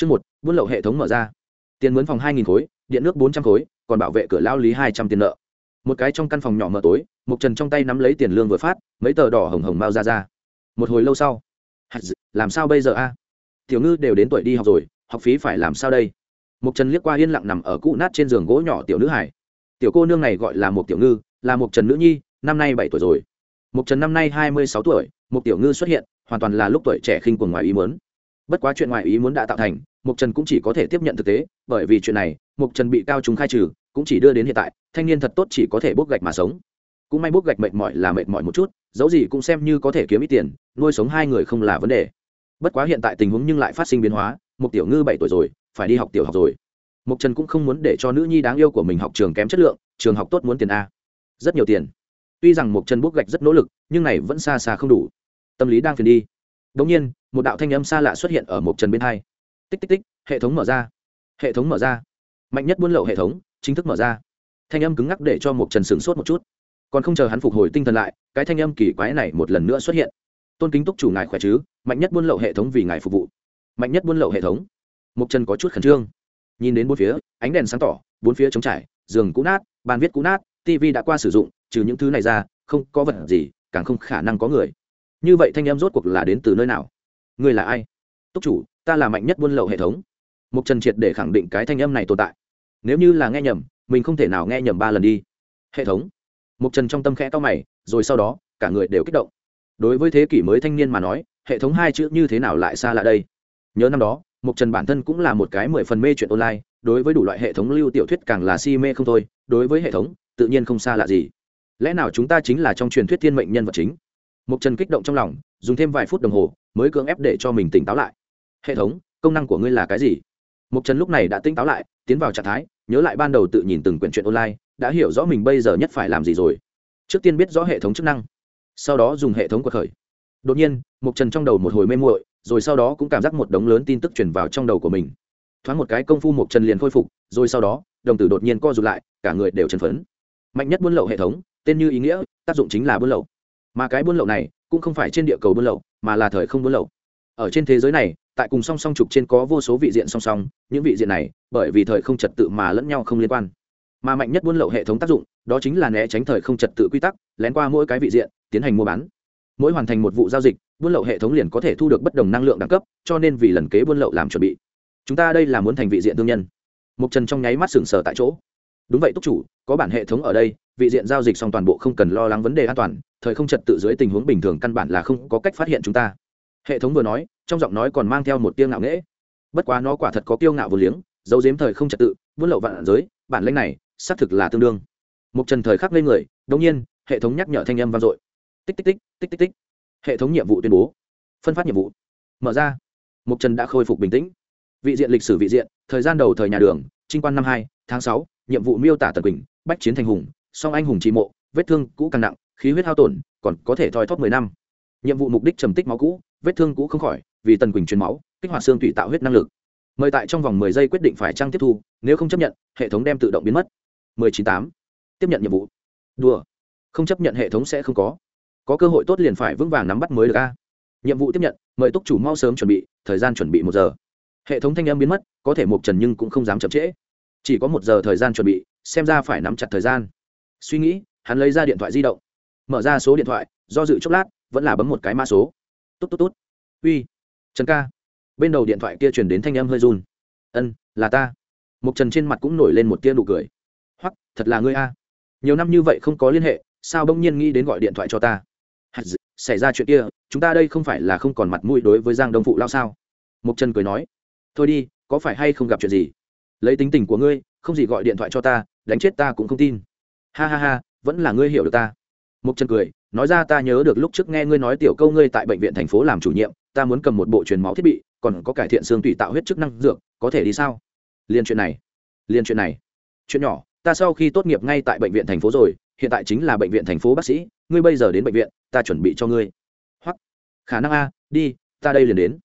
Chương một, buôn lậu hệ thống mở ra. Tiền mướn phòng hai nghìn khối, điện nước bốn trăm khối, còn bảo vệ cửa lao lý hai trăm tiền nợ. Một cái trong căn phòng nhỏ mờ tối, Mục Trần trong tay nắm lấy tiền lương vừa phát, mấy tờ đỏ hồng hồng bao ra ra. Một hồi lâu sau, làm sao bây giờ a? Tiểu Ngư đều đến tuổi đi học rồi, học phí phải làm sao đây? Mục Trần liếc qua yên lặng nằm ở cũ nát trên giường gỗ nhỏ tiểu nữ hải. Tiểu cô nương này gọi là Mục Tiểu Ngư, là Mục Trần nữ nhi, năm nay bảy tuổi rồi. Mục Trần năm nay hai mươi sáu tuổi, Mục Tiểu Ngư xuất hiện, hoàn toàn là lúc tuổi trẻ khinh cuồng ngoài ý muốn bất quá chuyện ngoài ý muốn đã tạo thành mục trần cũng chỉ có thể tiếp nhận thực tế, bởi vì chuyện này mục trần bị cao chúng khai trừ, cũng chỉ đưa đến hiện tại, thanh niên thật tốt chỉ có thể bốc gạch mà sống. Cũng may bốc gạch mệt mỏi là mệt mỏi một chút, dẫu gì cũng xem như có thể kiếm ít tiền, nuôi sống hai người không là vấn đề. Bất quá hiện tại tình huống nhưng lại phát sinh biến hóa mục tiểu ngư bảy tuổi rồi, phải đi học tiểu học rồi. Mục trần cũng không muốn để cho nữ nhi đáng yêu của mình học trường kém chất lượng, trường học tốt muốn tiền a. Rất nhiều tiền. Tuy rằng mục trần bốc gạch rất nỗ lực, nhưng này vẫn xa xa không đủ. Tâm lý đang phiền đi. Đống nhiên, một đạo thanh âm xa lạ xuất hiện ở một trần bên hai. Tích tích tích, hệ thống mở ra. Hệ thống mở ra. Mạnh nhất buôn lậu hệ thống, chính thức mở ra. Thanh âm cứng ngắc để cho một trần sửng sốt một chút. Còn không chờ hắn phục hồi tinh thần lại, cái thanh âm kỳ quái này một lần nữa xuất hiện. Tôn kính túc chủ ngài khỏe chứ? Mạnh nhất buôn lậu hệ thống vì ngài phục vụ. Mạnh nhất buôn lậu hệ thống. Một trần có chút khẩn trương. Nhìn đến bốn phía, ánh đèn sáng tỏ, bốn phía trống trải, giường cũ nát, bàn viết cũ nát, tivi đã qua sử dụng, trừ những thứ này ra, không có vật gì, càng không khả năng có người như vậy thanh em rốt cuộc là đến từ nơi nào? Ngươi là ai? Túc chủ, ta là mạnh nhất buôn lậu hệ thống. Mục trần triệt để khẳng định cái thanh âm này tồn tại. Nếu như là nghe nhầm, mình không thể nào nghe nhầm ba lần đi. Hệ thống. Mục trần trong tâm khẽ to mày, rồi sau đó, cả người đều kích động. Đối với thế kỷ mới thanh niên mà nói, hệ thống hai chữ như thế nào lại xa lạ đây? Nhớ năm đó, mục trần bản thân cũng là một cái mười phần mê chuyện online, đối với đủ loại hệ thống lưu tiểu thuyết càng là si mê không thôi, đối với hệ thống, tự nhiên không xa lạ gì. Lẽ nào chúng ta chính là trong truyền thuyết thiên mệnh nhân vật chính? Mục Trần kích động trong lòng, dùng thêm vài phút đồng hồ mới cưỡng ép để cho mình tỉnh táo lại. Hệ thống, công năng của ngươi là cái gì? Mục Trần lúc này đã tỉnh táo lại, tiến vào trạng thái, nhớ lại ban đầu tự nhìn từng quyển truyện online, đã hiểu rõ mình bây giờ nhất phải làm gì rồi. Trước tiên biết rõ hệ thống chức năng, sau đó dùng hệ thống quật khởi. Đột nhiên, Mục Trần trong đầu một hồi mê muội, rồi sau đó cũng cảm giác một đống lớn tin tức truyền vào trong đầu của mình. Thoáng một cái công phu Mục Trần liền khôi phục, rồi sau đó, đồng tử đột nhiên co rụt lại, cả người đều chấn phấn. Mạnh nhất buôn lậu hệ thống, tên như ý nghĩa, tác dụng chính là buôn lậu mà cái buôn lậu này cũng không phải trên địa cầu buôn lậu, mà là thời không buôn lậu. Ở trên thế giới này, tại cùng song song trục trên có vô số vị diện song song, những vị diện này bởi vì thời không trật tự mà lẫn nhau không liên quan. Mà mạnh nhất buôn lậu hệ thống tác dụng, đó chính là né tránh thời không trật tự quy tắc, lén qua mỗi cái vị diện, tiến hành mua bán. Mỗi hoàn thành một vụ giao dịch, buôn lậu hệ thống liền có thể thu được bất đồng năng lượng đẳng cấp, cho nên vì lần kế buôn lậu làm chuẩn bị. Chúng ta đây là muốn thành vị diện thương nhân. Mục trần trong nháy mắt sừng sờ tại chỗ. Đúng vậy, túc chủ, có bản hệ thống ở đây, vị diện giao dịch xong toàn bộ không cần lo lắng vấn đề an toàn thời không trật tự dưới tình huống bình thường căn bản là không có cách phát hiện chúng ta. Hệ thống vừa nói, trong giọng nói còn mang theo một tiêu ngạo nghễ. Bất quá nó quả thật có tiêu ngạo vừa liếng, giấu giếm thời không trật tự, buôn lậu vạn giới, bản lãnh này, xác thực là tương đương. Một trần thời khắc lên người đông nhiên, hệ thống nhắc nhở thanh âm vang dội. Tích tích tích tích tích tích. Hệ thống nhiệm vụ tuyên bố. Phân phát nhiệm vụ. Mở ra. Một trần đã khôi phục bình tĩnh. Vị diện lịch sử vị diện, thời gian đầu thời nhà đường, trinh quan năm hai, tháng sáu, nhiệm vụ miêu tả tần quỳnh, bách chiến thành hùng, song anh hùng trị mộ vết thương cũ càng nặng, khí huyết hao tổn, còn có thể thoi thóp mười năm. Nhiệm vụ mục đích trầm tích máu cũ, vết thương cũ không khỏi, vì tần quỳnh truyền máu, kích hoạt xương tủy tạo huyết năng lực. Mời tại trong vòng mười giây quyết định phải trăng tiếp thu, nếu không chấp nhận, hệ thống đem tự động biến mất. Mười chín tám. Tiếp nhận nhiệm vụ. Đùa. Không chấp nhận hệ thống sẽ không có. Có cơ hội tốt liền phải vững vàng nắm bắt mới được a. Nhiệm vụ tiếp nhận, mời túc chủ mau sớm chuẩn bị, thời gian chuẩn bị một giờ. Hệ thống thanh âm biến mất, có thể mục trần nhưng cũng không dám chậm trễ. Chỉ có một giờ thời gian chuẩn bị, xem ra phải nắm chặt thời gian. Suy nghĩ hắn lấy ra điện thoại di động, mở ra số điện thoại, do dự chốc lát, vẫn là bấm một cái mã số. Tốt tốt tốt uy. Trần ca. Bên đầu điện thoại kia chuyển đến thanh âm hơi run. Ân, là ta. Mục trần trên mặt cũng nổi lên một tia nụ cười. Hoặc thật là ngươi a. Nhiều năm như vậy không có liên hệ, sao bỗng nhiên nghĩ đến gọi điện thoại cho ta? Xảy ra chuyện kia, chúng ta đây không phải là không còn mặt mũi đối với giang đông phụ lao sao? Mục trần cười nói. Thôi đi, có phải hay không gặp chuyện gì? Lấy tính tình của ngươi, không gì gọi điện thoại cho ta, đánh chết ta cũng không tin. Ha ha ha vẫn là ngươi hiểu được ta. Mục trần cười, nói ra ta nhớ được lúc trước nghe ngươi nói tiểu câu ngươi tại bệnh viện thành phố làm chủ nhiệm, ta muốn cầm một bộ truyền máu thiết bị, còn có cải thiện xương tùy tạo huyết chức năng dược, có thể đi sao? Liên chuyện này, liên chuyện này. Chuyện nhỏ, ta sau khi tốt nghiệp ngay tại bệnh viện thành phố rồi, hiện tại chính là bệnh viện thành phố bác sĩ, ngươi bây giờ đến bệnh viện, ta chuẩn bị cho ngươi. Hoặc, khả năng a, đi, ta đây liền đến.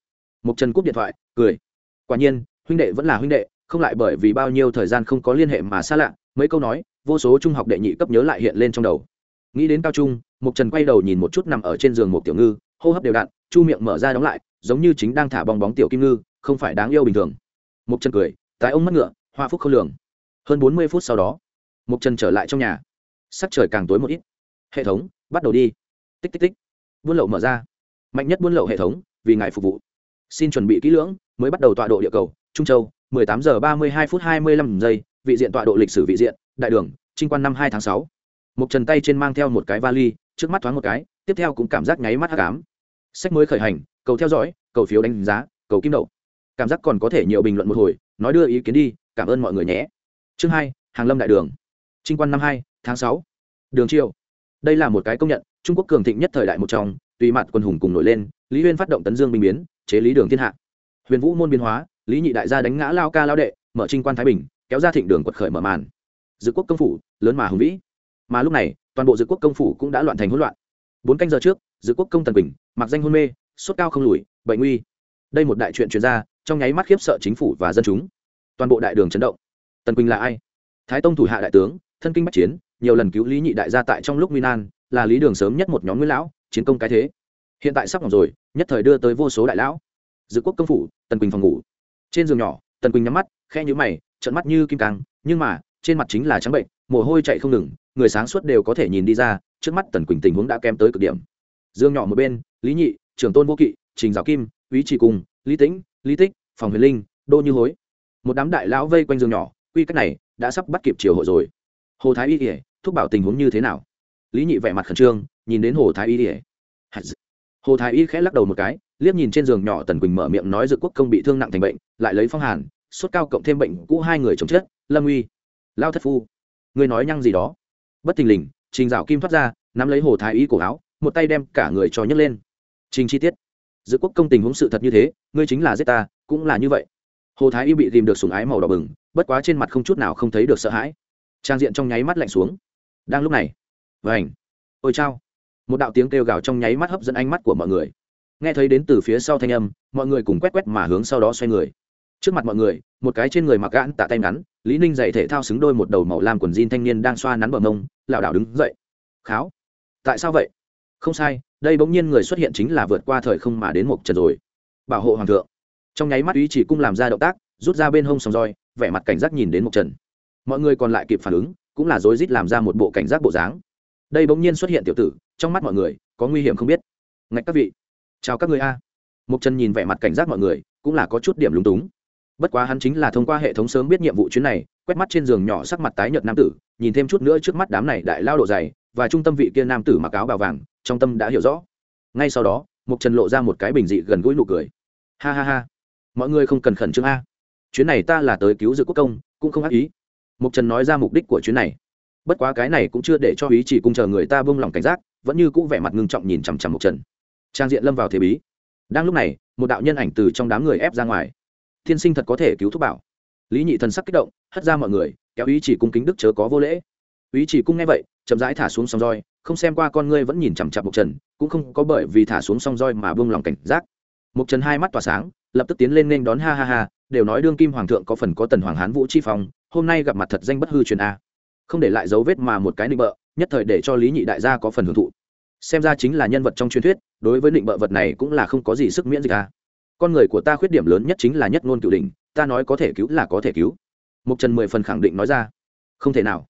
Mục trần cúp điện thoại, cười. Quả nhiên, huynh đệ vẫn là huynh đệ, không lại bởi vì bao nhiêu thời gian không có liên hệ mà xa lạ, mấy câu nói vô số trung học đệ nhị cấp nhớ lại hiện lên trong đầu. Nghĩ đến cao trung mục trần quay đầu nhìn một chút nằm ở trên giường một tiểu ngư, hô hấp đều đặn, chu miệng mở ra đóng lại, giống như chính đang thả bong bóng tiểu kim ngư, không phải đáng yêu bình thường. Mục trần cười, tái ông mất ngựa, hoa phúc không lường. Hơn bốn mươi phút sau đó mục trần trở lại trong nhà. Sắc trời càng tối một ít. Hệ thống, bắt đầu đi. Tích tích tích. Buôn lậu mở ra. Mạnh nhất buôn lậu hệ thống, vì ngài phục vụ. Xin chuẩn bị kỹ lưỡng, mới bắt đầu tọa độ địa cầu, trung châu 18 giờ 32 phút 25 giây, vị diện tọa độ lịch sử vị diện đại đường, trinh quan năm hai tháng sáu. Một trần tay trên mang theo một cái vali, trước mắt thoáng một cái, tiếp theo cũng cảm giác nháy mắt hắc ám. Sách mới khởi hành, cầu theo dõi, cầu phiếu đánh giá, cầu kim đậu. Cảm giác còn có thể nhiều bình luận một hồi, nói đưa ý kiến đi, cảm ơn mọi người nhé. Chương hai, hàng lâm đại đường. Trinh quan năm hai, tháng sáu. Đường triều. Đây là một cái công nhận, trung quốc cường thịnh nhất thời đại một trong, tùy mặt quân hùng cùng nổi lên, lý huyên phát động tấn dương binh biến, chế lý đường thiên hạ. Huyền vũ môn biến hóa, lý nhị đại gia đánh ngã lao ca lao đệ, mở trinh quan thái bình, kéo ra thịnh đường quật khởi mở màn dự quốc công phủ, lớn mà hùng vĩ. Mà lúc này, toàn bộ dự quốc công phủ cũng đã loạn thành hỗn loạn. Bốn canh giờ trước dự quốc công tần bình mặc danh hôn mê, sốt cao không lùi, bệnh nguy. Đây một đại chuyện truyền ra, trong nháy mắt khiếp sợ chính phủ và dân chúng. Toàn bộ đại đường chấn động. Tần quỳnh là ai? Thái tông thủ hạ đại tướng, thân kinh bắc chiến, nhiều lần cứu lý nhị đại gia tại trong lúc nguy nan, là lý đường sớm nhất một nhóm nguyên lão, chiến công cái thế. Hiện tại sắp ngọc rồi, nhất thời đưa tới vô số đại lão. Dự quốc công phủ, tần quỳnh phòng ngủ. Trên giường nhỏ, tần quỳnh nhắm mắt khe nhữ mày trận mắt như kim cang, nhưng mà trên mặt chính là trắng bệnh, mồ hôi chạy không ngừng, người sáng suốt đều có thể nhìn đi ra, trước mắt tần quỳnh tình huống đã kém tới cực điểm. Dương nhỏ một bên, lý nhị trưởng tôn vô kỵ, trình giáo kim úy trì cùng, lý tĩnh, lý tích, phòng huyền linh đô như hối. Một đám đại lão vây quanh giường nhỏ, quy cách này đã sắp bắt kịp chiều hội rồi. Hồ thái y ỉa thúc bảo tình huống như thế nào? Lý nhị vẻ mặt khẩn trương, nhìn đến hồ thái y ỉa hồ thái y khẽ lắc đầu một cái, liếc nhìn trên giường nhỏ tần quỳnh mở miệng nói dự quốc công bị thương nặng thành bệnh, lại lấy phong hàn, sốt cao cộng thêm bệnh cũ hai người chồng chết, lâm uy lao thất phu. Người nói nhăng gì đó? Bất thình lình, trình dạo kim thoát ra, nắm lấy hồ thái y cổ áo, một tay đem cả người cho nhấc lên. Trình chi tiết, dự quốc công tình huống sự thật như thế, ngươi chính là giết ta, cũng là như vậy. Hồ thái y bị tìm được sùng ái màu đỏ bừng, bất quá trên mặt không chút nào không thấy được sợ hãi. Trang diện trong nháy mắt lạnh xuống. Đang lúc này vảnh ôi chao. Một đạo tiếng kêu gào trong nháy mắt hấp dẫn ánh mắt của mọi người. Nghe thấy đến từ phía sau thanh âm, mọi người cùng quét quét mà hướng sau đó xoay người trước mặt mọi người, một cái trên người mặc gãn tạ tay ngắn, lý ninh dạy thể thao xứng đôi một đầu màu lam quần jean thanh niên đang xoa nắn bờ mông, lảo đảo đứng dậy. Kháo, tại sao vậy? Không sai, đây bỗng nhiên người xuất hiện chính là vượt qua thời không mà đến một trần rồi. Bảo hộ hoàng thượng. Trong nháy mắt ý chỉ cung làm ra động tác, rút ra bên hông sòng roi, vẻ mặt cảnh giác nhìn đến một trần mọi người còn lại kịp phản ứng, cũng là rối rít làm ra một bộ cảnh giác bộ dáng. Đây bỗng nhiên xuất hiện tiểu tử, trong mắt mọi người, có nguy hiểm không biết. Ngạch các vị, chào các người a. Mục trần nhìn vẻ mặt cảnh giác mọi người, cũng là có chút điểm lúng túng bất quá hắn chính là thông qua hệ thống sớm biết nhiệm vụ chuyến này, quét mắt trên giường nhỏ sắc mặt tái nhợt nam tử, nhìn thêm chút nữa trước mắt đám này đại lao độ dày và trung tâm vị kia nam tử mặc áo bào vàng, trong tâm đã hiểu rõ. Ngay sau đó, mục trần lộ ra một cái bình dị gần gũi nụ cười. Ha ha ha. Mọi người không cần khẩn trương a. Chuyến này ta là tới cứu dự quốc công, cũng không ác ý. Mục trần nói ra mục đích của chuyến này. Bất quá cái này cũng chưa để cho ý chỉ cung chờ người ta buông lỏng cảnh giác, vẫn như cũ vẻ mặt ngưng trọng nhìn chằm chằm mục trần. Trang diện lâm vào thế bí. Đang lúc này, một đạo nhân ảnh từ trong đám người ép ra ngoài thiên sinh thật có thể cứu thúc bảo. Lý nhị thần sắc kích động, hất ra mọi người, kéo ý chỉ cung kính đức chớ có vô lễ. Ý chỉ cung nghe vậy, chậm rãi thả xuống song roi, không xem qua con ngươi vẫn nhìn chằm chặp mục trần, cũng không có bởi vì thả xuống song roi mà buông lòng cảnh giác. Mục trần hai mắt tỏa sáng, lập tức tiến lên nên đón ha ha ha, đều nói đương kim hoàng thượng có phần có tần hoàng hán vũ chi phong, hôm nay gặp mặt thật danh bất hư truyền a. Không để lại dấu vết mà một cái định bợ, nhất thời để cho lý nhị đại gia có phần hưởng thụ. Xem ra chính là nhân vật trong truyền thuyết, đối với định bợ vật này cũng là không có gì sức miễn dịch a con người của ta khuyết điểm lớn nhất chính là nhất ngôn cửu đỉnh, ta nói có thể cứu là có thể cứu. Mục trần mười phần khẳng định nói ra. Không thể nào.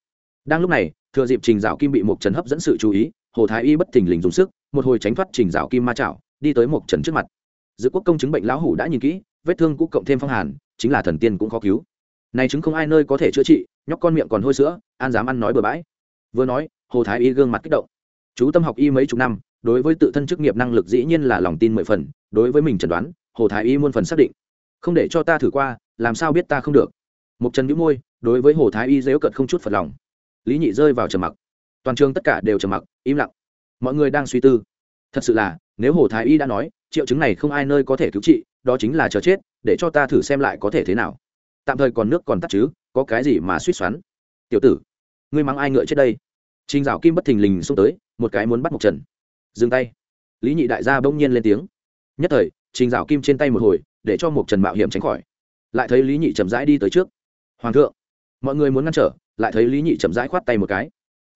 Đang lúc này, thừa dịp trình dạo kim bị mục trần hấp dẫn sự chú ý, hồ thái y bất thình lình dùng sức, một hồi tránh thoát trình dạo kim ma chảo, đi tới mục trần trước mặt. Dự quốc công chứng bệnh lão hủ đã nhìn kỹ, vết thương cũng cộng thêm phong hàn, chính là thần tiên cũng khó cứu. Này chứng không ai nơi có thể chữa trị, nhóc con miệng còn hôi sữa, an dám ăn nói bừa bãi. Vừa nói, hồ thái y gương mặt kích động. Chú tâm học y mấy chục năm, đối với tự thân chức nghiệp năng lực dĩ nhiên là lòng tin mười phần, đối với mình chẩn đoán hồ thái y muôn phần xác định. Không để cho ta thử qua, làm sao biết ta không được? Mục trần nhũ môi, đối với hồ thái y dếu cận không chút phật lòng. Lý nhị rơi vào trầm mặc. Toàn trường tất cả đều trầm mặc, im lặng. Mọi người đang suy tư. Thật sự là, nếu hồ thái y đã nói, triệu chứng này không ai nơi có thể cứu trị, đó chính là chờ chết, để cho ta thử xem lại có thể thế nào. Tạm thời còn nước còn tắt chứ, có cái gì mà suýt xoắn. Tiểu tử, ngươi mắng ai ngựa chết đây? Trình dạo kim bất thình lình xông tới, một cái muốn bắt Mục trần. Dừng tay. Lý nhị đại gia bỗng nhiên lên tiếng. Nhất thời trình rào kim trên tay một hồi, để cho một trần mạo hiểm tránh khỏi. Lại thấy lý nhị chậm rãi đi tới trước. Hoàng thượng, mọi người muốn ngăn trở. Lại thấy lý nhị chậm rãi khoát tay một cái.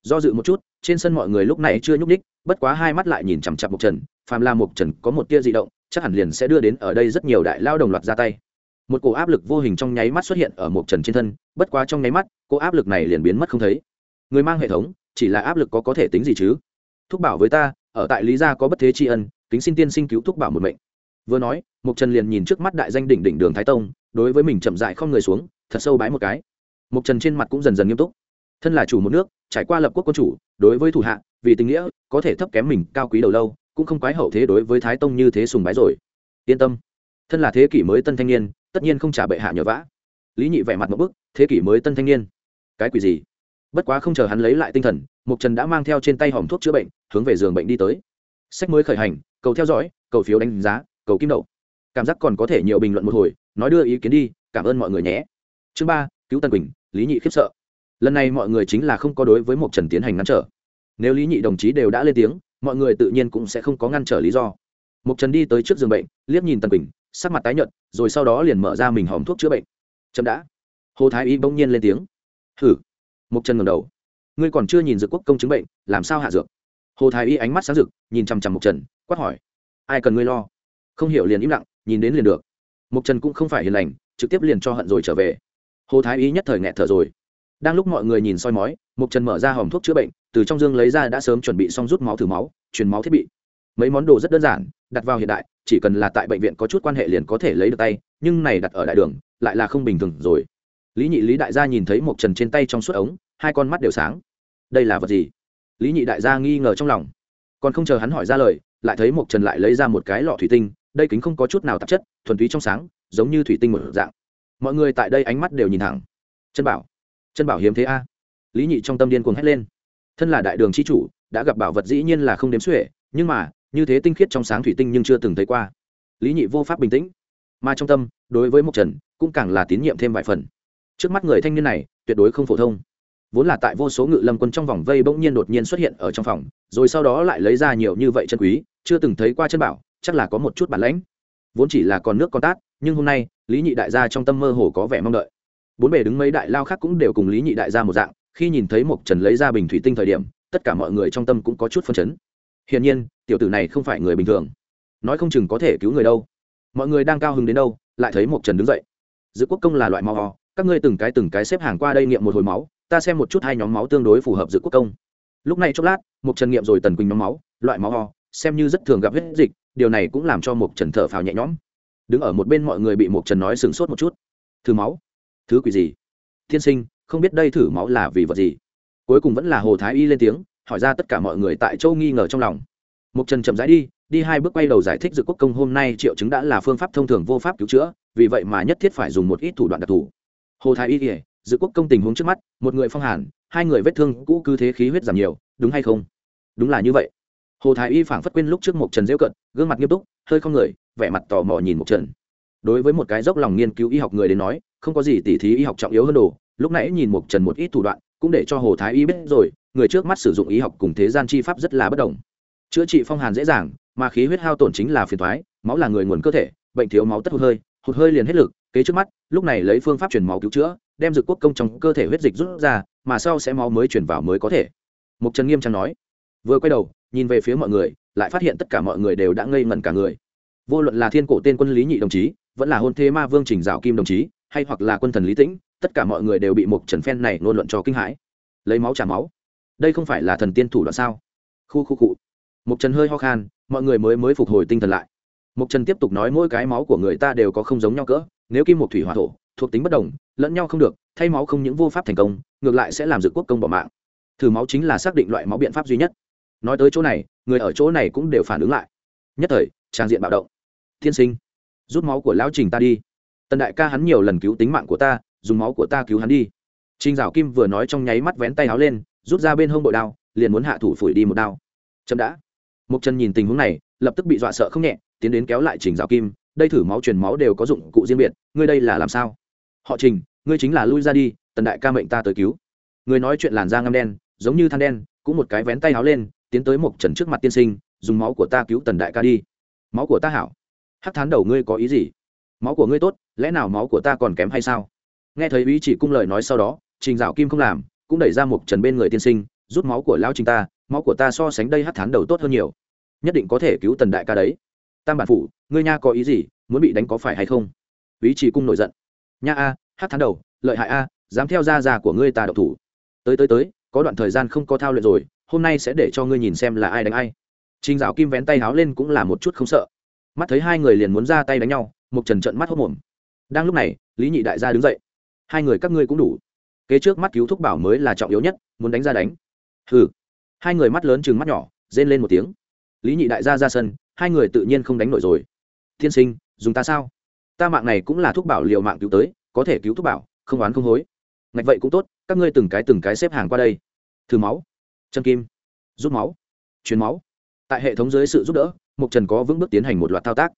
Do dự một chút, trên sân mọi người lúc này chưa nhúc ních bất quá hai mắt lại nhìn chằm chặp một trần. Phàm là một trần có một tia di động, chắc hẳn liền sẽ đưa đến ở đây rất nhiều đại lao đồng loạt ra tay. Một cổ áp lực vô hình trong nháy mắt xuất hiện ở một trần trên thân, bất quá trong nháy mắt, cô áp lực này liền biến mất không thấy. Người mang hệ thống, chỉ là áp lực có có thể tính gì chứ? Thúc bảo với ta, ở tại lý gia có bất thế tri ân, kính xin tiên sinh cứu thúc bảo một mệnh vừa nói mục trần liền nhìn trước mắt đại danh đỉnh đỉnh đường thái tông, đối với mình chậm dại không người xuống, thật sâu bái một cái. Mục trần trên mặt cũng dần dần nghiêm túc. Thân là chủ một nước, trải qua lập quốc quân chủ, đối với thủ hạ, vì tình nghĩa, có thể thấp kém mình, cao quý đầu lâu, cũng không quái hậu thế đối với thái tông như thế sùng bái rồi. Yên tâm. Thân là thế kỷ mới tân thanh niên, tất nhiên không trả bệ hạ nhờ vã. Lý nhị vẻ mặt một bức, thế kỷ mới tân thanh niên. Cái quỷ gì? Bất quá không chờ hắn lấy lại tinh thần mục trần đã mang theo trên tay hòm thuốc chữa bệnh, hướng về giường bệnh đi tới. Sách mới khởi hành, cầu theo dõi, cầu phiếu đánh giá cầu kim đậu. Cảm giác còn có thể nhiều bình luận một hồi, nói đưa ý kiến đi, cảm ơn mọi người nhé. Chương ba, cứu tân quỳnh, lý nhị khiếp sợ. Lần này mọi người chính là không có đối với mục trần tiến hành ngăn trở. Nếu lý nhị đồng chí đều đã lên tiếng, mọi người tự nhiên cũng sẽ không có ngăn trở lý do. Mục trần đi tới trước giường bệnh, liếc nhìn tần quỳnh, sắc mặt tái nhợt, rồi sau đó liền mở ra mình hòm thuốc chữa bệnh. Chậm đã. Hồ thái y bỗng nhiên lên tiếng. Hử? Mục trần ngẩng đầu. Ngươi còn chưa nhìn dược quốc công chứng bệnh, làm sao hạ dược? Hồ thái y ánh mắt sáng rực, nhìn chằm chằm mục trần, quát hỏi. Ai cần ngươi lo? Không hiểu liền im lặng, nhìn đến liền được. Mục trần cũng không phải hiền lành, trực tiếp liền cho hận rồi trở về. Hồ thái y nhất thời nghẹt thở rồi. Đang lúc mọi người nhìn soi mói, mục trần mở ra hòm thuốc chữa bệnh, từ trong dương lấy ra đã sớm chuẩn bị xong rút máu thử máu, truyền máu thiết bị. Mấy món đồ rất đơn giản, đặt vào hiện đại, chỉ cần là tại bệnh viện có chút quan hệ liền có thể lấy được tay, nhưng này đặt ở đại đường, lại là không bình thường rồi. Lý nhị lý đại gia nhìn thấy một trần trên tay trong suốt ống, hai con mắt đều sáng. Đây là vật gì? Lý nhị đại gia nghi ngờ trong lòng. Còn không chờ hắn hỏi ra lời, lại thấy một trần lại lấy ra một cái lọ thủy tinh đây kính không có chút nào tạp chất, thuần túy trong sáng, giống như thủy tinh một dạng. Mọi người tại đây ánh mắt đều nhìn thẳng. Chân bảo. Chân bảo hiếm thế a. Lý nhị trong tâm điên cuồng hét lên. Thân là đại đường c h i chủ, đã gặp bảo vật dĩ nhiên là không đếm xuể, nhưng mà, như thế tinh khiết trong sáng thủy tinh nhưng chưa từng thấy qua. Lý nhị vô pháp bình tĩnh. Mà trong tâm, đối với mộc trần, cũng càng là tín nhiệm thêm vài phần. Trước mắt người thanh niên này, tuyệt đối không phổ thông. Vốn là tại vô số ngự lâm quân trong vòng vây bỗng nhiên đột nhiên xuất hiện ở trong phòng, rồi sau đó lại lấy ra nhiều như vậy chân quý, chưa từng thấy qua chân bảo chắc là có một chút bản lãnh. Vốn chỉ là con nước con tát, nhưng hôm nay, lý nhị đại gia trong tâm mơ hồ có vẻ mong đợi. Bốn bề đứng mấy đại lao khác cũng đều cùng lý nhị đại gia một dạng, khi nhìn thấy mộc trần lấy ra bình thủy tinh thời điểm, tất cả mọi người trong tâm cũng có chút phân chấn. Hiển nhiên, tiểu tử này không phải người bình thường. Nói không chừng có thể cứu người đâu. Mọi người đang cao hứng đến đâu, lại thấy mộc trần đứng dậy. Giữ quốc công là loại máu ho các ngươi từng cái từng cái xếp hàng qua đây nghiệm một hồi máu, ta xem một chút hai nhóm máu tương đối phù hợp giữ quốc công. Lúc này chốc lát, mộc trần nghiệm rồi tần quỳnh nhóm máu, loại máu ho xem như rất thường gặp huyết dịch điều này cũng làm cho Mục trần thở phào nhẹ nhõm. Đứng ở một bên mọi người bị Mục trần nói sừng sốt một chút. Thử máu? Thứ quỷ gì? Thiên sinh, không biết đây thử máu là vì vật gì? Cuối cùng vẫn là hồ thái y lên tiếng, hỏi ra tất cả mọi người tại châu nghi ngờ trong lòng. Mục trần chậm rãi đi đi hai bước quay đầu giải thích dự quốc công hôm nay triệu chứng đã là phương pháp thông thường vô pháp cứu chữa, vì vậy mà nhất thiết phải dùng một ít thủ đoạn đặc thù. Hồ thái y kể, dự quốc công tình huống trước mắt, một người phong hàn, hai người vết thương cũ cứ thế khí huyết giảm nhiều, đúng hay không? Đúng là như vậy hồ thái y phảng phất quên lúc trước một trần rêu cận, gương mặt nghiêm túc, hơi không người, vẻ mặt tò mò nhìn một trần đối với một cái dốc lòng nghiên cứu y học người đến nói, không có gì tỉ thí y học trọng yếu hơn đồ, lúc nãy nhìn một trần một ít thủ đoạn, cũng để cho hồ thái y biết rồi, người trước mắt sử dụng y học cùng thế gian chi pháp rất là bất đồng. Chữa trị phong hàn dễ dàng, mà khí huyết hao tổn chính là phiền thoái máu là người nguồn cơ thể, bệnh thiếu máu tất hụt hơi hụt hơi liền hết lực, kế trước mắt, lúc này lấy phương pháp truyền máu cứu chữa, đem dược quốc công trong cơ thể huyết dịch rút ra, mà sau sẽ máu mới chuyển vào mới có thể. Mục trần nghiêm trang nói vừa quay đầu, nhìn về phía mọi người, lại phát hiện tất cả mọi người đều đã ngây ngẩn cả người. Vô luận là thiên cổ tên quân lý nhị đồng chí, vẫn là hôn thế ma vương trình dạo kim đồng chí, hay hoặc là quân thần lý tĩnh, tất cả mọi người đều bị một trần phen này ngôn luận cho kinh hãi. Lấy máu trả máu. Đây không phải là thần tiên thủ đoạn sao? Khu khu cụ một trần hơi ho khan, mọi người mới mới phục hồi tinh thần lại. Một trần tiếp tục nói mỗi cái máu của người ta đều có không giống nhau cỡ, nếu kim một thủy hỏa thổ, thuộc tính bất đồng, lẫn nhau không được, thay máu không những vô pháp thành công, ngược lại sẽ làm dự quốc công bỏ mạng. Thử máu chính là xác định loại máu biện pháp duy nhất nói tới chỗ này người ở chỗ này cũng đều phản ứng lại nhất thời trang diện bạo động thiên sinh rút máu của lão trình ta đi tần đại ca hắn nhiều lần cứu tính mạng của ta dùng máu của ta cứu hắn đi Trình Dạo Kim vừa nói trong nháy mắt vén tay áo lên, rút ra bên hông bội đao, liền muốn hạ thủ phủi đi một đao. Chậm đã. Mục Trần nhìn tình huống này, lập tức bị dọa sợ không nhẹ, tiến đến kéo lại Trình Dạo Kim, đây thử máu truyền máu đều có dụng cụ riêng biệt, ngươi đây là làm sao? Họ Trình, ngươi chính là lui ra đi, tần đại ca mệnh ta tới cứu. Người nói chuyện làn da ngăm đen, giống như than đen, cũng một cái vén tay áo lên, tiến tới một Trần trước mặt tiên sinh, dùng máu của ta cứu tần đại ca đi. Máu của ta hảo. Hắc thán đầu ngươi có ý gì? Máu của ngươi tốt, lẽ nào máu của ta còn kém hay sao? Nghe thấy ý chỉ cung lời nói sau đó, trình dạo kim không làm cũng đẩy ra một trần bên người tiên sinh rút máu của lão trình ta máu của ta so sánh đây hắc thán đầu tốt hơn nhiều nhất định có thể cứu tần đại ca đấy tam bản phụ ngươi nha có ý gì muốn bị đánh có phải hay không ý chỉ cung nổi giận nha a hắc thán đầu lợi hại a dám theo gia già của ngươi ta độc thủ tới tới tới có đoạn thời gian không có thao luyện rồi hôm nay sẽ để cho ngươi nhìn xem là ai đánh ai Trình Dạo Kim vén tay háo lên cũng là một chút không sợ. Mắt thấy hai người liền muốn ra tay đánh nhau, Mục Trần trận mắt hốt mồm. Đang lúc này, Lý Nhị đại gia đứng dậy. Hai người các ngươi cũng đủ. Kế trước mắt cứu thúc bảo mới là trọng yếu nhất, muốn đánh ra đánh. Hừ. Hai người mắt lớn chừng mắt nhỏ, rên lên một tiếng. Lý Nhị đại gia ra sân, hai người tự nhiên không đánh nổi rồi. Thiên sinh, dùng ta sao? Ta mạng này cũng là thúc bảo liều mạng cứu tới, có thể cứu thúc bảo, không oán không hối. Ngạch vậy cũng tốt, các ngươi từng cái từng cái xếp hàng qua đây. Thử máu, chân kim, rút máu, truyền máu. Tại hệ thống dưới sự giúp đỡ mục trần có vững bước tiến hành một loạt thao tác.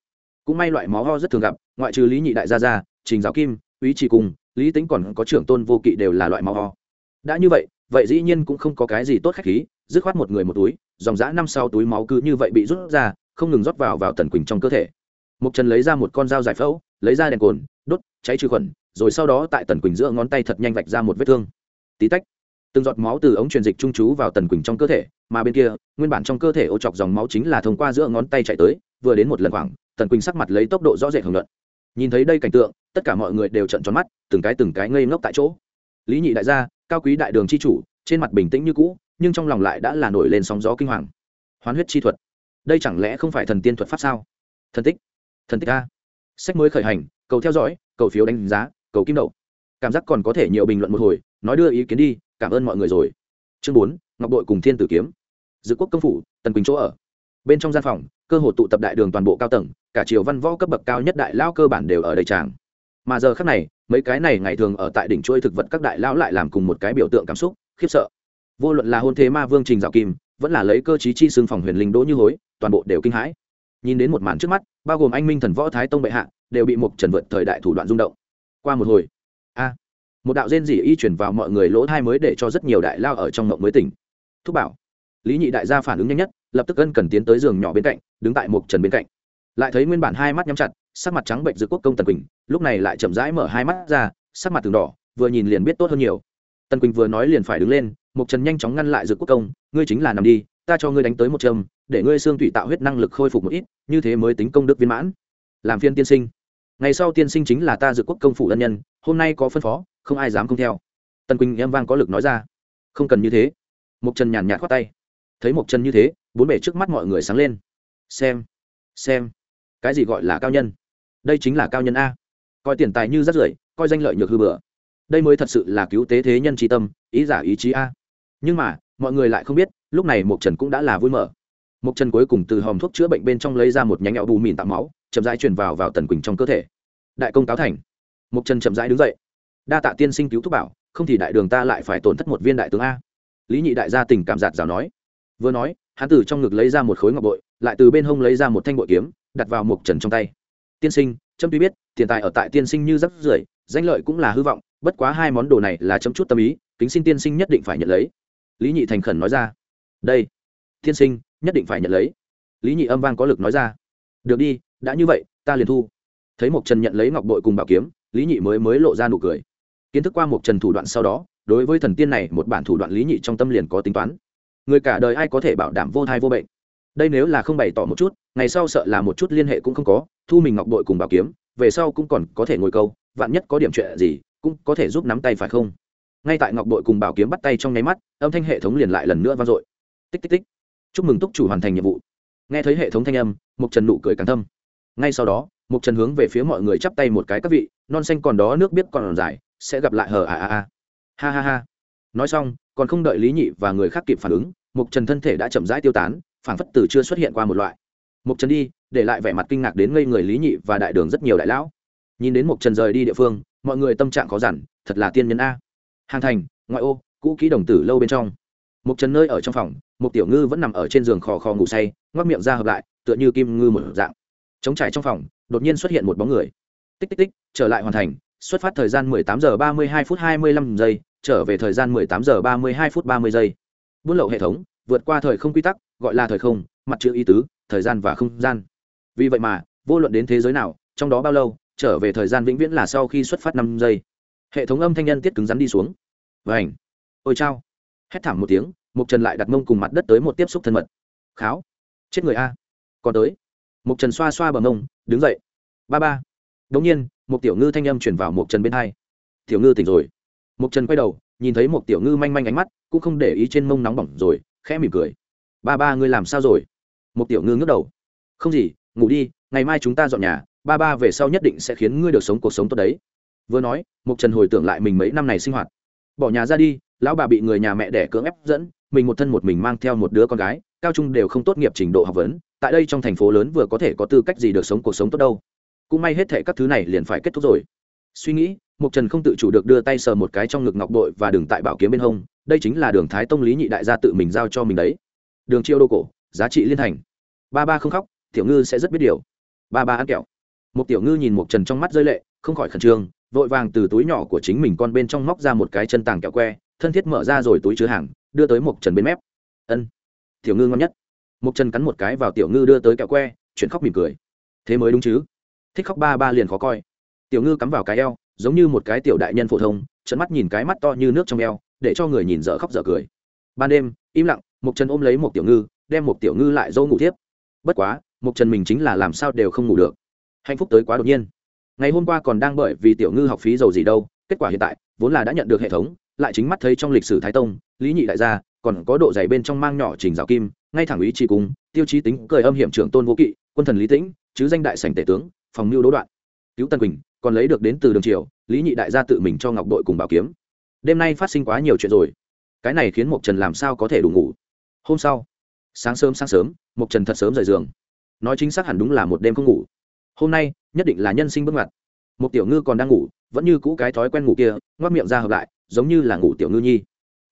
Cũng may loại máu ho rất thường gặp ngoại trừ lý nhị đại gia gia trình giáo kim úy chỉ cùng lý tính còn có trưởng tôn vô kỵ đều là loại máu ho. Đã như vậy vậy dĩ nhiên cũng không có cái gì tốt khách khí dứt khoát một người một túi dòng dã năm sau túi máu cứ như vậy bị rút ra không ngừng rót vào vào tần quỳnh trong cơ thể. Mục trần lấy ra một con dao giải phẫu lấy ra đèn cồn đốt cháy trừ khuẩn rồi sau đó tại tần quỳnh giữa ngón tay thật nhanh vạch ra một vết thương. Tí tách từng giọt máu từ ống truyền dịch trung chú vào tần quỳnh trong cơ thể, mà bên kia, nguyên bản trong cơ thể ô chọc dòng máu chính là thông qua giữa ngón tay chạy tới, vừa đến một lần khoảng, tần quỳnh sắc mặt lấy tốc độ rõ rệt hưởng luận. Nhìn thấy đây cảnh tượng, tất cả mọi người đều trận tròn mắt, từng cái từng cái ngây ngốc tại chỗ. Lý nhị đại gia, cao quý đại đường c h i chủ, trên mặt bình tĩnh như cũ, nhưng trong lòng lại đã là nổi lên sóng gió kinh hoàng. Hoán huyết chi thuật. Đây chẳng lẽ không phải thần tiên thuật pháp sao? Thần tích. Thần tích a. Sách mới khởi hành, cầu theo dõi, cầu phiếu đánh giá, cầu kim đậu. Cảm giác còn có thể nhiều bình luận một hồi, nói đưa ý kiến đi cảm ơn mọi người rồi. Chương bốn, ngọc đội cùng thiên tử kiếm. Dự quốc công phủ, tần quỳnh chỗ ở. Bên trong gian phòng, cơ hội tụ tập đại đường toàn bộ cao tầng, cả triều văn võ cấp bậc cao nhất đại lao cơ bản đều ở đây tràng. Mà giờ khác này, mấy cái này ngày thường ở tại đỉnh chuỗi thực vật các đại lão lại làm cùng một cái biểu tượng cảm xúc, khiếp sợ. Vô luận là hôn thế ma vương trình dạo kim, vẫn là lấy cơ chí chi xương phòng huyền linh đỗ như hối, toàn bộ đều kinh hãi. Nhìn đến một màn trước mắt, bao gồm anh minh thần võ thái tông bệ hạ, đều bị một trần vượt thời đại thủ đoạn rung động. Qua một hồi một đạo rên rỉ y chuyển vào mọi người lỗ thai mới để cho rất nhiều đại lao ở trong mộng mới tỉnh. Thúc bảo, lý nhị đại gia phản ứng nhanh nhất, lập tức ân cần tiến tới giường nhỏ bên cạnh, đứng tại một trần bên cạnh. Lại thấy nguyên bản hai mắt nhắm chặt, sắc mặt trắng bệnh giữa quốc công tần quỳnh, lúc này lại chậm rãi mở hai mắt ra, sắc mặt từng đỏ, vừa nhìn liền biết tốt hơn nhiều. Tần quỳnh vừa nói liền phải đứng lên, một trần nhanh chóng ngăn lại giữa quốc công, ngươi chính là nằm đi, ta cho ngươi đánh tới một châm để ngươi xương thủy tạo huyết năng lực khôi phục một ít, như thế mới tính công đức viên mãn. Làm phiên tiên sinh ngày sau tiên sinh chính là ta dự quốc công phủ ân nhân, hôm nay có phân phó, không ai dám không theo. Tần quỳnh em vang có lực nói ra. Không cần như thế. Mộc trần nhàn nhạt khoát tay. Thấy mộc trần như thế, bốn bể trước mắt mọi người sáng lên. Xem xem. Cái gì gọi là cao nhân? Đây chính là cao nhân a. Coi tiền tài như rắt rưởi, coi danh lợi nhược hư bừa. Đây mới thật sự là cứu tế thế nhân tri tâm, ý giả ý chí a. Nhưng mà, mọi người lại không biết, lúc này mộc trần cũng đã là vui mở mộc trần cuối cùng từ hòm thuốc chữa bệnh bên trong lấy ra một nhánh nhạo bù mìn tạo máu chậm rãi truyền vào vào tần quỳnh trong cơ thể. Đại công cáo thành. Mục trần chậm rãi đứng dậy. Đa tạ tiên sinh cứu thúc bảo, không thì đại đường ta lại phải tổn thất một viên đại tướng a. Lý nhị đại gia tình cảm giạt rào nói. Vừa nói, hắn từ trong ngực lấy ra một khối ngọc bội, lại từ bên hông lấy ra một thanh bội kiếm, đặt vào mục trần trong tay. Tiên sinh trâm tuy biết, tiền tài ở tại tiên sinh như rắc rưởi, danh lợi cũng là hư vọng, bất quá hai món đồ này là chấm chút tâm ý, kính xin tiên sinh nhất định phải nhận lấy. Lý nhị thành khẩn nói ra. Đây, tiên sinh, nhất định phải nhận lấy. Lý nhị âm vang có lực nói ra. Được đi đã như vậy, ta liền thu. Thấy mộc trần nhận lấy ngọc bội cùng bảo kiếm, lý nhị mới mới lộ ra nụ cười. Kiến thức qua mộc trần thủ đoạn sau đó, đối với thần tiên này, một bản thủ đoạn lý nhị trong tâm liền có tính toán. Người cả đời ai có thể bảo đảm vô thai vô bệnh? Đây nếu là không bày tỏ một chút, ngày sau sợ là một chút liên hệ cũng không có, thu mình ngọc bội cùng bảo kiếm, về sau cũng còn có thể ngồi câu, vạn nhất có điểm chuyện gì, cũng có thể giúp nắm tay phải không? Ngay tại ngọc bội cùng bảo kiếm bắt tay trong nháy mắt, âm thanh hệ thống liền lại lần nữa vang dội. Tích tích tích. Chúc mừng túc chủ hoàn thành nhiệm vụ. Nghe thấy hệ thống thanh âm mục trần nụ cười càng thâm ngay sau đó mục trần hướng về phía mọi người chắp tay một cái, các vị, non xanh còn đó nước biết còn dài, sẽ gặp lại hờ à à à ha ha ha. Nói xong, còn không đợi lý nhị và người khác kịp phản ứng mục trần thân thể đã chậm rãi tiêu tán phản phất từ chưa xuất hiện qua một loại. Mục trần đi, để lại vẻ mặt kinh ngạc đến ngây người lý nhị và đại đường rất nhiều đại lão. Nhìn đến mục trần rời đi địa phương, mọi người tâm trạng khó giản thật là tiên nhân a. Hàng thành, ngoại ô, cũ kỹ đồng tử lâu bên trong. Mục trần nơi ở trong phòng mục tiểu ngư vẫn nằm ở trên giường khò khò ngủ say ngoắc miệng ra hợp lại, tựa như kim ngư một dạng chống trải trong phòng, đột nhiên xuất hiện một bóng người. Tích tích tích, trở lại hoàn thành, xuất phát thời gian 18 giờ 32 phút 25 giây, trở về thời gian 18 giờ 32 phút 30 giây. Buôn lậu hệ thống, vượt qua thời không quy tắc, gọi là thời không, mặt chữ ý tứ, thời gian và không gian. Vì vậy mà, vô luận đến thế giới nào, trong đó bao lâu, trở về thời gian vĩnh viễn là sau khi xuất phát năm giây. Hệ thống âm thanh nhân tiết cứng rắn đi xuống. Vảnh ôi chao. Hét thảm một tiếng mục trần lại đặt mông cùng mặt đất tới một tiếp xúc thân mật. Kháo. Chết người a. Còn tới mục trần xoa xoa bờ mông, đứng dậy. Ba ba. Đống nhiên một tiểu ngư thanh âm chuyển vào một trần bên hai. Tiểu ngư tỉnh rồi. Một trần quay đầu, nhìn thấy một tiểu ngư manh manh ánh mắt, cũng không để ý trên mông nóng bỏng rồi, khẽ mỉm cười. Ba ba, ngươi làm sao rồi? Một tiểu ngư ngước đầu. Không gì, ngủ đi, ngày mai chúng ta dọn nhà, ba ba về sau nhất định sẽ khiến ngươi được sống cuộc sống tốt đấy. Vừa nói Mục trần hồi tưởng lại mình mấy năm này sinh hoạt. Bỏ nhà ra đi, lão bà bị người nhà mẹ đẻ cưỡng ép dẫn, mình một thân một mình mang theo một đứa con gái, cao trung đều không tốt nghiệp trình độ học vấn tại đây trong thành phố lớn vừa có thể có tư cách gì được sống cuộc sống tốt đâu. Cũng may hết thệ các thứ này liền phải kết thúc rồi. Suy nghĩ mục trần không tự chủ được đưa tay sờ một cái trong ngực ngọc bội và đường tại bảo kiếm bên hông, đây chính là đường thái tông lý nhị đại gia tự mình giao cho mình đấy. Đường chiêu đô cổ, giá trị liên thành. Ba ba không khóc, tiểu ngư sẽ rất biết điều. Ba ba ăn kẹo. Một tiểu ngư nhìn mục trần trong mắt rơi lệ, không khỏi khẩn trương, vội vàng từ túi nhỏ của chính mình con bên trong móc ra một cái chân tàng kẹo que, thân thiết mở ra rồi túi chứa hàng, đưa tới mục trần bên mép. Ân, tiểu ngư ngon nhất mục trần cắn một cái vào tiểu ngư đưa tới kẹo que, chuyển khóc mỉm cười. Thế mới đúng chứ? Thích khóc ba ba liền khó coi. Tiểu ngư cắm vào cái eo, giống như một cái tiểu đại nhân phổ thông trận mắt nhìn cái mắt to như nước trong eo, để cho người nhìn dở khóc dở cười. Ban đêm, im lặng mục trần ôm lấy một tiểu ngư, đem một tiểu ngư lại dâu ngủ tiếp. Bất quá mục trần mình chính là làm sao đều không ngủ được. Hạnh phúc tới quá đột nhiên. Ngày hôm qua còn đang bởi vì tiểu ngư học phí giàu gì đâu, kết quả hiện tại, vốn là đã nhận được hệ thống, lại chính mắt thấy trong lịch sử thái tông, lý nhị đại gia, còn có độ dày bên trong mang nhỏ trình rào kim ngay thẳng ý chỉ cùng, tiêu chí tính cười âm hiểm trưởng tôn vô kỵ, quân thần lý tĩnh, chứ danh đại sảnh tể tướng, phòng mưu đỗ đoạn. Cứu tân quỳnh, còn lấy được đến từ đường triều, lý nhị đại gia tự mình cho ngọc đội cùng bảo kiếm. Đêm nay phát sinh quá nhiều chuyện rồi. Cái này khiến mộc trần làm sao có thể đủ ngủ? Hôm sau, sáng sớm sáng sớm, mộc trần thật sớm rời giường. Nói chính xác hẳn đúng là một đêm không ngủ. Hôm nay, nhất định là nhân sinh bước ngoặt. Một tiểu ngư còn đang ngủ, vẫn như cũ cái thói quen ngủ kia ngoắc miệng ra hợp lại, giống như là ngủ tiểu ngư nhi.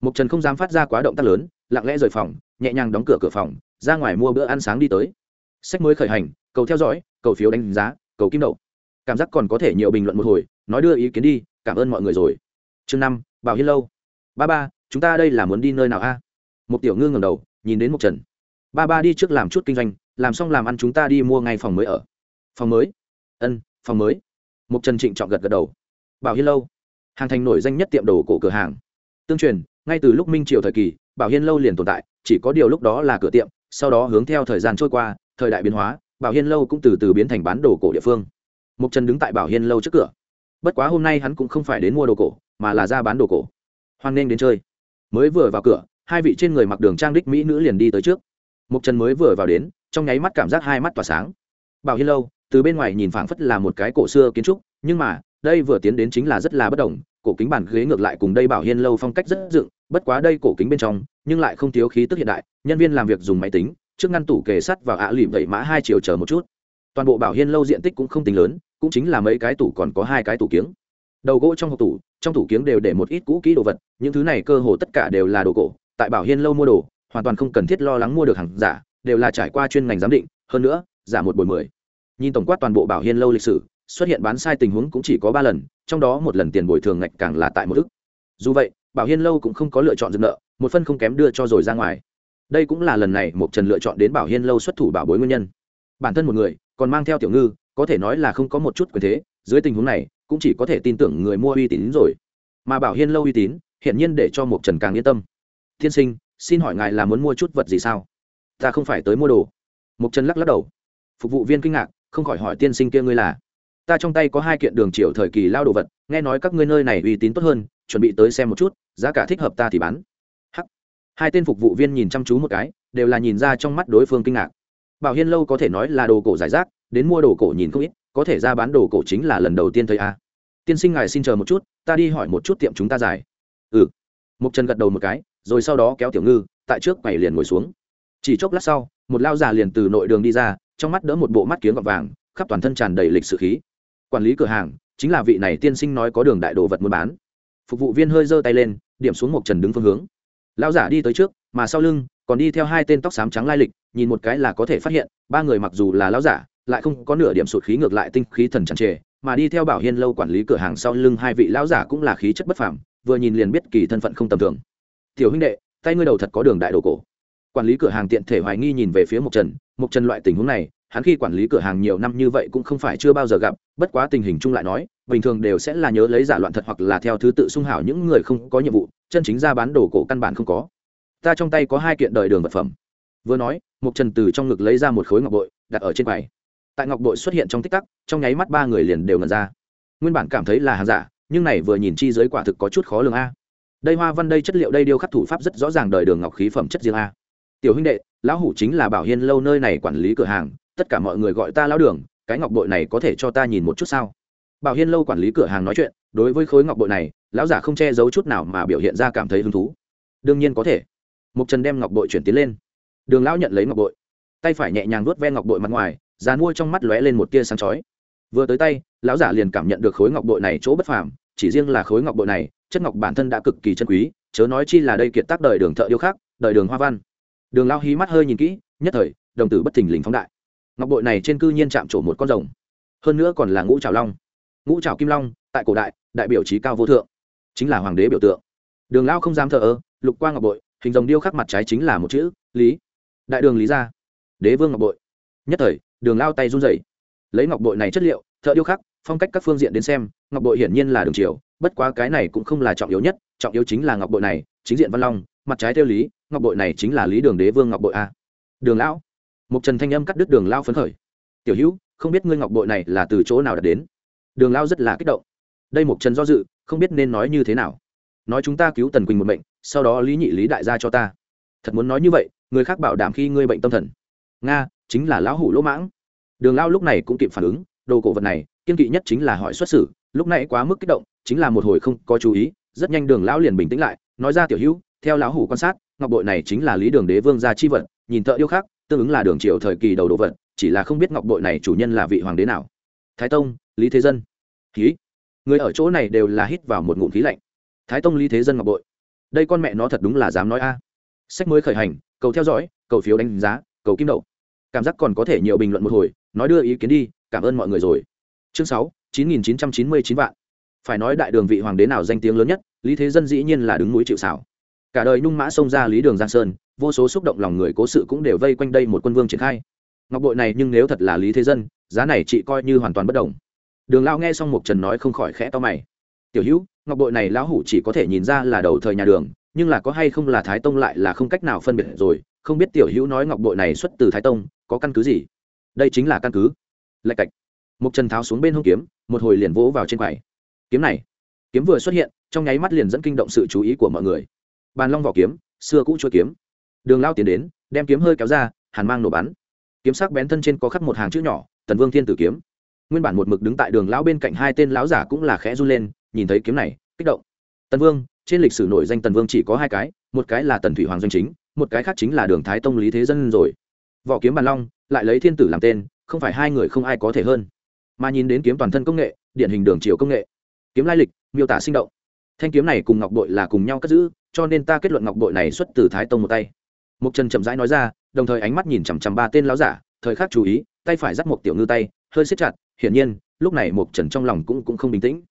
Mộc trần không dám phát ra quá động tác lớn lặng lẽ rời phòng, nhẹ nhàng đóng cửa cửa phòng, ra ngoài mua bữa ăn sáng đi tới. Sách mới khởi hành, cầu theo dõi, cầu phiếu đánh giá, cầu kim đậu. Cảm giác còn có thể nhiều bình luận một hồi, nói đưa ý kiến đi, cảm ơn mọi người rồi. Chương năm, bảo hiên lâu. Ba ba, chúng ta đây là muốn đi nơi nào a? Một tiểu ngư ngầm đầu, nhìn đến một trần. Ba ba đi trước làm chút kinh doanh, làm xong làm ăn chúng ta đi mua ngay phòng mới ở. Phòng mới? Ân, phòng mới. Một trần trịnh chọn gật gật đầu. Bảo hiên lâu. Hàng thành nổi danh nhất tiệm đồ cổ cửa hàng. Tương truyền, ngay từ lúc minh triều thời kỳ bảo hiên lâu liền tồn tại, chỉ có điều lúc đó là cửa tiệm, sau đó hướng theo thời gian trôi qua, thời đại biến hóa, bảo hiên lâu cũng từ từ biến thành bán đồ cổ địa phương. Mục trần đứng tại bảo hiên lâu trước cửa. Bất quá hôm nay hắn cũng không phải đến mua đồ cổ, mà là ra bán đồ cổ. Hoan nghênh đến chơi. Mới vừa vào cửa, hai vị trên người mặc đường trang đích mỹ nữ liền đi tới trước. Mục trần mới vừa vào đến, trong nháy mắt cảm giác hai mắt tỏa sáng. Bảo hiên lâu, từ bên ngoài nhìn phảng phất là một cái cổ xưa kiến trúc, nhưng mà, đây vừa tiến đến chính là rất là bất đồng, cổ kính bàn ghế ngược lại cùng đây bảo hiên lâu phong cách rất dựng bất quá đây cổ kính bên trong, nhưng lại không thiếu khí tức hiện đại, nhân viên làm việc dùng máy tính, trước ngăn tủ kề sắt vào ạ lìm đẩy mã hai chiều chờ một chút. Toàn bộ bảo hiên lâu diện tích cũng không tính lớn, cũng chính là mấy cái tủ còn có hai cái tủ kiếng. Đầu gỗ trong hộp tủ, trong tủ kiếng đều để một ít cũ kỹ đồ vật, những thứ này cơ hồ tất cả đều là đồ cổ, tại bảo hiên lâu mua đồ, hoàn toàn không cần thiết lo lắng mua được hàng giả, đều là trải qua chuyên ngành giám định, hơn nữa, giả một buổi mười. Nhìn tổng quát toàn bộ bảo hiên lâu lịch sử, xuất hiện bán sai tình huống cũng chỉ có ba lần, trong đó một lần tiền bồi thường ngạch càng là tại một ức. Dù vậy bảo hiên lâu cũng không có lựa chọn dừng nợ, một phân không kém đưa cho rồi ra ngoài. Đây cũng là lần này một trần lựa chọn đến bảo hiên lâu xuất thủ bảo bối nguyên nhân. Bản thân một người, còn mang theo tiểu ngư, có thể nói là không có một chút quyền thế, dưới tình huống này, cũng chỉ có thể tin tưởng người mua uy tín rồi. Mà bảo hiên lâu uy tín, hiển nhiên để cho một trần càng yên tâm. Tiên sinh, xin hỏi ngài là muốn mua chút vật gì sao? Ta không phải tới mua đồ. Mộc trần lắc lắc đầu. Phục vụ viên kinh ngạc, không khỏi hỏi tiên sinh kia ngươi là? Ta trong tay có hai kiện đường triệu thời kỳ lao đồ vật, nghe nói các ngươi nơi này uy tín tốt hơn, chuẩn bị tới xem một chút giá cả thích hợp ta thì bán. Hắc. Hai tên phục vụ viên nhìn chăm chú một cái, đều là nhìn ra trong mắt đối phương kinh ngạc. Bảo hiên lâu có thể nói là đồ cổ giải rác, đến mua đồ cổ nhìn không ít, có thể ra bán đồ cổ chính là lần đầu tiên thấy a. À. tiên sinh ngài xin chờ một chút, ta đi hỏi một chút tiệm chúng ta giải. Ừ. Mục trần gật đầu một cái, rồi sau đó kéo tiểu ngư, tại trước quầy liền ngồi xuống. Chỉ chốc lát sau, một lao già liền từ nội đường đi ra, trong mắt đỡ một bộ mắt kiếng gọt vàng, khắp toàn thân tràn đầy lịch sự khí. Quản lý cửa hàng, chính là vị này tiên sinh nói có đường đại đồ vật muốn bán. Phục vụ viên hơi giơ tay lên điểm xuống một trần đứng phương hướng. Lão giả đi tới trước, mà sau lưng còn đi theo hai tên tóc xám trắng lai lịch, nhìn một cái là có thể phát hiện, ba người mặc dù là lão giả, lại không có nửa điểm sụt khí ngược lại tinh khí thần chẳng trề, mà đi theo bảo hiên lâu quản lý cửa hàng sau lưng hai vị lão giả cũng là khí chất bất phàm, vừa nhìn liền biết kỳ thân phận không tầm thường. Tiểu huynh đệ, tay ngươi đầu thật có đường đại đồ cổ. Quản lý cửa hàng tiện thể hoài nghi nhìn về phía mộc trần mộc trần loại tình huống này hắn khi quản lý cửa hàng nhiều năm như vậy cũng không phải chưa bao giờ gặp, bất quá tình hình chung lại nói, bình thường đều sẽ là nhớ lấy giả loạn thật hoặc là theo thứ tự sung hảo những người không có nhiệm vụ, chân chính ra bán đồ cổ căn bản không có. Ta trong tay có hai kiện đời đường vật phẩm. Vừa nói một trần từ trong ngực lấy ra một khối ngọc bội, đặt ở trên quầy. Tại ngọc bội xuất hiện trong tích tắc, trong nháy mắt ba người liền đều ngần ra. Nguyên bản cảm thấy là hàng giả, nhưng này vừa nhìn chi giới quả thực có chút khó lường a. Đây hoa văn đây chất liệu đây điêu khắc thủ pháp rất rõ ràng đời đường ngọc khí phẩm chất riêng a. Tiểu huynh đệ, lão hủ chính là bảo hiên lâu nơi này quản lý cửa hàng tất cả mọi người gọi ta lão đường, cái ngọc bội này có thể cho ta nhìn một chút sao? Bảo hiên lâu quản lý cửa hàng nói chuyện, đối với khối ngọc bội này, lão giả không che giấu chút nào mà biểu hiện ra cảm thấy hứng thú. Đương nhiên có thể. Mục trần đem ngọc bội chuyển tiến lên. Đường lão nhận lấy ngọc bội. Tay phải nhẹ nhàng vuốt ve ngọc bội mặt ngoài dàn mua trong mắt lóe lên một tia sáng chói. Vừa tới tay, lão giả liền cảm nhận được khối ngọc bội này chỗ bất phàm, chỉ riêng là khối ngọc bội này, chất ngọc bản thân đã cực kỳ chân quý, chớ nói chi là đây kiệt tác đời đường thợ điêu khắc, đời đường hoa văn. Đường lão hí mắt hơi nhìn kỹ, nhất thời, đồng tử bất thình lình phóng đại ngọc bội này trên cư nhiên chạm trổ một con rồng, hơn nữa còn là ngũ trào long. Ngũ trào kim long, tại cổ đại đại biểu trí cao vô thượng, chính là hoàng đế biểu tượng. Đường lao không dám thờ ơ, lục qua ngọc bội, hình rồng điêu khắc mặt trái chính là một chữ, lý. Đại đường lý gia, đế vương ngọc bội. Nhất thời, đường lao tay run rẩy. Lấy ngọc bội này chất liệu, thợ điêu khắc, phong cách các phương diện đến xem, ngọc bội hiển nhiên là đường triều, bất quá cái này cũng không là trọng yếu nhất, trọng yếu chính là ngọc bội này, chính diện văn long, mặt trái theo lý, ngọc bội này chính là lý đường đế vương ngọc bội a. Đường lão một trần thanh âm cắt đứt đường lao phấn khởi. Tiểu hữu, không biết ngươi ngọc bội này là từ chỗ nào đã đến? Đường lao rất là kích động. Đây một trần do dự, không biết nên nói như thế nào. Nói chúng ta cứu tần quỳnh một bệnh sau đó lý nhị lý đại gia cho ta. Thật muốn nói như vậy, người khác bảo đảm khi ngươi bệnh tâm thần. Nga, chính là lão hủ lỗ mãng. Đường lao lúc này cũng kịp phản ứng, đồ cổ vật này, kiên kỵ nhất chính là hỏi xuất xử, lúc này quá mức kích động, chính là một hồi không có chú ý, rất nhanh đường lão liền bình tĩnh lại, nói ra tiểu hữu, theo lão hủ quan sát, ngọc bội này chính là lý đường đế vương gia chi vật, nhìn thợ yêu khác tương ứng là đường triều thời kỳ đầu đồ vật, chỉ là không biết ngọc bội này chủ nhân là vị hoàng đế nào. Thái tông, lý thế dân. Khí người ở chỗ này đều là hít vào một ngụm khí lạnh. Thái tông, lý thế dân ngọc bội. Đây con mẹ nó thật đúng là dám nói a. Sách mới khởi hành, cầu theo dõi, cầu phiếu đánh giá, cầu kim đậu. Cảm giác còn có thể nhiều bình luận một hồi, nói đưa ý kiến đi, cảm ơn mọi người rồi. Chương sáu, chín nghìn chín trăm chín mươi chín vạn. Phải nói đại đường vị hoàng đế nào danh tiếng lớn nhất, lý thế dân dĩ nhiên là đứng núi chịu xảo cả đời nung mã xông ra lý đường giang sơn, vô số xúc động lòng người cố sự cũng đều vây quanh đây một quân vương triển khai. Ngọc bội này nhưng nếu thật là lý thế dân, giá này chị coi như hoàn toàn bất đồng đường lao nghe xong một trần nói không khỏi khẽ to mày. Tiểu hữu, ngọc bội này lão hủ chỉ có thể nhìn ra là đầu thời nhà đường, nhưng là có hay không là thái tông lại là không cách nào phân biệt rồi, không biết tiểu hữu nói ngọc bội này xuất từ thái tông, có căn cứ gì? Đây chính là căn cứ. Lạch cạch. Một trần tháo xuống bên hông kiếm, một hồi liền vỗ vào trên quầy. Kiếm này. Kiếm vừa xuất hiện, trong nháy mắt liền dẫn kinh động sự chú ý của mọi người bàn long vỏ kiếm, xưa cũ chuôi kiếm. Đường lao tiến đến, đem kiếm hơi kéo ra, hàn mang nổ bắn. Kiếm sắc bén thân trên có khắc một hàng chữ nhỏ, tần vương thiên tử kiếm. Nguyên bản một mực đứng tại đường lão bên cạnh hai tên lão giả cũng là khẽ run lên, nhìn thấy kiếm này, kích động. Tần vương, trên lịch sử nổi danh tần vương chỉ có hai cái, một cái là tần thủy hoàng doanh chính, một cái khác chính là đường thái tông lý thế dân rồi. Vỏ kiếm bàn long, lại lấy thiên tử làm tên, không phải hai người không ai có thể hơn. Mà nhìn đến kiếm toàn thân công nghệ, điển hình đường chiều công nghệ. Kiếm lai lịch, miêu tả sinh động. Thanh kiếm này cùng ngọc bội là cùng nhau cất giữ cho nên ta kết luận ngọc bội này xuất từ thái tông một tay. Mục trần chậm rãi nói ra, đồng thời ánh mắt nhìn chằm chằm ba tên láo giả, thời khắc chú ý, tay phải dắt một tiểu ngư tay, hơi siết chặt, hiển nhiên, lúc này mục trần trong lòng cũng cũng không bình tĩnh.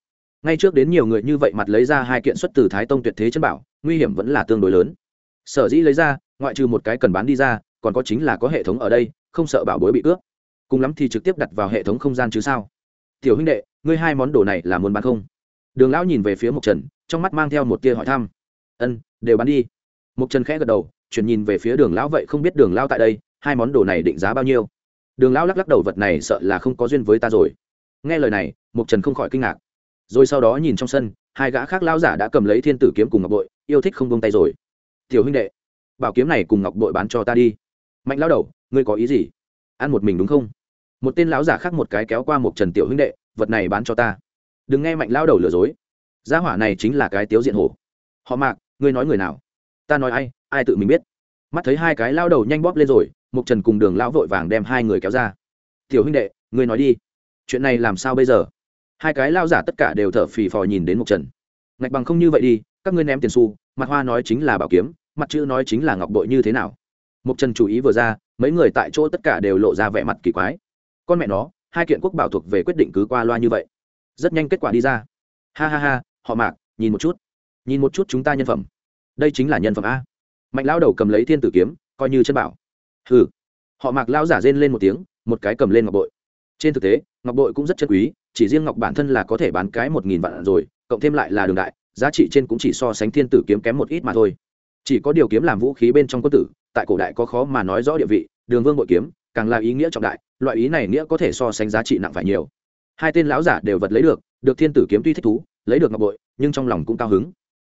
Ngay trước đến nhiều người như vậy mặt lấy ra hai kiện xuất từ thái tông tuyệt thế chân bảo, nguy hiểm vẫn là tương đối lớn. Sở dĩ lấy ra, ngoại trừ một cái cần bán đi ra, còn có chính là có hệ thống ở đây, không sợ bảo bối bị cướp. Cùng lắm thì trực tiếp đặt vào hệ thống không gian chứ sao? Tiểu huynh đệ, ngươi hai món đồ này là muốn bán không? Đường lão nhìn về phía mộc trần, trong mắt mang theo một tia hỏi thăm ân, đều bán đi. Mục trần khẽ gật đầu, chuyển nhìn về phía đường lão vậy không biết đường lão tại đây, hai món đồ này định giá bao nhiêu. Đường lão lắc lắc đầu vật này sợ là không có duyên với ta rồi. Nghe lời này Mục trần không khỏi kinh ngạc. Rồi sau đó nhìn trong sân, hai gã khác lão giả đã cầm lấy thiên tử kiếm cùng ngọc bội, yêu thích không bông tay rồi. Tiểu huynh đệ, bảo kiếm này cùng ngọc bội bán cho ta đi. Mạnh lão đầu, ngươi có ý gì? Ăn một mình đúng không? Một tên lão giả khác một cái kéo qua một trần tiểu huynh đệ, vật này bán cho ta. Đừng nghe mạnh Lão đầu lừa dối. Gia hỏa này chính là cái tiếu diện hổ. Họ mạc ngươi nói người nào? Ta nói ai ai tự mình biết. Mắt thấy hai cái lao đầu nhanh bóp lên rồi, mục trần cùng đường lão vội vàng đem hai người kéo ra. Tiểu huynh đệ, ngươi nói đi. Chuyện này làm sao bây giờ? Hai cái lao giả tất cả đều thở phì phò nhìn đến mục trần. Ngạch bằng không như vậy đi, các ngươi ném tiền xu, mặt hoa nói chính là bảo kiếm, mặt chữ nói chính là ngọc bội như thế nào? Mục trần chú ý vừa ra, mấy người tại chỗ tất cả đều lộ ra vẻ mặt kỳ quái. Con mẹ nó, hai kiện quốc bảo thuộc về quyết định cứ qua loa như vậy. Rất nhanh kết quả đi ra. Ha ha ha, họ mạc, nhìn một chút nhìn một chút chúng ta nhân phẩm. Đây chính là nhân phẩm a. Mạnh lao đầu cầm lấy thiên tử kiếm, coi như chân bảo. Hừ. Họ mạc lao giả rên lên một tiếng, một cái cầm lên ngọc bội. Trên thực tế, ngọc bội cũng rất chân quý, chỉ riêng ngọc bản thân là có thể bán cái một nghìn vạn rồi, cộng thêm lại là đường đại, giá trị trên cũng chỉ so sánh thiên tử kiếm kém một ít mà thôi. Chỉ có điều kiếm làm vũ khí bên trong quân tử, tại cổ đại có khó mà nói rõ địa vị, đường vương bội kiếm, càng là ý nghĩa trọng đại, loại ý này nghĩa có thể so sánh giá trị nặng phải nhiều. Hai tên lão giả đều vật lấy được được thiên tử kiếm tuy thích thú, lấy được ngọc bội, nhưng trong lòng cũng cao hứng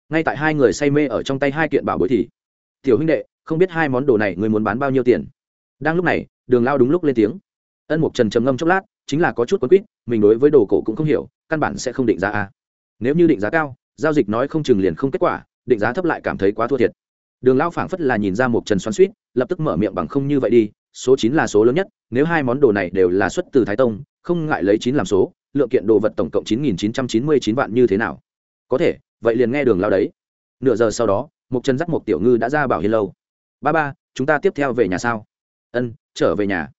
ngay tại hai người say mê ở trong tay hai kiện bảo bối thì, tiểu huynh đệ, không biết hai món đồ này người muốn bán bao nhiêu tiền? Đang lúc này, đường lao đúng lúc lên tiếng. Ân mục trần trầm ngâm chốc lát, chính là có chút quấn quýt, mình đối với đồ cổ cũng không hiểu, căn bản sẽ không định giá a. Nếu như định giá cao, giao dịch nói không chừng liền không kết quả, định giá thấp lại cảm thấy quá thua thiệt. Đường lao phảng phất là nhìn ra một trần xoắn suýt lập tức mở miệng bằng không như vậy đi, số chín là số lớn nhất, nếu hai món đồ này đều là xuất từ thái tông, không ngại lấy chín làm số, lượng kiện đồ vật tổng cộng chín nghìn chín trăm chín mươi chín vạn như thế nào? Có thể vậy liền nghe đường lao đấy. Nửa giờ sau đó mục trần dắt một tiểu ngư đã ra bảo hiên lâu. Ba ba, chúng ta tiếp theo về nhà sao? Ân, trở về nhà.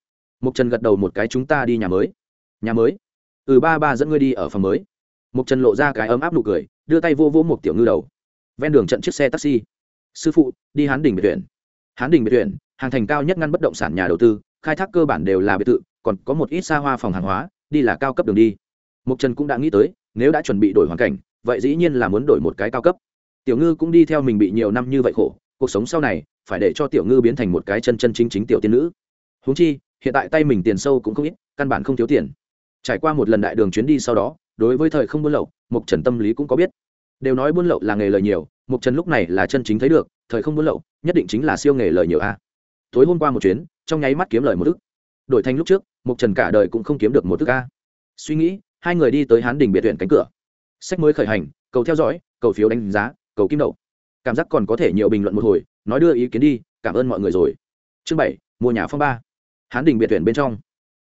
Mục trần gật đầu một cái, chúng ta đi nhà mới. Nhà mới? Ừ ba ba dẫn ngươi đi ở phòng mới. Mục trần lộ ra cái ấm áp nụ cười, đưa tay vô vô một tiểu ngư đầu. Ven đường trận chiếc xe taxi. Sư phụ, đi hán đình biệt viện. Hán đình biệt viện, hàng thành cao nhất ngăn bất động sản nhà đầu tư, khai thác cơ bản đều là biệt thự, còn có một ít xa hoa phòng hàng hóa, đi là cao cấp đường đi. Mục trần cũng đã nghĩ tới, nếu đã chuẩn bị đổi hoàn cảnh vậy dĩ nhiên là muốn đổi một cái cao cấp. Tiểu ngư cũng đi theo mình bị nhiều năm như vậy khổ, cuộc sống sau này, phải để cho tiểu ngư biến thành một cái chân chân chính chính tiểu tiên nữ. Huống chi, hiện tại tay mình tiền sâu cũng không ít, căn bản không thiếu tiền. Trải qua một lần đại đường chuyến đi sau đó, đối với thời không buôn lậu mục trần tâm lý cũng có biết. Đều nói buôn lậu là nghề lời nhiều mục trần lúc này là chân chính thấy được, thời không buôn lậu, nhất định chính là siêu nghề lời nhiều a. Tối hôm qua một chuyến, trong nháy mắt kiếm lời một ức. Đổi thành lúc trước mục trần cả đời cũng không kiếm được một ức a. Suy nghĩ, hai người đi tới hán đình biệt huyện cánh cửa sách mới khởi hành, cầu theo dõi, cầu phiếu đánh giá, cầu kim đậu. Cảm giác còn có thể nhiều bình luận một hồi, nói đưa ý kiến đi, cảm ơn mọi người rồi. Chương bảy mua nhà phong ba. Hán đình biệt tuyển bên trong.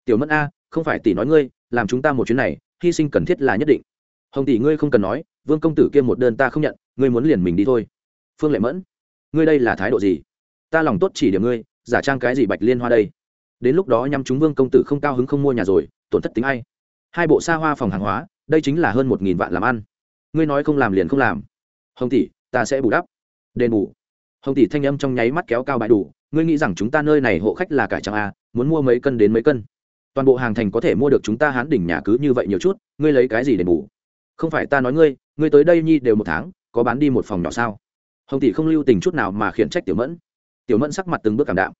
Tiểu mẫn a, không phải tỷ nói ngươi, làm chúng ta một chuyến này, hy sinh cần thiết là nhất định. Hồng tỷ ngươi không cần nói, vương công tử kia một đơn ta không nhận, ngươi muốn liền mình đi thôi. Phương lệ mẫn, ngươi đây là thái độ gì? Ta lòng tốt chỉ điểm ngươi, giả trang cái gì bạch liên hoa đây? Đến lúc đó nhắm chúng vương công tử không cao hứng không mua nhà rồi, tổn thất tính ai? Hai bộ xa hoa phòng hàng hóa đây chính là hơn một nghìn vạn làm ăn. Ngươi nói không làm liền không làm. Hồng tỷ, ta sẽ bù đắp. Đền bù. Hồng tỷ thanh âm trong nháy mắt kéo cao bãi đủ. Ngươi nghĩ rằng chúng ta nơi này hộ khách là cải trang a muốn mua mấy cân đến mấy cân. Toàn bộ hàng thành có thể mua được chúng ta hán đỉnh nhà cứ như vậy nhiều chút, ngươi lấy cái gì đền bù? Không phải ta nói ngươi ngươi tới đây nhi đều một tháng, có bán đi một phòng nhỏ sao? Hồng tỷ không lưu tình chút nào mà khiển trách tiểu mẫn. Tiểu mẫn sắc mặt từng bước cảm đạm.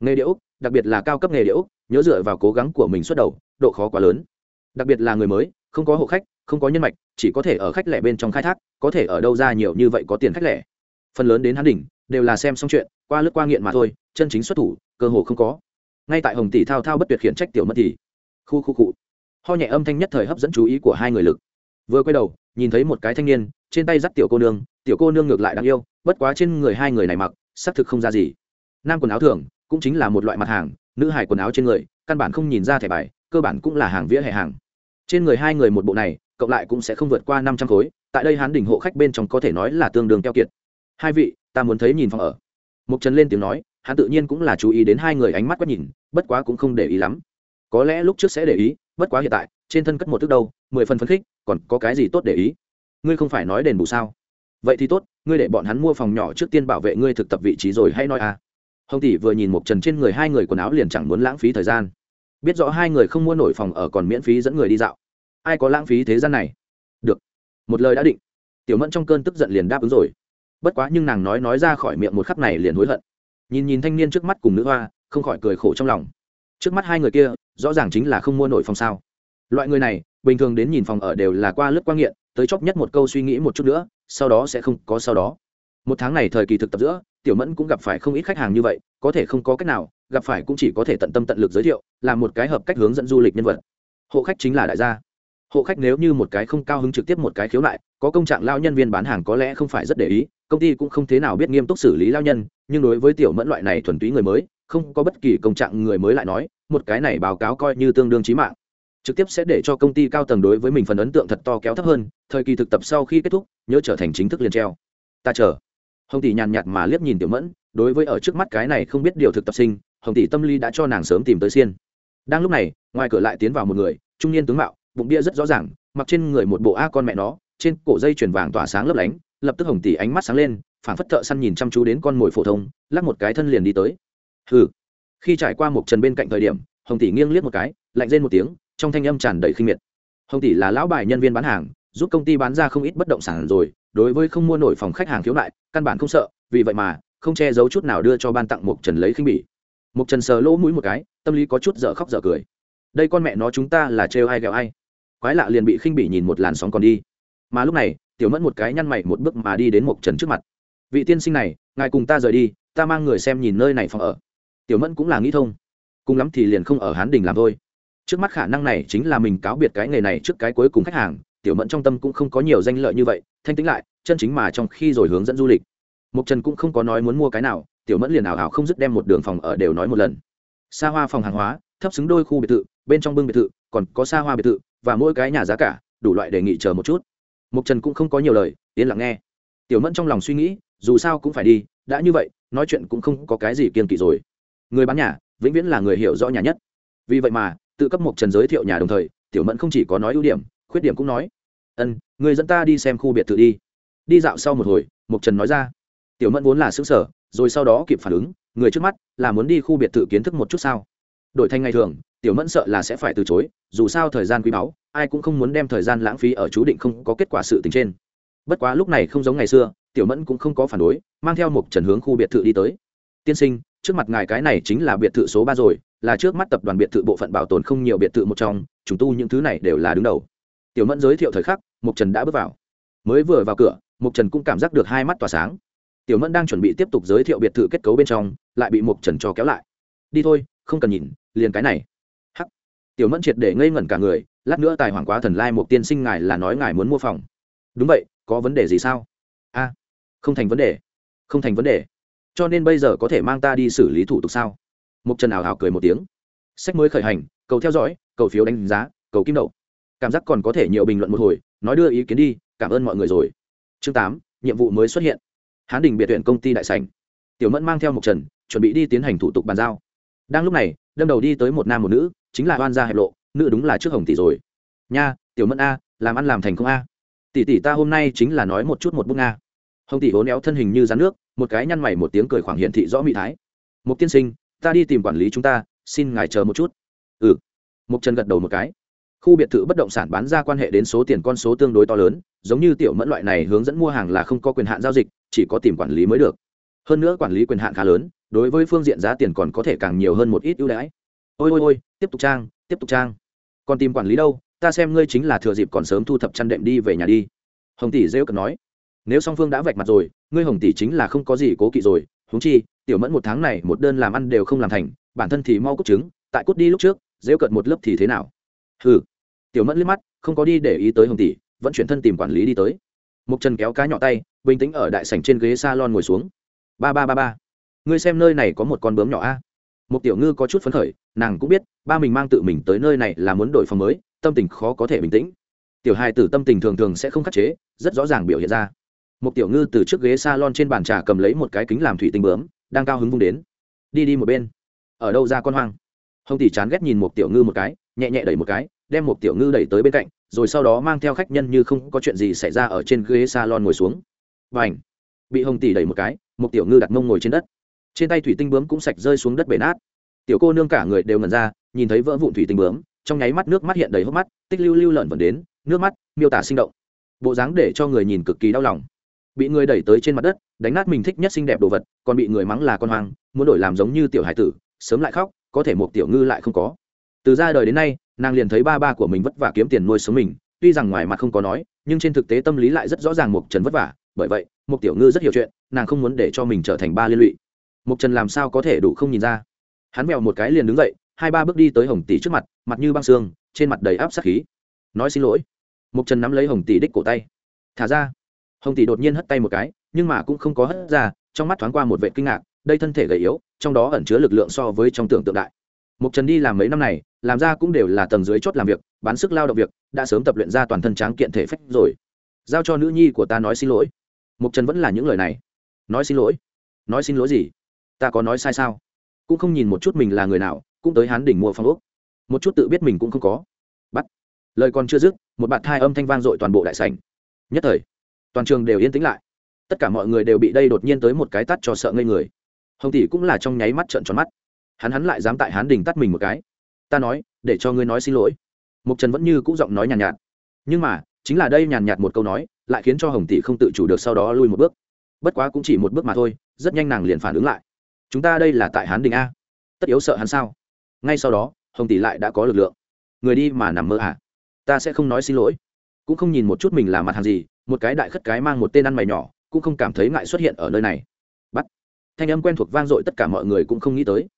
Nghề điệu đặc biệt là cao cấp nghề điệu nhớ dựa vào cố gắng của mình xuất đầu, độ khó quá lớn. Đặc biệt là người mới không có hộ khách, không có nhân mạch, chỉ có thể ở khách lẻ bên trong khai thác, có thể ở đâu ra nhiều như vậy có tiền khách lẻ. Phần lớn đến hắn đỉnh, đều là xem xong chuyện, qua lướt qua nghiện mà thôi, chân chính xuất thủ, cơ hồ không có. Ngay tại hồng tỷ thao thao bất tuyệt khiển trách tiểu mất thì, khu khu cụ ho nhẹ âm thanh nhất thời hấp dẫn chú ý của hai người lực. Vừa quay đầu, nhìn thấy một cái thanh niên, trên tay dắt tiểu cô nương, tiểu cô nương ngược lại đáng yêu, bất quá trên người hai người này mặc, xác thực không ra gì. Nam quần áo thường, cũng chính là một loại mặt hàng, nữ hải quần áo trên người, căn bản không nhìn ra thẻ bài, cơ bản cũng là hàng vỉa hè hàng trên người hai người một bộ này, cộng lại cũng sẽ không vượt qua năm trăm khối, tại đây hán đỉnh hộ khách bên trong có thể nói là tương đương keo kiệt. Hai vị, ta muốn thấy nhìn phòng ở. Mục trần lên tiếng nói, hắn tự nhiên cũng là chú ý đến hai người ánh mắt quét nhìn, bất quá cũng không để ý lắm. Có lẽ lúc trước sẽ để ý, bất quá hiện tại, trên thân cất một thước đâu, mười phần phấn khích, còn có cái gì tốt để ý? Ngươi không phải nói đền bù sao? Vậy thì tốt, ngươi để bọn hắn mua phòng nhỏ trước tiên bảo vệ ngươi thực tập vị trí rồi hay nói à. Hồng tỷ vừa nhìn một trần trên người hai người quần áo liền chẳng muốn lãng phí thời gian biết rõ hai người không mua nổi phòng ở còn miễn phí dẫn người đi dạo. Ai có lãng phí thế gian này? Được. Một lời đã định. Tiểu mẫn trong cơn tức giận liền đáp ứng rồi. Bất quá nhưng nàng nói nói ra khỏi miệng một khắc này liền hối hận. Nhìn nhìn thanh niên trước mắt cùng nữ hoa, không khỏi cười khổ trong lòng. Trước mắt hai người kia, rõ ràng chính là không mua nổi phòng sao. Loại người này, bình thường đến nhìn phòng ở đều là qua lướt qua nghiện, tới chóc nhất một câu suy nghĩ một chút nữa, sau đó sẽ không có sau đó. Một tháng này thời kỳ thực tập giữa tiểu mẫn cũng gặp phải không ít khách hàng như vậy, có thể không có cách nào, gặp phải cũng chỉ có thể tận tâm tận lực giới thiệu, là một cái hợp cách hướng dẫn du lịch nhân vật. Hộ khách chính là đại gia. Hộ khách nếu như một cái không cao hứng trực tiếp một cái khiếu nại, có công trạng lao nhân viên bán hàng có lẽ không phải rất để ý, công ty cũng không thế nào biết nghiêm túc xử lý lao nhân, nhưng đối với tiểu mẫn loại này thuần túy người mới, không có bất kỳ công trạng người mới lại nói, một cái này báo cáo coi như tương đương trí mạng. Trực tiếp sẽ để cho công ty cao tầng đối với mình phần ấn tượng thật to kéo thấp hơn, thời kỳ thực tập sau khi kết thúc, nhớ trở thành chính thức liền treo. Ta chờ hồng tỷ nhàn nhạt mà liếc nhìn tiểu mẫn, đối với ở trước mắt cái này không biết điều thực tập sinh, hồng tỷ tâm lý đã cho nàng sớm tìm tới xiên. Đang lúc này, ngoài cửa lại tiến vào một người, trung niên tướng mạo, bụng bia rất rõ ràng, mặc trên người một bộ a con mẹ nó, trên cổ dây chuyền vàng tỏa sáng lấp lánh, lập tức hồng tỷ ánh mắt sáng lên, phảng phất thợ săn nhìn chăm chú đến con mồi phổ thông, lắc một cái thân liền đi tới. Hừ. Khi trải qua một trần bên cạnh thời điểm, hồng tỷ nghiêng liếc một cái, lạnh rên một tiếng, trong thanh âm tràn đầy khinh miệt. Hồng tỷ là lão bài nhân viên bán hàng, giúp công ty bán ra không ít bất động sản rồi đối với không mua nổi phòng khách hàng khiếu nại, căn bản không sợ, vì vậy mà không che giấu chút nào đưa cho ban tặng mục trần lấy khinh bỉ. Mục trần sờ lỗ mũi một cái, tâm lý có chút dở khóc dở cười. Đây con mẹ nó chúng ta là trêu ai ghẹo ai. Quái lạ liền bị khinh bỉ nhìn một làn sóng còn đi. Mà lúc này, tiểu mẫn một cái nhăn mày một bước mà đi đến mục trần trước mặt. Vị tiên sinh này, ngài cùng ta rời đi, ta mang người xem nhìn nơi này phòng ở. Tiểu mẫn cũng là nghĩ thông. Cùng lắm thì liền không ở hán đình làm thôi. Trước mắt khả năng này chính là mình cáo biệt cái nghề này trước cái cuối cùng khách hàng, tiểu mẫn trong tâm cũng không có nhiều danh lợi như vậy thanh tĩnh lại, chân chính mà trong khi rồi hướng dẫn du lịch. Mục trần cũng không có nói muốn mua cái nào, tiểu mẫn liền ảo ảo không dứt đem một đường phòng ở đều nói một lần. Xa hoa phòng hàng hóa, thấp xứng đôi khu biệt thự, bên trong bưng biệt thự, còn có xa hoa biệt thự, và mỗi cái nhà giá cả, đủ loại đề nghị chờ một chút. Mục trần cũng không có nhiều lời, yên lặng nghe. Tiểu mẫn trong lòng suy nghĩ, dù sao cũng phải đi, đã như vậy, nói chuyện cũng không có cái gì kiên kỵ rồi. Người bán nhà, vĩnh viễn là người hiểu rõ nhà nhất. Vì vậy mà, tự cấp mục trần giới thiệu nhà đồng thời, tiểu mẫn không chỉ có nói ưu điểm, khuyết điểm cũng nói ân người dẫn ta đi xem khu biệt thự đi. Đi dạo sau một hồi mục trần nói ra. Tiểu mẫn vốn là xứ sở rồi sau đó kịp phản ứng, người trước mắt là muốn đi khu biệt thự kiến thức một chút sao? Đổi thành ngày thường, tiểu mẫn sợ là sẽ phải từ chối, dù sao thời gian quý báu, ai cũng không muốn đem thời gian lãng phí ở chú định không có kết quả sự tình trên. Bất quá lúc này không giống ngày xưa, tiểu mẫn cũng không có phản đối, mang theo một trần hướng khu biệt thự đi tới. Tiên sinh, trước mặt ngài cái này chính là biệt thự số ba rồi, là trước mắt tập đoàn biệt thự bộ phận bảo tồn không nhiều biệt thự một trong, chúng tu những thứ này đều là đứng đầu. Tiểu mẫn giới thiệu thời khắc mục trần đã bước vào. Mới vừa vào cửa mục trần cũng cảm giác được hai mắt tỏa sáng. Tiểu mẫn đang chuẩn bị tiếp tục giới thiệu biệt thự kết cấu bên trong, lại bị mục trần cho kéo lại. Đi thôi, không cần nhìn, liền cái này. Hắc. Tiểu mẫn triệt để ngây ngẩn cả người, lát nữa tài hoàng quá thần lai một tiên sinh ngài là nói ngài muốn mua phòng. Đúng vậy, có vấn đề gì sao? A, không thành vấn đề, không thành vấn đề. Cho nên bây giờ có thể mang ta đi xử lý thủ tục sao? Mục trần ảo ảo cười một tiếng. Sách mới khởi hành, cầu theo dõi, cầu phiếu đánh giá, cầu kim đậu. Cảm giác còn có thể nhiều bình luận một hồi nói đưa ý kiến đi, cảm ơn mọi người rồi. Chương tám, nhiệm vụ mới xuất hiện. Hán đình biệt tuyển công ty đại sành tiểu mẫn mang theo một trần, chuẩn bị đi tiến hành thủ tục bàn giao. Đang lúc này, đâm đầu đi tới một nam một nữ, chính là oan gia hẹp lộ, nữ đúng là trước hồng tỷ rồi. Nha, tiểu mẫn a, làm ăn làm thành công a. Tỷ tỷ ta hôm nay chính là nói một chút một bút nga. Hồng tỷ hố néo thân hình như rán nước, một cái nhăn mày một tiếng cười khoảng hiện thị rõ mỹ thái. Một tiên sinh, ta đi tìm quản lý chúng ta, xin ngài chờ một chút. Ừ. Mục trần gật đầu một cái khu biệt thự bất động sản bán ra quan hệ đến số tiền con số tương đối to lớn, giống như tiểu mẫn loại này hướng dẫn mua hàng là không có quyền hạn giao dịch, chỉ có tìm quản lý mới được. Hơn nữa quản lý quyền hạn khá lớn, đối với phương diện giá tiền còn có thể càng nhiều hơn một ít ưu đãi. Ôi ôi ôi, tiếp tục trang, tiếp tục trang. Còn tìm quản lý đâu, ta xem ngươi chính là thừa dịp còn sớm thu thập chăn đệm đi về nhà đi. Hồng tỷ rêu cần nói. Nếu song phương đã vạch mặt rồi, ngươi hồng tỷ chính là không có gì cố kỵ rồi húng chi, tiểu mẫn một tháng này một đơn làm ăn đều không làm thành, bản thân thì mau cút trứng, tại cút đi lúc trước, rêu cận một lớp thì thế nào? Hừ. Tiểu mẫn liếc mắt, không có đi để ý tới hồng tỷ, vẫn chuyển thân tìm quản lý đi tới. Mục trần kéo cá nhỏ tay, bình tĩnh ở đại sảnh trên ghế salon ngồi xuống. Ba ba ba ba. Ngươi xem nơi này có một con bướm nhỏ a. Một tiểu ngư có chút phấn khởi, nàng cũng biết, ba mình mang tự mình tới nơi này là muốn đổi phòng mới, tâm tình khó có thể bình tĩnh. Tiểu hai tử tâm tình thường thường sẽ không khắc chế, rất rõ ràng biểu hiện ra. Một tiểu ngư từ trước ghế salon trên bàn trà cầm lấy một cái kính làm thủy tinh bướm, đang cao hứng vung đến. Đi đi một bên. Ở đâu ra con hoang? Hồng tỷ chán ghét nhìn một tiểu ngư một cái nhẹ nhẹ đẩy một cái, đem một tiểu ngư đẩy tới bên cạnh, rồi sau đó mang theo khách nhân như không có chuyện gì xảy ra ở trên ghế salon ngồi xuống. Và ảnh bị hồng tỷ đẩy một cái, một tiểu ngư đặt mông ngồi trên đất. Trên tay thủy tinh bướm cũng sạch rơi xuống đất bể nát. Tiểu cô nương cả người đều ngần ra, nhìn thấy vỡ vụn thủy tinh bướm, trong nháy mắt nước mắt hiện đầy hốc mắt, tích lưu lưu lợn vẫn đến, nước mắt, miêu tả sinh động. Bộ dáng để cho người nhìn cực kỳ đau lòng. Bị người đẩy tới trên mặt đất, đánh nát mình thích nhất xinh đẹp đồ vật, còn bị người mắng là con hoang, muốn đổi làm giống như tiểu hải tử, sớm lại khóc, có thể một tiểu ngư lại không có từ ra đời đến nay, nàng liền thấy ba ba của mình vất vả kiếm tiền nuôi sống mình, tuy rằng ngoài mặt không có nói, nhưng trên thực tế tâm lý lại rất rõ ràng mục trần vất vả. Bởi vậy mục tiểu ngư rất hiểu chuyện, nàng không muốn để cho mình trở thành ba liên lụy. Mục trần làm sao có thể đủ không nhìn ra? Hắn mèo một cái liền đứng dậy, hai ba bước đi tới hồng tỷ trước mặt mặt như băng xương, trên mặt đầy áp sát khí. Nói xin lỗi. Mục trần nắm lấy hồng tỷ đích cổ tay. Thả ra. Hồng tỷ đột nhiên hất tay một cái, nhưng mà cũng không có hất ra, trong mắt thoáng qua một vệ kinh ngạc, đây thân thể gầy yếu, trong đó ẩn chứa lực lượng so với trong tưởng tượng đại mục trần đi làm mấy năm này, làm ra cũng đều là tầng dưới chốt làm việc, bán sức lao động việc, đã sớm tập luyện ra toàn thân tráng kiện thể phách rồi. Giao cho nữ nhi của ta nói xin lỗi. Mục trần vẫn là những lời này. Nói xin lỗi? Nói xin lỗi gì? Ta có nói sai sao? Cũng không nhìn một chút mình là người nào, cũng tới hán đỉnh mua phong ốc. Một chút tự biết mình cũng không có. Bắt. Lời còn chưa dứt, một bạt thai âm thanh vang dội toàn bộ đại sảnh. Nhất thời, toàn trường đều yên tĩnh lại. Tất cả mọi người đều bị đây đột nhiên tới một cái tắt cho sợ ngây người. Hồng tỷ cũng là trong nháy mắt trợn tròn mắt hắn hắn lại dám tại hán đình tắt mình một cái. Ta nói để cho ngươi nói xin lỗi. Mục trần vẫn như cũ giọng nói nhàn nhạt, nhạt. Nhưng mà chính là đây nhàn nhạt một câu nói lại khiến cho hồng tỷ không tự chủ được sau đó lui một bước. Bất quá cũng chỉ một bước mà thôi rất nhanh nàng liền phản ứng lại. Chúng ta đây là tại hán đình a. Tất yếu sợ hắn sao? Ngay sau đó hồng tỷ lại đã có lực lượng. Người đi mà nằm mơ à? Ta sẽ không nói xin lỗi. Cũng không nhìn một chút mình là mặt hàng gì một cái đại khất cái mang một tên ăn mày nhỏ cũng không cảm thấy ngại xuất hiện ở nơi này. Bắt. Thanh âm quen thuộc vang dội tất cả mọi người cũng không nghĩ tới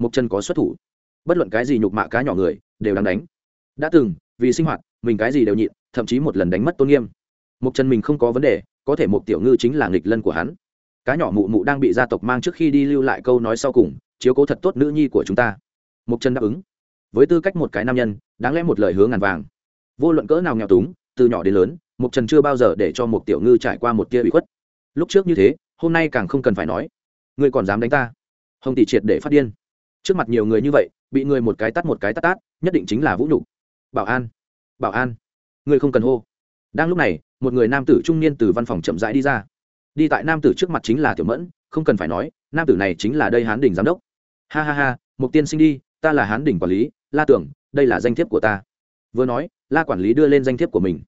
mục trần có xuất thủ. Bất luận cái gì nhục mạ cá nhỏ người, đều đang đánh. Đã từng, vì sinh hoạt, mình cái gì đều nhịn, thậm chí một lần đánh mất tôn nghiêm. Mục trần mình không có vấn đề, có thể một tiểu ngư chính là nghịch lân của hắn. Cá nhỏ mụ mụ đang bị gia tộc mang trước khi đi lưu lại câu nói sau cùng, chiếu cố thật tốt nữ nhi của chúng ta. Mục trần đáp ứng. Với tư cách một cái nam nhân, đáng lẽ một lời hứa ngàn vàng. Vô luận cỡ nào nghèo túng, từ nhỏ đến lớn mục trần chưa bao giờ để cho một tiểu ngư trải qua một tia bị khuất. Lúc trước như thế, hôm nay càng không cần phải nói. Ngươi còn dám đánh ta? Hồng tỷ triệt để phát điên trước mặt nhiều người như vậy, bị người một cái tắt một cái tắt tát, nhất định chính là vũ nhục. Bảo an bảo an, người không cần hô. Đang lúc này, một người nam tử trung niên từ văn phòng chậm rãi đi ra. Đi tại nam tử trước mặt chính là tiểu mẫn, không cần phải nói, nam tử này chính là đây hán đình giám đốc. Ha ha ha, mục tiên sinh đi, ta là hán đình quản lý, la tưởng, đây là danh thiếp của ta. Vừa nói, la quản lý đưa lên danh thiếp của mình.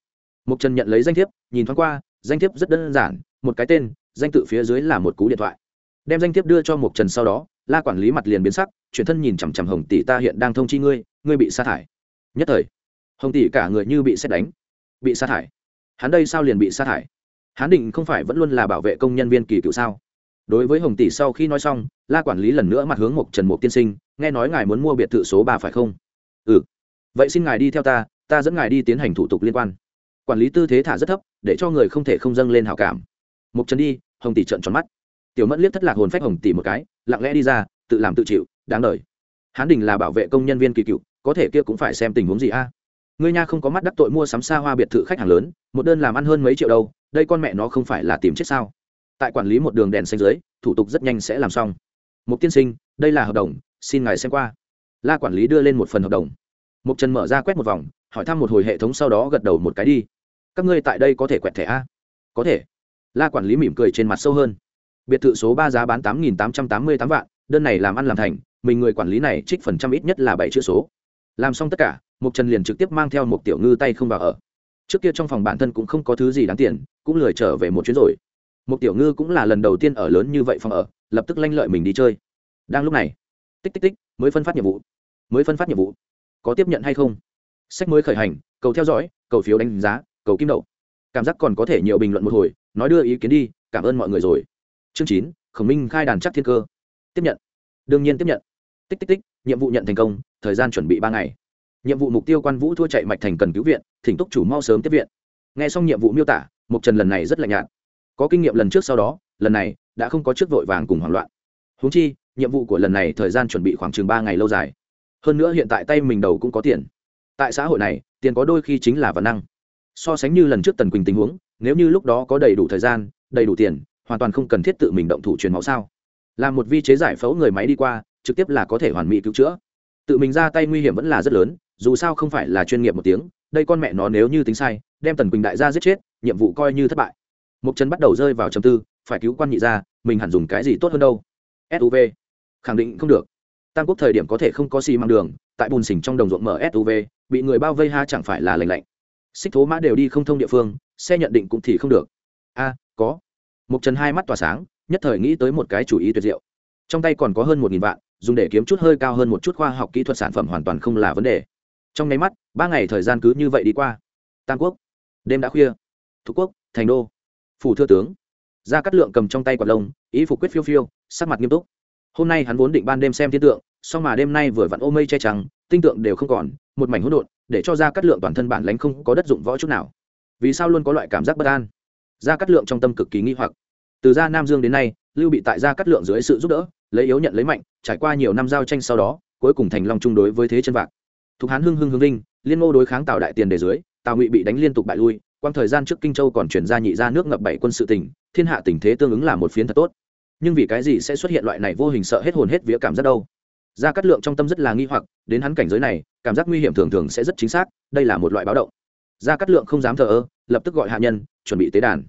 Mục trần nhận lấy danh thiếp, nhìn thoáng qua, danh thiếp rất đơn giản, một cái tên, danh tự phía dưới là một cú điện thoại. Đem danh thiếp đưa cho mục trần sau đó la quản lý mặt liền biến sắc, chuyển thân nhìn chằm chằm hồng tỷ, ta hiện đang thông chi ngươi ngươi bị sa thải. Nhất thời, hồng tỷ cả người như bị xét đánh, bị sa thải. Hắn đây sao liền bị sa thải? Hắn định không phải vẫn luôn là bảo vệ công nhân viên kỳ cựu sao? Đối với hồng tỷ sau khi nói xong, la quản lý lần nữa mặt hướng mục trần mục tiên sinh, nghe nói ngài muốn mua biệt thự số ba phải không? Ừ. Vậy xin ngài đi theo ta ta dẫn ngài đi tiến hành thủ tục liên quan. Quản lý tư thế thả rất thấp, để cho người không thể không dâng lên hào cảm. Mục trần đi, hồng tỷ trợn tròn mắt. Tiểu mẫn liếc thất lạc hồn phách hồng tỷ một cái lặng lẽ đi ra, tự làm tự chịu, đáng đời. Hán đình là bảo vệ công nhân viên kỳ cựu, có thể kia cũng phải xem tình huống gì a. Ngươi nha không có mắt đắc tội mua sắm xa hoa biệt thự khách hàng lớn, một đơn làm ăn hơn mấy triệu đâu, đây con mẹ nó không phải là tìm chết sao? Tại quản lý một đường đèn xanh dưới, thủ tục rất nhanh sẽ làm xong. Mục tiên sinh, đây là hợp đồng, xin ngài xem qua. La quản lý đưa lên một phần hợp đồng. Mục trần mở ra quét một vòng, hỏi thăm một hồi hệ thống sau đó gật đầu một cái đi. Các ngươi tại đây có thể quẹt thẻ a? Có thể. La quản lý mỉm cười trên mặt sâu hơn biệt thự số ba giá bán tám nghìn tám trăm tám mươi tám vạn, đơn này làm ăn làm thành, mình người quản lý này trích phần trăm ít nhất là bảy chữ số. Làm xong tất cả mục trần liền trực tiếp mang theo một tiểu ngư tay không vào ở. Trước kia trong phòng bản thân cũng không có thứ gì đáng tiền, cũng lười trở về một chuyến rồi. Một tiểu ngư cũng là lần đầu tiên ở lớn như vậy phòng ở, lập tức lanh lợi mình đi chơi. Đang lúc này, tích tích tích, mới phân phát nhiệm vụ. Mới phân phát nhiệm vụ. Có tiếp nhận hay không? Sách mới khởi hành, cầu theo dõi, cầu phiếu đánh giá, cầu kim đậu. Cảm giác còn có thể nhiều bình luận một hồi, nói đưa ý kiến đi, cảm ơn mọi người rồi chương chín, khổng minh khai đàn chắc thiên cơ. Tiếp nhận. Đương nhiên tiếp nhận. Tích tích tích, nhiệm vụ nhận thành công, thời gian chuẩn bị ba ngày. Nhiệm vụ mục tiêu quan vũ thua chạy mạch thành cần cứu viện, thỉnh túc chủ mau sớm tiếp viện. Nghe xong nhiệm vụ miêu tả mục trần lần này rất lạnh nhạt. Có kinh nghiệm lần trước sau đó, lần này đã không có trước vội vàng cùng hoảng loạn. Húng chi, nhiệm vụ của lần này thời gian chuẩn bị khoảng chừng ba ngày lâu dài. Hơn nữa hiện tại tay mình đầu cũng có tiền. Tại xã hội này, tiền có đôi khi chính là văn năng. So sánh như lần trước tần quỳnh tình huống, nếu như lúc đó có đầy đủ thời gian, đầy đủ tiền hoàn toàn không cần thiết tự mình động thủ truyền máu sao? Làm một vi chế giải phẫu người máy đi qua, trực tiếp là có thể hoàn mỹ cứu chữa. Tự mình ra tay nguy hiểm vẫn là rất lớn, dù sao không phải là chuyên nghiệp một tiếng, đây con mẹ nó nếu như tính sai, đem tần quỳnh đại gia giết chết, nhiệm vụ coi như thất bại. Mục trần bắt đầu rơi vào trầm tư, phải cứu quan nhị ra mình hẳn dùng cái gì tốt hơn đâu? Suv khẳng định không được. Tam quốc thời điểm có thể không có xi măng đường, tại bùn xỉnh trong đồng ruộng mở suv bị người bao vây ha chẳng phải là lành lạnh. Xích thố mã đều đi không thông địa phương, xe nhận định cũng thì không được. A, có mục trần hai mắt tỏa sáng, nhất thời nghĩ tới một cái chủ ý tuyệt diệu. Trong tay còn có hơn một nghìn vạn, dùng để kiếm chút hơi cao hơn một chút khoa học kỹ thuật sản phẩm hoàn toàn không là vấn đề. Trong nháy mắt, ba ngày thời gian cứ như vậy đi qua. Tam quốc, đêm đã khuya. Thuộc quốc, thành đô. Phủ thưa tướng. Gia cát lượng cầm trong tay quạt lông, ý phục quyết phiêu phiêu, sắc mặt nghiêm túc. Hôm nay hắn vốn định ban đêm xem thiên tượng, song mà đêm nay vừa vặn ô mây che trắng, tinh tượng đều không còn, một mảnh hỗn độn, để cho gia cát lượng toàn thân bản lánh không có đất dụng võ chút nào. Vì sao luôn có loại cảm giác bất an? Gia Cát lượng trong tâm cực kỳ nghi hoặc. Từ gia nam dương đến nay, lưu bị tại gia Cát lượng dưới sự giúp đỡ, lấy yếu nhận lấy mạnh, trải qua nhiều năm giao tranh sau đó, cuối cùng thành long chung đối với thế chân vạc. Thuộc hán hưng hưng hưng linh liên ngô đối kháng tào đại tiền đề dưới, tào ngụy bị đánh liên tục bại lui, quang thời gian trước kinh châu còn chuyển ra nhị ra nước ngập bảy quân sự tỉnh, thiên hạ tình thế tương ứng là một phiến thật tốt. Nhưng vì cái gì sẽ xuất hiện loại này vô hình sợ hết hồn hết vía cảm giác đâu? Gia cát lượng trong tâm rất là nghi hoặc, đến hắn cảnh giới này, cảm giác nguy hiểm thường thường sẽ rất chính xác, đây là một loại báo động. Gia cát lượng không dám thờ ơ, lập tức gọi hạ nhân, chuẩn bị tế đàn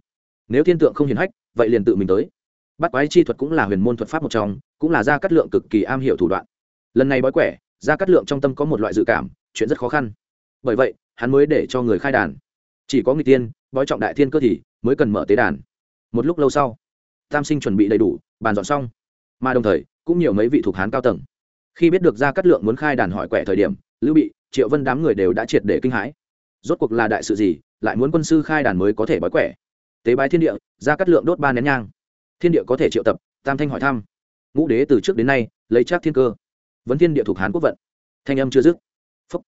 nếu thiên tượng không hiển hách, vậy liền tự mình tới. Bắt quái chi thuật cũng là huyền môn thuật pháp một trong, cũng là gia cát lượng cực kỳ am hiểu thủ đoạn. Lần này bói quẻ, gia cát lượng trong tâm có một loại dự cảm, chuyện rất khó khăn. Bởi vậy, hắn mới để cho người khai đàn. Chỉ có người tiên, bói trọng đại thiên cơ thì mới cần mở tế đàn. Một lúc lâu sau, tam sinh chuẩn bị đầy đủ, bàn dọn xong. Mà đồng thời, cũng nhiều mấy vị thuộc hán cao tầng. Khi biết được gia cát lượng muốn khai đàn hỏi quẻ thời điểm, lưu bị, triệu vân đám người đều đã triệt để kinh hãi. Rốt cuộc là đại sự gì, lại muốn quân sư khai đàn mới có thể bói quẻ? Tế bái thiên địa, ra cát lượng đốt ba nén nhang. Thiên địa có thể triệu tập, tam thanh hỏi thăm. Ngũ đế từ trước đến nay, lấy trác thiên cơ. Vấn thiên địa thuộc hán quốc vận. Thanh âm chưa dứt. Phúc.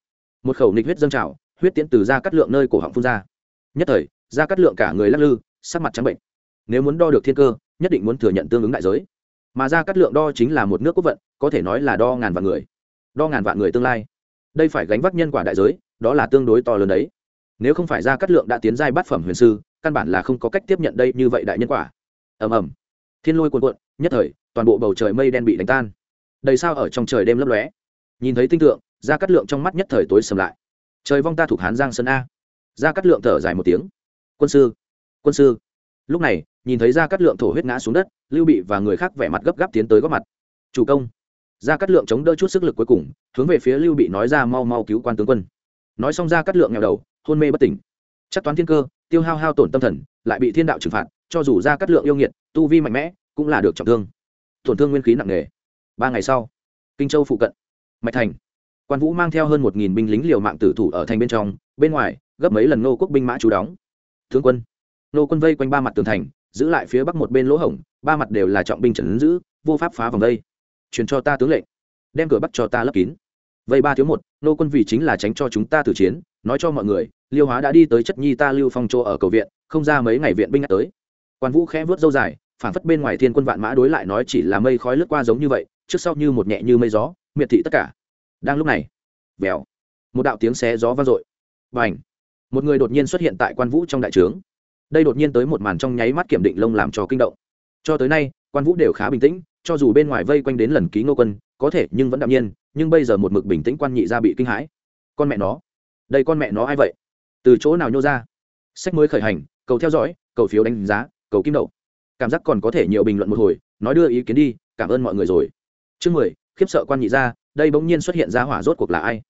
một khẩu nịch huyết dâng trào, huyết tiễn từ ra cắt lượng nơi cổ họng phun ra. Nhất thời, ra cắt lượng cả người lắc lư, sắc mặt trắng bệnh. Nếu muốn đo được thiên cơ, nhất định muốn thừa nhận tương ứng đại giới. Mà ra cắt lượng đo chính là một nước quốc vận, có thể nói là đo ngàn vạn người. Đo ngàn vạn người tương lai. Đây phải gánh vác nhân quả đại giới, đó là tương đối to lớn đấy. Nếu không phải ra cắt lượng đã tiến giai bát phẩm huyền sư căn bản là không có cách tiếp nhận đây như vậy đại nhân quả. Ầm ầm. Thiên lôi cuồn cuộn, nhất thời, toàn bộ bầu trời mây đen bị đánh tan. Đầy sao ở trong trời đêm lấp lóe. Nhìn thấy tinh tượng ra cắt lượng trong mắt nhất thời tối sầm lại. Trời vong ta thuộc hán giang sơn a. Ra cắt lượng thở dài một tiếng. Quân sư quân sư. Lúc này, nhìn thấy ra cắt lượng thổ huyết ngã xuống đất, lưu bị và người khác vẻ mặt gấp gáp tiến tới góp mặt. Chủ công. Ra cắt lượng chống đỡ chút sức lực cuối cùng, hướng về phía lưu bị nói ra mau mau cứu quan tướng quân. Nói xong ra cắt lượng nghèo đầu, hôn mê bất tỉnh chắc toán thiên cơ, tiêu hao hao tổn tâm thần, lại bị thiên đạo trừng phạt, cho dù ra cắt lượng yêu nghiệt, tu vi mạnh mẽ, cũng là được trọng thương. Tổn thương nguyên khí nặng nề. Ba ngày sau, kinh châu phụ cận, mạch thành, quan vũ mang theo hơn một nghìn binh lính liều mạng tử thủ ở thành bên trong, bên ngoài, gấp mấy lần nô quốc binh mã chú đóng. Thương quân nô quân vây quanh ba mặt tường thành, giữ lại phía bắc một bên lỗ hổng, ba mặt đều là trọng binh trần giữ, vô pháp phá vòng vây. Truyền cho ta tướng lệnh, đem cửa bắc cho ta lấp kín. Vây ba thiếu một nô quân vì chính là tránh cho chúng ta tử chiến, nói cho mọi người liêu hóa đã đi tới chất nhi ta lưu phong chỗ ở cầu viện, không ra mấy ngày viện binh đã tới. Quan vũ khẽ vớt dâu dài phản phất bên ngoài thiên quân vạn mã đối lại nói chỉ là mây khói lướt qua giống như vậy, trước sau như một nhẹ như mây gió, miệt thị tất cả. Đang lúc này, vèo, một đạo tiếng xé gió vang dội. Và ảnh một người đột nhiên xuất hiện tại quan vũ trong đại trướng. Đây đột nhiên tới một màn trong nháy mắt kiểm định lông làm cho kinh động. Cho tới nay, quan vũ đều khá bình tĩnh, cho dù bên ngoài vây quanh đến lần ký ngô quân, có thể nhưng vẫn đạm nhiên, nhưng bây giờ một mực bình tĩnh quan nhị ra bị kinh hãi. Con mẹ nó! Đây con mẹ nó ai vậy? Từ chỗ nào nhô ra? Sách mới khởi hành, cầu theo dõi, cầu phiếu đánh giá, cầu kim đậu. Cảm giác còn có thể nhiều bình luận một hồi, nói đưa ý kiến đi, cảm ơn mọi người rồi. Chương mười, khiếp sợ quan nhị gia, đây bỗng nhiên xuất hiện ra hỏa rốt cuộc là ai?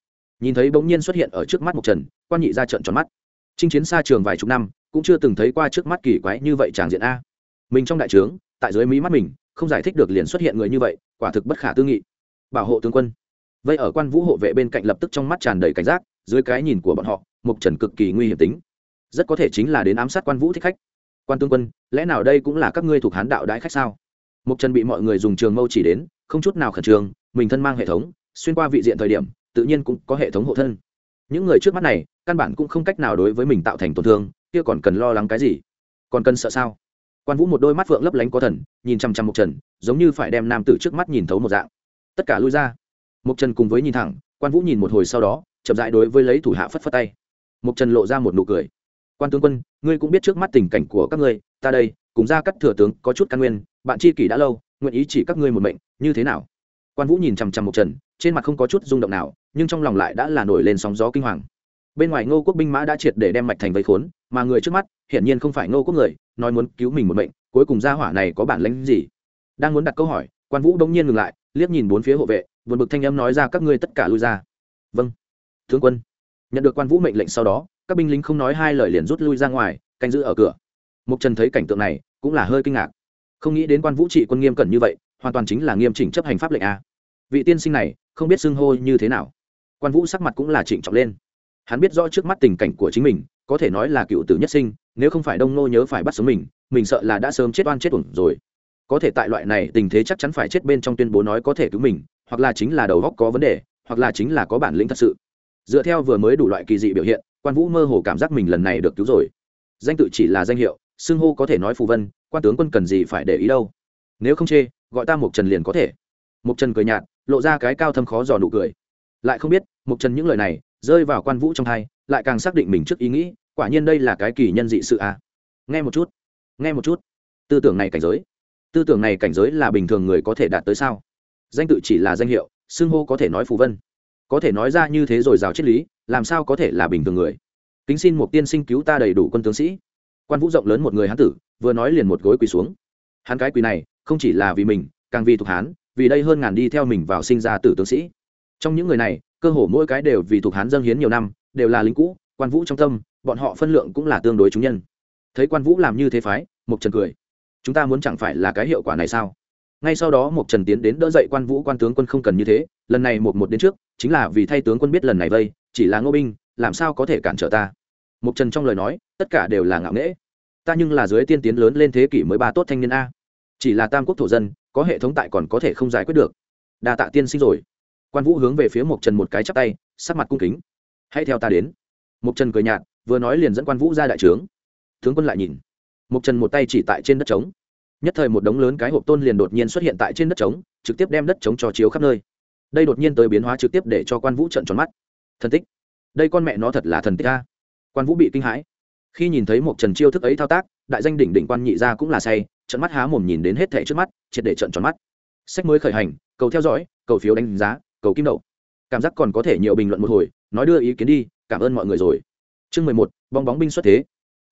Nhìn thấy bỗng nhiên xuất hiện ở trước mắt một trần, quan nhị gia trợn tròn mắt. Chinh chiến xa trường vài chục năm, cũng chưa từng thấy qua trước mắt kỳ quái như vậy tràng diện a. Mình trong đại trướng, tại dưới mí mắt mình, không giải thích được liền xuất hiện người như vậy, quả thực bất khả tư nghị. Bảo hộ tướng quân. Vậy ở quan vũ hộ vệ bên cạnh lập tức trong mắt tràn đầy cảnh giác, dưới cái nhìn của bọn họ mục trần cực kỳ nguy hiểm tính. Rất có thể chính là đến ám sát quan vũ thích khách. Quan tướng quân, lẽ nào đây cũng là các ngươi thuộc hán đạo đãi khách sao? Mục trần bị mọi người dùng trường mâu chỉ đến, không chút nào khẩn trương, mình thân mang hệ thống, xuyên qua vị diện thời điểm, tự nhiên cũng có hệ thống hộ thân. Những người trước mắt này, căn bản cũng không cách nào đối với mình tạo thành tổn thương, kia còn cần lo lắng cái gì? Còn cần sợ sao? Quan vũ một đôi mắt phượng lấp lánh có thần, nhìn chăm chăm mục trần, giống như phải đem nam tử trước mắt nhìn thấu một dạng. Tất cả lui ra. Mục trần cùng với nhìn thẳng, quan vũ nhìn một hồi sau đó, chậm dại đối với lấy thủ hạ phất phất tay mục trần lộ ra một nụ cười. Quan tướng quân, ngươi cũng biết trước mắt tình cảnh của các ngươi, ta đây, cùng ra cắt thừa tướng có chút căn nguyên, bạn chi kỷ đã lâu, nguyện ý chỉ các ngươi một mệnh, như thế nào? Quan vũ nhìn chằm chằm một trần, trên mặt không có chút rung động nào, nhưng trong lòng lại đã là nổi lên sóng gió kinh hoàng. Bên ngoài ngô quốc binh mã đã triệt để đem mạch thành vây khốn, mà người trước mắt, hiển nhiên không phải ngô quốc người, nói muốn cứu mình một mệnh, cuối cùng gia hỏa này có bản lĩnh gì? Đang muốn đặt câu hỏi, quan vũ bỗng nhiên ngừng lại, liếc nhìn bốn phía hộ vệ vượt bực thanh âm nói ra, các ngươi tất cả lui ra. Vâng. Tướng quân nhận được quan vũ mệnh lệnh sau đó, các binh lính không nói hai lời liền rút lui ra ngoài, canh giữ ở cửa. Mục trần thấy cảnh tượng này, cũng là hơi kinh ngạc. Không nghĩ đến quan vũ trị quân nghiêm cẩn như vậy, hoàn toàn chính là nghiêm chỉnh chấp hành pháp lệnh a. Vị tiên sinh này, không biết xưng hô như thế nào. Quan vũ sắc mặt cũng là trịnh trọng lên. Hắn biết rõ trước mắt tình cảnh của chính mình, có thể nói là cựu tử nhất sinh, nếu không phải đông nô nhớ phải bắt sống mình mình sợ là đã sớm chết oan chết uổng rồi. Có thể tại loại này tình thế chắc chắn phải chết bên trong tuyên bố nói có thể cứu mình, hoặc là chính là đầu góc có vấn đề, hoặc là chính là có bản lĩnh thật sự dựa theo vừa mới đủ loại kỳ dị biểu hiện, quan vũ mơ hồ cảm giác mình lần này được cứu rồi. Danh tự chỉ là danh hiệu, xưng hô có thể nói phù vân, quan tướng quân cần gì phải để ý đâu. Nếu không chê, gọi ta Mục trần liền có thể. Mục trần cười nhạt, lộ ra cái cao thâm khó dò nụ cười. Lại không biết Mục trần những lời này, rơi vào quan vũ trong hai, lại càng xác định mình trước ý nghĩ, quả nhiên đây là cái kỳ nhân dị sự à. nghe một chút, nghe một chút. Tư tưởng này cảnh giới. Tư tưởng này cảnh giới là bình thường người có thể đạt tới sao? Danh tự chỉ là danh hiệu, xưng hô có thể nói phù vân có thể nói ra như thế rồi rào triết lý, làm sao có thể là bình thường người? Kính xin một tiên sinh cứu ta đầy đủ quân tướng sĩ. Quan vũ rộng lớn một người hán tử, vừa nói liền một gối quỳ xuống. Hắn cái quỳ này, không chỉ là vì mình, càng vì thuộc hán, vì đây hơn ngàn đi theo mình vào sinh ra tử tướng sĩ. Trong những người này, cơ hồ mỗi cái đều vì thuộc hán dâng hiến nhiều năm, đều là lính cũ, quan vũ trong tâm, bọn họ phân lượng cũng là tương đối chúng nhân. Thấy quan vũ làm như thế phái mục trần cười. Chúng ta muốn chẳng phải là cái hiệu quả này sao? Ngay sau đó một trần tiến đến đỡ dậy quan vũ quan tướng quân không cần như thế, lần này một một đến trước, chính là vì thay tướng quân biết lần này vây, chỉ là ngô binh, làm sao có thể cản trở ta? Một trần trong lời nói, tất cả đều là ngạo nghễ. Ta nhưng là dưới tiên tiến lớn lên thế kỷ mới ba tốt thanh niên a. Chỉ là tam quốc thổ dân, có hệ thống tại còn có thể không giải quyết được. Đa tạ tiên sinh rồi. Quan vũ hướng về phía một trần một cái chắp tay, sắc mặt cung kính. Hãy theo ta đến. Một trần cười nhạt, vừa nói liền dẫn quan vũ ra đại trướng. Tướng quân lại nhìn. Một trần một tay chỉ tại trên đất trống nhất thời một đống lớn cái hộp tôn liền đột nhiên xuất hiện tại trên đất trống, trực tiếp đem đất trống cho chiếu khắp nơi. Đây đột nhiên tới biến hóa trực tiếp để cho quan vũ trận tròn mắt. Thần tích. Đây con mẹ nó thật là thần tích a. Quan vũ bị kinh hãi. Khi nhìn thấy một trần chiêu thức ấy thao tác, đại danh đỉnh đỉnh quan nhị ra cũng là say trận mắt há mồm nhìn đến hết thẻ trước mắt, triệt để trận tròn mắt. Sách mới khởi hành, cầu theo dõi, cầu phiếu đánh giá, cầu kim đậu. Cảm giác còn có thể nhiều bình luận một hồi, nói đưa ý kiến đi, cảm ơn mọi người rồi. Chương mười một, bong bóng binh xuất thế.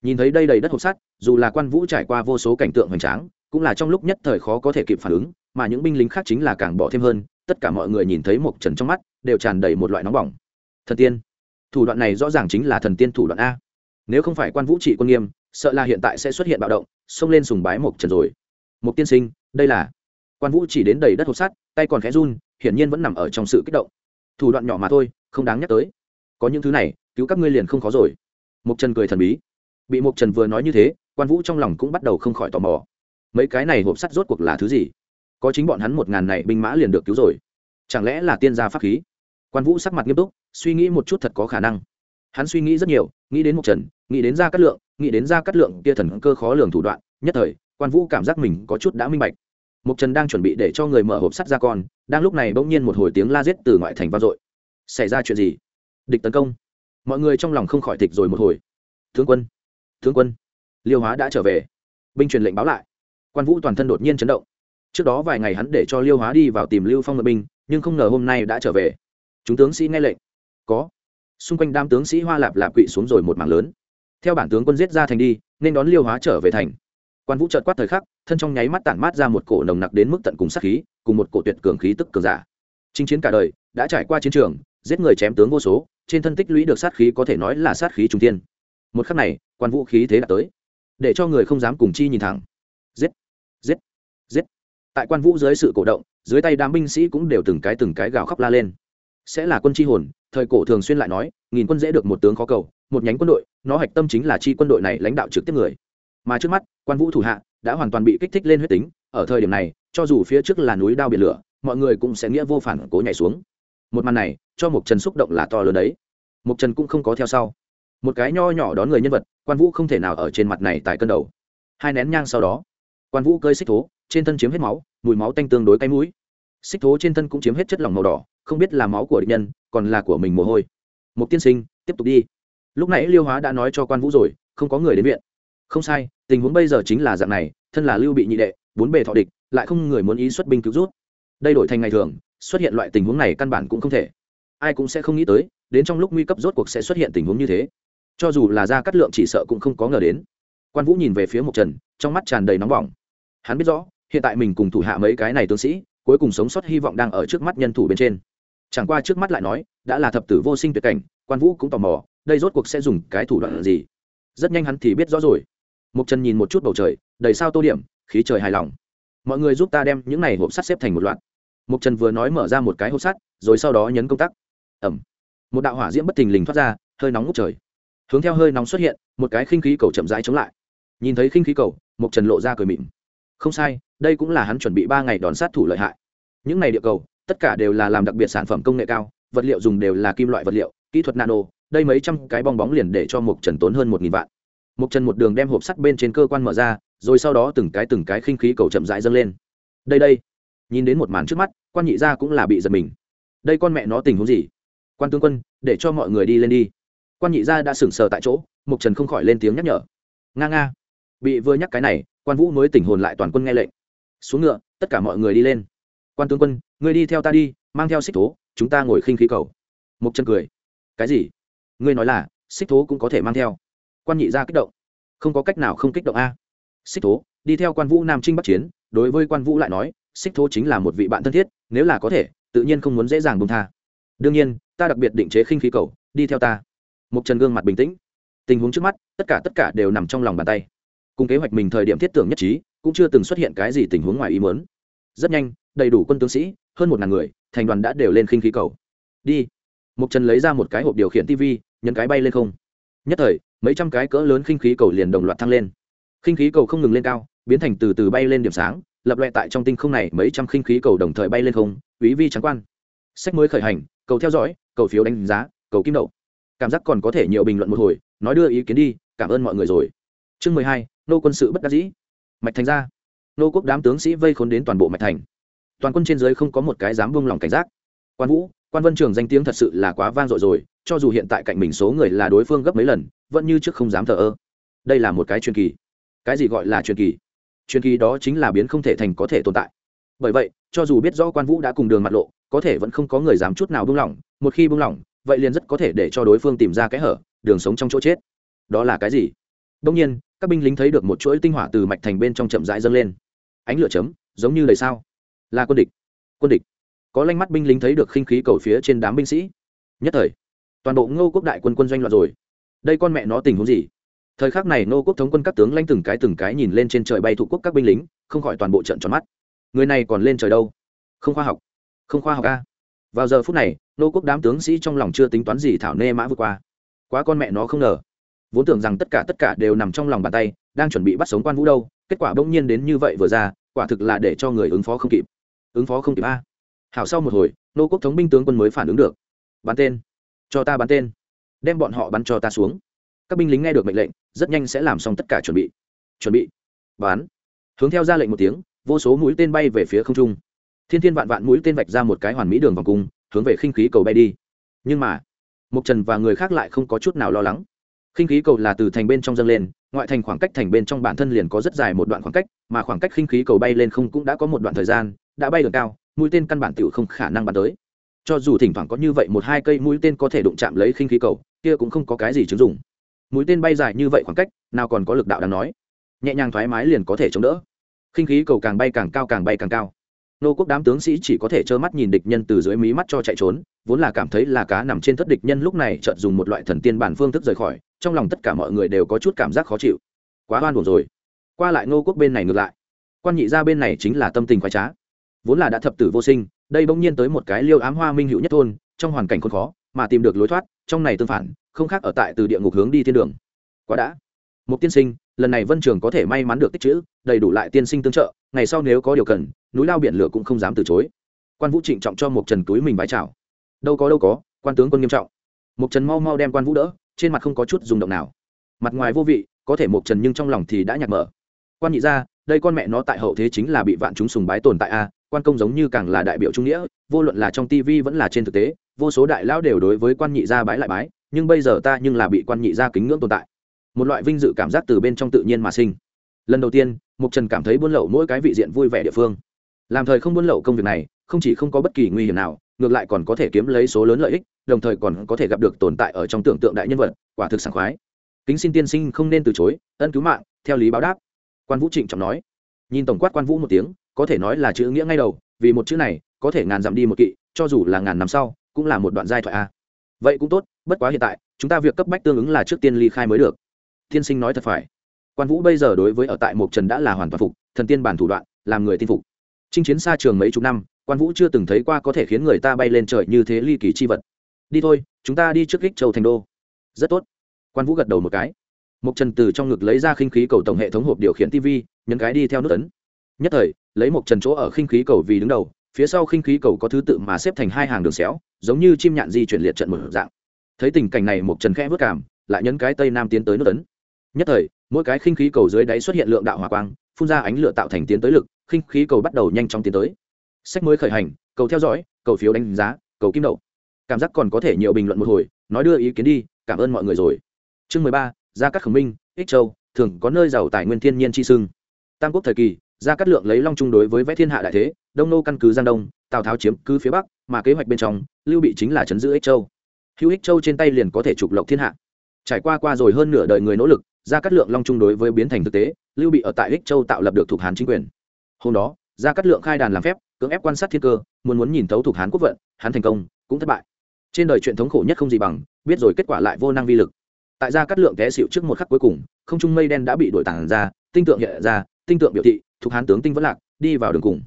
Nhìn thấy đây đầy đất hộp sắt, dù là quan vũ trải qua vô số cảnh tượng hoành tráng cũng là trong lúc nhất thời khó có thể kịp phản ứng, mà những binh lính khác chính là càng bỏ thêm hơn, tất cả mọi người nhìn thấy một trần trong mắt, đều tràn đầy một loại nóng bỏng. Thần tiên, thủ đoạn này rõ ràng chính là thần tiên thủ đoạn a. Nếu không phải quan vũ trị quân nghiêm, sợ là hiện tại sẽ xuất hiện bạo động, xông lên sùng bái một trần rồi. Một tiên sinh, đây là quan vũ chỉ đến đầy đất hộp sắt, tay còn khẽ run, hiển nhiên vẫn nằm ở trong sự kích động. Thủ đoạn nhỏ mà thôi, không đáng nhắc tới. Có những thứ này, cứu các ngươi liền không khó rồi. Mục trần cười thần bí. Bị mục trần vừa nói như thế, quan vũ trong lòng cũng bắt đầu không khỏi tò mò mấy cái này hộp sắt rốt cuộc là thứ gì? Có chính bọn hắn một ngàn này binh mã liền được cứu rồi. Chẳng lẽ là tiên gia pháp khí? Quan vũ sắc mặt nghiêm túc, suy nghĩ một chút thật có khả năng. Hắn suy nghĩ rất nhiều, nghĩ đến mục trần nghĩ đến gia cát lượng, nghĩ đến gia cát lượng kia thần cơ khó lường thủ đoạn, nhất thời, quan vũ cảm giác mình có chút đã minh bạch. Mục trần đang chuẩn bị để cho người mở hộp sắt ra con, đang lúc này bỗng nhiên một hồi tiếng la giết từ ngoại thành vang dội. Xảy ra chuyện gì? Địch tấn công. Mọi người trong lòng không khỏi thịt rồi một hồi. Tướng quân! Tướng quân! Liêu hóa đã trở về. Binh truyền lệnh báo lại quan vũ toàn thân đột nhiên chấn động trước đó vài ngày hắn để cho liêu hóa đi vào tìm lưu phong ngự binh nhưng không ngờ hôm nay đã trở về chúng tướng sĩ nghe lệnh có xung quanh đám tướng sĩ hoa lạp lạp quỵ xuống rồi một mảng lớn theo bản tướng quân giết ra thành đi nên đón liêu hóa trở về thành quan vũ trợt quát thời khắc thân trong nháy mắt tản mát ra một cổ nồng nặc đến mức tận cùng sát khí cùng một cổ tuyệt cường khí tức cường giả chinh chiến cả đời đã trải qua chiến trường giết người chém tướng vô số trên thân tích lũy được sát khí có thể nói là sát khí trung tiên một khắc này quan vũ khí thế đã tới để cho người không dám cùng chi nhìn thẳng giết giết tại quan vũ dưới sự cổ động, dưới tay đám binh sĩ cũng đều từng cái từng cái gào khóc la lên. Sẽ là quân chi hồn, thời cổ thường xuyên lại nói, nghìn quân dễ được một tướng khó cầu, một nhánh quân đội, nó hạch tâm chính là chi quân đội này lãnh đạo trực tiếp người. Mà trước mắt, quan vũ thủ hạ đã hoàn toàn bị kích thích lên huyết tính, ở thời điểm này, cho dù phía trước là núi đao biển lửa, mọi người cũng sẽ nghĩa vô phản cố nhảy xuống. Một màn này, cho mục trần xúc động là to lớn đấy. Mục trần cũng không có theo sau. Một cái nho nhỏ đón người nhân vật, quan vũ không thể nào ở trên mặt này tại cân đầu. Hai nén nhang sau đó, quan vũ cơi xích thố trên thân chiếm hết máu, mùi máu tanh tương đối cay mũi. Xích thố trên thân cũng chiếm hết chất lỏng màu đỏ, không biết là máu của địch nhân, còn là của mình mồ hôi. Một tiên sinh, tiếp tục đi. Lúc nãy liêu hóa đã nói cho quan vũ rồi, không có người đến viện. Không sai, tình huống bây giờ chính là dạng này, thân là lưu bị nhị đệ, bốn bề thọ địch, lại không người muốn ý xuất binh cứu rút. Đây đổi thành ngày thường, xuất hiện loại tình huống này căn bản cũng không thể. Ai cũng sẽ không nghĩ tới, đến trong lúc nguy cấp rốt cuộc sẽ xuất hiện tình huống như thế. Cho dù là ra cắt lượng chỉ sợ cũng không có ngờ đến. Quan vũ nhìn về phía mộc trần, trong mắt tràn đầy nóng bỏng. Hắn biết rõ hiện tại mình cùng thủ hạ mấy cái này tướng sĩ, cuối cùng sống sót hy vọng đang ở trước mắt nhân thủ bên trên. Chẳng qua trước mắt lại nói, đã là thập tử vô sinh tuyệt cảnh, quan vũ cũng tò mò, đây rốt cuộc sẽ dùng cái thủ đoạn gì? Rất nhanh hắn thì biết rõ rồi. Mục trần nhìn một chút bầu trời, đầy sao tô điểm, khí trời hài lòng. Mọi người giúp ta đem những này hộp sắt xếp thành một loạt. Mục trần vừa nói mở ra một cái hộp sắt, rồi sau đó nhấn công tắc. Ẩm một đạo hỏa diễm bất thình lình thoát ra, hơi nóng ngút trời. Hướng theo hơi nóng xuất hiện, một cái khinh khí cầu chậm rãi chống lại. Nhìn thấy khinh khí cầu mục trần lộ ra cười mịn không sai đây cũng là hắn chuẩn bị ba ngày đón sát thủ lợi hại. Những này địa cầu, tất cả đều là làm đặc biệt sản phẩm công nghệ cao, vật liệu dùng đều là kim loại vật liệu, kỹ thuật nano, đây mấy trăm cái bong bóng liền để cho mục trần tốn hơn một nghìn vạn. Mục trần một đường đem hộp sắt bên trên cơ quan mở ra, rồi sau đó từng cái từng cái khinh khí cầu chậm rãi dâng lên. Đây đây. Nhìn đến một màn trước mắt, quan nhị gia cũng là bị giật mình. Đây con mẹ nó tình huống gì? Quan tướng quân, để cho mọi người đi lên đi. Quan nhị gia đã sững sờ tại chỗ mục trần không khỏi lên tiếng nhắc nhở. Nga nga. Bị vừa nhắc cái này, quan vũ mới tỉnh hồn lại toàn quân nghe lệnh xuống ngựa, tất cả mọi người đi lên. Quan tướng quân, ngươi đi theo ta đi, mang theo xích thố, chúng ta ngồi khinh khí cầu. Mục trần cười. Cái gì? Ngươi nói là, xích thố cũng có thể mang theo. Quan nhị gia kích động. Không có cách nào không kích động a. Xích thố, đi theo quan vũ nam trinh bắc chiến, đối với quan vũ lại nói, xích thố chính là một vị bạn thân thiết, nếu là có thể, tự nhiên không muốn dễ dàng bông tha. Đương nhiên, ta đặc biệt định chế khinh khí cầu, đi theo ta. Mục trần gương mặt bình tĩnh. Tình huống trước mắt, tất cả tất cả đều nằm trong lòng bàn tay. Cùng kế hoạch mình thời điểm thiết tưởng nhất trí cũng chưa từng xuất hiện cái gì tình huống ngoài ý muốn. Rất nhanh, đầy đủ quân tướng sĩ, hơn một ngàn người, thành đoàn đã đều lên khinh khí cầu. Đi. Mục trần lấy ra một cái hộp điều khiển tv nhấn cái bay lên không. Nhất thời, mấy trăm cái cỡ lớn khinh khí cầu liền đồng loạt thăng lên. Khinh khí cầu không ngừng lên cao, biến thành từ từ bay lên điểm sáng, lập loè tại trong tinh không này mấy trăm khinh khí cầu đồng thời bay lên không, quý vi trắng quan. Sách mới khởi hành, cầu theo dõi, cầu phiếu đánh giá, cầu kim đậu. Cảm giác còn có thể nhiều bình luận một hồi, nói đưa ý kiến đi, cảm ơn mọi người rồi. Chương mười hai, nô quân sự bất đắc dĩ mạch thành ra. Nô quốc đám tướng sĩ vây khốn đến toàn bộ mạch thành. Toàn quân trên dưới không có một cái dám buông lỏng cảnh giác. Quan vũ, quan vân trường danh tiếng thật sự là quá vang dội rồi, cho dù hiện tại cạnh mình số người là đối phương gấp mấy lần, vẫn như trước không dám thờ ơ. Đây là một cái truyền kỳ. Cái gì gọi là truyền kỳ? Truyền kỳ đó chính là biến không thể thành có thể tồn tại. Bởi vậy, cho dù biết rõ quan vũ đã cùng đường mặt lộ, có thể vẫn không có người dám chút nào buông lỏng, một khi buông lỏng, vậy liền rất có thể để cho đối phương tìm ra cái hở, đường sống trong chỗ chết. Đó là cái gì? Đông nhiên các binh lính thấy được một chuỗi tinh hỏa từ mạch thành bên trong chậm rãi dâng lên. Ánh lửa chấm, giống như lời sao? Là quân địch. Quân địch. Có lanh mắt binh lính thấy được khinh khí cầu phía trên đám binh sĩ. Nhất thời, toàn bộ ngô quốc đại quân quân doanh loạn rồi. Đây con mẹ nó tình huống gì? Thời khắc này ngô quốc thống quân các tướng lãnh từng cái từng cái nhìn lên trên trời bay thủ quốc các binh lính, không khỏi toàn bộ trận tròn mắt. Người này còn lên trời đâu? Không khoa học. Không khoa học a vào giờ phút này, Ngô quốc đám tướng sĩ trong lòng chưa tính toán gì thảo nê mã vượt qua. Quá con mẹ nó không ngờ vốn tưởng rằng tất cả tất cả đều nằm trong lòng bàn tay, đang chuẩn bị bắt sống quan vũ đâu, kết quả bỗng nhiên đến như vậy vừa ra, quả thực là để cho người ứng phó không kịp. Ứng phó không kịp a. Hảo sau một hồi, nô quốc thống binh tướng quân mới phản ứng được. Bắn tên. Cho ta bắn tên. Đem bọn họ bắn cho ta xuống. Các binh lính nghe được mệnh lệnh, rất nhanh sẽ làm xong tất cả chuẩn bị. Chuẩn bị. Bắn. Hướng theo ra lệnh một tiếng, vô số mũi tên bay về phía không trung. Thiên thiên vạn vạn mũi tên vạch ra một cái hoàn mỹ đường vòng cung, hướng về khinh khí cầu bay đi. Nhưng mà mục trần và người khác lại không có chút nào lo lắng khinh khí cầu là từ thành bên trong dâng lên, ngoại thành khoảng cách thành bên trong bản thân liền có rất dài một đoạn khoảng cách, mà khoảng cách khinh khí cầu bay lên không cũng đã có một đoạn thời gian, đã bay được cao, mũi tên căn bản tiểu không khả năng bắn tới. Cho dù thỉnh thoảng có như vậy một hai cây mũi tên có thể đụng chạm lấy khinh khí cầu, kia cũng không có cái gì chứng dụng. Mũi tên bay dài như vậy khoảng cách, nào còn có lực đạo đáng nói. Nhẹ nhàng thoải mái liền có thể chống đỡ. Khinh khí cầu càng bay càng cao càng bay càng cao nô quốc đám tướng sĩ chỉ có thể trơ mắt nhìn địch nhân từ dưới mí mắt cho chạy trốn, vốn là cảm thấy là cá nằm trên thất địch nhân lúc này chợt dùng một loại thần tiên bản phương thức rời khỏi, trong lòng tất cả mọi người đều có chút cảm giác khó chịu. Quá oan buồn rồi. Qua lại nô quốc bên này ngược lại. Quan nhị ra bên này chính là tâm tình khoái trá. Vốn là đã thập tử vô sinh, đây bỗng nhiên tới một cái liêu ám hoa minh hữu nhất thôn, trong hoàn cảnh khốn khó, mà tìm được lối thoát, trong này tương phản, không khác ở tại từ địa ngục hướng đi thiên đường. Quá đã. Một tiên sinh, lần này vân trường có thể may mắn được tích chữ, đầy đủ lại tiên sinh tương trợ, ngày sau nếu có điều cần núi lao biển lửa cũng không dám từ chối. Quan vũ trịnh trọng cho một trần túi mình vái chào. Đâu có đâu có, quan tướng quân nghiêm trọng. Một trần mau mau đem quan vũ đỡ, trên mặt không có chút rung động nào. Mặt ngoài vô vị, có thể một trần nhưng trong lòng thì đã nhạt mở. Quan nhị ra đây con mẹ nó tại hậu thế chính là bị vạn chúng sùng bái tồn tại a, quan công giống như càng là đại biểu trung nghĩa, vô luận là trong tivi vẫn là trên thực tế, vô số đại lão đều đối với quan nhị gia bái lại bái, nhưng bây giờ ta nhưng là bị quan nhị gia kính ngưỡng tồn tại. Một loại vinh dự cảm giác từ bên trong tự nhiên mà sinh. Lần đầu tiên mục trần cảm thấy buôn lậu mỗi cái vị diện vui vẻ địa phương làm thời không buôn lậu công việc này, không chỉ không có bất kỳ nguy hiểm nào, ngược lại còn có thể kiếm lấy số lớn lợi ích, đồng thời còn có thể gặp được tồn tại ở trong tưởng tượng đại nhân vật, quả thực sảng khoái. Kính xin tiên sinh không nên từ chối, ân cứu mạng, theo lý báo đáp. Quan vũ trịnh trọng nói. Nhìn tổng quát quan vũ một tiếng, có thể nói là chữ nghĩa ngay đầu, vì một chữ này, có thể ngàn dặm đi một kỵ, cho dù là ngàn năm sau, cũng là một đoạn giai thoại a. Vậy cũng tốt, bất quá hiện tại, chúng ta việc cấp bách tương ứng là trước tiên ly khai mới được. Tiên sinh nói thật phải. Quan vũ bây giờ đối với ở tại mộc trần đã là hoàn toàn phục, thần tiên bản thủ đoạn, làm người tin phục chinh chiến xa trường mấy chục năm, quan vũ chưa từng thấy qua có thể khiến người ta bay lên trời như thế ly kỳ chi vật. Đi thôi, chúng ta đi trước kích châu thành đô. Rất tốt. Quan vũ gật đầu một cái. Mộc trần từ trong ngực lấy ra khinh khí cầu tổng hệ thống hộp điều khiển tv nhấn cái đi theo nút tấn nhất thời, lấy mộc trần chỗ ở khinh khí cầu vì đứng đầu, phía sau khinh khí cầu có thứ tự mà xếp thành hai hàng đường xéo, giống như chim nhạn di chuyển liệt trận một dạng. Thấy tình cảnh này, mộc trần khẽ vất cảm, lại nhấn cái tây nam tiến tới nút tấn nhất thời, mỗi cái khinh khí cầu dưới đáy xuất hiện lượng đạo hỏa quang, phun ra ánh lửa tạo thành tiến tới lực khinh khí cầu bắt đầu nhanh chóng tiến tới. Sách mới khởi hành, cầu theo dõi, cầu phiếu đánh giá, cầu kim đậu. Cảm giác còn có thể nhiều bình luận một hồi, nói đưa ý kiến đi, cảm ơn mọi người rồi. Chương mười ba, gia cát khổng minh, ích châu, thường có nơi giàu tài nguyên thiên nhiên chi sưng. Tam quốc thời kỳ, gia cát lượng lấy long trung đối với vẽ thiên hạ đại thế, đông nô căn cứ giang đông, tào tháo chiếm cứ phía bắc, mà kế hoạch bên trong, lưu bị chính là chấn giữ ích châu. Hữu ích châu trên tay liền có thể trục lộc thiên hạ. Trải qua qua rồi hơn nửa đời người nỗ lực, gia cát lượng long trung đối với biến thành thực tế, lưu bị ở tại ích châu tạo lập được thuộc hán chính quyền hôm đó, gia cát lượng khai đàn làm phép, cưỡng ép quan sát thiên cơ, muốn muốn nhìn thấu thuộc hán quốc vận hắn thành công, cũng thất bại. Trên đời chuyện thống khổ nhất không gì bằng, biết rồi kết quả lại vô năng vi lực. Tại gia cát lượng té xịu trước một khắc cuối cùng, không trung mây đen đã bị đổi tản ra, tinh tượng hiện ra, tinh tượng biểu thị, thuộc hán tướng tinh vẫn lạc, đi vào đường cùng.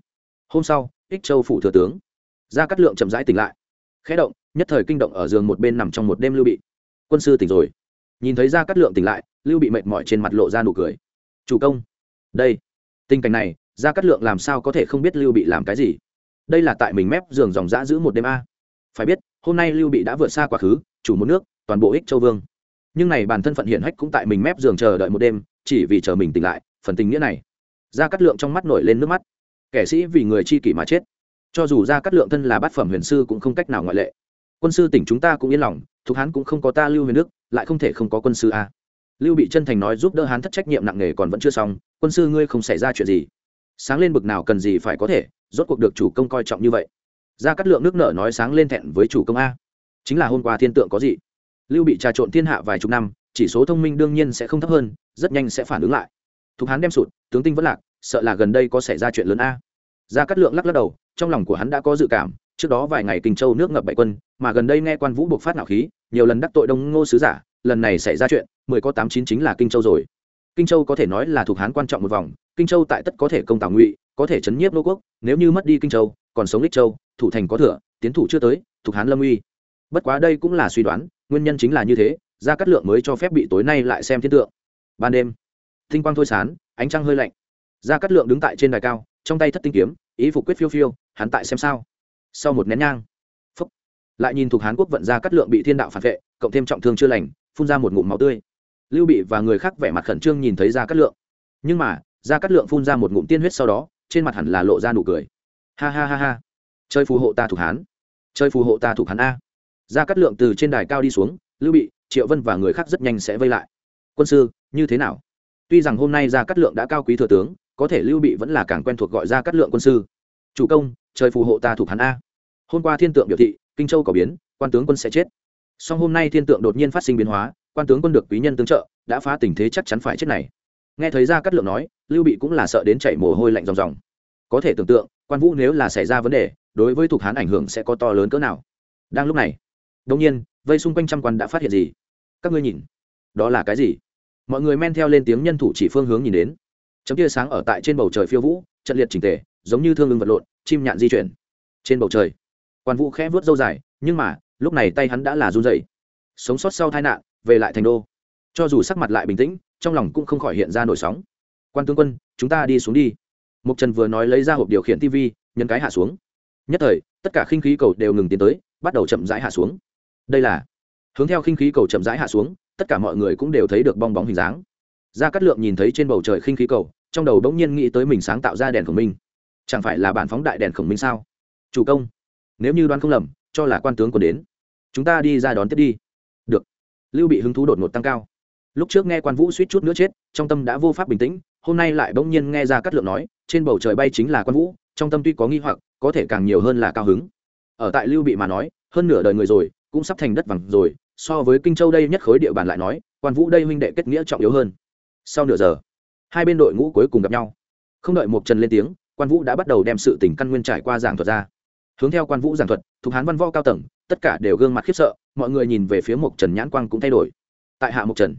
Hôm sau, ích châu phủ thừa tướng. Gia cát lượng chậm rãi tỉnh lại. Khẽ động, nhất thời kinh động ở giường một bên nằm trong một đêm lưu bị. Quân sư tỉnh rồi. Nhìn thấy gia cát lượng tỉnh lại, lưu bị mệt mỏi trên mặt lộ ra nụ cười. Chủ công, đây. Tình cảnh này gia cát lượng làm sao có thể không biết lưu bị làm cái gì? Đây là tại mình mép giường dòng dã giữ một đêm a. Phải biết, hôm nay lưu bị đã vượt xa quá khứ, chủ một nước, toàn bộ ích châu vương. Nhưng này bản thân phận hiển hách cũng tại mình mép giường chờ đợi một đêm, chỉ vì chờ mình tỉnh lại, phần tình nghĩa này. Gia cát lượng trong mắt nổi lên nước mắt. Kẻ sĩ vì người chi kỷ mà chết. Cho dù gia cát lượng thân là bát phẩm huyền sư cũng không cách nào ngoại lệ. Quân sư tỉnh chúng ta cũng yên lòng, thuộc hán cũng không có ta lưu huyền đức, lại không thể không có quân sư a. Lưu bị chân thành nói giúp đỡ hán thất trách nhiệm nặng nề còn vẫn chưa xong, quân sư ngươi không xảy ra chuyện gì sáng lên bực nào cần gì phải có thể, rốt cuộc được chủ công coi trọng như vậy. Gia cát lượng nước nợ nói sáng lên thẹn với chủ công a. Chính là hôm qua thiên tượng có gì? Lưu bị trà trộn thiên hạ vài chục năm, chỉ số thông minh đương nhiên sẽ không thấp hơn, rất nhanh sẽ phản ứng lại. Thục hán đem sụt, tướng tinh vẫn lạc, sợ là gần đây có xảy ra chuyện lớn a. Gia cát lượng lắc lắc đầu, trong lòng của hắn đã có dự cảm, trước đó vài ngày kinh châu nước ngập bảy quân, mà gần đây nghe quan vũ buộc phát nạo khí, nhiều lần đắc tội đông ngô sứ giả, lần này xảy ra chuyện, mười có tám chín chính là kinh châu rồi. Kinh châu có thể nói là thuộc hán quan trọng một vòng kinh châu tại tất có thể công tào ngụy, có thể chấn nhiếp nô quốc, nếu như mất đi kinh châu, còn sống lích châu, thủ thành có thừa, tiến thủ chưa tới, thuộc hán lâm uy. Bất quá đây cũng là suy đoán, nguyên nhân chính là như thế, gia cát lượng mới cho phép bị tối nay lại xem thiên tượng. Ban đêm thinh quang thôi sán ánh trăng hơi lạnh. Gia cát lượng đứng tại trên đài cao, trong tay thất tinh kiếm, ý phục quyết phiêu phiêu, hắn tại xem sao. Sau một nén nhang, phúc, lại nhìn thuộc hán quốc vận gia cát lượng bị thiên đạo phản vệ, cộng thêm trọng thương chưa lành, phun ra một ngụm máu tươi. Lưu bị và người khác vẻ mặt khẩn trương nhìn thấy gia cát lượng. Nhưng mà gia cát lượng phun ra một ngụm tiên huyết sau đó, trên mặt hẳn là lộ ra nụ cười. Ha ha ha ha. Chơi phù hộ ta thủ hán. Chơi phù hộ ta thủ hán a. Gia cát lượng từ trên đài cao đi xuống, lưu bị, triệu vân và người khác rất nhanh sẽ vây lại. Quân sư, như thế nào? Tuy rằng hôm nay gia cát lượng đã cao quý thừa tướng, có thể lưu bị vẫn là càng quen thuộc gọi gia cát lượng quân sư. Chủ công trời phù hộ ta thuộc hắn a. Hôm qua thiên tượng biểu thị, kinh châu có biến, quan tướng quân sẽ chết. Song hôm nay thiên tượng đột nhiên phát sinh biến hóa, quan tướng quân được quý nhân tướng trợ, đã phá tình thế chắc chắn phải chết này nghe thấy ra cát lượng nói, lưu bị cũng là sợ đến chảy mồ hôi lạnh ròng ròng. Có thể tưởng tượng, quan vũ nếu là xảy ra vấn đề, đối với thuộc hán ảnh hưởng sẽ có to lớn cỡ nào. Đang lúc này đông nhiên, vây xung quanh trăm quan đã phát hiện gì? Các ngươi nhìn, đó là cái gì? Mọi người men theo lên tiếng nhân thủ chỉ phương hướng nhìn đến. Chấm tia sáng ở tại trên bầu trời phiêu vũ, trận liệt trình tề, giống như thương ưng vật lộn, chim nhạn di chuyển. Trên bầu trời, quan vũ khẽ vớt dâu dài, nhưng mà, lúc này tay hắn đã là run dậy sống sót sau tai nạn, về lại thành đô. Cho dù sắc mặt lại bình tĩnh trong lòng cũng không khỏi hiện ra nổi sóng. Quan tướng quân, chúng ta đi xuống đi. Mục trần vừa nói lấy ra hộp điều khiển tv nhân cái hạ xuống. Nhất thời, tất cả khinh khí cầu đều ngừng tiến tới, bắt đầu chậm rãi hạ xuống. Đây là, hướng theo khinh khí cầu chậm rãi hạ xuống, tất cả mọi người cũng đều thấy được bong bóng hình dáng. Gia cát lượng nhìn thấy trên bầu trời khinh khí cầu, trong đầu đống nhiên nghĩ tới mình sáng tạo ra đèn khổng minh. Chẳng phải là bản phóng đại đèn khổng minh sao? Chủ công, nếu như đoán không lầm, cho là quan tướng còn đến, chúng ta đi ra đón tiếp đi. Được. Lưu bị hứng thú đột ngột tăng cao lúc trước nghe quan vũ suýt chút nữa chết, trong tâm đã vô pháp bình tĩnh, hôm nay lại bỗng nhiên nghe ra cát lượng nói, trên bầu trời bay chính là quan vũ, trong tâm tuy có nghi hoặc, có thể càng nhiều hơn là cao hứng. Ở tại lưu bị mà nói, hơn nửa đời người rồi, cũng sắp thành đất vàng rồi, so với kinh châu đây nhất khối địa bàn lại nói, quan vũ đây huynh đệ kết nghĩa trọng yếu hơn. Sau nửa giờ, hai bên đội ngũ cuối cùng gặp nhau. Không đợi một trần lên tiếng, quan vũ đã bắt đầu đem sự tình căn nguyên trải qua giảng thuật ra. Hướng theo quan vũ giảng thuật, thuộc hán văn võ cao tầng, tất cả đều gương mặt khiếp sợ, mọi người nhìn về phía một trần nhãn quang cũng thay đổi. Tại hạ một trần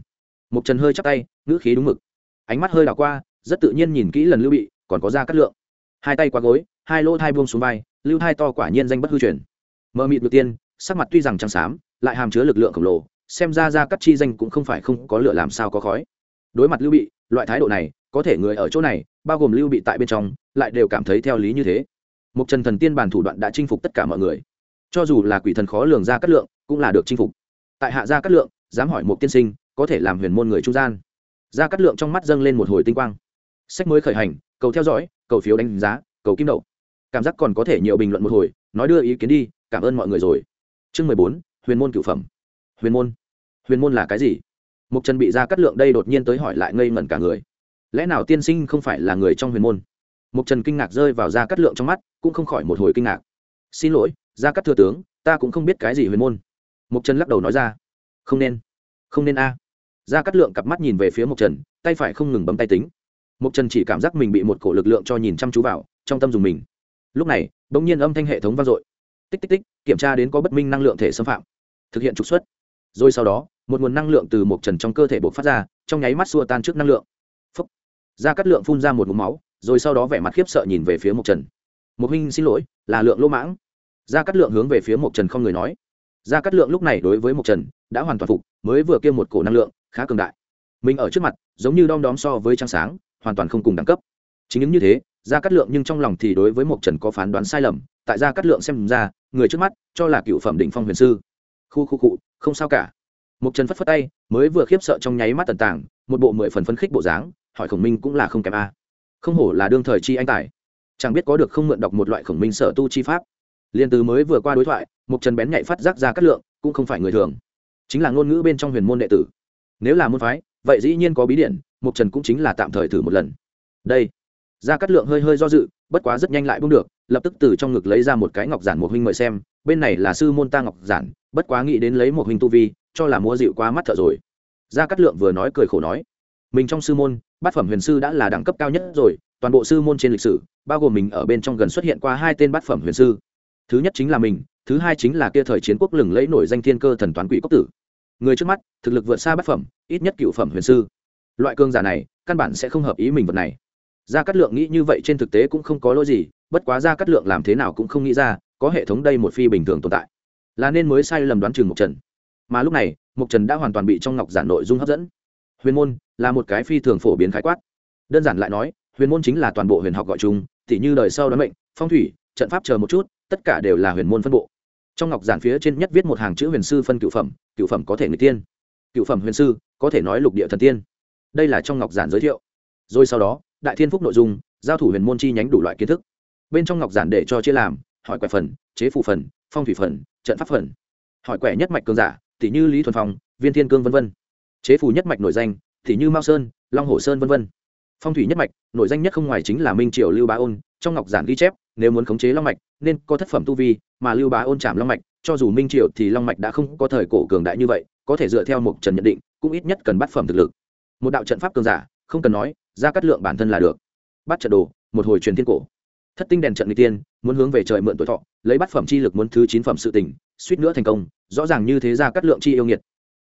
mục trần hơi chắp tay, ngữ khí đúng mực. Ánh mắt hơi đảo qua, rất tự nhiên nhìn kỹ lần lưu bị, còn có ra cắt lượng. Hai tay qua gối, hai lỗ thai buông xuống vai, lưu thai to quả nhiên danh bất hư truyền. Mờ mịt được tiên, sắc mặt tuy rằng trắng xám, lại hàm chứa lực lượng khổng lồ, xem ra ra cắt chi danh cũng không phải không có lửa làm sao có khói. Đối mặt lưu bị, loại thái độ này, có thể người ở chỗ này, bao gồm lưu bị tại bên trong, lại đều cảm thấy theo lý như thế. Một trần thần tiên bản thủ đoạn đã chinh phục tất cả mọi người. Cho dù là quỷ thần khó lường ra cắt lượng, cũng là được chinh phục. Tại hạ gia cắt lượng, dám hỏi một tiên sinh có thể làm huyền môn người trung gian. Gia cắt lượng trong mắt dâng lên một hồi tinh quang. Sách mới khởi hành, cầu theo dõi, cầu phiếu đánh giá, cầu kim đậu. Cảm giác còn có thể nhiều bình luận một hồi, nói đưa ý kiến đi, cảm ơn mọi người rồi. Chương mười bốn, huyền môn cửu phẩm. Huyền môn? Huyền môn là cái gì? Mục trần bị ra cắt lượng đây đột nhiên tới hỏi lại ngây ngẩn cả người. Lẽ nào tiên sinh không phải là người trong huyền môn? Mục trần kinh ngạc rơi vào ra cắt lượng trong mắt, cũng không khỏi một hồi kinh ngạc. Xin lỗi ra cắt thừa tướng, ta cũng không biết cái gì huyền môn. Mục trần lắc đầu nói ra. Không nên. Không nên a. à ra cắt lượng cặp mắt nhìn về phía mục trần tay phải không ngừng bấm tay tính. Mục trần chỉ cảm giác mình bị một cổ lực lượng cho nhìn chăm chú vào trong tâm dùng mình. Lúc này bỗng nhiên âm thanh hệ thống vang dội. Tích tích tích kiểm tra đến có bất minh năng lượng thể xâm phạm. Thực hiện trục xuất. Rồi sau đó một nguồn năng lượng từ mục trần trong cơ thể bộc phát ra trong nháy mắt xua tan trước năng lượng. Phấp, ra cắt lượng phun ra một mũ máu rồi sau đó vẻ mặt khiếp sợ nhìn về phía mục trần. Mục huynh xin lỗi là lượng lỗ mãng. Gia cát lượng hướng về phía mục trần không người nói. Gia cát lượng lúc này đối với mục trần đã hoàn toàn phục mới vừa kia một cổ năng lượng khá cường đại. Mình ở trước mặt giống như đom đóm so với trăng sáng hoàn toàn không cùng đẳng cấp. Chính những như thế gia cát lượng nhưng trong lòng thì đối với mộc trần có phán đoán sai lầm. Tại gia cát lượng xem ra người trước mắt cho là cựu phẩm đỉnh phong huyền sư. Khu khu cụ không sao cả. Mộc trần phất phất tay mới vừa khiếp sợ trong nháy mắt tần tảng, một bộ mười phần phấn khích bộ dáng hỏi khổng minh cũng là không kém a. Không hổ là đương thời chi anh tài. Chẳng biết có được không mượn đọc một loại khổng minh sở tu chi pháp. Liên từ mới vừa qua đối thoại mộc trần bén nhạy phát giác ra cát lượng cũng không phải người thường. Chính là ngôn ngữ bên trong huyền môn đệ tử nếu là môn phái, vậy dĩ nhiên có bí điện một trần cũng chính là tạm thời thử một lần. Đây. Ra cát lượng hơi hơi do dự, bất quá rất nhanh lại bung được, lập tức từ trong ngực lấy ra một cái ngọc giản một huynh mời xem, bên này là sư môn ta ngọc giản, bất quá nghĩ đến lấy một huynh tu vi, cho là mua dịu qua mắt thợ rồi. Gia cát lượng vừa nói cười khổ nói, mình trong sư môn, bát phẩm huyền sư đã là đẳng cấp cao nhất rồi, toàn bộ sư môn trên lịch sử, bao gồm mình ở bên trong gần xuất hiện qua hai tên bát phẩm huyền sư. Thứ nhất chính là mình, thứ hai chính là kia thời chiến quốc lừng lẫy nổi danh thiên cơ thần toán quỷ cốc tử người trước mắt, thực lực vượt xa bát phẩm, ít nhất cựu phẩm huyền sư. Loại cương giả này, căn bản sẽ không hợp ý mình vật này. Gia cát lượng nghĩ như vậy trên thực tế cũng không có lỗi gì, bất quá gia cát lượng làm thế nào cũng không nghĩ ra, có hệ thống đây một phi bình thường tồn tại. Là nên mới sai lầm đoán chừng một trần mà lúc này mục trần đã hoàn toàn bị trong ngọc giản nội dung hấp dẫn. Huyền môn là một cái phi thường phổ biến khái quát. Đơn giản lại nói, huyền môn chính là toàn bộ huyền học gọi chung t như đời sau đoán mệnh, phong thủy, trận pháp chờ một chút, tất cả đều là huyền môn phân bộ trong ngọc giản phía trên nhất viết một hàng chữ huyền sư phân cựu phẩm cựu phẩm có thể người tiên. Cựu phẩm huyền sư có thể nói lục địa thần tiên. Đây là trong ngọc giản giới thiệu. Rồi sau đó, đại thiên phúc nội dung, giao thủ huyền môn chi nhánh đủ loại kiến thức. Bên trong ngọc giản để cho chia làm, hỏi quẻ phần, chế phụ phần, phong thủy phần, trận pháp phần. Hỏi quẻ nhất mạch cường giả, tỷ như lý thuần phong, viên thiên cương v v chế phù nhất mạch nổi danh, tỷ như mao sơn, long hồ sơn v v phong thủy nhất mạch, nổi danh nhất không ngoài chính là minh triều lưu bá ôn, trong ngọc giản ghi chép nếu muốn khống chế long mạch, nên có thất phẩm tu vi, mà lưu bá ôn chạm long mạch, cho dù minh triều thì long mạch đã không có thời cổ cường đại như vậy, có thể dựa theo một trần nhận định, cũng ít nhất cần bắt phẩm thực lực. Một đạo trận pháp cường giả, không cần nói, ra cắt lượng bản thân là được. Bắt trận đồ, một hồi truyền thiên cổ. Thất tinh đèn trận n tiên, muốn hướng về trời mượn tuổi thọ, lấy bát phẩm chi lực muốn thứ chín phẩm sự tình, suýt nữa thành công, rõ ràng như thế ra cắt lượng chi yêu nghiệt.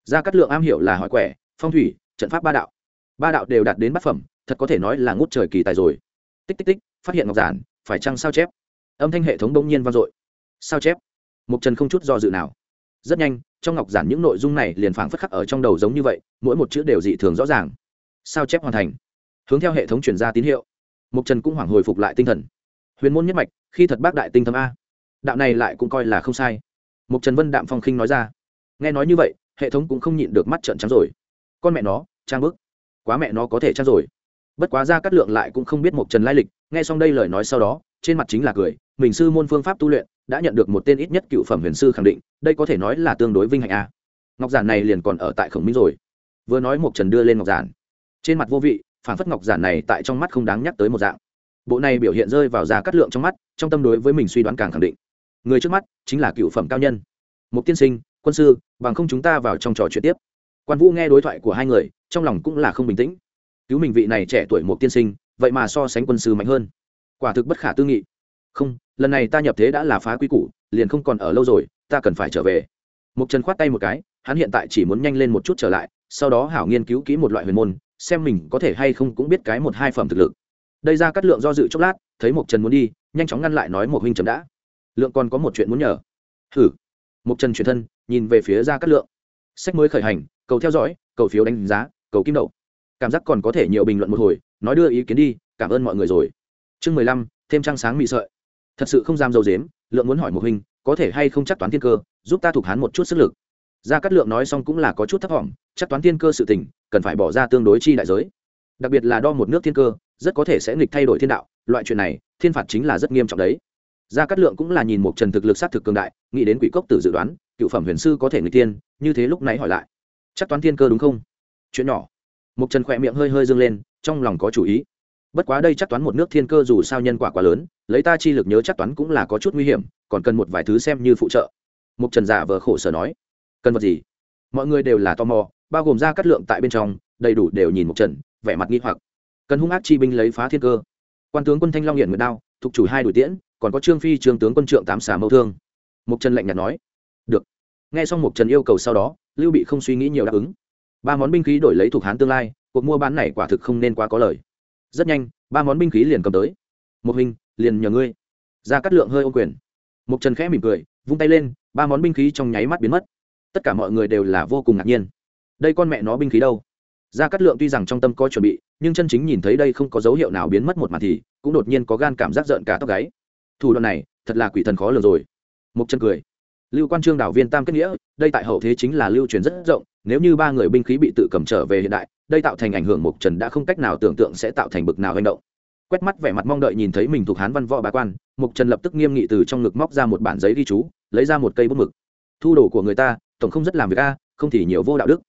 Ra cắt lượng am hiểu là hỏi quẻ, phong thủy, trận pháp ba đạo. Ba đạo đều đạt đến bát phẩm, thật có thể nói là ngút trời kỳ tài rồi. Tích tích tích, phát hiện ngọc giản phải chăng sao chép? Âm thanh hệ thống bỗng nhiên vang dội. Sao chép? Mục trần không chút do dự nào. Rất nhanh, trong ngọc giản những nội dung này liền phảng phất khắc ở trong đầu giống như vậy, mỗi một chữ đều dị thường rõ ràng. Sao chép hoàn thành. Hướng theo hệ thống chuyển ra tín hiệu. Mục trần cũng hoảng hồi phục lại tinh thần. Huyền môn nhất mạch, khi thật bác đại tinh thâm a. Đạo này lại cũng coi là không sai. Mục trần vân đạm phong khinh nói ra. Nghe nói như vậy, hệ thống cũng không nhịn được mắt trợn trắng rồi. Con mẹ nó, trang bức. Quá mẹ nó có thể trang rồi bất quá ra cắt lượng lại cũng không biết một trần lai lịch, nghe xong đây lời nói sau đó, trên mặt chính là cười, mình sư môn phương pháp tu luyện, đã nhận được một tên ít nhất cựu phẩm huyền sư khẳng định, đây có thể nói là tương đối vinh hạnh a. Ngọc giản này liền còn ở tại khổng minh rồi. Vừa nói một trần đưa lên ngọc giản. Trên mặt vô vị phản phất ngọc giản này tại trong mắt không đáng nhắc tới một dạng. Bộ này biểu hiện rơi vào giá cắt lượng trong mắt, trong tâm đối với mình suy đoán càng khẳng định. Người trước mắt chính là cựu phẩm cao nhân. Một tiên sinh, quân sư, bằng không chúng ta vào trong trò chuyện tiếp. Quan vũ nghe đối thoại của hai người, trong lòng cũng là không bình tĩnh cứu mình vị này trẻ tuổi một tiên sinh, vậy mà so sánh quân sư mạnh hơn. Quả thực bất khả tư nghị. Không, lần này ta nhập thế đã là phá quy củ, liền không còn ở lâu rồi, ta cần phải trở về. Mục trần khoát tay một cái, hắn hiện tại chỉ muốn nhanh lên một chút trở lại, sau đó hảo nghiên cứu kỹ một loại huyền môn, xem mình có thể hay không cũng biết cái một hai phẩm thực lực. Đây ra cắt lượng do dự chốc lát, thấy mục trần muốn đi, nhanh chóng ngăn lại nói một huynh chấm đã. Lượng còn có một chuyện muốn nhờ. Hử? Mục trần chuyển thân, nhìn về phía ra cắt lượng. Sách mới khởi hành, cầu theo dõi, cầu phiếu đánh giá, cầu kim đậu cảm giác còn có thể nhiều bình luận một hồi, nói đưa ý kiến đi, cảm ơn mọi người rồi. Chương mười lăm, thêm trăng sáng mị sợi. Thật sự không dám dầu dếm lượng muốn hỏi một huynh, có thể hay không chắc toán thiên cơ, giúp ta thuộc hắn một chút sức lực. Gia cát lượng nói xong cũng là có chút thấp thỏm chắc toán thiên cơ sự tình, cần phải bỏ ra tương đối chi đại giới. Đặc biệt là đo một nước thiên cơ, rất có thể sẽ nghịch thay đổi thiên đạo, loại chuyện này, thiên phạt chính là rất nghiêm trọng đấy. Gia cát lượng cũng là nhìn một trần thực lực sát thực cường đại, nghĩ đến quỷ cốc tử dự đoán, cựu phẩm huyền sư có thể người tiên như thế lúc nãy hỏi lại. Chắc toán thiên cơ đúng không? Chuyện nhỏ. Mục trần khỏe miệng hơi hơi dâng lên, trong lòng có chủ ý. Bất quá đây chắc toán một nước thiên cơ dù sao nhân quả quá lớn, lấy ta chi lực nhớ chắc toán cũng là có chút nguy hiểm, còn cần một vài thứ xem như phụ trợ. Mục trần giả vờ khổ sở nói, cần vật gì? Mọi người đều là tò mò, bao gồm ra cắt lượng tại bên trong, đầy đủ đều nhìn mục trần, vẻ mặt nghi hoặc. Cần hung ác chi binh lấy phá thiên cơ. Quan tướng quân thanh long hiển nguyệt đao, thuộc chủ hai đuổi tiễn, còn có trương phi trường tướng quân trượng tám xà mâu thương. Mục trần lạnh nhạt nói, được. Nghe xong mục trần yêu cầu sau đó, lưu bị không suy nghĩ nhiều đáp ứng ba món binh khí đổi lấy thuộc hán tương lai, cuộc mua bán này quả thực không nên quá có lời. Rất nhanh, ba món binh khí liền cầm tới. Một hình, liền nhờ ngươi. Ra cắt lượng hơi ô quyền. Mục trần khẽ mỉm cười, vung tay lên, ba món binh khí trong nháy mắt biến mất. Tất cả mọi người đều là vô cùng ngạc nhiên. Đây con mẹ nó binh khí đâu? Ra cắt lượng tuy rằng trong tâm có chuẩn bị, nhưng chân chính nhìn thấy đây không có dấu hiệu nào biến mất một mặt thì cũng đột nhiên có gan cảm giác rợn cả tóc gáy. Thủ đoạn này, thật là quỷ thần khó lường rồi. Mục chân cười. Lưu quan trương đảo viên tam kết nghĩa, đây tại hậu thế chính là lưu truyền rất rộng nếu như ba người binh khí bị tự cầm trở về hiện đại, đây tạo thành ảnh hưởng mục trần đã không cách nào tưởng tượng sẽ tạo thành bực nào hành động. Quét mắt vẻ mặt mong đợi nhìn thấy mình thuộc hán văn võ bá quan, mục trần lập tức nghiêm nghị từ trong ngực móc ra một bản giấy ghi chú, lấy ra một cây bút mực. Thu đồ của người ta, tổng không rất làm việc a, không thì nhiều vô đạo đức.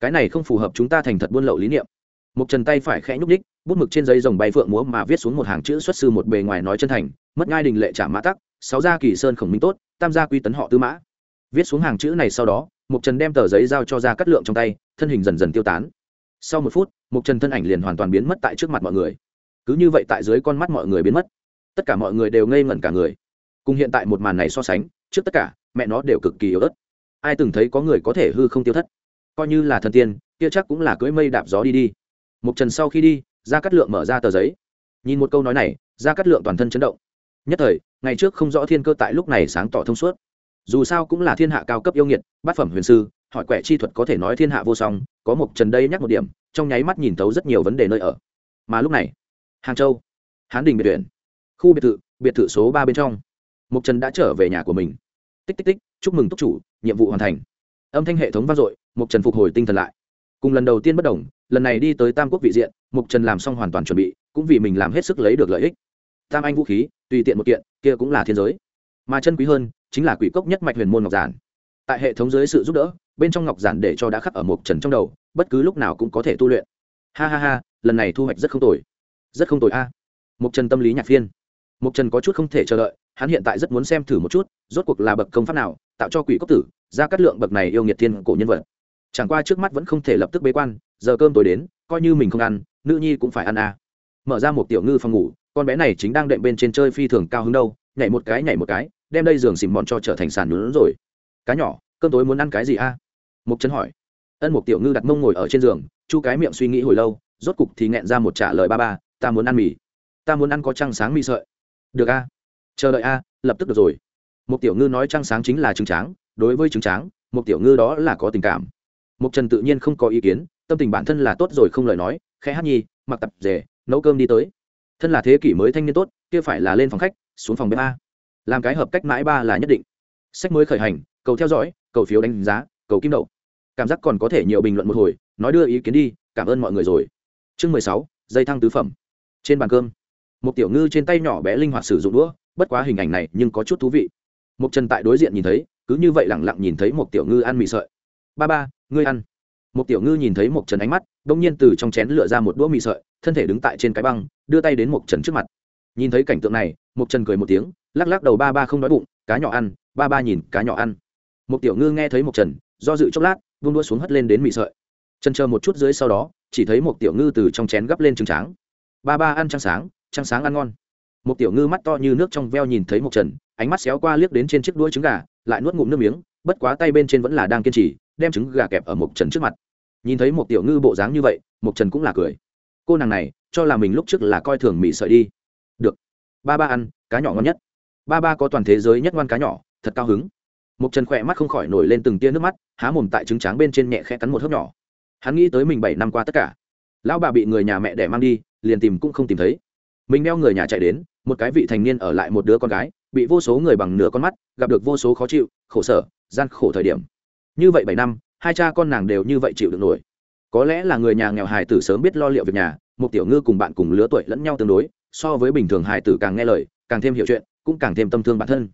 Cái này không phù hợp chúng ta thành thật buôn lậu lý niệm. Mục trần tay phải khẽ nhúc ních bút mực trên giấy rồng bay phượng múa mà viết xuống một hàng chữ xuất sư một bề ngoài nói chân thành, mất ngai đình lệ trả mã tắc, sáu gia kỳ sơn khổng minh tốt, tam gia quy tấn họ tư mã. Viết xuống hàng chữ này sau đó mục trần đem tờ giấy giao cho ra cắt lượng trong tay, thân hình dần dần tiêu tán. Sau một phút, mục trần thân ảnh liền hoàn toàn biến mất tại trước mặt mọi người. Cứ như vậy tại dưới con mắt mọi người biến mất. Tất cả mọi người đều ngây ngẩn cả người. Cùng hiện tại một màn này so sánh, trước tất cả, mẹ nó đều cực kỳ yếu ớt. Ai từng thấy có người có thể hư không tiêu thất? Coi như là thần tiên, kia chắc cũng là cưỡi mây đạp gió đi đi. Mục trần sau khi đi ra cắt lượng mở ra tờ giấy. Nhìn một câu nói này ra cắt lượng toàn thân chấn động. Nhất thời, ngày trước không rõ thiên cơ tại lúc này sáng tỏ thông suốt dù sao cũng là thiên hạ cao cấp yêu nghiệt, bát phẩm huyền sư, hỏi quẻ chi thuật có thể nói thiên hạ vô song, có một trần đây nhắc một điểm, trong nháy mắt nhìn thấu rất nhiều vấn đề nơi ở. Mà lúc này, hàng châu, hán đình biệt tuyển khu biệt thự biệt thự số ba bên trong mục trần đã trở về nhà của mình. Tích tích tích, chúc mừng túc chủ, nhiệm vụ hoàn thành. Âm thanh hệ thống vang dội mục trần phục hồi tinh thần lại. Cùng lần đầu tiên bất đồng, lần này đi tới tam quốc vị diện mục trần làm xong hoàn toàn chuẩn bị, cũng vì mình làm hết sức lấy được lợi ích. Tam anh vũ khí, tùy tiện một kiện, kia cũng là thiên giới mà chân quý hơn chính là quỷ cốc nhất mạch huyền môn ngọc giản. Tại hệ thống dưới sự giúp đỡ, bên trong ngọc giản để cho đã khắc ở một trần trong đầu, bất cứ lúc nào cũng có thể tu luyện. Ha ha ha, lần này thu hoạch rất không tồi. Rất không tồi a. Mục trần tâm lý nhạc phiên. Mục trần có chút không thể chờ đợi, hắn hiện tại rất muốn xem thử một chút, rốt cuộc là bậc công pháp nào, tạo cho quỷ cốc tử, ra cắt lượng bậc này yêu nghiệt thiên cổ nhân vật. Chẳng qua trước mắt vẫn không thể lập tức bế quan, giờ cơm tối đến, coi như mình không ăn, nữ nhi cũng phải ăn à. mở ra một tiểu ngư phòng ngủ, con bé này chính đang đệm bên trên chơi phi thường cao hứng đâu nhảy một cái, nhảy một cái, đem đây giường xìm mòn cho trở thành sàn nhún rồi. Cá nhỏ, cơm tối muốn ăn cái gì a? À? mục trấn hỏi. Ân Mục tiểu ngư đặt mông ngồi ở trên giường, chu cái miệng suy nghĩ hồi lâu, rốt cục thì nghẹn ra một trả lời ba ba, ta muốn ăn mì. Ta muốn ăn có trăng sáng mì sợi. Được a. Chờ đợi a, lập tức được rồi. Mục tiểu ngư nói trăng sáng chính là trứng tráng, đối với trứng tráng, Mục tiểu ngư đó là có tình cảm. Mục trần tự nhiên không có ý kiến, tâm tình bản thân là tốt rồi không lời nói, khẽ hát nhi, mặc tập rể, nấu cơm đi tới. Thân là thế kỷ mới thanh niên tốt, kia phải là lên phòng khách xuống phòng bếp a. Làm cái hợp cách mãi ba là nhất định. Sách mới khởi hành, cầu theo dõi, cầu phiếu đánh giá, cầu kim đậu. Cảm giác còn có thể nhiều bình luận một hồi, nói đưa ý kiến đi, cảm ơn mọi người rồi. Chương mười sáu, dây thăng tứ phẩm. Trên bàn cơm, một tiểu ngư trên tay nhỏ bé linh hoạt sử dụng đũa, bất quá hình ảnh này nhưng có chút thú vị. Một trần tại đối diện nhìn thấy, cứ như vậy lẳng lặng nhìn thấy một tiểu ngư ăn mì sợi. Ba ba, ngươi ăn. Một tiểu ngư nhìn thấy một trần ánh mắt, đông nhiên từ trong chén lựa ra một đũa mì sợi, thân thể đứng tại trên cái băng, đưa tay đến một trần trước mặt nhìn thấy cảnh tượng này mục trần cười một tiếng, lắc lắc đầu ba ba không đói bụng, cá nhỏ ăn, ba ba nhìn cá nhỏ ăn. Một tiểu ngư nghe thấy mục trần, do dự chốc lát, vung đuôi xuống hất lên đến mị sợi. Chân chờ một chút dưới sau đó, chỉ thấy một tiểu ngư từ trong chén gấp lên trứng tráng. Ba ba ăn trăng sáng trăng sáng ăn ngon. Một tiểu ngư mắt to như nước trong veo nhìn thấy mục trần, ánh mắt xéo qua liếc đến trên chiếc đuôi trứng gà, lại nuốt ngụm nước miếng, bất quá tay bên trên vẫn là đang kiên trì, đem trứng gà kẹp ở mục trần trước mặt. Nhìn thấy một tiểu ngư bộ dáng như vậy mục trần cũng là cười. Cô nàng này, cho là mình lúc trước là coi thường mị sợi đi được. Ba ba ăn, cá nhỏ ngon nhất. Ba ba có toàn thế giới nhất ngoan cá nhỏ, thật cao hứng. Một trần khỏe mắt không khỏi nổi lên từng tia nước mắt, há mồm tại trứng tráng bên trên nhẹ khẽ cắn một hớp nhỏ. Hắn nghĩ tới mình bảy năm qua tất cả. Lão bà bị người nhà mẹ đẻ mang đi, liền tìm cũng không tìm thấy. Mình đeo người nhà chạy đến, một cái vị thành niên ở lại một đứa con gái, bị vô số người bằng nửa con mắt, gặp được vô số khó chịu, khổ sở, gian khổ thời điểm. Như vậy bảy năm, hai cha con nàng đều như vậy chịu được nổi. Có lẽ là người nhà nghèo hài tử sớm biết lo liệu việc nhà một tiểu ngư cùng bạn cùng lứa tuổi lẫn nhau tương đối so với bình thường hài tử càng nghe lời, càng thêm hiểu chuyện, cũng càng thêm tâm thương bản thân.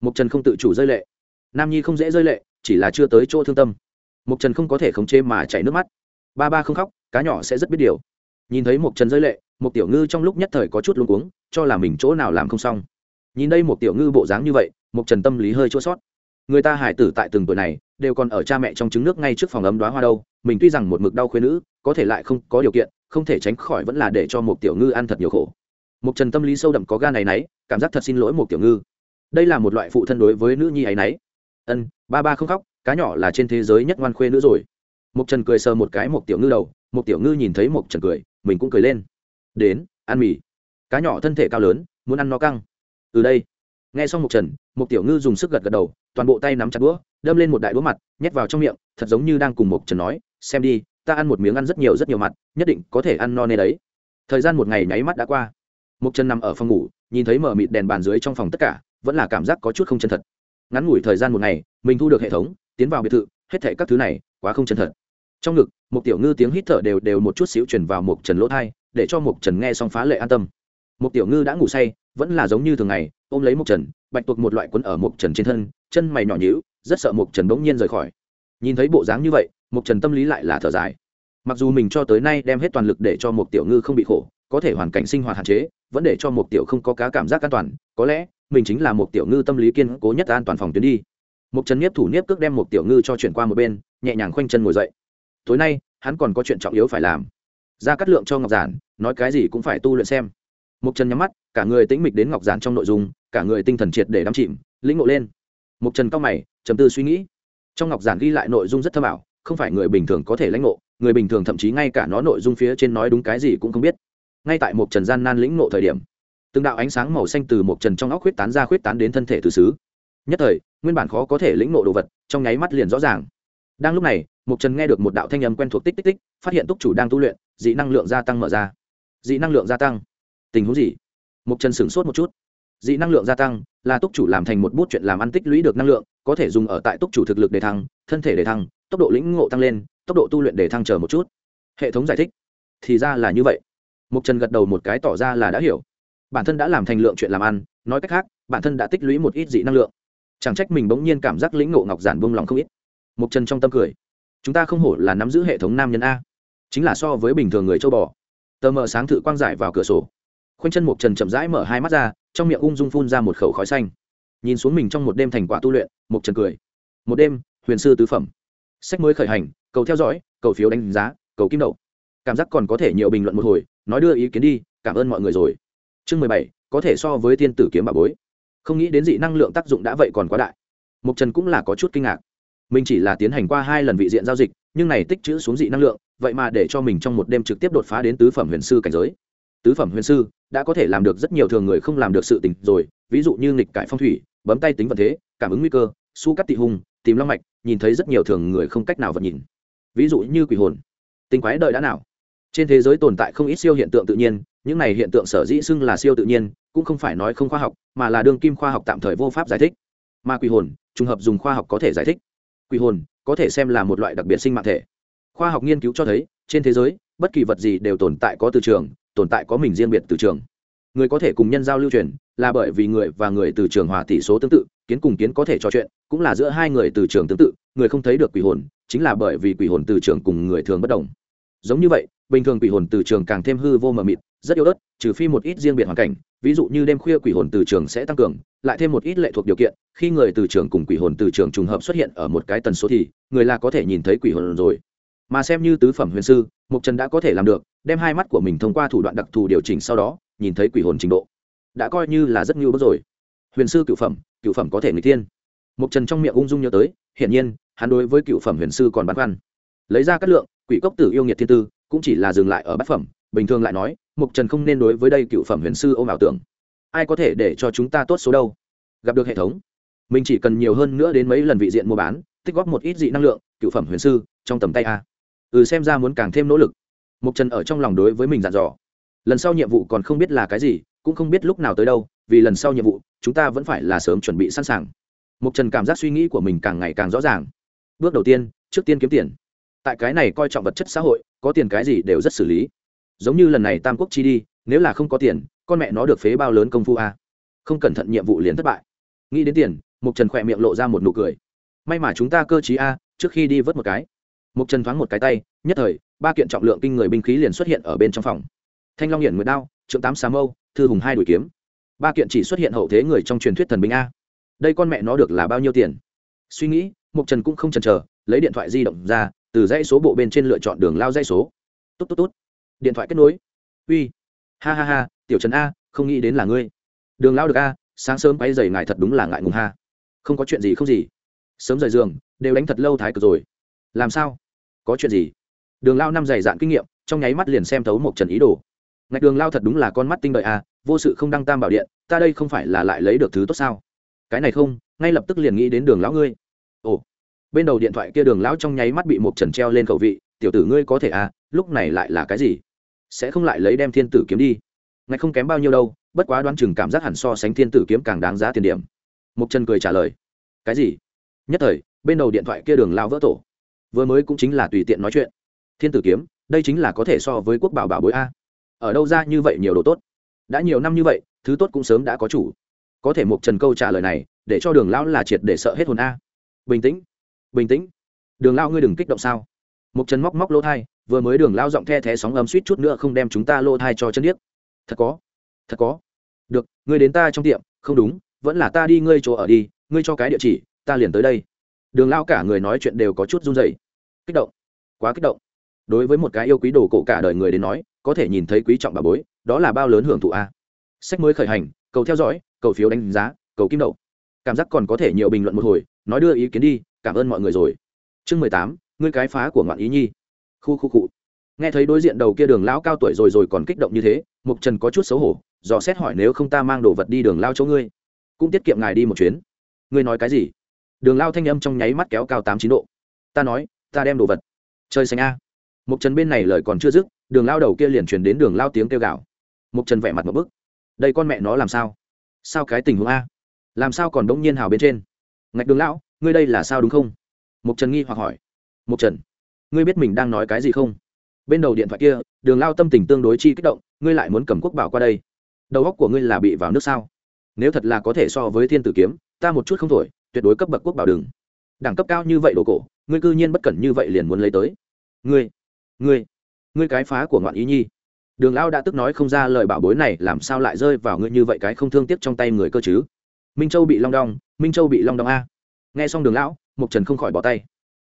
Mục trần không tự chủ rơi lệ. Nam nhi không dễ rơi lệ, chỉ là chưa tới chỗ thương tâm. Mục trần không có thể khống chế mà chảy nước mắt. Ba ba không khóc, cá nhỏ sẽ rất biết điều. Nhìn thấy mục trần rơi lệ, Mục tiểu ngư trong lúc nhất thời có chút luống cuống, cho là mình chỗ nào làm không xong. Nhìn đây Mục tiểu ngư bộ dáng như vậy, mục trần tâm lý hơi chua sót người ta hải tử tại từng tuổi này, đều còn ở cha mẹ trong trứng nước ngay trước phòng ấm đoá hoa đâu, mình tuy rằng một mực đau khuyên nữ, có thể lại không có điều kiện, không thể tránh khỏi vẫn là để cho một tiểu ngư ăn thật nhiều khổ mục trần tâm lý sâu đậm có gan này nấy, cảm giác thật xin lỗi một tiểu ngư. Đây là một loại phụ thân đối với nữ nhi ấy nấy. Ân, ba ba không khóc, cá nhỏ là trên thế giới nhất ngoan khuê nữa rồi. Mục trần cười sờ một cái một tiểu ngư đầu một tiểu ngư nhìn thấy mục trần cười, mình cũng cười lên. Đến, ăn mì. Cá nhỏ thân thể cao lớn, muốn ăn nó căng. Từ đây. Nghe xong một trần một tiểu ngư dùng sức gật gật đầu, toàn bộ tay nắm chặt đũa, đâm lên một đại đũa mặt, nhét vào trong miệng, thật giống như đang cùng một trần nói, xem đi, ta ăn một miếng ăn rất nhiều rất nhiều mặt, nhất định có thể ăn no nê đấy. Thời gian một ngày nháy mắt đã qua. Mục trần nằm ở phòng ngủ, nhìn thấy mở mịt đèn bàn dưới trong phòng tất cả, vẫn là cảm giác có chút không chân thật. Ngắn ngủi thời gian một ngày, mình thu được hệ thống, tiến vào biệt thự, hết thảy các thứ này, quá không chân thật. Trong ngực một tiểu ngư tiếng hít thở đều đều một chút xíu truyền vào mục trần lỗ thai, để cho mục trần nghe xong phá lệ an tâm. Một tiểu ngư đã ngủ say, vẫn là giống như thường ngày, ôm lấy mục trần, bạch tuộc một loại quấn ở mục trần trên thân, chân mày nhỏ nhíu, rất sợ mục trần bỗng nhiên rời khỏi. Nhìn thấy bộ dáng như vậy mục trần tâm lý lại là thở dài. Mặc dù mình cho tới nay đem hết toàn lực để cho một tiểu ngư không bị khổ có thể hoàn cảnh sinh hoạt hạn chế, vẫn để cho một tiểu không có cá cảm giác an toàn, có lẽ, mình chính là một tiểu ngư tâm lý kiên cố nhất an toàn phòng tuyến đi. Một trần nhiếp thủ nhiếp cước đem một tiểu ngư cho chuyển qua một bên, nhẹ nhàng khoanh chân ngồi dậy. Tối nay, hắn còn có chuyện trọng yếu phải làm. Ra cắt lượng cho ngọc giản, nói cái gì cũng phải tu luyện xem. Một trần nhắm mắt, cả người tĩnh mịch đến ngọc giản trong nội dung, cả người tinh thần triệt để đắm chìm, lĩnh ngộ lên. Một trần cao mày, trầm tư suy nghĩ. Trong ngọc giản ghi lại nội dung rất thâm ảo, không phải người bình thường có thể lãnh ngộ, người bình thường thậm chí ngay cả nó nội dung phía trên nói đúng cái gì cũng không biết ngay tại một trần gian nan lĩnh ngộ thời điểm, từng đạo ánh sáng màu xanh từ một trần trong óc khuyết tán ra khuyết tán đến thân thể từ xứ. Nhất thời, nguyên bản khó có thể lĩnh ngộ đồ vật, trong nháy mắt liền rõ ràng. Đang lúc này, một trần nghe được một đạo thanh âm quen thuộc tích tích tích, phát hiện túc chủ đang tu luyện, dị năng lượng gia tăng mở ra. Dị năng lượng gia tăng. Tình huống gì? Một trần sửng sốt một chút. Dị năng lượng gia tăng là túc chủ làm thành một bút chuyện làm ăn tích lũy được năng lượng, có thể dùng ở tại túc chủ thực lực để thăng, thân thể để thăng, tốc độ lĩnh ngộ tăng lên, tốc độ tu luyện để thăng chờ một chút. Hệ thống giải thích. Thì ra là như vậy mục trần gật đầu một cái tỏ ra là đã hiểu. Bản thân đã làm thành lượng chuyện làm ăn, nói cách khác, bản thân đã tích lũy một ít dị năng lượng. Chẳng trách mình bỗng nhiên cảm giác lĩnh ngộ ngọc giản buông lòng không ít. Mục trần trong tâm cười. Chúng ta không hổ là nắm giữ hệ thống nam nhân a. Chính là so với bình thường người châu bò. Tờ mờ sáng thử quang giải vào cửa sổ. Khoanh chân mục trần chậm rãi mở hai mắt ra, trong miệng ung dung phun ra một khẩu khói xanh. Nhìn xuống mình trong một đêm thành quả tu luyện mục trần cười. Một đêm, huyền sư tứ phẩm. Sách mới khởi hành, cầu theo dõi, cầu phiếu đánh giá, cầu kim đậu. Cảm giác còn có thể nhiều bình luận một hồi nói đưa ý kiến đi cảm ơn mọi người rồi. Chương mười bảy có thể so với thiên tử kiếm bà bối. Không nghĩ đến dị năng lượng tác dụng đã vậy còn quá đại. Mục trần cũng là có chút kinh ngạc. Mình chỉ là tiến hành qua hai lần vị diện giao dịch nhưng này tích chữ xuống dị năng lượng vậy mà để cho mình trong một đêm trực tiếp đột phá đến tứ phẩm huyền sư cảnh giới. Tứ phẩm huyền sư đã có thể làm được rất nhiều thường người không làm được sự tình rồi ví dụ như nghịch cải phong thủy bấm tay tính vật thế cảm ứng nguy cơ su cắt tị hung, tìm long mạch nhìn thấy rất nhiều thường người không cách nào vật nhìn. Ví dụ như quỷ hồn. Tinh quái đợi đã nào? Trên thế giới tồn tại không ít siêu hiện tượng tự nhiên, những này hiện tượng sở dĩ xưng là siêu tự nhiên, cũng không phải nói không khoa học, mà là đương kim khoa học tạm thời vô pháp giải thích. Mà quỷ hồn, trùng hợp dùng khoa học có thể giải thích. Quỷ hồn, có thể xem là một loại đặc biệt sinh mạng thể. Khoa học nghiên cứu cho thấy, trên thế giới, bất kỳ vật gì đều tồn tại có từ trường, tồn tại có mình riêng biệt từ trường. Người có thể cùng nhân giao lưu truyền, là bởi vì người và người từ trường hòa tỷ số tương tự, kiến cùng kiến có thể trò chuyện, cũng là giữa hai người từ trường tương tự, người không thấy được quỷ hồn, chính là bởi vì quỷ hồn từ trường cùng người thường bất đồng. Giống như vậy bình thường quỷ hồn từ trường càng thêm hư vô mờ mịt, rất yếu ớt, trừ phi một ít riêng biệt hoàn cảnh, ví dụ như đêm khuya quỷ hồn từ trường sẽ tăng cường, lại thêm một ít lệ thuộc điều kiện, khi người từ trường cùng quỷ hồn từ trường trùng hợp xuất hiện ở một cái tần số thì, người là có thể nhìn thấy quỷ hồn rồi. Mà xem như tứ phẩm huyền sư mục trần đã có thể làm được, đem hai mắt của mình thông qua thủ đoạn đặc thù điều chỉnh sau đó, nhìn thấy quỷ hồn trình độ. Đã coi như là rất ngưu bước rồi. Huyền sư cựu phẩm cựu phẩm có thể người tiên mục trần trong miệng ung dung nhớ tới, hiển nhiên, hắn đối với cựu phẩm huyền sư còn băn khoăn. Lấy ra cát lượng, quỷ cốc tử yêu nghiệt thiên tư cũng chỉ là dừng lại ở bát phẩm, bình thường lại nói mục trần không nên đối với đây cựu phẩm huyền sư ôm ảo tưởng. Ai có thể để cho chúng ta tốt số đâu? Gặp được hệ thống, mình chỉ cần nhiều hơn nữa đến mấy lần vị diện mua bán, tích góp một ít dị năng lượng, cựu phẩm huyền sư, trong tầm tay a. Ừ xem ra muốn càng thêm nỗ lực. Mục trần ở trong lòng đối với mình dặn dò. Lần sau nhiệm vụ còn không biết là cái gì, cũng không biết lúc nào tới đâu, vì lần sau nhiệm vụ, chúng ta vẫn phải là sớm chuẩn bị sẵn sàng. Mục trần cảm giác suy nghĩ của mình càng ngày càng rõ ràng. Bước đầu tiên, trước tiên kiếm tiền tại cái này coi trọng vật chất xã hội, có tiền cái gì đều rất xử lý. Giống như lần này tam quốc chi đi, nếu là không có tiền, con mẹ nó được phế bao lớn công phu a. Không cẩn thận nhiệm vụ liền thất bại. Nghĩ đến tiền, mục trần khỏe miệng lộ ra một nụ cười. May mà chúng ta cơ t a, trước khi đi vớt một cái. Mục trần thoáng một cái tay, nhất thời, ba kiện trọng lượng kinh người binh khí liền xuất hiện ở bên trong phòng. Thanh long hiển nguyệt đao, trượng tám xà mâu, thư hùng hai đuổi kiếm. Ba kiện chỉ xuất hiện hậu thế người trong truyền thuyết thần binh a. Đây con mẹ nó được là bao nhiêu tiền? Suy nghĩ, mục trần cũng không chần chờ, lấy điện thoại di động ra từ dãy số bộ bên trên lựa chọn đường lao dãy số. Tốt tốt tốt điện thoại kết nối. Uy. Ha ha ha, tiểu trần a, không nghĩ đến là ngươi. Đường lao được a, sáng sớm quay dày ngài thật đúng là ngại ngùng ha. Không có chuyện gì không gì. Sớm rời giường, đều đánh thật lâu thái cực rồi. Làm sao? Có chuyện gì? Đường lao năm dày dạn kinh nghiệm, trong nháy mắt liền xem thấu một trần ý đồ. Ngạch đường lao thật đúng là con mắt tinh đợi a, vô sự không đăng tam bảo điện, ta đây không phải là lại lấy được thứ tốt sao? Cái này không, ngay lập tức liền nghĩ đến đường lão ngươi. Ồ bên đầu điện thoại kia đường lão trong nháy mắt bị một trần treo lên khẩu vị, tiểu tử ngươi có thể à lúc này lại là cái gì? Sẽ không lại lấy đem thiên tử kiếm đi? Ngay không kém bao nhiêu đâu, bất quá đoán chừng cảm giác hẳn so sánh thiên tử kiếm càng đáng giá tiền điểm. Mục trần cười trả lời, cái gì? Nhất thời, bên đầu điện thoại kia đường lao vỡ tổ. Vừa mới cũng chính là tùy tiện nói chuyện. Thiên tử kiếm, đây chính là có thể so với quốc bảo bảo bối a. Ở đâu ra như vậy nhiều đồ tốt? Đã nhiều năm như vậy, thứ tốt cũng sớm đã có chủ. Có thể một trần câu trả lời này, để cho đường lão là triệt để sợ hết hồn a. Bình tĩnh bình tĩnh. Đường lao ngươi đừng kích động sao? Một trần móc móc lỗ thai, vừa mới đường lao giọng the thé sóng âm suýt chút nữa không đem chúng ta lỗ thai cho chân điếc. Thật có thật có. Được, ngươi đến ta trong tiệm, không đúng, vẫn là ta đi ngươi chỗ ở đi, ngươi cho cái địa chỉ, ta liền tới đây. Đường lao cả người nói chuyện đều có chút run rẩy. Kích động, quá kích động. Đối với một cái yêu quý đồ cổ cả đời người đến nói, có thể nhìn thấy quý trọng bà bối, đó là bao lớn hưởng thụ a. Sách mới khởi hành, cầu theo dõi, cầu phiếu đánh giá, cầu kim đậu. Cảm giác còn có thể nhiều bình luận một hồi, nói đưa ý kiến đi cảm ơn mọi người rồi. Chương mười tám, ngươi cái phá của ngoạn ý nhi. Khu khu cụ nghe thấy đối diện đầu kia đường lão cao tuổi rồi rồi còn kích động như thế, mục trần có chút xấu hổ, dò xét hỏi nếu không ta mang đồ vật đi đường lao chỗ ngươi. Cũng tiết kiệm ngài đi một chuyến. Ngươi nói cái gì? Đường lao thanh âm trong nháy mắt kéo cao tám chín độ. Ta nói, ta đem đồ vật. Chơi xanh a. Mục trần bên này lời còn chưa dứt, đường lao đầu kia liền truyền đến đường lao tiếng kêu gào. Mục trần vẻ mặt một bức. Đây con mẹ nó làm sao? Sao cái tình huống a? Làm sao còn đông nhiên hào bên trên? Ngạch đường lão ngươi đây là sao đúng không? Mục trần nghi hoặc hỏi. Mục trần, ngươi biết mình đang nói cái gì không? Bên đầu điện thoại kia, đường lao tâm tình tương đối chi kích động, ngươi lại muốn cầm quốc bảo qua đây. Đầu óc của ngươi là bị vào nước sao? Nếu thật là có thể so với thiên tử kiếm, ta một chút không thổi, tuyệt đối cấp bậc quốc bảo đừng. Đẳng cấp cao như vậy đồ cổ, ngươi cư nhiên bất cẩn như vậy liền muốn lấy tới. Ngươi ngươi ngươi cái phá của ngoạn ý nhi. Đường lao đã tức nói không ra lời bảo bối này làm sao lại rơi vào ngươi như vậy cái không thương tiếc trong tay người cơ chứ? Minh châu bị long đong, minh châu bị long đong a nghe xong đường lão mục trần không khỏi bỏ tay.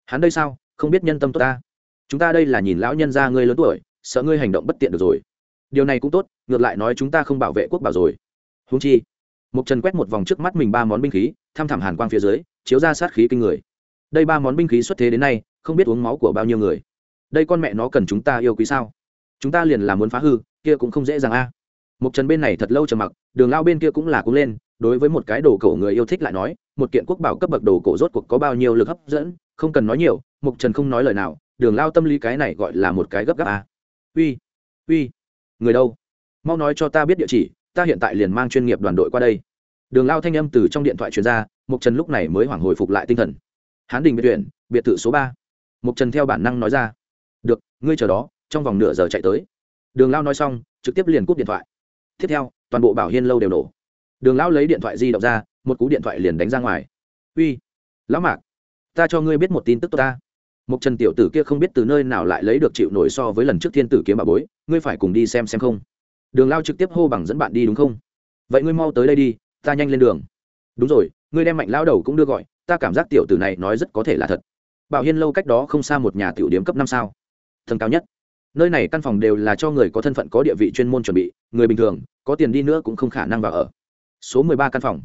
Hắn đây sao? Không biết nhân tâm tốt ta. Chúng ta đây là nhìn lão nhân ra ngươi lớn tuổi, sợ ngươi hành động bất tiện được rồi. Điều này cũng tốt, ngược lại nói chúng ta không bảo vệ quốc bảo rồi. Húng chi mục trần quét một vòng trước mắt mình ba món binh khí, thăm thẳm hàn quang phía dưới, chiếu ra sát khí kinh người. Đây ba món binh khí xuất thế đến nay, không biết uống máu của bao nhiêu người. Đây con mẹ nó cần chúng ta yêu quý sao? Chúng ta liền là muốn phá hư, kia cũng không dễ dàng a. À. mục trần bên này thật lâu trầm mặc, đường lao bên kia cũng là cũng lên đối với một cái đồ cổ người yêu thích lại nói, một kiện quốc bảo cấp bậc đồ cổ rốt cuộc có bao nhiêu lực hấp dẫn, không cần nói nhiều, mục trần không nói lời nào, đường lao tâm lý cái này gọi là một cái gấp gáp à. uy uy, người đâu? Mau nói cho ta biết địa chỉ, ta hiện tại liền mang chuyên nghiệp đoàn đội qua đây. Đường lao thanh âm từ trong điện thoại truyền ra, mục trần lúc này mới hoảng hồi phục lại tinh thần. Hán đình biệt tuyển, biệt thự số ba. Mục trần theo bản năng nói ra. Được, ngươi chờ đó, trong vòng nửa giờ chạy tới. Đường lao nói xong, trực tiếp liền cúp điện thoại. Tiếp theo, toàn bộ bảo hiên lâu đều nổ đường lão lấy điện thoại di động ra, một cú điện thoại liền đánh ra ngoài. Uy, lão mạc, ta cho ngươi biết một tin tức tốt ta. Một trần tiểu tử kia không biết từ nơi nào lại lấy được chịu nổi so với lần trước thiên tử kiếm bà bối, ngươi phải cùng đi xem xem không? Đường lao trực tiếp hô bằng dẫn bạn đi đúng không? Vậy ngươi mau tới đây đi, ta nhanh lên đường. Đúng rồi, ngươi đem mạnh lao đầu cũng đưa gọi, ta cảm giác tiểu tử này nói rất có thể là thật. Bảo hiên lâu cách đó không xa một nhà tiểu điếm cấp năm sao. Thần cao nhất. Nơi này căn phòng đều là cho người có thân phận có địa vị chuyên môn chuẩn bị, người bình thường, có tiền đi nữa cũng không khả năng vào ở số mười ba căn phòng.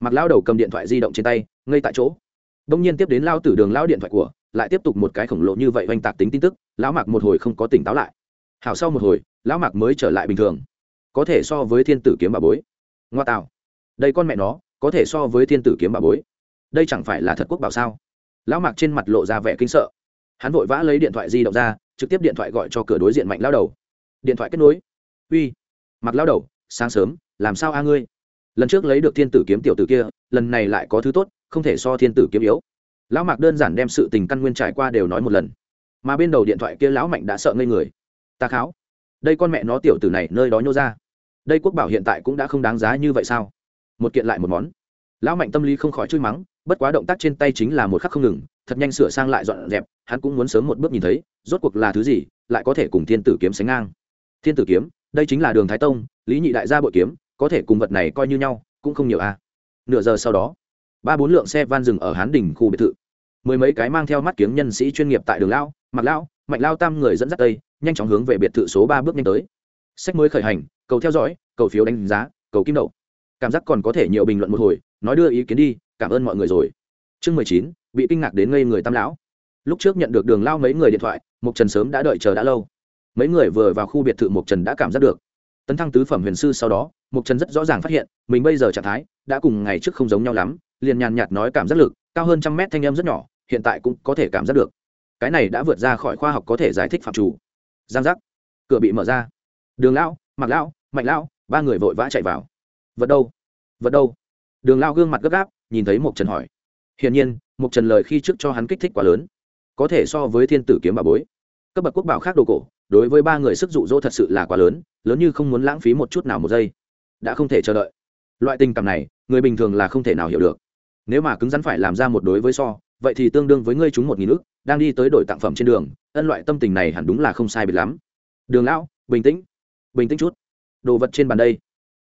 Mặc lao đầu cầm điện thoại di động trên tay ngay tại chỗ. Đông nhiên tiếp đến lao tử đường lao điện thoại của, lại tiếp tục một cái khổng lồ như vậy oanh tạc tính tin tức, lão mạc một hồi không có tỉnh táo lại. Hảo sau một hồi, lão mạc mới trở lại bình thường. Có thể so với thiên tử kiếm bà bối. Ngoa tạo. Đây con mẹ nó, có thể so với thiên tử kiếm bà bối. Đây chẳng phải là thật quốc bảo sao? Lão mạc trên mặt lộ ra vẻ kinh sợ. Hắn vội vã lấy điện thoại di động ra, trực tiếp điện thoại gọi cho cửa đối diện mạnh lao đầu. Điện thoại kết nối. Uy. Mặc lao đầu, sáng sớm, làm sao a ngươi? Lần trước lấy được thiên tử kiếm tiểu tử kia, lần này lại có thứ tốt, không thể so thiên tử kiếm yếu. Lão mạc đơn giản đem sự tình căn nguyên trải qua đều nói một lần. Mà bên đầu điện thoại kia lão mạnh đã sợ ngây người. Ta kháo. Đây con mẹ nó tiểu tử này nơi đó nhô ra. Đây quốc bảo hiện tại cũng đã không đáng giá như vậy sao? Một kiện lại một món. Lão mạnh tâm lý không khỏi chui mắng, bất quá động tác trên tay chính là một khắc không ngừng, thật nhanh sửa sang lại dọn dẹp, hắn cũng muốn sớm một bước nhìn thấy, rốt cuộc là thứ gì, lại có thể cùng thiên tử kiếm sánh ngang. Thiên tử kiếm, đây chính là đường thái tông, lý nhị đại gia bội kiếm có thể cùng vật này coi như nhau, cũng không nhiều a nửa giờ sau đó, ba bốn lượng xe van dừng ở hán đỉnh khu biệt thự. Mười mấy cái mang theo mắt kiếng nhân sĩ chuyên nghiệp tại đường lao mặc lao, mạnh lao tam người dẫn dắt tây, nhanh chóng hướng về biệt thự số ba bước nhanh tới. Sách mới khởi hành, cầu theo dõi, cầu phiếu đánh giá, cầu kim đậu. Cảm giác còn có thể nhiều bình luận một hồi, nói đưa ý kiến đi, cảm ơn mọi người rồi. Chương mười chín, bị kinh ngạc đến ngây người tam lão. Lúc trước nhận được đường lao mấy người điện thoại mục trần sớm đã đợi chờ đã lâu. Mấy người vừa vào khu biệt thự mục trần đã cảm giác được tấn thăng tứ phẩm huyền sư sau đó mục trần rất rõ ràng phát hiện, mình bây giờ trạng thái đã cùng ngày trước không giống nhau lắm, liền nhàn nhạt nói cảm giác lực, cao hơn trăm mét thanh âm rất nhỏ, hiện tại cũng có thể cảm giác được. Cái này đã vượt ra khỏi khoa học có thể giải thích phạm chủ. Giang giác. Cửa bị mở ra. Đường lão mặc lão, mạnh lão, ba người vội vã chạy vào. Vật đâu? Vật đâu? Đường lao gương mặt gấp gáp, nhìn thấy Mục trần hỏi. Hiển nhiên Mục trần lời khi trước cho hắn kích thích quá lớn. Có thể so với thiên tử kiếm bà bối. Cấp bậc quốc bảo khác đồ cổ đối với ba người sức dụ dỗ thật sự là quá lớn lớn như không muốn lãng phí một chút nào một giây. Đã không thể chờ đợi. Loại tình cảm này, người bình thường là không thể nào hiểu được. Nếu mà cứng rắn phải làm ra một đối với so, vậy thì tương đương với ngươi chúng một nghìn ước đang đi tới đổi tặng phẩm trên đường, ân loại tâm tình này hẳn đúng là không sai biệt lắm. Đường lão, bình tĩnh. Bình tĩnh chút. Đồ vật trên bàn đây.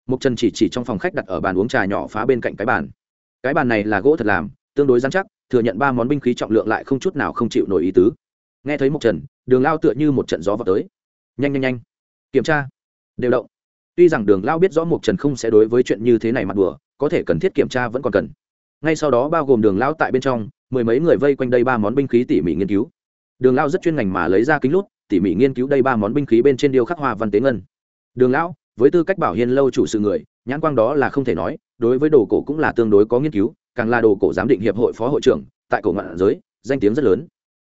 Mục trần chỉ chỉ trong phòng khách đặt ở bàn uống trà nhỏ phá bên cạnh cái bàn. Cái bàn này là gỗ thật làm, tương đối dán chắc, thừa nhận ba món binh khí trọng lượng lại không chút nào không chịu nổi ý tứ nghe thấy mộc trần, đường lao tựa như một trận gió vào tới. Nhanh nhanh nhanh. Kiểm tra. Đều động. Tuy rằng đường lao biết rõ mộc trần không sẽ đối với chuyện như thế này mặt đùa, có thể cần thiết kiểm tra vẫn còn cần. Ngay sau đó bao gồm đường lao tại bên trong, mười mấy người vây quanh đây ba món binh khí tỉ mỉ nghiên cứu. Đường lao rất chuyên ngành mà lấy ra kính lút, tỉ mỉ nghiên cứu đây ba món binh khí bên trên điêu khắc hoa văn tế ngân. Đường lão với tư cách bảo hiên lâu chủ sự người, nhãn quang đó là không thể nói, đối với đồ cổ cũng là tương đối có nghiên cứu, càng là đồ cổ giám định hiệp hội phó hội trưởng, tại cổ ngạn giới, danh tiếng rất lớn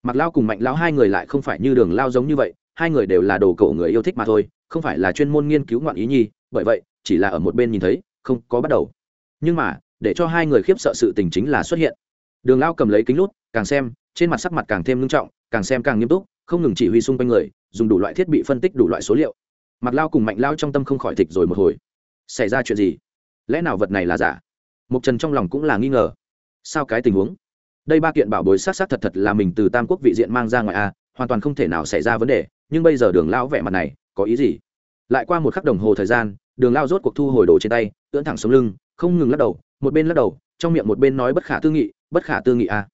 mặc lao cùng mạnh lao hai người lại không phải như đường lao giống như vậy, hai người đều là đồ cổ người yêu thích mà thôi, không phải là chuyên môn nghiên cứu ngoạn ý nhi, bởi vậy, chỉ là ở một bên nhìn thấy, không có bắt đầu. Nhưng mà, để cho hai người khiếp sợ sự tình chính là xuất hiện. Đường lao cầm lấy kính lút, càng xem, trên mặt sắc mặt càng thêm nghiêm trọng, càng xem càng nghiêm túc, không ngừng chỉ huy xung quanh người, dùng đủ loại thiết bị phân tích đủ loại số liệu. Mặc lao cùng mạnh lao trong tâm không khỏi thịt rồi một hồi. Xảy ra chuyện gì? Lẽ nào vật này là giả? Mục trần trong lòng cũng là nghi ngờ. Sao cái tình huống? Đây ba kiện bảo bối sát sát thật thật là mình từ tam quốc vị diện mang ra ngoài a, hoàn toàn không thể nào xảy ra vấn đề, nhưng bây giờ đường lao vẻ mặt này, có ý gì? Lại qua một khắc đồng hồ thời gian, đường lao rốt cuộc thu hồi đồ trên tay, ưỡn thẳng sống lưng, không ngừng lắc đầu, một bên lắc đầu, trong miệng một bên nói bất khả tư nghị, bất khả tư nghị a.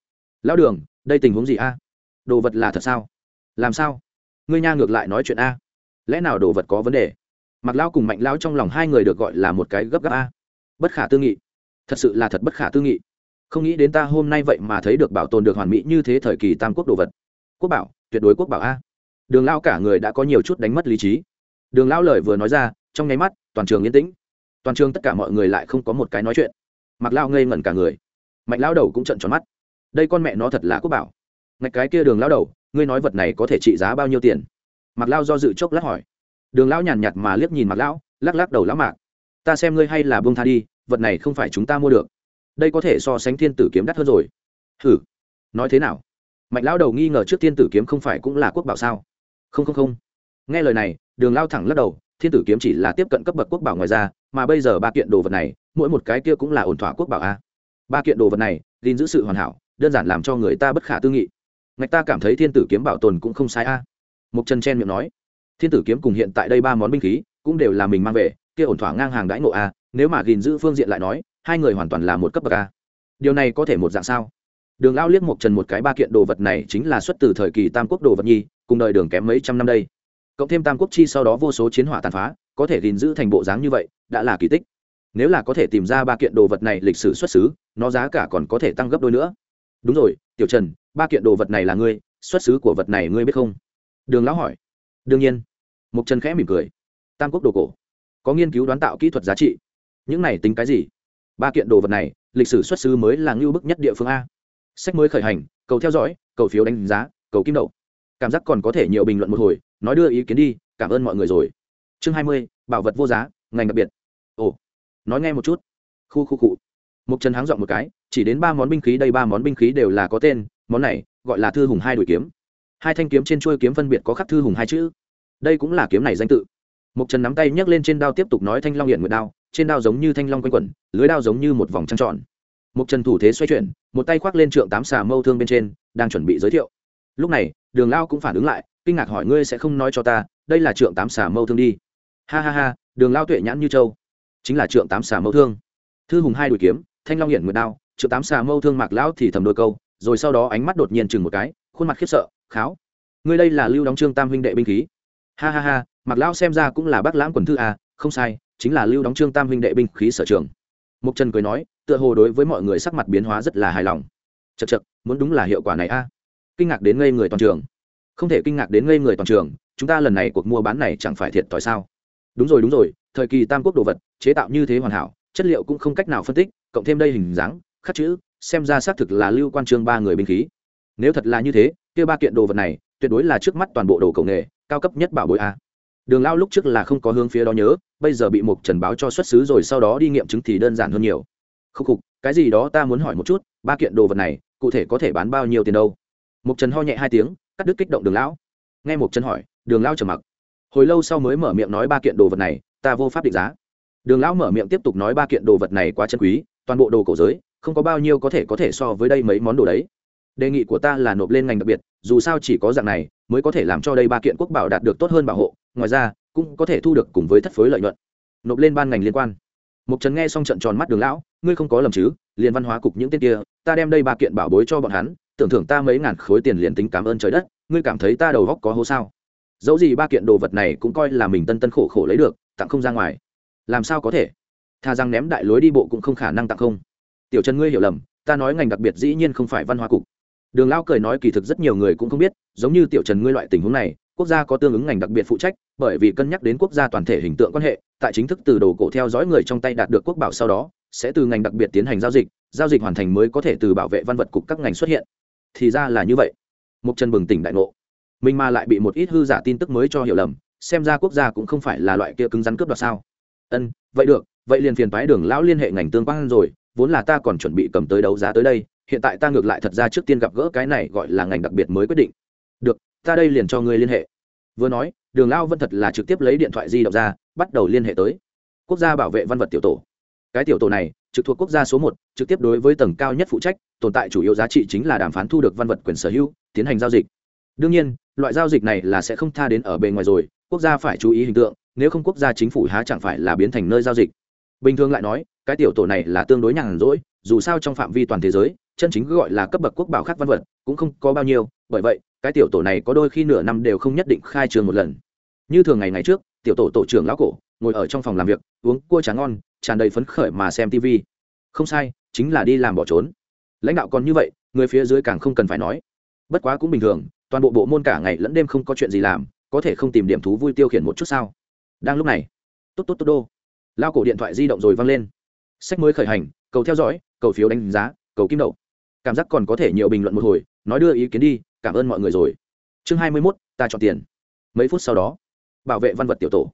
Lão đường, đây tình huống gì a? Đồ vật là thật sao? Làm sao? Ngươi nha ngược lại nói chuyện a. Lẽ nào đồ vật có vấn đề? Mặc lao cùng mạnh lao trong lòng hai người được gọi là một cái gấp gáp a. Bất khả tư nghị. Thật sự là thật bất khả tư nghị không nghĩ đến ta hôm nay vậy mà thấy được bảo tồn được hoàn mỹ như thế thời kỳ tam quốc đồ vật. Quốc bảo, tuyệt đối quốc bảo a. Đường lao cả người đã có nhiều chút đánh mất lý trí. Đường lao lời vừa nói ra, trong nháy mắt, toàn trường yên tĩnh. Toàn trường tất cả mọi người lại không có một cái nói chuyện. Mặc lao ngây ngẩn cả người. Mạnh lao đầu cũng trận tròn mắt. Đây con mẹ nó thật là quốc bảo. Ngạch cái kia đường lao đầu, ngươi nói vật này có thể trị giá bao nhiêu tiền? Mặc lao do dự chốc lát hỏi. Đường lão nhàn nhạt mà liếc nhìn mặc lão, lắc lắc đầu lão mạc. Ta xem ngươi hay là bông tha đi, vật này không phải chúng ta mua được đây có thể so sánh thiên tử kiếm đắt hơn rồi. Hử nói thế nào? Mạnh lão đầu nghi ngờ trước thiên tử kiếm không phải cũng là quốc bảo sao? Không không không. Nghe lời này, đường lao thẳng lắc đầu, thiên tử kiếm chỉ là tiếp cận cấp bậc quốc bảo ngoài ra, mà bây giờ ba kiện đồ vật này, mỗi một cái kia cũng là ổn thỏa quốc bảo a. Ba kiện đồ vật này, gìn giữ sự hoàn hảo, đơn giản làm cho người ta bất khả tư nghị. Ngạch ta cảm thấy thiên tử kiếm bảo tồn cũng không sai a. Mục trần chen miệng nói, thiên tử kiếm cùng hiện tại đây ba món binh khí, cũng đều là mình mang về, kia ổn thỏa ngang hàng đãi ngộ a, nếu mà gìn giữ phương diện lại nói hai người hoàn toàn là một cấp bậc a. Điều này có thể một dạng sao? Đường lao liếc mục trần một cái ba kiện đồ vật này chính là xuất từ thời kỳ tam quốc đồ vật nhi, cùng đời đường kém mấy trăm năm đây. Cộng thêm tam quốc chi sau đó vô số chiến hỏa tàn phá, có thể gìn giữ thành bộ dáng như vậy, đã là kỳ tích. Nếu là có thể tìm ra ba kiện đồ vật này lịch sử xuất xứ, nó giá cả còn có thể tăng gấp đôi nữa. Đúng rồi, tiểu trần, ba kiện đồ vật này là ngươi, xuất xứ của vật này ngươi biết không? Đường lão hỏi. Đương nhiên. Mục trần khẽ mỉm cười. Tam quốc đồ cổ. Có nghiên cứu đoán tạo kỹ thuật giá trị. Những này tính cái gì? Ba kiện đồ vật này, lịch sử xuất xứ mới là ngưu bức nhất địa phương a. Sách mới khởi hành, cầu theo dõi, cầu phiếu đánh giá, cầu kim đậu cảm giác còn có thể nhiều bình luận một hồi, nói đưa ý kiến đi, cảm ơn mọi người rồi. Chương hai mươi, bảo vật vô giá, ngành đặc biệt. Ồ, nói nghe một chút. Khu khu cụ mục trần háng dọn một cái, chỉ đến ba món binh khí, đây ba món binh khí đều là có tên, món này gọi là thư hùng hai đuổi kiếm. Hai thanh kiếm trên chuôi kiếm phân biệt có khắc thư hùng hai chữ. Đây cũng là kiếm này danh tự. Mục trần nắm tay nhấc lên trên đao tiếp tục nói thanh long hiện nguyệt đao trên đao giống như thanh long quanh quẩn, lưới đao giống như một vòng trăng tròn. Một trần thủ thế xoay chuyển, một tay khoác lên trượng tám xà mâu thương bên trên, đang chuẩn bị giới thiệu. Lúc này, đường lao cũng phản ứng lại, kinh ngạc hỏi ngươi sẽ không nói cho ta, đây là trượng tám xà mâu thương đi. Ha ha ha, đường lao tuệ nhãn như châu chính là trượng tám xà mâu thương. Thư hùng hai đùi kiếm, thanh long hiển nguyệt đao, trượng tám xà mâu thương mạc lão thì thầm đôi câu, rồi sau đó ánh mắt đột nhiên chừng một cái, khuôn mặt khiếp sợ, kháo. Ngươi đây là lưu đóng trương tam huynh đệ binh khí. Ha ha ha mặc lão xem ra cũng là bác lãng quần thư à không sai chính là lưu đóng trương tam huynh đệ binh khí sở trường. Mục trần cười nói, tựa hồ đối với mọi người sắc mặt biến hóa rất là hài lòng. Chật chật muốn đúng là hiệu quả này a. À. kinh ngạc đến ngây người toàn trường. Không thể kinh ngạc đến ngây người toàn trường, chúng ta lần này cuộc mua bán này chẳng phải thiệt thòi sao? Đúng rồi đúng rồi, thời kỳ tam quốc đồ vật, chế tạo như thế hoàn hảo, chất liệu cũng không cách nào phân tích, cộng thêm đây hình dáng, khắc chữ, xem ra xác thực là lưu quan trương ba người binh khí. Nếu thật là như thế, kia ba kiện đồ vật này, tuyệt đối là trước mắt toàn bộ đồ cầu nghề, cao cấp nhất bảo bối a. Đường lao lúc trước là không có hướng phía đó nhớ bây giờ bị Mục trần báo cho xuất xứ rồi sau đó đi nghiệm chứng thì đơn giản hơn nhiều. Khúc khục, cái gì đó ta muốn hỏi một chút, ba kiện đồ vật này, cụ thể có thể bán bao nhiêu tiền đâu? Mục trần ho nhẹ hai tiếng, cắt đứt kích động đường lão. Nghe Mục trần hỏi, đường Lão trầm mặc. Hồi lâu sau mới mở miệng nói ba kiện đồ vật này, ta vô pháp định giá. Đường lão mở miệng tiếp tục nói ba kiện đồ vật này quá chân quý, toàn bộ đồ cổ giới, không có bao nhiêu có thể có thể so với đây mấy món đồ đấy. Đề nghị của ta là nộp lên ngành đặc biệt, dù sao chỉ có dạng này, mới có thể làm cho đây ba kiện quốc bảo đạt được tốt hơn bảo hộ ngoài ra, cũng có thể thu được cùng với thất phối lợi nhuận. Nộp lên ban ngành liên quan. Mục trần nghe xong trận tròn mắt đường lão, ngươi không có lầm chứ, liền văn hóa cục những tên kia, ta đem đây ba kiện bảo bối cho bọn hắn, tưởng thưởng ta mấy ngàn khối tiền liền tính cảm ơn trời đất, ngươi cảm thấy ta đầu góc có hố sao? Dẫu gì ba kiện đồ vật này cũng coi là mình tân tân khổ khổ lấy được, tặng không ra ngoài. Làm sao có thể? Thà rằng ném đại lối đi bộ cũng không khả năng tặng không. Tiểu trần ngươi hiểu lầm, ta nói ngành đặc biệt dĩ nhiên không phải văn hóa cục. Đường lão cười nói kỳ thực rất nhiều người cũng không biết, giống như tiểu trần ngươi loại tình huống này quốc gia có tương ứng ngành đặc biệt phụ trách, bởi vì cân nhắc đến quốc gia toàn thể hình tượng quan hệ, tại chính thức từ đồ cổ theo dõi người trong tay đạt được quốc bảo sau đó, sẽ từ ngành đặc biệt tiến hành giao dịch giao dịch hoàn thành mới có thể từ bảo vệ văn vật cục các ngành xuất hiện. Thì ra là như vậy. Mục trần bừng tỉnh đại ngộ. Mình mà lại bị một ít hư giả tin tức mới cho hiểu lầm, xem ra quốc gia cũng không phải là loại kia cứng rắn cướp đoạt sao. Ân, vậy được, vậy liền phiền phái đường lão liên hệ ngành tương quan rồi, vốn là ta còn chuẩn bị cầm tới đấu giá tới đây, hiện tại ta ngược lại thật ra trước tiên gặp gỡ cái này gọi là ngành đặc biệt mới quyết định ta đây liền cho ngươi liên hệ. Vừa nói, đường lao vân thật là trực tiếp lấy điện thoại di động ra, bắt đầu liên hệ tới. Quốc gia bảo vệ văn vật tiểu tổ. Cái tiểu tổ này, trực thuộc quốc gia số một, trực tiếp đối với tầng cao nhất phụ trách, tồn tại chủ yếu giá trị chính là đàm phán thu được văn vật quyền sở hữu, tiến hành giao dịch. Đương nhiên, loại giao dịch này là sẽ không tha đến ở bề ngoài rồi, quốc gia phải chú ý hình tượng, nếu không quốc gia chính phủ há chẳng phải là biến thành nơi giao dịch. Bình thường lại nói, cái tiểu tổ này là tương đối nhàn rỗi, dù sao trong phạm vi toàn thế giới, chân chính gọi là cấp bậc quốc bảo khác văn vật, cũng không có bao nhiêu, bởi vậy cái tiểu tổ này có đôi khi nửa năm đều không nhất định khai trường một lần. Như thường ngày ngày trước, tiểu tổ tổ trưởng lão cổ, ngồi ở trong phòng làm việc, uống cua tráng ngon, tràn đầy phấn khởi mà xem tv không sai, chính là đi làm bỏ trốn. Lãnh đạo còn như vậy, người phía dưới càng không cần phải nói. Bất quá cũng bình thường, toàn bộ bộ môn cả ngày lẫn đêm không có chuyện gì làm, có thể không tìm điểm thú vui tiêu khiển một chút sao? Đang lúc này, tốt tốt tốt đô. Lao cổ điện thoại di động rồi văng lên. Sách mới khởi hành, cầu theo dõi, cầu phiếu đánh giá, cầu kim đậu. Cảm giác còn có thể nhiều bình luận một hồi, nói đưa ý kiến đi cảm ơn mọi người rồi. Chương hai mươi mốt, ta chọn tiền. Mấy phút sau đó, bảo vệ văn vật tiểu tổ.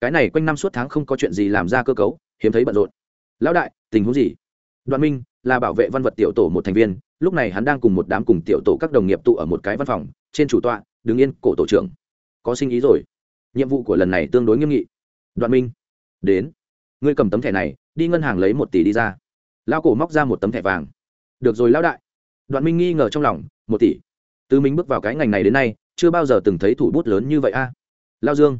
Cái này quanh năm suốt tháng không có chuyện gì làm ra cơ cấu, hiếm thấy bận rộn. Lão đại, tình huống gì? Đoàn minh là bảo vệ văn vật tiểu tổ một thành viên, lúc này hắn đang cùng một đám cùng tiểu tổ các đồng nghiệp tụ ở một cái văn phòng, trên chủ tọa, đứng yên cổ tổ trưởng. Có sinh ý rồi. Nhiệm vụ của lần này tương đối nghiêm nghị. Đoàn minh, đến. Ngươi cầm tấm thẻ này, đi ngân hàng lấy một tỷ đi ra. Lao cổ móc ra một tấm thẻ vàng. Được rồi, lão đại. Đoàn minh nghi ngờ trong lòng, một tỷ từ mình bước vào cái ngành này đến nay, chưa bao giờ từng thấy thủ bút lớn như vậy a. Lao dương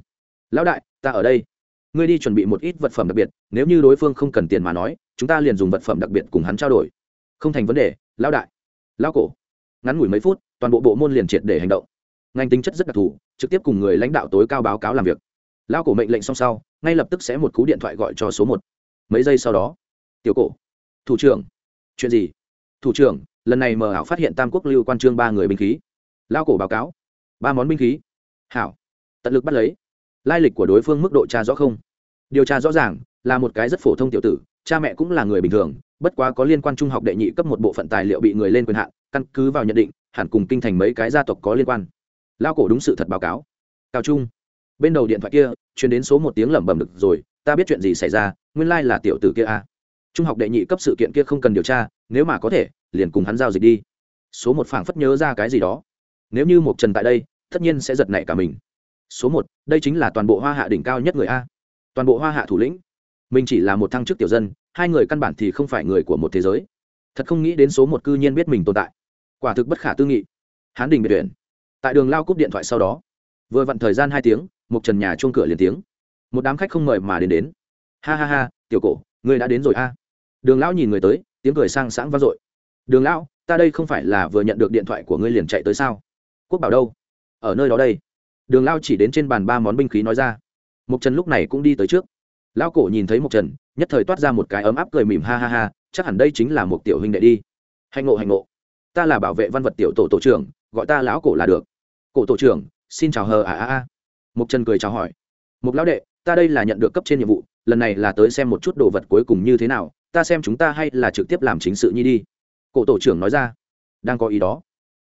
lão đại, ta ở đây. Ngươi đi chuẩn bị một ít vật phẩm đặc biệt, nếu như đối phương không cần tiền mà nói, chúng ta liền dùng vật phẩm đặc biệt cùng hắn trao đổi. Không thành vấn đề lão đại. Lão cổ. Ngắn ngủi mấy phút, toàn bộ bộ môn liền triệt để hành động. Ngành tính chất rất đặc thù, trực tiếp cùng người lãnh đạo tối cao báo cáo làm việc. Lão cổ mệnh lệnh xong sau, ngay lập tức sẽ một cú điện thoại gọi cho số một. Mấy giây sau đó, tiểu cổ, thủ trưởng. Chuyện gì? Thủ trưởng lần này mờ ảo phát hiện tam quốc lưu quan trương ba người binh khí. Lao cổ báo cáo. Ba món binh khí. Hảo. Tận lực bắt lấy. Lai lịch của đối phương mức độ tra rõ không? Điều tra rõ ràng là một cái rất phổ thông tiểu tử, cha mẹ cũng là người bình thường, bất quá có liên quan trung học đệ nhị cấp một bộ phận tài liệu bị người lên quyền hạn, căn cứ vào nhận định, hẳn cùng kinh thành mấy cái gia tộc có liên quan. Lao cổ đúng sự thật báo cáo. Cao trung, bên đầu điện thoại kia chuyển đến số một tiếng lẩm bẩm được rồi, ta biết chuyện gì xảy ra, nguyên lai là tiểu tử kia a. Trung học đệ nhị cấp sự kiện kia không cần điều tra, nếu mà có thể liền cùng hắn giao dịch đi. Số một phảng phất nhớ ra cái gì đó. Nếu như một trần tại đây, tất nhiên sẽ giật nảy cả mình. Số một, đây chính là toàn bộ hoa hạ đỉnh cao nhất người a. Toàn bộ hoa hạ thủ lĩnh. Mình chỉ là một thăng chức tiểu dân, hai người căn bản thì không phải người của một thế giới. Thật không nghĩ đến số một cư nhiên biết mình tồn tại. Quả thực bất khả tư nghị. Hán đình biệt tuyển tại đường lao cúp điện thoại sau đó, vừa vặn thời gian hai tiếng, một trần nhà chuông cửa liền tiếng. Một đám khách không mời mà đến đến. Ha ha ha, tiểu cổ người đã đến rồi a. Đường lão nhìn người tới, tiếng cười sang sáng vang dội đường lão, ta đây không phải là vừa nhận được điện thoại của ngươi liền chạy tới sao? Quốc bảo đâu? Ở nơi đó đây. Đường lao chỉ đến trên bàn ba món binh khí nói ra. Mục trần lúc này cũng đi tới trước. Lão cổ nhìn thấy mục trần, nhất thời toát ra một cái ấm áp cười mỉm, ha ha ha, chắc hẳn đây chính là một tiểu huynh đệ đi. Hành ngộ hành ngộ. Ta là bảo vệ văn vật tiểu tổ tổ trưởng, gọi ta lão cổ là được. Cổ tổ trưởng, xin chào hờ à à à. Mục trần cười chào hỏi. Mục lão đệ, ta đây là nhận được cấp trên nhiệm vụ, lần này là tới xem một chút đồ vật cuối cùng như thế nào, ta xem chúng ta hay là trực tiếp làm chính sự nhi đi cổ tổ trưởng nói ra. Đang có ý đó.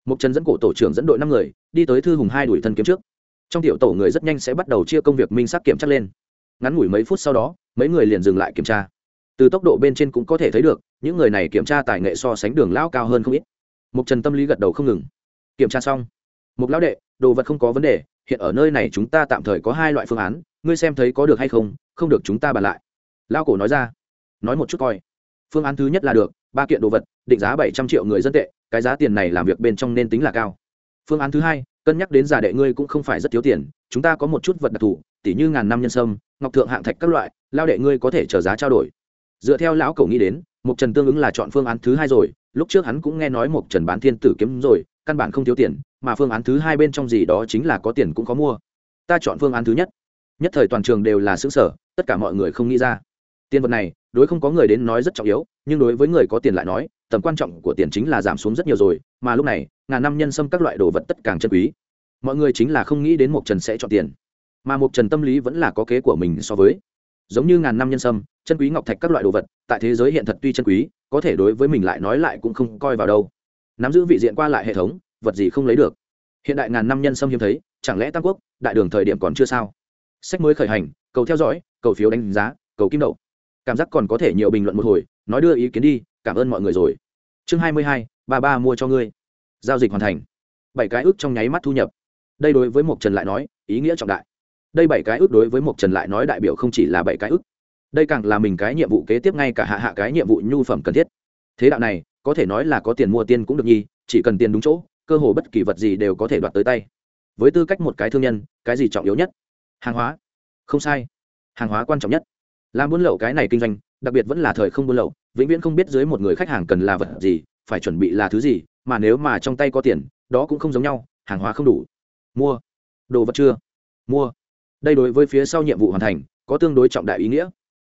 Mục trần dẫn cổ tổ trưởng dẫn đội năm người, đi tới thư hùng hai đuổi thân kiếm trước. Trong tiểu tổ người rất nhanh sẽ bắt đầu chia công việc minh xác kiểm tra lên. Ngắn ngủi mấy phút sau đó, mấy người liền dừng lại kiểm tra. Từ tốc độ bên trên cũng có thể thấy được, những người này kiểm tra tài nghệ so sánh đường lão cao hơn không ít. Mục trần tâm lý gật đầu không ngừng. Kiểm tra xong. Mục lão đệ, đồ vật không có vấn đề, hiện ở nơi này chúng ta tạm thời có hai loại phương án, ngươi xem thấy có được hay không không được chúng ta bàn lại. Lao cổ nói ra. Nói một chút coi. Phương án thứ nhất là được ba kiện đồ vật, định giá bảy trăm triệu người dân tệ, cái giá tiền này làm việc bên trong nên tính là cao. Phương án thứ hai, cân nhắc đến giả đệ ngươi cũng không phải rất thiếu tiền, chúng ta có một chút vật đặc thù, tỉ như ngàn năm nhân sâm, ngọc thượng hạng thạch các loại, lao đệ ngươi có thể trở giá trao đổi. Dựa theo lão cầu nghĩ đến mục trần tương ứng là chọn phương án thứ hai rồi, lúc trước hắn cũng nghe nói mục trần bán thiên tử kiếm rồi, căn bản không thiếu tiền, mà phương án thứ hai bên trong gì đó chính là có tiền cũng có mua. Ta chọn phương án thứ nhất. Nhất thời toàn trường đều là xứ sở tất cả mọi người không nghĩ ra. Tiền vật này đối không có người đến nói rất trọng yếu, nhưng đối với người có tiền lại nói, tầm quan trọng của tiền chính là giảm xuống rất nhiều rồi, mà lúc này, ngàn năm nhân xâm các loại đồ vật tất càng chân quý. Mọi người chính là không nghĩ đến mộc trần sẽ chọn tiền. Mà mộc trần tâm lý vẫn là có kế của mình so với. Giống như ngàn năm nhân sâm, chân quý ngọc thạch các loại đồ vật, tại thế giới hiện thật tuy chân quý, có thể đối với mình lại nói lại cũng không coi vào đâu. Nắm giữ vị diện qua lại hệ thống, vật gì không lấy được? Hiện đại ngàn năm nhân sâm hiếm thấy, chẳng lẽ tam quốc, đại đường thời điểm còn chưa sao? Sách mới khởi hành, cầu theo dõi, cầu phiếu đánh giá, cầu kim đậu cảm giác còn có thể nhiều bình luận một hồi, nói đưa ý kiến đi, cảm ơn mọi người rồi. Chương hai mươi hai, ba ba mua cho ngươi. Giao dịch hoàn thành. Bảy cái ước trong nháy mắt thu nhập. Đây đối với một trần lại nói, ý nghĩa trọng đại. Đây bảy cái ước đối với một trần lại nói đại biểu không chỉ là bảy cái ước. Đây càng là mình cái nhiệm vụ kế tiếp ngay cả hạ hạ cái nhiệm vụ nhu phẩm cần thiết. Thế đạo này, có thể nói là có tiền mua tiên cũng được nhi chỉ cần tiền đúng chỗ, cơ hồ bất kỳ vật gì đều có thể đoạt tới tay. Với tư cách một cái thương nhân, cái gì trọng yếu nhất? Hàng hóa. Không sai. Hàng hóa quan trọng nhất làm buôn lậu cái này kinh doanh, đặc biệt vẫn là thời không buôn lậu, vĩnh viễn không biết dưới một người khách hàng cần là vật gì, phải chuẩn bị là thứ gì, mà nếu mà trong tay có tiền, đó cũng không giống nhau, hàng hóa không đủ. Mua. Đồ vật chưa? Mua. Đây đối với phía sau nhiệm vụ hoàn thành, có tương đối trọng đại ý nghĩa.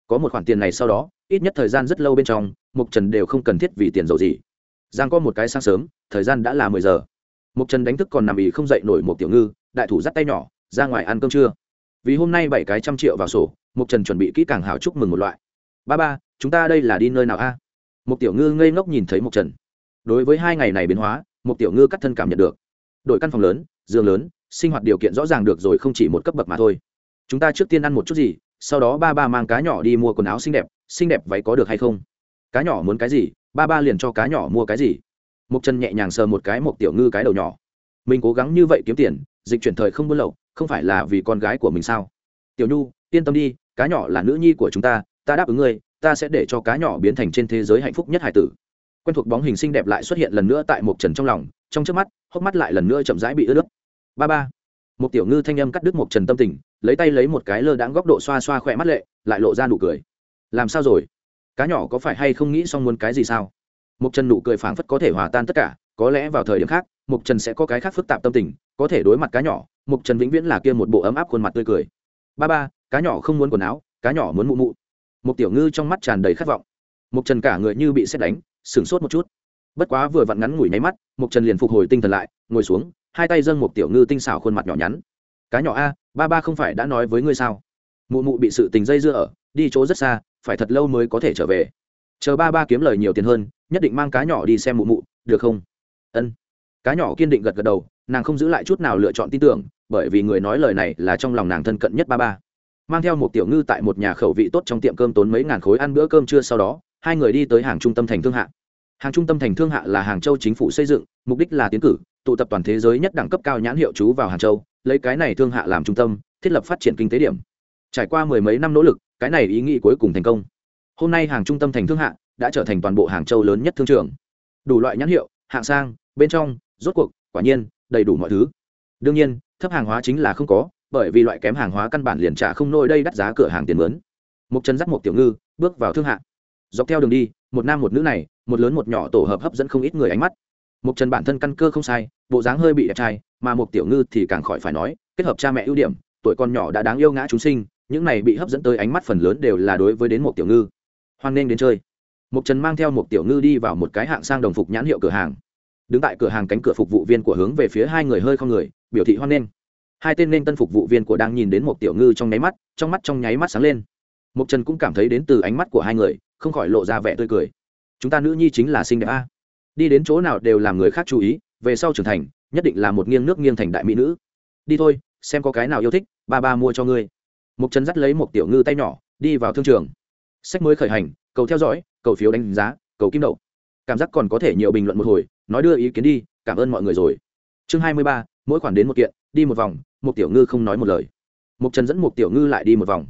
Có một khoản tiền này sau đó, ít nhất thời gian rất lâu bên trong mục trần đều không cần thiết vì tiền dầu gì. Giang có một cái sáng sớm, thời gian đã là mười giờ. Mục trần đánh thức còn nằm ý không dậy nổi một tiểu ngư, đại thủ dắt tay nhỏ, ra ngoài ăn cơm trưa. Vì hôm nay bảy cái trăm triệu vào sổ mục trần chuẩn bị kỹ càng hào chúc mừng một loại. Ba ba, chúng ta đây là đi nơi nào a? Một tiểu ngư ngây ngốc nhìn thấy mục trần. Đối với hai ngày này biến hóa một tiểu ngư cắt thân cảm nhận được. Đội căn phòng lớn, giường lớn, sinh hoạt điều kiện rõ ràng được rồi không chỉ một cấp bậc mà thôi. Chúng ta trước tiên ăn một chút gì, sau đó ba ba mang cá nhỏ đi mua quần áo xinh đẹp xinh đẹp váy có được hay không? Cá nhỏ muốn cái gì, ba ba liền cho cá nhỏ mua cái gì. Mục trần nhẹ nhàng sờ một cái một tiểu ngư cái đầu nhỏ. Mình cố gắng như vậy kiếm tiền, dịch chuyển thời không buôn lậu, không phải là vì con gái của mình sao? Tiểu nhu, yên tâm đi cá nhỏ là nữ nhi của chúng ta ta đáp ứng ngươi, ta sẽ để cho cá nhỏ biến thành trên thế giới hạnh phúc nhất hải tử. Quen thuộc bóng hình xinh đẹp lại xuất hiện lần nữa tại một trần trong lòng, trong trước mắt, hốc mắt lại lần nữa chậm rãi bị ướt nước ba ba. Một tiểu ngư thanh âm cắt đứt một trần tâm tình, lấy tay lấy một cái lơ đãng góc độ xoa xoa khỏe mắt lệ, lại lộ ra nụ cười. Làm sao rồi? Cá nhỏ có phải hay không nghĩ xong muốn cái gì sao? Một trần nụ cười phảng phất có thể hòa tan tất cả, có lẽ vào thời điểm khác mục trần sẽ có cái khác phức tạp tâm tình, có thể đối mặt cá nhỏ mục trần vĩnh viễn là kia một bộ ấm áp khuôn mặt tươi cười. Ba ba cá nhỏ không muốn quần áo, cá nhỏ muốn mụ mụ. Một tiểu ngư trong mắt tràn đầy khát vọng. Mục trần cả người như bị xét đánh, sửng sốt một chút. Bất quá vừa vặn ngắn ngủi nháy mắt, mục trần liền phục hồi tinh thần lại, ngồi xuống, hai tay dâng một tiểu ngư tinh xảo khuôn mặt nhỏ nhắn. Cá nhỏ a, ba ba không phải đã nói với ngươi sao? Mụ mụ bị sự tình dây dưa ở, đi chỗ rất xa, phải thật lâu mới có thể trở về. Chờ ba ba kiếm lời nhiều tiền hơn, nhất định mang cá nhỏ đi xem mụ mụ, được không? Ân. Cá nhỏ kiên định gật gật đầu, nàng không giữ lại chút nào lựa chọn tin tưởng, bởi vì người nói lời này là trong lòng nàng thân cận nhất ba ba mang theo một tiểu ngư tại một nhà khẩu vị tốt trong tiệm cơm tốn mấy ngàn khối ăn bữa cơm trưa sau đó, hai người đi tới hàng trung tâm thành thương hạ. Hàng trung tâm thành thương hạ là hàng châu chính phủ xây dựng, mục đích là tiến cử, tụ tập toàn thế giới nhất đẳng cấp cao nhãn hiệu chú vào hàng châu, lấy cái này thương hạ làm trung tâm, thiết lập phát triển kinh tế điểm. Trải qua mười mấy năm nỗ lực, cái này ý nghĩ cuối cùng thành công. Hôm nay hàng trung tâm thành thương hạ đã trở thành toàn bộ hàng châu lớn nhất thương trường. Đủ loại nhãn hiệu, hạng sang, bên trong, rốt cuộc, quả nhiên, đầy đủ mọi thứ. Đương nhiên, thấp hàng hóa chính là không có bởi vì loại kém hàng hóa căn bản liền trả không nôi đây đắt giá cửa hàng tiền lớn. Mục Trần dắt một tiểu ngư, bước vào thương hạ. Dọc theo đường đi, một nam một nữ này, một lớn một nhỏ tổ hợp hấp dẫn không ít người ánh mắt. Mục Trần bản thân căn cơ không sai, bộ dáng hơi bị đẹp trai, mà một tiểu ngư thì càng khỏi phải nói, kết hợp cha mẹ ưu điểm, tuổi con nhỏ đã đáng yêu ngã chúng sinh, những này bị hấp dẫn tới ánh mắt phần lớn đều là đối với đến một tiểu ngư. Hoan nghênh đến chơi. Mục trần mang theo một tiểu ngư đi vào một cái hạng sang đồng phục nhãn hiệu cửa hàng. Đứng tại cửa hàng cánh cửa phục vụ viên của hướng về phía hai người hơi không người, biểu thị hoan nghênh hai tên nên tân phục vụ viên của đang nhìn đến một tiểu ngư trong nháy mắt, trong mắt trong nháy mắt sáng lên. Mục trần cũng cảm thấy đến từ ánh mắt của hai người, không khỏi lộ ra vẻ tươi cười. Chúng ta nữ nhi chính là xinh đẹp a. Đi đến chỗ nào đều làm người khác chú ý, về sau trưởng thành, nhất định là một nghiêng nước nghiêng thành đại mỹ nữ. Đi thôi, xem có cái nào yêu thích, ba ba mua cho ngươi. Mục trần dắt lấy một tiểu ngư tay nhỏ, đi vào thương trường. Sách mới khởi hành, cầu theo dõi, cầu phiếu đánh giá, cầu kim đậu. Cảm giác còn có thể nhiều bình luận một hồi, nói đưa ý kiến đi, cảm ơn mọi người rồi. Chương hai mươi ba, mỗi khoản đến một kiện, đi một vòng một tiểu ngư không nói một lời. Mục trần dẫn một tiểu ngư lại đi một vòng.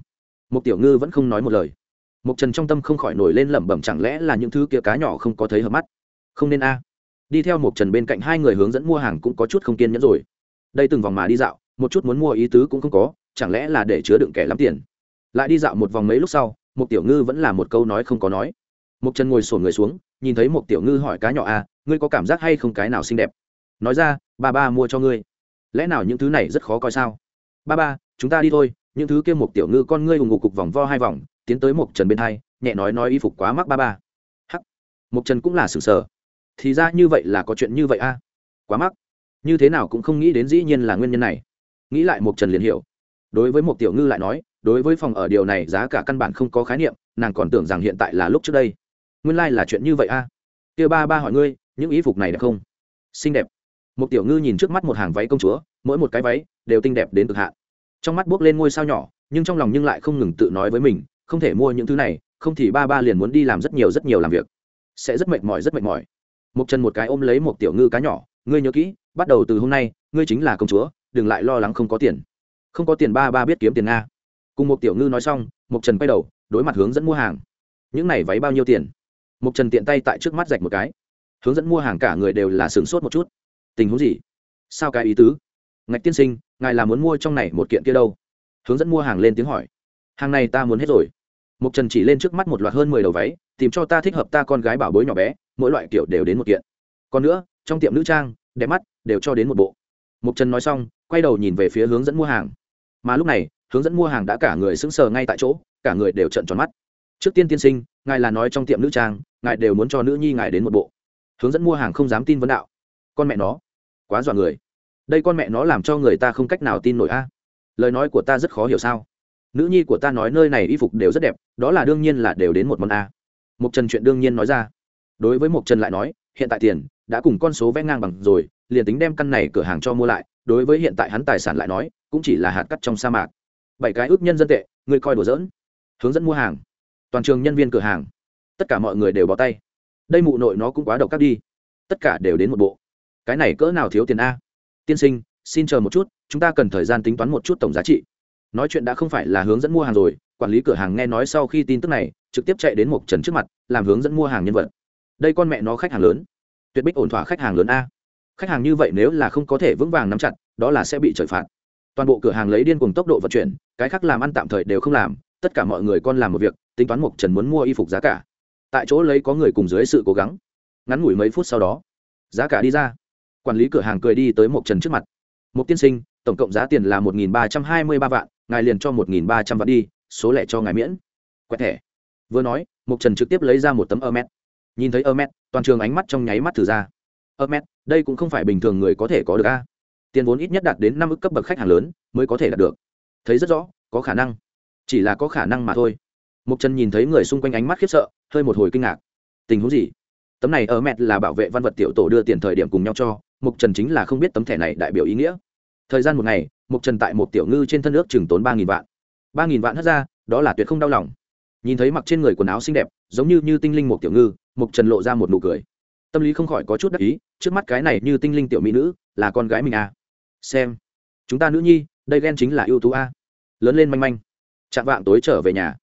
Một tiểu ngư vẫn không nói một lời. Mục trần trong tâm không khỏi nổi lên lẩm bẩm chẳng lẽ là những thứ kia cá nhỏ không có thấy hợp mắt? Không nên a. À. Đi theo mục trần bên cạnh hai người hướng dẫn mua hàng cũng có chút không kiên nhẫn rồi. Đây từng vòng mà đi dạo, một chút muốn mua ý tứ cũng không có, chẳng lẽ là để chứa đựng kẻ lắm tiền? Lại đi dạo một vòng mấy lúc sau một tiểu ngư vẫn là một câu nói không có nói. Mục trần ngồi sổn người xuống, nhìn thấy một tiểu ngư hỏi cá nhỏ a, ngươi có cảm giác hay không cái nào xinh đẹp? Nói ra, ba ba mua cho ngươi lẽ nào những thứ này rất khó coi sao? Ba ba, chúng ta đi thôi, những thứ kia một tiểu ngư con ngươi hùng ngục cục vòng vo hai vòng, tiến tới một trần bên hai, nhẹ nói nói y phục quá mắc ba ba. Hắc, một trần cũng là sừng sờ. Thì ra như vậy là có chuyện như vậy a? Quá mắc. Như thế nào cũng không nghĩ đến dĩ nhiên là nguyên nhân này. Nghĩ lại một trần liền hiểu. Đối với một tiểu ngư lại nói, đối với phòng ở điều này giá cả căn bản không có khái niệm, nàng còn tưởng rằng hiện tại là lúc trước đây. Nguyên lai、like、là chuyện như vậy a. Kia ba ba hỏi ngươi, những ý phục này đẹp không? Xinh đẹp một tiểu ngư nhìn trước mắt một hàng váy công chúa, mỗi một cái váy đều tinh đẹp đến cực hạn. Trong mắt buốc lên ngôi sao nhỏ, nhưng trong lòng nhưng lại không ngừng tự nói với mình, không thể mua những thứ này, không thì ba ba liền muốn đi làm rất nhiều rất nhiều làm việc. Sẽ rất mệt mỏi, rất mệt mỏi. Một chân một cái ôm lấy một tiểu ngư cá nhỏ, ngươi nhớ kỹ, bắt đầu từ hôm nay, ngươi chính là công chúa, đừng lại lo lắng không có tiền. Không có tiền ba ba biết kiếm tiền nga. Cùng một tiểu ngư nói xong một trần quay đầu, đối mặt hướng dẫn mua hàng. Những này váy bao nhiêu tiền? Một trần tiện tay tại trước mắt rạch một cái. Hướng dẫn mua hàng cả người đều là sửng sốt một chút tình huống gì? Sao cái ý tứ? Ngạch tiên sinh, ngài là muốn mua trong này một kiện kia đâu? Hướng dẫn mua hàng lên tiếng hỏi. Hàng này ta muốn hết rồi. Mục trần chỉ lên trước mắt một loạt hơn mười đầu váy, tìm cho ta thích hợp ta con gái bảo bối nhỏ bé, mỗi loại kiểu đều đến một kiện. Còn nữa, trong tiệm nữ trang, đẹp mắt, đều cho đến một bộ. Mục trần nói xong, quay đầu nhìn về phía hướng dẫn mua hàng. Mà lúc này, hướng dẫn mua hàng đã cả người sững sờ ngay tại chỗ, cả người đều trận tròn mắt. Trước tiên tiên sinh, ngài là nói trong tiệm nữ trang, ngài đều muốn cho nữ nhi ngài đến một bộ. Hướng dẫn mua hàng không dám tin vấn đạo con mẹ nó, quá dọa người. Đây con mẹ nó làm cho người ta không cách nào tin nổi a. Lời nói của ta rất khó hiểu sao? Nữ nhi của ta nói nơi này y phục đều rất đẹp, đó là đương nhiên là đều đến một món a. Mục trần chuyện đương nhiên nói ra. Đối với mục trần lại nói, hiện tại tiền đã cùng con số vẽ ngang bằng rồi, liền tính đem căn này cửa hàng cho mua lại, đối với hiện tại hắn tài sản lại nói, cũng chỉ là hạt cắt trong sa mạc. Bảy cái ước nhân dân tệ, người coi đùa dỡn hướng dẫn mua hàng. Toàn trường nhân viên cửa hàng. Tất cả mọi người đều bỏ tay. Đây mụ nội nó cũng quá độc các đi. Tất cả đều đến một bộ cái này cỡ nào thiếu tiền a? Tiên sinh, xin chờ một chút, chúng ta cần thời gian tính toán một chút tổng giá trị. Nói chuyện đã không phải là hướng dẫn mua hàng rồi, quản lý cửa hàng nghe nói sau khi tin tức này, trực tiếp chạy đến mộc trần trước mặt, làm hướng dẫn mua hàng nhân vật. Đây con mẹ nó khách hàng lớn. Tuyệt bích ổn thỏa khách hàng lớn a. Khách hàng như vậy nếu là không có thể vững vàng nắm chặt, đó là sẽ bị trời phạt. Toàn bộ cửa hàng lấy điên cùng tốc độ vận chuyển, cái khác làm ăn tạm thời đều không làm, tất cả mọi người con làm một việc, tính toán mộc trần muốn mua y phục giá cả. Tại chỗ lấy có người cùng dưới sự cố gắng. Ngắn ngủi mấy phút sau đó, giá cả đi ra quản lý cửa hàng cười đi tới một trần trước mặt. Một tiên sinh tổng cộng giá tiền là một nghìn ba trăm hai mươi ba vạn ngài liền cho một nghìn ba trăm vạn đi số lẻ cho ngài miễn. Quẹt thẻ. Vừa nói một trần trực tiếp lấy ra một tấm ơ mét nhìn thấy ơ mét toàn trường ánh mắt trong nháy mắt thử ra. Ơ mét đây cũng không phải bình thường người có thể có được a. Tiền vốn ít nhất đạt đến năm ức cấp bậc khách hàng lớn mới có thể đạt được. Thấy rất rõ có khả năng. Chỉ là có khả năng mà thôi. Mục Trần nhìn thấy người xung quanh ánh mắt khiếp sợ, hơi một hồi kinh ngạc. Tình huống gì? Tấm này ở mẹt là bảo vệ văn vật tiểu tổ đưa tiền thời điểm cùng nhau cho, Mục Trần chính là không biết tấm thẻ này đại biểu ý nghĩa. Thời gian một ngày, Mục Trần tại một tiểu ngư trên thân nước chừng tốn ba nghìn vạn. ba nghìn vạn hất ra, đó là tuyệt không đau lòng. Nhìn thấy mặc trên người quần áo xinh đẹp, giống như như tinh linh một tiểu ngư, Mục Trần lộ ra một nụ cười. Tâm lý không khỏi có chút đắc ý, trước mắt cái này như tinh linh tiểu mỹ nữ, là con gái mình à? Xem, chúng ta nữ nhi, đây ghen chính là ưu tú a. Lớn lên manh manh. chạm vạng tối trở về nhà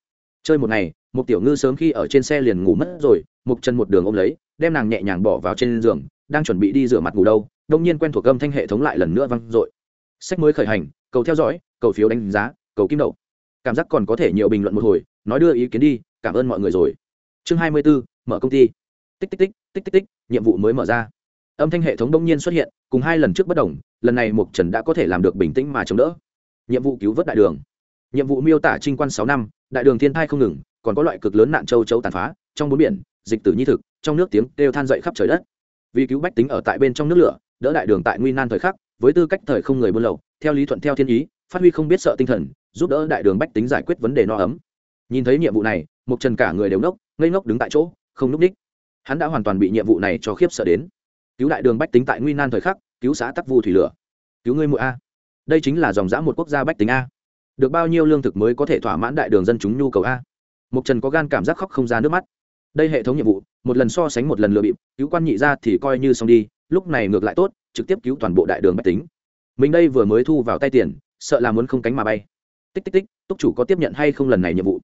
chơi một ngày một tiểu ngư sớm khi ở trên xe liền ngủ mất rồi mục Trần một đường ôm lấy đem nàng nhẹ nhàng bỏ vào trên giường đang chuẩn bị đi rửa mặt ngủ đâu đông nhiên quen thuộc âm thanh hệ thống lại lần nữa văng dội. Sách mới khởi hành cầu theo dõi cầu phiếu đánh giá cầu kim đậu. Cảm giác còn có thể nhiều bình luận một hồi nói đưa ý kiến đi cảm ơn mọi người rồi. Chương hai mươi 24, mở công ty. Tích tích tích tích tích tích nhiệm vụ mới mở ra. Âm thanh hệ thống đông nhiên xuất hiện cùng hai lần trước bất đồng lần này mục trần đã có thể làm được bình tĩnh mà chống đỡ. Nhiệm vụ cứu vớt đại đường. Nhiệm vụ miêu tả trinh quan sáu năm đại đường thiên thai không ngừng còn có loại cực lớn nạn châu chấu tàn phá trong bốn biển dịch tử nhi thực trong nước tiếng đều than dậy khắp trời đất vì cứu bách tính ở tại bên trong nước lửa, đỡ đại đường tại nguy nan thời khắc, với tư cách thời không người buôn lậu, theo lý thuận theo thiên ý, phát huy không biết sợ tinh thần, giúp đỡ đại đường bách tính giải quyết vấn đề no ấm. Nhìn thấy nhiệm vụ này mục trần cả người đều nốc ngây ngốc đứng tại chỗ, không núp đích. Hắn đã hoàn toàn bị nhiệm vụ này cho khiếp sợ đến. Cứu đại đường bách tính tại nguy nan thời khắc, cứu xã tắc vu thủy lửa. Cứu ngươi muội a. Đây chính là dòng dã một quốc gia bách tính a. Được bao nhiêu lương thực mới có thể thỏa mãn đại đường dân chúng nhu cầu a? Mục trần có gan cảm giác khóc không ra nước mắt đây hệ thống nhiệm vụ, một lần so sánh một lần lừa bịp, cứu quan nhị ra thì coi như xong đi, lúc này ngược lại tốt, trực tiếp cứu toàn bộ đại đường bách tính. Mình đây vừa mới thu vào tay tiền, sợ là muốn không cánh mà bay. Tích tích tích, túc chủ có tiếp nhận hay không lần này nhiệm vụ?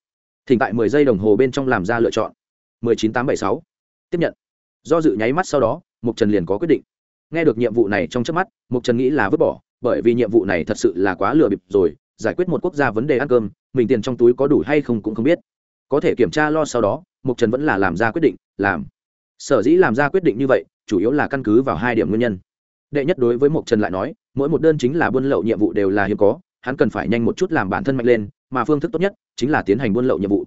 Thỉnh tại mười giây đồng hồ bên trong làm ra lựa chọn. Mười chín tám bảy sáu. Tiếp nhận. Do dự nháy mắt sau đó, mục trần liền có quyết định. Nghe được nhiệm vụ này trong trước mắt, mục trần nghĩ là vứt bỏ, bởi vì nhiệm vụ này thật sự là quá lừa bịp rồi, giải quyết một quốc gia vấn đề ăn cơm, mình tiền trong túi có đủ hay không cũng không biết có thể kiểm tra lo sau đó mục trần vẫn là làm ra quyết định, làm. Sở dĩ làm ra quyết định như vậy, chủ yếu là căn cứ vào hai điểm nguyên nhân. Đệ nhất đối với mục trần lại nói, mỗi một đơn chính là buôn lậu nhiệm vụ đều là hiếm có, hắn cần phải nhanh một chút làm bản thân mạnh lên, mà phương thức tốt nhất chính là tiến hành buôn lậu nhiệm vụ.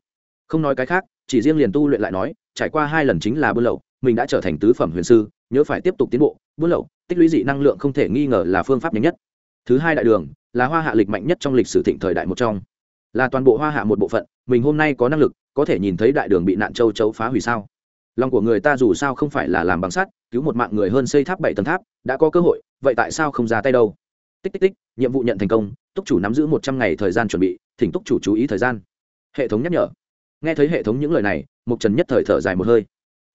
Không nói cái khác, chỉ riêng liền tu luyện lại nói, trải qua hai lần chính là buôn lậu, mình đã trở thành tứ phẩm huyền sư, nhớ phải tiếp tục tiến bộ, buôn lậu, tích lũy dị năng lượng không thể nghi ngờ là phương pháp nhanh nhất. Thứ hai đại đường, là hoa hạ lịch mạnh nhất trong lịch sử thịnh thời đại một trong là toàn bộ hoa hạ một bộ phận, mình hôm nay có năng lực, có thể nhìn thấy đại đường bị nạn châu chấu phá hủy sao? Lòng của người ta dù sao không phải là làm bằng sắt, cứu một mạng người hơn xây tháp bảy tầng tháp, đã có cơ hội, vậy tại sao không ra tay đâu? Tích tích tích, nhiệm vụ nhận thành công, túc chủ nắm giữ một trăm ngày thời gian chuẩn bị, thỉnh túc chủ chú ý thời gian. Hệ thống nhắc nhở. Nghe thấy hệ thống những lời này mục trần nhất thời thở dài một hơi.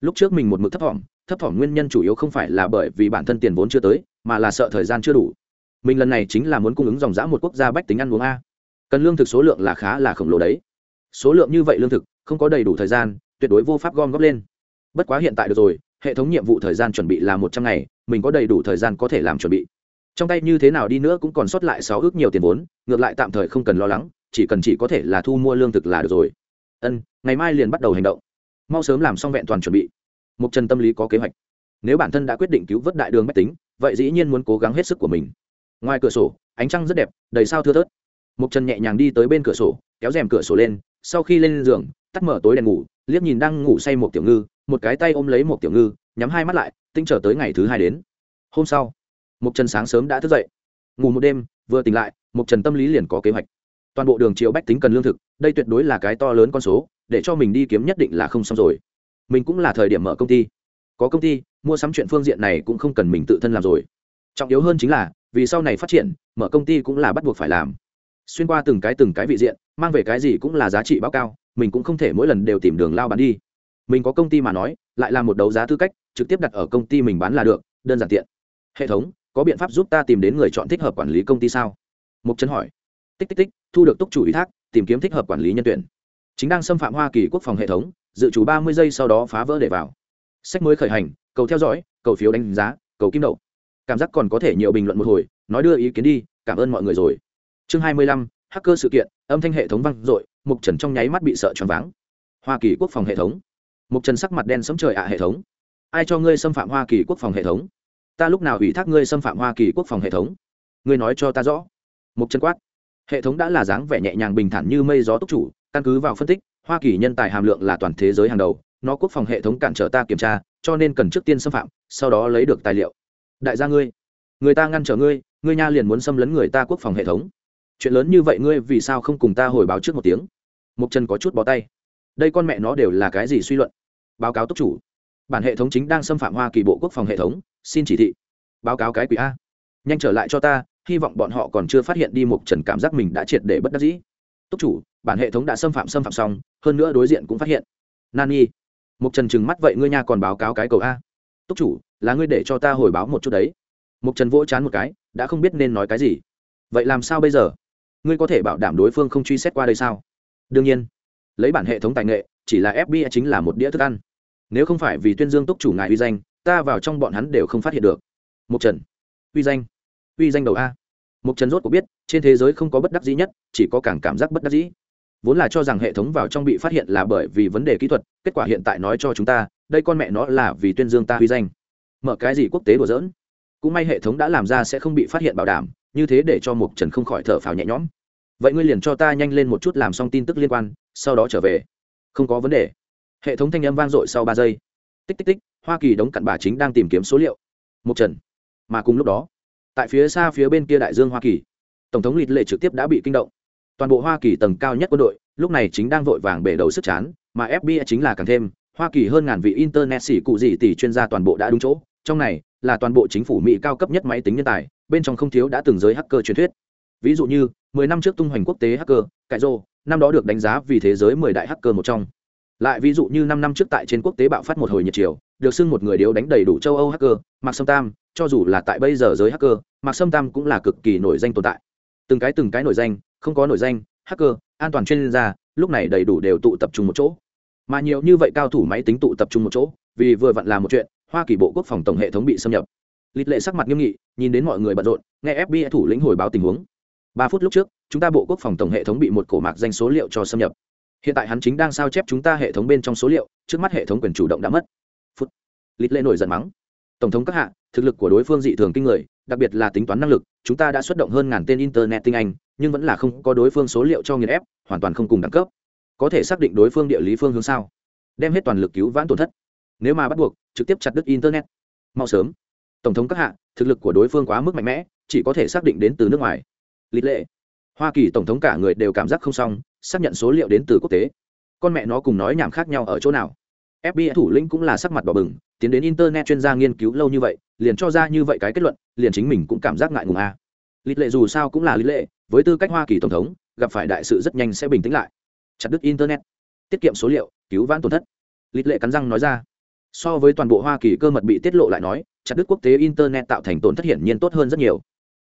Lúc trước mình một mực thấp thỏm thấp thỏm nguyên nhân chủ yếu không phải là bởi vì bản thân tiền vốn chưa tới, mà là sợ thời gian chưa đủ. Mình lần này chính là muốn cung ứng dòng dã một quốc gia bách tính ăn uống a cần lương thực số lượng là khá là khổng lồ đấy. Số lượng như vậy lương thực, không có đầy đủ thời gian, tuyệt đối vô pháp gom góp lên. Bất quá hiện tại được rồi, hệ thống nhiệm vụ thời gian chuẩn bị là một trăm ngày, mình có đầy đủ thời gian có thể làm chuẩn bị. Trong tay như thế nào đi nữa cũng còn sót lại sáu ước nhiều tiền vốn, ngược lại tạm thời không cần lo lắng, chỉ cần chỉ có thể là thu mua lương thực là được rồi. Ân, ngày mai liền bắt đầu hành động. Mau sớm làm xong vẹn toàn chuẩn bị. Mục trần tâm lý có kế hoạch. Nếu bản thân đã quyết định cứu vớt đại đường mách tính, vậy dĩ nhiên muốn cố gắng hết sức của mình. Ngoài cửa sổ, ánh trăng rất đẹp, đầy sao thưa thớt mục trần nhẹ nhàng đi tới bên cửa sổ, kéo rèm cửa sổ lên, sau khi lên giường, tắt mở tối đèn ngủ, liếc nhìn đang ngủ say một tiểu ngư, một cái tay ôm lấy một tiểu ngư, nhắm hai mắt lại tinh trở tới ngày thứ hai đến. Hôm sau mục trần sáng sớm đã thức dậy. Ngủ một đêm, vừa tỉnh lại mục trần tâm lý liền có kế hoạch. Toàn bộ đường chiều bách tính cần lương thực, đây tuyệt đối là cái to lớn con số, để cho mình đi kiếm nhất định là không xong rồi. Mình cũng là thời điểm mở công ty. Có công ty, mua sắm chuyện phương diện này cũng không cần mình tự thân làm rồi. Trọng yếu hơn chính là, vì sau này phát triển, mở công ty cũng là bắt buộc phải làm xuyên qua từng cái từng cái vị diện, mang về cái gì cũng là giá trị báo cao, mình cũng không thể mỗi lần đều tìm đường lao bán đi. Mình có công ty mà nói, lại là một đấu giá tư cách, trực tiếp đặt ở công ty mình bán là được, đơn giản tiện. Hệ thống, có biện pháp giúp ta tìm đến người chọn thích hợp quản lý công ty sao? Mục trấn hỏi. Tích tích tích, thu được túc chủ ủy thác, tìm kiếm thích hợp quản lý nhân tuyển. Chính đang xâm phạm hoa kỳ quốc phòng hệ thống, dự trù ba mươi giây sau đó phá vỡ để vào. Sách mới khởi hành, cầu theo dõi, cầu phiếu đánh giá, cầu kim đậu. Cảm giác còn có thể nhiều bình luận một hồi, nói đưa ý kiến đi, cảm ơn mọi người rồi chương hai mươi lăm, hacker sự kiện, âm thanh hệ thống vang dội, mục trần trong nháy mắt bị sợ choáng váng. Hoa kỳ quốc phòng hệ thống. Mục trần sắc mặt đen sấm trời ạ hệ thống. Ai cho ngươi xâm phạm hoa kỳ quốc phòng hệ thống? Ta lúc nào ủy thác ngươi xâm phạm hoa kỳ quốc phòng hệ thống? Ngươi nói cho ta rõ. Mục trần quát. Hệ thống đã là dáng vẻ nhẹ nhàng bình thản như mây gió túc chủ, căn cứ vào phân tích, hoa kỳ nhân tài hàm lượng là toàn thế giới hàng đầu, nó quốc phòng hệ thống cản trở ta kiểm tra, cho nên cần trước tiên xâm phạm, sau đó lấy được tài liệu. Đại gia ngươi, người ta ngăn trở ngươi ngươi nha liền muốn xâm lấn người ta quốc phòng hệ thống chuyện lớn như vậy ngươi vì sao không cùng ta hồi báo trước một tiếng? Mục trần có chút bó tay. Đây con mẹ nó đều là cái gì suy luận? Báo cáo túc chủ. Bản hệ thống chính đang xâm phạm hoa kỳ bộ quốc phòng hệ thống, xin chỉ thị. Báo cáo cái quỷ a. Nhanh trở lại cho ta, hy vọng bọn họ còn chưa phát hiện đi mục trần cảm giác mình đã triệt để bất đắc dĩ. Túc chủ, bản hệ thống đã xâm phạm xâm phạm xong, hơn nữa đối diện cũng phát hiện. Nani. Mục trần trừng mắt vậy ngươi nha còn báo cáo cái cầu a. Túc chủ, là ngươi để cho ta hồi báo một chút đấy. Mục trần vỗ chán một cái, đã không biết nên nói cái gì. Vậy làm sao bây giờ? Ngươi có thể bảo đảm đối phương không truy xét qua đây sao? Đương nhiên. Lấy bản hệ thống tài nghệ, chỉ là fbi chính là một đĩa thức ăn. Nếu không phải vì tuyên dương túc chủ ngài uy danh, ta vào trong bọn hắn đều không phát hiện được. Mục trần. Uy danh. Uy danh đầu a. Mục trần rốt cũng biết, trên thế giới không có bất đắc dĩ nhất, chỉ có càng cảm giác bất đắc dĩ. Vốn là cho rằng hệ thống vào trong bị phát hiện là bởi vì vấn đề kỹ thuật, kết quả hiện tại nói cho chúng ta, đây con mẹ nó là vì tuyên dương ta uy danh. Mở cái gì quốc tế đùa dỡn cũng may hệ thống đã làm ra sẽ không bị phát hiện bảo đảm như thế để cho mục trần không khỏi thở phào nhẹ nhõm. Vậy ngươi liền cho ta nhanh lên một chút làm xong tin tức liên quan, sau đó trở về. Không có vấn đề. Hệ thống thanh âm vang dội sau ba giây. Tích tích tích, hoa kỳ đóng cặn bà chính đang tìm kiếm số liệu. Mục trần. Mà cùng lúc đó, tại phía xa phía bên kia đại dương hoa kỳ, tổng thống lịt lệ trực tiếp đã bị kinh động. Toàn bộ hoa kỳ tầng cao nhất quân đội, lúc này chính đang vội vàng bể đầu sức chán, mà fbi chính là càng thêm, hoa kỳ hơn ngàn vị internet xỉ cụ gì tỷ chuyên gia toàn bộ đã đúng chỗ trong này, là toàn bộ chính phủ mỹ cao cấp nhất máy tính nhân tài, bên trong không thiếu đã từng giới hacker truyền thuyết. Ví dụ như 10 năm trước tung hoành quốc tế hacker cải rô năm đó được đánh giá vì thế giới 10 đại hacker một trong. Lại ví dụ như 5 năm trước tại trên quốc tế bạo phát một hồi nhiệt chiều, được xưng một người điếu đánh đầy đủ châu âu hacker, mạc sâm tam, cho dù là tại bây giờ giới hacker, mạc sâm tam cũng là cực kỳ nổi danh tồn tại. Từng cái từng cái nổi danh, không có nổi danh, hacker, an toàn chuyên gia, lúc này đầy đủ đều tụ tập trung một chỗ. Mà nhiều như vậy cao thủ máy tính tụ tập trung một chỗ, vì vừa vặn làm một chuyện hoa kỳ bộ quốc phòng tổng hệ thống bị xâm nhập. Lịch lệ sắc mặt nghiêm nghị, nhìn đến mọi người bận rộn, nghe fbi thủ lĩnh hồi báo tình huống. Ba phút lúc trước, chúng ta bộ quốc phòng tổng hệ thống bị một cổ mạc danh số liệu cho xâm nhập. Hiện tại hắn chính đang sao chép chúng ta hệ thống bên trong số liệu, trước mắt hệ thống quyền chủ động đã mất. Phút. Lịch lệ nổi giận mắng. Tổng thống các hạ, thực lực của đối phương dị thường kinh người, đặc biệt là tính toán năng lực, chúng ta đã xuất động hơn ngàn tên internet tinh anh, nhưng vẫn là không có đối phương số liệu cho nghiền ép, hoàn toàn không cùng đẳng cấp. Có thể xác định đối phương địa lý phương hướng sao? Đem hết toàn lực cứu vãn tổn thất. Nếu mà bắt buộc trực tiếp chặt đứt internet. Mau sớm. Tổng thống các hạ, thực lực của đối phương quá mức mạnh mẽ, chỉ có thể xác định đến từ nước ngoài. Lý lệ. Hoa kỳ tổng thống cả người đều cảm giác không xong, xác nhận số liệu đến từ quốc tế. Con mẹ nó cùng nói nhảm khác nhau ở chỗ nào? Fbi thủ lĩnh cũng là sắc mặt bỏ bừng, tiến đến internet chuyên gia nghiên cứu lâu như vậy, liền cho ra như vậy cái kết luận, liền chính mình cũng cảm giác ngại ngùng à. a lý lệ dù sao cũng là lý lệ, với tư cách hoa kỳ tổng thống, gặp phải đại sự rất nhanh sẽ bình tĩnh lại. Chặt đứt internet. Tiết kiệm số liệu, cứu vãn tổn thất. Lý lệ cắn răng nói ra so với toàn bộ hoa kỳ cơ mật bị tiết lộ lại nói, chặt đứt quốc tế internet tạo thành tổn thất hiển nhiên tốt hơn rất nhiều.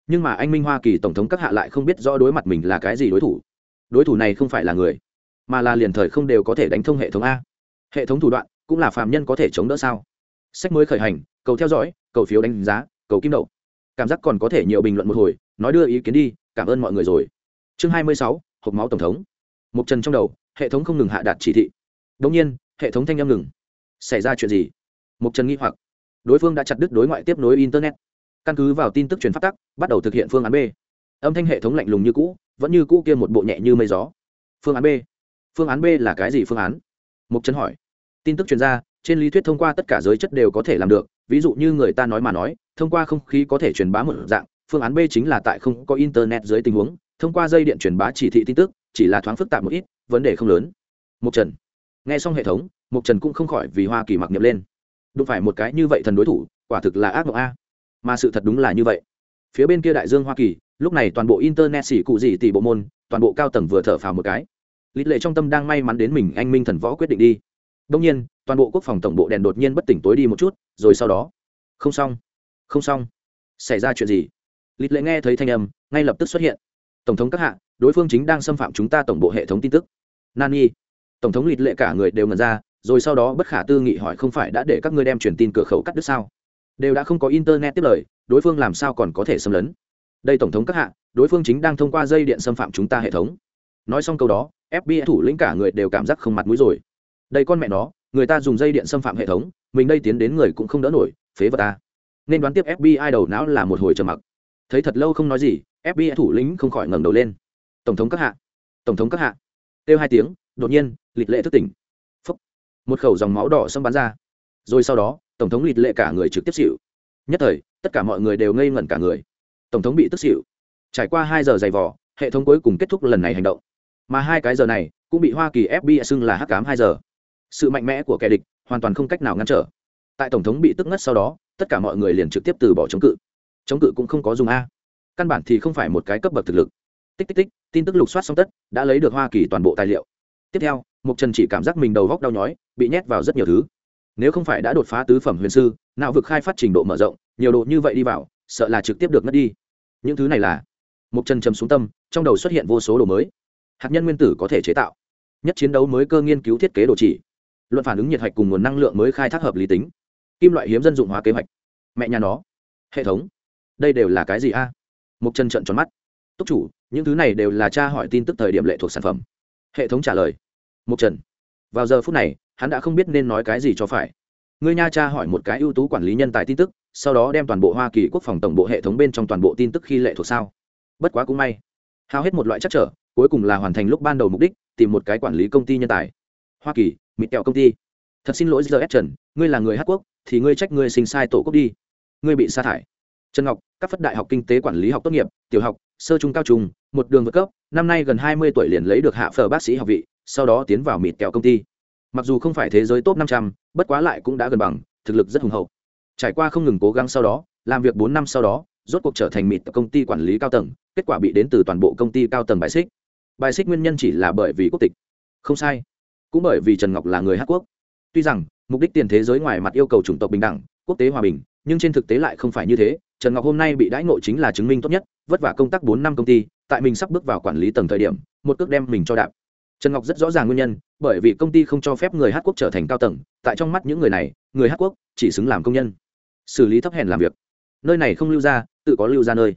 Nhưng mà anh minh hoa kỳ tổng thống các hạ lại không biết rõ đối mặt mình là cái gì đối thủ. Đối thủ này không phải là người, mà là liền thời không đều có thể đánh thông hệ thống a. Hệ thống thủ đoạn, cũng là phạm nhân có thể chống đỡ sao? Sách mới khởi hành, cầu theo dõi, cầu phiếu đánh giá, cầu kim đậu. Cảm giác còn có thể nhiều bình luận một hồi, nói đưa ý kiến đi, cảm ơn mọi người rồi. Chương hai mươi sáu, hộp máu tổng thống. Một trần trong đầu, hệ thống không ngừng hạ đạt chỉ thị. Đông nhiên, hệ thống thanh âm ngừng xảy ra chuyện gì? Mục trần nghi hoặc. Đối phương đã chặt đứt đối ngoại tiếp nối internet. Căn cứ vào tin tức truyền phát tắc, bắt đầu thực hiện phương án b. Âm thanh hệ thống lạnh lùng như cũ, vẫn như cũ kia một bộ nhẹ như mây gió. Phương án b. Phương án b là cái gì phương án? Mục trần hỏi. Tin tức chuyên gia trên lý thuyết thông qua tất cả giới chất đều có thể làm được, ví dụ như người ta nói mà nói, thông qua không khí có thể truyền bá một dạng, phương án b chính là tại không có internet dưới tình huống, thông qua dây điện truyền bá chỉ thị tin tức, chỉ là thoáng phức tạp một ít, vấn đề không lớn. Mục trần. Nghe xong hệ thống mục trần cũng không khỏi vì hoa kỳ mặc niệm lên. Đụng phải một cái như vậy thần đối thủ, quả thực là ác mộng a. Mà sự thật đúng là như vậy. Phía bên kia đại dương hoa kỳ, lúc này toàn bộ internet xỉ cụ gì tỷ bộ môn, toàn bộ cao tầng vừa thở phào một cái. Lý lệ trong tâm đang may mắn đến mình anh minh thần võ quyết định đi. Đông nhiên, toàn bộ quốc phòng tổng bộ đèn đột nhiên bất tỉnh tối đi một chút, rồi sau đó, không xong không xong, xảy ra chuyện gì? Lý lệ nghe thấy thanh âm, ngay lập tức xuất hiện. Tổng thống các hạ, đối phương chính đang xâm phạm chúng ta tổng bộ hệ thống tin tức. Nani? Tổng thống lịt lệ cả người đều ngần ra rồi sau đó bất khả tư nghị hỏi không phải đã để các ngươi đem truyền tin cửa khẩu cắt đứt sao? Đều đã không có internet tiếp lời, đối phương làm sao còn có thể xâm lấn? Đây tổng thống các hạ, đối phương chính đang thông qua dây điện xâm phạm chúng ta hệ thống. Nói xong câu đó fbi thủ lĩnh cả người đều cảm giác không mặt mũi rồi. Đây con mẹ nó, người ta dùng dây điện xâm phạm hệ thống, mình đây tiến đến người cũng không đỡ nổi, phế vật ta. Nên đoán tiếp fbi đầu não là một hồi trầm mặc. Thấy thật lâu không nói gì fbi thủ lĩnh không khỏi ngẩng đầu lên. Tổng thống các hạ, tổng thống các hạ. Kêu hai tiếng, đột nhiên, lịch lệ thức tỉnh một khẩu dòng máu đỏ xâm bắn ra. Rồi sau đó, tổng thống lịt lệ cả người trực tiếp xịu nhất thời, tất cả mọi người đều ngây ngẩn cả người. Tổng thống bị tức xịu trải qua hai giờ dày vỏ hệ thống cuối cùng kết thúc lần này hành động. Mà hai cái giờ này, cũng bị hoa kỳ fbi xưng là hắc cám hai giờ. Sự mạnh mẽ của kẻ địch hoàn toàn không cách nào ngăn trở. Tại tổng thống bị tức ngất sau đó, tất cả mọi người liền trực tiếp từ bỏ chống cự. Chống cự cũng không có dùng a. Căn bản thì không phải một cái cấp bậc thực lực. Tích tích tích, tin tức lục soát xong tất, đã lấy được hoa kỳ toàn bộ tài liệu. Tiếp theo mục trần chỉ cảm giác mình đầu góc đau nhói, bị nhét vào rất nhiều thứ. Nếu không phải đã đột phá tứ phẩm huyền sư nào vực khai phát trình độ mở rộng, nhiều độ như vậy đi vào, sợ là trực tiếp được mất đi. Những thứ này là mục trần trầm xuống tâm, trong đầu xuất hiện vô số đồ mới. Hạt nhân nguyên tử có thể chế tạo, nhất chiến đấu mới cơ nghiên cứu thiết kế đồ chỉ, luận phản ứng nhiệt hạch cùng nguồn năng lượng mới khai thác hợp lý tính, kim loại hiếm dân dụng hóa kế hoạch, mẹ nhà nó, hệ thống, đây đều là cái gì a? Mục trần trận tròn mắt. Túc chủ, những thứ này đều là cha hỏi tin tức thời điểm lệ thuộc sản phẩm. Hệ thống trả lời mục trần. Vào giờ phút này, hắn đã không biết nên nói cái gì cho phải. Ngươi nha cha hỏi một cái ưu tú quản lý nhân tài tin tức, sau đó đem toàn bộ hoa kỳ quốc phòng tổng bộ hệ thống bên trong toàn bộ tin tức khi lệ thuộc sao. Bất quá cũng may. Hao hết một loại chắc trở, cuối cùng là hoàn thành lúc ban đầu mục đích, tìm một cái quản lý công ty nhân tài. Hoa kỳ mịt kẹo công ty. Thật xin lỗi giờ trần, ngươi là người hát quốc, thì ngươi trách ngươi sinh sai tổ quốc đi. Ngươi bị sa thải. Trần ngọc, các phất đại học kinh tế quản lý học tốt nghiệp, tiểu học, sơ trung cao trung, một đường vượt cấp, năm nay gần hai mươi tuổi liền lấy được hạ phở bác sĩ học vị sau đó tiến vào mịt kẹo công ty. Mặc dù không phải thế giới top năm trăm, bất quá lại cũng đã gần bằng, thực lực rất hùng hậu. Trải qua không ngừng cố gắng sau đó, làm việc bốn năm sau đó, rốt cuộc trở thành mịt công ty quản lý cao tầng, kết quả bị đến từ toàn bộ công ty cao tầng bài xích. Bài xích nguyên nhân chỉ là bởi vì quốc tịch. Không sai, cũng bởi vì trần ngọc là người hát quốc. Tuy rằng, mục đích tiền thế giới ngoài mặt yêu cầu chủng tộc bình đẳng, quốc tế hòa bình, nhưng trên thực tế lại không phải như thế. Trần ngọc hôm nay bị đãi ngộ chính là chứng minh tốt nhất, vất vả công tác bốn năm công ty, tại mình sắp bước vào quản lý tầng thời điểm, một cước đem mình cho đạp trần ngọc rất rõ ràng nguyên nhân, bởi vì công ty không cho phép người hát quốc trở thành cao tầng, tại trong mắt những người này, người hát quốc chỉ xứng làm công nhân. Xử lý thấp hèn làm việc. Nơi này không lưu ra, tự có lưu ra nơi.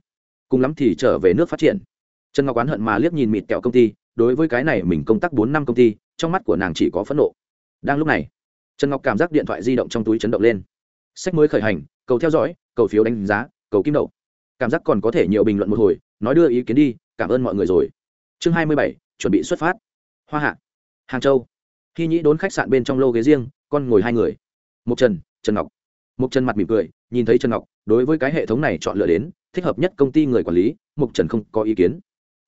Cùng lắm thì trở về nước phát triển. Trần ngọc oán hận mà liếc nhìn mịt kẹo công ty, đối với cái này mình công tác bốn năm công ty, trong mắt của nàng chỉ có phẫn nộ. Đang lúc này, trần ngọc cảm giác điện thoại di động trong túi chấn động lên. Sách mới khởi hành, cầu theo dõi, cầu phiếu đánh giá, cầu kim đậu. Cảm giác còn có thể nhiều bình luận một hồi, nói đưa ý kiến đi, cảm ơn mọi người rồi. Chương hai mươi bảy, chuẩn bị xuất phát hoa hạ, hàng châu. Khi nhĩ đốn khách sạn bên trong lô ghế riêng, con ngồi hai người. Mục trần trần ngọc. Mục trần mặt mỉm cười, nhìn thấy trần ngọc, đối với cái hệ thống này chọn lựa đến, thích hợp nhất công ty người quản lý mục trần không có ý kiến.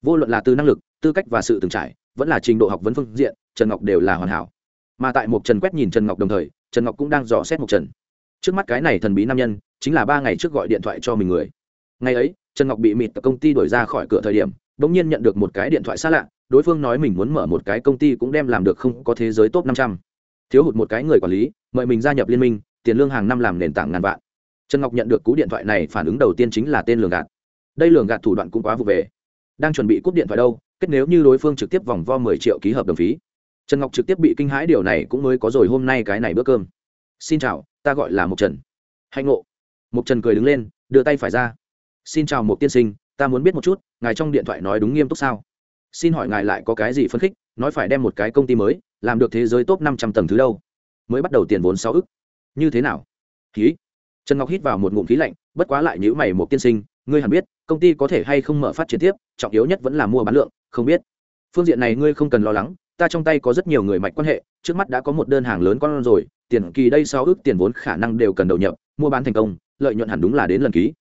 Vô luận là từ năng lực, tư cách và sự từng trải, vẫn là trình độ học vấn phương diện, trần ngọc đều là hoàn hảo. Mà tại mục trần quét nhìn trần ngọc đồng thời, trần ngọc cũng đang dò xét mục trần. Trước mắt cái này thần bí nam nhân, chính là ba ngày trước gọi điện thoại cho mình người. Ngày ấy, trần ngọc bị mịt công ty đuổi ra khỏi cửa thời điểm bỗng nhiên nhận được một cái điện thoại xa lạ, đối phương nói mình muốn mở một cái công ty cũng đem làm được không có thế giới top năm trăm. Thiếu hụt một cái người quản lý, mời mình gia nhập liên minh, tiền lương hàng năm làm nền tảng ngàn vạn. Trần ngọc nhận được cú điện thoại này phản ứng đầu tiên chính là tên lường gạt. Đây lường gạt thủ đoạn cũng quá vụ về. Đang chuẩn bị cúp điện thoại đâu, kết nếu như đối phương trực tiếp vòng vo mười triệu ký hợp đồng phí. Trần ngọc trực tiếp bị kinh hãi điều này cũng mới có rồi, hôm nay cái này bữa cơm. Xin chào, ta gọi là mộc trần. Hạnh ngộ. Mộc trần cười đứng lên, đưa tay phải ra. Xin chào một tiên sinh ta muốn biết một chút, ngài trong điện thoại nói đúng nghiêm túc sao? Xin hỏi ngài lại có cái gì phấn khích, nói phải đem một cái công ty mới, làm được thế giới top năm trăm tầng thứ đâu? Mới bắt đầu tiền vốn sáu ức. Như thế nào? Khí trần ngọc hít vào một ngụm khí lạnh, bất quá lại nhữ mày một tiên sinh, ngươi hẳn biết, công ty có thể hay không mở phát triển tiếp, trọng yếu nhất vẫn là mua bán lượng, không biết. Phương diện này ngươi không cần lo lắng, ta trong tay có rất nhiều người mạch quan hệ, trước mắt đã có một đơn hàng lớn con rồi, tiền kỳ đây sáu ước tiền vốn khả năng đều cần đầu nhập, mua bán thành công, lợi nhuận hẳn đúng là đến lần ký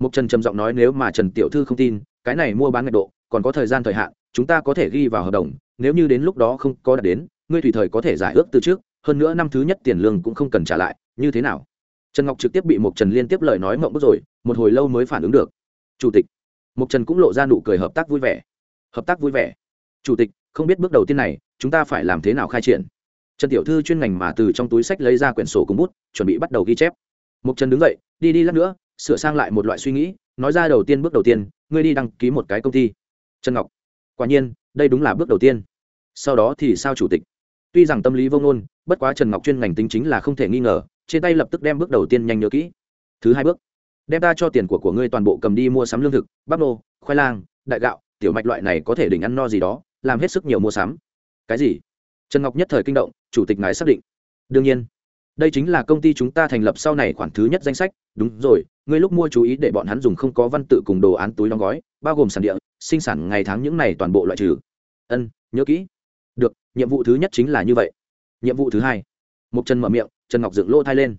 mục trần trầm giọng nói, nếu mà trần tiểu thư không tin, cái này mua bán ngạch độ còn có thời gian thời hạn, chúng ta có thể ghi vào hợp đồng. Nếu như đến lúc đó không có đạt đến, ngươi tùy thời có thể giải ước từ trước. Hơn nữa năm thứ nhất tiền lương cũng không cần trả lại. Như thế nào? Trần ngọc trực tiếp bị mục trần liên tiếp lời nói mộng bức rồi, một hồi lâu mới phản ứng được. Chủ tịch. Mục trần cũng lộ ra nụ cười hợp tác vui vẻ. Hợp tác vui vẻ? Chủ tịch, không biết bước đầu tiên này, chúng ta phải làm thế nào khai triển? Trần tiểu thư chuyên ngành mà từ trong túi sách lấy ra quyển sổ cùng bút, chuẩn bị bắt đầu ghi chép. Mục trần đứng dậy, đi đi lát nữa sửa sang lại một loại suy nghĩ, nói ra đầu tiên bước đầu tiên, ngươi đi đăng ký một cái công ty. Trần ngọc, quả nhiên, đây đúng là bước đầu tiên. Sau đó thì sao chủ tịch? Tuy rằng tâm lý vô ngôn, bất quá trần ngọc chuyên ngành tính chính là không thể nghi ngờ, trên tay lập tức đem bước đầu tiên nhanh nhớ kỹ. Thứ hai bước, đem ta cho tiền của của ngươi toàn bộ cầm đi mua sắm lương thực, bắp nô, khoai lang, đại gạo, tiểu mạch loại này có thể đỉnh ăn no gì đó, làm hết sức nhiều mua sắm. Cái gì? Trần ngọc nhất thời kinh động, chủ tịch ngài xác định. Đương nhiên đây chính là công ty chúng ta thành lập sau này khoản thứ nhất danh sách. Đúng rồi, ngươi lúc mua chú ý để bọn hắn dùng không có văn tự cùng đồ án túi đóng gói, bao gồm sản địa, sinh sản ngày tháng những này toàn bộ loại trừ. Ân, nhớ kỹ. Được, nhiệm vụ thứ nhất chính là như vậy. Nhiệm vụ thứ hai. Một chân mở miệng, trần ngọc dựng lỗ thai lên.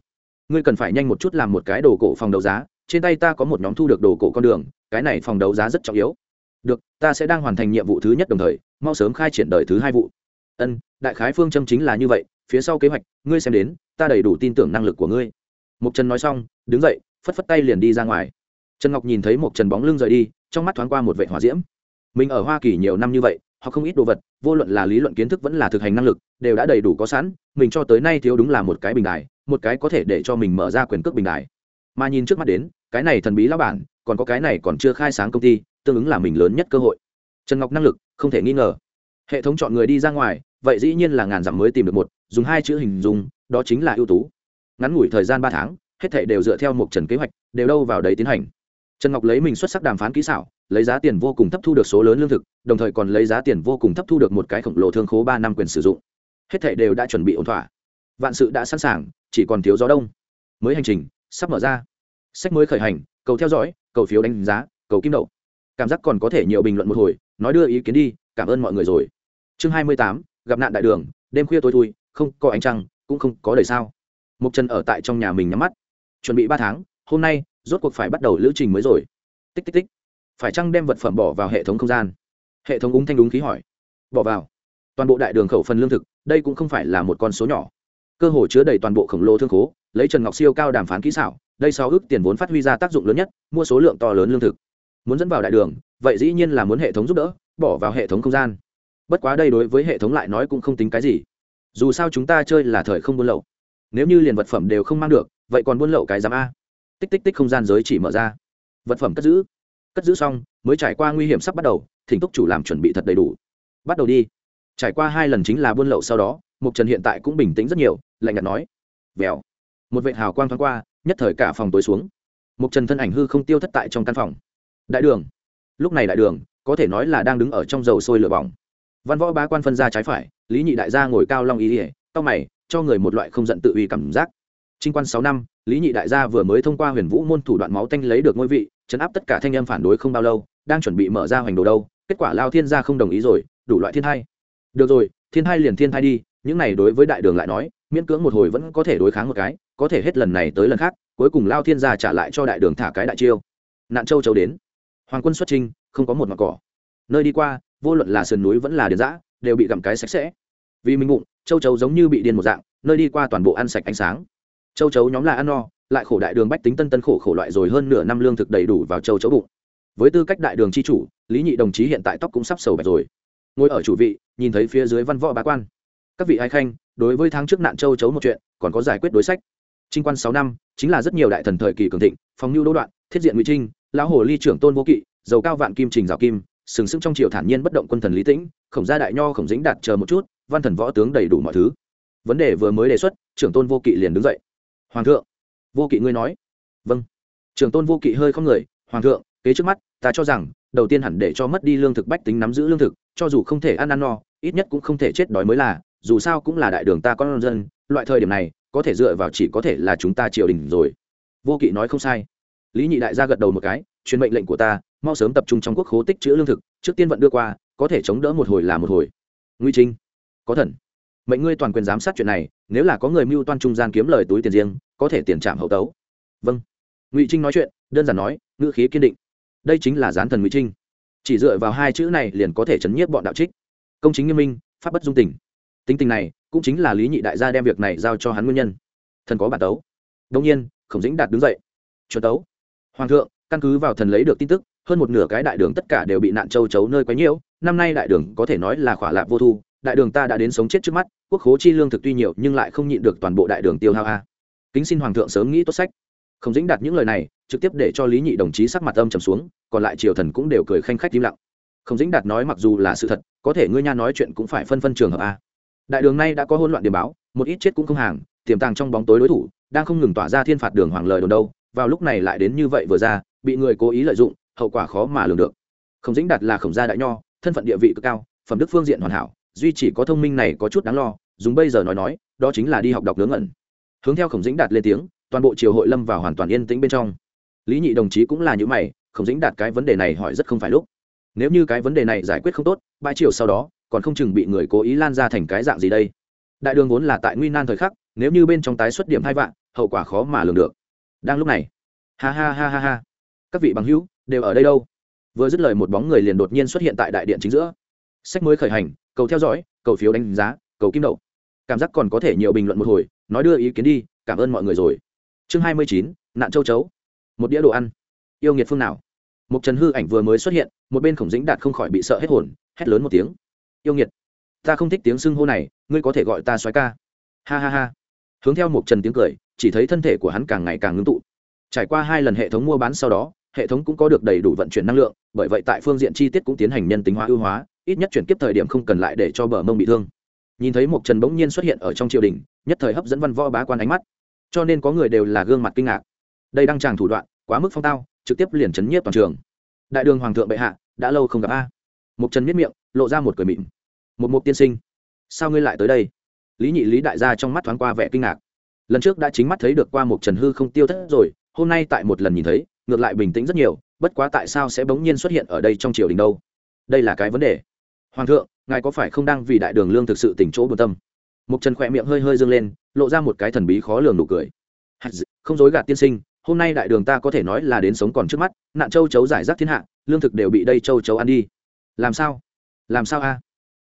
Ngươi cần phải nhanh một chút làm một cái đồ cổ phòng đấu giá, trên tay ta có một nhóm thu được đồ cổ con đường, cái này phòng đấu giá rất trọng yếu. Được, ta sẽ đang hoàn thành nhiệm vụ thứ nhất đồng thời, mau sớm khai triển đời thứ hai vụ ân, đại khái phương châm chính là như vậy, phía sau kế hoạch, ngươi xem đến, ta đầy đủ tin tưởng năng lực của ngươi. Mục trần nói xong, đứng dậy, phất phất tay liền đi ra ngoài. Trần ngọc nhìn thấy Mộc trần bóng lưng rời đi, trong mắt thoáng qua một vệ hỏa diễm. Mình ở hoa kỳ nhiều năm như vậy họ không ít đồ vật, vô luận là lý luận kiến thức vẫn là thực hành năng lực, đều đã đầy đủ có sẵn, mình cho tới nay thiếu đúng là một cái bình đài, một cái có thể để cho mình mở ra quyền cước bình đài. Mà nhìn trước mắt đến, cái này thần bí lão bản, còn có cái này còn chưa khai sáng công ty, tương ứng là mình lớn nhất cơ hội. Trần ngọc năng lực, không thể nghi ngờ. Hệ thống chọn người đi ra ngoài vậy dĩ nhiên là ngàn dặm mới tìm được một, dùng hai chữ hình dung, đó chính là ưu tú. Ngắn ngủi thời gian ba tháng, hết thảy đều dựa theo một trần kế hoạch, đều đâu vào đấy tiến hành. Trần ngọc lấy mình xuất sắc đàm phán kỹ xảo, lấy giá tiền vô cùng thấp thu được số lớn lương thực, đồng thời còn lấy giá tiền vô cùng thấp thu được một cái khổng lồ thương khố ba năm quyền sử dụng. Hết thảy đều đã chuẩn bị ổn thỏa. Vạn sự đã sẵn sàng, chỉ còn thiếu gió đông. Mới hành trình, sắp mở ra. Sách mới khởi hành, cầu theo dõi, cầu phiếu đánh giá, cầu kim đậu. Cảm giác còn có thể nhiều bình luận một hồi, nói đưa ý kiến đi, cảm ơn mọi người rồi. Chương hai mươi tám gặp nạn đại đường, đêm khuya tối thui, không có ánh trăng, cũng không có đời sao. Mục trần ở tại trong nhà mình nhắm mắt. Chuẩn bị ba tháng, hôm nay, rốt cuộc phải bắt đầu lữ trình mới rồi. Tích tích tích. Phải chăng đem vật phẩm bỏ vào hệ thống không gian? Hệ thống úng thanh đúng khí hỏi. Bỏ vào. Toàn bộ đại đường khẩu phần lương thực, đây cũng không phải là một con số nhỏ. Cơ hồ chứa đầy toàn bộ khổng lồ thương khố, lấy trần ngọc siêu cao đàm phán kỹ xảo, đây sau ước tiền vốn phát huy ra tác dụng lớn nhất, mua số lượng to lớn lương thực. Muốn dẫn vào đại đường, vậy dĩ nhiên là muốn hệ thống giúp đỡ, bỏ vào hệ thống không gian bất quá đây đối với hệ thống lại nói cũng không tính cái gì. Dù sao chúng ta chơi là thời không buôn lậu. Nếu như liền vật phẩm đều không mang được, vậy còn buôn lậu cái giám a. Tích tích tích không gian giới chỉ mở ra. Vật phẩm cất giữ. Cất giữ xong, mới trải qua nguy hiểm sắp bắt đầu, thỉnh túc chủ làm chuẩn bị thật đầy đủ. Bắt đầu đi. Trải qua hai lần chính là buôn lậu sau đó mục trần hiện tại cũng bình tĩnh rất nhiều, lạnh nhạt nói. Vèo. Một vệ hào quang thoáng qua, nhất thời cả phòng tối xuống. Mục trần thân ảnh hư không tiêu thất tại trong căn phòng. Đại đường. Lúc này đại đường, có thể nói là đang đứng ở trong dầu sôi lửa bỏng văn võ ba quan phân ra trái phải, lý nhị đại gia ngồi cao long ý ỉa, tao mày, cho người một loại không giận tự uy cảm giác. Trinh quan sáu năm, lý nhị đại gia vừa mới thông qua huyền vũ môn thủ đoạn máu tanh lấy được ngôi vị, chấn áp tất cả thanh em phản đối không bao lâu, đang chuẩn bị mở ra hoành đồ đâu, kết quả lao thiên gia không đồng ý rồi, đủ loại thiên hai. Được rồi, thiên hai liền thiên hai đi, những này đối với đại đường lại nói, miễn cưỡng một hồi vẫn có thể đối kháng một cái, có thể hết lần này tới lần khác, cuối cùng lao thiên gia trả lại cho đại đường thả cái đại chiêu. Nạn châu châu đến. Hoàng quân xuất trinh không có một mặt cỏ. Nơi đi qua vô luận là sườn núi vẫn là điền giã đều bị gặm cái sạch sẽ. Vì minh bụng, châu chấu giống như bị điên một dạng, nơi đi qua toàn bộ ăn sạch ánh sáng. Châu chấu nhóm là ăn no, lại khổ đại đường bách tính tân tân khổ khổ loại rồi hơn nửa năm lương thực đầy đủ vào châu chấu bụng. Với tư cách đại đường c h i chủ, lý nhị đồng chí hiện tại tóc cũng sắp sầu bạch rồi. Ngồi ở chủ vị, nhìn thấy phía dưới văn võ bá quan. Các vị ai khanh, đối với tháng trước nạn châu chấu một chuyện, còn có giải quyết đối sách. Trinh quan sáu năm, chính là rất nhiều đại thần thời kỳ cường thịnh phòng nhu đỗ đoạn, thiết diện ngụy trinh, lão hồ ly trưởng tôn vô kỵ dầu cao vạn kim trình rào kim sừng sững trong triều thản nhiên bất động quân thần lý tĩnh, khổng gia đại nho khổng dĩnh đạt chờ một chút, văn thần võ tướng đầy đủ mọi thứ. Vấn đề vừa mới đề xuất, trưởng tôn vô kỵ liền đứng dậy. Hoàng thượng, vô kỵ ngươi nói. Vâng. Trưởng tôn vô kỵ hơi không người, hoàng thượng, kế trước mắt, ta cho rằng, đầu tiên hẳn để cho mất đi lương thực bách tính nắm giữ lương thực, cho dù không thể ăn ăn no, ít nhất cũng không thể chết đói mới là, dù sao cũng là đại đường ta con dân, loại thời điểm này, có thể dựa vào chỉ có thể là chúng ta triều đình rồi. Vô kỵ nói không sai. Lý nhị đại gia gật đầu một cái, truyền mệnh lệnh của ta mau sớm tập trung trong quốc khố tích chữ lương thực, trước tiên vận đưa qua, có thể chống đỡ một hồi là một hồi. Nguy trinh, có thần. Mệnh ngươi toàn quyền giám sát chuyện này, nếu là có người mưu toan trung gian kiếm lời túi tiền riêng, có thể tiền trạm hậu tấu. Vâng. Ngụy trinh nói chuyện, đơn giản nói, ngữ khí kiên định. Đây chính là gián thần ngụy trinh. Chỉ dựa vào hai chữ này liền có thể chấn nhiếp bọn đạo trích. Công chính nghiêm minh, pháp bất dung tình. Tính tình này, cũng chính là lý nhị đại gia đem việc này giao cho hắn nguyên nhân. Thần có bản tấu. Đông nhiên, khổng dĩnh đạt đứng dậy. Chuẩn tấu. Hoàng thượng, căn cứ vào thần lấy được tin tức hơn một nửa cái đại đường tất cả đều bị nạn châu chấu nơi quấy nhiễu, năm nay đại đường có thể nói là khỏa lạc vô thu, đại đường ta đã đến sống chết trước mắt, quốc khố chi lương thực tuy nhiều nhưng lại không nhịn được toàn bộ đại đường tiêu hao a. Kính xin hoàng thượng sớm nghĩ tốt sách. Không dính đạt những lời này, trực tiếp để cho lý nhị đồng chí sắc mặt âm trầm xuống, còn lại triều thần cũng đều cười khanh khách im lặng. Không dính đạt nói mặc dù là sự thật, có thể ngươi nha nói chuyện cũng phải phân phân trường hợp a. Đại đường nay đã có hỗn loạn điểm báo, một ít chết cũng không hàng, tiềm tàng trong bóng tối đối thủ, đang không ngừng tỏa ra thiên phạt đường hoàng lời đồn đâu, vào lúc này lại đến như vậy vừa ra, bị người cố ý lợi dụng hậu quả khó mà lường được. Không Dĩnh đạt là khổng gia đại nho, thân phận địa vị cực cao, phẩm đức phương diện hoàn hảo, duy chỉ có thông minh này có chút đáng lo, dùng bây giờ nói nói, đó chính là đi học đọc ngớ ngẩn hướng theo khổng dĩnh đạt lên tiếng, toàn bộ triều hội lâm vào hoàn toàn yên tĩnh bên trong. Lý nhị đồng chí cũng là những mày, khổng dĩnh đạt cái vấn đề này hỏi rất không phải lúc. Nếu như cái vấn đề này giải quyết không tốt, bãi triều sau đó, còn không chừng bị người cố ý lan ra thành cái dạng gì đây? Đại đường vốn là tại nguy nan thời khắc, nếu như bên trong tái xuất điểm hai vạn, hậu quả khó mà lường được. Đang lúc này, ha ha ha ha ha, các vị bằng hữu đều ở đây đâu? Vừa dứt lời một bóng người liền đột nhiên xuất hiện tại đại điện chính giữa. Sách mới khởi hành, cầu theo dõi, cầu phiếu đánh giá, cầu kim đậu. Cảm giác còn có thể nhiều bình luận một hồi, nói đưa ý kiến đi, cảm ơn mọi người rồi. Chương hai mươi chín, nạn châu chấu. Một đĩa đồ ăn. Yêu nghiệt phương nào? Một trần hư ảnh vừa mới xuất hiện, một bên khổng dĩnh đạt không khỏi bị sợ hết hồn, hét lớn một tiếng. Yêu nghiệt, ta không thích tiếng xưng hô này, ngươi có thể gọi ta xoái ca. Ha ha ha. Hướng theo một trần tiếng cười, chỉ thấy thân thể của hắn càng ngày càng ngưng tụ. Trải qua hai lần hệ thống mua bán sau đó hệ thống cũng có được đầy đủ vận chuyển năng lượng, bởi vậy tại phương diện chi tiết cũng tiến hành nhân tính hóa ưu hóa, ít nhất chuyển kiếp thời điểm không cần lại để cho bờ mông bị thương. Nhìn thấy một trần bỗng nhiên xuất hiện ở trong triều đình, nhất thời hấp dẫn văn võ bá quan ánh mắt. Cho nên có người đều là gương mặt kinh ngạc. Đây đang tràng thủ đoạn, quá mức phong tao, trực tiếp liền chấn nhiếp toàn trường. Đại đường hoàng thượng bệ hạ, đã lâu không gặp a. Một trần miết miệng, lộ ra một cười mịn một mục tiên sinh, sao ngươi lại tới đây? Lý nhị lý đại gia trong mắt thoáng qua vẻ kinh ngạc. Lần trước đã chính mắt thấy được qua một trần hư không tiêu thất rồi, hôm nay tại một lần nhìn thấy ngược lại bình tĩnh rất nhiều, bất quá tại sao sẽ bỗng nhiên xuất hiện ở đây trong triều đình đâu? Đây là cái vấn đề. Hoàng thượng, ngài có phải không đang vì đại đường lương thực sự tỉnh chỗ buồn tâm? Mục trần khỏe miệng hơi hơi dâng lên, lộ ra một cái thần bí khó lường nụ cười. Không dối gạt tiên sinh, hôm nay đại đường ta có thể nói là đến sống còn trước mắt, nạn châu chấu giải rác thiên hạ, lương thực đều bị đây châu chấu ăn đi. Làm sao? Làm sao a?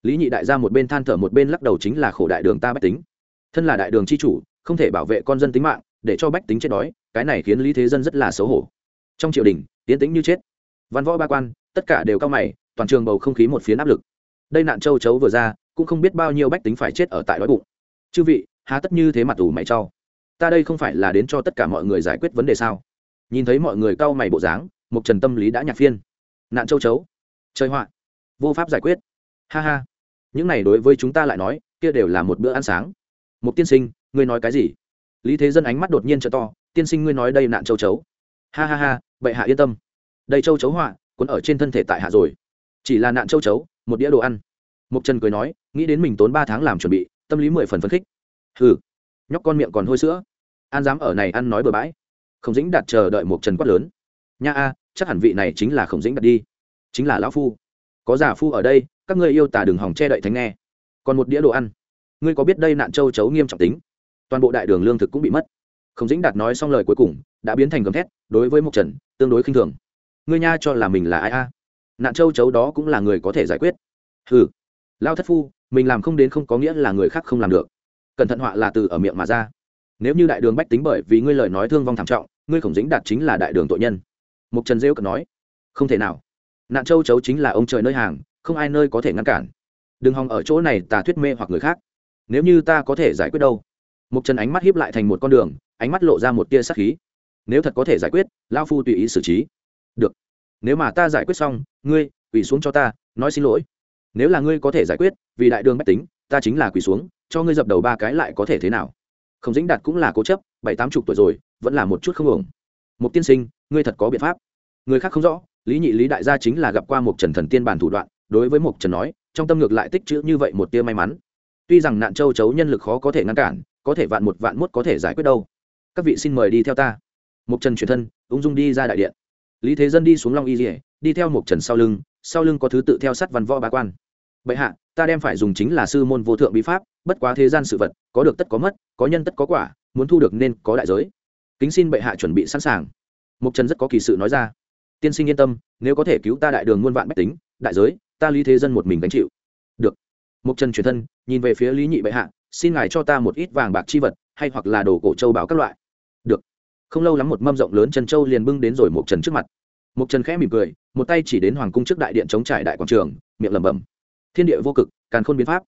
Lý nhị đại ra một bên than thở một bên lắc đầu chính là khổ đại đường ta bách tính. Thân là đại đường c h i chủ, không thể bảo vệ con dân tính mạng, để cho bách tính chết đói, cái này khiến lý thế dân rất là xấu hổ trong triều đình tiến tĩnh như chết. Văn võ ba quan, tất cả đều cao mày, toàn trường bầu không khí một phiến áp lực. Đây nạn châu chấu vừa ra, cũng không biết bao nhiêu bách tính phải chết ở tại đói bụng. Chư vị, há tất như thế mặt ủ mày trau ta đây không phải là đến cho tất cả mọi người giải quyết vấn đề sao? Nhìn thấy mọi người cau mày bộ dáng một trần tâm lý đã nhạc phiên. Nạn châu chấu. Chơi họa. Vô pháp giải quyết. Ha ha. Những này đối với chúng ta lại nói, kia đều là một bữa ăn sáng. Một tiên sinh, ngươi nói cái gì? Lý thế dân ánh mắt đột nhiên t to, tiên sinh ngươi nói đây nạn châu chấu ha ha ha, bệ hạ yên tâm. Đây châu chấu họa, cuốn ở trên thân thể tại hạ rồi. Chỉ là nạn châu chấu, một đĩa đồ ăn. Mục trần cười nói, nghĩ đến mình tốn ba tháng làm chuẩn bị, tâm lý mười phần phấn khích. Hừ, nhóc con miệng còn hôi sữa. An dám ở này ăn nói bừa bãi. Khổng dĩnh đạt chờ đợi mục trần quát lớn. Nha a, chắc hẳn vị này chính là khổng dĩnh đạt đi. Chính là lão phu. Có giả phu ở đây, các ngươi yêu tà đừng hỏng che đậy thánh nghe. Còn một đĩa đồ ăn. Ngươi có biết đây nạn châu chấu nghiêm trọng tính? Toàn bộ đại đường lương thực cũng bị mất khổng dĩnh đạt nói xong lời cuối cùng, đã biến thành gầm thét, đối với mục trần, tương đối khinh thường. Ngươi nha cho là mình là ai a? Nạn châu chấu đó cũng là người có thể giải quyết. Hừ. Lao thất phu, mình làm không đến không có nghĩa là người khác không làm được. Cẩn thận họa là từ ở miệng mà ra. Nếu như đại đường bách tính bởi vì ngươi lời nói thương vong thảm trọng, ngươi khổng dĩnh đạt chính là đại đường tội nhân. Mục trần rêu cần nói. Không thể nào. Nạn châu chấu chính là ông trời nơi hàng, không ai nơi có thể ngăn cản. Đừng hòng ở chỗ này tà thuyết mê hoặc người khác. Nếu như ta có thể giải quyết đâu? Mục trần ánh mắt hiếp lại thành một con đường, ánh mắt lộ ra một tia sắc khí. Nếu thật có thể giải quyết, lao phu tùy ý xử trí. Được. Nếu mà ta giải quyết xong, ngươi, quỳ xuống cho ta, nói xin lỗi. Nếu là ngươi có thể giải quyết, vì đại đường bách tính, ta chính là quỳ xuống, cho ngươi dập đầu ba cái lại có thể thế nào? Không dĩnh đạt cũng là cố chấp, bảy tám chục tuổi rồi, vẫn là một chút không ổng một tiên sinh, ngươi thật có biện pháp. Người khác không rõ, lý nhị lý đại gia chính là gặp qua một trần thần tiên bản thủ đoạn, đối với một trần nói, trong tâm ngược lại tích chữ như vậy một tia may mắn. Tuy rằng nạn châu chấu nhân lực khó có thể ngăn cản có thể vạn một vạn mốt có thể giải quyết đâu. Các vị xin mời đi theo ta. Mục trần chuyển thân, ung dung đi ra đại điện. Lý thế dân đi xuống long y dỉa đi theo mục trần sau lưng sau lưng có thứ tự theo sát văn võ bá quan. Bệ hạ, ta đem phải dùng chính là sư môn vô thượng bí pháp, bất quá thế gian sự vật, có được tất có mất, có nhân tất có quả, muốn thu được nên có đại giới. Kính xin bệ hạ chuẩn bị sẵn sàng. Mục trần rất có kỳ sự nói ra. Tiên sinh yên tâm, nếu có thể cứu ta đại đường muôn vạn bách tính, đại giới, ta lý thế dân một mình gánh chịu. Được. Mục trần chuyển thân, nhìn về phía lý nhị bệ hạ xin ngài cho ta một ít vàng bạc chi vật, hay hoặc là đồ cổ châu bảo các loại. Được. Không lâu lắm một mâm rộng lớn trần châu liền bưng đến rồi một trần trước mặt. Một trần khẽ mỉm cười, một tay chỉ đến hoàng cung trước đại điện chống trải đại quảng trường, miệng lẩm bẩm. Thiên địa vô cực, càn khôn biến pháp.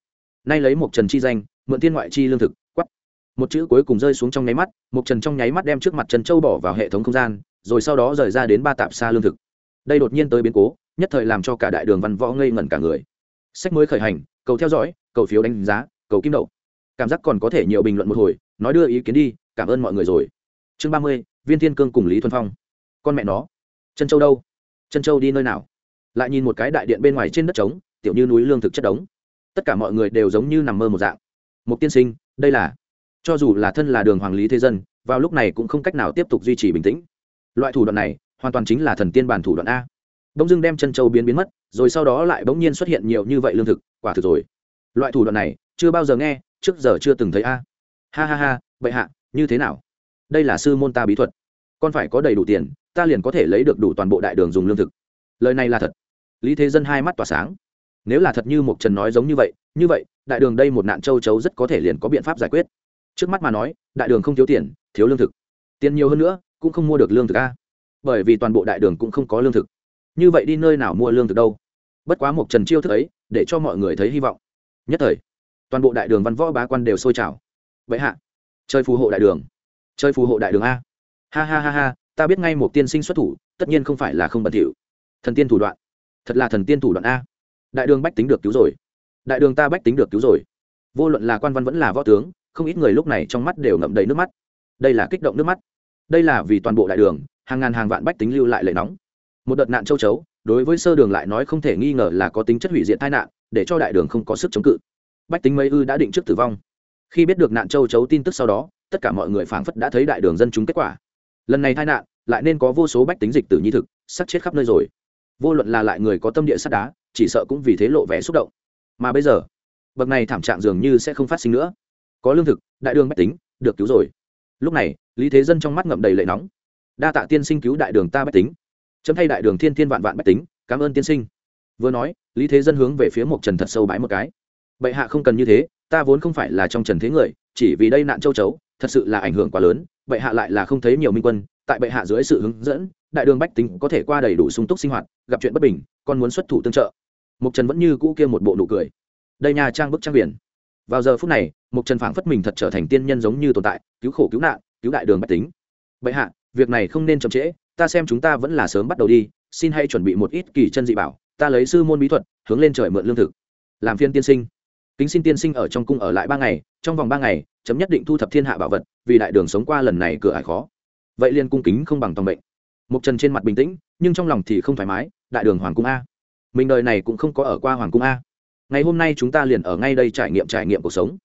Nay lấy một trần chi danh, mượn thiên ngoại chi lương thực quắp một chữ cuối cùng rơi xuống trong nháy mắt một trần trong nháy mắt đem trước mặt trần châu bỏ vào hệ thống không gian, rồi sau đó rời ra đến ba tạp xa lương thực. Đây đột nhiên tới biến cố, nhất thời làm cho cả đại đường văn võ ngây ngẩn cả người. Sách mới khởi hành, cầu theo dõi, cầu phiếu đánh giá, cầu kim đậu cảm giác còn có thể nhiều bình luận một hồi, nói đưa ý kiến đi, cảm ơn mọi người rồi. Chương ba mươi, viên thiên cương cùng lý thuần phong. Con mẹ nó chân châu đâu? Chân châu đi nơi nào? Lại nhìn một cái đại điện bên ngoài trên đất trống, tiểu như núi lương thực chất đống. Tất cả mọi người đều giống như nằm mơ một dạng. Một tiên sinh, đây là, cho dù là thân là đường hoàng lý thế dân, vào lúc này cũng không cách nào tiếp tục duy trì bình tĩnh. Loại thủ đoạn này, hoàn toàn chính là thần tiên bản thủ đoạn a. Bỗng dưng đem chân châu biến biến mất, rồi sau đó lại bỗng nhiên xuất hiện nhiều như vậy lương thực, quả thực rồi. Loại thủ đoạn này, chưa bao giờ nghe trước giờ chưa từng thấy a. Ha ha ha vậy hạ, như thế nào? Đây là sư môn ta bí thuật. Con phải có đầy đủ tiền, ta liền có thể lấy được đủ toàn bộ đại đường dùng lương thực. Lời này là thật. Lý thế dân hai mắt tỏa sáng. Nếu là thật như một trần nói giống như vậy như vậy, đại đường đây một nạn châu chấu rất có thể liền có biện pháp giải quyết. Trước mắt mà nói, đại đường không thiếu tiền, thiếu lương thực. Tiền nhiều hơn nữa, cũng không mua được lương thực a. Bởi vì toàn bộ đại đường cũng không có lương thực. Như vậy đi nơi nào mua lương thực đâu? Bất quá một trần chiêu thức ấy, để cho mọi người thấy hy vọng. Nhất thời toàn bộ đại đường văn võ bá quan đều sôi trào. Vậy hạ, chơi phù hộ đại đường. Chơi phù hộ đại đường a. Ha ha ha ha, ta biết ngay một tiên sinh xuất thủ, tất nhiên không phải là không bẩn thỉu. Thần tiên thủ đoạn. Thật là thần tiên thủ đoạn a. Đại đường bách tính được cứu rồi. Đại đường ta bách tính được cứu rồi. Vô luận là quan văn vẫn là võ tướng, không ít người lúc này trong mắt đều ngậm đầy nước mắt. Đây là kích động nước mắt. Đây là vì toàn bộ đại đường, hàng ngàn hàng vạn bách tính lưu lại lệ nóng. Một đợt nạn châu chấu, đối với sơ đường lại nói không thể nghi ngờ là có tính chất hủy diệt tai nạn, để cho đại đường không có sức chống cự bách tính mấy ư đã định trước tử vong. Khi biết được nạn châu chấu tin tức sau đó, tất cả mọi người phảng phất đã thấy đại đường dân chúng kết quả. Lần này tai nạn, lại nên có vô số bách tính dịch tử nhi thực sắc chết khắp nơi rồi. Vô luận là lại người có tâm địa sắt đá, chỉ sợ cũng vì thế lộ vẻ xúc động. Mà bây giờ, bậc này thảm trạng dường như sẽ không phát sinh nữa. Có lương thực, đại đường bách tính, được cứu rồi. Lúc này, lý thế dân trong mắt ngậm đầy lệ nóng. Đa tạ tiên sinh cứu đại đường ta bách tính. Chấm thay đại đường thiên thiên vạn vạn bách tính, cảm ơn tiên sinh. Vừa nói, lý thế dân hướng về phía mộc trần thật sâu bãi một cái bệ hạ không cần như thế, ta vốn không phải là trong trần thế người, chỉ vì đây nạn châu chấu, thật sự là ảnh hưởng quá lớn, bệ hạ lại là không thấy nhiều minh quân, tại bệ hạ dưới sự hướng dẫn, đại đường bách tính có thể qua đầy đủ sung túc sinh hoạt, gặp chuyện bất bình, con muốn xuất thủ tương trợ. Mục trần vẫn như cũ kia một bộ nụ cười. Đây nhà trang bức trang biển. Vào giờ phút này mục trần phảng phất mình thật trở thành tiên nhân giống như tồn tại, cứu khổ cứu nạn, cứu đại đường bách tính. Bệ hạ, việc này không nên chậm trễ, ta xem chúng ta vẫn là sớm bắt đầu đi, xin hãy chuẩn bị một ít kỳ chân dị bảo, ta lấy sư môn bí thuật, hướng lên trời mượn lương thực. Làm phiên tiên sinh kính xin tiên sinh ở trong cung ở lại ba ngày, trong vòng ba ngày, chấm nhất định thu thập thiên hạ bảo vật, vì đại đường sống qua lần này cửa ải khó. Vậy liên cung kính không bằng tòng bệnh mục trần trên mặt bình tĩnh, nhưng trong lòng thì không thoải mái, đại đường hoàng cung a. Mình đời này cũng không có ở qua hoàng cung a. Ngày hôm nay chúng ta liền ở ngay đây trải nghiệm trải nghiệm cuộc sống.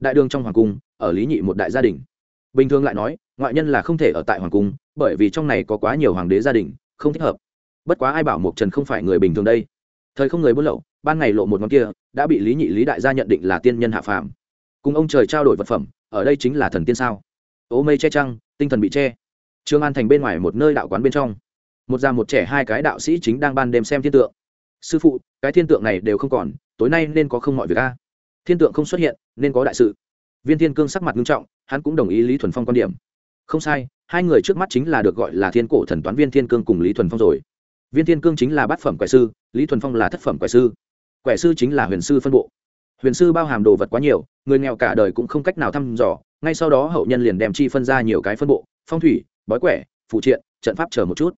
Đại đường trong hoàng cung, ở lý nhị một đại gia đình. Bình thường lại nói, ngoại nhân là không thể ở tại hoàng cung, bởi vì trong này có quá nhiều hoàng đế gia đình, không thích hợp. Bất quá ai bảo mục trần không phải người bình thường đây? Thời không người buôn lậu, ban ngày lộ một ngón kia, đã bị lý nhị lý đại gia nhận định là tiên nhân hạ phàm. Cùng ông trời trao đổi vật phẩm, ở đây chính là thần tiên sao? Ố mây che trăng, tinh thần bị che. Trương an thành bên ngoài một nơi đạo quán bên trong. Một già một trẻ hai cái đạo sĩ chính đang ban đêm xem thiên tượng. Sư phụ, cái thiên tượng này đều không còn, tối nay nên có không mọi việc a. Thiên tượng không xuất hiện, nên có đại sự. Viên thiên cương sắc mặt nghiêm trọng, hắn cũng đồng ý lý thuần phong quan điểm. Không sai, hai người trước mắt chính là được gọi là thiên cổ thần toán viên thiên cương cùng lý thuần phong rồi viên thiên cương chính là bát phẩm quẻ sư, lý thuần phong là thất phẩm quẻ sư. Quẻ sư chính là huyền sư phân bộ. Huyền sư bao hàm đồ vật quá nhiều, người nghèo cả đời cũng không cách nào thăm dò, ngay sau đó hậu nhân liền đem chi phân ra nhiều cái phân bộ, phong thủy, bói quẻ, phụ triện, trận pháp chờ một chút.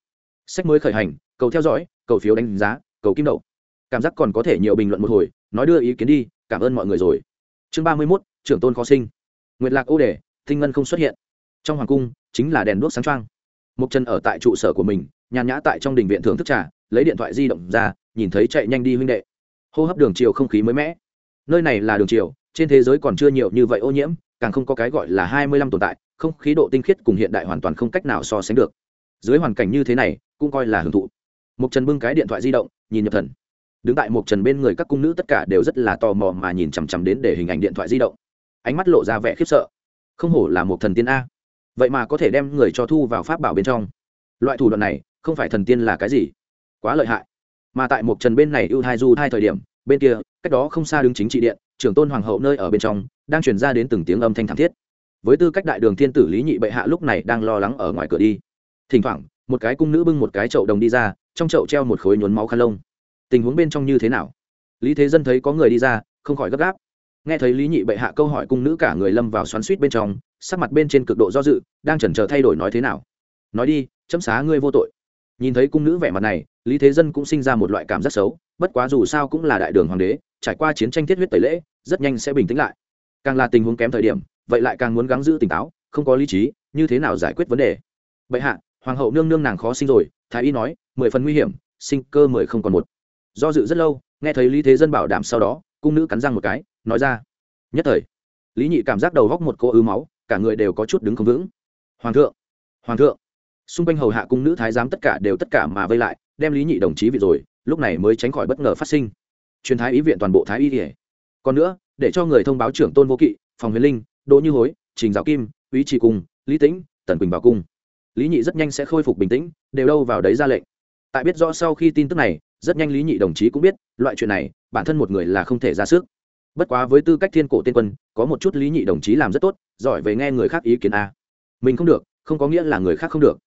Sách mới khởi hành, cầu theo dõi, cầu phiếu đánh giá, cầu kim đậu. Cảm giác còn có thể nhiều bình luận một hồi, nói đưa ý kiến đi, cảm ơn mọi người rồi. Chương ba mươi mốt, trưởng tôn khó sinh. Nguyệt lạc ô đề thinh ngân không xuất hiện. Trong hoàng cung, chính là đèn đuốc sáng trăng mục trần ở tại trụ sở của mình, nhàn nhã tại trong đình viện thưởng thức trà, lấy điện thoại di động ra, nhìn thấy chạy nhanh đi huynh đệ. Hô hấp đường chiều không khí mới mẻ. Nơi này là đường chiều, trên thế giới còn chưa nhiều như vậy ô nhiễm, càng không có cái gọi là hai mươi lăm tồn tại, không khí độ tinh khiết cùng hiện đại hoàn toàn không cách nào so sánh được. Dưới hoàn cảnh như thế này, cũng coi là hưởng thụ. Mục trần bưng cái điện thoại di động, nhìn nhập thần. Đứng tại mục trần bên người các cung nữ tất cả đều rất là tò mò mà nhìn chằm chằm đến để hình ảnh điện thoại di động. Ánh mắt lộ ra vẻ khiếp sợ. Không hổ là một thần tiên a vậy mà có thể đem người cho thu vào pháp bảo bên trong. Loại thủ đoạn này, không phải thần tiên là cái gì? Quá lợi hại. Mà tại một trần bên này ưu hai du hai thời điểm, bên kia, cách đó không xa đứng chính trị điện, trưởng tôn hoàng hậu nơi ở bên trong, đang chuyển ra đến từng tiếng âm thanh thảm thiết. Với tư cách đại đường thiên tử lý nhị bệ hạ lúc này đang lo lắng ở ngoài cửa đi. Thỉnh thoảng, một cái cung nữ bưng một cái chậu đồng đi ra, trong chậu treo một khối nhuốm máu khăn lông. Tình huống bên trong như thế nào? Lý thế dân thấy có người đi ra, không khỏi gấp gáp nghe thấy lý nhị bệ hạ câu hỏi cung nữ cả người lâm vào xoắn suýt bên trong, sắc mặt bên trên cực độ do dự, đang chần chờ thay đổi nói thế nào. Nói đi, chấm xá ngươi vô tội. Nhìn thấy cung nữ vẻ mặt này, lý thế dân cũng sinh ra một loại cảm giác xấu, bất quá dù sao cũng là đại đường hoàng đế, trải qua chiến tranh thiết huyết tẩy lễ, rất nhanh sẽ bình tĩnh lại. Càng là tình huống kém thời điểm, vậy lại càng muốn gắng giữ tỉnh táo, không có lý trí, như thế nào giải quyết vấn đề? Bệ hạ, hoàng hậu nương nương nàng khó sinh rồi, thái y nói, mười phần nguy hiểm, sinh cơ mười không còn một. Do dự rất lâu, nghe thấy lý thế dân bảo đảm sau đó, cung nữ cắn răng một cái nói ra. Nhất thời, lý nhị cảm giác đầu góc một cô ứ máu, cả người đều có chút đứng không vững. Hoàng thượng hoàng thượng. Xung quanh hầu hạ cung nữ thái giám tất cả đều tất cả mà vây lại, đem lý nhị đồng chí vị rồi, lúc này mới tránh khỏi bất ngờ phát sinh. Truyền thái ý viện toàn bộ thái y kể còn nữa, để cho người thông báo trưởng tôn vô kỵ, phòng huyền linh, đỗ như hối, trình giáo kim ý trì cung, lý tĩnh, tần quỳnh vào cung. Lý nhị rất nhanh sẽ khôi phục bình tĩnh, đều đâu vào đấy ra lệnh. Tại biết rõ sau khi tin tức này, rất nhanh lý nhị đồng chí cũng biết, loại chuyện này, bản thân một người là không thể ra sức bất quá với tư cách thiên cổ tiên quân, có một chút lý nhị đồng chí làm rất tốt, giỏi về nghe người khác ý kiến a. Mình không được, không có nghĩa là người khác không được.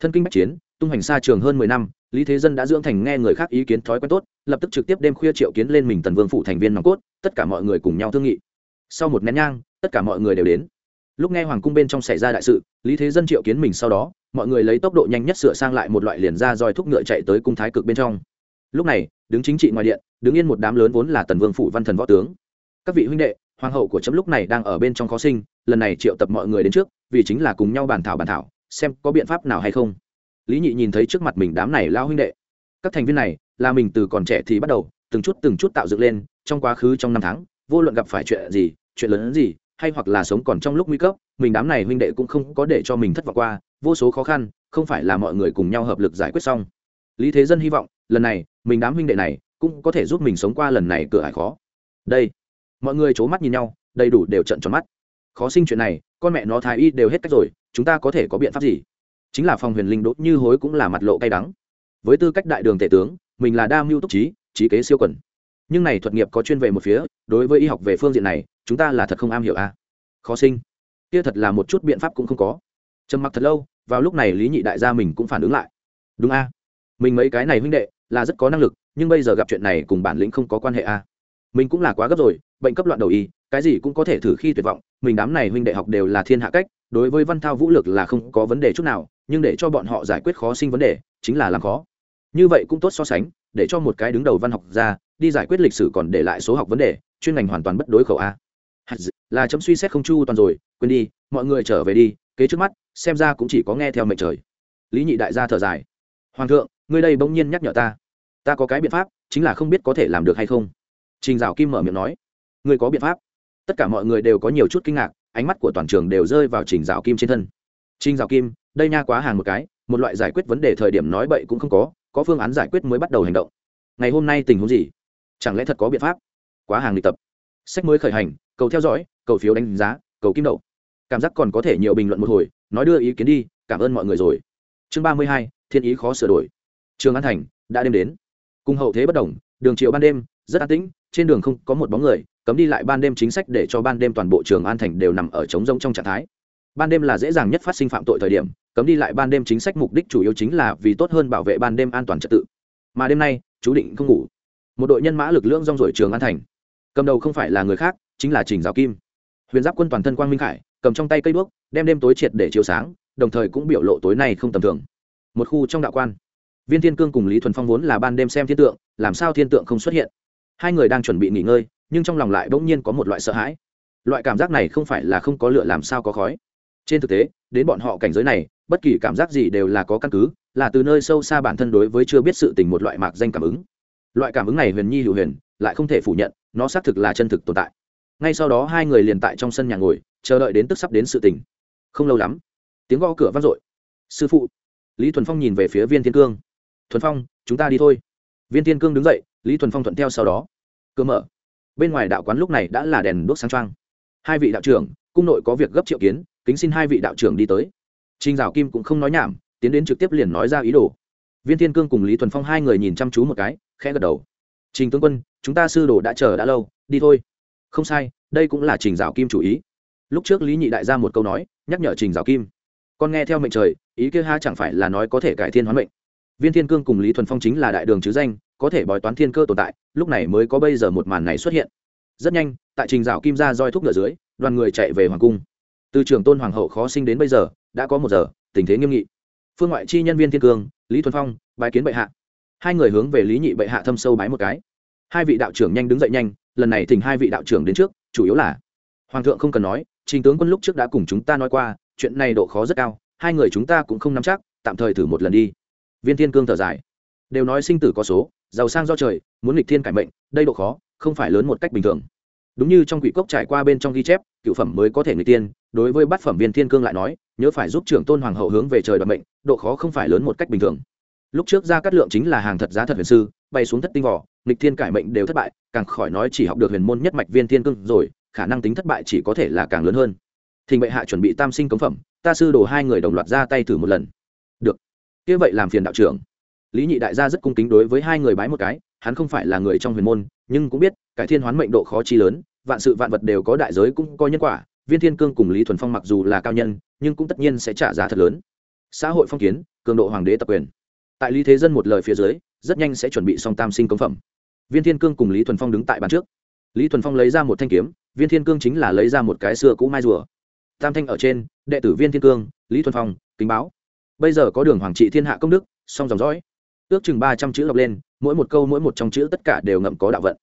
Thân kinh bách chiến, tung hành xa trường hơn mười năm, lý thế dân đã dưỡng thành nghe người khác ý kiến thói quen tốt, lập tức trực tiếp đêm khuya triệu kiến lên mình tần vương phụ thành viên nòng cốt, tất cả mọi người cùng nhau thương nghị. Sau một nén nhang, tất cả mọi người đều đến. Lúc nghe hoàng cung bên trong xảy ra đại sự, lý thế dân triệu kiến mình sau đó, mọi người lấy tốc độ nhanh nhất sửa sang lại một loại liền ra roi thúc ngựa chạy tới cung thái cực bên trong. Lúc này, đứng chính trị ngoài điện, đứng yên một đám lớn vốn là tần vương phủ văn thần võ tướng các vị huynh đệ, hoàng hậu của chấm lúc này đang ở bên trong khó sinh, lần này triệu tập mọi người đến trước, vì chính là cùng nhau bàn thảo bàn thảo, xem có biện pháp nào hay không. Lý nhị nhìn thấy trước mặt mình đám này lao huynh đệ. Các thành viên này, là mình từ còn trẻ thì bắt đầu, từng chút từng chút tạo dựng lên, trong quá khứ trong năm tháng, vô luận gặp phải chuyện gì, chuyện lớn hơn gì, hay hoặc là sống còn trong lúc nguy cấp, mình đám này huynh đệ cũng không có để cho mình thất vọng qua, vô số khó khăn, không phải là mọi người cùng nhau hợp lực giải quyết xong. Lý thế dân hy vọng, lần này, mình đám huynh đệ này, cũng có thể giúp mình sống qua lần này cửa hải khó. Đây mọi người c h ố mắt nhìn nhau, đầy đủ đều trận tròn mắt. Khó sinh chuyện này, con mẹ nó thái y đều hết cách rồi, chúng ta có thể có biện pháp gì? Chính là phòng huyền linh đốt như hối cũng là mặt lộ cay đắng. Với tư cách đại đường tể tướng, mình là đa mưu túc trí trí kế siêu quẩn nhưng này thuật nghiệp có chuyên về một phía, đối với y học về phương diện này, chúng ta là thật không am hiểu a à? khó sinh. Kia thật là một chút biện pháp cũng không có. Trầm mặc thật lâu, vào lúc này lý nhị đại gia mình cũng phản ứng lại. Đúng a mình mấy cái này huynh đệ là rất có năng lực, nhưng bây giờ gặp chuyện này cùng bản lĩnh không có quan hệ a mình cũng là quá gấp rồi, bệnh cấp loạn đầu y, cái gì cũng có thể thử khi tuyệt vọng, mình đám này huynh đệ học đều là thiên hạ cách, đối với văn thao vũ lực là không có vấn đề chút nào, nhưng để cho bọn họ giải quyết khó sinh vấn đề, chính là làm khó. Như vậy cũng tốt so sánh, để cho một cái đứng đầu văn học ra đi giải quyết lịch sử còn để lại số học vấn đề, chuyên ngành hoàn toàn bất đối khẩu a. Là chấm suy xét không chu toàn rồi, quên đi, mọi người trở về đi, kế trước mắt, xem ra cũng chỉ có nghe theo mệnh trời. Lý nhị đại gia thở dài. Hoàng thượng, ngươi đây bỗng nhiên nhắc nhở ta. Ta có cái biện pháp, chính là không biết có thể làm được hay không trình dạo kim mở miệng nói, ngươi có biện pháp. Tất cả mọi người đều có nhiều chút kinh ngạc, ánh mắt của toàn trường đều rơi vào trình dạo kim trên thân. Trình dạo kim, đây nha quá hàng một cái, một loại giải quyết vấn đề thời điểm nói bậy cũng không có có phương án giải quyết mới bắt đầu hành động. Ngày hôm nay tình huống gì? Chẳng lẽ thật có biện pháp? Quá hàng lịch tập. Sách mới khởi hành, cầu theo dõi, cầu phiếu đánh giá, cầu kim đậu. Cảm giác còn có thể nhiều bình luận một hồi, nói đưa ý kiến đi, cảm ơn mọi người rồi. Chương ba mươi hai, thiên ý khó sửa đổi. Trường an thành, đã đêm đến. Cùng hậu thế bất đồng, đường triệu ban đêm, rất an tĩnh trên đường không có một bóng người, cấm đi lại ban đêm chính sách để cho ban đêm toàn bộ trường an thành đều nằm ở trống rông trong trạng thái. Ban đêm là dễ dàng nhất phát sinh phạm tội thời điểm, cấm đi lại ban đêm chính sách mục đích chủ yếu chính là vì tốt hơn bảo vệ ban đêm an toàn trật tự. Mà đêm nay, chú định không ngủ. Một đội nhân mã lực lượng rong rổi trường an thành. Cầm đầu không phải là người khác, chính là trình giáo kim. Huyền giáp quân toàn thân quang minh khải, cầm trong tay cây đuốc, đem đêm tối triệt để chiếu sáng, đồng thời cũng biểu lộ tối nay không tầm thường. Một khu trong đạo quan. Viên thiên cương cùng lý thuần phong vốn là ban đêm xem thiên tượng, làm sao thiên tượng không xuất hiện? Hai người đang chuẩn bị nghỉ ngơi, nhưng trong lòng lại bỗng nhiên có một loại sợ hãi. Loại cảm giác này không phải là không có lửa làm sao có khói. Trên thực tế, đến bọn họ cảnh giới này, bất kỳ cảm giác gì đều là có căn cứ, là từ nơi sâu xa bản thân đối với chưa biết sự tình một loại mạc danh cảm ứng. Loại cảm ứng này huyền nhi hữu huyền, lại không thể phủ nhận, nó xác thực là chân thực tồn tại. Ngay sau đó hai người liền tại trong sân nhà ngồi, chờ đợi đến tức sắp đến sự tình. Không lâu lắm, tiếng gõ cửa vang dội. Sư phụ. Lý thuần phong nhìn về phía viên thiên cương. Thuần phong, chúng ta đi thôi viên thiên cương đứng dậy lý thuần phong thuận theo sau đó cơ mở bên ngoài đạo quán lúc này đã là đèn đuốc sáng trang hai vị đạo trưởng cung nội có việc gấp triệu kiến kính xin hai vị đạo trưởng đi tới Trình Dạo Kim cũng không nói nhảm, tiến đến trực tiếp liền nói ra ý đồ. Viên Thiên Cương cùng Lý Thuần Phong hai người nhìn chăm chú một cái, khẽ gật đầu. Trình tướng quân, chúng ta sư đồ đã chờ đã lâu, đi thôi. Không sai, đây cũng là Trình Dạo Kim chủ ý. Lúc trước Lý Nhị đại ra một câu nói, nhắc nhở Trình Dạo Kim. Con nghe theo mệnh trời, ý kia ha chẳng phải là nói có thể cải thiên hoán mệnh. Viên Thiên Cương cùng Lý Thuần Phong chính là đại đường chứ danh, có thể bói toán thiên cơ tồn tại, lúc này mới có bây giờ một màn này xuất hiện. Rất nhanh, tại Trình Dạo Kim ra roi thúc ngựa dưới, đoàn người chạy về hoàng cung. Từ trường tôn hoàng hậu khó sinh đến bây giờ, đã có một giờ tình thế nghiêm nghị phương ngoại chi nhân viên thiên cương lý thuần phong bài kiến bệ hạ hai người hướng về lý nhị bệ hạ thâm sâu bái một cái hai vị đạo trưởng nhanh đứng dậy nhanh lần này thỉnh hai vị đạo trưởng đến trước chủ yếu là hoàng thượng không cần nói trình tướng quân lúc trước đã cùng chúng ta nói qua chuyện này độ khó rất cao hai người chúng ta cũng không nắm chắc tạm thời thử một lần đi viên thiên cương thở dài. Đều nói sinh tử có số, giàu sang do trời, muốn nghịch thiên cải mệnh, đây độ khó, không phải lớn một cách bình thường. Đúng như trong quỷ cốc trải qua bên trong ghi chép, cựu phẩm mới có thể người tiên, đối với bát phẩm viên thiên cương lại nói, nhớ phải giúp trưởng tôn hoàng hậu hướng về trời đoạt mệnh, độ khó không phải lớn một cách bình thường. Lúc trước ra cát lượng chính là hàng thật giá thật huyền sư, bay xuống thất tinh vỏ, nghịch thiên cải mệnh đều thất bại, càng khỏi nói chỉ học được huyền môn nhất mạch viên thiên cương rồi, khả năng tính thất bại chỉ có thể là càng lớn hơn. Thình bệ hạ chuẩn bị tam sinh cống phẩm, ta sư đồ hai người đồng loạt ra tay thử một lần kia vậy làm phiền đạo trưởng. Lý nhị đại gia rất cung kính đối với hai người bái một cái, hắn không phải là người trong huyền môn, nhưng cũng biết cải thiên hoán mệnh độ khó chi lớn, vạn sự vạn vật đều có đại giới cũng có nhân quả, viên thiên cương cùng lý thuần phong mặc dù là cao nhân, nhưng cũng tất nhiên sẽ trả giá thật lớn. Xã hội phong kiến, cường độ hoàng đế tập quyền. Tại lý thế dân một lời phía dưới, rất nhanh sẽ chuẩn bị xong tam sinh công phẩm. Viên thiên cương cùng lý thuần phong đứng tại bàn trước. Lý thuần phong lấy ra một thanh kiếm, viên thiên cương chính là lấy ra một cái xưa cũ mai rùa. Tam thanh ở trên, đệ tử viên thiên cương, lý thuần phong, kính báo bây giờ có đường hoàng trị thiên hạ công đức song dòng dõi. Ước chừng ba trăm chữ đọc lên mỗi một câu mỗi một trong chữ tất cả đều ngậm có đạo vận.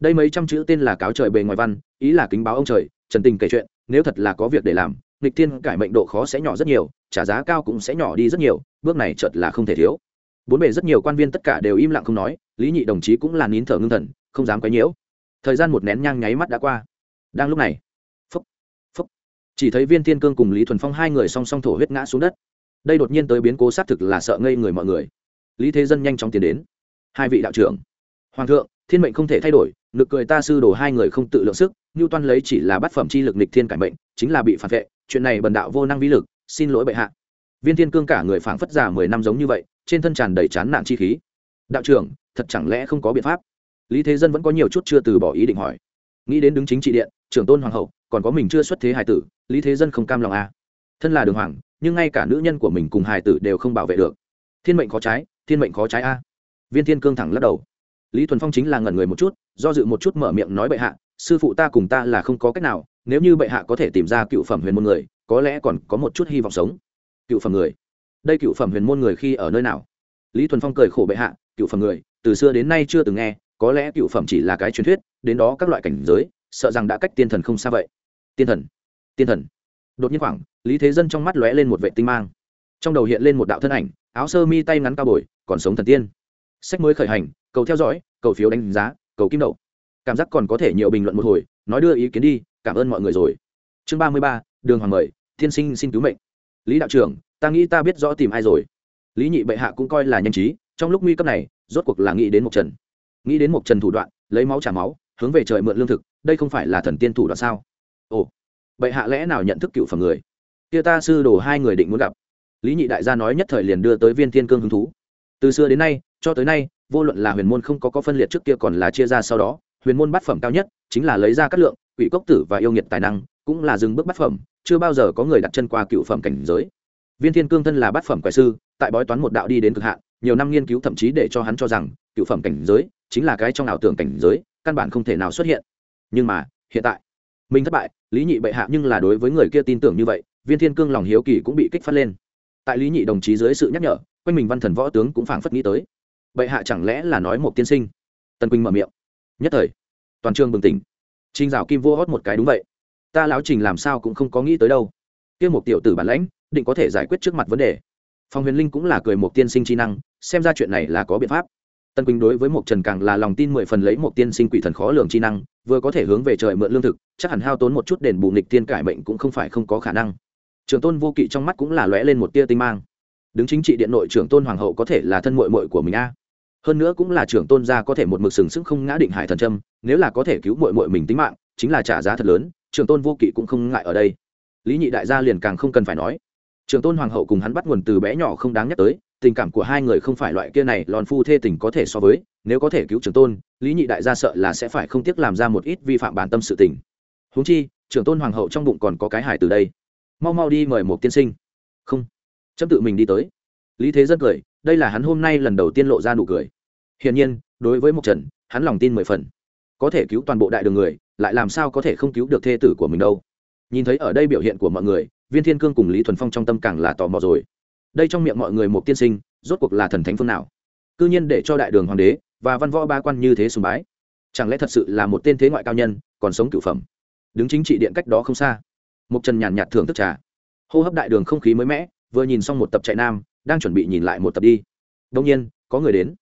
Đây mấy trăm chữ tên là cáo trời bề ngoài văn ý là kính báo ông trời trần tình kể chuyện nếu thật là có việc để làm nghịch thiên cải mệnh độ khó sẽ nhỏ rất nhiều trả giá cao cũng sẽ nhỏ đi rất nhiều bước này chợt là không thể thiếu. Bốn bề rất nhiều quan viên tất cả đều im lặng không nói lý nhị đồng chí cũng là nín thở ngưng thần không dám quấy nhiễu. Thời gian một nén nhang nháy mắt đã qua. Đang lúc này phúc, phúc, chỉ thấy viên thiên cương cùng lý thuần phong hai người song song thổ huyết ngã xuống đất đây đột nhiên tới biến cố xác thực là sợ ngây người mọi người. Lý thế dân nhanh chóng tiến đến. Hai vị đạo trưởng. Hoàng thượng, thiên mệnh không thể thay đổi nực cười ta sư đồ hai người không tự lượng sức như toan lấy chỉ là bát phẩm chi lực nịch thiên cải mệnh, chính là bị phản vệ, chuyện này bần đạo vô năng vi lực, xin lỗi bệ hạ. Viên thiên cương cả người phảng phất già mười năm giống như vậy, trên thân tràn đầy chán nản chi khí. Đạo trưởng, thật chẳng lẽ không có biện pháp? Lý thế dân vẫn có nhiều chút chưa từ bỏ ý định hỏi. Nghĩ đến đứng chính trị điện, trưởng tôn hoàng hậu, còn có mình chưa xuất thế hài tử, lý thế dân không cam lòng à. thân là đường hoàng nhưng ngay cả nữ nhân của mình cùng hài tử đều không bảo vệ được. Thiên mệnh khó trái, thiên mệnh khó trái a. Viên thiên cương thẳng lắc đầu. Lý thuần phong chính là ngẩn người một chút, do dự một chút mở miệng nói bệ hạ, sư phụ ta cùng ta là không có cách nào, nếu như bệ hạ có thể tìm ra cựu phẩm huyền môn người, có lẽ còn có một chút hy vọng sống. Cựu phẩm người? Đây cựu phẩm huyền môn người khi ở nơi nào? Lý thuần phong cười khổ bệ hạ, cựu phẩm người, từ xưa đến nay chưa từng nghe, có lẽ cựu phẩm chỉ là cái truyền thuyết, đến đó các loại cảnh giới, sợ rằng đã cách tiên thần không xa vậy. Tiên thần? Tiên thần? Đột nhiên khoảng, lý thế dân trong mắt lóe lên một vệ tinh mang. Trong đầu hiện lên một đạo thân ảnh, áo sơ mi tay ngắn cao bồi, còn sống thần tiên. Sách mới khởi hành, cầu theo dõi, cầu phiếu đánh giá, cầu kim đậu. Cảm giác còn có thể nhiều bình luận một hồi, nói đưa ý kiến đi, cảm ơn mọi người rồi. Chương ba mươi ba, đường hoàng mời, Thiên sinh xin cứu mệnh. Lý đạo trưởng, ta nghĩ ta biết rõ tìm ai rồi. Lý nhị bệ hạ cũng coi là nhanh trí, trong lúc nguy cấp này, rốt cuộc là nghĩ đến một trần nghĩ đến một trần thủ đoạn, lấy máu trả máu, hướng về trời mượn lương thực, đây không phải là thần tiên thủ đoạn sao? Ồ bệ hạ lẽ nào nhận thức cựu phẩm người? Kia ta sư đồ hai người định muốn gặp. Lý nhị đại gia nói nhất thời liền đưa tới viên thiên cương hứng thú. Từ xưa đến nay, cho tới nay, vô luận là huyền môn không có có phân liệt trước kia còn là chia ra sau đó, huyền môn bát phẩm cao nhất chính là lấy ra cát lượng, quỷ cốc tử và yêu nghiệt tài năng, cũng là dừng bước bát phẩm, chưa bao giờ có người đặt chân qua cựu phẩm cảnh giới. Viên thiên cương thân là bát phẩm quẻ sư, tại bói toán một đạo đi đến cực hạn, nhiều năm nghiên cứu thậm chí để cho hắn cho rằng, cựu phẩm cảnh giới chính là cái trong ảo tưởng cảnh giới, căn bản không thể nào xuất hiện. Nhưng mà, hiện tại mình thất bại, lý nhị bệ hạ nhưng là đối với người kia tin tưởng như vậy, viên thiên cương lòng hiếu kỳ cũng bị kích phát lên. Tại lý nhị đồng chí dưới sự nhắc nhở, quanh mình văn thần võ tướng cũng phảng phất nghĩ tới. Bệ hạ chẳng lẽ là nói một tiên sinh? Tân quỳnh mở miệng. Nhất thời, toàn trường bừng tỉnh. Trinh dạo kim vô hót một cái đúng vậy. Ta lão trình làm sao cũng không có nghĩ tới đâu. Kia một tiểu tử bản lãnh, định có thể giải quyết trước mặt vấn đề. Phong huyền linh cũng là cười một tiên sinh trí năng, xem ra chuyện này là có biện pháp tân quỳnh đối với một trần càng là lòng tin mười phần lấy một tiên sinh quỷ thần khó lường chi năng, vừa có thể hướng về trời mượn lương thực, chắc hẳn hao tốn một chút đền bù nghịch tiên cải mệnh cũng không phải không có khả năng. Trường tôn vô kỵ trong mắt cũng là lóe lên một tia tinh mang. Đứng chính trị điện nội trưởng tôn hoàng hậu có thể là thân mội mội của mình a. Hơn nữa cũng là trưởng tôn gia có thể một mực sừng sững không ngã định hải thần trâm nếu là có thể cứu mội mội mình tính mạng, chính là trả giá thật lớn, trưởng tôn vô kỵ cũng không ngại ở đây. Lý nhị đại gia liền càng không cần phải nói. Trưởng tôn hoàng hậu cùng hắn bắt nguồn từ bé nhỏ không đáng nhắc tới tình cảm của hai người không phải loại kia này lòn phu thê tình có thể so với, nếu có thể cứu trưởng tôn, lý nhị đại gia sợ là sẽ phải không tiếc làm ra một ít vi phạm bản tâm sự tình. Huống chi, trưởng tôn hoàng hậu trong bụng còn có cái hải từ đây. Mau mau đi mời một tiên sinh. Không. Chấm tự mình đi tới. Lý thế rất cười, đây là hắn hôm nay lần đầu tiên lộ ra nụ cười. Hiển nhiên, đối với một trần, hắn lòng tin mười phần. Có thể cứu toàn bộ đại đường người, lại làm sao có thể không cứu được thê tử của mình đâu. Nhìn thấy ở đây biểu hiện của mọi người, viên thiên cương cùng lý thuần phong trong tâm càng là tò mò rồi đây trong miệng mọi người một tiên sinh, rốt cuộc là thần thánh phương nào? Cư nhiên để cho đại đường hoàng đế và văn võ ba quan như thế sùng bái. Chẳng lẽ thật sự là một tên thế ngoại cao nhân, còn sống cửu phẩm? Đứng chính trị điện cách đó không xa. Mục trần nhàn nhạt thưởng thức trà. Hô hấp đại đường không khí mới mẻ, vừa nhìn xong một tập chạy nam, đang chuẩn bị nhìn lại một tập đi. Đông nhiên, có người đến.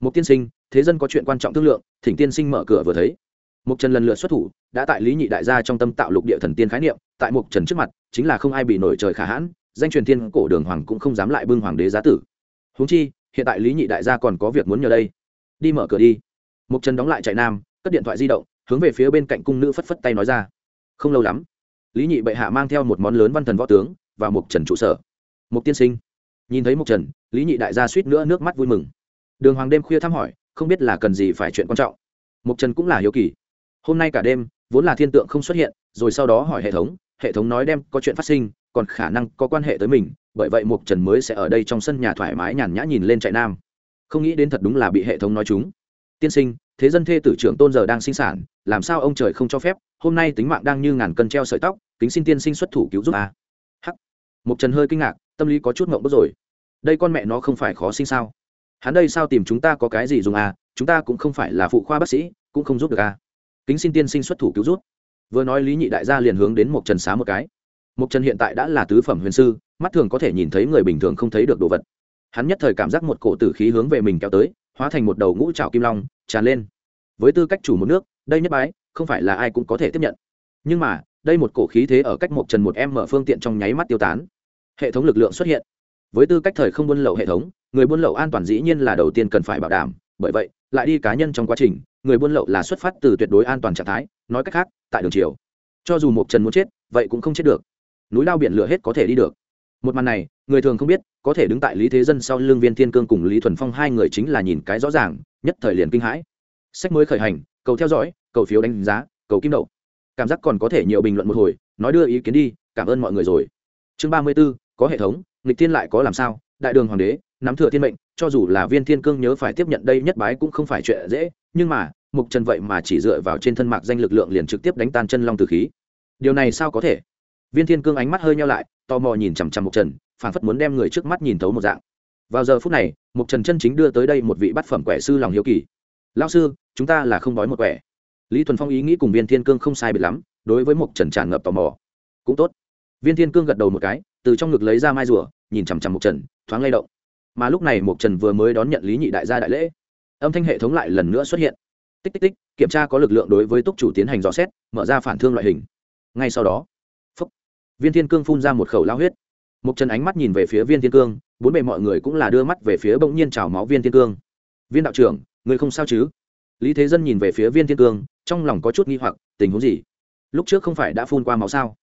Một tiên sinh, thế dân có chuyện quan trọng thương lượng, thỉnh tiên sinh mở cửa vừa thấy. Mục trần lần lượt xuất thủ, đã tại lý nhị đại gia trong tâm tạo lục địa thần tiên khái niệm, tại mục trần trước mặt, chính là không ai bị nổi trời khả hãn danh truyền thiên cổ đường hoàng cũng không dám lại bưng hoàng đế giá tử. Huống chi, hiện tại lý nhị đại gia còn có việc muốn nhờ đây. Đi mở cửa đi. Mục trần đóng lại chạy nam, cất điện thoại di động, hướng về phía bên cạnh cung nữ phất phất tay nói ra. Không lâu lắm, lý nhị bệ hạ mang theo một món lớn văn thần võ tướng và mục trần trụ sở. Mục tiên sinh. Nhìn thấy mục trần, lý nhị đại gia suýt nữa nước mắt vui mừng. Đường hoàng đêm khuya thăm hỏi, không biết là cần gì phải chuyện quan trọng. Mục trần cũng là hiếu kỳ. Hôm nay cả đêm, vốn là thiên tượng không xuất hiện, rồi sau đó hỏi hệ thống hệ thống nói đem có chuyện phát sinh còn khả năng có quan hệ tới mình, bởi vậy mục trần mới sẽ ở đây trong sân nhà thoải mái nhàn nhã nhìn lên trại nam. Không nghĩ đến thật đúng là bị hệ thống nói chúng. Tiên sinh, thế dân thê tử trưởng tôn giờ đang sinh sản, làm sao ông trời không cho phép? Hôm nay tính mạng đang như ngàn cân treo sợi tóc, kính xin tiên sinh xuất thủ cứu giúp a. Hắc. Mục trần hơi kinh ngạc, tâm lý có chút ngộng bức rồi. Đây con mẹ nó không phải khó sinh sao? Hắn đây sao tìm chúng ta có cái gì dùng à? Chúng ta cũng không phải là phụ khoa bác sĩ, cũng không giúp được à? Kính xin tiên sinh xuất thủ cứu giúp. vừa nói lý nhị đại gia liền hướng đến một trần xá một cái mục trần hiện tại đã là tứ phẩm huyền sư, mắt thường có thể nhìn thấy người bình thường không thấy được đồ vật. Hắn nhất thời cảm giác một cổ tử khí hướng về mình kéo tới, hóa thành một đầu ngũ trào kim long, tràn lên. Với tư cách chủ một nước, đây nhất bái, không phải là ai cũng có thể tiếp nhận. Nhưng mà, đây một cổ khí thế ở cách một trần một em mở phương tiện trong nháy mắt tiêu tán. Hệ thống lực lượng xuất hiện. Với tư cách thời không buôn lậu hệ thống, người buôn lậu an toàn dĩ nhiên là đầu tiên cần phải bảo đảm, bởi vậy, lại đi cá nhân trong quá trình, người buôn lậu là xuất phát từ tuyệt đối an toàn trạng thái, nói cách khác, tại đường chiều. Cho dù một trần muốn chết, vậy cũng không chết được núi lao biển lửa hết có thể đi được. Một màn này, người thường không biết, có thể đứng tại lý thế dân sau lưng viên thiên cương cùng lý thuần phong hai người chính là nhìn cái rõ ràng, nhất thời liền kinh hãi. Sách mới khởi hành, cầu theo dõi, cầu phiếu đánh giá, cầu kim đậu. Cảm giác còn có thể nhiều bình luận một hồi, nói đưa ý kiến đi, cảm ơn mọi người rồi. Chương ba mươi b ố có hệ thống, nghịch thiên lại có làm sao? Đại đường hoàng đế, nắm thừa thiên mệnh, cho dù là viên thiên cương nhớ phải tiếp nhận đây nhất bái cũng không phải chuyện dễ, nhưng mà, mục trần vậy mà chỉ dựa vào trên thân mạc danh lực lượng liền trực tiếp đánh tan chân long từ khí. Điều này sao có thể? Viên thiên cương ánh mắt hơi nhau lại, tò mò nhìn chằm chằm mục trần phản phất muốn đem người trước mắt nhìn thấu một dạng. Vào giờ phút này mục trần chân chính đưa tới đây một vị bát phẩm quẻ sư lòng hiếu kỳ. Lao sư, chúng ta là không đói một quẻ. Lý thuần phong ý nghĩ cùng viên thiên cương không sai biệt lắm, đối với mục trần tràn ngập tò mò. Cũng tốt. Viên thiên cương gật đầu một cái, từ trong ngực lấy ra mai rùa, nhìn chằm chằm mục trần, thoáng lay động. Mà lúc này mục trần vừa mới đón nhận lý nhị đại gia đại lễ, âm thanh hệ thống lại lần nữa xuất hiện. Tích tích tích, kiểm tra có lực lượng đối với túc chủ tiến hành dò xét, mở ra phản thương loại hình. Ngay sau đó viên thiên cương phun ra một khẩu lao huyết. Mục Trần ánh mắt nhìn về phía viên thiên cương, bốn bề mọi người cũng là đưa mắt về phía bỗng nhiên trào máu viên thiên cương. Viên đạo trưởng, người không sao chứ? Lý thế dân nhìn về phía viên thiên cương, trong lòng có chút nghi hoặc, tình huống gì? Lúc trước không phải đã phun qua máu sao?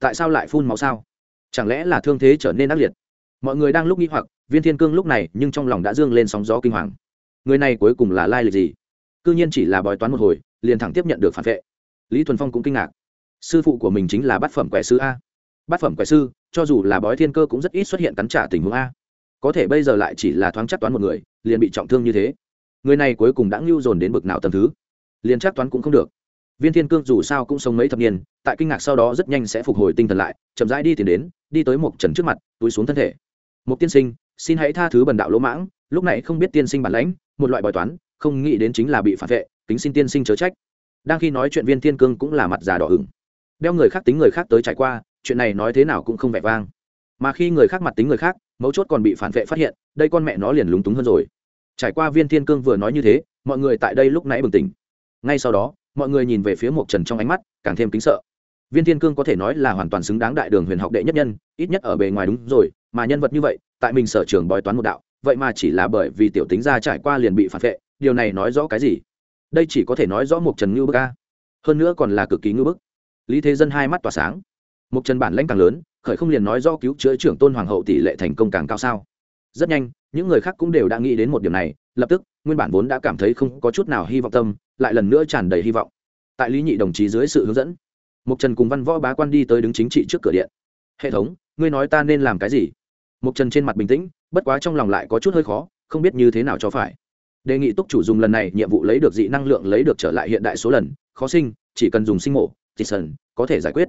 Tại sao lại phun máu sao? Chẳng lẽ là thương thế trở nên ác liệt? Mọi người đang lúc nghi hoặc, viên thiên cương lúc này nhưng trong lòng đã dương lên sóng gió kinh hoàng. Người này cuối cùng là lai lịch gì? Cư nhiên chỉ là bói toán một hồi, liền thẳng tiếp nhận được phản vệ. Lý thuần phong cũng kinh ngạc. Sư phụ của mình chính là bát phẩm quẻ Sứ a bát phẩm quẻ sư, cho dù là bói thiên cơ cũng rất ít xuất hiện cắn trả tình huống a. Có thể bây giờ lại chỉ là thoáng chắc toán một người, liền bị trọng thương như thế. Người này cuối cùng đã ngưu dồn đến bực nào tầm thứ. Liền chắc toán cũng không được. Viên thiên cương dù sao cũng sống mấy thập niên, tại kinh ngạc sau đó rất nhanh sẽ phục hồi tinh thần lại, chậm rãi đi tìm đến, đi tới một trần trước mặt, túi xuống thân thể. Một tiên sinh, xin hãy tha thứ bần đạo lỗ mãng, lúc này không biết tiên sinh bản lãnh, một loại bói toán, không nghĩ đến chính là bị phản vệ tính xin tiên sinh chớ trách. Đang khi nói chuyện viên thiên cương cũng là mặt già đỏ ửng. Đeo người khác tính người khác tới trải qua chuyện này nói thế nào cũng không vẻ vang. Mà khi người khác mặt tính người khác, mấu chốt còn bị phản vệ phát hiện, đây con mẹ nó liền lúng túng hơn rồi. Trải qua viên thiên cương vừa nói như thế, mọi người tại đây lúc nãy bừng tỉnh. Ngay sau đó, mọi người nhìn về phía mộc trần trong ánh mắt, càng thêm kính sợ. Viên thiên cương có thể nói là hoàn toàn xứng đáng đại đường huyền học đệ nhất nhân, ít nhất ở bề ngoài đúng rồi, mà nhân vật như vậy, tại mình sở trường bói toán một đạo, vậy mà chỉ là bởi vì tiểu tính ra trải qua liền bị phản vệ, điều này nói rõ cái gì? Đây chỉ có thể nói rõ mộc trần ngưu bức ca hơn nữa còn là cực kỳ ngưu bức. Lý thế dân hai mắt tỏa sáng một trần bản lãnh càng lớn, khởi không liền nói do cứu chữa trưởng tôn hoàng hậu tỷ lệ thành công càng cao sao? Rất nhanh, những người khác cũng đều đã nghĩ đến một điểm này, lập tức, nguyên bản vốn đã cảm thấy không có chút nào hy vọng tâm, lại lần nữa tràn đầy hy vọng. Tại lý nhị đồng chí dưới sự hướng dẫn mục trần cùng văn võ bá quan đi tới đứng chính trị trước cửa điện. Hệ thống, ngươi nói ta nên làm cái gì? Mục trần trên mặt bình tĩnh, bất quá trong lòng lại có chút hơi khó, không biết như thế nào cho phải. Đề nghị túc chủ dùng lần này nhiệm vụ lấy được dị năng lượng lấy được trở lại hiện đại số lần, khó sinh, chỉ cần dùng sinh mổ chỉ sần, có thể giải quyết.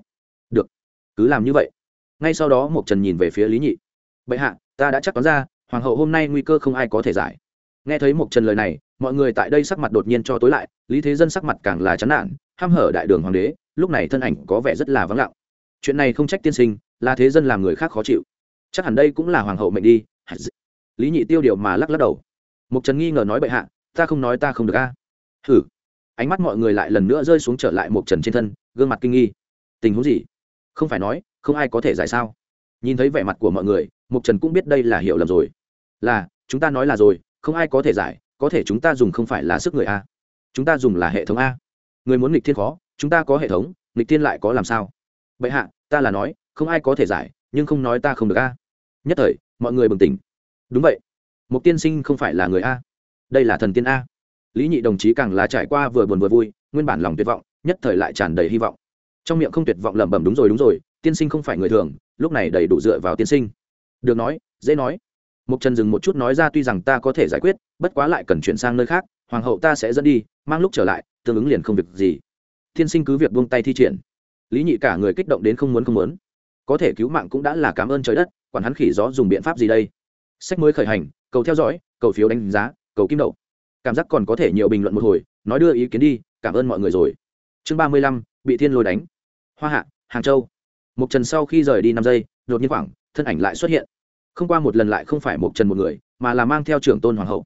Được cứ làm như vậy. Ngay sau đó mộc trần nhìn về phía lý nhị. Bệ hạ, ta đã chắc toán ra, hoàng hậu hôm nay nguy cơ không ai có thể giải. Nghe thấy mộc trần lời này, mọi người tại đây sắc mặt đột nhiên cho tối lại, lý thế dân sắc mặt càng là chán nản, ham hở đại đường hoàng đế, lúc này thân ảnh có vẻ rất là vắng lặng. Chuyện này không trách tiên sinh, là thế dân làm người khác khó chịu. Chắc hẳn đây cũng là hoàng hậu mệnh đi. Lý nhị tiêu điều mà lắc lắc đầu. Mục trần nghi ngờ nói, bệ hạ, ta không nói ta không được a. À? hử ánh mắt mọi người lại lần nữa rơi xuống trở lại mục trần trên thân, gương mặt kinh nghi. Tình huống gì? Không phải nói, không ai có thể giải sao. Nhìn thấy vẻ mặt của mọi người mục trần cũng biết đây là hiểu lầm rồi. Là, chúng ta nói là rồi, không ai có thể giải, có thể chúng ta dùng không phải là sức người a. Chúng ta dùng là hệ thống a. Người muốn nghịch thiên khó, chúng ta có hệ thống, nghịch thiên lại có làm sao? Bệ hạ, ta là nói, không ai có thể giải, nhưng không nói ta không được a. Nhất thời, mọi người bừng tỉnh. Đúng vậy. Một tiên sinh không phải là người a. Đây là thần tiên a. Lý nhị đồng chí càng là trải qua vừa buồn vừa vui, nguyên bản lòng tuyệt vọng, nhất thời lại tràn đầy hy vọng trong miệng không tuyệt vọng lẩm bẩm, đúng rồi đúng rồi, tiên sinh không phải người thường, lúc này đầy đủ dựa vào tiên sinh. Được nói, dễ nói. Mục trần dừng một chút nói ra, tuy rằng ta có thể giải quyết, bất quá lại cần chuyển sang nơi khác, hoàng hậu ta sẽ dẫn đi, mang lúc trở lại, tương ứng liền không việc gì. Tiên sinh cứ việc buông tay thi triển. Lý nhị cả người kích động đến không muốn không muốn. Có thể cứu mạng cũng đã là cảm ơn trời đất, quản hắn khỉ gió dùng biện pháp gì đây? Sách mới khởi hành, cầu theo dõi, cầu phiếu đánh giá, cầu kim đậu. Cảm giác còn có thể nhiều bình luận một hồi, nói đưa ý kiến đi, cảm ơn mọi người rồi. Chương ba mươi lăm, bị thiên lôi đánh hoa hạ, hàng châu. Mục trần sau khi rời đi năm giây, đột nhiên khoảng thân ảnh lại xuất hiện. Không qua một lần lại không phải mục trần một người, mà là mang theo trưởng tôn hoàng hậu.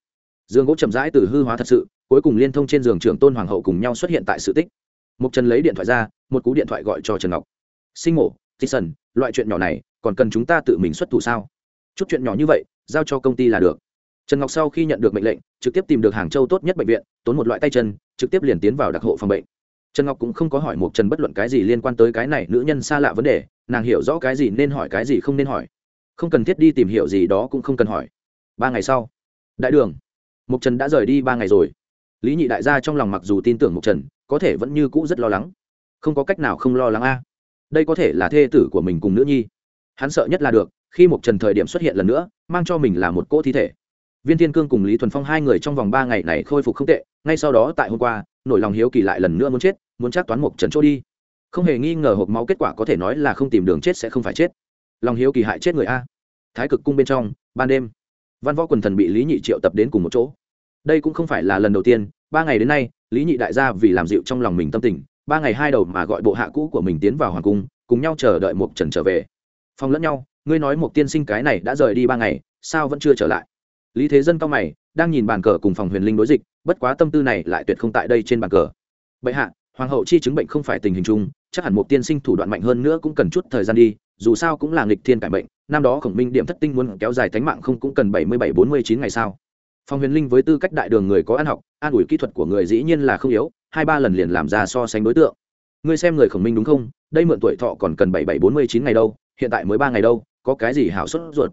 Giường gỗ chậm rãi từ hư hóa thật sự, cuối cùng liên thông trên giường trưởng tôn hoàng hậu cùng nhau xuất hiện tại sự tích. Mục trần lấy điện thoại ra, một cú điện thoại gọi cho trần ngọc. Sinh mổ t sần, loại chuyện nhỏ này, còn cần chúng ta tự mình xuất thủ sao? Chút chuyện nhỏ như vậy, giao cho công ty là được. Trần ngọc sau khi nhận được mệnh lệnh, trực tiếp tìm được hàng châu tốt nhất bệnh viện, tốn một loại tay chân, trực tiếp liền tiến vào đặc hộ phòng bệnh trần ngọc cũng không có hỏi một trần bất luận cái gì liên quan tới cái này nữ nhân xa lạ vấn đề, nàng hiểu rõ cái gì nên hỏi cái gì không nên hỏi. Không cần thiết đi tìm hiểu gì đó cũng không cần hỏi. Ba ngày sau, đại đường, mục trần đã rời đi ba ngày rồi. Lý nhị đại gia trong lòng mặc dù tin tưởng mục trần, có thể vẫn như cũ rất lo lắng. Không có cách nào không lo lắng a. Đây có thể là thê tử của mình cùng nữ nhi. Hắn sợ nhất là được, khi mục trần thời điểm xuất hiện lần nữa, mang cho mình là một cỗ thi thể. Viên thiên cương cùng lý thuần phong hai người trong vòng ba ngày này khôi phục không tệ, ngay sau đó tại hôm qua nổi lòng hiếu kỳ lại lần nữa muốn chết, muốn chắc toán mục trần chỗ đi. Không hề nghi ngờ hộp máu kết quả có thể nói là không tìm đường chết sẽ không phải chết. Lòng hiếu kỳ hại chết người a. Thái cực cung bên trong, ban đêm, văn võ quần thần bị lý nhị triệu tập đến cùng một chỗ. Đây cũng không phải là lần đầu tiên, ba ngày đến nay, lý nhị đại gia vì làm dịu trong lòng mình tâm tình, ba ngày hai đầu mà gọi bộ hạ cũ của mình tiến vào hoàng cung, cùng nhau chờ đợi một trần trở về. Phong lẫn nhau, ngươi nói một tiên sinh cái này đã rời đi ba ngày, sao vẫn chưa trở lại? Lý thế dân cao mày đang nhìn bàn cờ cùng phòng huyền linh đối dịch, bất quá tâm tư này lại tuyệt không tại đây trên bàn cờ. Bệ hạ, hoàng hậu chi chứng bệnh không phải tình hình chung, chắc hẳn một tiên sinh thủ đoạn mạnh hơn nữa cũng cần chút thời gian đi, dù sao cũng là nghịch thiên cải bệnh, năm đó khổng minh điểm thất tinh muốn kéo dài tánh mạng không cũng cần bảy mươi bảy, bốn mươi chín ngày sao? Phòng huyền linh với tư cách đại đường người có ăn học, an ủi kỹ thuật của người dĩ nhiên là không yếu, hai ba lần liền làm ra so sánh đối tượng. Ngươi xem người khổng minh đúng không? Đây mượn tuổi thọ còn cần bảy bảy, bốn mươi chín ngày đâu, hiện tại mới ba ngày đâu, có cái gì hảo xuất ruột?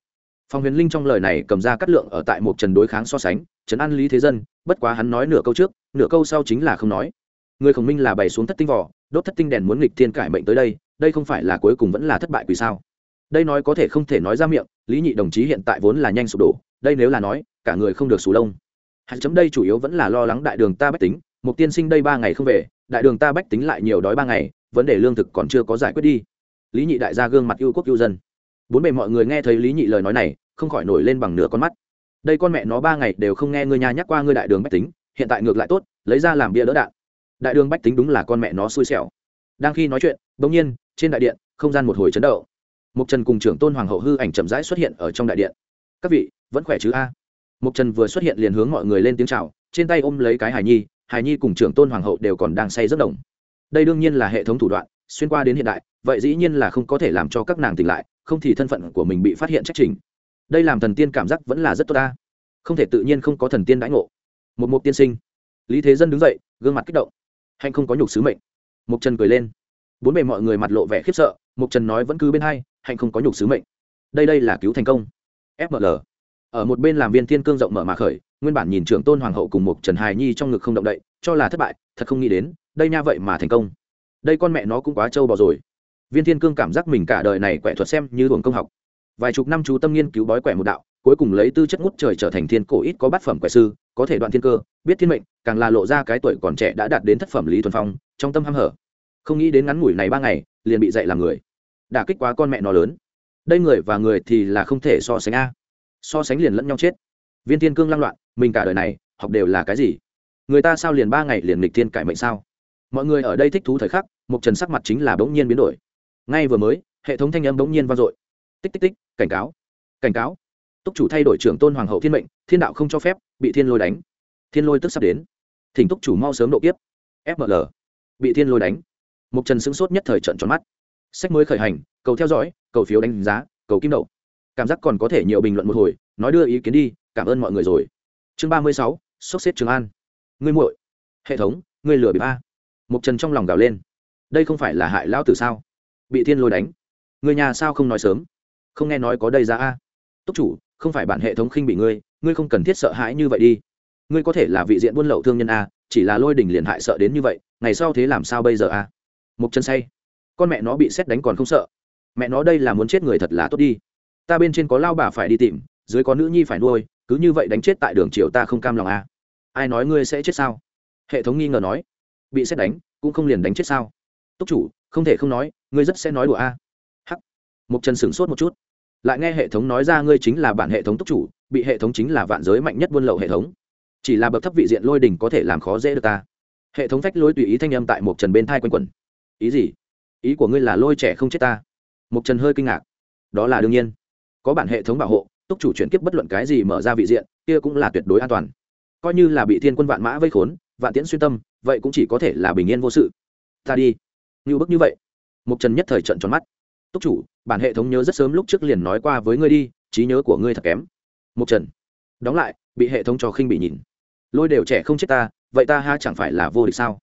Phòng huyền linh trong lời này cầm ra cắt lượng ở tại một trần đối kháng so sánh, trấn an lý thế dân, bất quá hắn nói nửa câu trước, nửa câu sau chính là không nói. Người khổng minh là bày xuống thất tinh vỏ, đốt thất tinh đèn muốn nghịch thiên cải mệnh tới đây đây không phải là cuối cùng vẫn là thất bại vì sao? Đây nói có thể không thể nói ra miệng, lý nhị đồng chí hiện tại vốn là nhanh sụp đổ, đây nếu là nói, cả người không được sù lông. Hạt chấm đây chủ yếu vẫn là lo lắng đại đường ta bách tính một tiên sinh đây ba ngày không về, đại đường ta bách tính lại nhiều đói ba ngày, vấn đề lương thực còn chưa có giải quyết đi. Lý nhị đại gia gương mặt yêu quốc yêu dân bốn bề mọi người nghe thấy lý nhị lời nói này, không khỏi nổi lên bằng nửa con mắt. Đây con mẹ nó ba ngày đều không nghe ngươi nhà nhắc qua ngươi đại đường bách tính, hiện tại ngược lại tốt, lấy ra làm bia đỡ đạn. Đại đường bách tính đúng là con mẹ nó xui xẻo. Đang khi nói chuyện, bỗng nhiên, trên đại điện, không gian một hồi chấn động. Mục trần cùng trưởng tôn hoàng hậu hư ảnh chậm rãi xuất hiện ở trong đại điện. Các vị, vẫn khỏe chứ a? À? mục trần vừa xuất hiện liền hướng mọi người lên tiếng chào, trên tay ôm lấy cái Hải nhi Hải nhi cùng trưởng tôn hoàng hậu đều còn đang say rất đồng. Đây đương nhiên là hệ thống thủ đoạn, xuyên qua đến hiện đại vậy dĩ nhiên là không có thể làm cho các nàng tỉnh lại, không thì thân phận của mình bị phát hiện trách trình. Đây làm thần tiên cảm giác vẫn là rất tốt ta. Không thể tự nhiên không có thần tiên đãi ngộ. Một mục tiên sinh. Lý thế dân đứng dậy, gương mặt kích động. Hạnh không có nhục sứ mệnh. Mục trần cười lên. Bốn bề mọi người mặt lộ vẻ khiếp sợ, mục trần nói vẫn cứ bên hai, hạnh không có nhục sứ mệnh. Đây đây là cứu thành công. Fml ở một bên làm viên thiên cương rộng mở mà khởi, nguyên bản nhìn trưởng tôn hoàng hậu cùng một trần hài nhi trong ngực không động đậy, cho là thất bại, thật không nghĩ đến, đây nha vậy mà thành công. Đây con mẹ nó cũng quá trâu bò rồi viên thiên cương cảm giác mình cả đời này quẻ thuật xem như luồng công học. Vài chục năm chú tâm nghiên cứu bói quẻ một đạo, cuối cùng lấy tư chất ngút trời trở thành thiên cổ ít có bát phẩm quẻ sư, có thể đoạn thiên cơ, biết thiên mệnh, càng là lộ ra cái tuổi còn trẻ đã đạt đến thất phẩm lý thuần phong, trong tâm hăm hở. Không nghĩ đến ngắn ngủi này ba ngày, liền bị dạy làm người. Đả kích quá con mẹ nó lớn. Đây người và người thì là không thể so sánh a. So sánh liền lẫn nhau chết. Viên thiên cương lăng loạn, mình cả đời này, học đều là cái gì? Người ta sao liền ba ngày liền lịch thiên cải mệnh sao? Mọi người ở đây thích thú thời khắc một trần sắc mặt chính là bỗng nhiên biến đổi ngay vừa mới, hệ thống thanh âm bỗng nhiên vang dội. Tích tích tích, cảnh cáo. Cảnh cáo. Túc chủ thay đổi trưởng tôn hoàng hậu thiên mệnh, thiên đạo không cho phép, bị thiên lôi đánh. Thiên lôi tức sắp đến. Thỉnh túc chủ mau sớm độ kiếp. Fml bị thiên lôi đánh. Mục trần sững sốt nhất thời trận tròn mắt. Sách mới khởi hành, cầu theo dõi, cầu phiếu đánh giá, cầu kim đậu cảm giác còn có thể nhiều bình luận một hồi, nói đưa ý kiến đi, cảm ơn mọi người rồi. Chương ba mươi sáu, sốc xếp trường an. Ngươi muội. Hệ thống, ngươi lừa bị a. Mục trần trong lòng gào lên. Đây không phải là hại lão tử sao? Bị thiên lôi đánh. Người nhà sao không nói sớm? Không nghe nói có đây ra a. Túc chủ, không phải bản hệ thống khinh bị ngươi ngươi không cần thiết sợ hãi như vậy đi. Ngươi có thể là vị diện buôn lậu thương nhân a, chỉ là lôi đỉnh liền hại sợ đến như vậy, ngày sau thế làm sao bây giờ a? Mục chân say. Con mẹ nó bị xét đánh còn không sợ. Mẹ nó đây là muốn chết người thật là tốt đi. Ta bên trên có lao bà phải đi tìm, dưới có nữ nhi phải nuôi, cứ như vậy đánh chết tại đường triều ta không cam lòng a. Ai nói ngươi sẽ chết sao? Hệ thống nghi ngờ nói. Bị xét đánh, cũng không liền đánh chết sao? Túc chủ, không thể không nói ngươi rất sẽ nói đùa a. Hắc. Mục trần sửng sốt một chút. Lại nghe hệ thống nói ra ngươi chính là bản hệ thống túc chủ, bị hệ thống chính là vạn giới mạnh nhất buôn lậu hệ thống. Chỉ là bậc thấp vị diện lôi đình có thể làm khó dễ được ta. Hệ thống phách lối tùy ý thanh âm tại Mục trần bên thai quanh quẩn. Ý gì? Ý của ngươi là lôi trẻ không chết ta. Mục trần hơi kinh ngạc. Đó là đương nhiên. Có bản hệ thống bảo hộ, túc chủ chuyển kiếp bất luận cái gì mở ra vị diện, kia cũng là tuyệt đối an toàn. Coi như là bị thiên quân vạn mã vây khốn, vạn tiễn xuyên tâm, vậy cũng chỉ có thể là bình yên vô sự. Ta đi. Như bức như vậy mục trần nhất thời trận tròn mắt. Túc chủ, bản hệ thống nhớ rất sớm lúc trước liền nói qua với ngươi đi, trí nhớ của ngươi thật kém. Mục trần đóng lại, bị hệ thống cho khinh bị nhìn. Lôi đều trẻ không chết ta, vậy ta ha chẳng phải là vô địch sao?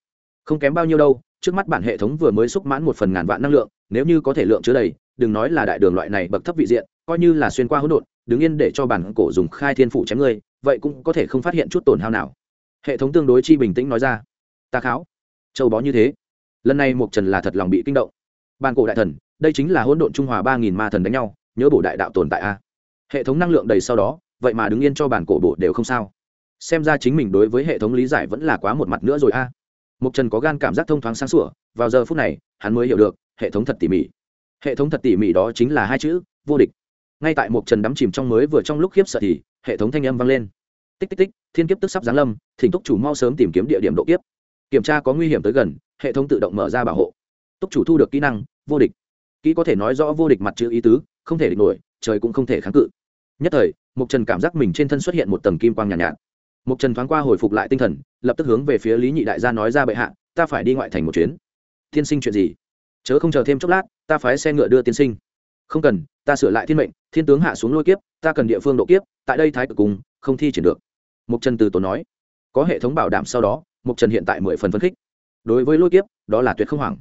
Không kém bao nhiêu đâu, trước mắt bản hệ thống vừa mới xúc mãn một phần ngàn vạn năng lượng, nếu như có thể lượng chứa đầy, đừng nói là đại đường loại này bậc thấp vị diện, coi như là xuyên qua hỗn độn, đứng yên để cho bản cổ dùng khai thiên phủ chém ngươi, vậy cũng có thể không phát hiện chút tổn hao nào. Hệ thống tương đối chi bình tĩnh nói ra. Ta kháo, châu bó như thế. Lần này mục trần là thật lòng bị kinh động. Bàn cổ đại thần, đây chính là hỗn độn trung hòa ba nghìn ma thần đánh nhau, nhớ bổ đại đạo tồn tại a. Hệ thống năng lượng đầy sau đó, vậy mà đứng yên cho bản cổ bổ đều không sao. Xem ra chính mình đối với hệ thống lý giải vẫn là quá một mặt nữa rồi a. Mục trần có gan cảm giác thông thoáng sáng sủa, vào giờ phút này, hắn mới hiểu được, hệ thống thật tỉ mỉ. Hệ thống thật tỉ mỉ đó chính là hai chữ, vô địch. Ngay tại mục trần đắm chìm trong mới vừa trong lúc khiếp sợ thì, hệ thống thanh âm vang lên. Tích tích tích, thiên kiếp tức sắp giáng lâm, thỉnh túc chủ mau sớm tìm kiếm địa điểm độ kiếp. Kiểm tra có nguy hiểm tới gần, hệ thống tự động mở ra bảo hộ túc chủ thu được kỹ năng vô địch. Kỹ có thể nói rõ vô địch mặt chữ ý tứ không thể địch nổi trời cũng không thể kháng cự. Nhất thời mục trần cảm giác mình trên thân xuất hiện một tầng kim quang nhàn nhạt, nhạt. Mục trần thoáng qua hồi phục lại tinh thần lập tức hướng về phía lý nhị đại gia nói ra bệ hạ ta phải đi ngoại thành một chuyến. Tiên sinh chuyện gì? Chớ không chờ thêm chốc lát ta phái xe ngựa đưa tiên sinh. Không cần ta sửa lại thiên mệnh thiên tướng hạ xuống lôi kiếp ta cần địa phương độ kiếp tại đây thái cực cùng không thi triển được. Mục trần từ tốn nói. Có hệ thống bảo đảm sau đó mục trần hiện tại mười phần phấn khích. Đối với lôi kiếp đó là tuyệt không hoảng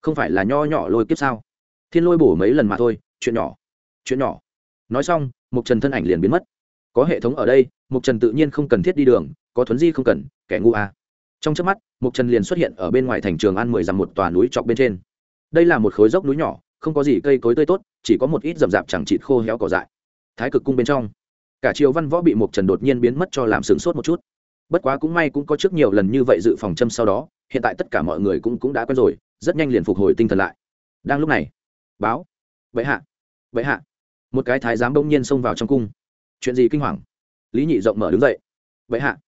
không phải là nho nhỏ lôi kiếp sao? Thiên lôi bổ mấy lần mà thôi, chuyện nhỏ chuyện nhỏ. Nói xong mục trần thân ảnh liền biến mất. Có hệ thống ở đây mục trần tự nhiên không cần thiết đi đường, có thuấn di không cần, kẻ ngu à. trong trước mắt mục trần liền xuất hiện ở bên ngoài thành trường an mười dặm một tòa núi trọc bên trên. Đây là một khối dốc núi nhỏ, không có gì cây cối tươi tốt, chỉ có một ít rậm rạp chẳng chịt khô héo cỏ dại. Thái cực cung bên trong, cả triều văn võ bị mục trần đột nhiên biến mất cho làm sửng sốt một chút. Bất quá cũng may cũng có trước nhiều lần như vậy dự phòng châm sau đó, hiện tại tất cả mọi người cũng cũng đã quen rồi rất nhanh liền phục hồi tinh thần lại. Đang lúc này, báo vậy hạ vậy hạ. Một cái thái giám bỗng nhiên xông vào trong cung. Chuyện gì kinh hoàng? Lý nhị rộng mở đứng dậy. Vậy hạ,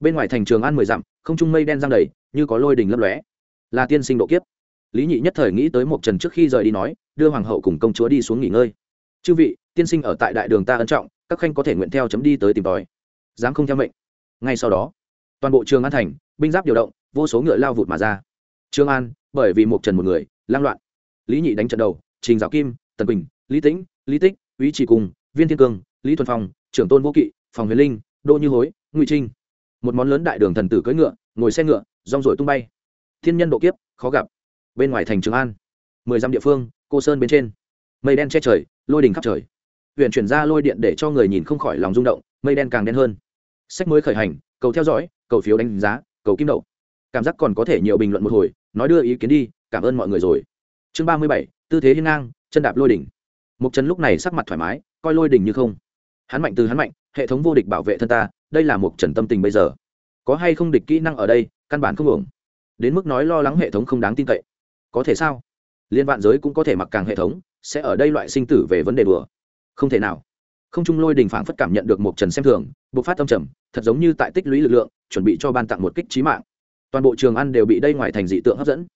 bên ngoài thành trường an mười dặm, không trung mây đen giang đầy, như có lôi đình lấp lóe. Là tiên sinh độ kiếp. Lý nhị nhất thời nghĩ tới một trần trước khi rời đi nói, đưa hoàng hậu cùng công chúa đi xuống nghỉ ngơi. Chư vị, tiên sinh ở tại đại đường ta ân trọng, các khanh có thể nguyện theo chấm đi tới tìm tòi. Dám không theo mệnh. Ngay sau đó, toàn bộ trường an thành, binh giáp điều động, vô số ngựa lao vụt mà ra trương an bởi vì một trần một người lang loạn lý nhị đánh trận đầu trình giáo kim tần quỳnh lý tĩnh lý tích Uy Chỉ Cùng, Viên Thiên Cương, Lý Thuần Phong, trưởng tôn Vô Kỵ, Phòng Huyền Linh, Đô Như Hối, Ngụy Trinh. Một món lớn đại đường thần tử cưỡi ngựa, ngồi xe ngựa, rong ruổi tung bay. Thiên nhân độ kiếp, khó gặp. Bên ngoài thành Trường An, mười dặm địa phương, cô sơn bên trên, mây đen che trời, lôi đình khắp trời. huyện chuyển ra lôi điện để cho người nhìn không khỏi lòng rung động, mây đen càng đen hơn. Sách mới khởi hành, cầu theo dõi, cầu phiếu đánh giá, cầu kim đậu. Cảm giác còn có thể nhiều bình luận một hồi, nói đưa ý kiến đi, cảm ơn mọi người rồi. Chương ba mươi bảy, tư thế hiên ngang, chân đạp lôi đỉnh. Mục trần lúc này sắc mặt thoải mái coi lôi đỉnh như không. Hắn mạnh từ hắn mạnh hệ thống vô địch bảo vệ thân ta đây là mục trần tâm tình bây giờ. Có hay không địch kỹ năng ở đây căn bản không ổn. Đến mức nói lo lắng hệ thống không đáng tin cậy. Có thể sao? Liên vạn giới cũng có thể mặc càng hệ thống sẽ ở đây loại sinh tử về vấn đề đùa. Không thể nào. Không trung lôi đình phảng phất cảm nhận được một trần xem thường bộc phát tâm trầm thật giống như tại tích lũy lực lượng chuẩn bị cho ban tặng một kích trí mạng toàn bộ trường ăn đều bị đây ngoài thành dị tượng hấp dẫn.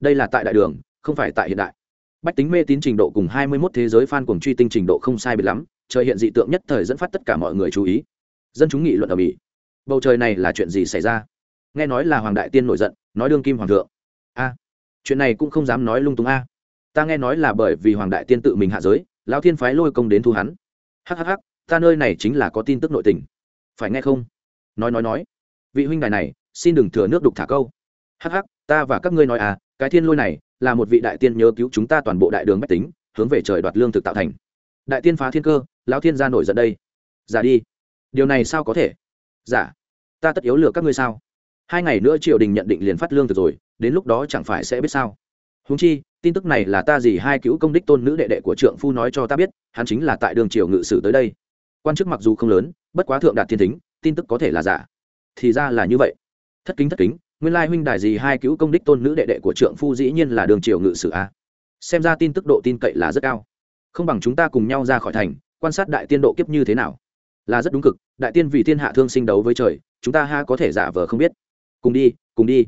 Đây là tại đại đường, không phải tại hiện đại. Bách tính mê tín trình độ cùng hai mươi 21 thế giới fan cuồng truy tinh trình độ không sai biệt lắm, trời hiện dị tượng nhất thời dẫn phát tất cả mọi người chú ý. Dân chúng nghị luận ở mỹ bầu trời này là chuyện gì xảy ra? Nghe nói là hoàng đại tiên nổi giận, nói đương kim hoàng thượng. A, chuyện này cũng không dám nói lung tung a. Ta nghe nói là bởi vì hoàng đại tiên tự mình hạ giới, lão thiên phái lôi công đến thu hắn. Hhh ta nơi này chính là có tin tức nội tình. Phải nghe không? Nói nói nói. Vị huynh đài này xin đừng thừa nước đục thả câu. Hh ta và các ngươi nói à cái thiên lôi này là một vị đại tiên nhớ cứu chúng ta toàn bộ đại đường bách tính, hướng về trời đoạt lương thực tạo thành. Đại tiên phá thiên cơ, lão thiên gia nổi giận đây. Giả đi. Điều này sao có thể? Giả, ta tất yếu lừa các ngươi sao? Hai ngày nữa triều đình nhận định liền phát lương thực rồi, đến lúc đó chẳng phải sẽ biết sao? Húng chi, tin tức này là ta gì hai cứu công đích tôn nữ đệ đệ của trượng phu nói cho ta biết, hắn chính là tại đường triều ngự sử tới đây. Quan chức mặc dù không lớn, bất quá thượng đạt thiên thính, tin tức có thể là giả. Thì ra là như vậy thất kính thất kính, nguyên lai huynh đài gì hai cứu công đích tôn nữ đệ đệ của trượng phu dĩ nhiên là đường triều ngự sử a. Xem ra tin tức độ tin cậy là rất cao. Không bằng chúng ta cùng nhau ra khỏi thành, quan sát đại tiên độ kiếp như thế nào. Là rất đúng cực, đại tiên vì thiên hạ thương sinh đấu với trời, chúng ta ha có thể giả vờ không biết. Cùng đi cùng đi.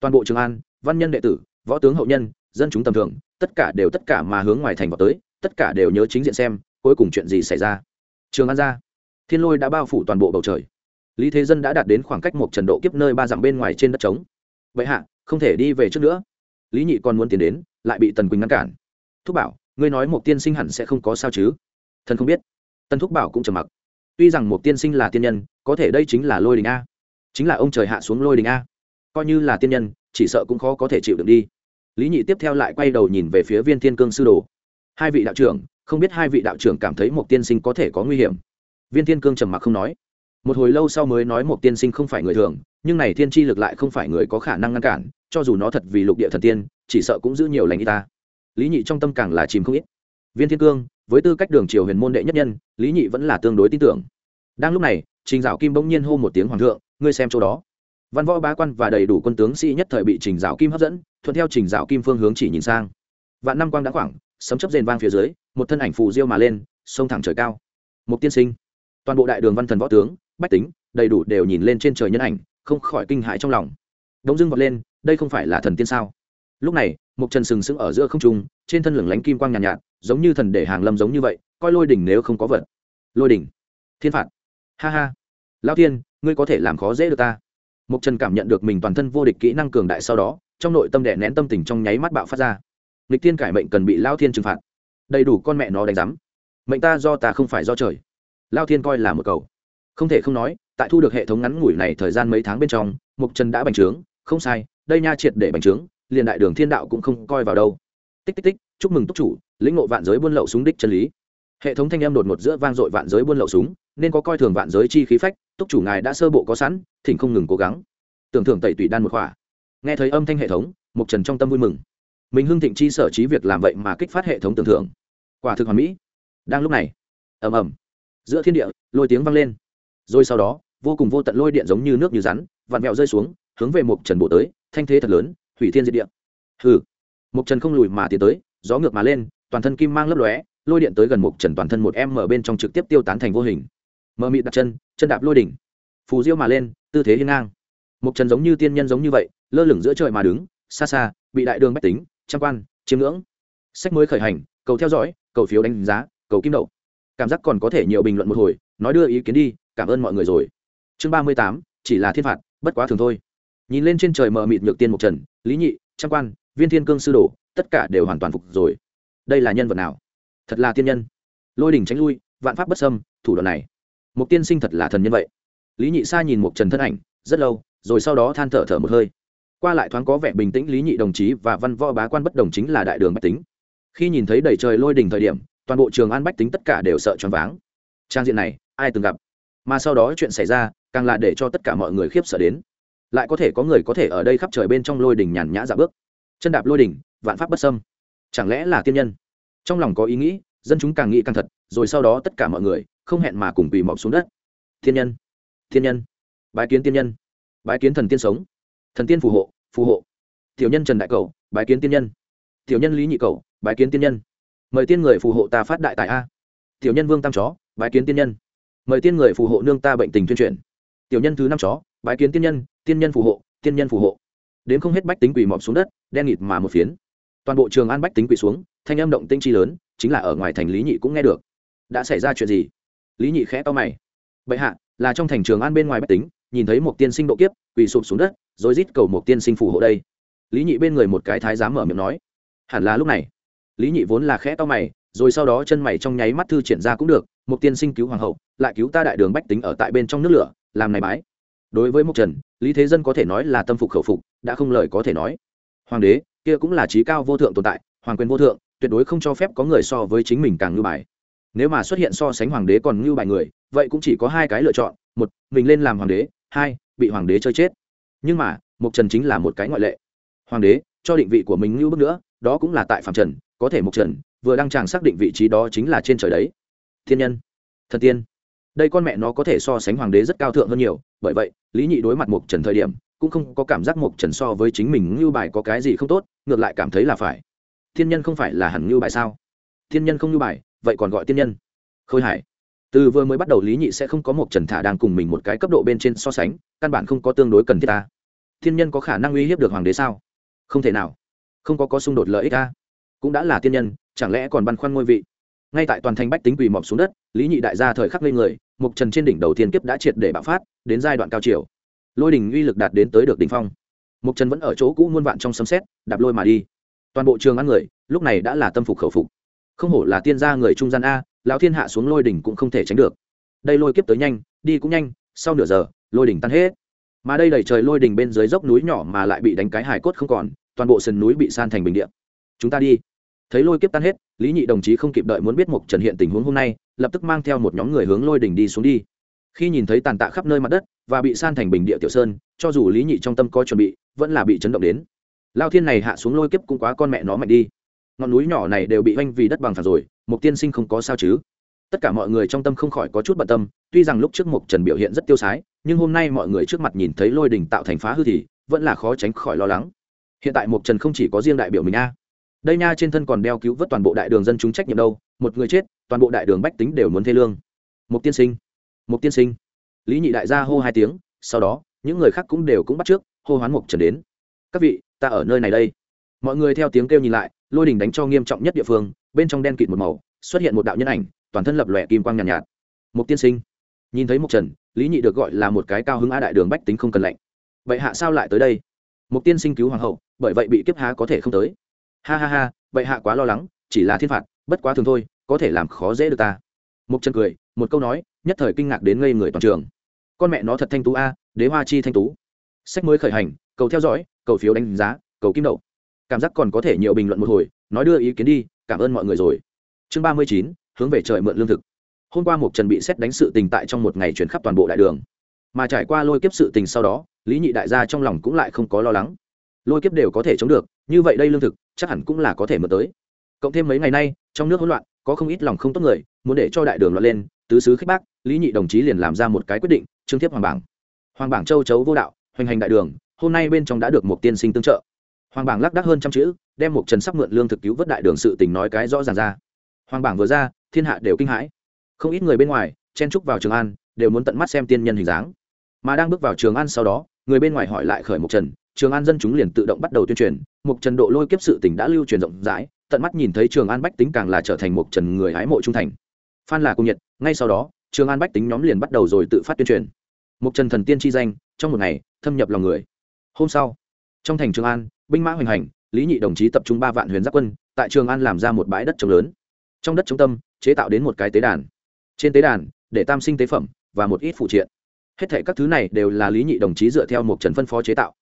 Toàn bộ trường an, văn nhân đệ tử, võ tướng hậu nhân, dân chúng tầm thường, tất cả đều tất cả mà hướng ngoài thành vào tới, tất cả đều nhớ chính diện xem, cuối cùng chuyện gì xảy ra. Trường an ra. Thiên lôi đã bao phủ toàn bộ bầu trời lý thế dân đã đạt đến khoảng cách một trần độ kiếp nơi ba dặm bên ngoài trên đất trống. Vậy hạ, không thể đi về trước nữa. Lý nhị còn muốn tiến đến, lại bị tần quỳnh ngăn cản. Thúc bảo, ngươi nói một tiên sinh hẳn sẽ không có sao chứ? Thần không biết. Tần thúc bảo cũng trầm mặc. Tuy rằng một tiên sinh là tiên nhân, có thể đây chính là lôi đình a. Chính là ông trời hạ xuống lôi đình a. Coi như là tiên nhân, chỉ sợ cũng khó có thể chịu được đi. Lý nhị tiếp theo lại quay đầu nhìn về phía viên thiên cương sư đồ. Hai vị đạo trưởng, không biết hai vị đạo trưởng cảm thấy một tiên sinh có thể có nguy hiểm? Viên thiên cương trầm mặc không nói một hồi lâu sau mới nói một tiên sinh không phải người thường, nhưng này thiên tri lực lại không phải người có khả năng ngăn cản, cho dù nó thật vì lục địa thần tiên, chỉ sợ cũng giữ nhiều lành y ta. Lý nhị trong tâm càng là chìm không ít. Viên thiên cương, với tư cách đường triều huyền môn đệ nhất nhân, lý nhị vẫn là tương đối tin tưởng. Đang lúc này, trình dạo kim bỗng nhiên hô một tiếng hoàng thượng, ngươi xem chỗ đó. Văn võ bá quan và đầy đủ quân tướng sĩ nhất thời bị trình dạo kim hấp dẫn, thuận theo trình dạo kim phương hướng chỉ nhìn sang. Vạn năm quang đã khoảng, sấm chấp rền vang phía dưới, một thân ảnh phù diêu mà lên sông thẳng trời cao. Một tiên sinh. Toàn bộ đại đường văn thần võ tướng bách tính đầy đủ đều nhìn lên trên trời nhân ảnh không khỏi kinh hãi trong lòng. Đống dưng vọt lên đây không phải là thần tiên sao? Lúc này một trần sừng sững ở giữa không trung trên thân lửng lánh kim quang nhàn nhạt, nhạt giống như thần để hàng lâm giống như vậy coi lôi đỉnh nếu không có vật. Lôi đỉnh. Thiên phạt. Ha ha. Lao thiên ngươi có thể làm khó dễ được ta. Mục trần cảm nhận được mình toàn thân vô địch kỹ năng cường đại sau đó trong nội tâm đè nén tâm tình trong nháy mắt bạo phát ra. Lịch thiên cải mệnh cần bị lão thiên trừng phạt. Đầy đủ con mẹ nó đánh giám. Mệnh ta do ta không phải do trời. Lão thiên coi là một cầu không thể không nói, tại thu được hệ thống ngắn ngủi này thời gian mấy tháng bên trong mục trần đã bành trướng. Không sai, đây nha triệt để bành trướng, liền đại đường thiên đạo cũng không coi vào đâu. Tích tích tích, chúc mừng túc chủ, lĩnh ngộ vạn giới buôn lậu súng đích chân lý. Hệ thống thanh âm đột ngột giữa vang dội vạn giới buôn lậu súng, nên có coi thường vạn giới chi khí phách, túc chủ ngài đã sơ bộ có sẵn, thỉnh không ngừng cố gắng. Tưởng thưởng tẩy tùy đan một khỏa. Nghe thấy âm thanh hệ thống mục trần trong tâm vui mừng. Mình hưng thịnh chi sở trí việc làm vậy mà kích phát hệ thống tưởng thưởng. Quả thực hoàn mỹ. Đang lúc này, ầm ầm, giữa thiên địa, lôi tiếng vang lên rồi sau đó, vô cùng vô tận lôi điện giống như nước như rắn, vặn vẹo rơi xuống, hướng về mục trần bộ tới, thanh thế thật lớn, hủy thiên diệt địa. Hừ. Mục trần không lùi mà tiến tới, gió ngược mà lên, toàn thân kim mang lấp lóe, lôi điện tới gần mục trần toàn thân một em mở bên trong trực tiếp tiêu tán thành vô hình. Mờ mịt đặt chân chân đạp lôi đỉnh. Phù diêu mà lên, tư thế hiên ngang. Mục trần giống như tiên nhân giống như vậy, lơ lửng giữa trời mà đứng, xa xa, bị đại đường bách tính trang quan, chiêm ngưỡng. Sách mới khởi hành, cầu theo dõi, cầu phiếu đánh giá, cầu kim đậu. Cảm giác còn có thể nhiều bình luận một hồi, nói đưa ý kiến đi cảm ơn mọi người rồi. Chương ba mươi tám, chỉ là thiên phạt, bất quá thường thôi. Nhìn lên trên trời mờ mịt nhược tiên một trần, lý nhị, trang quan, viên thiên cương sư đồ, tất cả đều hoàn toàn phục rồi. Đây là nhân vật nào? Thật là tiên nhân. Lôi đỉnh tránh lui, vạn pháp bất sâm thủ đoạn này. Mục tiên sinh thật là thần nhân vậy. Lý nhị sa nhìn mục trần thân ảnh, rất lâu, rồi sau đó than thở thở một hơi. Qua lại thoáng có vẻ bình tĩnh, lý nhị đồng chí và văn võ bá quan bất đồng chính là đại đường bách tính. Khi nhìn thấy đầy trời lôi đỉnh thời điểm, toàn bộ trường an bách tính tất cả đều sợ choáng váng. Trang diện này, ai từng gặp? Mà sau đó chuyện xảy ra, càng là để cho tất cả mọi người khiếp sợ đến. Lại có thể có người có thể ở đây khắp trời bên trong lôi đỉnh nhàn nhã dạ bước. Chân đạp lôi đỉnh, vạn pháp bất sâm chẳng lẽ là tiên nhân? Trong lòng có ý nghĩ, dân chúng càng nghĩ càng thật, rồi sau đó tất cả mọi người không hẹn mà cùng bị mọc xuống đất. Thiên nhân thiên nhân, bái kiến tiên nhân, bái kiến thần tiên sống. Thần tiên phù hộ phù hộ. Tiểu nhân trần đại cầu, bái kiến tiên nhân. Tiểu nhân lý nhị cầu, bái kiến tiên nhân. Mời tiên người phù hộ ta phát đại tài a. Tiểu nhân vương tam chó, bái kiến tiên nhân mời tiên người phù hộ nương ta bệnh tình tuyên truyền tiểu nhân thứ năm chó, bái kiến tiên nhân tiên nhân phù hộ, tiên nhân phù hộ. Đến không hết bách tính quỳ mọp xuống đất, đen nghịt mà một phiến. Toàn bộ trường an bách tính quỳ xuống, thanh âm động tinh chi lớn, chính là ở ngoài thành lý nhị cũng nghe được. Đã xảy ra chuyện gì? Lý nhị khẽ to mày. Bệ hạ, là trong thành trường an bên ngoài bách tính, nhìn thấy một tiên sinh độ kiếp, quỳ sụp xuống đất, rồi rít cầu một tiên sinh phù hộ đây. Lý nhị bên người một cái thái giám mở miệng nói. Hẳn là lúc này. Lý nhị vốn là khẽ to mày, rồi sau đó chân mày trong nháy mắt thư triển ra cũng được, một tiên sinh cứu hoàng hậu lại cứu ta đại đường bách tính ở tại bên trong nước lửa, làm này bái. Đối với mục trần, lý thế dân có thể nói là tâm phục khẩu phục, đã không lời có thể nói. Hoàng đế, kia cũng là trí cao vô thượng tồn tại, hoàng quyền vô thượng, tuyệt đối không cho phép có người so với chính mình càng ngưu bài nếu mà xuất hiện so sánh hoàng đế còn ngưu bài người, vậy cũng chỉ có hai cái lựa chọn, một, mình lên làm hoàng đế, hai, bị hoàng đế chơi chết. Nhưng mà mục trần chính là một cái ngoại lệ. Hoàng đế, cho định vị của mình ngưu bước nữa, đó cũng là tại phạm trần, có thể mục trần, vừa đăng tràng xác định vị trí đó chính là trên trời đấy. Thiên nhân thần tiên đây con mẹ nó có thể so sánh hoàng đế rất cao thượng hơn nhiều, bởi vậy, lý nhị đối mặt mục trần thời điểm, cũng không có cảm giác mục trần so với chính mình như bài có cái gì không tốt, ngược lại cảm thấy là phải. Thiên nhân không phải là hẳn như bài sao? Thiên nhân không như bài, vậy còn gọi tiên nhân? Khôi hải, từ vừa mới bắt đầu lý nhị sẽ không có một trần thả đang cùng mình một cái cấp độ bên trên so sánh, căn bản không có tương đối cần thiết ta. Thiên nhân có khả năng uy hiếp được hoàng đế sao? Không thể nào. Không có có xung đột lợi ích ta. Cũng đã là tiên nhân, chẳng lẽ còn băn khoăn ngôi vị? Ngay tại toàn thành bách tính quỳ mọc xuống đất, lý nhị đại gia thời khắc lên người mục trần trên đỉnh đầu tiên kiếp đã triệt để bạo phát, đến giai đoạn cao chiều lôi đỉnh uy lực đạt đến tới được đỉnh phong. Mục trần vẫn ở chỗ cũ muôn vạn trong sấm xét đạp lôi mà đi. Toàn bộ trường ăn người, lúc này đã là tâm phục khẩu phục. Không hổ là tiên gia người trung gian a, lão thiên hạ xuống lôi đỉnh cũng không thể tránh được. Đây lôi kiếp tới nhanh, đi cũng nhanh, sau nửa giờ, lôi đỉnh tan hết. Mà đây đẩy trời lôi đỉnh bên dưới dốc núi nhỏ mà lại bị đánh cái hài cốt không còn, toàn bộ sườn núi bị san thành bình địa. chúng ta đi thấy lôi kiếp tan hết, lý nhị đồng chí không kịp đợi muốn biết mục trần hiện tình huống hôm nay, lập tức mang theo một nhóm người hướng lôi đỉnh đi xuống đi. Khi nhìn thấy tàn tạ khắp nơi mặt đất và bị san thành bình địa tiểu sơn, cho dù lý nhị trong tâm có chuẩn bị, vẫn là bị chấn động đến. Lao thiên này hạ xuống lôi kiếp cũng quá con mẹ nó mạnh đi. Ngọn núi nhỏ này đều bị oanh vì đất bằng phẳng rồi mục tiên sinh không có sao chứ? Tất cả mọi người trong tâm không khỏi có chút bận tâm, tuy rằng lúc trước mục trần biểu hiện rất tiêu sái, nhưng hôm nay mọi người trước mặt nhìn thấy lôi đình tạo thành phá hư thì vẫn là khó tránh khỏi lo lắng. Hiện tại mục trần không chỉ có riêng đại biểu mình a đây nha trên thân còn đeo cứu vớt toàn bộ đại đường dân chúng trách nhiệm đâu một người chết toàn bộ đại đường bách tính đều muốn thê lương. Một tiên sinh một tiên sinh. Lý nhị đại gia hô hai tiếng sau đó những người khác cũng đều cũng bắt trước hô hoán mục trần đến. Các vị ta ở nơi này đây. Mọi người theo tiếng kêu nhìn lại lôi đình đánh cho nghiêm trọng nhất địa phương bên trong đen kịt một màu xuất hiện một đạo nhân ảnh toàn thân lập lòe kim quang nhàn nhạt, nhạt. Một tiên sinh. Nhìn thấy mục trần lý nhị được gọi là một cái cao hứng a đại đường bách tính không cần lạnh vậy hạ sao lại tới đây? Một tiên sinh cứu hoàng hậu bởi vậy bị kiếp há có thể không tới ha ha ha vậy hạ quá lo lắng, chỉ là thiên phạt, bất quá thường thôi, có thể làm khó dễ được ta. Mục trần cười, một câu nói, nhất thời kinh ngạc đến ngây người toàn trường. Con mẹ nó thật thanh tú a, đế hoa chi thanh tú. Sách mới khởi hành, cầu theo dõi, cầu phiếu đánh giá, cầu kim đậu. Cảm giác còn có thể nhiều bình luận một hồi, nói đưa ý kiến đi, cảm ơn mọi người rồi. Chương ba mươi chín, hướng về trời mượn lương thực. Hôm qua Mục trần bị xét đánh sự tình tại trong một ngày chuyển khắp toàn bộ đại đường. Mà trải qua lôi kiếp sự tình sau đó, lý nhị đại gia trong lòng cũng lại không có lo lắng. Lôi kiếp đều có thể chống được, như vậy đây lương thực chắc hẳn cũng là có thể mượn tới. Cộng thêm mấy ngày nay, trong nước hỗn loạn, có không ít lòng không tốt người, muốn để cho đại đường loạn lên, tứ sứ khích bác, lý nhị đồng chí liền làm ra một cái quyết định, trương thiếp hoàng bảng. Hoàng bảng châu chấu vô đạo, hoành hành đại đường, hôm nay bên trong đã được một tiên sinh tương trợ. Hoàng bảng lắc đắc hơn trăm chữ, đem một trần sắc mượn lương thực cứu vớt đại đường sự tình nói cái rõ ràng ra. Hoàng bảng vừa ra, thiên hạ đều kinh hãi. Không ít người bên ngoài, chen trúc vào trường an, đều muốn tận mắt xem tiên nhân hình dáng. Mà đang bước vào trường an sau đó, người bên ngoài hỏi lại khởi một trần trường an dân chúng liền tự động bắt đầu tuyên truyền mục trần độ lôi kiếp sự tỉnh đã lưu truyền rộng rãi, tận mắt nhìn thấy trường an bách tính càng là trở thành mục trần người hái mộ trung thành. Phan là cung nhiệt, ngay sau đó, trường an bách tính nhóm liền bắt đầu rồi tự phát tuyên truyền. Mục trần thần tiên chi danh, trong một ngày, thâm nhập lòng người. Hôm sau, trong thành trường an, binh mã hoành hành, lý nhị đồng chí tập trung ba vạn huyền giáp quân, tại trường an làm ra một bãi đất trống lớn. Trong đất trung tâm, chế tạo đến một cái tế đàn. Trên tế đàn, để tam sinh tế phẩm và một ít phụ triện. Hết thể các thứ này đều là lý nhị đồng chí dựa theo một trần phân phó chế tạo.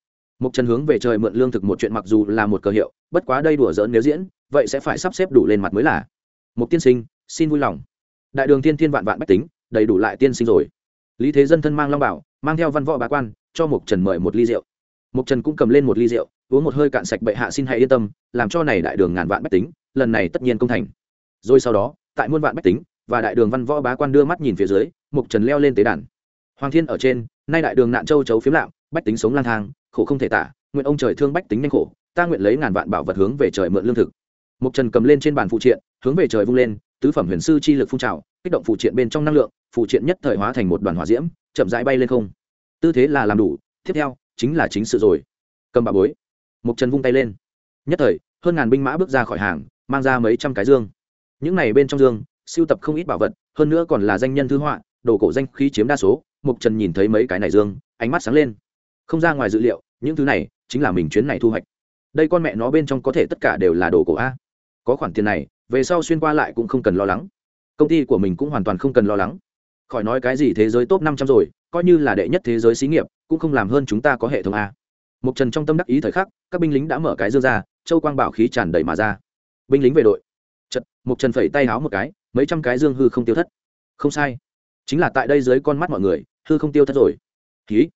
Mục trần hướng về trời mượn lương thực một chuyện mặc dù là một cơ hiệu, bất quá đây đùa giỡn nếu diễn, vậy sẽ phải sắp xếp đủ lên mặt mới là. Một tiên sinh, xin vui lòng. Đại đường tiên thiên vạn vạn bách tính, đầy đủ lại tiên sinh rồi. Lý thế dân thân mang long bảo, mang theo văn võ bá quan, cho Mục trần mời một ly rượu. Mục trần cũng cầm lên một ly rượu, uống một hơi cạn sạch bệ hạ xin hãy yên tâm, làm cho này đại đường ngàn vạn bách tính, lần này tất nhiên công thành. Rồi sau đó, tại muôn vạn bách tính và đại đường văn võ bá quan đưa mắt nhìn phía dưới, mục trần leo lên tế đàn. Hoàng thiên ở trên, nay đại đường nạn châu chấu phiếm lạm bách tính sống lang thang khổ không thể tả, nguyện ông trời thương bách tính nhanh khổ, ta nguyện lấy ngàn vạn bảo vật hướng về trời mượn lương thực. Mục trần cầm lên trên bàn phụ triện, hướng về trời vung lên, tứ phẩm huyền sư chi lực phun trào, kích động phụ triện bên trong năng lượng, phụ triện nhất thời hóa thành một đoàn hỏa diễm, chậm rãi bay lên không. Tư thế là làm đủ, tiếp theo chính là chính sự rồi. Cầm bà bối. Mục trần vung tay lên. Nhất thời, hơn ngàn binh mã bước ra khỏi hàng, mang ra mấy trăm cái dương. Những này bên trong dương, siêu tập không ít bảo vật, hơn nữa còn là danh nhân thư họa, đồ cổ danh khí chiếm đa số. Mục trần nhìn thấy mấy cái này dương, ánh mắt sáng lên không ra ngoài dự liệu, những thứ này chính là mình chuyến này thu hoạch. Đây con mẹ nó bên trong có thể tất cả đều là đồ cổ a. Có khoản tiền này, về sau xuyên qua lại cũng không cần lo lắng. Công ty của mình cũng hoàn toàn không cần lo lắng. Khỏi nói cái gì thế giới top năm trăm rồi, coi như là đệ nhất thế giới xí nghiệp, cũng không làm hơn chúng ta có hệ thống a. Một trần trong tâm đắc ý thời khắc, các binh lính đã mở cái dương ra, châu quang bảo khí tràn đầy mà ra. Binh lính về đội. Chật Một trần phẩy tay háo một cái, mấy trăm cái dương hư không tiêu thất. Không sai. Chính là tại đây dưới con mắt mọi người, hư không tiêu thất rồi. Ký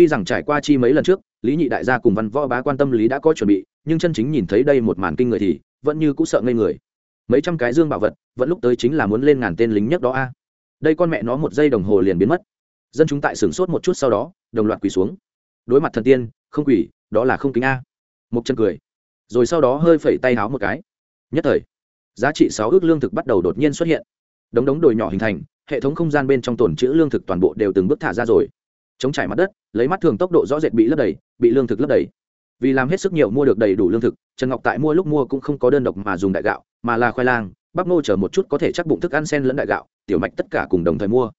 tuy rằng trải qua chi mấy lần trước, lý nhị đại gia cùng văn võ bá quan tâm lý đã có chuẩn bị, nhưng chân chính nhìn thấy đây một màn kinh người thì vẫn như cũng sợ ngây người. Mấy trăm cái dương bảo vật, vẫn lúc tới chính là muốn lên ngàn tên lính nhất đó a. Đây con mẹ nó một giây đồng hồ liền biến mất. Dân chúng tại sửng sốt một chút sau đó, đồng loạt quỳ xuống. Đối mặt thần tiên, không quỳ, đó là không kính a. Một chân cười. Rồi sau đó hơi phẩy tay háo một cái. Nhất thời, giá trị sáu ước lương thực bắt đầu đột nhiên xuất hiện. Đống đống đồi nhỏ hình thành, hệ thống không gian bên trong tồn chữ lương thực toàn bộ đều từng bước thả ra rồi chống trải mặt đất, lấy mắt thường tốc độ rõ rệt bị lấp đầy, bị lương thực lấp đầy. Vì làm hết sức nhiều mua được đầy đủ lương thực, trần ngọc tại mua lúc mua cũng không có đơn độc mà dùng đại gạo, mà là khoai lang, bắp nô chở một chút có thể chắc bụng thức ăn sen lẫn đại gạo, tiểu mạch tất cả cùng đồng thời mua.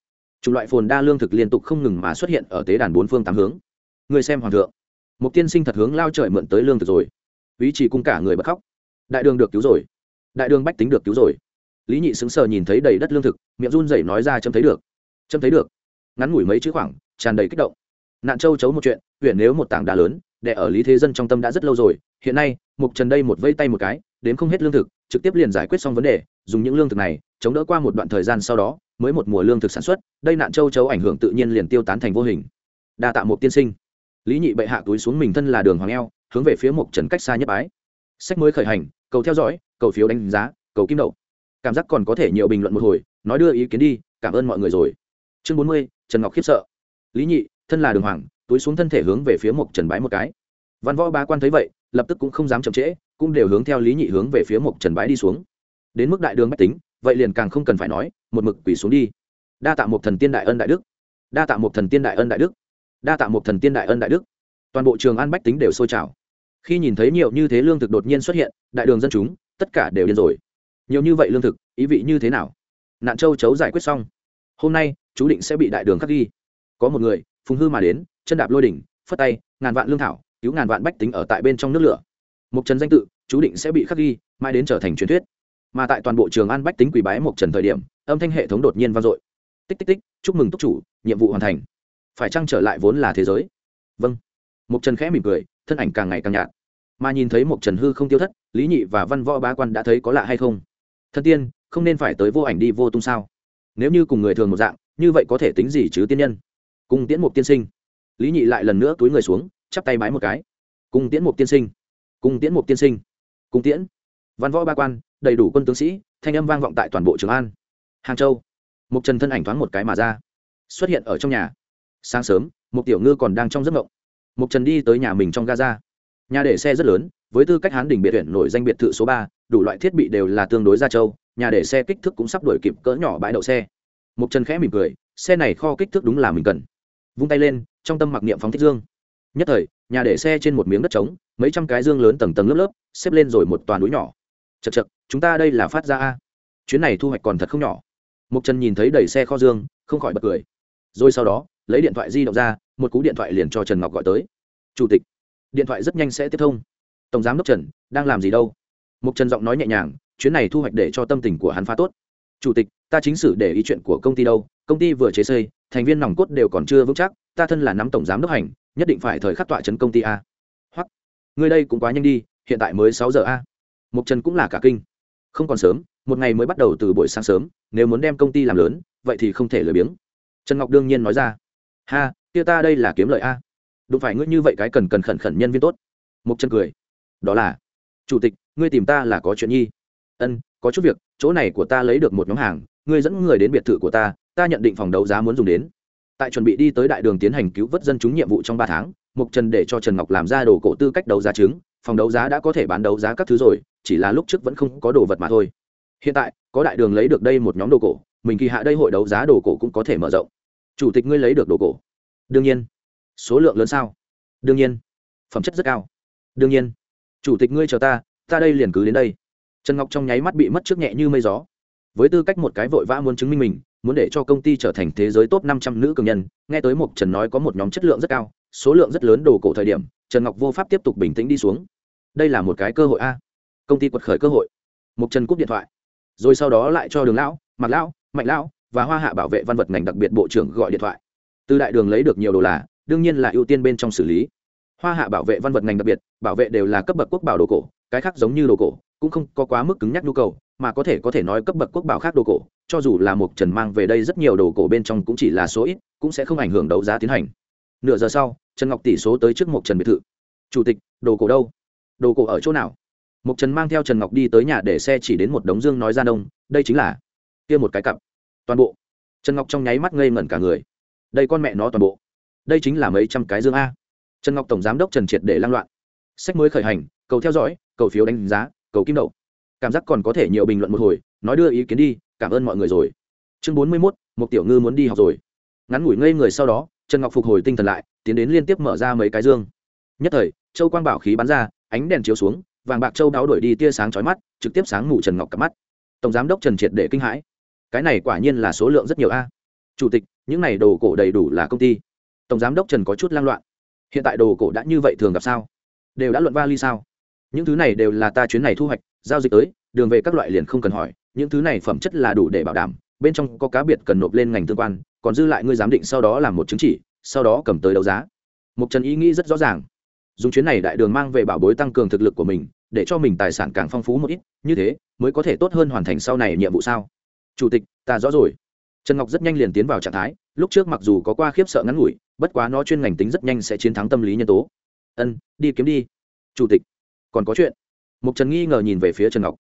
Chủng loại phồn đa lương thực liên tục không ngừng mà xuất hiện ở tế đàn bốn phương tám hướng. Người xem hoàng thượng một tiên sinh thật hướng lao trời mượn tới lương thực rồi. Ý chỉ cung cả người bật khóc. Đại đường được cứu rồi. Đại đường bách tính được cứu rồi. Lý nhị xứng sờ nhìn thấy đầy đất lương thực, miệng run rẩy nói ra chấm thấy được. Chấm thấy được ngắn ngủi mấy chữ khoảng, tràn đầy kích động. Nạn châu chấu một chuyện, huyện nếu một tảng đá lớn để ở lý thế dân trong tâm đã rất lâu rồi, hiện nay, mục trần đây một vây tay một cái, đến không hết lương thực, trực tiếp liền giải quyết xong vấn đề, dùng những lương thực này, chống đỡ qua một đoạn thời gian sau đó, mới một mùa lương thực sản xuất, đây nạn châu chấu ảnh hưởng tự nhiên liền tiêu tán thành vô hình. Đa tạ một tiên sinh. Lý nhị bệ hạ túi xuống mình thân là đường hoàng eo, hướng về phía Mục trần cách xa nhất bái. sách mới khởi hành, cầu theo dõi, cầu phiếu đánh giá, cầu kim đậu. Cảm giác còn có thể nhiều bình luận một hồi, nói đưa ý kiến đi, cảm ơn mọi người rồi. Chương bốn mươi trần ngọc khiếp sợ. Lý nhị, thân là đường hoàng, túi xuống thân thể hướng về phía mộc trần bái một cái. Văn võ bá quan thấy vậy, lập tức cũng không dám chậm trễ, cũng đều hướng theo lý nhị hướng về phía mộc trần bái đi xuống. Đến mức đại đường bách tính, vậy liền càng không cần phải nói, một mực quỳ xuống đi. Đa tạ một thần tiên đại ân đại đức. Đa tạ một thần tiên đại ân đại đức. Đa tạ một thần tiên đại ân đại đức. Toàn bộ trường an bách tính đều sôi trào. Khi nhìn thấy nhiều như thế lương thực đột nhiên xuất hiện, đại đường dân chúng, tất cả đều điên rồi. Nhiều như vậy lương thực, ý vị như thế nào? Nạn châu chấu giải quyết xong. Hôm nay chú định sẽ bị đại đường khắc ghi. Có một người, phùng hư mà đến, chân đạp lôi đỉnh, phất tay, ngàn vạn lương thảo, cứu ngàn vạn bách tính ở tại bên trong nước lửa. Mục trần danh tự, chú định sẽ bị khắc ghi, mãi đến trở thành truyền thuyết. Mà tại toàn bộ trường an bách tính quỳ bái Mục trần thời điểm, âm thanh hệ thống đột nhiên vang dội. Tích tích tích, chúc mừng túc chủ, nhiệm vụ hoàn thành. Phải chăng trở lại vốn là thế giới? Vâng. Mục trần khẽ mỉm cười, thân ảnh càng ngày càng nhạt. Mà nhìn thấy Mục trần hư không tiêu thất, lý nhị và văn võ bá quan đã thấy có lạ hay không? Thân tiên, không nên phải tới vô ảnh đi vô tung sao? Nếu như cùng người thường một dạng như vậy có thể tính gì chứ tiên nhân? Cùng tiễn một tiên sinh. Lý nhị lại lần nữa túi người xuống, chắp tay bái một cái. Cùng tiễn một tiên sinh. Cùng tiễn một tiên sinh. Cùng tiễn. Văn võ ba quan, đầy đủ quân tướng sĩ, thanh âm vang vọng tại toàn bộ trường an. Hàng châu. Mục trần thân ảnh thoáng một cái mà ra. Xuất hiện ở trong nhà. Sáng sớm, mục tiểu ngư còn đang trong giấc mộng. Mục trần đi tới nhà mình trong gaza. Nhà để xe rất lớn, với tư cách hán đỉnh biệt huyện nổi danh biệt thự số ba, đủ loại thiết bị đều là tương đối gia châu, nhà để xe kích thước cũng sắp đổi kịp cỡ nhỏ bãi đậu xe. Mục trần khẽ mỉm cười, xe này kho kích thước đúng là mình cần. Vung tay lên, trong tâm mặc niệm phóng thích dương. Nhất thời, nhà để xe trên một miếng đất trống, mấy trăm cái dương lớn tầng tầng lớp lớp, xếp lên rồi một toàn núi nhỏ. Chật chật chúng ta đây là phát ra a. Chuyến này thu hoạch còn thật không nhỏ. Mục trần nhìn thấy đầy xe kho dương, không khỏi bật cười. Rồi sau đó, lấy điện thoại di động ra, một cú điện thoại liền cho trần ngọc gọi tới. Chủ tịch, điện thoại rất nhanh sẽ tiếp thông. Tổng giám đốc trần, đang làm gì đâu? Mục trần giọng nói nhẹ nhàng, chuyến này thu hoạch để cho tâm tình của hắn phá tốt chủ tịch, ta chính sử để ý chuyện của công ty đâu, công ty vừa chế xây, thành viên nòng cốt đều còn chưa vững chắc, ta thân là nắm tổng giám đốc hành, nhất định phải thời khắc tọa chấn công ty a. Hoặc người đây cũng quá nhanh đi, hiện tại mới sáu giờ a. Mục trần cũng là cả kinh. Không còn sớm, một ngày mới bắt đầu từ buổi sáng sớm, nếu muốn đem công ty làm lớn, vậy thì không thể lười biếng. Trần ngọc đương nhiên nói ra. Ha, kia ta đây là kiếm lợi a. Đụng phải ngươi như vậy cái cần cần khẩn khẩn nhân viên tốt. Mục trần cười. Đó là, chủ tịch, ngươi tìm ta là có chuyện nhi. Ân có chút việc, chỗ này của ta lấy được một nhóm hàng, ngươi dẫn người đến biệt thự của ta ta nhận định phòng đấu giá muốn dùng đến. Tại chuẩn bị đi tới đại đường tiến hành cứu vớt dân chúng nhiệm vụ trong ba tháng mục trần để cho trần ngọc làm ra đồ cổ tư cách đấu giá chứng phòng đấu giá đã có thể bán đấu giá các thứ rồi, chỉ là lúc trước vẫn không có đồ vật mà thôi. Hiện tại, có đại đường lấy được đây một nhóm đồ cổ, mình kỳ hạ đây hội đấu giá đồ cổ cũng có thể mở rộng. Chủ tịch ngươi lấy được đồ cổ? Đương nhiên. Số lượng lớn sao? Đương nhiên. Phẩm chất rất cao. Đương nhiên. Chủ tịch ngươi chờ ta ta đây liền cứ đến đây trần ngọc trong nháy mắt bị mất trước nhẹ như mây gió. Với tư cách một cái vội vã muốn chứng minh mình, muốn để cho công ty trở thành thế giới top năm trăm nữ cường nhân, nghe tới một trần nói có một nhóm chất lượng rất cao, số lượng rất lớn đồ cổ thời điểm, trần ngọc vô pháp tiếp tục bình tĩnh đi xuống. Đây là một cái cơ hội a. Công ty quật khởi cơ hội. Một trần cúp điện thoại. Rồi sau đó lại cho đường lão mặc lão, mạnh lão và hoa hạ bảo vệ văn vật ngành đặc biệt bộ trưởng gọi điện thoại. Từ đại đường lấy được nhiều đồ là, đương nhiên là ưu tiên bên trong xử lý. Hoa hạ bảo vệ văn vật ngành đặc biệt, bảo vệ đều là cấp bậc quốc bảo đồ cổ, cái khác giống như đồ cổ cũng không có quá mức cứng nhắc nhu cầu, mà có thể có thể nói cấp bậc quốc bảo khác đồ cổ, cho dù là một trần mang về đây rất nhiều đồ cổ bên trong cũng chỉ là số ít, cũng sẽ không ảnh hưởng đấu giá tiến hành. Nửa giờ sau, trần ngọc tỷ số tới trước một trần biệt thự. Chủ tịch, đồ cổ đâu? Đồ cổ ở chỗ nào? Một trần mang theo trần ngọc đi tới nhà để xe chỉ đến một đống dương nói ra đông đây chính là kia một cái cặp. Toàn bộ? Trần ngọc trong nháy mắt ngây ngẩn cả người. Đây con mẹ nó toàn bộ. Đây chính là mấy trăm cái dương a. Trần ngọc tổng giám đốc trần triệt để lang loạn. Sách mới khởi hành, cầu theo dõi, cầu phiếu đánh giá cầu kim đậu. Cảm giác còn có thể nhiều bình luận một hồi, nói đưa ý kiến đi, cảm ơn mọi người rồi. Chương bốn mươi mốt một tiểu ngư muốn đi học rồi. Ngắn ngủi ngây người sau đó, trần ngọc phục hồi tinh thần lại, tiến đến liên tiếp mở ra mấy cái dương. Nhất thời, châu quang bảo khí bắn ra, ánh đèn chiếu xuống, vàng bạc châu đáo đổi đi tia sáng chói mắt, trực tiếp sáng ngủ trần ngọc cặp mắt. Tổng giám đốc trần triệt để kinh hãi. Cái này quả nhiên là số lượng rất nhiều a. Chủ tịch, những này đồ cổ đầy đủ là công ty. Tổng giám đốc trần có chút lang loạn. Hiện tại đồ cổ đã như vậy thường gặp sao? Đều đã luận va ly sao? Những thứ này đều là ta chuyến này thu hoạch, giao dịch tới, đường về các loại liền không cần hỏi. Những thứ này phẩm chất là đủ để bảo đảm, bên trong có cá biệt cần nộp lên ngành tương quan, còn dư lại ngươi giám định sau đó làm một chứng chỉ, sau đó cầm tới đấu giá. Mục trần ý nghĩ rất rõ ràng. Dùng chuyến này đại đường mang về bảo bối tăng cường thực lực của mình, để cho mình tài sản càng phong phú một ít, như thế mới có thể tốt hơn hoàn thành sau này nhiệm vụ sao? Chủ tịch, ta rõ rồi. Trần ngọc rất nhanh liền tiến vào trạng thái, lúc trước mặc dù có qua khiếp sợ ngắn ngủi, bất quá nó chuyên ngành tính rất nhanh sẽ chiến thắng tâm lý nhân tố. Ân, đi kiếm đi. Chủ tịch còn có chuyện. Mục trần nghi ngờ nhìn về phía trần ngọc.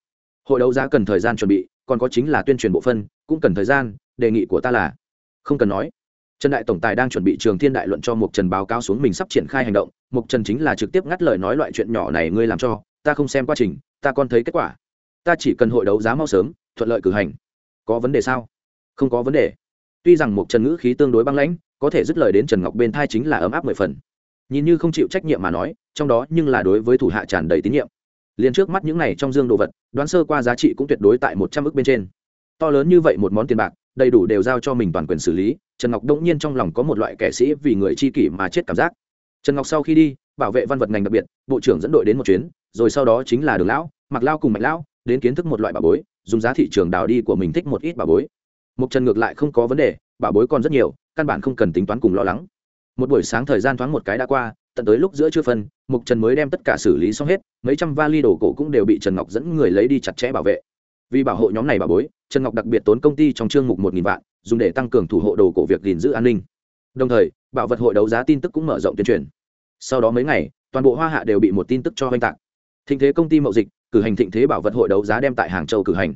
Hội đấu giá cần thời gian chuẩn bị, còn có chính là tuyên truyền bộ phân, cũng cần thời gian, đề nghị của ta là, không cần nói. Trần đại tổng tài đang chuẩn bị trường thiên đại luận cho mục trần báo cáo xuống mình sắp triển khai hành động, mục trần chính là trực tiếp ngắt lời nói loại chuyện nhỏ này ngươi làm cho, ta không xem quá trình, ta còn thấy kết quả. Ta chỉ cần hội đấu giá mau sớm, thuận lợi cử hành. Có vấn đề sao? Không có vấn đề. Tuy rằng mục trần ngữ khí tương đối băng lãnh, có thể dứt lời đến trần ngọc bên thai chính là ấm áp mười phần nhìn như không chịu trách nhiệm mà nói, trong đó nhưng là đối với thủ hạ tràn đầy tín nhiệm. Liền trước mắt những này trong dương đồ vật, đoán sơ qua giá trị cũng tuyệt đối tại một trăm ước bên trên. To lớn như vậy một món tiền bạc, đầy đủ đều giao cho mình toàn quyền xử lý, trần ngọc đông nhiên trong lòng có một loại kẻ sĩ vì người chi kỷ mà chết cảm giác. Trần ngọc sau khi đi, bảo vệ văn vật ngành đặc biệt, bộ trưởng dẫn đội đến một chuyến, rồi sau đó chính là đường lão, mặc lao cùng mạnh lão, đến kiến thức một loại bảo bối, dùng giá thị trường đào đi của mình thích một ít bảo bối. Mục trần ngược lại không có vấn đề, bảo bối còn rất nhiều, căn bản không cần tính toán cùng lo lắng một buổi sáng thời gian thoáng một cái đã qua, tận tới lúc giữa trưa phân, mục trần mới đem tất cả xử lý xong hết, mấy trăm vali đồ cổ cũng đều bị trần ngọc dẫn người lấy đi chặt chẽ bảo vệ. Vì bảo hộ nhóm này bảo bối, trần ngọc đặc biệt tốn công ty trong chương mục một nghìn vạn, dùng để tăng cường thủ hộ đồ cổ việc gìn giữ an ninh. Đồng thời, bảo vật hội đấu giá tin tức cũng mở rộng tuyên truyền. Sau đó mấy ngày, toàn bộ hoa hạ đều bị một tin tức cho oanh tạc. Thịnh thế công ty mậu dịch, cử hành thịnh thế bảo vật hội đấu giá đem tại hàng châu cử hành.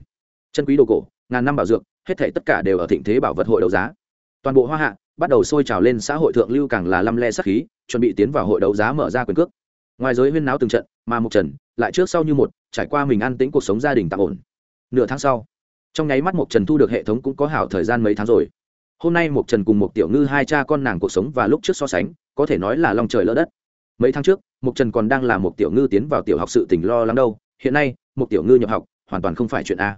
Chân quý đồ cổ, ngàn năm bảo dược, hết thể tất cả đều ở thịnh thế bảo vật hội đấu giá. Toàn bộ hoa hạ bắt đầu sôi trào lên xã hội thượng lưu càng là lăm le sắc khí, chuẩn bị tiến vào hội đấu giá mở ra quyền cước. Ngoài giới huyên náo từng trận, mà mục trần lại trước sau như một, trải qua mình ăn tính cuộc sống gia đình tạm ổn. Nửa tháng sau, trong nháy mắt mục trần thu được hệ thống cũng có hảo thời gian mấy tháng rồi. Hôm nay mục trần cùng mục tiểu ngư hai cha con nàng cuộc sống và lúc trước so sánh, có thể nói là lòng trời lỡ đất. Mấy tháng trước, mục trần còn đang là một tiểu ngư tiến vào tiểu học sự tỉnh lo lắng đâu, hiện nay mục tiểu ngư nhập học, hoàn toàn không phải chuyện a.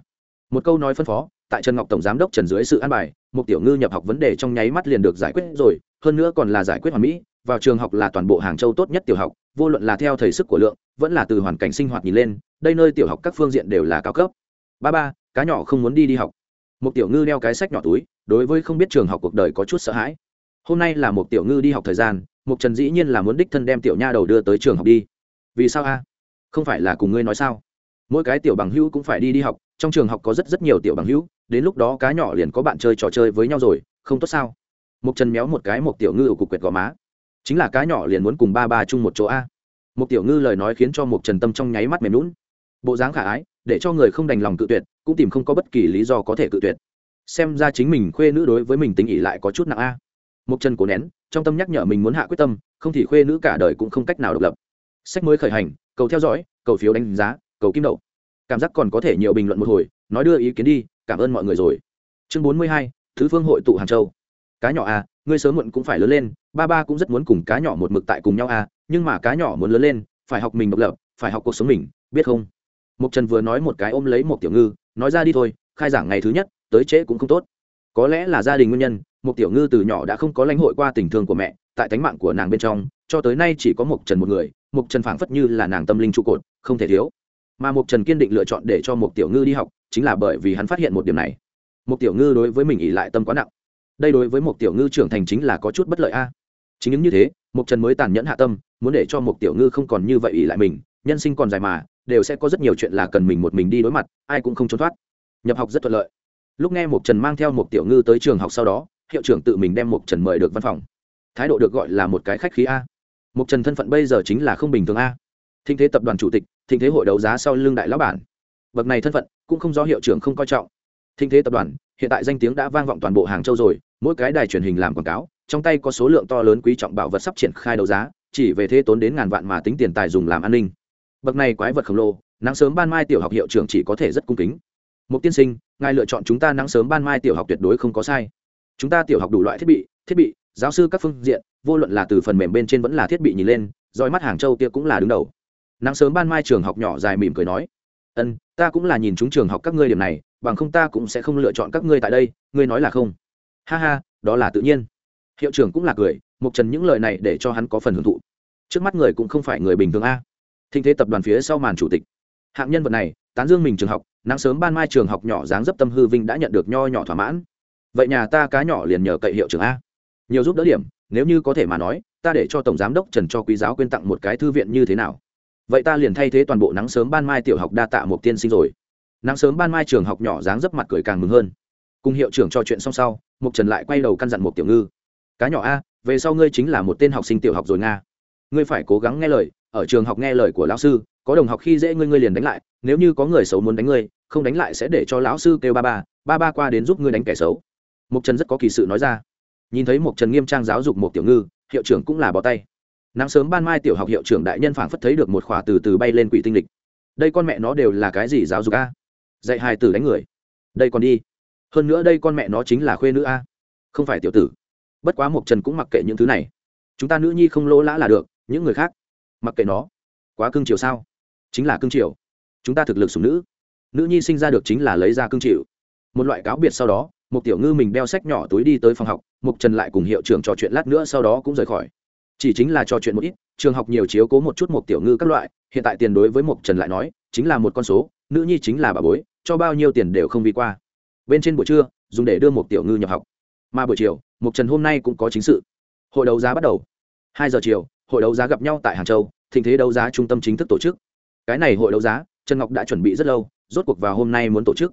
Một câu nói phân phó tại trần ngọc tổng giám đốc trần dưới sự an bài một tiểu ngư nhập học vấn đề trong nháy mắt liền được giải quyết rồi, hơn nữa còn là giải quyết hoàn mỹ, vào trường học là toàn bộ hàng châu tốt nhất tiểu học, vô luận là theo thầy sức của lượng, vẫn là từ hoàn cảnh sinh hoạt nhìn lên, đây nơi tiểu học các phương diện đều là cao cấp. Ba ba, cá nhỏ không muốn đi đi học. Một tiểu ngư đeo cái sách nhỏ túi, đối với không biết trường học cuộc đời có chút sợ hãi. Hôm nay là một tiểu ngư đi học thời gian một trần dĩ nhiên là muốn đích thân đem tiểu nha đầu đưa tới trường học đi. Vì sao a? Không phải là cùng ngươi nói sao? Mỗi cái tiểu bằng hữu cũng phải đi đi học trong trường học có rất rất nhiều tiểu bằng hữu, đến lúc đó cá nhỏ liền có bạn chơi trò chơi với nhau rồi, không tốt sao? Một trần méo một cái một tiểu ngư ở cục quẹt gò má. Chính là cá nhỏ liền muốn cùng ba ba chung một chỗ a. Một tiểu ngư lời nói khiến cho một trần tâm trong nháy mắt mềm lún bộ dáng khả ái, để cho người không đành lòng cự tuyệt, cũng tìm không có bất kỳ lý do có thể cự tuyệt. Xem ra chính mình khuê nữ đối với mình tính ỉ lại có chút nặng a. Một trần cố nén, trong tâm nhắc nhở mình muốn hạ quyết tâm, không thì khuê nữ cả đời cũng không cách nào độc lập. Sách mới khởi hành, cầu theo dõi, cầu phiếu đánh giá, cầu kim đậu cảm giác còn có thể nhiều bình luận một hồi, nói đưa ý kiến đi, cảm ơn mọi người rồi. Chương bốn mươi hai, thứ phương hội tụ hàng châu. Cá nhỏ à ngươi sớm muộn cũng phải lớn lên, ba ba cũng rất muốn cùng cá nhỏ một mực tại cùng nhau à nhưng mà cá nhỏ muốn lớn lên, phải học mình độc lập, phải học cuộc sống mình, biết không? Mục trần vừa nói một cái ôm lấy một tiểu ngư, nói ra đi thôi, khai giảng ngày thứ nhất, tới trễ cũng không tốt. Có lẽ là gia đình nguyên nhân một tiểu ngư từ nhỏ đã không có lãnh hội qua tình thương của mẹ, tại tánh mạng của nàng bên trong, cho tới nay chỉ có một trần một người một trần phảng phất như là nàng tâm linh trụ cột, không thể thiếu mà Mục trần kiên định lựa chọn để cho Mục tiểu ngư đi học, chính là bởi vì hắn phát hiện một điểm này. Mục tiểu ngư đối với mình ỉ lại tâm quá nặng. Đây đối với Mục tiểu ngư trưởng thành chính là có chút bất lợi a. Chính những như thế, Mục trần mới tàn nhẫn hạ tâm, muốn để cho Mục tiểu ngư không còn như vậy ỉ lại mình, nhân sinh còn dài mà, đều sẽ có rất nhiều chuyện là cần mình một mình đi đối mặt, ai cũng không trốn thoát. Nhập học rất thuận lợi. Lúc nghe Mục trần mang theo Mục tiểu ngư tới trường học sau đó, hiệu trưởng tự mình đem Mục trần mời được văn phòng. Thái độ được gọi là một cái khách khí a. Mục trần thân phận bây giờ chính là không bình thường a. Thinh thế tập đoàn chủ tịch thịnh thế hội đấu giá sau lưng đại lão bản. Bậc này thân phận cũng không do hiệu trưởng không coi trọng. Thịnh thế tập đoàn, hiện tại danh tiếng đã vang vọng toàn bộ hàng châu rồi, mỗi cái đài truyền hình làm quảng cáo, trong tay có số lượng to lớn quý trọng bảo vật sắp triển khai đấu giá, chỉ về thế tốn đến ngàn vạn mà tính tiền tài dùng làm an ninh. Bậc này quái vật khổng lồ, nắng sớm ban mai tiểu học hiệu trưởng chỉ có thể rất cung kính. Một tiên sinh, ngài lựa chọn chúng ta nắng sớm ban mai tiểu học tuyệt đối không có sai. Chúng ta tiểu học đủ loại thiết bị thiết bị, giáo sư các phương diện, vô luận là từ phần mềm bên trên vẫn là thiết bị nhìn lên dõi mắt hàng châu kia cũng là đứng đầu nắng sớm ban mai trường học nhỏ dài mỉm cười nói, ân, ta cũng là nhìn chúng trường học các ngươi điểm này, bằng không ta cũng sẽ không lựa chọn các ngươi tại đây, ngươi nói là không. Ha ha, đó là tự nhiên. Hiệu trưởng cũng là cười mục trần những lời này để cho hắn có phần hưởng thụ. Trước mắt người cũng không phải người bình thường a. Thinh thế tập đoàn phía sau màn chủ tịch. Hạng nhân vật này, tán dương mình trường học, nắng sớm ban mai trường học nhỏ dáng dấp tâm hư vinh đã nhận được nho nhỏ thỏa mãn. Vậy nhà ta cá nhỏ liền nhờ cậy hiệu trưởng a. Nhiều giúp đỡ điểm, nếu như có thể mà nói, ta để cho tổng giám đốc trần cho quý giáo quyên tặng một cái thư viện như thế nào? Vậy ta liền thay thế toàn bộ nắng sớm ban mai tiểu học đa tạ một tiên sinh rồi. Nắng sớm ban mai trường học nhỏ dáng dấp mặt cười càng mừng hơn. Cùng hiệu trưởng trò chuyện xong sau, mục trần lại quay đầu căn dặn một tiểu ngư. Cá nhỏ a, về sau ngươi chính là một tên học sinh tiểu học rồi nga. Ngươi phải cố gắng nghe lời, ở trường học nghe lời của lão sư, có đồng học khi dễ ngươi ngươi liền đánh lại, nếu như có người xấu muốn đánh ngươi, không đánh lại sẽ để cho lão sư kêu ba ba ba ba qua đến giúp ngươi đánh kẻ xấu. Mục trần rất có kỳ sự nói ra. Nhìn thấy mục trần nghiêm trang giáo dục một tiểu ngư, hiệu trưởng cũng là bỏ tay nắng sớm ban mai tiểu học hiệu trưởng đại nhân phảng phất thấy được một khỏa từ từ bay lên quỷ tinh lịch. Đây con mẹ nó đều là cái gì giáo dục a? Dạy hài tử đánh người. Đây còn đi. Hơn nữa đây con mẹ nó chính là khuê nữ a. Không phải tiểu tử. Bất quá mộc trần cũng mặc kệ những thứ này. Chúng ta nữ nhi không lỗ lã là được, những người khác mặc kệ nó. Quá cưng chiều sao? Chính là cưng chiều. Chúng ta thực lực sủng nữ. Nữ nhi sinh ra được chính là lấy ra cưng chịu một loại cáo biệt sau đó một tiểu ngư mình đeo sách nhỏ túi đi tới phòng học mục trần lại cùng hiệu trưởng trò chuyện lát nữa sau đó cũng rời khỏi chỉ chính là trò chuyện một ít, trường học nhiều chiếu cố một chút một tiểu ngư các loại, hiện tại tiền đối với một trần lại nói, chính là một con số, nữ nhi chính là bà bối, cho bao nhiêu tiền đều không vi qua. Bên trên buổi trưa, dùng để đưa một tiểu ngư nhập học. Mà buổi chiều một trần hôm nay cũng có chính sự. Hội đấu giá bắt đầu. Hai giờ chiều, hội đấu giá gặp nhau tại hàng châu, thịnh thế đấu giá trung tâm chính thức tổ chức. Cái này hội đấu giá, trần ngọc đã chuẩn bị rất lâu, rốt cuộc vào hôm nay muốn tổ chức.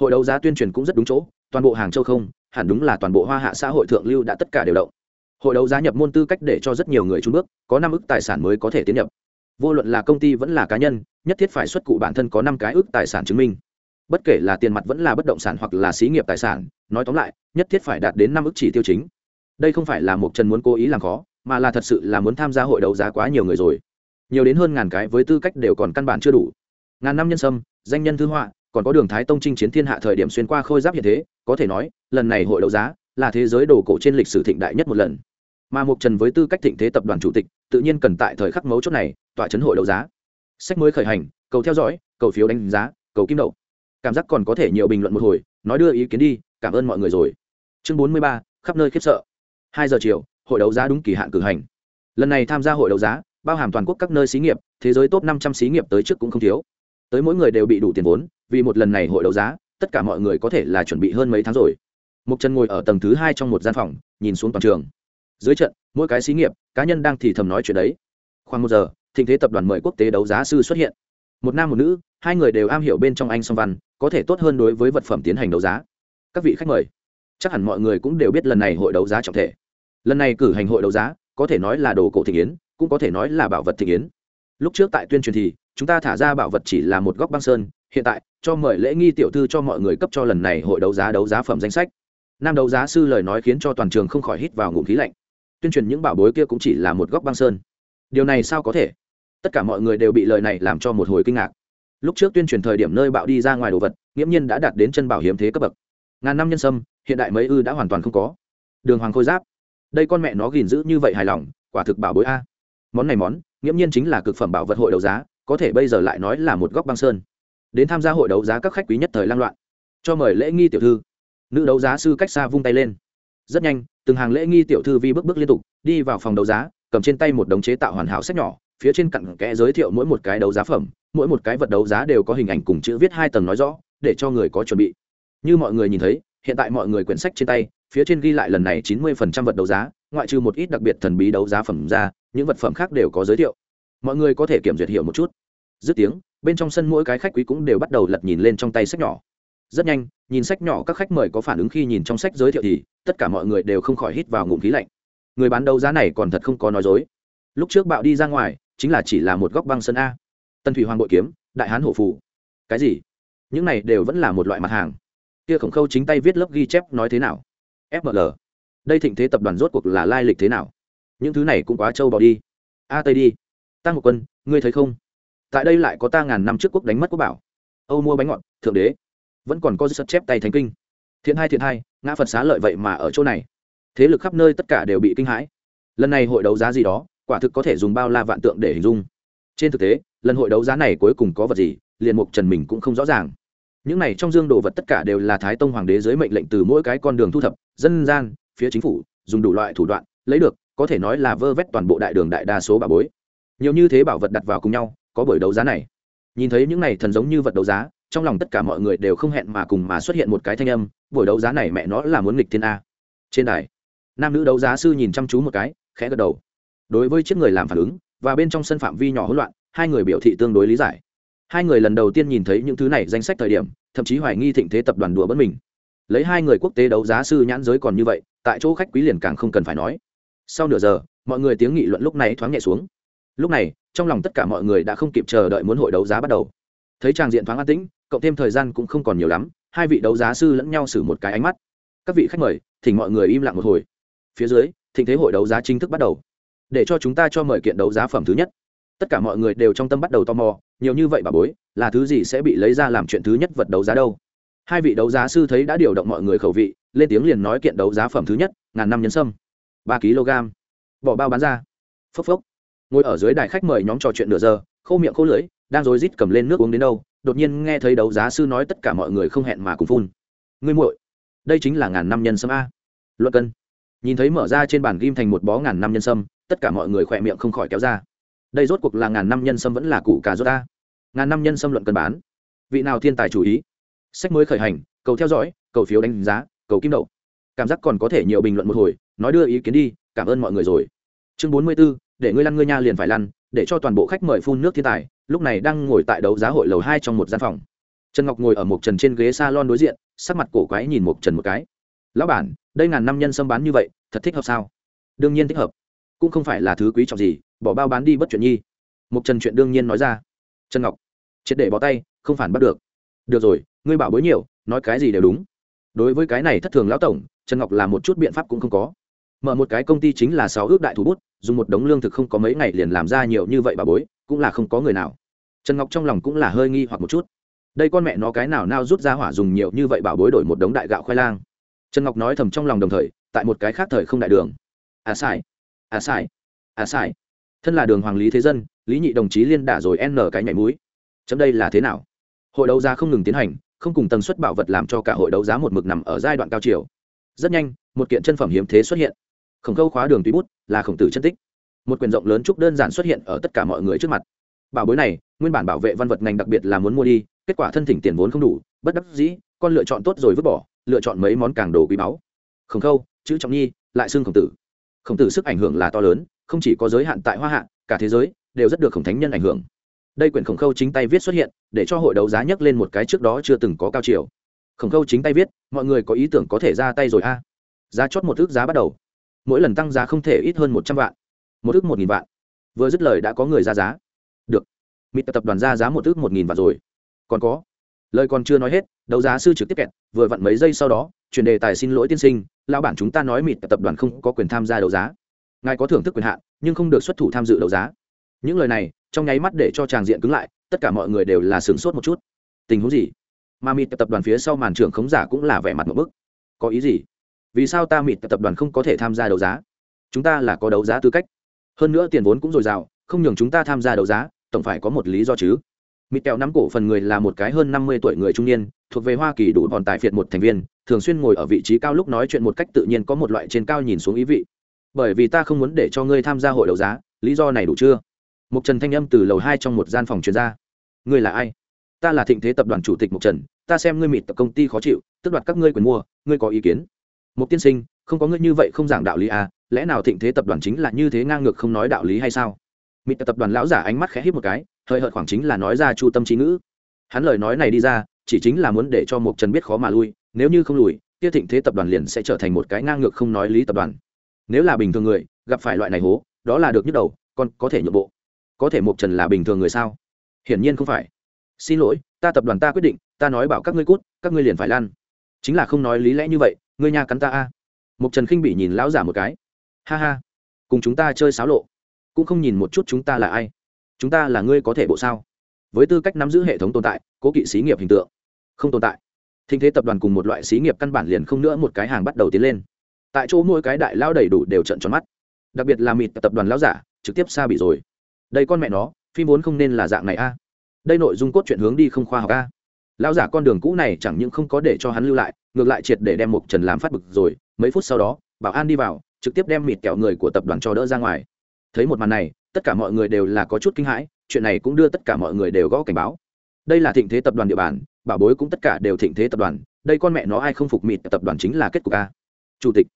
Hội đấu giá tuyên truyền cũng rất đúng chỗ, toàn bộ hàng châu không, hẳn đúng là toàn bộ hoa hạ xã hội thượng lưu đã tất cả đều động hội đấu giá nhập môn tư cách để cho rất nhiều người trung bước, có năm ước tài sản mới có thể tiến nhập. Vô luận là công ty vẫn là cá nhân, nhất thiết phải xuất cụ bản thân có năm cái ước tài sản chứng minh. Bất kể là tiền mặt vẫn là bất động sản hoặc là xí nghiệp tài sản, nói tóm lại, nhất thiết phải đạt đến năm ước chỉ tiêu chính. Đây không phải là một trần muốn cố ý làm khó, mà là thật sự là muốn tham gia hội đấu giá quá nhiều người rồi. Nhiều đến hơn ngàn cái với tư cách đều còn căn bản chưa đủ. Ngàn năm nhân sâm, danh nhân thư họa, còn có đường thái tông chinh chiến thiên hạ thời điểm xuyên qua khôi giáp hiện thế, có thể nói, lần này hội đấu giá là thế giới đồ cổ trên lịch sử thịnh đại nhất một lần mà mục trần với tư cách thịnh thế tập đoàn chủ tịch, tự nhiên cần tại thời khắc mấu chốt này tọa chấn hội đấu giá. Sách mới khởi hành, cầu theo dõi, cầu phiếu đánh giá, cầu kim đậu. Cảm giác còn có thể nhiều bình luận một hồi, nói đưa ý kiến đi, cảm ơn mọi người rồi. Chương bốn mươi ba, khắp nơi khiếp sợ. Hai giờ chiều, hội đấu giá đúng kỳ hạn cử hành. Lần này tham gia hội đấu giá, bao hàm toàn quốc các nơi xí nghiệp, thế giới top năm trăm xí nghiệp tới trước cũng không thiếu. Tới mỗi người đều bị đủ tiền vốn, vì một lần này hội đấu giá, tất cả mọi người có thể là chuẩn bị hơn mấy tháng rồi. Mục trần ngồi ở tầng thứ hai trong một gian phòng, nhìn xuống toàn trường dưới trận, mỗi cái xí nghiệp, cá nhân đang thì thầm nói chuyện đấy. Khoảng một giờ, thịnh thế tập đoàn mời quốc tế đấu giá sư xuất hiện. Một nam một nữ, hai người đều am hiểu bên trong anh song văn, có thể tốt hơn đối với vật phẩm tiến hành đấu giá. Các vị khách mời, chắc hẳn mọi người cũng đều biết lần này hội đấu giá trọng thể. Lần này cử hành hội đấu giá, có thể nói là đồ cổ thị yến, cũng có thể nói là bảo vật thị yến. Lúc trước tại tuyên truyền thì, chúng ta thả ra bảo vật chỉ là một góc băng sơn, hiện tại, cho mời lễ nghi tiểu thư cho mọi người cấp cho lần này hội đấu giá đấu giá phẩm danh sách. Nam đấu giá sư lời nói khiến cho toàn trường không khỏi hít vào ngụm khí lạnh tuyên truyền những bảo bối kia cũng chỉ là một góc băng sơn. Điều này sao có thể? Tất cả mọi người đều bị lời này làm cho một hồi kinh ngạc. Lúc trước tuyên truyền thời điểm nơi bạo đi ra ngoài đồ vật, nghiễm nhiên đã đạt đến chân bảo hiếm thế cấp bậc. Ngàn năm nhân sâm, hiện đại mấy ư đã hoàn toàn không có. Đường hoàng khôi giáp. Đây con mẹ nó gìn giữ như vậy hài lòng, quả thực bảo bối a. Món này món, nghiễm nhiên chính là cực phẩm bảo vật hội đấu giá, có thể bây giờ lại nói là một góc băng sơn. Đến tham gia hội đấu giá các khách quý nhất thời lang loạn. Cho mời lễ nghi tiểu thư. Nữ đấu giá sư cách xa vung tay lên rất nhanh, từng hàng lễ nghi tiểu thư vi bước bước liên tục, đi vào phòng đấu giá, cầm trên tay một đống chế tạo hoàn hảo sách nhỏ, phía trên cặn kẽ giới thiệu mỗi một cái đấu giá phẩm, mỗi một cái vật đấu giá đều có hình ảnh cùng chữ viết hai tầng nói rõ, để cho người có chuẩn bị. Như mọi người nhìn thấy, hiện tại mọi người quyển sách trên tay, phía trên ghi lại lần này chín mươi phần trăm vật đấu giá, ngoại trừ một ít đặc biệt thần bí đấu giá phẩm ra, những vật phẩm khác đều có giới thiệu. Mọi người có thể kiểm duyệt hiểu một chút. Dứt tiếng, bên trong sân mỗi cái khách quý cũng đều bắt đầu lật nhìn lên trong tay sách nhỏ rất nhanh, nhìn sách nhỏ các khách mời có phản ứng khi nhìn trong sách giới thiệu thì, tất cả mọi người đều không khỏi hít vào ngụm khí lạnh. Người bán đấu giá này còn thật không có nói dối. Lúc trước bạo đi ra ngoài, chính là chỉ là một góc băng sân a. Tân thủy hoàng bội kiếm, đại hán hổ phù. Cái gì? Những này đều vẫn là một loại mặt hàng. Kia khổng khâu chính tay viết lớp ghi chép nói thế nào? Fml đây thịnh thế tập đoàn rốt cuộc là lai lịch thế nào? Những thứ này cũng quá trâu bỏ đi. A tây đi. Tăng một quân, ngươi thấy không? Tại đây lại có ta ngàn năm trước quốc đánh mất quốc bảo. Âu mua bánh ngọt, thượng đế vẫn còn có sật chép tay thánh kinh. Thiện hai thiện hai, ngã phật xá lợi vậy mà ở chỗ này. Thế lực khắp nơi tất cả đều bị kinh hãi. Lần này hội đấu giá gì đó, quả thực có thể dùng bao la vạn tượng để hình dung. Trên thực tế, lần hội đấu giá này cuối cùng có vật gì, liền mục trần mình cũng không rõ ràng. Những này trong dương đồ vật tất cả đều là thái tông hoàng đế dưới mệnh lệnh từ mỗi cái con đường thu thập, dân gian, phía chính phủ, dùng đủ loại thủ đoạn, lấy được, có thể nói là vơ vét toàn bộ đại đường đại đa số bà bối. Nhiều như thế bảo vật đặt vào cùng nhau, có buổi đấu giá này. Nhìn thấy những này thần giống như vật đấu giá trong lòng tất cả mọi người đều không hẹn mà cùng mà xuất hiện một cái thanh âm, buổi đấu giá này mẹ nó là muốn nghịch thiên a. Trên đài, nam nữ đấu giá sư nhìn chăm chú một cái, khẽ gật đầu. Đối với chiếc người làm phản ứng, và bên trong sân phạm vi nhỏ hỗn loạn, hai người biểu thị tương đối lý giải. Hai người lần đầu tiên nhìn thấy những thứ này danh sách thời điểm, thậm chí hoài nghi thịnh thế tập đoàn đùa bất mình. Lấy hai người quốc tế đấu giá sư nhãn giới còn như vậy, tại chỗ khách quý liền càng không cần phải nói. Sau nửa giờ, mọi người tiếng nghị luận lúc này thoáng nhẹ xuống. Lúc này, trong lòng tất cả mọi người đã không kịp chờ đợi muốn hội đấu giá bắt đầu. Thấy tràng diện thoáng an tĩnh cộng thêm thời gian cũng không còn nhiều lắm, hai vị đấu giá sư lẫn nhau xử một cái ánh mắt. Các vị khách mời, thỉnh mọi người im lặng một hồi. Phía dưới, thịnh thế hội đấu giá chính thức bắt đầu. Để cho chúng ta cho mời kiện đấu giá phẩm thứ nhất. Tất cả mọi người đều trong tâm bắt đầu tò mò, nhiều như vậy bà bối, là thứ gì sẽ bị lấy ra làm chuyện thứ nhất vật đấu giá đâu? Hai vị đấu giá sư thấy đã điều động mọi người khẩu vị, lên tiếng liền nói kiện đấu giá phẩm thứ nhất, ngàn năm nhân sâm. Ba kg. Bỏ bao bán ra. Phốc phốc. Ngồi ở dưới đài khách mời nhóm trò chuyện nửa giờ, khô miệng khô lưỡi đang rối rít cầm lên nước uống đến đâu đột nhiên nghe thấy đấu giá sư nói tất cả mọi người không hẹn mà cùng phun. Ngươi muội đây chính là ngàn năm nhân sâm a. Luận cân. Nhìn thấy mở ra trên bàn ghim thành một bó ngàn năm nhân sâm tất cả mọi người khỏe miệng không khỏi kéo ra. Đây rốt cuộc là ngàn năm nhân sâm vẫn là cụ cà rốt ta ngàn năm nhân sâm luận cân bán. Vị nào thiên tài chủ ý? Sách mới khởi hành cầu theo dõi cầu phiếu đánh giá cầu kim đậu. Cảm giác còn có thể nhiều bình luận một hồi nói đưa ý kiến đi cảm ơn mọi người rồi. Chương bốn mươi 44, để ngươi lăn ngươi nha liền phải lăn để cho toàn bộ khách mời phun nước thiên tài lúc này đang ngồi tại đấu giá hội lầu hai trong một gian phòng. Trần ngọc ngồi ở một trần trên ghế salon đối diện, sắc mặt cổ quái nhìn một trần một cái. Lão bản, đây ngàn năm nhân sâm bán như vậy, thật thích hợp sao? Đương nhiên thích hợp. Cũng không phải là thứ quý trọng gì, bỏ bao bán đi bất chuyện nhi. Một trần chuyện đương nhiên nói ra. Trần ngọc, triệt để bỏ tay, không phản bắt được. Được rồi, ngươi bảo bối nhiều, nói cái gì đều đúng. Đối với cái này thất thường lão tổng, trần ngọc làm một chút biện pháp cũng không có. Mở một cái công ty chính là sáu ước đại thủ bút, dùng một đống lương thực không có mấy ngày liền làm ra nhiều như vậy bà bối, cũng là không có người nào trần ngọc trong lòng cũng là hơi nghi hoặc một chút. Đây con mẹ nó cái nào nao rút ra hỏa dùng nhiều như vậy bảo bối đổi một đống đại gạo khoai lang. Trần ngọc nói thầm trong lòng đồng thời, tại một cái khác thời không đại đường. À sai à sai à sai. Thân là đường hoàng lý thế dân, lý nhị đồng chí liên đả rồi n cái nhảy mũi. Chấm đây là thế nào? Hội đấu giá không ngừng tiến hành, không cùng tần suất bảo vật làm cho cả hội đấu giá một mực nằm ở giai đoạn cao chiều. Rất nhanh, một kiện chân phẩm hiếm thế xuất hiện. Khổng khâu khóa đường tuy bút là khổng tử chân tích. Một quyền rộng lớn trúc đơn giản xuất hiện ở tất cả mọi người trước mặt bảo bối này, nguyên bản bảo vệ văn vật ngành đặc biệt là muốn mua đi, kết quả thân thỉnh tiền vốn không đủ, bất đắc dĩ, con lựa chọn tốt rồi vứt bỏ, lựa chọn mấy món càng đồ quý báu. Khổng khâu, chữ trọng nhi, lại xưng khổng tử. Khổng tử sức ảnh hưởng là to lớn, không chỉ có giới hạn tại hoa hạ, cả thế giới đều rất được khổng thánh nhân ảnh hưởng. Đây quyển khổng khâu chính tay viết xuất hiện, để cho hội đấu giá nhấc lên một cái trước đó chưa từng có cao chiều. Khổng khâu chính tay viết, mọi người có ý tưởng có thể ra tay rồi a. Giá chót một ước giá bắt đầu. Mỗi lần tăng giá không thể ít hơn một trăm vạn. Một ước một nghìn vạn. Vừa dứt lời đã có người ra giá được. Mỹ tập đoàn ra giá một ước một nghìn vạn rồi. Còn có. Lời còn chưa nói hết, đấu giá sư trực tiếp kẹt, vừa vặn mấy giây sau đó, chuyển đề tài xin lỗi tiên sinh lao bản chúng ta nói mịt tập đoàn không có quyền tham gia đấu giá. Ngài có thưởng thức quyền hạn, nhưng không được xuất thủ tham dự đấu giá. Những lời này, trong nháy mắt để cho tràng diện cứng lại, tất cả mọi người đều là sửng sốt một chút. Tình huống gì? Mà mịt tập đoàn phía sau màn trưởng khống giả cũng là vẻ mặt một bức. Có ý gì? Vì sao ta mịt tập đoàn không có thể tham gia đấu giá? Chúng ta là có đấu giá tư cách. Hơn nữa tiền vốn cũng dồi dào không nhường chúng ta tham gia đấu giá, tổng phải có một lý do chứ. Mịt kẹo nắm cổ phần người là một cái hơn năm mươi tuổi người trung niên, thuộc về hoa kỳ đủ hòn tài phiệt một thành viên, thường xuyên ngồi ở vị trí cao lúc nói chuyện một cách tự nhiên có một loại trên cao nhìn xuống ý vị. Bởi vì ta không muốn để cho ngươi tham gia hội đấu giá, lý do này đủ chưa? Mục trần thanh âm từ lầu hai trong một gian phòng chuyên gia ngươi là ai? Ta là thịnh thế tập đoàn chủ tịch mục trần, ta xem ngươi mịt tập công ty khó chịu tức đoạt các ngươi quyền mua, ngươi có ý kiến? Một tiên sinh, không có ngươi như vậy không giảng đạo lý à lẽ nào thịnh thế tập đoàn chính là như thế ngang ngược không nói đạo lý hay sao? Mịt tập đoàn lão giả ánh mắt khẽ hít một cái, hơi hợt khoảng chính là nói ra chu tâm trí ngữ. Hắn lời nói này đi ra, chỉ chính là muốn để cho mục trần biết khó mà lui, nếu như không lùi, kia thịnh thế tập đoàn liền sẽ trở thành một cái ngang ngược không nói lý tập đoàn. Nếu là bình thường người, gặp phải loại này hố, đó là được nhức đầu, còn có thể nhượng bộ. Có thể mục trần là bình thường người sao? Hiển nhiên không phải. Xin lỗi, ta tập đoàn ta quyết định, ta nói bảo các ngươi cút, các ngươi liền phải lan chính là không nói lý lẽ như vậy, ngươi nhà cắn ta a. Một trần khinh bị nhìn lão giả một cái. Ha ha, cùng chúng ta chơi xáo lộ cũng không nhìn một chút chúng ta là ai. Chúng ta là ngươi có thể bộ sao? Với tư cách nắm giữ hệ thống tồn tại, cố kỵ xí nghiệp hình tượng. Không tồn tại. Thinh thế tập đoàn cùng một loại xí nghiệp căn bản liền không nữa, một cái hàng bắt đầu tiến lên. Tại chỗ mỗi cái đại lao đầy đủ đều trận tròn mắt. Đặc biệt là mịt tập đoàn lao giả, trực tiếp xa bị rồi. Đây con mẹ nó, phim vốn không nên là dạng này a. Đây nội dung cốt truyện hướng đi không khoa học a. Lao giả con đường cũ này chẳng những không có để cho hắn lưu lại, ngược lại triệt để đem một trần làm phát bực rồi. Mấy phút sau đó, bảo an đi vào, trực tiếp đem mịt kẹo người của tập đoàn cho đỡ ra ngoài thấy một màn này, tất cả mọi người đều là có chút kinh hãi, chuyện này cũng đưa tất cả mọi người đều gõ cảnh báo. Đây là thịnh thế tập đoàn địa bàn, bảo bối cũng tất cả đều thịnh thế tập đoàn, đây con mẹ nó ai không phục mịt tập đoàn chính là kết cục a. Chủ tịch,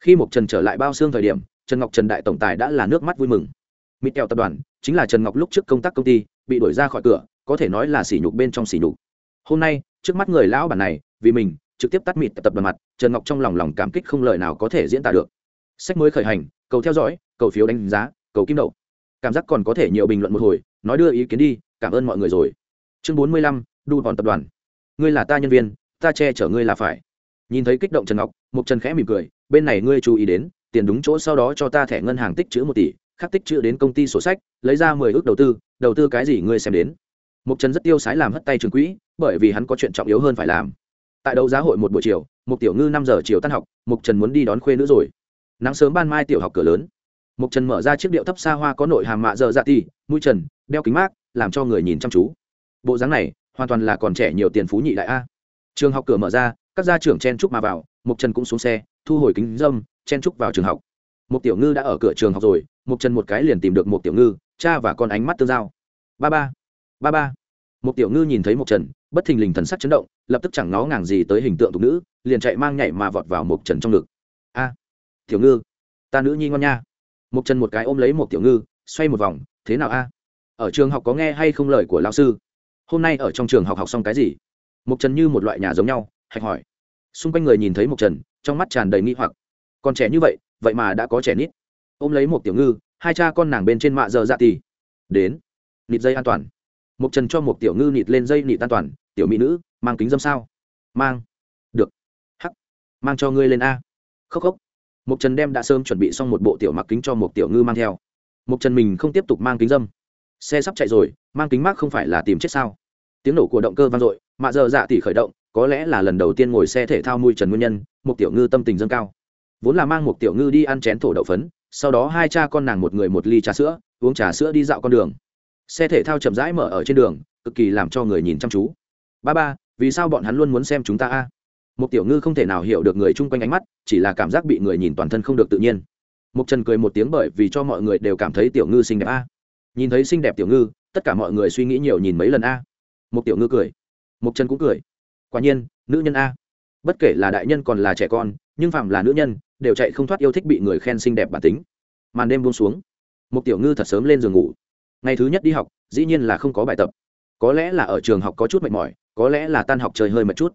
khi mộc trần trở lại bao xương thời điểm, trần ngọc trần đại tổng tài đã là nước mắt vui mừng. Mịt kẹo tập đoàn chính là trần ngọc lúc trước công tác công ty, bị đuổi ra khỏi cửa, có thể nói là sỉ nhục bên trong sỉ nhục. Hôm nay, trước mắt người lão bản này, vì mình, trực tiếp tắt mịt tập đoàn mặt, trần ngọc trong lòng lòng cảm kích không lời nào có thể diễn tả được. Sách mới khởi hành, cầu theo dõi, cầu phiếu đánh giá cầu kim đậu. Cảm giác còn có thể nhiều bình luận một hồi, nói đưa ý kiến đi, cảm ơn mọi người rồi. Chương bốn mươi lăm, đu bọn tập đoàn. Ngươi là ta nhân viên, ta che chở ngươi là phải. Nhìn thấy kích động trần ngọc, Mục trần khẽ mỉm cười, bên này ngươi chú ý đến, tiền đúng chỗ sau đó cho ta thẻ ngân hàng tích chữ một tỷ, khắc tích chữ đến công ty sổ sách, lấy ra mười ước đầu tư đầu tư cái gì ngươi xem đến. Mục trần rất tiêu sái làm hất tay trường quỹ, bởi vì hắn có chuyện trọng yếu hơn phải làm. Tại đấu giá hội một buổi chiều một tiểu ngư năm giờ chiều tan học, mục trần muốn đi đón khuê nữa rồi. Nắng sớm ban mai tiểu học cửa lớn mục trần mở ra chiếc điệu thấp xa hoa có nội hàm mạ dơ dạ ti mũi trần, đeo kính mát, làm cho người nhìn chăm chú. Bộ dáng này, hoàn toàn là còn trẻ nhiều tiền phú nhị đại a. Trường học cửa mở ra, các gia trưởng chen trúc mà vào mục trần cũng xuống xe, thu hồi kính dâm, chen trúc vào trường học. Một tiểu ngư đã ở cửa trường học rồi mục trần một cái liền tìm được một tiểu ngư, cha và con ánh mắt tương giao. Ba ba ba ba. Một tiểu ngư nhìn thấy Mộc trần, bất thình lình thần sắc chấn động, lập tức chẳng nó ngàng gì tới hình tượng thục nữ, liền chạy mang nhảy mà vọt vào Mộc trần trong ngực. A, tiểu ngư, ta nữ nhi ngon nha. Mục trần một cái ôm lấy một tiểu ngư, xoay một vòng, thế nào a? Ở trường học có nghe hay không lời của lao sư? Hôm nay ở trong trường học học xong cái gì? Mục trần như một loại nhà giống nhau, hạch hỏi. Xung quanh người nhìn thấy Mục trần, trong mắt tràn đầy nghi hoặc. Còn trẻ như vậy vậy mà đã có trẻ nít. Ôm lấy một tiểu ngư, hai cha con nàng bên trên mạ giờ dạ tì. Đến, nịt dây an toàn. Mục trần cho một tiểu ngư nịt lên dây nịt an toàn, tiểu mỹ nữ, mang kính dâm sao? Mang. Được. Hắc, mang cho ngươi lên a. Khóc khóc mục trần đem đã sớm chuẩn bị xong một bộ tiểu mặc kính cho một tiểu ngư mang theo. Mục trần mình không tiếp tục mang kính dâm. Xe sắp chạy rồi, mang kính mát không phải là tìm chết sao? Tiếng nổ của động cơ vang dội, mạ giờ dạ tỉ khởi động, có lẽ là lần đầu tiên ngồi xe thể thao mui trần nguyên nhân một tiểu ngư tâm tình dâng cao. Vốn là mang một tiểu ngư đi ăn chén thổ đậu phấn, sau đó hai cha con nàng một người một ly trà sữa, uống trà sữa đi dạo con đường. Xe thể thao chậm rãi mở ở trên đường, cực kỳ làm cho người nhìn chăm chú. Ba ba, vì sao bọn hắn luôn muốn xem chúng ta a? Một tiểu ngư không thể nào hiểu được người chung quanh ánh mắt, chỉ là cảm giác bị người nhìn toàn thân không được tự nhiên. Mục trần cười một tiếng bởi vì cho mọi người đều cảm thấy tiểu ngư xinh đẹp a. Nhìn thấy xinh đẹp tiểu ngư, tất cả mọi người suy nghĩ nhiều nhìn mấy lần a. Một tiểu ngư cười. Mục trần cũng cười. Quả nhiên, nữ nhân a. Bất kể là đại nhân còn là trẻ con, nhưng phạm là nữ nhân, đều chạy không thoát yêu thích bị người khen xinh đẹp bản tính. Màn đêm buông xuống. Một tiểu ngư thật sớm lên giường ngủ. Ngày thứ nhất đi học, dĩ nhiên là không có bài tập. Có lẽ là ở trường học có chút mệt mỏi, có lẽ là tan học trời hơi mệt chút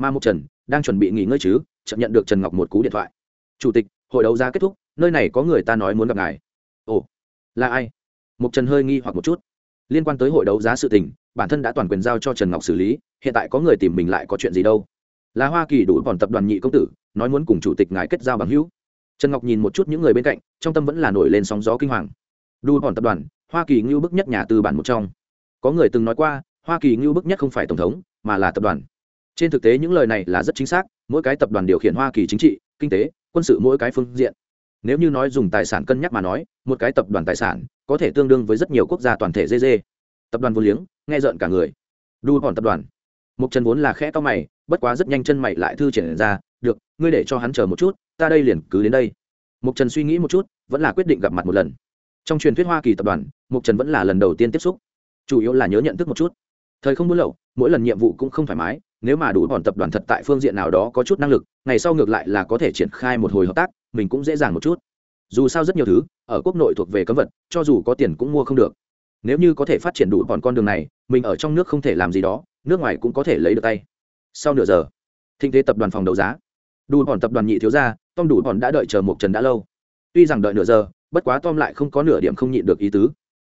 mà Mục trần, đang chuẩn bị nghỉ ngơi chứ? Chậm nhận được trần ngọc một cú điện thoại. Chủ tịch, hội đấu giá kết thúc, nơi này có người ta nói muốn gặp ngài. Ồ, là ai? Mục trần hơi nghi hoặc một chút. Liên quan tới hội đấu giá sự tình, bản thân đã toàn quyền giao cho trần ngọc xử lý, hiện tại có người tìm mình lại có chuyện gì đâu? Là hoa kỳ đủ còn tập đoàn nhị công tử, nói muốn cùng chủ tịch ngài kết giao bằng hữu. Trần ngọc nhìn một chút những người bên cạnh, trong tâm vẫn là nổi lên sóng gió kinh hoàng. Đủ còn tập đoàn, hoa kỳ ngưu bức nhất nhà tư bản một trong. Có người từng nói qua, hoa kỳ ngưu bức nhất không phải tổng thống, mà là tập đoàn trên thực tế những lời này là rất chính xác, mỗi cái tập đoàn điều khiển hoa kỳ chính trị, kinh tế, quân sự mỗi cái phương diện. Nếu như nói dùng tài sản cân nhắc mà nói, một cái tập đoàn tài sản có thể tương đương với rất nhiều quốc gia toàn thể dê dê tập đoàn vô liếng, nghe rợn cả người. Đu còn tập đoàn. Một chân vốn là khẽ to mày, bất quá rất nhanh chân mày lại thư triển ra, được, ngươi để cho hắn chờ một chút, ta đây liền cứ đến đây. Mục trần suy nghĩ một chút, vẫn là quyết định gặp mặt một lần. Trong truyền thuyết hoa kỳ tập đoàn, mục trần vẫn là lần đầu tiên tiếp xúc. Chủ yếu là nhớ nhận thức một chút. Thời không buôn lậu, mỗi lần nhiệm vụ cũng không thoải mái nếu mà đủ bọn tập đoàn thật tại phương diện nào đó có chút năng lực, ngày sau ngược lại là có thể triển khai một hồi hợp tác, mình cũng dễ dàng một chút. Dù sao rất nhiều thứ, ở quốc nội thuộc về cấm vật cho dù có tiền cũng mua không được. Nếu như có thể phát triển đủ bọn con đường này, mình ở trong nước không thể làm gì đó, nước ngoài cũng có thể lấy được tay. Sau nửa giờ, thịnh thế tập đoàn phòng đấu giá. Đủ bọn tập đoàn nhị thiếu gia, tom đủ bọn đã đợi chờ một trần đã lâu. Tuy rằng đợi nửa giờ, bất quá tom lại không có nửa điểm không nhịn được ý tứ.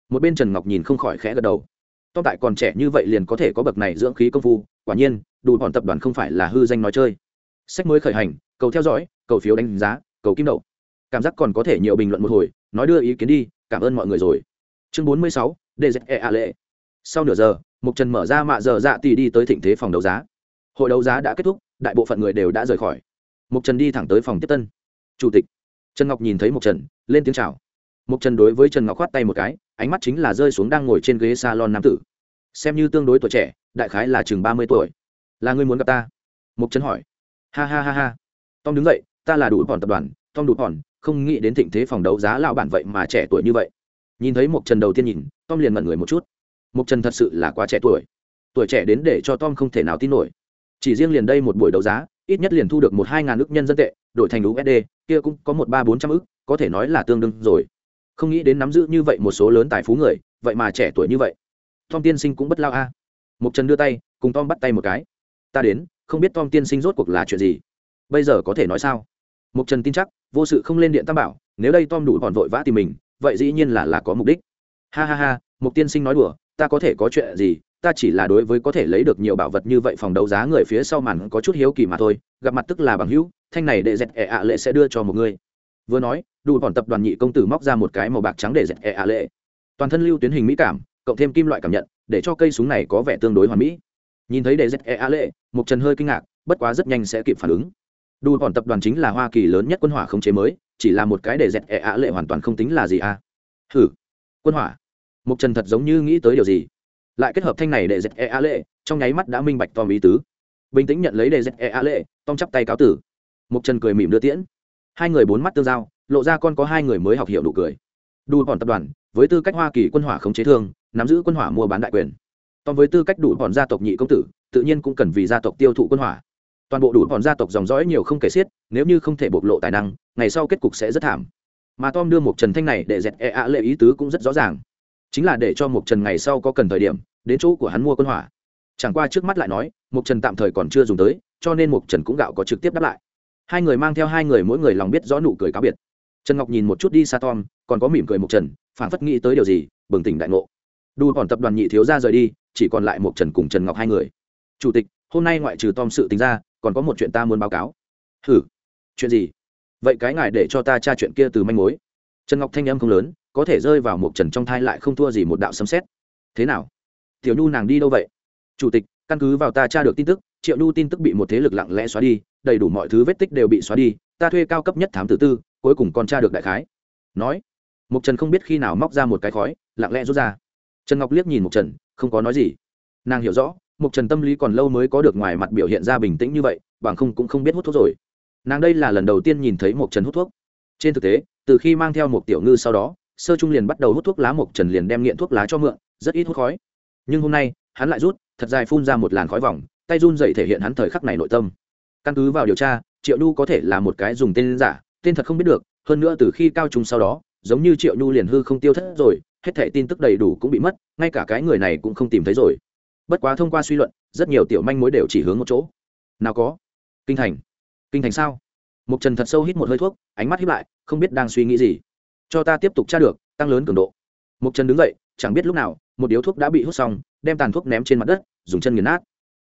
Một bên trần ngọc nhìn không khỏi khẽ gật đầu. Tom tại còn trẻ như vậy liền có thể có bậc này dưỡng khí công phu, quả nhiên đủ bọn tập đoàn không phải là hư danh nói chơi. Sách mới khởi hành, cầu theo dõi, cầu phiếu đánh giá, cầu kim đậu. Cảm giác còn có thể nhiều bình luận một hồi, nói đưa ý kiến đi, cảm ơn mọi người rồi. Chương bốn mươi sáu dze a lệ. Sau nửa giờ mục trần mở ra mạ giờ dạ tì đi tới thịnh thế phòng đấu giá. Hội đấu giá đã kết thúc, đại bộ phận người đều đã rời khỏi. Mục trần đi thẳng tới phòng tiếp tân. Chủ tịch. Trần ngọc nhìn thấy mục trần, lên tiếng chào. Mục trần đối với trần ngọc khoát tay một cái, ánh mắt chính là rơi xuống đang ngồi trên ghế salon nam tử. Xem như tương đối tuổi trẻ, đại khái là chừng ba mươi tuổi là ngươi muốn gặp ta? Mục trần hỏi. Ha ha ha ha. Tom đứng dậy, ta là đủ bọn tập đoàn, tom đủ bọn không nghĩ đến thịnh thế phòng đấu giá lão bản vậy mà trẻ tuổi như vậy. Nhìn thấy mục trần đầu tiên nhìn, tom liền mật người một chút. Mục trần thật sự là quá trẻ tuổi. Tuổi trẻ đến để cho tom không thể nào tin nổi. Chỉ riêng liền đây một buổi đấu giá, ít nhất liền thu được một hai ngàn ước nhân dân tệ, đổi thành usd kia cũng có một ba bốn trăm ước, có thể nói là tương đương rồi. Không nghĩ đến nắm giữ như vậy một số lớn tài phú người, vậy mà trẻ tuổi như vậy. Tom tiên sinh cũng bất lao a. À. mục trần đưa tay, cùng tom bắt tay một cái ta đến, không biết tom tiên sinh rốt cuộc là chuyện gì. Bây giờ có thể nói sao? Mục trần tin chắc, vô sự không lên điện tam bảo, nếu đây tom đủ còn vội vã tìm mình, vậy dĩ nhiên là là có mục đích. Ha ha ha, mục tiên sinh nói đùa, ta có thể có chuyện gì, ta chỉ là đối với có thể lấy được nhiều bảo vật như vậy phòng đấu giá người phía sau màn có chút hiếu kỳ mà thôi, gặp mặt tức là bằng hữu, thanh này để dẹt ẹ ạ lệ sẽ đưa cho một người. Vừa nói, đủ còn tập đoàn nhị công tử móc ra một cái màu bạc trắng để dẹt ẹ ạ lệ. Toàn thân lưu tuyến hình mỹ cảm, cộng thêm kim loại cảm nhận, để cho cây súng này có vẻ tương đối hoàn mỹ nhìn thấy đề dẹt e a lệ mục trần hơi kinh ngạc, bất quá rất nhanh sẽ kịp phản ứng. Đủ còn tập đoàn chính là hoa kỳ lớn nhất quân hỏa không chế mới, chỉ là một cái đề dẹt e a lệ hoàn toàn không tính là gì à? Hử quân hỏa. Mục trần thật giống như nghĩ tới điều gì. Lại kết hợp thanh này để dẹt e a lệ, trong nháy mắt đã minh bạch tom ý tứ. Bình tĩnh nhận lấy đề dẹt e a lệ, tom chắp tay cáo tử. Mục trần cười mỉm đưa tiễn. Hai người bốn mắt tương giao, lộ ra con có hai người mới học hiểu đủ cười. Đủ bọn tập đoàn, với tư cách hoa kỳ quân hỏa khống chế thương, nắm giữ quân hỏa mua bán đại quyền tom với tư cách đủ bọn gia tộc nhị công tử, tự nhiên cũng cần vì gia tộc tiêu thụ quân hỏa. Toàn bộ đủ bọn gia tộc dòng dõi nhiều không kể xiết, nếu như không thể bộc lộ tài năng, ngày sau kết cục sẽ rất thảm. Mà tom đưa một trần thanh này để dẹt e a lệ ý tứ cũng rất rõ ràng. Chính là để cho một trần ngày sau có cần thời điểm, đến chỗ của hắn mua quân hỏa. Chẳng qua trước mắt lại nói một trần tạm thời còn chưa dùng tới, cho nên một trần cũng gạo có trực tiếp đáp lại. Hai người mang theo hai người mỗi người lòng biết rõ nụ cười cáo biệt. Trần ngọc nhìn một chút đi xa tom, còn có mỉm cười một trần phản phất nghĩ tới điều gì, bừng tỉnh đại ngộ đủ còn tập đoàn nhị thiếu ra rời đi, chỉ còn lại một trần cùng trần ngọc hai người. Chủ tịch, hôm nay ngoại trừ tom sự tính ra, còn có một chuyện ta muốn báo cáo. Hử? Chuyện gì? Vậy cái ngài để cho ta tra chuyện kia từ manh mối. Trần ngọc thanh âm không lớn, có thể rơi vào một trần trong thai lại không thua gì một đạo sấm xét thế nào? Tiểu nhu nàng đi đâu vậy? Chủ tịch, căn cứ vào ta tra được tin tức, triệu nhu tin tức bị một thế lực lặng lẽ xóa đi, đầy đủ mọi thứ vết tích đều bị xóa đi, ta thuê cao cấp nhất thám tử tư, cuối cùng còn tra được đại khái. Nói. Mục trần không biết khi nào móc ra một cái khói, lặng lẽ rút ra trần ngọc liếc nhìn mục trần, không có nói gì. Nàng hiểu rõ mục trần tâm lý còn lâu mới có được ngoài mặt biểu hiện ra bình tĩnh như vậy, bằng không cũng không biết hút thuốc rồi. Nàng đây là lần đầu tiên nhìn thấy mục trần hút thuốc. Trên thực tế, từ khi mang theo một tiểu ngư sau đó, sơ trung liền bắt đầu hút thuốc lá mục trần liền đem nghiện thuốc lá cho mượn, rất ít hút khói. Nhưng hôm nay, hắn lại rút, thật dài phun ra một làn khói vòng, tay run dậy thể hiện hắn thời khắc này nội tâm. Căn cứ vào điều tra, triệu nhu có thể là một cái dùng tên giả, tên thật không biết được, hơn nữa từ khi cao trung sau đó, giống như triệu nhu liền hư không tiêu thất rồi hết thẻ tin tức đầy đủ cũng bị mất, ngay cả cái người này cũng không tìm thấy rồi. Bất quá thông qua suy luận, rất nhiều tiểu manh mối đều chỉ hướng một chỗ. Nào có? Kinh thành. Kinh thành sao? Mục trần thật sâu hít một hơi thuốc, ánh mắt hiếp lại, không biết đang suy nghĩ gì. Cho ta tiếp tục tra được, tăng lớn cường độ. Mục trần đứng dậy, chẳng biết lúc nào, một điếu thuốc đã bị hút xong, đem tàn thuốc ném trên mặt đất, dùng chân nghiền nát.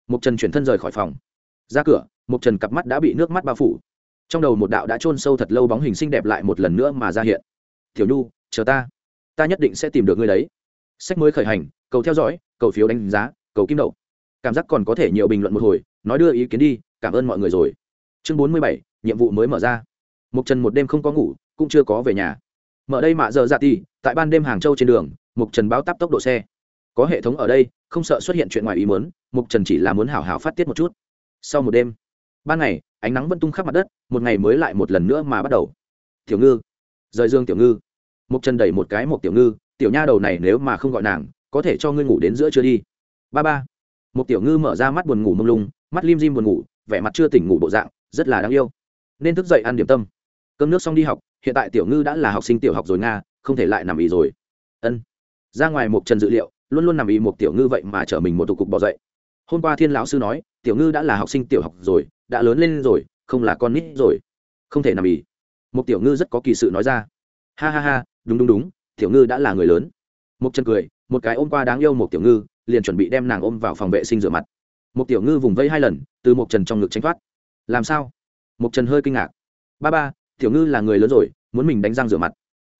Mục trần chuyển thân rời khỏi phòng. Ra cửa, mục trần cặp mắt đã bị nước mắt bao phủ. Trong đầu một đạo đã chôn sâu thật lâu bóng hình xinh đẹp lại một lần nữa mà ra hiện. Tiểu nhu, chờ ta ta nhất định sẽ tìm được ngươi đấy. Sách mới khởi hành, cầu theo dõi, cầu phiếu đánh giá, cầu kim đậu. Cảm giác còn có thể nhiều bình luận một hồi, nói đưa ý kiến đi, cảm ơn mọi người rồi. Chương bốn mươi bảy, nhiệm vụ mới mở ra. Mục trần một đêm không có ngủ, cũng chưa có về nhà. Mở đây mạ giờ dạ ti tại ban đêm hàng châu trên đường, mục trần báo tắp tốc độ xe. Có hệ thống ở đây, không sợ xuất hiện chuyện ngoài ý muốn, mục trần chỉ là muốn hảo hảo phát tiết một chút. Sau một đêm, ban ngày, ánh nắng vẫn tung khắp mặt đất, một ngày mới lại một lần nữa mà bắt đầu. Tiểu ngư. Rời dương tiểu ngư mục trần đẩy một cái một tiểu ngư, tiểu nha đầu này nếu mà không gọi nàng, có thể cho ngươi ngủ đến giữa chưa đi. Ba ba. Một tiểu ngư mở ra mắt buồn ngủ mông lung, mắt lim dim buồn ngủ, vẻ mặt chưa tỉnh ngủ bộ dạng, rất là đáng yêu. Nên thức dậy ăn điểm tâm. Cơm nước xong đi học, hiện tại tiểu ngư đã là học sinh tiểu học rồi nga, không thể lại nằm ý rồi. Ân. Ra ngoài một trần dự liệu, luôn luôn nằm ý một tiểu ngư vậy mà chở mình một tụ cục bỏ dậy. Hôm qua thiên lão sư nói, tiểu ngư đã là học sinh tiểu học rồi, đã lớn lên rồi, không là con nít rồi. Không thể nằm ý một tiểu ngư rất có kỳ sự nói ra. Ha ha ha đúng đúng đúng, tiểu ngư đã là người lớn. Một chân cười, một cái ôm qua đáng yêu một tiểu ngư, liền chuẩn bị đem nàng ôm vào phòng vệ sinh rửa mặt. Một tiểu ngư vùng vây hai lần, từ một trần trong ngực tránh thoát. Làm sao? Một trần hơi kinh ngạc. Ba ba, tiểu ngư là người lớn rồi, muốn mình đánh răng rửa mặt.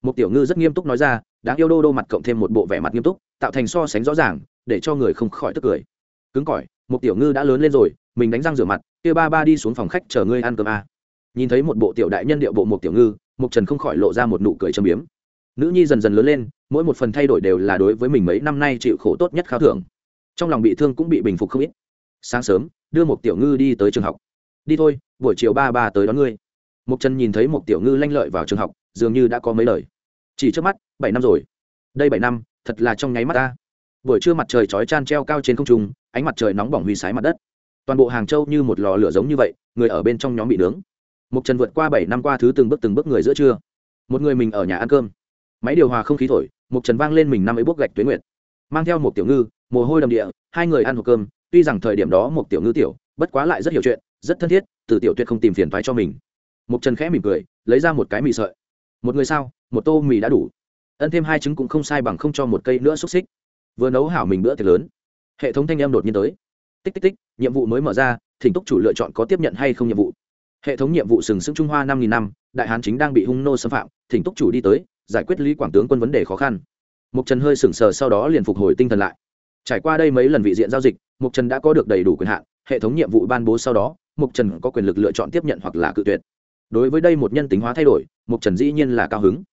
Một tiểu ngư rất nghiêm túc nói ra, đáng yêu đô đô mặt cộng thêm một bộ vẻ mặt nghiêm túc, tạo thành so sánh rõ ràng, để cho người không khỏi tức cười. Cứng cỏi một tiểu ngư đã lớn lên rồi, mình đánh răng rửa mặt, kia ba ba đi xuống phòng khách chờ ngươi ăn cơm a. À. nhìn thấy một bộ tiểu đại nhân điệu bộ một tiểu ngư một trần không khỏi lộ ra một nụ cười châm biếm nữ nhi dần dần lớn lên, mỗi một phần thay đổi đều là đối với mình mấy năm nay chịu khổ tốt nhất khao thưởng. Trong lòng bị thương cũng bị bình phục không ít. Sáng sớm, đưa một tiểu ngư đi tới trường học. Đi thôi, buổi chiều ba ba tới đón ngươi. Mục trần nhìn thấy một tiểu ngư lanh lợi vào trường học, dường như đã có mấy lời. Chỉ trước mắt, bảy năm rồi. Đây bảy năm, thật là trong nháy mắt ta. Buổi trưa mặt trời chói chan treo cao trên không trung, ánh mặt trời nóng bỏng huy sái mặt đất. Toàn bộ hàng châu như một lò lửa giống như vậy, người ở bên trong nhóm bị nướng. Mục trần vượt qua bảy năm qua thứ từng bước từng bước người giữa trưa. Một người mình ở nhà ăn cơm máy điều hòa không khí thổi, một trần vang lên mình năm ấy bốc gạch tuyến nguyệt. Mang theo một tiểu ngư, mồ hôi đầm địa, hai người ăn hộp cơm, tuy rằng thời điểm đó một tiểu ngư tiểu, bất quá lại rất hiểu chuyện, rất thân thiết, từ tiểu tuyệt không tìm phiền thoái cho mình. Một trần khẽ mỉm cười, lấy ra một cái mì sợi. Một người sao? Một tô mì đã đủ. Ân thêm hai trứng cũng không sai bằng không cho một cây nữa xúc xích. Vừa nấu hảo mình bữa tiệc lớn. Hệ thống thanh em đột nhiên tới. Tích tích tích, nhiệm vụ mới mở ra, thỉnh túc chủ lựa chọn có tiếp nhận hay không nhiệm vụ. Hệ thống nhiệm vụ sừng sững trung hoa năm nghìn năm, đại hán chính đang bị hung nô xâm phạm, thỉnh túc chủ đi tới giải quyết lý quảng tướng quân vấn đề khó khăn. Mục trần hơi sững sờ sau đó liền phục hồi tinh thần lại. Trải qua đây mấy lần vị diện giao dịch, mục trần đã có được đầy đủ quyền hạn, hệ thống nhiệm vụ ban bố sau đó, mục trần có quyền lực lựa chọn tiếp nhận hoặc là cự tuyệt. Đối với đây một nhân tính hóa thay đổi, mục trần dĩ nhiên là cao hứng.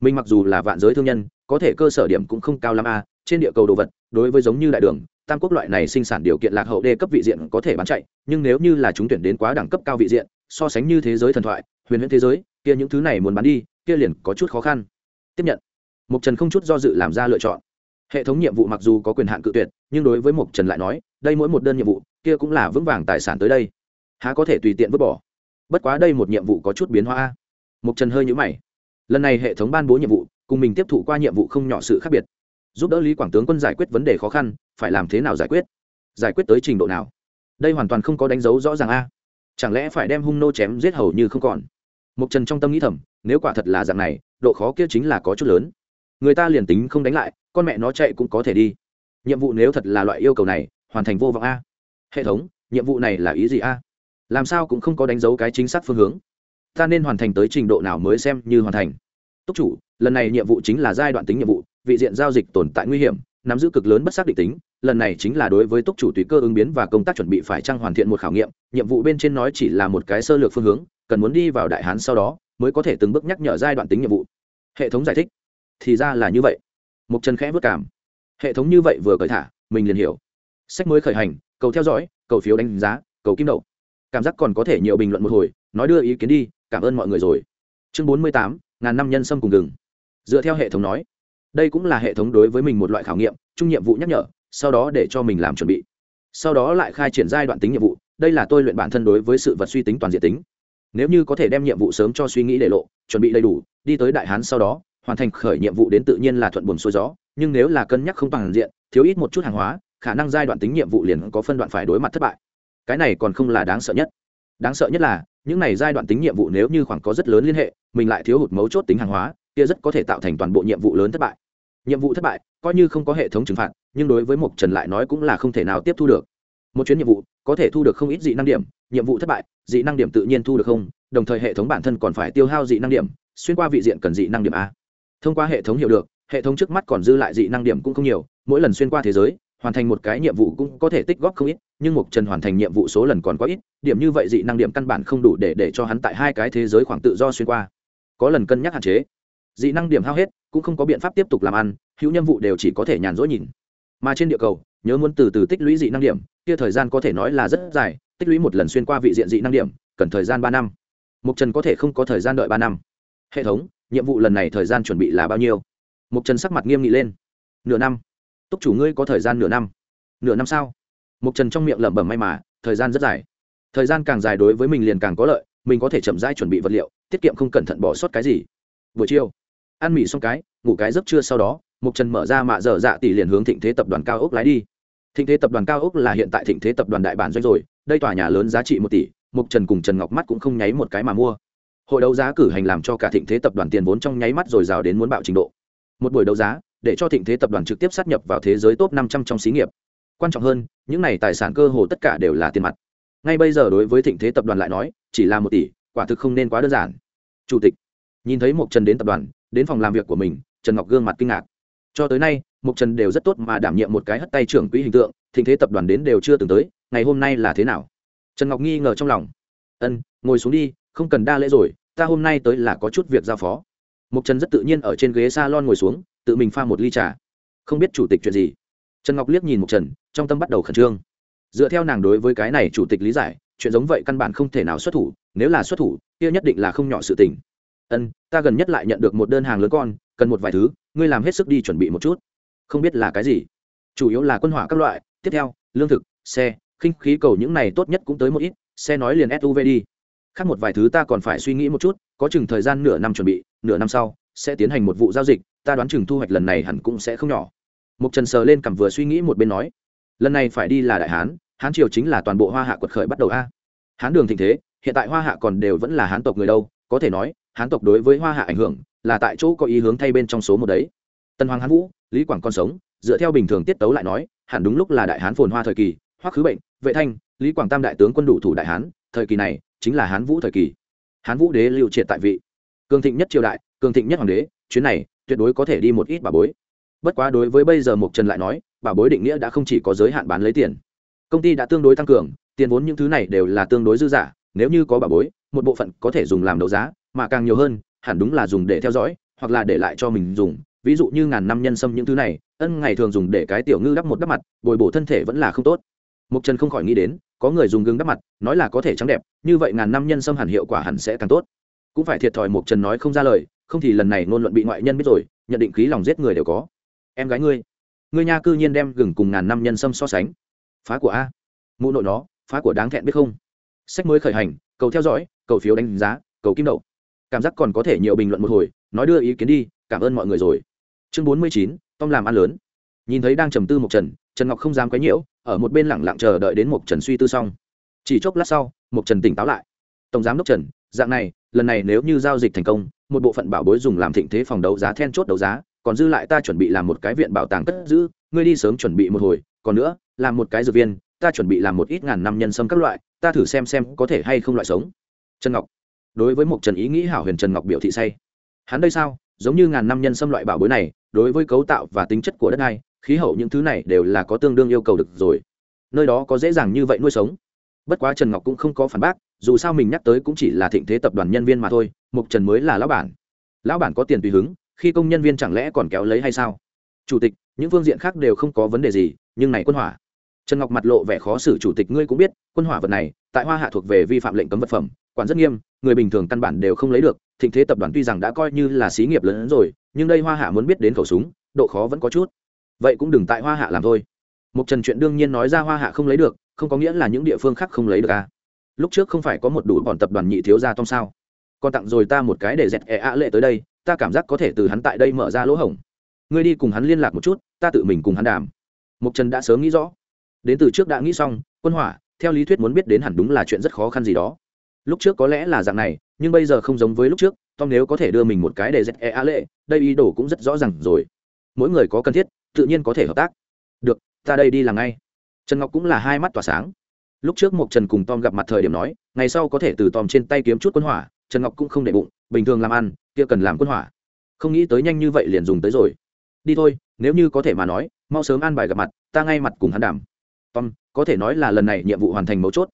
Mình mặc dù là vạn giới thương nhân, có thể cơ sở điểm cũng không cao lắm a, trên địa cầu đồ vật, đối với giống như đại đường, tam quốc loại này sinh sản điều kiện lạc hậu đê cấp vị diện có thể bán chạy, nhưng nếu như là chúng tuyển đến quá đẳng cấp cao vị diện, so sánh như thế giới thần thoại, huyền huyễn thế giới, kia những thứ này muốn bán đi, kia liền có chút khó khăn tiếp nhận. Mục trần không chút do dự làm ra lựa chọn. Hệ thống nhiệm vụ mặc dù có quyền hạn cự tuyệt, nhưng đối với mục trần lại nói, đây mỗi một đơn nhiệm vụ, kia cũng là vững vàng tài sản tới đây. Há có thể tùy tiện vứt bỏ. Bất quá đây một nhiệm vụ có chút biến hóa mục trần hơi nhũ mày. Lần này hệ thống ban bố nhiệm vụ, cùng mình tiếp thụ qua nhiệm vụ không nhỏ sự khác biệt. Giúp đỡ lý quảng tướng quân giải quyết vấn đề khó khăn, phải làm thế nào giải quyết? Giải quyết tới trình độ nào? Đây hoàn toàn không có đánh dấu rõ ràng a. Chẳng lẽ phải đem hung nô chém giết hầu như không còn? Mục trần trong tâm nghĩ thầm, nếu quả thật là dạng này độ khó kia chính là có chút lớn. Người ta liền tính không đánh lại, con mẹ nó chạy cũng có thể đi. Nhiệm vụ nếu thật là loại yêu cầu này, hoàn thành vô vọng a. Hệ thống, nhiệm vụ này là ý gì a? Làm sao cũng không có đánh dấu cái chính xác phương hướng. Ta nên hoàn thành tới trình độ nào mới xem như hoàn thành. Túc chủ, lần này nhiệm vụ chính là giai đoạn tính nhiệm vụ, vị diện giao dịch tồn tại nguy hiểm, nắm giữ cực lớn bất xác định tính, lần này chính là đối với túc chủ tùy cơ ứng biến và công tác chuẩn bị phải trăng hoàn thiện một khảo nghiệm, nhiệm vụ bên trên nói chỉ là một cái sơ lược phương hướng cần muốn đi vào đại hán sau đó, mới có thể từng bước nhắc nhở giai đoạn tính nhiệm vụ. Hệ thống giải thích. Thì ra là như vậy. Mục trần khẽ vất cảm hệ thống như vậy vừa cởi thả, mình liền hiểu. Sách mới khởi hành, cầu theo dõi, cầu phiếu đánh giá, cầu kim đậu. Cảm giác còn có thể nhiều bình luận một hồi, nói đưa ý kiến đi, cảm ơn mọi người rồi. Chương bốn mươi tám, ngàn năm nhân sâm cùng gừng. Dựa theo hệ thống nói, đây cũng là hệ thống đối với mình một loại khảo nghiệm, chung nhiệm vụ nhắc nhở, sau đó để cho mình làm chuẩn bị. Sau đó lại khai triển giai đoạn tính nhiệm vụ, đây là tôi luyện bản thân đối với sự vật suy tính toàn diện tính nếu như có thể đem nhiệm vụ sớm cho suy nghĩ để lộ, chuẩn bị đầy đủ, đi tới đại hán sau đó, hoàn thành khởi nhiệm vụ đến tự nhiên là thuận buồm xuôi gió. Nhưng nếu là cân nhắc không toàn diện, thiếu ít một chút hàng hóa, khả năng giai đoạn tính nhiệm vụ liền có phân đoạn phải đối mặt thất bại. Cái này còn không là đáng sợ nhất. Đáng sợ nhất là, những này giai đoạn tính nhiệm vụ nếu như khoảng có rất lớn liên hệ, mình lại thiếu hụt mấu chốt tính hàng hóa, kia rất có thể tạo thành toàn bộ nhiệm vụ lớn thất bại. Nhiệm vụ thất bại coi như không có hệ thống trừng phạt, nhưng đối với mộc trần lại nói cũng là không thể nào tiếp thu được một chuyến nhiệm vụ có thể thu được không ít dị năng điểm, nhiệm vụ thất bại, dị năng điểm tự nhiên thu được không, đồng thời hệ thống bản thân còn phải tiêu hao dị năng điểm, xuyên qua vị diện cần dị năng điểm a. Thông qua hệ thống hiểu được, hệ thống trước mắt còn dư lại dị năng điểm cũng không nhiều, mỗi lần xuyên qua thế giới, hoàn thành một cái nhiệm vụ cũng có thể tích góp không ít, nhưng mục trần hoàn thành nhiệm vụ số lần còn quá ít, điểm như vậy dị năng điểm căn bản không đủ để để cho hắn tại hai cái thế giới khoảng tự do xuyên qua. Có lần cân nhắc hạn chế. Dị năng điểm hao hết, cũng không có biện pháp tiếp tục làm ăn, hữu nhiệm vụ đều chỉ có thể nhàn rỗi nhìn mà trên địa cầu, nhớ muốn từ từ tích lũy dị năng điểm, kia thời gian có thể nói là rất dài, tích lũy một lần xuyên qua vị diện dị năng điểm, cần thời gian ba năm. Mục trần có thể không có thời gian đợi ba năm. Hệ thống, nhiệm vụ lần này thời gian chuẩn bị là bao nhiêu? Mục trần sắc mặt nghiêm nghị lên. Nửa năm. Túc chủ ngươi có thời gian nửa năm. Nửa năm sao? Mục trần trong miệng lẩm bẩm may mà, thời gian rất dài. Thời gian càng dài đối với mình liền càng có lợi, mình có thể chậm rãi chuẩn bị vật liệu, tiết kiệm không cẩn thận bỏ sót cái gì. Buổi chiều, ăn mì xong cái, ngủ cái giấc trưa sau đó mục trần mở ra mạ dở dạ tỷ liền hướng thịnh thế tập đoàn cao ốc lái đi. Thịnh thế tập đoàn cao ốc là hiện tại thịnh thế tập đoàn đại bản doanh rồi, đây tòa nhà lớn giá trị một tỷ, mục trần cùng trần ngọc mắt cũng không nháy một cái mà mua. Hội đấu giá cử hành làm cho cả thịnh thế tập đoàn tiền vốn trong nháy mắt rồi rào đến muốn bạo trình độ. Một buổi đấu giá, để cho thịnh thế tập đoàn trực tiếp sát nhập vào thế giới top năm trăm trong xí nghiệp. Quan trọng hơn, những này tài sản cơ hồ tất cả đều là tiền mặt. Ngay bây giờ đối với thịnh thế tập đoàn lại nói, chỉ là một tỷ, quả thực không nên quá đơn giản. Chủ tịch. Nhìn thấy một trần đến tập đoàn, đến phòng làm việc của mình, trần ngọc gương mặt kinh ngạc cho tới nay mục trần đều rất tốt mà đảm nhiệm một cái hất tay trưởng quỹ hình tượng, thịnh thế tập đoàn đến đều chưa từng tới, ngày hôm nay là thế nào? Trần ngọc nghi ngờ trong lòng. Ân, ngồi xuống đi, không cần đa lễ rồi, ta hôm nay tới là có chút việc giao phó. Mục trần rất tự nhiên ở trên ghế s a lon ngồi xuống, tự mình pha một ly trà. Không biết chủ tịch chuyện gì. Trần ngọc liếc nhìn mục trần, trong tâm bắt đầu khẩn trương. Dựa theo nàng đối với cái này chủ tịch lý giải, chuyện giống vậy căn bản không thể nào xuất thủ, nếu là xuất thủ, kia nhất định là không nhỏ sự tình. Ân, ta gần nhất lại nhận được một đơn hàng lớn con cần một vài thứ, ngươi làm hết sức đi chuẩn bị một chút. Không biết là cái gì. Chủ yếu là quân hỏa các loại. Tiếp theo, lương thực, xe, khinh khí cầu những này tốt nhất cũng tới một ít, xe nói liền suv đi. Khác một vài thứ ta còn phải suy nghĩ một chút, có chừng thời gian nửa năm chuẩn bị, nửa năm sau, sẽ tiến hành một vụ giao dịch, ta đoán chừng thu hoạch lần này hẳn cũng sẽ không nhỏ. Mục trần sờ lên cằm vừa suy nghĩ một bên nói, lần này phải đi là đại hán hán triều chính là toàn bộ hoa hạ quật khởi bắt đầu a. Hán đường thịnh thế, hiện tại hoa hạ còn đều vẫn là hán tộc người đâu, có thể nói hán tộc đối với hoa hạ ảnh hưởng là tại chỗ có ý hướng thay bên trong số một đấy. Tân hoàng hán vũ, lý quảng còn sống, dựa theo bình thường tiết tấu lại nói, hẳn đúng lúc là đại hán phồn hoa thời kỳ, hoắc khứ bệnh, vệ thanh, lý quảng tam đại tướng quân đủ thủ đại hán, thời kỳ này chính là hán vũ thời kỳ. Hán vũ đế lưu triệt tại vị. Cường thịnh nhất triều đại, cường thịnh nhất hoàng đế, chuyến này tuyệt đối có thể đi một ít bà bối. Bất quá đối với bây giờ mục trần lại nói, bà bối định nghĩa đã không chỉ có giới hạn bán lấy tiền. Công ty đã tương đối tăng cường, tiền vốn những thứ này đều là tương đối dư giả, nếu như có bà bối, một bộ phận có thể dùng làm đấu giá mà càng nhiều hơn, hẳn đúng là dùng để theo dõi, hoặc là để lại cho mình dùng. Ví dụ như ngàn năm nhân sâm những thứ này, ân ngày thường dùng để cái tiểu ngư đắp một đắp mặt, bồi bổ thân thể vẫn là không tốt. Mục trần không khỏi nghĩ đến, có người dùng gừng đắp mặt, nói là có thể trắng đẹp, như vậy ngàn năm nhân sâm hẳn hiệu quả hẳn sẽ càng tốt. Cũng phải thiệt thòi mục trần nói không ra lời, không thì lần này ngôn luận bị ngoại nhân biết rồi, nhận định khí lòng giết người đều có. Em gái ngươi ngươi nha cư nhiên đem gừng cùng ngàn năm nhân sâm so sánh. Phá của a. Mụ nội nó, phá của đáng thẹn biết không? Sách mới khởi hành, cầu theo dõi, cầu phiếu đánh giá, cầu kim đậu cảm giác còn có thể nhiều bình luận một hồi, nói đưa ý kiến đi, cảm ơn mọi người rồi. Chương bốn mươi chín, tom làm ăn lớn. Nhìn thấy đang trầm tư một trần trần ngọc không dám quấy nhiễu, ở một bên lẳng lặng chờ đợi đến mộc trần suy tư xong. Chỉ chốc lát sau, mộc trần tỉnh táo lại. Tổng giám đốc trần, dạng này, lần này nếu như giao dịch thành công, một bộ phận bảo bối dùng làm thịnh thế phòng đấu giá then chốt đấu giá, còn dư lại ta chuẩn bị làm một cái viện bảo tàng cất giữ, ngươi đi sớm chuẩn bị một hồi, còn nữa, làm một cái dược viên, ta chuẩn bị làm một ít ngàn năm nhân sâm các loại, ta thử xem xem có thể hay không loại sống. Trần ngọc đối với một trần ý nghĩ hảo huyền trần ngọc biểu thị say. Hắn đây sao? Giống như ngàn năm nhân sâm loại bảo bối này, đối với cấu tạo và tính chất của đất đai, khí hậu những thứ này đều là có tương đương yêu cầu được rồi. Nơi đó có dễ dàng như vậy nuôi sống. Bất quá trần ngọc cũng không có phản bác, dù sao mình nhắc tới cũng chỉ là thịnh thế tập đoàn nhân viên mà thôi mục trần mới là lão bản. Lão bản có tiền tùy hứng, khi công nhân viên chẳng lẽ còn kéo lấy hay sao? Chủ tịch, những phương diện khác đều không có vấn đề gì, nhưng này quân hỏa. Trần ngọc mặt lộ vẻ khó xử chủ tịch, ngươi cũng biết, quân hỏa vật này, tại hoa hạ thuộc về vi phạm lệnh cấm vật phẩm, quản rất nghiêm người bình thường căn bản đều không lấy được, thịnh thế tập đoàn tuy rằng đã coi như là xí nghiệp lớn hơn rồi, nhưng đây hoa hạ muốn biết đến khẩu súng, độ khó vẫn có chút. Vậy cũng đừng tại hoa hạ làm thôi. Một trần chuyện đương nhiên nói ra hoa hạ không lấy được, không có nghĩa là những địa phương khác không lấy được à. lúc trước không phải có một đủ bọn tập đoàn nhị thiếu gia tom sao? Còn tặng rồi ta một cái để dẹt e ạ lệ tới đây, ta cảm giác có thể từ hắn tại đây mở ra lỗ hổng. Ngươi đi cùng hắn liên lạc một chút, ta tự mình cùng hắn đàm. Mục trần đã sớm nghĩ rõ. Đến từ trước đã nghĩ xong, quân hỏa, theo lý thuyết muốn biết đến hẳn đúng là chuyện rất khó khăn gì đó lúc trước có lẽ là dạng này, nhưng bây giờ không giống với lúc trước, tom nếu có thể đưa mình một cái để dẹp e a lệ, đây ý đồ cũng rất rõ ràng rồi. Mỗi người có cần thiết, tự nhiên có thể hợp tác. Được, ta đây đi làm ngay. Trần ngọc cũng là hai mắt tỏa sáng. Lúc trước một trần cùng tom gặp mặt thời điểm nói, ngày sau có thể từ tom trên tay kiếm chút quân hỏa, trần ngọc cũng không để bụng, bình thường làm ăn, kia cần làm quân hỏa. Không nghĩ tới nhanh như vậy liền dùng tới rồi. Đi thôi, nếu như có thể mà nói, mau sớm an bài gặp mặt, ta ngay mặt cùng hắn đảm. tom, có thể nói là lần này nhiệm vụ hoàn thành mấu chốt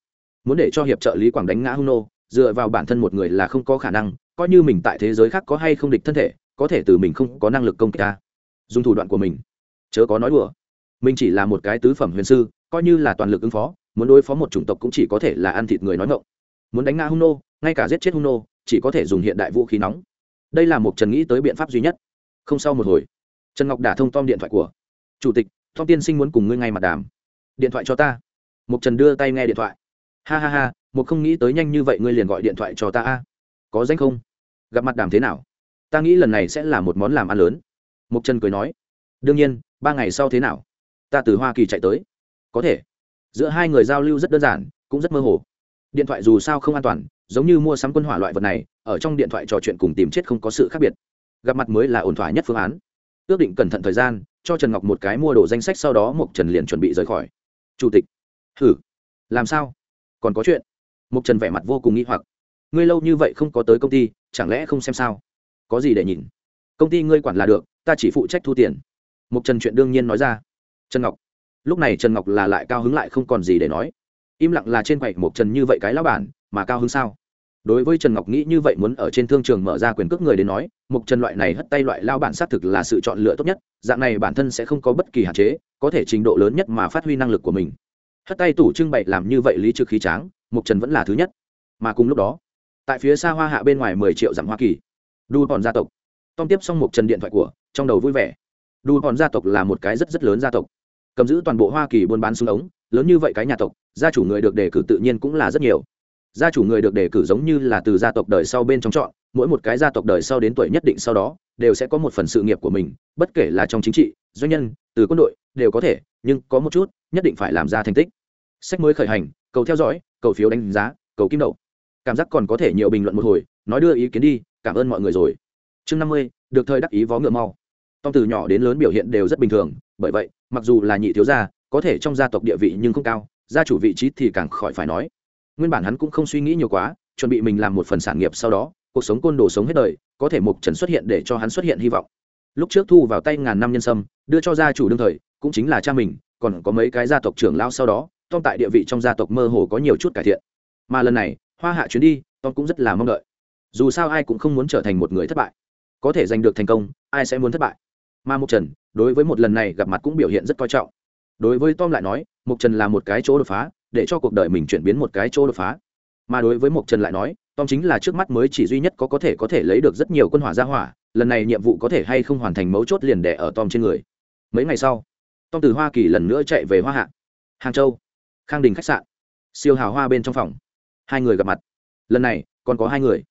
muốn để cho hiệp trợ lý quảng đánh ngã hung nô, dựa vào bản thân một người là không có khả năng, coi như mình tại thế giới khác có hay không địch thân thể, có thể từ mình không có năng lực công kích ta. Dùng thủ đoạn của mình. Chớ có nói đùa. Mình chỉ là một cái tứ phẩm huyền sư, coi như là toàn lực ứng phó, muốn đối phó một chủng tộc cũng chỉ có thể là ăn thịt người nói ngộng muốn đánh ngã hung nô, ngay cả giết chết hung nô, chỉ có thể dùng hiện đại vũ khí nóng. Đây là một trần nghĩ tới biện pháp duy nhất. Không sau một hồi, trần ngọc đả thông tom điện thoại của chủ tịch. Tom tiên sinh muốn cùng ngươi ngay mặt đàm. Điện thoại cho ta. Một trần đưa tay nghe điện thoại ha ha ha, một không nghĩ tới nhanh như vậy ngươi liền gọi điện thoại cho ta a. Có danh không? Gặp mặt đàm thế nào? Ta nghĩ lần này sẽ là một món làm ăn lớn. Mục trần cười nói. Đương nhiên, ba ngày sau thế nào? Ta từ hoa kỳ chạy tới. Có thể. Giữa hai người giao lưu rất đơn giản, cũng rất mơ hồ. Điện thoại dù sao không an toàn, giống như mua sắm quân hỏa loại vật này, ở trong điện thoại trò chuyện cùng tìm chết không có sự khác biệt. Gặp mặt mới là ổn thỏa nhất phương án. Ước định cẩn thận thời gian, cho trần ngọc một cái mua đồ danh sách sau đó mộc trần liền chuẩn bị rời khỏi. Chủ tịch. Hử? Làm sao? Còn có chuyện. Mục trần vẻ mặt vô cùng nghi hoặc. Ngươi lâu như vậy không có tới công ty, chẳng lẽ không xem sao? Có gì để nhìn? Công ty ngươi quản là được, ta chỉ phụ trách thu tiền. Mục trần chuyện đương nhiên nói ra. Trần ngọc. Lúc này trần ngọc là lại cao hứng lại không còn gì để nói. Im lặng là trên quầy, mục trần như vậy cái lão bản, mà cao hứng sao? Đối với trần ngọc nghĩ như vậy muốn ở trên thương trường mở ra quyền cước người đến nói, mục trần loại này hất tay loại lao bản xác thực là sự chọn lựa tốt nhất, dạng này bản thân sẽ không có bất kỳ hạn chế, có thể trình độ lớn nhất mà phát huy năng lực của mình hất tay tủ trưng bày làm như vậy lý trực khí tráng mục trần vẫn là thứ nhất. Mà cùng lúc đó, tại phía xa hoa hạ bên ngoài mười triệu dặm hoa kỳ, đu còn gia tộc. Tom tiếp xong mục trần điện thoại của, trong đầu vui vẻ. Đu còn gia tộc là một cái rất rất lớn gia tộc. Cầm giữ toàn bộ hoa kỳ buôn bán súng ống, lớn như vậy cái nhà tộc, gia chủ người được đề cử tự nhiên cũng là rất nhiều. Gia chủ người được đề cử giống như là từ gia tộc đời sau bên trong chọn, mỗi một cái gia tộc đời sau đến tuổi nhất định sau đó, đều sẽ có một phần sự nghiệp của mình, bất kể là trong chính trị, doanh nhân, từ quân đội, đều có thể, nhưng có một chút, nhất định phải làm ra thành tích sách mới khởi hành, cầu theo dõi, cầu phiếu đánh giá, cầu kim đậu. Cảm giác còn có thể nhiều bình luận một hồi, nói đưa ý kiến đi, cảm ơn mọi người rồi. Chương năm mươi, được thời đắc ý vó ngựa mau. Tom từ nhỏ đến lớn biểu hiện đều rất bình thường, bởi vậy, mặc dù là nhị thiếu gia, có thể trong gia tộc địa vị nhưng không cao, gia chủ vị trí thì càng khỏi phải nói. Nguyên bản hắn cũng không suy nghĩ nhiều quá, chuẩn bị mình làm một phần sản nghiệp sau đó, cuộc sống côn đồ sống hết đời, có thể mục trần xuất hiện để cho hắn xuất hiện hy vọng. Lúc trước thu vào tay ngàn năm nhân sâm, đưa cho gia chủ đương thời, cũng chính là cha mình, còn có mấy cái gia tộc trưởng lao sau đó tom tại địa vị trong gia tộc mơ hồ có nhiều chút cải thiện. Mà lần này, hoa hạ chuyến đi, tom cũng rất là mong đợi. Dù sao ai cũng không muốn trở thành một người thất bại. Có thể giành được thành công, ai sẽ muốn thất bại? Mà mục trần, đối với một lần này gặp mặt cũng biểu hiện rất coi trọng. Đối với tom lại nói mục trần là một cái chỗ đột phá, để cho cuộc đời mình chuyển biến một cái chỗ đột phá. Mà đối với mục trần lại nói, tom chính là trước mắt mới chỉ duy nhất có có thể có thể lấy được rất nhiều quân hỏa gia hỏa, lần này nhiệm vụ có thể hay không hoàn thành mấu chốt liền đẻ ở tom trên người. Mấy ngày sau, tom từ hoa kỳ lần nữa chạy về hoa hạ. Hàng châu khang đình khách sạn. Siêu hào hoa bên trong phòng. Hai người gặp mặt. Lần này, còn có hai người.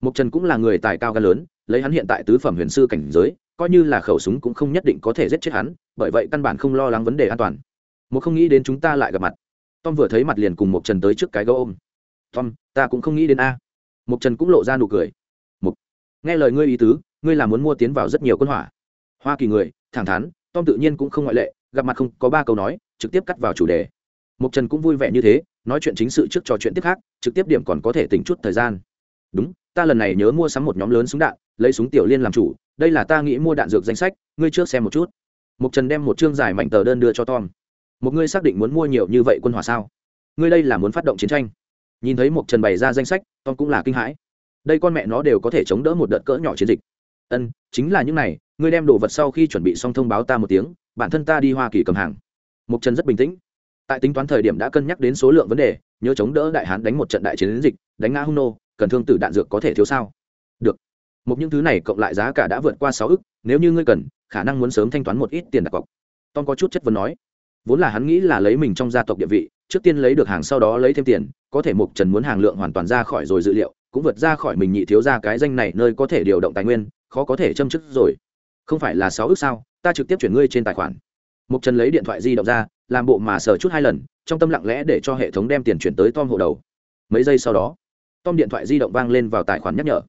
Mục trần cũng là người tài cao gan lớn, lấy hắn hiện tại tứ phẩm huyền sư cảnh giới, coi như là khẩu súng cũng không nhất định có thể giết chết hắn, bởi vậy căn bản không lo lắng vấn đề an toàn. Một không nghĩ đến chúng ta lại gặp mặt. Tom vừa thấy mặt liền cùng mục trần tới trước cái gấu ôm. Tom, ta cũng không nghĩ đến a. Mục trần cũng lộ ra nụ cười. Mục nghe lời ngươi ý tứ, ngươi là muốn mua tiến vào rất nhiều quân hỏa. Hoa kỳ người, thẳng thắn, tom tự nhiên cũng không ngoại lệ, gặp mặt không có ba câu nói, trực tiếp cắt vào chủ đề. Mục trần cũng vui vẻ như thế, nói chuyện chính sự trước trò chuyện tiếp khác, trực tiếp điểm còn có thể tỉnh chút thời gian. Đúng, ta lần này nhớ mua sắm một nhóm lớn súng đạn, lấy súng tiểu liên làm chủ, đây là ta nghĩ mua đạn dược danh sách, ngươi trước xem một chút. Mục trần đem một chương giải mạnh tờ đơn đưa cho tom. Một ngươi xác định muốn mua nhiều như vậy quân hỏa sao? Ngươi đây là muốn phát động chiến tranh. Nhìn thấy mục trần bày ra danh sách, tom cũng là kinh hãi. Đây con mẹ nó đều có thể chống đỡ một đợt cỡ nhỏ chiến dịch. Ân, chính là những này, ngươi đem đồ vật sau khi chuẩn bị xong thông báo ta một tiếng, bản thân ta đi hoa kỳ cầm hàng. Mục trần rất bình tĩnh tại tính toán thời điểm đã cân nhắc đến số lượng vấn đề, nhớ chống đỡ đại hán đánh một trận đại chiến dịch, đánh ngã hung nô, cần thương tử đạn dược có thể thiếu sao? Được. Một những thứ này cộng lại giá cả đã vượt qua sáu ức, nếu như ngươi cần, khả năng muốn sớm thanh toán một ít tiền đặt cọc. Tom có chút chất vấn nói. Vốn là hắn nghĩ là lấy mình trong gia tộc địa vị, trước tiên lấy được hàng sau đó lấy thêm tiền, có thể mục trần muốn hàng lượng hoàn toàn ra khỏi rồi dữ liệu, cũng vượt ra khỏi mình nhị thiếu ra cái danh này nơi có thể điều động tài nguyên, khó có thể châm chức rồi. Không phải là sáu ước sao, ta trực tiếp chuyển ngươi trên tài khoản. Mục trần lấy điện thoại di động ra làm bộ mà sờ chút hai lần, trong tâm lặng lẽ để cho hệ thống đem tiền chuyển tới tom hộ đầu. Mấy giây sau đó, tom điện thoại di động vang lên vào tài khoản nhắc nhở.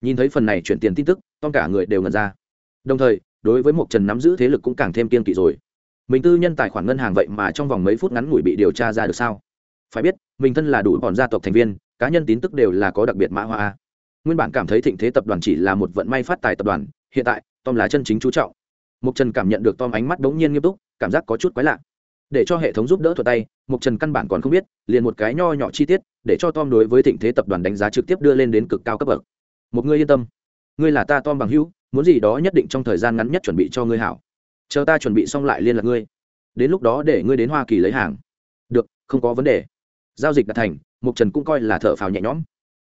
Nhìn thấy phần này chuyển tiền tin tức, tom cả người đều ngần ra. Đồng thời, đối với một trần nắm giữ thế lực cũng càng thêm kiên kỵ rồi. Mình tư nhân tài khoản ngân hàng vậy mà trong vòng mấy phút ngắn ngủi bị điều tra ra được sao? Phải biết, mình thân là đủ bọn gia tộc thành viên, cá nhân tín tức đều là có đặc biệt mã hoa nguyên bản cảm thấy thịnh thế tập đoàn chỉ là một vận may phát tài tập đoàn, hiện tại, tom là chân chính chú trọng. Mục trần cảm nhận được tom ánh mắt bỗng nhiên nghiêm túc, cảm giác có chút quái lạ để cho hệ thống giúp đỡ thuật tay mục trần căn bản còn không biết, liền một cái nho nhỏ chi tiết, để cho tom đối với thịnh thế tập đoàn đánh giá trực tiếp đưa lên đến cực cao cấp bậc. Một người yên tâm. Ngươi là ta tom bằng hữu, muốn gì đó nhất định trong thời gian ngắn nhất chuẩn bị cho ngươi hảo. Chờ ta chuẩn bị xong lại liên lạc ngươi. Đến lúc đó để ngươi đến hoa kỳ lấy hàng. Được, không có vấn đề. Giao dịch đạt thành mục trần cũng coi là thở phào nhẹ nhõm.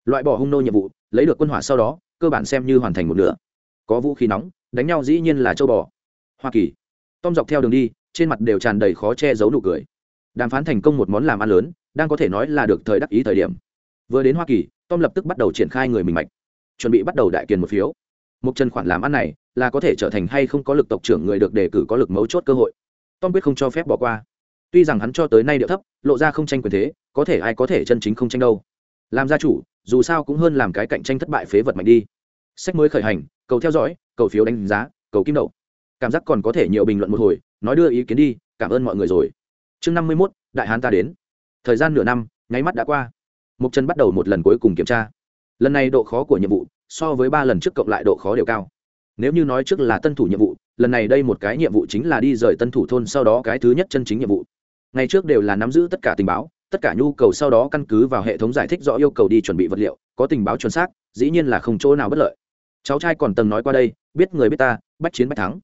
Loại bỏ hung nô nhiệm vụ, lấy được quân hỏa sau đó, cơ bản xem như hoàn thành một nửa. Có vũ khí nóng, đánh nhau dĩ nhiên là châu bò. Hoa kỳ. Tom dọc theo đường đi trên mặt đều tràn đầy khó che giấu nụ cười. Đàm phán thành công một món làm ăn lớn, đang có thể nói là được thời đắc ý thời điểm. Vừa đến hoa kỳ, tom lập tức bắt đầu triển khai người mình mạch, chuẩn bị bắt đầu đại kiền một phiếu. Một chân khoản làm ăn này là có thể trở thành hay không có lực tộc trưởng người được đề cử có lực mấu chốt cơ hội. Tom quyết không cho phép bỏ qua. Tuy rằng hắn cho tới nay điệu thấp, lộ ra không tranh quyền thế, có thể ai có thể chân chính không tranh đâu. Làm gia chủ, dù sao cũng hơn làm cái cạnh tranh thất bại phế vật mạnh đi. Sách mới khởi hành, cầu theo dõi, cầu phiếu đánh giá, cầu kim đậu. Cảm giác còn có thể nhiều bình luận một hồi nói đưa ý kiến đi, cảm ơn mọi người rồi. Chương năm mươi mốt, đại hán ta đến. Thời gian nửa năm, nháy mắt đã qua. Mục trần bắt đầu một lần cuối cùng kiểm tra. Lần này độ khó của nhiệm vụ so với ba lần trước cộng lại độ khó đều cao. Nếu như nói trước là tân thủ nhiệm vụ, lần này đây một cái nhiệm vụ chính là đi rời tân thủ thôn sau đó cái thứ nhất chân chính nhiệm vụ. Ngày trước đều là nắm giữ tất cả tình báo, tất cả nhu cầu sau đó căn cứ vào hệ thống giải thích rõ yêu cầu đi chuẩn bị vật liệu, có tình báo chuẩn xác, dĩ nhiên là không chỗ nào bất lợi. Cháu trai còn tầng nói qua đây, biết người biết ta, bách chiến bách thắng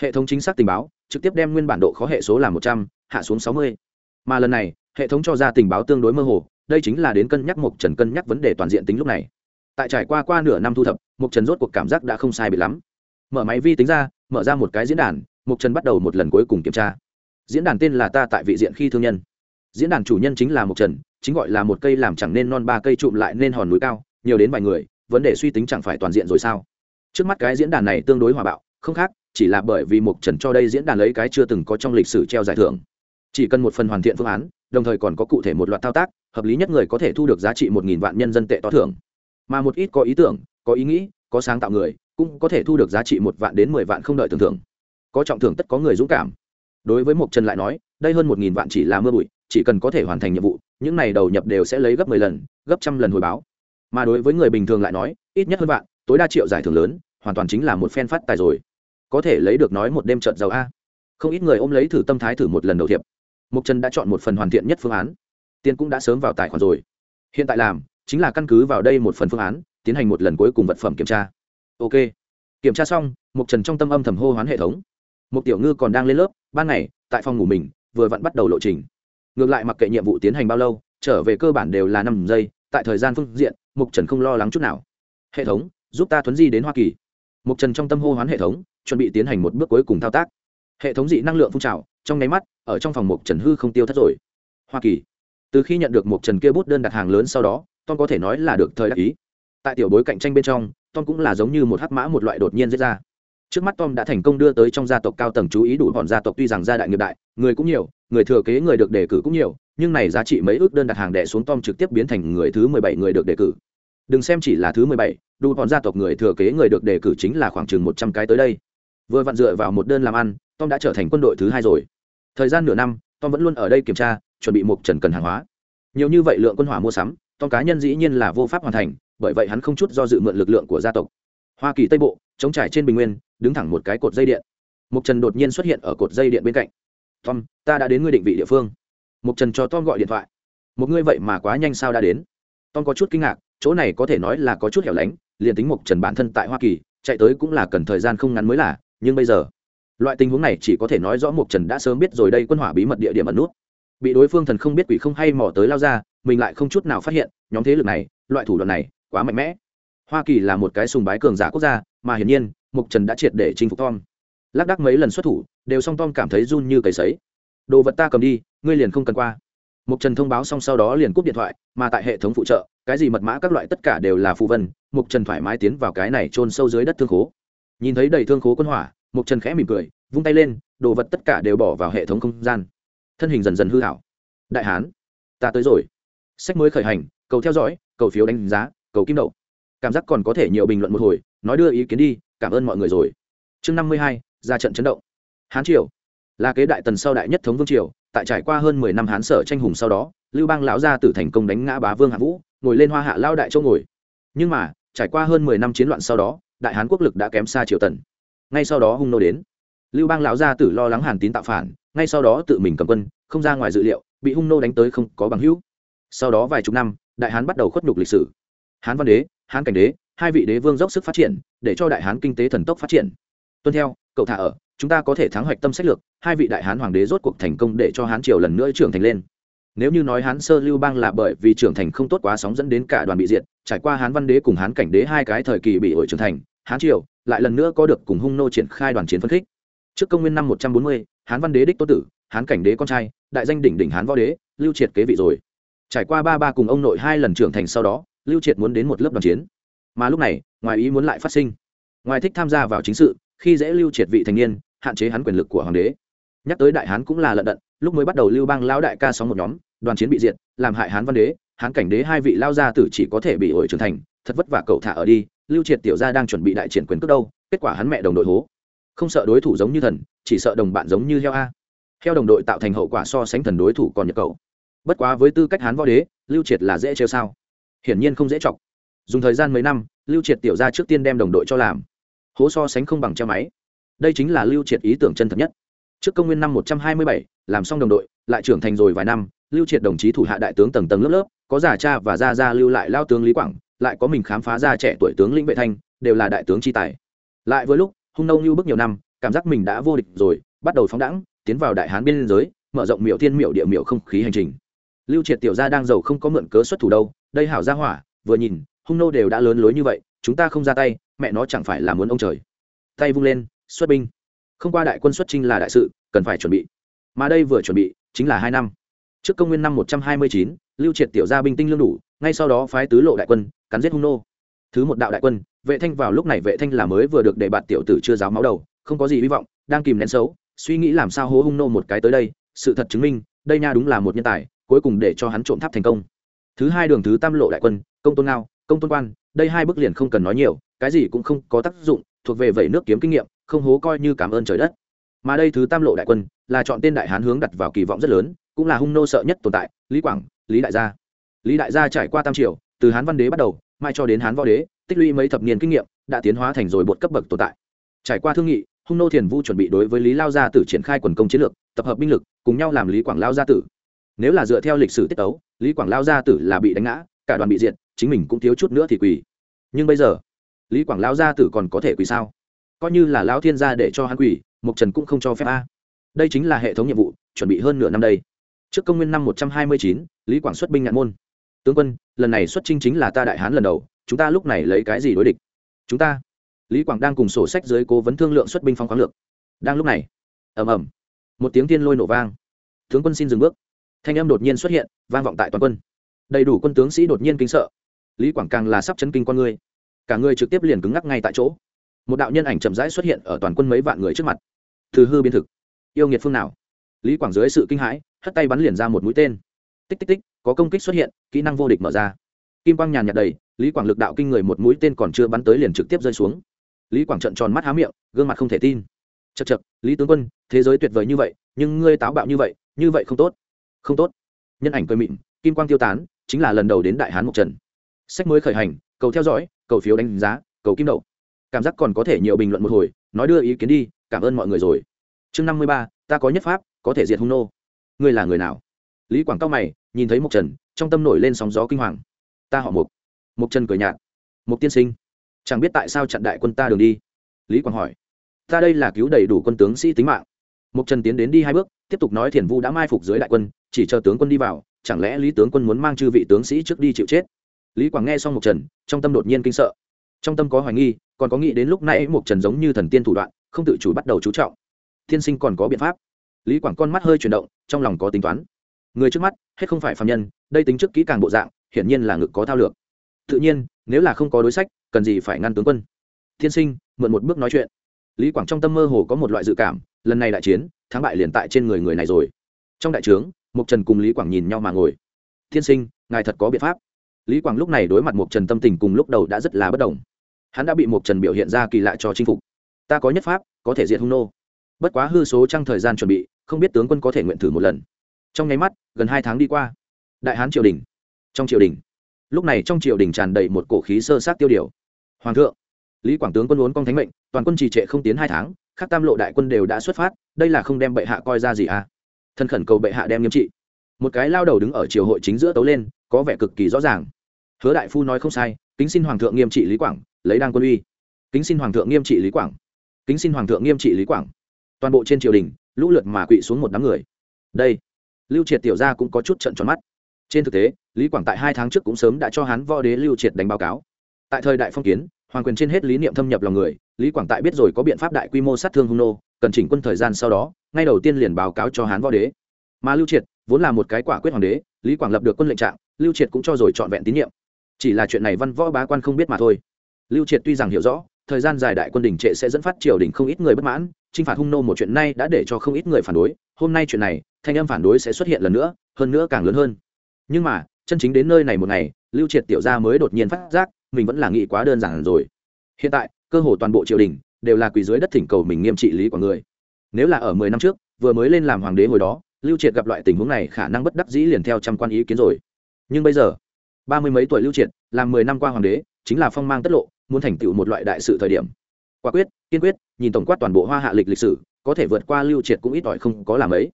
hệ thống chính xác tình báo, trực tiếp đem nguyên bản độ khó hệ số là một trăm, hạ xuống sáu mươi. Mà lần này, hệ thống cho ra tình báo tương đối mơ hồ, đây chính là đến cân nhắc mục trần cân nhắc vấn đề toàn diện tính lúc này. Tại trải qua qua nửa năm thu thập mục trần rốt cuộc cảm giác đã không sai bị lắm. Mở máy vi tính ra, mở ra một cái diễn đàn mục trần bắt đầu một lần cuối cùng kiểm tra. Diễn đàn tên là ta tại vị diện khi thương nhân. Diễn đàn chủ nhân chính là một trần, chính gọi là một cây làm chẳng nên non ba cây trụm lại nên hòn núi cao, nhiều đến vài người, vấn đề suy tính chẳng phải toàn diện rồi sao? Trước mắt cái diễn đàn này tương đối hòa bạo, không khác chỉ là bởi vì một trần cho đây diễn đàn lấy cái chưa từng có trong lịch sử treo giải thưởng. Chỉ cần một phần hoàn thiện phương án, đồng thời còn có cụ thể một loạt thao tác, hợp lý nhất người có thể thu được giá trị một nghìn vạn nhân dân tệ to thưởng. Mà một ít có ý tưởng, có ý nghĩ, có sáng tạo người, cũng có thể thu được giá trị một vạn đến mười vạn không đợi tưởng thưởng. Có trọng thưởng tất có người dũng cảm. Đối với mộc trần lại nói, đây hơn một nghìn vạn chỉ là mưa bụi, chỉ cần có thể hoàn thành nhiệm vụ, những này đầu nhập đều sẽ lấy gấp mười lần, gấp trăm lần hồi báo. Mà đối với người bình thường lại nói, ít nhất hơn vạn, tối đa triệu giải thưởng lớn, hoàn toàn chính là một phen phát tài rồi có thể lấy được nói một đêm trận giàu a. Không ít người ôm lấy thử tâm thái thử một lần đầu thiệp. Mục trần đã chọn một phần hoàn thiện nhất phương án. Tiền cũng đã sớm vào tài khoản rồi. Hiện tại làm, chính là căn cứ vào đây một phần phương án, tiến hành một lần cuối cùng vật phẩm kiểm tra. Ok. Kiểm tra xong, mục trần trong tâm âm thầm hô hoán hệ thống. Một tiểu ngư còn đang lên lớp, ban ngày, tại phòng ngủ mình, vừa vặn bắt đầu lộ trình. Ngược lại mặc kệ nhiệm vụ tiến hành bao lâu, trở về cơ bản đều là năm giây, tại thời gian phương diện, mục trần không lo lắng chút nào. Hệ thống, giúp ta thuấn di đến hoa kỳ. Mục trần trong tâm hô hoán hệ thống chuẩn bị tiến hành một bước cuối cùng thao tác. Hệ thống dị năng lượng phun trào, trong nháy mắt, ở trong phòng mục trần hư không tiêu thất rồi. Hoa kỳ. Từ khi nhận được mục trần kia bút đơn đặt hàng lớn sau đó, tom có thể nói là được thời đắc ý. Tại tiểu bối cạnh tranh bên trong, tom cũng là giống như một hắc mã một loại đột nhiên diễn ra. Trước mắt tom đã thành công đưa tới trong gia tộc cao tầng chú ý đủ bọn gia tộc tuy rằng gia đại nghiệp đại, người cũng nhiều, người thừa kế người được đề cử cũng nhiều, nhưng này giá trị mấy ước đơn đặt hàng đẻ xuống tom trực tiếp biến thành người thứ mười bảy người được đề cử. Đừng xem chỉ là thứ mười bảy, đủ bọn gia tộc người thừa kế người được đề cử chính là khoảng chừng một trăm cái tới đây vừa vặn dựa vào một đơn làm ăn, tom đã trở thành quân đội thứ hai rồi. Thời gian nửa năm, tom vẫn luôn ở đây kiểm tra, chuẩn bị một trần cần hàng hóa. Nhiều như vậy lượng quân hỏa mua sắm, tom cá nhân dĩ nhiên là vô pháp hoàn thành, bởi vậy hắn không chút do dự mượn lực lượng của gia tộc. Hoa kỳ tây bộ, chống trải trên bình nguyên, đứng thẳng một cái cột dây điện. Mục trần đột nhiên xuất hiện ở cột dây điện bên cạnh. Tom, ta đã đến ngươi định vị địa phương. Mục trần cho tom gọi điện thoại. Một ngươi vậy mà quá nhanh sao đã đến? Tom có chút kinh ngạc, chỗ này có thể nói là có chút hẻo lánh, liền tính mục trần bản thân tại hoa kỳ, chạy tới cũng là cần thời gian không ngắn mới là nhưng bây giờ, loại tình huống này chỉ có thể nói rõ mục trần đã sớm biết rồi đây quân hỏa bí mật địa điểm ẩn nút. Bị đối phương thần không biết quỷ không hay mò tới lao ra, mình lại không chút nào phát hiện, nhóm thế lực này, loại thủ đoạn này quá mạnh mẽ. Hoa kỳ là một cái sùng bái cường giả quốc gia, mà hiển nhiên mục trần đã triệt để chinh phục tom. Lác đác mấy lần xuất thủ, đều song tom cảm thấy run như cầy sấy. Đồ vật ta cầm đi, ngươi liền không cần qua. Mục trần thông báo xong sau đó liền cúp điện thoại, mà tại hệ thống phụ trợ, cái gì mật mã các loại tất cả đều là phù vân mục trần thoải mái tiến vào cái này trôn sâu dưới đất thương khố nhìn thấy đầy thương khố quân hỏa mục trần khẽ mỉm cười, vung tay lên, đồ vật tất cả đều bỏ vào hệ thống không gian. Thân hình dần dần hư hảo. Đại hán, ta tới rồi. Sách mới khởi hành, cầu theo dõi, cầu phiếu đánh giá, cầu kim đậu. Cảm giác còn có thể nhiều bình luận một hồi, nói đưa ý kiến đi, cảm ơn mọi người rồi. Chương năm mươi hai, ra trận chấn động. Hán triều. Là kế đại tần sau đại nhất thống vương triều, tại trải qua hơn mười năm hán sở tranh hùng sau đó, lưu bang lão gia tử thành công đánh ngã bá vương hạ vũ, ngồi lên hoa hạ lao đại châu ngồi. Nhưng mà, trải qua hơn mười năm chiến loạn sau đó đại hán quốc lực đã kém xa triều tần. Ngay sau đó hung nô đến. Lưu bang lão gia tử lo lắng hàn tín tạo phản, ngay sau đó tự mình cầm quân, không ra ngoài dự liệu, bị hung nô đánh tới không có bằng hữu. Sau đó vài chục năm, đại hán bắt đầu khuất nhục lịch sử. Hán văn đế, hán cảnh đế, hai vị đế vương dốc sức phát triển, để cho đại hán kinh tế thần tốc phát triển. Tuân theo, cậu thả ở, chúng ta có thể thắng hoạch tâm sách lược, hai vị đại hán hoàng đế rốt cuộc thành công để cho hán triều lần nữa trưởng thành lên. Nếu như nói hán sơ lưu bang là bởi vì trưởng thành không tốt quá sóng dẫn đến cả đoàn bị diệt, trải qua hán văn đế cùng hán cảnh đế hai cái thời kỳ bị ổi trưởng thành hán triều lại lần nữa có được cùng hung nô triển khai đoàn chiến phân khích. Trước công nguyên năm một trăm bốn mươi, hán văn đế đích tô tử, hán cảnh đế con trai, đại danh đỉnh đỉnh hán võ đế, lưu triệt kế vị rồi. Trải qua ba ba cùng ông nội hai lần trưởng thành sau đó, lưu triệt muốn đến một lớp đoàn chiến. Mà lúc này, ngoài ý muốn lại phát sinh. Ngoài thích tham gia vào chính sự, khi dễ lưu triệt vị thành niên, hạn chế hắn quyền lực của hoàng đế. Nhắc tới đại hán cũng là lận đận, lúc mới bắt đầu lưu bang lão đại ca sóng một nhóm, đoàn chiến bị diệt, làm hại hán văn đế, hán cảnh đế hai vị lao gia tử chỉ có thể bị ổi trưởng thành, thật vất vả cậu thả ở đi lưu triệt tiểu gia đang chuẩn bị đại triển quyền cước đâu, kết quả hắn mẹ đồng đội hố. Không sợ đối thủ giống như thần, chỉ sợ đồng bạn giống như heo a. Heo đồng đội tạo thành hậu quả so sánh thần đối thủ còn nhập cậu bất quá với tư cách hán võ đế, lưu triệt là dễ trêu sao? Hiển nhiên không dễ chọc. Dùng thời gian mấy năm, lưu triệt tiểu ra trước tiên đem đồng đội cho làm. Hố so sánh không bằng treo máy. Đây chính là lưu triệt ý tưởng chân thật nhất. Trước công nguyên năm một trăm hai mươi bảy, làm xong đồng đội, lại trưởng thành rồi vài năm, lưu triệt đồng chí thủ hạ đại tướng tầng tầng lớp lớp, có giả cha và gia gia lưu lại lao tướng lý quảng lại có mình khám phá ra trẻ tuổi tướng lĩnh vệ thanh, đều là đại tướng chi tài. Lại với lúc, hung nâu như bước nhiều năm, cảm giác mình đã vô địch rồi, bắt đầu phóng đẳng tiến vào đại hán biên giới, mở rộng miệu thiên miệu địa miệu không khí hành trình. Lưu triệt tiểu gia đang giàu không có mượn cớ xuất thủ đâu, đây hảo gia hỏa, vừa nhìn, hung nô đều đã lớn lối như vậy, chúng ta không ra tay, mẹ nó chẳng phải là muốn ông trời. Tay vung lên, xuất binh. Không qua đại quân xuất trinh là đại sự, cần phải chuẩn bị. Mà đây vừa chuẩn bị, chính là hai năm. Trước công nguyên năm một trăm hai mươi chín, lưu triệt tiểu gia binh tinh lương đủ ngay sau đó phái tứ lộ đại quân, cắn giết hung nô. Thứ một đạo đại quân, vệ thanh vào lúc này vệ thanh là mới vừa được đề bạt tiểu tử chưa giáo máu đầu, không có gì hy vọng, đang kìm nén xấu, suy nghĩ làm sao hố hung nô một cái tới đây, sự thật chứng minh, đây nha đúng là một nhân tài, cuối cùng để cho hắn trộm tháp thành công. Thứ hai đường thứ tam lộ đại quân, công tôn ngao, công tôn quan, đây hai bước liền không cần nói nhiều, cái gì cũng không có tác dụng, thuộc về vẩy nước kiếm kinh nghiệm, không hố coi như cảm ơn trời đất. Mà đây thứ tam lộ đại quân, là chọn tên đại hán hướng đặt vào kỳ vọng rất lớn, cũng là hung nô sợ nhất tồn tại, lý quảng, lý đại gia lý đại gia trải qua tam triều, từ hán văn đế bắt đầu mai cho đến hán võ đế, tích lũy mấy thập niên kinh nghiệm, đã tiến hóa thành rồi bột cấp bậc tồn tại. Trải qua thương nghị, hung nô thiền vu chuẩn bị đối với lý lao gia tử triển khai quần công chiến lược, tập hợp binh lực, cùng nhau làm lý quảng lao gia tử. Nếu là dựa theo lịch sử tiết ấu lý quảng lao gia tử là bị đánh ngã, cả đoàn bị diệt, chính mình cũng thiếu chút nữa thì quỳ. Nhưng bây giờ, lý quảng lao gia tử còn có thể quỳ sao? Coi như là lao thiên gia để cho hắn quỳ mục trần cũng không cho phép a. Đây chính là hệ thống nhiệm vụ, chuẩn bị hơn nửa năm đây. Trước công nguyên năm một trăm hai mươi chín, lý quảng xuất binh ngạn môn tướng quân, lần này xuất chinh chính là ta đại hán lần đầu, chúng ta lúc này lấy cái gì đối địch? Chúng ta, lý quảng đang cùng sổ sách dưới cố vấn thương lượng xuất binh phong khoáng lược. Đang lúc này, ầm ầm, một tiếng tiên lôi nổ vang. Tướng quân xin dừng bước. Thanh âm đột nhiên xuất hiện, vang vọng tại toàn quân. Đầy đủ quân tướng sĩ đột nhiên kinh sợ. Lý quảng càng là sắp chấn kinh con người. Cả người trực tiếp liền cứng ngắc ngay tại chỗ. Một đạo nhân ảnh chậm rãi xuất hiện ở toàn quân mấy vạn người trước mặt. Thứ hư biến thực. Yêu nghiệt phương nào? Lý quảng dưới sự kinh hãi, hất tay bắn liền ra một mũi tên tích tích tích, có công kích xuất hiện, kỹ năng vô địch mở ra. Kim quang nhàn nhạt đầy, lý quảng lực đạo kinh người một mũi tên còn chưa bắn tới liền trực tiếp rơi xuống. Lý quảng trận tròn mắt há miệng, gương mặt không thể tin. Chật chật lý tướng quân, thế giới tuyệt vời như vậy, nhưng ngươi táo bạo như vậy như vậy không tốt. Không tốt. Nhân ảnh cười mịn, kim quang tiêu tán, chính là lần đầu đến đại hán mộc trần. Sách mới khởi hành, cầu theo dõi, cầu phiếu đánh giá, cầu kim đậu. Cảm giác còn có thể nhiều bình luận một hồi, nói đưa ý kiến đi, cảm ơn mọi người rồi. Chương năm mươi ba, ta có nhất pháp, có thể diệt hung nô. Ngươi là người nào? Lý quảng cao mày, nhìn thấy mộc trần, trong tâm nổi lên sóng gió kinh hoàng. Ta họ mục mục trần cười nhạt. Mục tiên sinh, chẳng biết tại sao chặn đại quân ta đường đi. Lý quảng hỏi. Ta đây là cứu đầy đủ quân tướng sĩ tính mạng. Mục trần tiến đến đi hai bước, tiếp tục nói thiền vu đã mai phục dưới đại quân, chỉ chờ tướng quân đi vào, chẳng lẽ lý tướng quân muốn mang chư vị tướng sĩ trước đi chịu chết? Lý quảng nghe xong mục trần, trong tâm đột nhiên kinh sợ. Trong tâm có hoài nghi, còn có nghĩ đến lúc nãy mục trần giống như thần tiên thủ đoạn, không tự chủ bắt đầu chú trọng. Thiên sinh còn có biện pháp. Lý quảng con mắt hơi chuyển động, trong lòng có tính toán người trước mắt, hết không phải phạm nhân, đây tính chức kỹ càng bộ dạng, hiển nhiên là ngực có thao lược. Tự nhiên, nếu là không có đối sách, cần gì phải ngăn tướng quân. Thiên sinh, mượn một bước nói chuyện. Lý quảng trong tâm mơ hồ có một loại dự cảm, lần này đại chiến, thắng bại liền tại trên người người này rồi. Trong đại trướng mục trần cùng lý quảng nhìn nhau mà ngồi. Thiên sinh, ngài thật có biện pháp. Lý quảng lúc này đối mặt mục trần tâm tình cùng lúc đầu đã rất là bất đồng. Hắn đã bị mục trần biểu hiện ra kỳ lạ cho chinh phục. Ta có nhất pháp, có thể diệt hung nô. Bất quá hư số trăng thời gian chuẩn bị, không biết tướng quân có thể nguyện thử một lần trong nháy mắt, gần hai tháng đi qua. Đại hán triều đình. Trong triều đình. Lúc này trong triều đình tràn đầy một cổ khí sơ sát tiêu điều. Hoàng thượng, lý quảng tướng quân muốn con thánh mệnh, toàn quân trì trệ không tiến hai tháng các tam lộ đại quân đều đã xuất phát, đây là không đem bệ hạ coi ra gì à? Thân khẩn cầu bệ hạ đem nghiêm trị. Một cái lao đầu đứng ở triều hội chính giữa tấu lên, có vẻ cực kỳ rõ ràng. Hứa đại phu nói không sai, kính xin hoàng thượng nghiêm trị lý quảng, lấy đăng quân uy. Kính xin hoàng thượng nghiêm trị lý quảng. Kính xin hoàng thượng nghiêm trị lý quảng. Toàn bộ trên triều đình, lũ lượt mà quỵ xuống một đám người. Đây lưu triệt tiểu gia cũng có chút trận tròn mắt. Trên thực tế, lý quảng tại hai tháng trước cũng sớm đã cho hắn võ đế lưu triệt đánh báo cáo. Tại thời đại phong kiến, hoàng quyền trên hết lý niệm thâm nhập lòng người, lý quảng tại biết rồi có biện pháp đại quy mô sát thương hung nô, cần chỉnh quân thời gian sau đó, ngay đầu tiên liền báo cáo cho hán võ đế. Mà lưu triệt, vốn là một cái quả quyết hoàng đế, lý quảng lập được quân lệnh trạng, lưu triệt cũng cho rồi trọn vẹn tín nhiệm. Chỉ là chuyện này văn võ bá quan không biết mà thôi. Lưu triệt tuy rằng hiểu rõ, thời gian dài đại quân đình trệ sẽ dẫn phát triều đình không ít người bất mãn, chinh phạt hung nô một chuyện này đã để cho không ít người phản đối. Hôm nay chuyện này thanh âm phản đối sẽ xuất hiện lần nữa, hơn nữa càng lớn hơn. Nhưng mà, chân chính đến nơi này một ngày, lưu triệt tiểu gia mới đột nhiên phát giác, mình vẫn là nghĩ quá đơn giản rồi. Hiện tại, cơ hồ toàn bộ triều đình đều là quỳ dưới đất thỉnh cầu mình nghiêm trị lý của người. Nếu là ở mười năm trước, vừa mới lên làm hoàng đế hồi đó, lưu triệt gặp loại tình huống này khả năng bất đắc dĩ liền theo trăm quan ý kiến rồi. Nhưng bây giờ, ba mươi mấy tuổi lưu triệt, làm mười năm qua hoàng đế, chính là phong mang tất lộ, muốn thành tựu một loại đại sự thời điểm. Quả quyết, kiên quyết, nhìn tổng quát toàn bộ hoa hạ lịch lịch sử, có thể vượt qua lưu triệt cũng ít ỏi không có làm ấy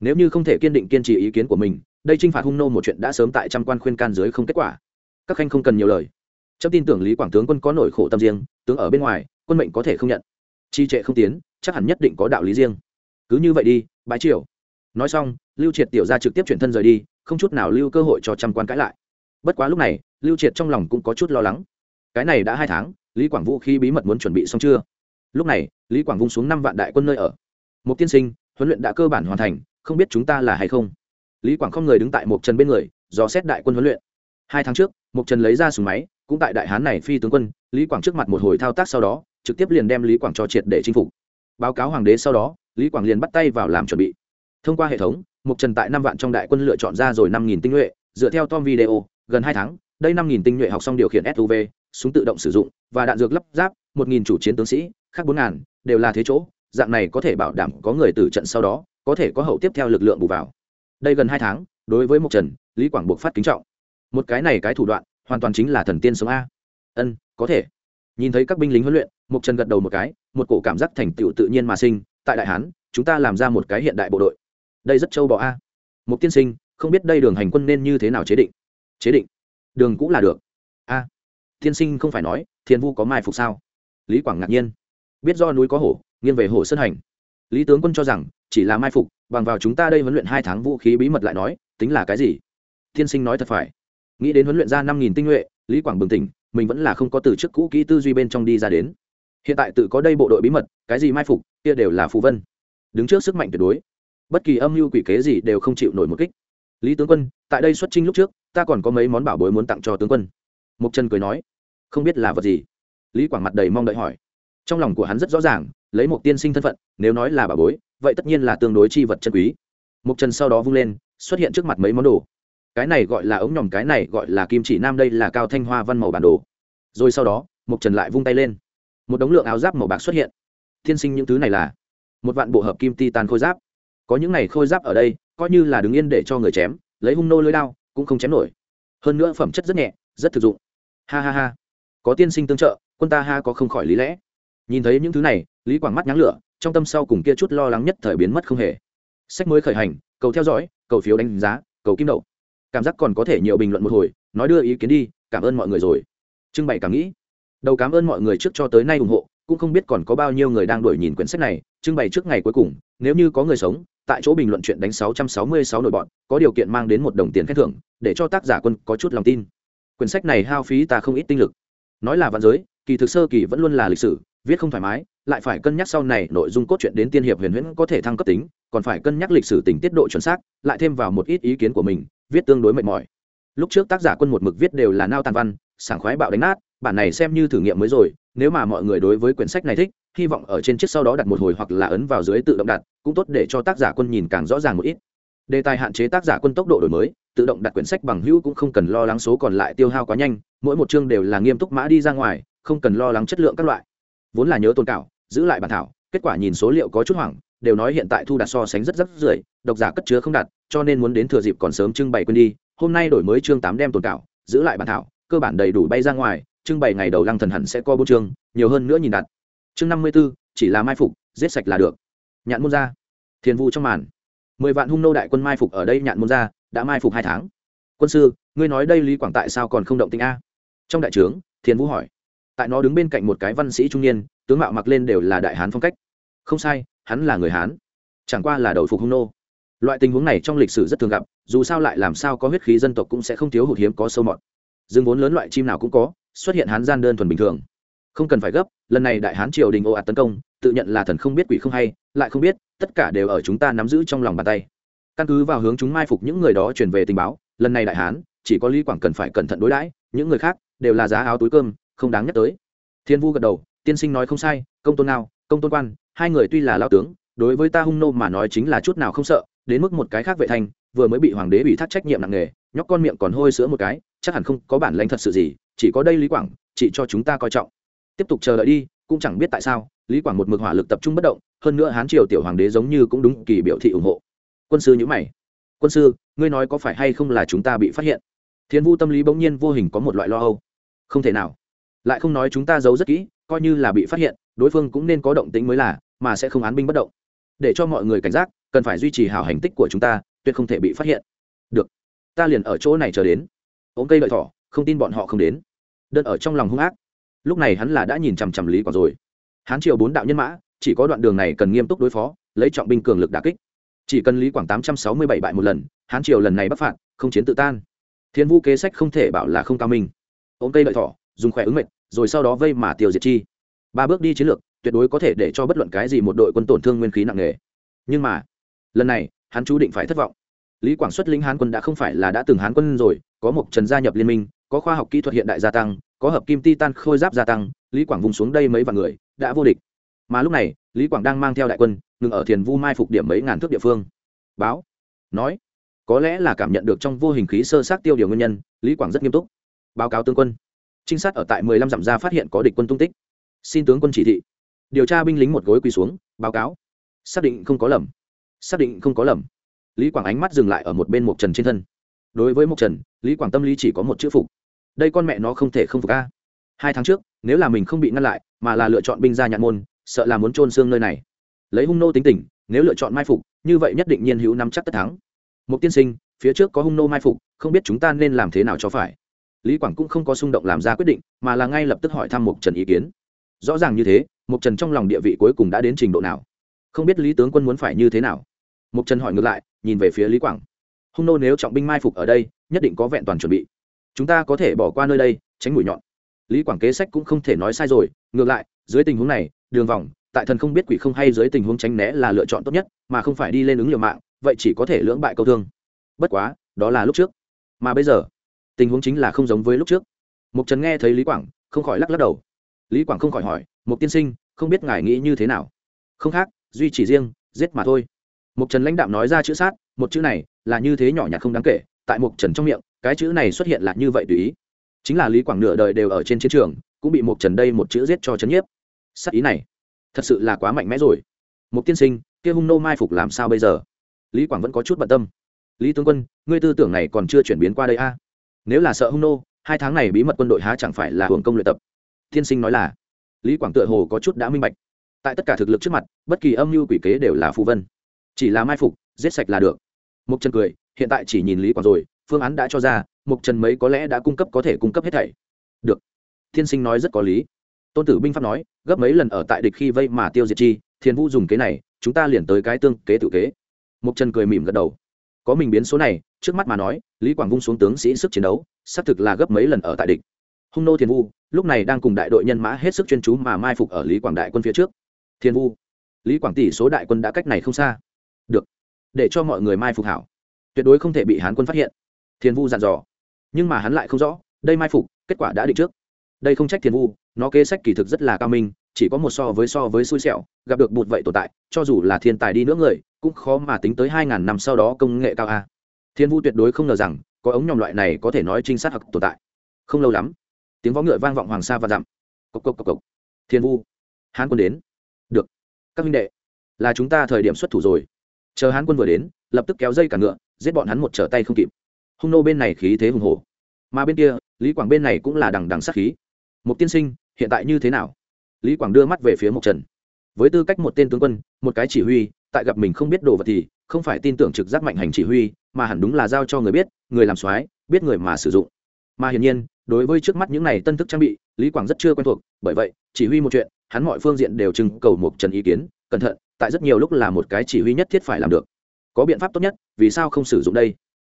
nếu như không thể kiên định kiên trì ý kiến của mình, đây t r i n h phạt hung nô một chuyện đã sớm tại trăm quan khuyên can dưới không kết quả. Các khanh không cần nhiều lời. Trong tin tưởng lý quảng tướng quân có nổi khổ tâm riêng, tướng ở bên ngoài, quân mệnh có thể không nhận. Chi trệ không tiến, chắc hẳn nhất định có đạo lý riêng. Cứ như vậy đi, bái triều. Nói xong, lưu triệt tiểu ra trực tiếp chuyển thân rời đi, không chút nào lưu cơ hội cho trăm quan cãi lại. Bất quá lúc này, lưu triệt trong lòng cũng có chút lo lắng. Cái này đã hai tháng, lý quảng vũ khi bí mật muốn chuẩn bị xong chưa? Lúc này, lý quảng vung xuống năm vạn đại quân nơi ở. Một tiên sinh, huấn luyện đã cơ bản hoàn thành không biết chúng ta là hay không. Lý quảng không người đứng tại mộc trần bên người do xét đại quân huấn luyện. Hai tháng trước, mộc trần lấy ra súng máy, cũng tại đại hán này phi tướng quân, lý quảng trước mặt một hồi thao tác sau đó, trực tiếp liền đem lý quảng cho triệt để chinh phục. Báo cáo hoàng đế sau đó, lý quảng liền bắt tay vào làm chuẩn bị. Thông qua hệ thống, mộc trần tại năm vạn trong đại quân lựa chọn ra rồi năm nghìn tinh nhuệ, dựa theo tom video, gần hai tháng, đây năm nghìn tinh nhuệ học xong điều khiển suv súng tự động sử dụng, và đạn dược lắp ráp, một nghìn chủ chiến tướng sĩ, khác bốn ngàn, đều là thế chỗ, dạng này có thể bảo đảm có người từ trận sau đó có thể có hậu tiếp theo lực lượng bù vào. Đây gần hai tháng, đối với mộc trần, lý quảng buộc phát kính trọng. Một cái này cái thủ đoạn, hoàn toàn chính là thần tiên sống a. Ân, có thể. Nhìn thấy các binh lính huấn luyện, mộc trần gật đầu một cái, một cổ cảm giác thành tựu tự nhiên mà sinh, tại đại hán, chúng ta làm ra một cái hiện đại bộ đội. Đây rất châu bò a. Một tiên sinh, không biết đây đường hành quân nên như thế nào chế định? Chế định. Đường cũng là được. A. Tiên sinh không phải nói, thiên vu có mai phục sao? Lý quảng ngạc nhiên. Biết do núi có hổ, nghiêng về hổ sơn hành lý tướng quân cho rằng, chỉ là mai phục, bằng vào chúng ta đây huấn luyện hai tháng vũ khí bí mật lại nói, tính là cái gì? Tiên sinh nói thật phải. Nghĩ đến huấn luyện ra năm nghìn tinh nhuệ, lý quảng bừng tỉnh, mình vẫn là không có từ chức cũ kỹ tư duy bên trong đi ra đến. Hiện tại tự có đây bộ đội bí mật, cái gì mai phục, kia đều là phù vân. Đứng trước sức mạnh tuyệt đối. Bất kỳ âm mưu quỷ kế gì đều không chịu nổi một kích. Lý tướng quân, tại đây xuất trinh lúc trước, ta còn có mấy món bảo bối muốn tặng cho tướng quân. Mục trần cười nói, không biết là vật gì. Lý quảng mặt đầy mong đợi hỏi. Trong lòng của hắn rất rõ ràng lấy một tiên sinh thân phận, nếu nói là bảo bối, vậy tất nhiên là tương đối chi vật chân quý. Mục trần sau đó vung lên, xuất hiện trước mặt mấy món đồ. Cái này gọi là ống nhòm, cái này gọi là kim chỉ nam, đây là cao thanh hoa văn màu bản đồ. Rồi sau đó mục trần lại vung tay lên. Một đống lượng áo giáp màu bạc xuất hiện. Tiên sinh những thứ này là một vạn bộ hợp kim titan khôi giáp. Có những này khôi giáp ở đây, coi như là đứng yên để cho người chém, lấy hung nô lưới đao, cũng không chém nổi. Hơn nữa phẩm chất rất nhẹ, rất thực dụng. Ha ha ha. Có tiên sinh tương trợ, quân ta ha có không khỏi lý lẽ. Nhìn thấy những thứ này lý quảng mắt nháng lửa, trong tâm sau cùng kia chút lo lắng nhất thời biến mất không hề. Sách mới khởi hành, cầu theo dõi, cầu phiếu đánh giá, cầu kim đậu. Cảm giác còn có thể nhiều bình luận một hồi, nói đưa ý kiến đi, cảm ơn mọi người rồi. Trưng bày cảm nghĩ. Đầu cảm ơn mọi người trước cho tới nay ủng hộ, cũng không biết còn có bao nhiêu người đang đuổi nhìn quyển sách này, trưng bày trước ngày cuối cùng, nếu như có người sống, tại chỗ bình luận chuyện đánh 666 nổi bọn có điều kiện mang đến một đồng tiền khen thưởng, để cho tác giả quân có chút lòng tin. Quyển sách này hao phí ta không ít tinh lực. Nói là vạn giới, kỳ thực sơ kỳ vẫn luôn là lịch sử viết không thoải mái, lại phải cân nhắc sau này nội dung cốt truyện đến tiên hiệp huyền huyễn có thể thăng cấp tính, còn phải cân nhắc lịch sử tình tiết độ chuẩn xác, lại thêm vào một ít ý kiến của mình, viết tương đối mệt mỏi. Lúc trước tác giả quân một mực viết đều là nao tàn văn, sảng khoái bạo đánh nát, bản này xem như thử nghiệm mới rồi, nếu mà mọi người đối với quyển sách này thích, hy vọng ở trên chiếc sau đó đặt một hồi hoặc là ấn vào dưới tự động đặt, cũng tốt để cho tác giả quân nhìn càng rõ ràng một ít. Đề tài hạn chế tác giả quân tốc độ đổi mới, tự động đặt quyển sách bằng hữu cũng không cần lo lắng số còn lại tiêu hao quá nhanh, mỗi một chương đều là nghiêm túc mã đi ra ngoài, không cần lo lắng chất lượng các loại vốn là nhớ tôn cảo, giữ lại bản thảo, kết quả nhìn số liệu có chút hoảng, đều nói hiện tại thu đặt so sánh rất rất rưỡi, độc giả cất chứa không đặt cho nên muốn đến thừa dịp còn sớm trưng bày quên đi, hôm nay đổi mới chương tám đem tồn cảo, giữ lại bản thảo, cơ bản đầy đủ bay ra ngoài, trưng bày ngày đầu lăng thần hẳn sẽ co bốn chương, nhiều hơn nữa nhìn đặt chương năm mươi b ố chỉ là mai phục, giết sạch là được. Nhạn môn ra. Thiền vu trong màn. Mười vạn hung nô đại quân mai phục ở đây, nhạn môn ra, đã mai phục hai tháng. Quân sư, ngươi nói đây lý quảng tại sao còn không động tĩnh a? Trong đại trướng, thiền vũ hỏi tại nó đứng bên cạnh một cái văn sĩ trung niên, tướng mạo mặc lên đều là đại hán phong cách. Không sai, hắn là người hán. Chẳng qua là đầu phục hung nô. Loại tình huống này trong lịch sử rất thường gặp, dù sao lại làm sao có huyết khí dân tộc cũng sẽ không thiếu hụt hiếm có sâu mọt. Rừng vốn lớn loại chim nào cũng có, xuất hiện hán gian đơn thuần bình thường. Không cần phải gấp, lần này đại hán triều đình ồ ạt tấn công, tự nhận là thần không biết quỷ không hay, lại không biết, tất cả đều ở chúng ta nắm giữ trong lòng bàn tay. Căn cứ vào hướng chúng mai phục những người đó truyền về tình báo, lần này đại hán, chỉ có lý quảng cần phải cẩn thận đối đãi, những người khác đều là giá áo túi cơm không đáng nhắc tới. Thiên vu gật đầu, tiên sinh nói không sai, công tôn nào công tôn quan, hai người tuy là lao tướng, đối với ta hung nô mà nói chính là chút nào không sợ, đến mức một cái khác vệ thanh vừa mới bị hoàng đế ủy thác trách nhiệm nặng nề, nhóc con miệng còn hôi sữa một cái, chắc hẳn không có bản lãnh thật sự gì, chỉ có đây lý quảng, chỉ cho chúng ta coi trọng. Tiếp tục chờ đợi đi, cũng chẳng biết tại sao, lý quảng một mực hỏa lực tập trung bất động, hơn nữa hán triều tiểu hoàng đế giống như cũng đúng kỳ biểu thị ủng hộ. Quân sư nhữ mày. Quân sư, ngươi nói có phải hay không là chúng ta bị phát hiện? Thiên vu tâm lý bỗng nhiên vô hình có một loại lo âu. Không thể nào lại không nói chúng ta giấu rất kỹ, coi như là bị phát hiện, đối phương cũng nên có động tính mới là, mà sẽ không án binh bất động. Để cho mọi người cảnh giác, cần phải duy trì hảo hành tích của chúng ta, tuyệt không thể bị phát hiện. Được. Ta liền ở chỗ này chờ đến. Ống cây đợi thỏ, không tin bọn họ không đến. Đơn ở trong lòng hung ác. Lúc này hắn là đã nhìn chằm chằm lý quả rồi. Hán triều bốn đạo nhân mã, chỉ có đoạn đường này cần nghiêm túc đối phó, lấy trọng binh cường lực đả kích. Chỉ cần lý quảng tám trăm sáu mươi bảy bại một lần, hán triều lần này bắc phạt, không chiến tự tan. Thiên vũ kế sách không thể bảo là không cao minh. Ống cây đợi thỏ, dùng khỏe ứng mệnh rồi sau đó vây mà tiêu diệt chi. Ba bước đi chiến lược, tuyệt đối có thể để cho bất luận cái gì một đội quân tổn thương nguyên khí nặng nề. Nhưng mà, lần này, hắn chú định phải thất vọng. Lý quảng xuất lĩnh hán quân đã không phải là đã từng hán quân rồi, có một trần gia nhập liên minh, có khoa học kỹ thuật hiện đại gia tăng, có hợp kim titan khôi giáp gia tăng, lý quảng vùng xuống đây mấy vạn người, đã vô địch. Mà lúc này, lý quảng đang mang theo đại quân, ngừng ở thiền vu mai phục điểm mấy ngàn thước địa phương. Báo, nói, có lẽ là cảm nhận được trong vô hình khí sơ sát tiêu điều nguyên nhân, lý quảng rất nghiêm túc. Báo cáo tướng quân trinh sát ở tại mười lăm dặm ra phát hiện có địch quân tung tích. Xin tướng quân chỉ thị. Điều tra binh lính một gối quỳ xuống, báo cáo. Xác định không có lầm. Xác định không có lầm. Lý quảng ánh mắt dừng lại ở một bên mộc trần trên thân. Đối với mộc trần, lý quảng tâm lý chỉ có một chữ phục. Đây con mẹ nó không thể không phục a. Hai tháng trước, nếu là mình không bị ngăn lại, mà là lựa chọn binh gia nhạn môn, sợ là muốn trôn xương nơi này. Lấy hung nô tính tình, nếu lựa chọn mai phục, như vậy nhất định nhiên hữu nắm chắc tất thắng. Một tiên sinh, phía trước có hung nô mai phục, không biết chúng ta nên làm thế nào cho phải lý quảng cũng không có xung động làm ra quyết định, mà là ngay lập tức hỏi thăm mục trần ý kiến. Rõ ràng như thế mục trần trong lòng địa vị cuối cùng đã đến trình độ nào? Không biết lý tướng quân muốn phải như thế nào? Mục trần hỏi ngược lại, nhìn về phía lý quảng. Hung nô nếu trọng binh mai phục ở đây, nhất định có vẹn toàn chuẩn bị. Chúng ta có thể bỏ qua nơi đây, tránh mũi nhọn. Lý quảng kế sách cũng không thể nói sai rồi, ngược lại, dưới tình huống này, đường vòng, tại thần không biết quỷ không hay dưới tình huống tránh né là lựa chọn tốt nhất, mà không phải đi lên ứng liều mạng, vậy chỉ có thể lưỡng bại câu thương. Bất quá, đó là lúc trước. Mà bây giờ tình huống chính là không giống với lúc trước. Mục trần nghe thấy lý quảng, không khỏi lắc lắc đầu. Lý quảng không khỏi hỏi, mục tiên sinh, không biết ngài nghĩ như thế nào? Không khác, duy chỉ riêng, giết mà thôi. Mục trần lãnh đạm nói ra chữ sát, một chữ này là như thế nhỏ nhặt không đáng kể, tại mục trần trong miệng, cái chữ này xuất hiện là như vậy tùy ý. Chính là lý quảng nửa đời đều ở trên chiến trường, cũng bị mục trần đây một chữ giết cho chấn nhiếp. Sát ý này, thật sự là quá mạnh mẽ rồi. Mục tiên sinh, kia hung nô mai phục làm sao bây giờ? Lý quảng vẫn có chút bận tâm. Lý tướng quân, ngươi tư tưởng này còn chưa chuyển biến qua đây a? à? Nếu là sợ hung nô, hai tháng này bí mật quân đội há chẳng phải là hưởng công luyện tập. Tiên sinh nói là, lý quảng tựa hồ có chút đã minh bạch. Tại tất cả thực lực trước mặt, bất kỳ âm mưu quỷ kế đều là phù vân. Chỉ là mai phục, giết sạch là được. Mục trần cười, hiện tại chỉ nhìn lý quảng rồi, phương án đã cho ra mục trần mấy có lẽ đã cung cấp có thể cung cấp hết thảy. Được. Tiên sinh nói rất có lý. Tôn tử binh pháp nói, gấp mấy lần ở tại địch khi vây mà tiêu diệt chi thiên vũ dùng kế này, chúng ta liền tới cái tương kế tự kế. Mục trần cười mỉm gật đầu. Có mình biến số này trước mắt mà nói, lý quảng vung xuống tướng sĩ sức chiến đấu, xác thực là gấp mấy lần ở tại địch. Hung nô thiên vu, lúc này đang cùng đại đội nhân mã hết sức chuyên chú mà mai phục ở lý quảng đại quân phía trước. Thiên vu, lý quảng tỷ số đại quân đã cách này không xa. Được, để cho mọi người mai phục hảo. Tuyệt đối không thể bị hán quân phát hiện. Thiên vu dặn dò. Nhưng mà hắn lại không rõ, đây mai phục, kết quả đã định trước. Đây không trách thiên vu, nó kế sách kỳ thực rất là cao minh, chỉ có một so với so với xui xẻo, gặp được một vậy tồn tại, cho dù là thiên tài đi nữa người, cũng khó mà tính tới hai ngàn năm sau đó công nghệ cao a thiên vu tuyệt đối không ngờ rằng, có ống nhòm loại này có thể nói trinh sát hặc tồn tại. Không lâu lắm, tiếng võ ngựa vang vọng hoàng sa và dặm. Cộc cộc cộc cộc. Thiên vu hán quân đến. Được. Các minh đệ, là chúng ta thời điểm xuất thủ rồi. Chờ hán quân vừa đến, lập tức kéo dây cả ngựa, giết bọn hắn một trở tay không kịp. Hung nô bên này khí thế hùng hổ. Mà bên kia, lý quảng bên này cũng là đằng đằng sát khí. Một tiên sinh, hiện tại như thế nào? Lý quảng đưa mắt về phía mộc trần. Với tư cách một tên tướng quân, một cái chỉ huy, tại gặp mình không biết đồ vật thì không phải tin tưởng trực giác mạnh hành chỉ huy, mà hẳn đúng là giao cho người biết, người làm soái, biết người mà sử dụng. Mà hiển nhiên, đối với trước mắt những này tân thức trang bị, lý quảng rất chưa quen thuộc, bởi vậy, chỉ huy một chuyện, hắn mọi phương diện đều trưng cầu một trần ý kiến, cẩn thận, tại rất nhiều lúc là một cái chỉ huy nhất thiết phải làm được. Có biện pháp tốt nhất, vì sao không sử dụng đây?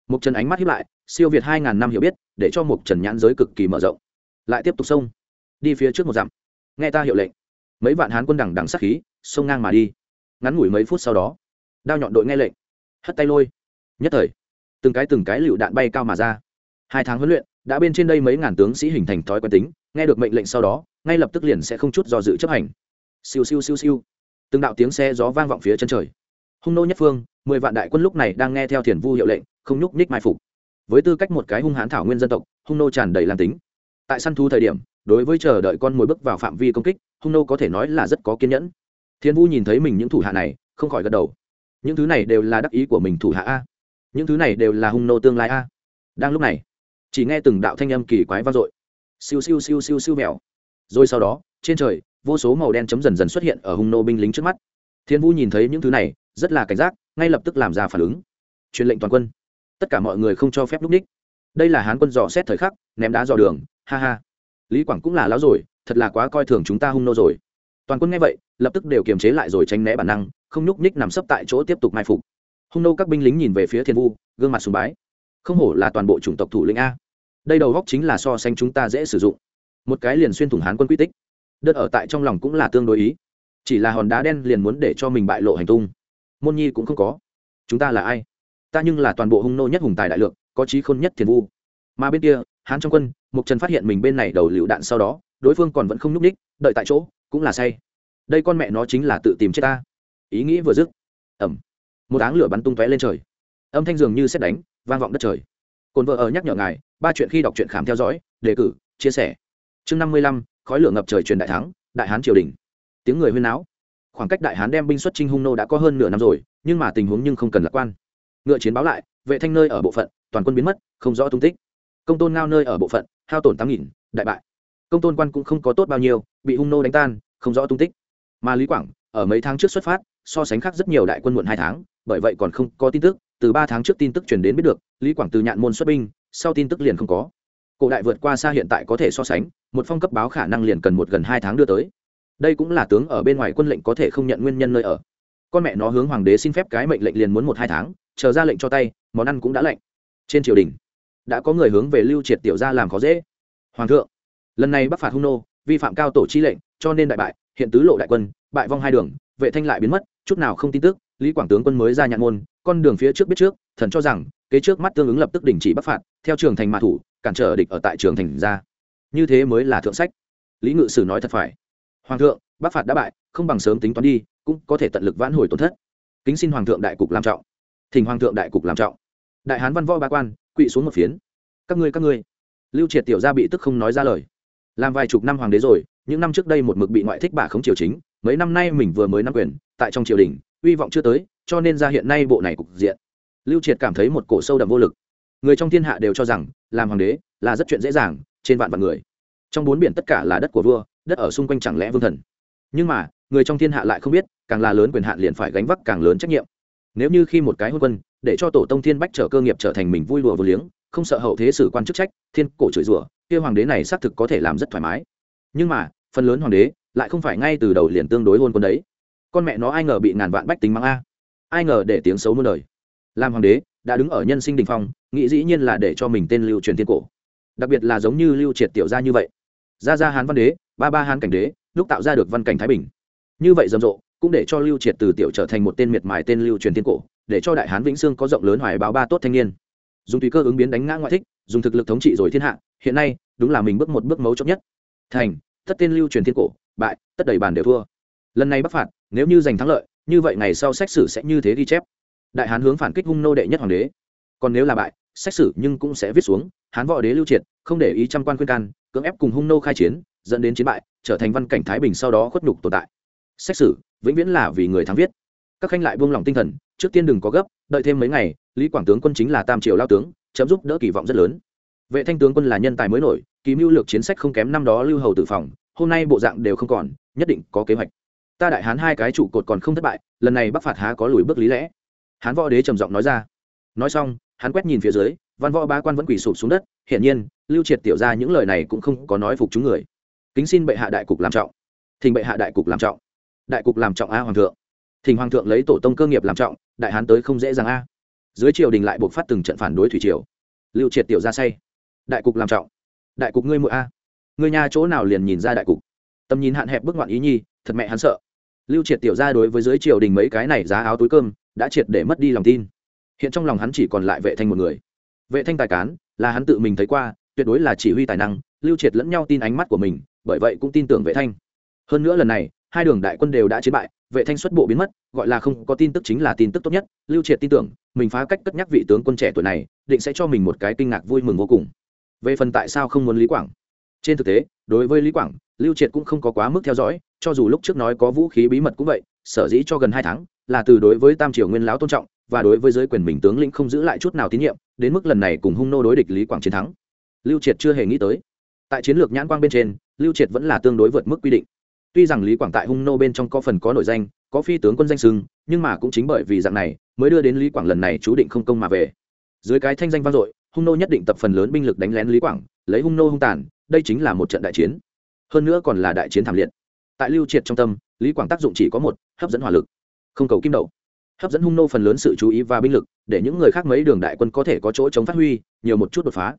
Một trần ánh mắt hiếp lại, siêu việt hai ngàn năm hiểu biết, để cho một trần nhãn giới cực kỳ mở rộng. Lại tiếp tục xông. Đi phía trước một dặm. Nghe ta hiệu lệnh. Mấy vạn hán quân đằng đằng sát khí, xông ngang mà đi. Ngắn ngủi mấy phút sau đó đao nhọn đội nghe lệnh. Hất tay lôi. Nhất thời, từng cái từng cái lựu đạn bay cao mà ra. Hai tháng huấn luyện, đã bên trên đây mấy ngàn tướng sĩ hình thành thói quen tính, nghe được mệnh lệnh sau đó, ngay lập tức liền sẽ không chút do dự chấp hành. Siêu siêu siêu siêu. Từng đạo tiếng xe gió vang vọng phía chân trời. Hung nô nhất phương, mười vạn đại quân lúc này đang nghe theo thiền vu hiệu lệnh, không nhúc nhích mai phục. Với tư cách một cái hung hãn thảo nguyên dân tộc, hung nô tràn đầy làm tính. Tại săn thu thời điểm, đối với chờ đợi con mồi bước vào phạm vi công kích, hung nô có thể nói là rất có kiên nhẫn. Thiên vu nhìn thấy mình những thủ hạ này, không khỏi gật đầu những thứ này đều là đắc ý của mình thủ hạ a. Những thứ này đều là hung nô tương lai a. Đang lúc này, chỉ nghe từng đạo thanh âm kỳ quái vang dội. Siêu siêu siêu siêu siêu mèo rồi sau đó, trên trời, vô số màu đen chấm dần dần xuất hiện ở hung nô binh lính trước mắt. Thiên vu nhìn thấy những thứ này, rất là cảnh giác, ngay lập tức làm ra phản ứng. Truyền lệnh toàn quân. Tất cả mọi người không cho phép núp ních. Đây là hán quân dò xét thời khắc, ném đá dò đường, ha ha. Lý quảng cũng là lão rồi, thật là quá coi thường chúng ta hung nô rồi. Toàn quân nghe vậy, lập tức đều kiềm chế lại rồi tránh né bản năng không nhúc ních nằm sấp tại chỗ tiếp tục mai phục. Hung nô các binh lính nhìn về phía thiên vu, gương mặt sùng bái. Không hổ là toàn bộ chủng tộc thủ lĩnh a. Đây đầu góc chính là so sánh chúng ta dễ sử dụng. Một cái liền xuyên thủng hán quân quy tích. Đất ở tại trong lòng cũng là tương đối ý. Chỉ là hòn đá đen liền muốn để cho mình bại lộ hành tung. Môn nhi cũng không có. Chúng ta là ai? Ta nhưng là toàn bộ hung nô nhất hùng tài đại lượng có trí khôn nhất thiền vu. Mà bên kia, hán trong quân, mục trần phát hiện mình bên này đầu lựu đạn sau đó, đối phương còn vẫn không nhúc ních đợi tại chỗ, cũng là say. Đây con mẹ nó chính là tự tìm chết ta ý nghĩ vừa dứt. Ẩm một áng lửa bắn tung tóe lên trời. Âm thanh dường như xét đánh, vang vọng đất trời. Cồn vợ ở nhắc nhở ngài, ba chuyện khi đọc truyện khám theo dõi, đề cử, chia sẻ. Chương năm mươi lăm, khói lửa ngập trời truyền đại thắng, đại hán triều đình. Tiếng người huyên náo. Khoảng cách đại hán đem binh xuất trinh hung nô đã có hơn nửa năm rồi, nhưng mà tình huống nhưng không cần lạc quan. Ngựa chiến báo lại, vệ thanh nơi ở bộ phận, toàn quân biến mất, không rõ tung tích. Công tôn ngao nơi ở bộ phận, hao tổn tám nghìn, đại bại. Công tôn quan cũng không có tốt bao nhiêu, bị hung nô đánh tan, không rõ tung tích. Mà lý quảng, ở mấy tháng trước xuất phát so sánh khác rất nhiều đại quân muộn hai tháng, bởi vậy còn không có tin tức, từ ba tháng trước tin tức truyền đến biết được, lý quảng từ nhạn môn xuất binh, sau tin tức liền không có. Cổ đại vượt qua xa hiện tại có thể so sánh, một phong cấp báo khả năng liền cần một gần hai tháng đưa tới. Đây cũng là tướng ở bên ngoài quân lệnh có thể không nhận nguyên nhân nơi ở. Con mẹ nó hướng hoàng đế xin phép cái mệnh lệnh liền muốn một hai tháng, chờ ra lệnh cho tay, món ăn cũng đã lệnh trên triều đình, đã có người hướng về lưu triệt tiểu ra làm khó dễ. Hoàng thượng, lần này bắc phạt hung nô, vi phạm cao tổ chi lệnh, cho nên đại bại, hiện tứ lộ đại quân, bại vong hai đường vệ thanh lại biến mất, chút nào không tin tức, lý quảng tướng quân mới ra nhạn môn, con đường phía trước biết trước, thần cho rằng, kế trước mắt tương ứng lập tức đình chỉ bắc phạt, theo trường thành mạ thủ, cản trở địch ở tại trường thành ra. Như thế mới là thượng sách. Lý ngự sử nói thật phải. Hoàng thượng, bắc phạt đã bại, không bằng sớm tính toán đi, cũng có thể tận lực vãn hồi tổn thất. Kính xin hoàng thượng đại cục làm trọng. Thỉnh hoàng thượng đại cục làm trọng. Đại hán văn võ ba quan, quỵ xuống một phiến. Các ngươi các ngươi. Lưu triệt tiểu gia bị tức không nói ra lời. Làm vài chục năm hoàng đế rồi, những năm trước đây một mực bị ngoại thích bà khống triều chính mấy năm nay mình vừa mới nắm quyền, tại trong triều đình uy vọng chưa tới, cho nên ra hiện nay bộ này cục diện. Lưu triệt cảm thấy một cổ sâu đậm vô lực. Người trong thiên hạ đều cho rằng, làm hoàng đế là rất chuyện dễ dàng, trên vạn vạn người. Trong bốn biển tất cả là đất của vua, đất ở xung quanh chẳng lẽ vương thần. Nhưng mà, người trong thiên hạ lại không biết, càng là lớn quyền hạn liền phải gánh vác càng lớn trách nhiệm. Nếu như khi một cái hôn quân, để cho tổ tông thiên bách trở cơ nghiệp trở thành mình vui lùa vô liếng, không sợ hậu thế sử quan chức trách, thiên cổ chửi rủa, kia hoàng đế này xác thực có thể làm rất thoải mái. Nhưng mà, phần lớn hoàng đế lại không phải ngay từ đầu liền tương đối hôn quân đấy. Con mẹ nó ai ngờ bị ngàn vạn bách tính mắng a. Ai ngờ để tiếng xấu muôn đời. Làm hoàng đế đã đứng ở nhân sinh đình phong, nghĩ dĩ nhiên là để cho mình tên lưu truyền thiên cổ. Đặc biệt là giống như lưu triệt tiểu gia như vậy. Gia gia hán văn đế, ba ba hán cảnh đế, lúc tạo ra được văn cảnh thái bình. Như vậy rầm rộ, cũng để cho lưu triệt từ tiểu trở thành một tên miệt mài tên lưu truyền thiên cổ, để cho đại hán vĩnh sương có rộng lớn hoài báo ba tốt thanh niên. Dùng tùy cơ ứng biến đánh ngã ngoại thích, dùng thực lực thống trị rồi thiên hạ, hiện nay đúng là mình bước một bước mấu chốt nhất. Thành tất tên lưu truyền thiên cổ, bại, tất đầy bàn đều thua. Lần này bắc phạt, nếu như giành thắng lợi, như vậy ngày sau xét xử sẽ như thế ghi chép. Đại hán hướng phản kích hung nô đệ nhất hoàng đế. Còn nếu là bại, xét xử nhưng cũng sẽ viết xuống, hán võ đế lưu triệt, không để ý trăm quan khuyên can, cưỡng ép cùng hung nô khai chiến, dẫn đến chiến bại, trở thành văn cảnh thái bình sau đó khuất nhục tồn tại. Xét xử, vĩnh viễn là vì người thắng viết. Các khanh lại buông lòng tinh thần, trước tiên đừng có gấp, đợi thêm mấy ngày, lý quảng tướng quân chính là tam triều lao tướng, chấm giúp đỡ kỳ vọng rất lớn vệ thanh tướng quân là nhân tài mới nổi ký mưu lược chiến sách không kém năm đó lưu hầu tử phòng, hôm nay bộ dạng đều không còn, nhất định có kế hoạch. Ta đại hán hai cái trụ cột còn không thất bại, lần này bắc phạt há có lùi bước lý lẽ. Hán võ đế trầm giọng nói ra. Nói xong, hắn quét nhìn phía dưới, văn võ ba quan vẫn quỳ sụp xuống đất, hiển nhiên, lưu triệt tiểu ra những lời này cũng không có nói phục chúng người. Kính xin bệ hạ đại cục làm trọng. Thỉnh bệ hạ đại cục làm trọng. Đại cục làm trọng a hoàng thượng. Thỉnh hoàng thượng lấy tổ tông cơ nghiệp làm trọng, đại hán tới không dễ dàng a. Dưới triều đình lại buộc phát từng trận phản đối thủy triều. Lưu triệt tiểu ra say đại cục làm trọng. Đại cục ngươi muội a. Ngươi nhà chỗ nào liền nhìn ra đại cục? Tầm nhìn hạn hẹp bước ngoạn ý nhi, thật mẹ hắn sợ. Lưu triệt tiểu ra đối với dưới triều đình mấy cái này giá áo túi cơm, đã triệt để mất đi lòng tin. Hiện trong lòng hắn chỉ còn lại vệ thanh một người. Vệ thanh tài cán, là hắn tự mình thấy qua, tuyệt đối là chỉ huy tài năng, lưu triệt lẫn nhau tin ánh mắt của mình, bởi vậy cũng tin tưởng vệ thanh. Hơn nữa lần này, hai đường đại quân đều đã chiến bại, vệ thanh xuất bộ biến mất, gọi là không có tin tức chính là tin tức tốt nhất. Lưu triệt tin tưởng, mình phá cách cất nhắc vị tướng quân trẻ tuổi này, định sẽ cho mình một cái kinh ngạc vui mừng vô cùng về phần tại sao không muốn lý quảng? Trên thực tế, đối với lý quảng, lưu triệt cũng không có quá mức theo dõi, cho dù lúc trước nói có vũ khí bí mật cũng vậy, sở dĩ cho gần hai tháng là từ đối với tam triều nguyên lão tôn trọng và đối với giới quyền mình tướng lĩnh không giữ lại chút nào tín nhiệm, đến mức lần này cùng hung nô đối địch lý quảng chiến thắng. Lưu triệt chưa hề nghĩ tới. Tại chiến lược nhãn quang bên trên, lưu triệt vẫn là tương đối vượt mức quy định. Tuy rằng lý quảng tại hung nô bên trong có phần có nổi danh, có phi tướng quân danh sưng nhưng mà cũng chính bởi vì dạng này mới đưa đến lý quảng lần này chú định không công mà về. Dưới cái thanh danh vang dội hung nô nhất định tập phần lớn binh lực đánh lén lý quảng, lấy hung nô hung tàn, đây chính là một trận đại chiến. Hơn nữa còn là đại chiến thảm liệt. Tại lưu triệt trong tâm, lý quảng tác dụng chỉ có một, hấp dẫn hỏa lực. Không cầu kim đậu. Hấp dẫn hung nô phần lớn sự chú ý và binh lực, để những người khác mấy đường đại quân có thể có chỗ chống phát huy, nhiều một chút đột phá.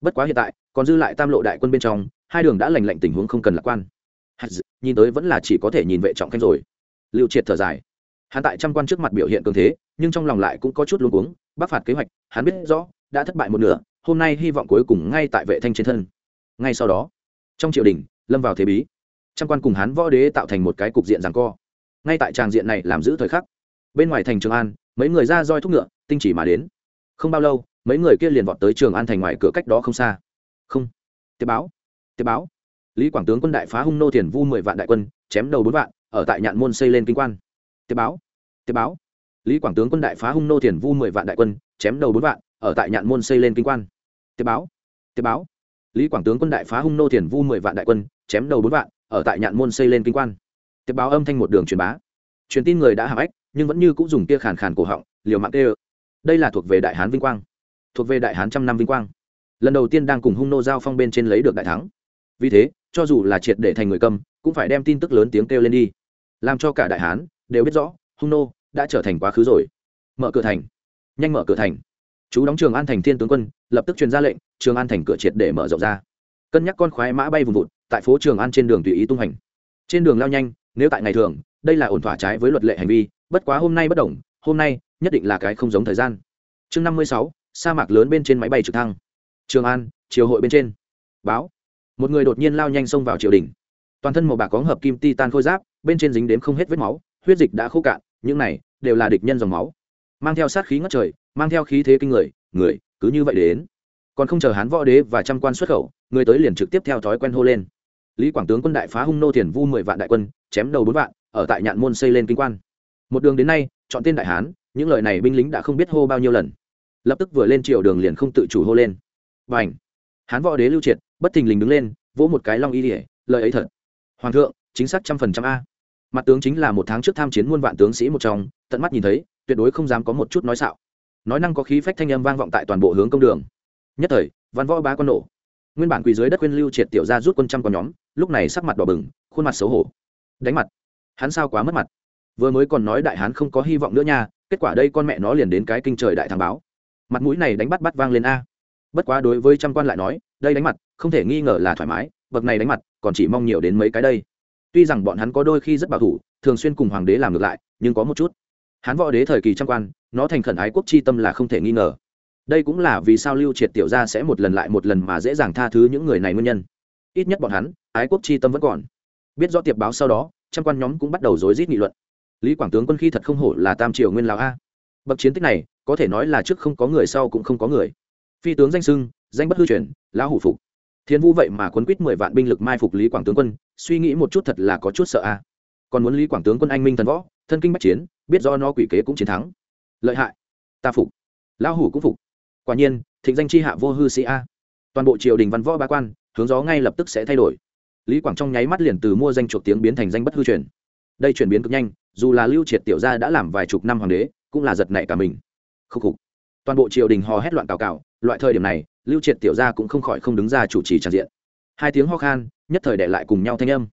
Bất quá hiện tại, còn dư lại tam lộ đại quân bên trong, hai đường đã lành lạnh tình huống không cần lạc quan. Nhìn tới vẫn là chỉ có thể nhìn vệ trọng canh rồi. Lưu triệt thở dài. Hắn tại trăm quan trước mặt biểu hiện cường thế, nhưng trong lòng lại cũng có chút luống cuống bắc phạt kế hoạch, hắn biết rõ đã thất bại một nửa, hôm nay hy vọng cuối cùng ngay tại vệ thanh trên thân. Ngay sau đó, trong triều đình, lâm vào thế bí. Trăm quan cùng hán võ đế tạo thành một cái cục diện rằng co. Ngay tại tràng diện này làm giữ thời khắc, bên ngoài thành trường an, mấy người ra roi thúc ngựa, tinh chỉ mà đến. Không bao lâu, mấy người kia liền vọt tới trường an thành ngoài cửa cách đó không xa. Không. Tiếp báo. Tiếp báo. Lý quảng tướng quân đại phá hung nô thiền vu mười vạn đại quân, chém đầu bốn vạn, ở tại nhạn môn xây lên kinh quan. Tiếp báo. Tiếp báo. Lý quảng tướng quân đại phá hung nô thiền vu mười vạn đại quân, chém đầu bốn vạn ở tại nhạn môn xây lên kinh quan. Tiếp báo tiếp báo. Lý quảng tướng quân đại phá hung nô thiền vu mười vạn đại quân, chém đầu bốn vạn, ở tại nhạn môn xây lên kinh quan. Tiếp báo âm thanh một đường truyền bá. Truyền tin người đã hàm ếch, nhưng vẫn như cũng dùng kia khàn khàn cổ họng, liều mạng tê ơ đây là thuộc về đại hán vinh quang. Thuộc về đại hán trăm năm vinh quang. Lần đầu tiên đang cùng hung nô giao phong bên trên lấy được đại thắng. Vì thế, cho dù là triệt để thành người cầm, cũng phải đem tin tức lớn tiếng kêu lên đi. Làm cho cả đại hán đều biết rõ, hung nô đã trở thành quá khứ rồi. Mở cửa thành. Nhanh mở cửa thành chú đóng trường an thành thiên tướng quân, lập tức truyền ra lệnh, trường an thành cửa triệt để mở rộng ra. Cân nhắc con khoái mã bay vùng vụt, tại phố trường an trên đường tùy ý tung hành. Trên đường lao nhanh, nếu tại ngày thường, đây là ổn thỏa trái với luật lệ hành vi, bất quá hôm nay bất đồng, hôm nay, nhất định là cái không giống thời gian. Chương năm mươi sáu, sa mạc lớn bên trên máy bay trực thăng. Trường an, triều hội bên trên. Báo. Một người đột nhiên lao nhanh xông vào triều đình. Toàn thân màu bạc có hợp kim ti tan khôi giáp, bên trên dính đếm không hết vết máu, huyết dịch đã khô cạn, những này đều là địch nhân dòng máu. Mang theo sát khí ngất trời mang theo khí thế kinh người người, cứ như vậy đến. Còn không chờ hán võ đế và trăm quan xuất khẩu, người tới liền trực tiếp theo thói quen hô lên. Lý quảng tướng quân đại phá hung nô tiền vu mười vạn đại quân, chém đầu bốn vạn, ở tại nhạn môn xây lên kinh quan. Một đường đến nay, chọn tên đại hán, những lời này binh lính đã không biết hô bao nhiêu lần. Lập tức vừa lên triều đường liền không tự chủ hô lên. Và ảnh hán võ đế lưu triệt, bất thình lình đứng lên, vỗ một cái long y ỉa lời ấy thật. Hoàng thượng, chính xác trăm phần trăm a. Mặt tướng chính là một tháng trước tham chiến muôn vạn tướng sĩ một trong, tận mắt nhìn thấy, tuyệt đối không dám có một chút nói xạo nói năng có khí phách thanh âm vang vọng tại toàn bộ hướng công đường. Nhất thời, văn võ bá quân nổ. Nguyên bản quỳ dưới đất khuyên lưu triệt tiểu ra rút quân trăm con nhóm, lúc này sắc mặt đỏ bừng, khuôn mặt xấu hổ. Đánh mặt. Hắn sao quá mất mặt? Vừa mới còn nói đại hán không có hy vọng nữa nha, kết quả đây con mẹ nó liền đến cái kinh trời đại thắng báo. Mặt mũi này đánh bắt bắt vang lên a. Bất quá đối với trăm quan lại nói, đây đánh mặt, không thể nghi ngờ là thoải mái, bậc này đánh mặt, còn chỉ mong nhiều đến mấy cái đây. Tuy rằng bọn hắn có đôi khi rất bảo thủ, thường xuyên cùng hoàng đế làm ngược lại, nhưng có một chút hán võ đế thời kỳ trang quan, nó thành khẩn ái quốc chi tâm là không thể nghi ngờ. Đây cũng là vì sao lưu triệt tiểu gia sẽ một lần lại một lần mà dễ dàng tha thứ những người này nguyên nhân. Ít nhất bọn hắn, ái quốc chi tâm vẫn còn. Biết rõ tiệp báo sau đó trang quan nhóm cũng bắt đầu rối rít nghị luận. Lý quảng tướng quân khi thật không hổ là tam triều nguyên lào a. Bậc chiến tích này, có thể nói là trước không có người sau cũng không có người. Phi tướng danh sưng, danh bất hư truyền, lão hủ phục. Thiên vũ vậy mà quấn quýt mười vạn binh lực mai phục lý quảng tướng quân, suy nghĩ một chút thật là có chút sợ a. Còn muốn lý quảng tướng quân anh minh thần võ thân kinh bách chiến, biết do nó quỷ kế cũng chiến thắng. Lợi hại. Ta phục. Lão hủ cũng phục. Quả nhiên, thịnh danh chi hạ vô hư sĩ a. Toàn bộ triều đình văn võ ba quan, hướng gió ngay lập tức sẽ thay đổi. Lý quảng trong nháy mắt liền từ mua danh chuộc tiếng biến thành danh bất hư truyền. Đây chuyển biến cực nhanh, dù là lưu triệt tiểu gia đã làm vài chục năm hoàng đế, cũng là giật nảy cả mình. Khúc khục. Toàn bộ triều đình hò hét loạn cào cào, loại thời điểm này, lưu triệt tiểu gia cũng không khỏi không đứng ra chủ trì tràn diện. Hai tiếng ho khan, nhất thời đệ lại cùng nhau thanh âm.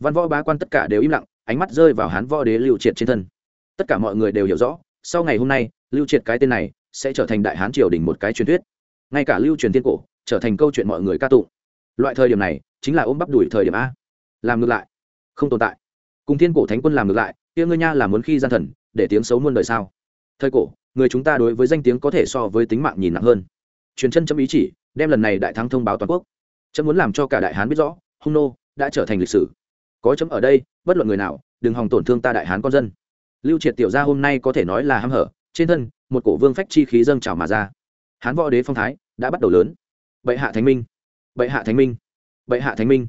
Văn võ bá quan tất cả đều im lặng ánh mắt rơi vào hán võ đế lưu triệt trên thân. Tất cả mọi người đều hiểu rõ, sau ngày hôm nay, lưu triệt cái tên này sẽ trở thành đại hán triều đình một cái truyền thuyết. Ngay cả lưu truyền thiên cổ trở thành câu chuyện mọi người ca tụng. Loại thời điểm này chính là ôm bắp đuổi thời điểm a. Làm ngược lại. Không tồn tại. Cùng thiên cổ thánh quân làm ngược lại, kia ngươi nha là muốn khi gian thần, để tiếng xấu muôn đời sao? Thời cổ, người chúng ta đối với danh tiếng có thể so với tính mạng nhìn nặng hơn. Truyền chân chấm ý chỉ, đem lần này đại thắng thông báo toàn quốc. Chấm muốn làm cho cả đại hán biết rõ, hung nô đã trở thành lịch sử. Có chấm ở đây bất luận người nào, đừng hòng tổn thương ta đại hán con dân. Lưu triệt tiểu gia hôm nay có thể nói là hăm hở, trên thân, một cổ vương phách chi khí dâng trào mà ra. Hán võ đế phong thái đã bắt đầu lớn. Bệ hạ thánh minh, bệ hạ thánh minh, bệ hạ thánh minh.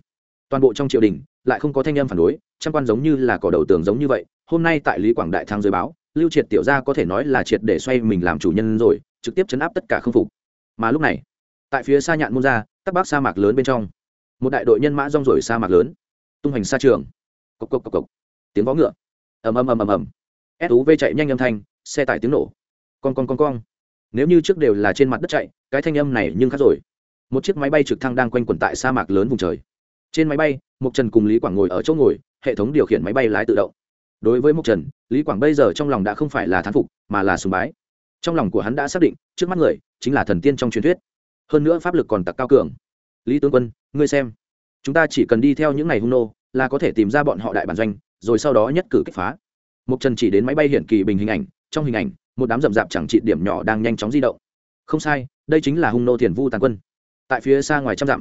Toàn bộ trong triều đình, lại không có thanh âm phản đối, trăm quan giống như là cỏ đầu tường giống như vậy. Hôm nay tại lý quảng đại thang giới báo, lưu triệt tiểu gia có thể nói là triệt để xoay mình làm chủ nhân rồi, trực tiếp chấn áp tất cả không phục. Mà lúc này, tại phía xa nhạn môn ra tắc bắc sa mạc lớn bên trong, một đại đội nhân mã rong rổi sa mạc lớn, tung hành xa trường cộc cộc cộc cộc. Tiếng vó ngựa. Ầm ầm ầm ầm ầm. Suv chạy nhanh âm thanh, xe tải tiếng nổ. Con con con con nếu như trước đều là trên mặt đất chạy, cái thanh âm này nhưng khác rồi. Một chiếc máy bay trực thăng đang quanh quẩn tại sa mạc lớn vùng trời. Trên máy bay mục trần cùng lý quảng ngồi ở chỗ ngồi, hệ thống điều khiển máy bay lái tự động. Đối với mục trần, lý quảng bây giờ trong lòng đã không phải là thán phục, mà là sùng bái. Trong lòng của hắn đã xác định, trước mắt người chính là thần tiên trong truyền thuyết. Hơn nữa pháp lực còn tặc cao cường. Lý tướng quân, ngươi xem. Chúng ta chỉ cần đi theo những ngày hung nô là có thể tìm ra bọn họ đại bản doanh rồi sau đó nhất cử kích phá. Mục trần chỉ đến máy bay hiện kỳ bình hình ảnh trong hình ảnh một đám rậm rạp chẳng trị điểm nhỏ đang nhanh chóng di động. Không sai đây chính là hung nô thiền vu tàn quân. Tại phía xa ngoài trăm dặm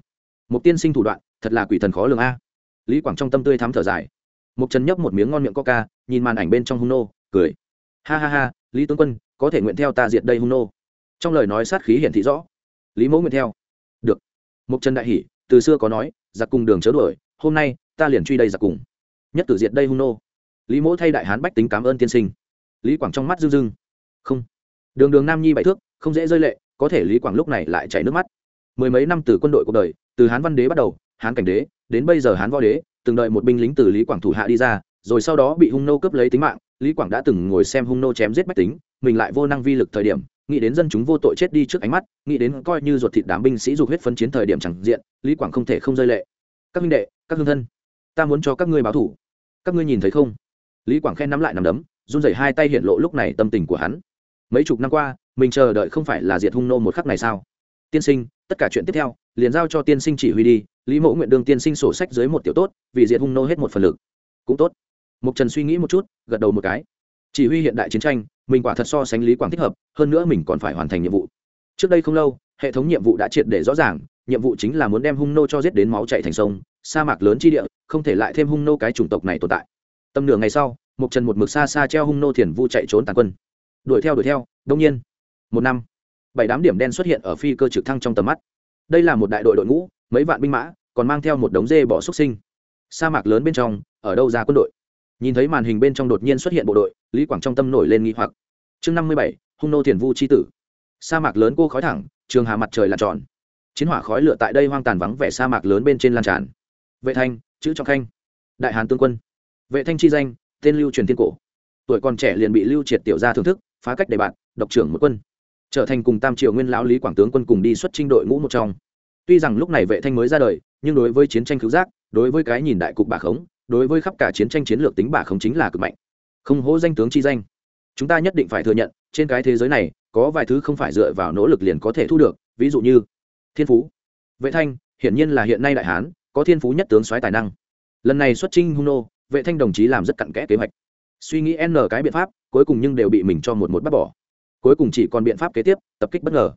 một tiên sinh thủ đoạn thật là quỷ thần khó lường a. Lý quảng trong tâm tươi thắm thở dài. Mục trần nhấp một miếng ngon miệng coca nhìn màn ảnh bên trong hung nô cười. Ha ha ha lý tướng quân có thể nguyện theo ta diệt đây hung nô. Trong lời nói sát khí hiển thị rõ. Lý mẫu nguyện theo. Được. Mục trần đại hỉ, từ xưa có nói giặc cùng đường chớ đuổi hôm nay ta liền truy đây giặc cùng. Nhất tử diệt đây hung nô. Lý mỗ thay đại hán bách tính cảm ơn tiên sinh. Lý quảng trong mắt rưng rưng. Không. Đường đường nam nhi bảy thước, không dễ rơi lệ, có thể lý quảng lúc này lại chảy nước mắt. Mười mấy năm từ quân đội cuộc đời, từ hán văn đế bắt đầu, hán cảnh đế, đến bây giờ hán võ đế, từng đợi một binh lính từ lý quảng thủ hạ đi ra, rồi sau đó bị hung nô cướp lấy tính mạng, lý quảng đã từng ngồi xem hung nô chém giết bách tính, mình lại vô năng vi lực thời điểm, nghĩ đến dân chúng vô tội chết đi trước ánh mắt, nghĩ đến coi như ruột thịt đám binh sĩ dục huyết phấn chiến thời điểm chẳng diện, lý quảng không thể không rơi lệ. Các minh đệ, các hương thân ta muốn cho các ngươi báo thủ. Các ngươi nhìn thấy không? Lý quảng khen nắm lại nằm đấm, run rẩy hai tay hiện lộ lúc này tâm tình của hắn. Mấy chục năm qua, mình chờ đợi không phải là diệt hung nô một khắc này sao? Tiên sinh, tất cả chuyện tiếp theo, liền giao cho tiên sinh chỉ huy đi. Lý mẫu nguyện đương tiên sinh sổ sách dưới một tiểu tốt, vì diệt hung nô hết một phần lực. Cũng tốt. Mục trần suy nghĩ một chút, gật đầu một cái. Chỉ huy hiện đại chiến tranh, mình quả thật so sánh lý quảng thích hợp, hơn nữa mình còn phải hoàn thành nhiệm vụ. Trước đây không lâu, hệ thống nhiệm vụ đã triệt để rõ ràng nhiệm vụ chính là muốn đem hung nô cho giết đến máu chạy thành sông, sa mạc lớn chi địa, không thể lại thêm hung nô cái chủng tộc này tồn tại. Tầm nửa ngày sau mục trần một mực xa xa treo hung nô thiền vu chạy trốn tàn quân. Đuổi theo đuổi theo đông nhiên. Một năm, bảy đám điểm đen xuất hiện ở phi cơ trực thăng trong tầm mắt. Đây là một đại đội đội ngũ, mấy vạn binh mã, còn mang theo một đống dê bỏ xuất sinh. Sa mạc lớn bên trong, ở đâu ra quân đội? Nhìn thấy màn hình bên trong đột nhiên xuất hiện bộ đội, lý quảng trong tâm nổi lên nghi hoặc. Chương năm mươi bảy, hung nô thiền vu c h i tử. Sa mạc lớn cô khói thẳng, trường hà mặt trời là tròn chiến hỏa khói lửa tại đây hoang tàn vắng vẻ sa mạc lớn bên trên lan tràn. Vệ thanh, chữ trọng khanh. Đại hàn tướng quân. Vệ thanh chi danh, tên lưu truyền thiên cổ. Tuổi còn trẻ liền bị lưu triệt tiểu ra thưởng thức, phá cách đề bạn, độc trưởng một quân. Trở thành cùng tam triều nguyên lão lý quảng tướng quân cùng đi xuất trinh đội ngũ một trong. Tuy rằng lúc này vệ thanh mới ra đời, nhưng đối với chiến tranh cứu giác, đối với cái nhìn đại cục bà khống, đối với khắp cả chiến tranh chiến lược tính bà khống chính là cực mạnh. Không hố danh tướng chi danh. Chúng ta nhất định phải thừa nhận, trên cái thế giới này, có vài thứ không phải dựa vào nỗ lực liền có thể thu được, ví dụ như thiên phú. Vệ thanh, hiển nhiên là hiện nay đại hán, có thiên phú nhất tướng soái tài năng. Lần này xuất trinh hung nô, vệ thanh đồng chí làm rất cặn kẽ kế hoạch. Suy nghĩ n cái biện pháp, cuối cùng nhưng đều bị mình cho một một bắt bỏ. Cuối cùng chỉ còn biện pháp kế tiếp, tập kích bất ngờ.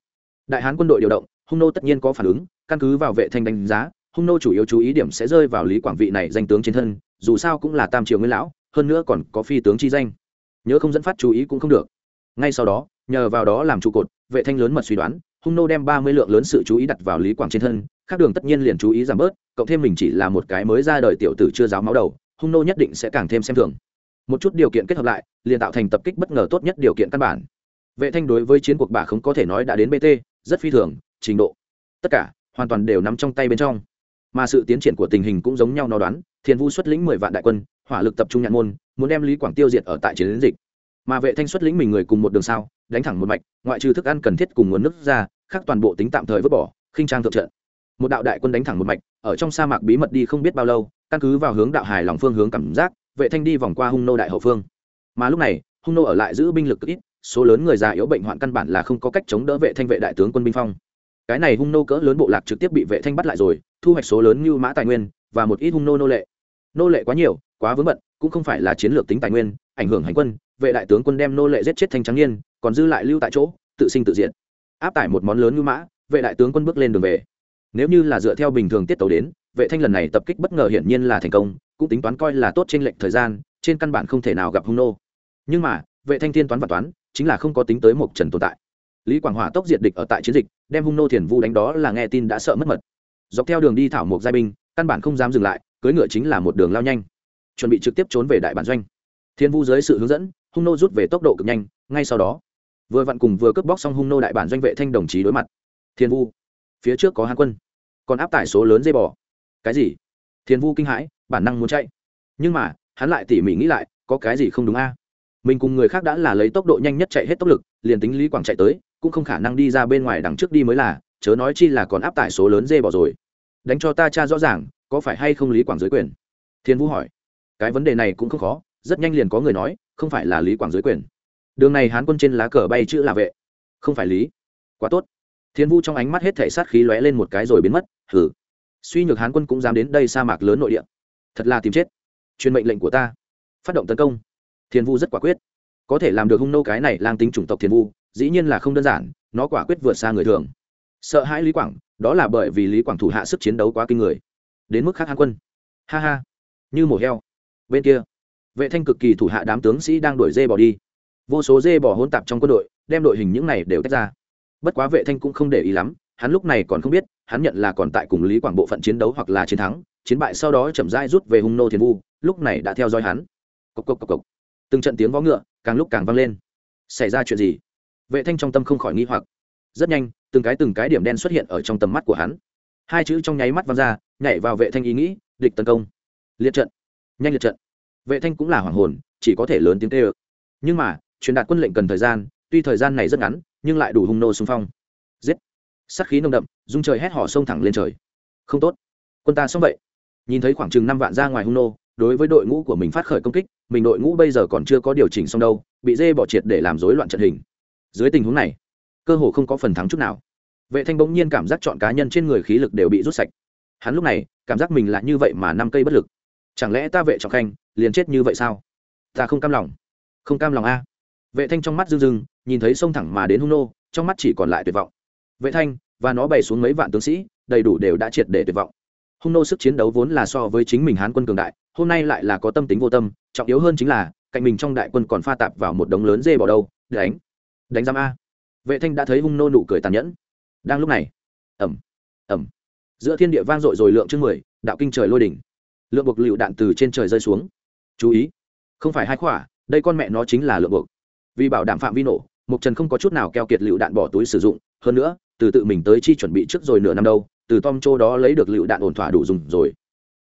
Đại hán quân đội điều động, hung nô tất nhiên có phản ứng, căn cứ vào vệ thanh đánh giá, hung nô chủ yếu chú ý điểm sẽ rơi vào lý quảng vị này danh tướng trên thân, dù sao cũng là tam triều nguyên lão, hơn nữa còn có phi tướng chi danh. Nhớ không dẫn phát chú ý cũng không được. Ngay sau đó, nhờ vào đó làm trụ cột, vệ thanh lớn mật suy đoán hung nô đem ba mươi lượng lớn sự chú ý đặt vào lý quảng trên thân, khác đường tất nhiên liền chú ý giảm bớt, cộng thêm mình chỉ là một cái mới ra đời tiểu tử chưa giáo máu đầu, hung nô nhất định sẽ càng thêm xem thường. Một chút điều kiện kết hợp lại, liền tạo thành tập kích bất ngờ tốt nhất điều kiện căn bản. Vệ thanh đối với chiến cuộc bà không có thể nói đã đến bt rất phi thường, trình độ. Tất cả, hoàn toàn đều nằm trong tay bên trong. Mà sự tiến triển của tình hình cũng giống nhau nó đoán Thiên vu xuất lĩnh mười vạn đại quân, hỏa lực tập trung nhạn môn, muốn đem lý quảng tiêu diệt ở tại chiến dịch. Mà vệ thanh xuất lĩnh mình người cùng một đường sao đánh thẳng một mạch, ngoại trừ thức ăn cần thiết cùng nguồn nước ra, khác toàn bộ tính tạm thời vứt bỏ, khinh trang thượng trận. Một đạo đại quân đánh thẳng một mạch, ở trong sa mạc bí mật đi không biết bao lâu, căn cứ vào hướng đạo hài lòng phương hướng cảm giác, vệ thanh đi vòng qua hung nô đại hậu phương. Mà lúc này, hung nô ở lại giữ binh lực ít, số lớn người già yếu bệnh hoạn căn bản là không có cách chống đỡ vệ thanh vệ đại tướng quân binh phong. Cái này hung nô cỡ lớn bộ lạc trực tiếp bị vệ thanh bắt lại rồi, thu hoạch số lớn như mã tài nguyên, và một ít hung nô nô lệ. Nô lệ quá nhiều, quá vướng bận, cũng không phải là chiến lược tính tài nguyên, ảnh hưởng hành quân, vệ đại tướng quân đem nô lệ giết chết thanh trắng niên còn dư lại lưu tại chỗ, tự sinh tự diện áp tải một món lớn như mã, vệ đại tướng quân bước lên đường về. Nếu như là dựa theo bình thường tiết tấu đến, vệ thanh lần này tập kích bất ngờ hiển nhiên là thành công, cũng tính toán coi là tốt trên lệnh thời gian, trên căn bản không thể nào gặp hung nô. Nhưng mà, vệ thanh thiên toán và toán, chính là không có tính tới một trần tồn tại. Lý quảng hỏa tốc diệt địch ở tại chiến dịch, đem hung nô thiền vu đánh đó là nghe tin đã sợ mất mật. Dọc theo đường đi thảo mộc giai binh, căn bản không dám dừng lại, cưỡi ngựa chính là một đường lao nhanh. Chuẩn bị trực tiếp trốn về đại bản doanh. Thiên vu dưới sự hướng dẫn, hung nô rút về tốc độ cực nhanh, ngay sau đó vừa vặn cùng vừa cướp bóc xong hung nô đại bản doanh vệ thanh đồng chí đối mặt. Thiên vu, phía trước có hán quân, còn áp tải số lớn dây bò. Cái gì? Thiên vu kinh hãi, bản năng muốn chạy. Nhưng mà, hắn lại tỉ mỉ nghĩ lại, có cái gì không đúng a? Mình cùng người khác đã là lấy tốc độ nhanh nhất chạy hết tốc lực, liền tính lý quảng chạy tới, cũng không khả năng đi ra bên ngoài đằng trước đi mới là, chớ nói chi là còn áp tải số lớn dê bỏ rồi. Đánh cho ta cha rõ ràng, có phải hay không lý quảng dưới quyền? Thiên vũ hỏi. Cái vấn đề này cũng không khó, rất nhanh liền có người nói, không phải là lý quảng dưới quyền đường này hán quân trên lá cờ bay chữ là vệ. Không phải lý. Quá tốt. Thiên vu trong ánh mắt hết thể sát khí lóe lên một cái rồi biến mất. Hử suy nhược hán quân cũng dám đến đây sa mạc lớn nội địa. Thật là tìm chết. Truyền mệnh lệnh của ta. Phát động tấn công. Thiên vu rất quả quyết. Có thể làm được hung nô cái này lang tính chủng tộc thiên vu, dĩ nhiên là không đơn giản, nó quả quyết vượt xa người thường. Sợ hãi lý quảng, đó là bởi vì lý quảng thủ hạ sức chiến đấu quá kinh người. Đến mức khác hán quân. Ha ha. Như mổ heo. Bên kia, vệ thanh cực kỳ thủ hạ đám tướng sĩ đang đuổi dê bỏ đi vô số dê bỏ hỗn tạp trong quân đội, đem đội hình những này đều tách ra. Bất quá vệ thanh cũng không để ý lắm, hắn lúc này còn không biết, hắn nhận là còn tại cùng lý quảng bộ phận chiến đấu hoặc là chiến thắng, chiến bại sau đó chậm rãi rút về hung nô thiên vu, lúc này đã theo dõi hắn. Cộc cộc cộc cộc. Từng trận tiếng vó ngựa càng lúc càng vang lên. Xảy ra chuyện gì? Vệ thanh trong tâm không khỏi nghi hoặc. Rất nhanh, từng cái từng cái điểm đen xuất hiện ở trong tầm mắt của hắn. Hai chữ trong nháy mắt văng ra, nhảy vào vệ thanh ý nghĩ, địch tấn công. Liệt trận. Nhanh liệt trận. Vệ thanh cũng là hoàng hồn, chỉ có thể lớn tiếng tê ơ nhưng mà truyền đạt quân lệnh cần thời gian, tuy thời gian này rất ngắn, nhưng lại đủ hung nô xung phong. Giết! Sát khí nồng đậm, dung trời hét hò xông thẳng lên trời. Không tốt. Quân ta xong vậy. Nhìn thấy khoảng chừng năm vạn ra ngoài hung nô, đối với đội ngũ của mình phát khởi công kích, mình đội ngũ bây giờ còn chưa có điều chỉnh xong đâu, bị dê bỏ triệt để làm rối loạn trận hình. Dưới tình huống này, cơ hồ không có phần thắng chút nào. Vệ thanh bỗng nhiên cảm giác chọn cá nhân trên người khí lực đều bị rút sạch. Hắn lúc này, cảm giác mình là như vậy mà năm cây bất lực. Chẳng lẽ ta vệ trọng khanh, liền chết như vậy sao? Ta không cam lòng. Không cam lòng a vệ thanh trong mắt rưng rưng, nhìn thấy sông thẳng mà đến hung nô, trong mắt chỉ còn lại tuyệt vọng. Vệ thanh, và nó bày xuống mấy vạn tướng sĩ, đầy đủ đều đã triệt để tuyệt vọng. Hung nô sức chiến đấu vốn là so với chính mình hán quân cường đại, hôm nay lại là có tâm tính vô tâm, trọng yếu hơn chính là, cạnh mình trong đại quân còn pha tạp vào một đống lớn dê bỏ đâu, đánh đánh giam a. Vệ thanh đã thấy hung nô nụ cười tàn nhẫn. Đang lúc này ẩm ẩm giữa thiên địa vang dội rồi lượng chương mười, đạo kinh trời lôi đỉnh. Lượng buộc lựu đạn từ trên trời rơi xuống. Chú ý, không phải hai khỏa, đây con mẹ nó chính là lượng buộc vì bảo đảm phạm vi nổ mục trần không có chút nào keo kiệt lựu đạn bỏ túi sử dụng, hơn nữa, từ tự mình tới chi chuẩn bị trước rồi nửa năm đâu, từ tom châu đó lấy được lựu đạn ổn thỏa đủ dùng rồi.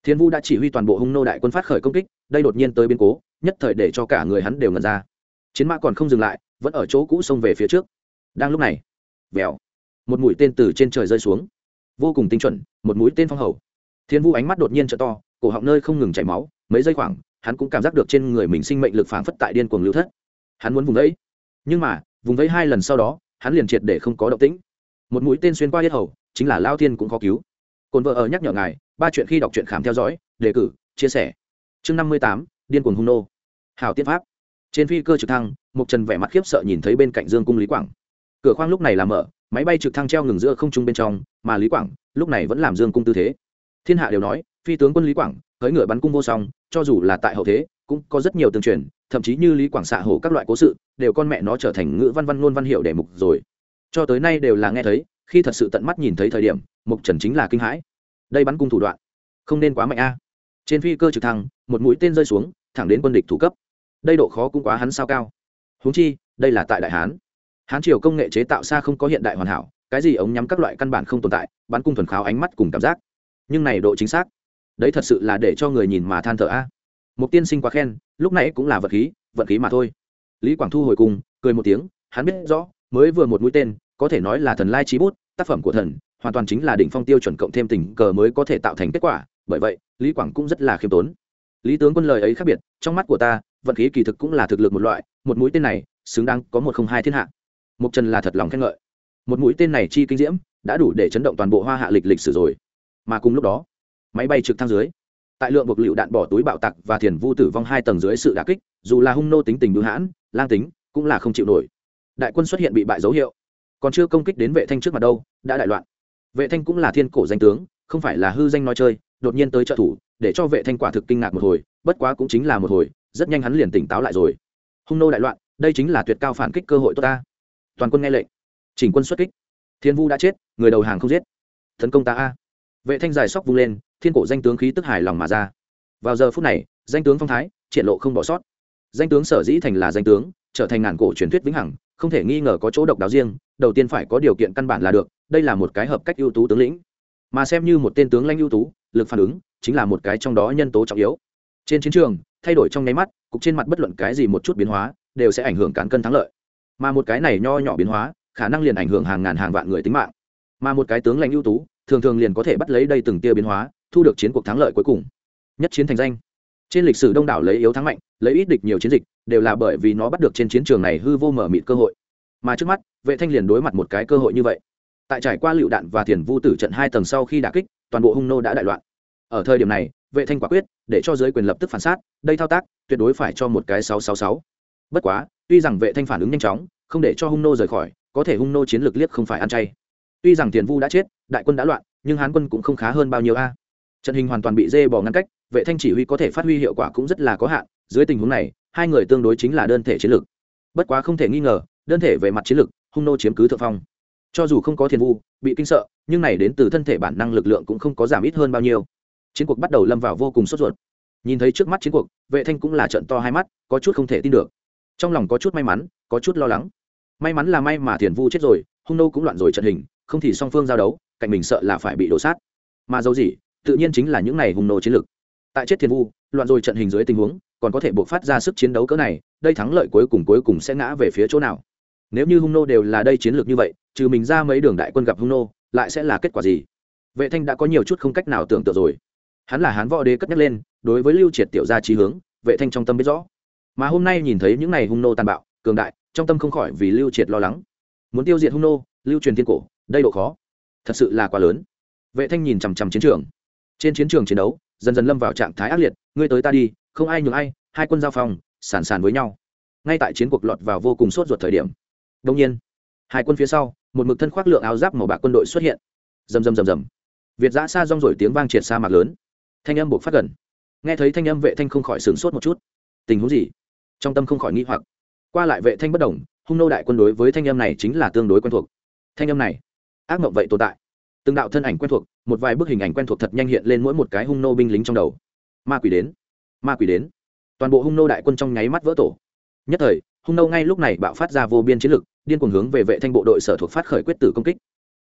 Thiên vũ đã chỉ huy toàn bộ hung nô đại quân phát khởi công kích, đây đột nhiên tới biến cố, nhất thời để cho cả người hắn đều ngần ra. Chiến mã còn không dừng lại, vẫn ở chỗ cũ xông về phía trước. Đang lúc này, vèo, một mũi tên từ trên trời rơi xuống. Vô cùng tinh chuẩn, một mũi tên phong hầu. Thiên vũ ánh mắt đột nhiên t to, cổ họng nơi không ngừng chảy máu, mấy giây khoảng, hắn cũng cảm giác được trên người mình sinh mệnh lực phảng phất tại điên cuồng lưu thất hắn muốn vùng vẫy. Nhưng mà, vùng vẫy hai lần sau đó, hắn liền triệt để không có động tĩnh. Một mũi tên xuyên qua hết hầu, chính là lao thiên cũng khó cứu. Cồn vợ ở nhắc nhở ngài, ba chuyện khi đọc truyện khám theo dõi, đề cử, chia sẻ. Chương năm mươi tám, điên cuồng hung nô. Hào tiết pháp. Trên phi cơ trực thăng mục trần vẻ mặt khiếp sợ nhìn thấy bên cạnh dương cung lý quảng. Cửa khoang lúc này là mở, máy bay trực thăng treo ngừng giữa không trung bên trong, mà lý quảng lúc này vẫn làm dương cung tư thế. Thiên hạ đều nói, phi tướng quân lý quảng, cưỡi ngựa bắn cung vô song, cho dù là tại hậu thế, cũng có rất nhiều tương truyền thậm chí như lý quảng xạ hổ các loại cố sự, đều con mẹ nó trở thành ngữ văn văn ngôn văn hiệu đề mục rồi. Cho tới nay đều là nghe thấy, khi thật sự tận mắt nhìn thấy thời điểm, mục trần chính là kinh hãi. Đây bắn cung thủ đoạn, không nên quá mạnh a. Trên phi cơ trực thăng, một mũi tên rơi xuống, thẳng đến quân địch thủ cấp. Đây độ khó cũng quá hắn sao cao. Húng chi, đây là tại đại hán. Hán triều công nghệ chế tạo xa không có hiện đại hoàn hảo, cái gì ống nhắm các loại căn bản không tồn tại, bắn cung thuần kháo ánh mắt cùng cảm giác. Nhưng này độ chính xác, đấy thật sự là để cho người nhìn mà than thở a một tiên sinh quá khen, lúc nãy cũng là vật khí vận khí mà thôi. Lý quảng thu hồi cùng, cười một tiếng, hắn biết rõ, mới vừa một mũi tên, có thể nói là thần lai trí bút, tác phẩm của thần, hoàn toàn chính là đỉnh phong tiêu chuẩn cộng thêm tình cờ mới có thể tạo thành kết quả. Bởi vậy, lý quảng cũng rất là khiêm tốn. Lý tướng quân lời ấy khác biệt, trong mắt của ta vận khí kỳ thực cũng là thực lực một loại, một mũi tên này, xứng đáng có một không hai thiên hạ. Mục trần là thật lòng khen ngợi. Một mũi tên này chi kinh diễm, đã đủ để chấn động toàn bộ hoa hạ lịch lịch sử rồi. Mà cùng lúc đó, máy bay trực thăng dưới tại lượng buộc lựu đạn bỏ túi bạo tặc và thiền vu tử vong hai tầng dưới sự đà kích, dù là hung nô tính tình bưu hãn, lang tính, cũng là không chịu nổi. Đại quân xuất hiện bị bại dấu hiệu. Còn chưa công kích đến vệ thanh trước mặt đâu, đã đại loạn. Vệ thanh cũng là thiên cổ danh tướng, không phải là hư danh nói chơi, đột nhiên tới trợ thủ, để cho vệ thanh quả thực kinh ngạc một hồi, bất quá cũng chính là một hồi, rất nhanh hắn liền tỉnh táo lại rồi. Hung nô đại loạn, đây chính là tuyệt cao phản kích cơ hội tốt ta. Toàn quân nghe lệnh. Chỉnh quân xuất kích. Thiên vu đã chết, người đầu hàng không giết. Tấn công ta a vệ thanh dài sóc vung lên, thiên cổ danh tướng khí tức hài lòng mà ra. Vào giờ phút này, danh tướng phong thái triển lộ không bỏ sót. Danh tướng sở dĩ thành là danh tướng, trở thành ngàn cổ truyền thuyết vĩnh hằng, không thể nghi ngờ có chỗ độc đáo riêng, đầu tiên phải có điều kiện căn bản là được, đây là một cái hợp cách ưu tú tướng lĩnh. Mà xem như một tên tướng lãnh ưu tú, lực phản ứng chính là một cái trong đó nhân tố trọng yếu. Trên chiến trường, thay đổi trong nháy mắt, cục trên mặt bất luận cái gì một chút biến hóa, đều sẽ ảnh hưởng cán cân thắng lợi. Mà một cái này nho nhỏ biến hóa, khả năng liền ảnh hưởng hàng ngàn hàng vạn người tính mạng. Mà một cái tướng lãnh ưu tú thường thường liền có thể bắt lấy đây từng tia biến hóa, thu được chiến cuộc thắng lợi cuối cùng. Nhất chiến thành danh. Trên lịch sử đông đảo lấy yếu thắng mạnh, lấy ít địch nhiều chiến dịch, đều là bởi vì nó bắt được trên chiến trường này hư vô mở mịt cơ hội. Mà trước mắt, vệ thanh liền đối mặt một cái cơ hội như vậy. Tại trải qua lựu đạn và thiền vu tử trận hai tầng sau khi đả kích, toàn bộ hung nô đã đại loạn. Ở thời điểm này, vệ thanh quả quyết, để cho giới quyền lập tức phản sát đây thao tác, tuyệt đối phải cho một cái sáu sáu sáu. Bất quá, tuy rằng vệ thanh phản ứng nhanh chóng, không để cho hung nô rời khỏi, có thể hung nô chiến lược liếc không phải ăn chay tuy rằng tiền vu đã chết, đại quân đã loạn, nhưng hán quân cũng không khá hơn bao nhiêu a. Trận hình hoàn toàn bị dê bỏ ngăn cách, vệ thanh chỉ huy có thể phát huy hiệu quả cũng rất là có hạn, dưới tình huống này, hai người tương đối chính là đơn thể chiến lược. Bất quá không thể nghi ngờ, đơn thể về mặt chiến lược, hung nô chiếm cứ thượng phong. Cho dù không có thiền vu, bị kinh sợ, nhưng này đến từ thân thể bản năng lực lượng cũng không có giảm ít hơn bao nhiêu. Chiến cuộc bắt đầu lâm vào vô cùng sốt ruột. Nhìn thấy trước mắt chiến cuộc, vệ thanh cũng là trận to hai mắt, có chút không thể tin được. Trong lòng có chút may mắn, có chút lo lắng. May mắn là may mà thiền vu chết rồi, hung nô cũng loạn rồi trận hình không thì song phương giao đấu, cạnh mình sợ là phải bị đổ sát. Mà dầu gì, tự nhiên chính là những này hung nô chiến lược. Tại chết thiên vu, loạn rồi trận hình dưới tình huống, còn có thể buộc phát ra sức chiến đấu cỡ này, đây thắng lợi cuối cùng cuối cùng sẽ ngã về phía chỗ nào? Nếu như hung nô đều là đây chiến lược như vậy, trừ mình ra mấy đường đại quân gặp hung nô, lại sẽ là kết quả gì? Vệ thanh đã có nhiều chút không cách nào tưởng tượng rồi. Hắn là hán võ đế cất nhắc lên, đối với lưu triệt tiểu gia trí hướng, vệ thanh trong tâm biết rõ. Mà hôm nay nhìn thấy những này hung nô tàn bạo, cường đại, trong tâm không khỏi vì lưu triệt lo lắng. Muốn tiêu diệt hung nô, lưu truyền thiên cổ đây độ khó thật sự là quá lớn. Vệ thanh nhìn chằm chằm chiến trường. Trên chiến trường chiến đấu, dần dần lâm vào trạng thái ác liệt, ngươi tới ta đi, không ai nhường ai, hai quân giao phòng, sàn sàn với nhau. Ngay tại chiến cuộc lọt vào vô cùng sốt ruột thời điểm đông nhiên, hai quân phía sau, một mực thân khoác lượng áo giáp màu bạc quân đội xuất hiện. Rầm rầm rầm rầm. Việt giã xa rong rổi tiếng vang triệt xa mạc lớn. Thanh âm buộc phát gần. Nghe thấy thanh âm, vệ thanh không khỏi sửng sốt một chút. Tình huống gì? Trong tâm không khỏi nghi hoặc. Qua lại vệ thanh bất đồng hung nô đại quân đối với thanh âm này chính là tương đối quen thuộc. Thanh âm này ác mộng vậy tồn tại. Từng đạo thân ảnh quen thuộc, một vài bức hình ảnh quen thuộc thật nhanh hiện lên mỗi một cái hung nô binh lính trong đầu. Ma quỷ đến, ma quỷ đến. Toàn bộ hung nô đại quân trong nháy mắt vỡ tổ. Nhất thời, hung nô ngay lúc này bạo phát ra vô biên chiến lực, điên cuồng hướng về vệ thanh bộ đội sở thuộc phát khởi quyết tử công kích.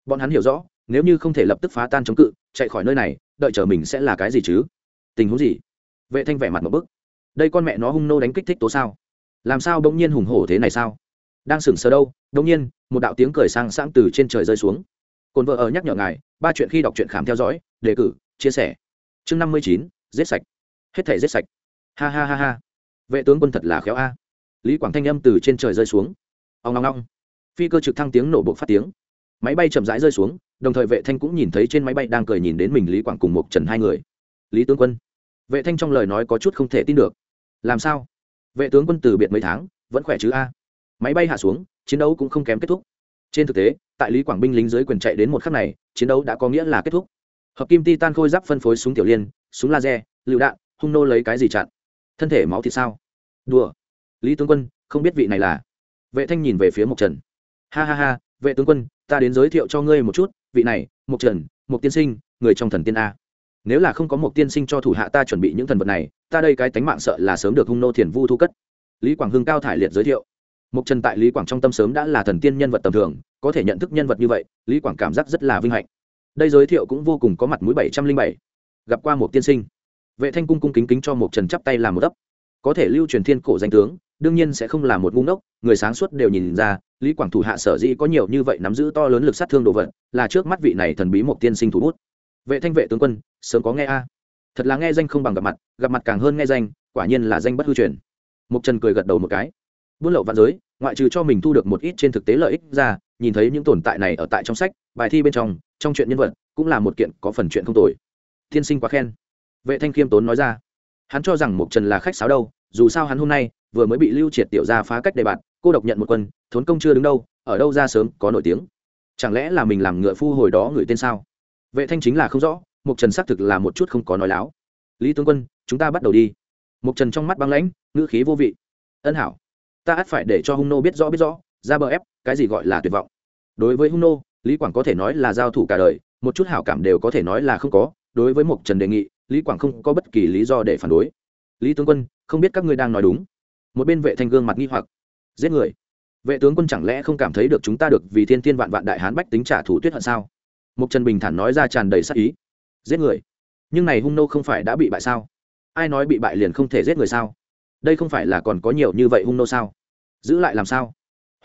Bọn hắn hiểu rõ, nếu như không thể lập tức phá tan chống cự, chạy khỏi nơi này, đợi chờ mình sẽ là cái gì chứ? Tình huống gì? Vệ thanh vẻ mặt một bức. Đây con mẹ nó hung nô đánh kích thích tố sao? Làm sao bỗng nhiên hùng hổ thế này sao? Đang sửng sờ đâu, bỗng nhiên, một đạo tiếng cười sang sáng từ trên trời rơi xuống cồn vợ ở nhắc nhở ngài, ba chuyện khi đọc truyện khám theo dõi, đề cử, chia sẻ. Chương năm mươi chín, giết sạch. Hết thể giết sạch. Ha ha ha ha. Vệ tướng quân thật là khéo a. Lý quảng thanh âm từ trên trời rơi xuống. Ông ngong ngong phi cơ trực thăng tiếng nổ bộ phát tiếng. Máy bay chậm rãi rơi xuống, đồng thời vệ thanh cũng nhìn thấy trên máy bay đang cười nhìn đến mình lý quảng cùng một trần hai người. Lý tướng quân. Vệ thanh trong lời nói có chút không thể tin được. Làm sao? Vệ tướng quân từ biệt mấy tháng, vẫn khỏe chứ a. Máy bay hạ xuống, chiến đấu cũng không kém kết thúc trên thực tế, tại lý quảng binh lính dưới quyền chạy đến một khắc này, chiến đấu đã có nghĩa là kết thúc. Hợp kim ti tan khôi giáp phân phối súng tiểu liên, súng laser, lựu đạn, hung nô lấy cái gì chặn? Thân thể máu thì sao? Đùa. Lý tướng quân, không biết vị này là. Vệ thanh nhìn về phía mộc trần. Ha ha ha, vệ tướng quân, ta đến giới thiệu cho ngươi một chút, vị này, mộc trần, mộc tiên sinh, người trong thần tiên a. Nếu là không có một tiên sinh cho thủ hạ ta chuẩn bị những thần vật này, ta đây cái tánh mạng sợ là sớm được hung nô thiền vu thu cất. Lý quảng hưng cao thải liệt giới thiệu mục trần tại lý quảng trong tâm sớm đã là thần tiên nhân vật tầm thường, có thể nhận thức nhân vật như vậy, lý quảng cảm giác rất là vinh hạnh. Đây giới thiệu cũng vô cùng có mặt mũi bảy trăm linh bảy. Gặp qua một tiên sinh. Vệ thanh cung cung kính kính cho mục trần chắp tay làm một ấp có thể lưu truyền thiên cổ danh tướng, đương nhiên sẽ không là một ngu ngốc, người sáng suốt đều nhìn ra, lý quảng thủ hạ sở dĩ có nhiều như vậy nắm giữ to lớn lực sát thương đồ vật, là trước mắt vị này thần bí một tiên sinh thủ bút. Vệ thanh vệ tướng quân, sớm có nghe a. Thật là nghe danh không bằng gặp mặt gặp mặt càng hơn nghe danh, quả nhiên là danh bất hư truyền. Mục trần cười gật đầu một cái buôn lậu vạn giới, ngoại trừ cho mình thu được một ít trên thực tế lợi ích ra, nhìn thấy những tồn tại này ở tại trong sách, bài thi bên trong trong chuyện nhân vật, cũng là một kiện có phần chuyện không tồi. Thiên sinh quá khen. Vệ thanh khiêm tốn nói ra, hắn cho rằng mục trần là khách sáo đâu, dù sao hắn hôm nay vừa mới bị lưu triệt tiểu ra phá cách đề bạt, cô độc nhận một quân, thốn công chưa đứng đâu, ở đâu ra sớm có nổi tiếng. Chẳng lẽ là mình làm ngựa phu hồi đó người tên sao? Vệ thanh chính là không rõ mục trần xác thực là một chút không có nói láo. Lý tướng quân, chúng ta bắt đầu đi. Mục trần trong mắt băng lãnh, ngữ khí vô vị. Ân hảo ta ắt phải để cho hung nô biết rõ biết rõ, ra bờ ép, cái gì gọi là tuyệt vọng. Đối với hung nô, lý quảng có thể nói là giao thủ cả đời, một chút hảo cảm đều có thể nói là không có. Đối với mục trần đề nghị, lý quảng không có bất kỳ lý do để phản đối. Lý tướng quân, không biết các ngươi đang nói đúng. Một bên vệ thanh gương mặt nghi hoặc. Giết người. Vệ tướng quân chẳng lẽ không cảm thấy được chúng ta được vì thiên thiên vạn vạn đại hán bách tính trả thù tuyết hận sao? Mục trần bình thản nói ra tràn đầy sắc ý. Giết người. Nhưng này hung nô không phải đã bị bại sao? Ai nói bị bại liền không thể giết người sao? Đây không phải là còn có nhiều như vậy hung nô sao? Giữ lại làm sao?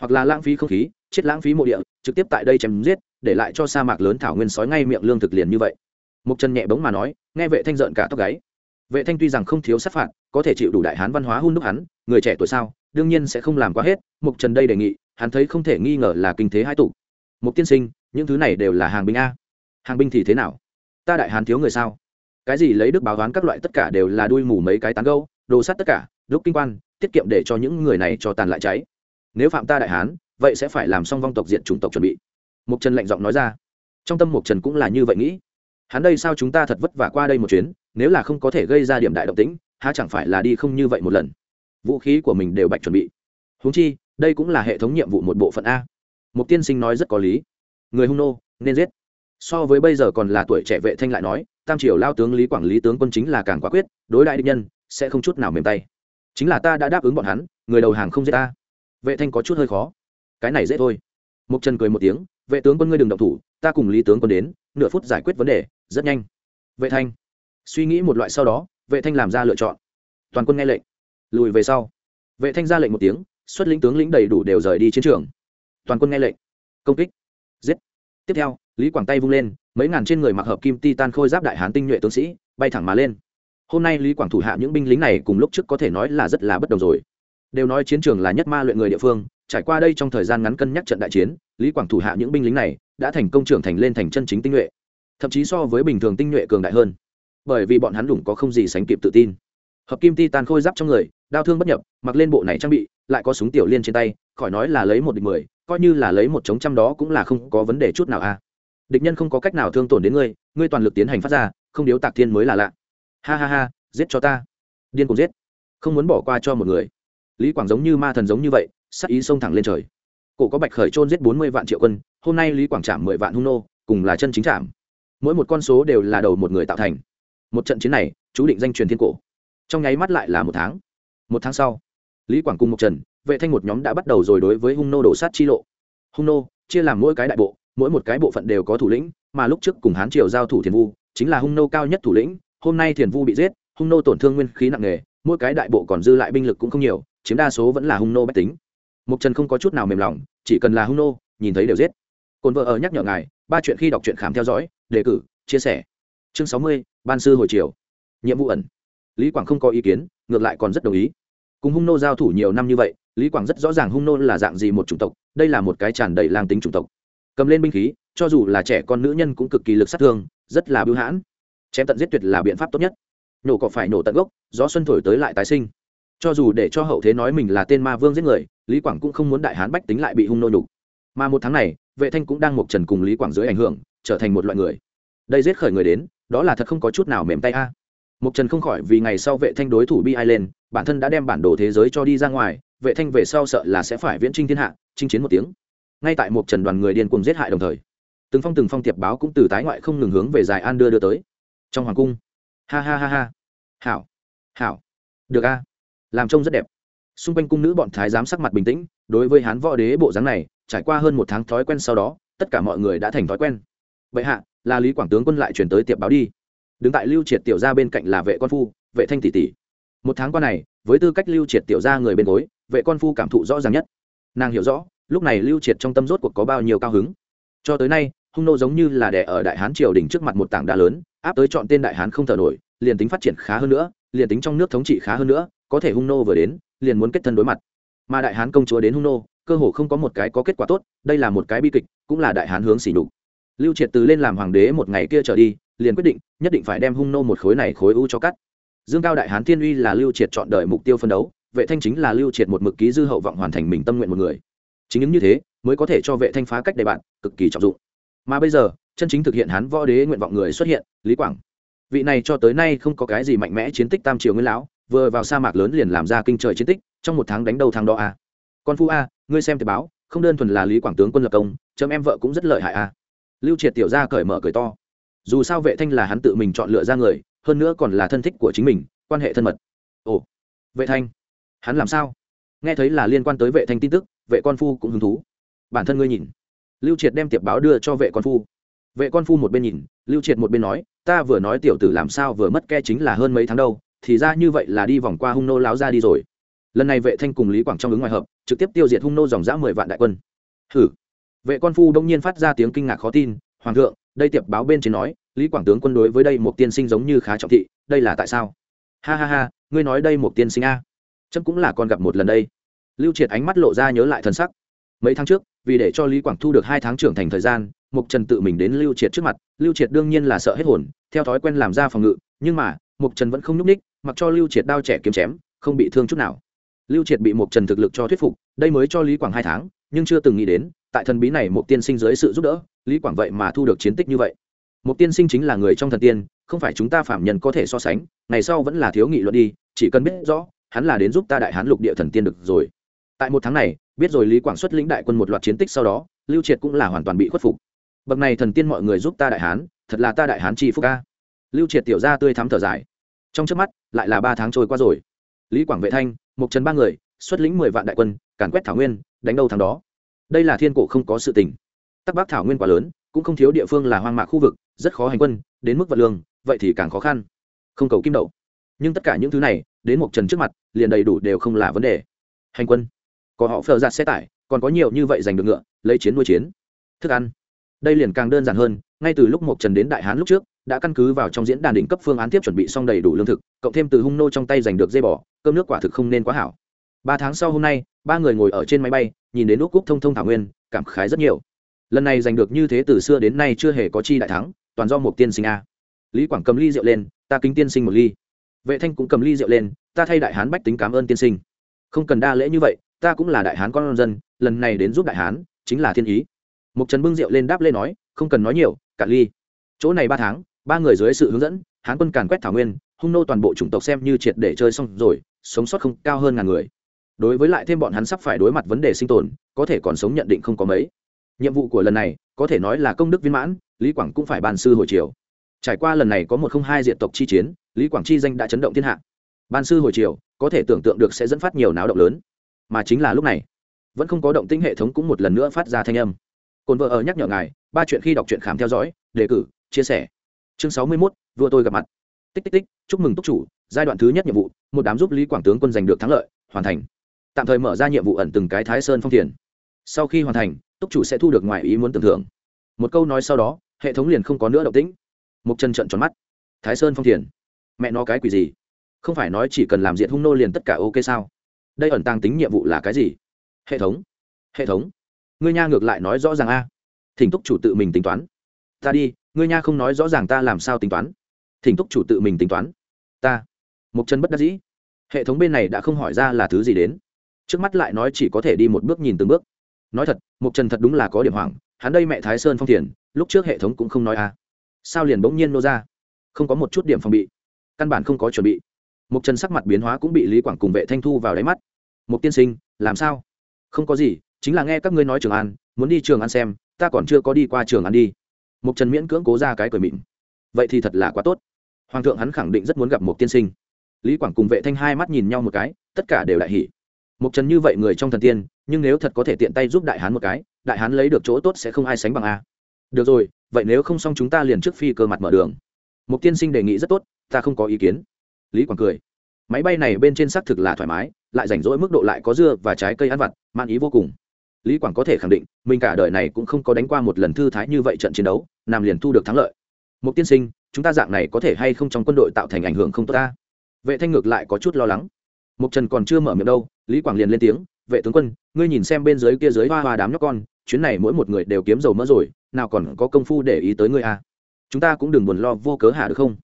Hoặc là lãng phí không khí, chết lãng phí mộ địa, trực tiếp tại đây chém giết, để lại cho sa mạc lớn thảo nguyên sói ngay miệng lương thực liền như vậy. Mục trần nhẹ bóng mà nói, nghe vệ thanh giận cả tóc gáy. Vệ thanh tuy rằng không thiếu sát phạt, có thể chịu đủ đại hán văn hóa hun đúc hắn, người trẻ tuổi sao, đương nhiên sẽ không làm quá hết mục trần đây đề nghị, hắn thấy không thể nghi ngờ là kinh thế hai tụ. Mục tiên sinh, những thứ này đều là hàng binh a. Hàng binh thì thế nào? Ta đại hán thiếu người sao? Cái gì lấy đức báo đoán các loại tất cả đều là đuôi mù mấy cái tán gâu, đồ sắt tất cả lúc kinh quan, tiết kiệm để cho những người này cho tàn lại cháy. Nếu phạm ta đại hán, vậy sẽ phải làm xong vong tộc diện chủng tộc chuẩn bị. Mục trần lạnh giọng nói ra. Trong tâm mục trần cũng là như vậy nghĩ. Hắn đây sao chúng ta thật vất vả qua đây một chuyến, nếu là không có thể gây ra điểm đại động tĩnh, há chẳng phải là đi không như vậy một lần. Vũ khí của mình đều bạch chuẩn bị. Húng chi, đây cũng là hệ thống nhiệm vụ một bộ phận a. Mục tiên sinh nói rất có lý. Người hung nô, nên giết. So với bây giờ còn là tuổi trẻ vệ thanh lại nói, tam triều lao tướng lý quảng lý tướng quân chính là càng quả quyết, đối đại địch nhân, sẽ không chút nào mềm tay chính là ta đã đáp ứng bọn hắn, người đầu hàng không giết ta. Vệ thanh có chút hơi khó. Cái này dễ thôi. Mục trần cười một tiếng, vệ tướng quân ngươi đừng động thủ, ta cùng lý tướng quân đến, nửa phút giải quyết vấn đề, rất nhanh. Vệ thanh suy nghĩ một loại sau đó, vệ thanh làm ra lựa chọn. Toàn quân nghe lệnh. Lùi về sau. Vệ thanh ra lệnh một tiếng, xuất lĩnh tướng lĩnh đầy đủ đều rời đi chiến trường. Toàn quân nghe lệnh. Công kích. Giết. Tiếp theo, lý quảng tay vung lên, mấy ngàn trên người mặc hợp kim ti tan khôi giáp đại hán tinh nhuệ tướng sĩ bay thẳng mà lên hôm nay lý quảng thủ hạ những binh lính này cùng lúc trước có thể nói là rất là bất đồng rồi. Đều nói chiến trường là nhất ma luyện người địa phương, trải qua đây trong thời gian ngắn cân nhắc trận đại chiến, lý quảng thủ hạ những binh lính này đã thành công trưởng thành lên thành chân chính tinh nhuệ, thậm chí so với bình thường tinh nhuệ cường đại hơn. Bởi vì bọn hắn đủng có không gì sánh kịp tự tin. Hợp kim ti tàn khôi giáp trong người, đao thương bất nhập, mặc lên bộ này trang bị, lại có súng tiểu liên trên tay, khỏi nói là lấy một địch mười, coi như là lấy một chống trăm đó cũng là không có vấn đề chút nào a địch nhân không có cách nào thương tổn đến ngươi ngươi toàn lực tiến hành phát ra, không điếu tạc thiên mới là lạ ha ha ha, giết cho ta. Điên cùng giết. Không muốn bỏ qua cho một người. Lý quảng giống như ma thần giống như vậy, sắc ý xông thẳng lên trời. Cổ có bạch khởi trôn giết bốn mươi vạn triệu quân, hôm nay lý quảng chạm mười vạn hung nô, cùng là chân chính trạm mỗi một con số đều là đầu một người tạo thành. Một trận chiến này, chú định danh truyền thiên cổ. Trong nháy mắt lại là một tháng. Một tháng sau, lý quảng cùng một trần vệ thanh một nhóm đã bắt đầu rồi đối với hung nô đổ sát chi lộ. Hung nô, chia làm mỗi cái đại bộ, mỗi một cái bộ phận đều có thủ lĩnh, mà lúc trước cùng hán triều giao thủ thiền vu, chính là hung nô cao nhất thủ lĩnh hôm nay thiền vu bị giết, hung nô tổn thương nguyên khí nặng nề, mỗi cái đại bộ còn dư lại binh lực cũng không nhiều, chiếm đa số vẫn là hung nô bách tính. Mục trần không có chút nào mềm lòng, chỉ cần là hung nô, nhìn thấy đều giết. Cồn vợ ở nhắc nhở ngài, ba chuyện khi đọc truyện khám theo dõi, đề cử, chia sẻ. Chương sáu mươi, ban sư hồi chiều. Nhiệm vụ ẩn. Lý quảng không có ý kiến, ngược lại còn rất đồng ý. Cùng hung nô giao thủ nhiều năm như vậy, lý quảng rất rõ ràng hung nô là dạng gì một chủng tộc, đây là một cái tràn đầy lang tính chủng tộc. Cầm lên binh khí, cho dù là trẻ con nữ nhân cũng cực kỳ lực sát thương, rất là bưu hãn chém tận giết tuyệt là biện pháp tốt nhất. Nổ cỏ phải nổ tận gốc, gió xuân thổi tới lại tái sinh. Cho dù để cho hậu thế nói mình là tên ma vương giết người, lý quảng cũng không muốn đại hán bách tính lại bị hung nô nhục. Mà một tháng này, vệ thanh cũng đang mộc trần cùng lý quảng dưới ảnh hưởng, trở thành một loại người. Đây giết khởi người đến, đó là thật không có chút nào mềm tay a. À. mộc trần không khỏi vì ngày sau vệ thanh đối thủ bi ai lên, bản thân đã đem bản đồ thế giới cho đi ra ngoài, vệ thanh về sau sợ là sẽ phải viễn trinh thiên hạ, chinh chiến một tiếng. Ngay tại mộc trần đoàn người điên cùng giết hại đồng thời, từng phong từng phong tiệp báo cũng từ tái ngoại không ngừng hướng về dài an đưa đưa tới trong hoàng cung. Ha ha ha ha. Hảo. Hảo. Được a. Làm trông rất đẹp. Xung quanh cung nữ bọn thái giám sắc mặt bình tĩnh, đối với hán võ đế bộ dáng này, trải qua hơn một tháng thói quen sau đó, tất cả mọi người đã thành thói quen. Vậy hạ, là lý quảng tướng quân lại chuyển tới tiệp báo đi. Đứng tại lưu triệt tiểu ra bên cạnh là vệ con phu, vệ thanh tỷ tỷ. Một tháng qua này, với tư cách lưu triệt tiểu ra người bên gối, vệ con phu cảm thụ rõ ràng nhất. Nàng hiểu rõ, lúc này lưu triệt trong tâm rốt cuộc có bao nhiêu cao hứng. Cho tới nay hung nô giống như là đè ở đại hán triều đình trước mặt một tảng đá lớn, áp tới chọn tên đại hán không thở nổi, liền tính phát triển khá hơn nữa, liền tính trong nước thống trị khá hơn nữa, có thể hung nô vừa đến, liền muốn kết thân đối mặt. Mà đại hán công chúa đến hung nô, cơ hồ không có một cái có kết quả tốt, đây là một cái bi kịch, cũng là đại hán hướng xỉ nhục. Lưu triệt từ lên làm hoàng đế một ngày kia trở đi, liền quyết định, nhất định phải đem hung nô một khối này khối u cho cắt. Dương cao đại hán thiên uy là lưu triệt chọn đời mục tiêu phân đấu, vệ thanh chính là lưu triệt một mực ký dư hậu vọng hoàn thành mình tâm nguyện một người. Chính những như thế, mới có thể cho vệ thanh phá cách đề bạn, cực kỳ trọng dụng mà bây giờ, chân chính thực hiện hán võ đế nguyện vọng người xuất hiện, lý quảng. Vị này cho tới nay không có cái gì mạnh mẽ chiến tích tam triều nguyên lão, vừa vào sa mạc lớn liền làm ra kinh trời chiến tích, trong một tháng đánh đầu thang đo a à. con phu a, ngươi xem tờ báo, không đơn thuần là lý quảng tướng quân lập công, chấm em vợ cũng rất lợi hại a. Lưu triệt tiểu ra cởi mở cười to. Dù sao vệ thanh là hắn tự mình chọn lựa ra người, hơn nữa còn là thân thích của chính mình, quan hệ thân mật. Ồ, vệ thanh, hắn làm sao? Nghe thấy là liên quan tới vệ thanh tin tức, vệ con phu cũng hứng thú. Bản thân ngươi nhìn lưu triệt đem tiệp báo đưa cho vệ con phu. Vệ con phu một bên nhìn, lưu triệt một bên nói, ta vừa nói tiểu tử làm sao vừa mất ke chính là hơn mấy tháng đâu, thì ra như vậy là đi vòng qua hung nô láo ra đi rồi. Lần này vệ thanh cùng lý quảng trong ứng ngoài hợp, trực tiếp tiêu diệt hung nô dòng dã mười vạn đại quân. Hử vệ con phu đông nhiên phát ra tiếng kinh ngạc khó tin, hoàng thượng, đây tiệp báo bên trên nói, lý quảng tướng quân đối với đây một tiên sinh giống như khá trọng thị, đây là tại sao? Ha ha ha, ngươi nói đây một tiên sinh a, chấm cũng là con gặp một lần đây. Lưu triệt ánh mắt lộ ra nhớ lại thần sắc mấy tháng trước, vì để cho lý quảng thu được hai tháng trưởng thành thời gian, mục trần tự mình đến lưu triệt trước mặt, lưu triệt đương nhiên là sợ hết hồn, theo thói quen làm ra phòng ngự, nhưng mà, mục trần vẫn không nhúc ních mặc cho lưu triệt đao trẻ kiếm chém, không bị thương chút nào. Lưu triệt bị Mục trần thực lực cho thuyết phục, đây mới cho lý quảng hai tháng, nhưng chưa từng nghĩ đến, tại thần bí này một tiên sinh dưới sự giúp đỡ, lý quảng vậy mà thu được chiến tích như vậy. Một tiên sinh chính là người trong thần tiên, không phải chúng ta phạm nhân có thể so sánh, ngày sau vẫn là thiếu nghị luận đi, chỉ cần biết rõ, hắn là đến giúp ta đại hán lục địa thần tiên được rồi. Tại một tháng này biết rồi lý quảng xuất lĩnh đại quân một loạt chiến tích sau đó, lưu triệt cũng là hoàn toàn bị khuất phục. Bậc này thần tiên mọi người giúp ta đại hán, thật là ta đại hán chi phúc ca lưu triệt tiểu ra tươi thắm thở dài. Trong trước mắt, lại là ba tháng trôi qua rồi. Lý quảng vệ thanh một trần ba người, xuất lĩnh mười vạn đại quân, càn quét thảo nguyên, đánh đâu thắng đó. Đây là thiên cổ không có sự tình. Tắc bắc thảo nguyên quá lớn, cũng không thiếu địa phương là hoang mạc khu vực, rất khó hành quân, đến mức vật lương, vậy thì càng khó khăn. Không cầu kim đậu. Nhưng tất cả những thứ này, đến một trần trước mặt, liền đầy đủ đều không là vấn đề. Hành quân có họ phờ giặt xe tải, còn có nhiều như vậy giành được ngựa, lấy chiến nuôi chiến. Thức ăn. Đây liền càng đơn giản hơn, ngay từ lúc một trần đến đại hán lúc trước, đã căn cứ vào trong diễn đàn đỉnh cấp phương án tiếp chuẩn bị xong đầy đủ lương thực, cộng thêm từ hung nô trong tay giành được dây bò, cơm nước quả thực không nên quá hảo. Ba tháng sau hôm nay, ba người ngồi ở trên máy bay, nhìn đến úc cúc thông thông thảo nguyên, cảm khái rất nhiều. Lần này giành được như thế từ xưa đến nay chưa hề có chi đại thắng, toàn do một tiên sinh a. Lý quảng cầm ly rượu lên, ta kính tiên sinh một ly. Vệ thanh cũng cầm ly rượu lên, ta thay đại hán bách tính cảm ơn tiên sinh. Không cần đa lễ như vậy ta cũng là đại hán con dân, lần này đến giúp đại hán, chính là thiên ý. Mục trần bưng rượu lên đáp lên nói, không cần nói nhiều, cạn ly. Chỗ này ba tháng, ba người dưới sự hướng dẫn, hán quân càn quét thảo nguyên, hung nô toàn bộ chủng tộc xem như triệt để chơi xong rồi, sống sót không cao hơn ngàn người. Đối với lại thêm bọn hắn sắp phải đối mặt vấn đề sinh tồn, có thể còn sống nhận định không có mấy. Nhiệm vụ của lần này, có thể nói là công đức viên mãn, lý quảng cũng phải bàn sư hồi chiều. Trải qua lần này có một không hai diện tộc chi chiến, lý quảng chi danh đã chấn động thiên hạ. Ban sư hồi chiều, có thể tưởng tượng được sẽ dẫn phát nhiều náo động lớn mà chính là lúc này. Vẫn không có động tĩnh hệ thống cũng một lần nữa phát ra thanh âm. Cồn vợ ở nhắc nhở ngài ba chuyện khi đọc truyện khám theo dõi đề cử chia sẻ. Chương sáu mươi 61, vua tôi gặp mặt. Tích tích tích chúc mừng túc chủ giai đoạn thứ nhất nhiệm vụ một đám giúp lý quảng tướng quân giành được thắng lợi hoàn thành. Tạm thời mở ra nhiệm vụ ẩn từng cái thái sơn phong thiền. Sau khi hoàn thành túc chủ sẽ thu được ngoài ý muốn tưởng thưởng một câu nói sau đó hệ thống liền không có nữa động tĩnh. Mục chân trận tròn mắt. Thái sơn phong thiền? Mẹ nó cái quỷ gì? Không phải nói chỉ cần làm diện hung nô liền tất cả ok sao? Đây ẩn tàng tính nhiệm vụ là cái gì? Hệ thống. Hệ thống. Ngươi nha ngược lại nói rõ ràng a. Thỉnh túc chủ tự mình tính toán. Ta đi, ngươi nha không nói rõ ràng ta làm sao tính toán. Thỉnh túc chủ tự mình tính toán. Ta. Mục chân bất đắc dĩ. Hệ thống bên này đã không hỏi ra là thứ gì đến. Trước mắt lại nói chỉ có thể đi một bước nhìn từng bước. Nói thật mục trần thật đúng là có điểm hoảng. Hắn đây mẹ thái sơn phong thiền, lúc trước hệ thống cũng không nói a. Sao liền bỗng nhiên nô ra? Không có một chút điểm phòng bị. Căn bản không có chuẩn bị mục trần sắc mặt biến hóa cũng bị lý quảng cùng vệ thanh thu vào đáy mắt. Mục tiên sinh, làm sao? Không có gì, chính là nghe các ngươi nói trường an, muốn đi trường an xem, ta còn chưa có đi qua trường an đi. Mục trần miễn cưỡng cố ra cái cười mịn vậy thì thật là quá tốt. Hoàng thượng hắn khẳng định rất muốn gặp một tiên sinh. Lý quảng cùng vệ thanh hai mắt nhìn nhau một cái, tất cả đều đại hỉ. Mục trần như vậy người trong thần tiên, nhưng nếu thật có thể tiện tay giúp đại hán một cái, đại hán lấy được chỗ tốt sẽ không ai sánh bằng a. Được rồi, vậy nếu không xong chúng ta liền trước phi cơ mặt mở đường. Mục tiên sinh đề nghị rất tốt, ta không có ý kiến lý quảng cười. Máy bay này bên trên xác thực là thoải mái, lại rảnh rỗi mức độ lại có dưa và trái cây ăn vặt man ý vô cùng. Lý quảng có thể khẳng định, mình cả đời này cũng không có đánh qua một lần thư thái như vậy trận chiến đấu, nam liền thu được thắng lợi. Một tiên sinh, chúng ta dạng này có thể hay không trong quân đội tạo thành ảnh hưởng không tốt ta? Vệ thanh ngược lại có chút lo lắng. Mục trần còn chưa mở miệng đâu, lý quảng liền lên tiếng, vệ tướng quân, ngươi nhìn xem bên dưới kia dưới hoa hoa đám nhóc con, chuyến này mỗi một người đều kiếm dầu mỡ rồi, nào còn có công phu để ý tới ngươi à. chúng ta cũng đừng buồn lo vô cớ hạ được không?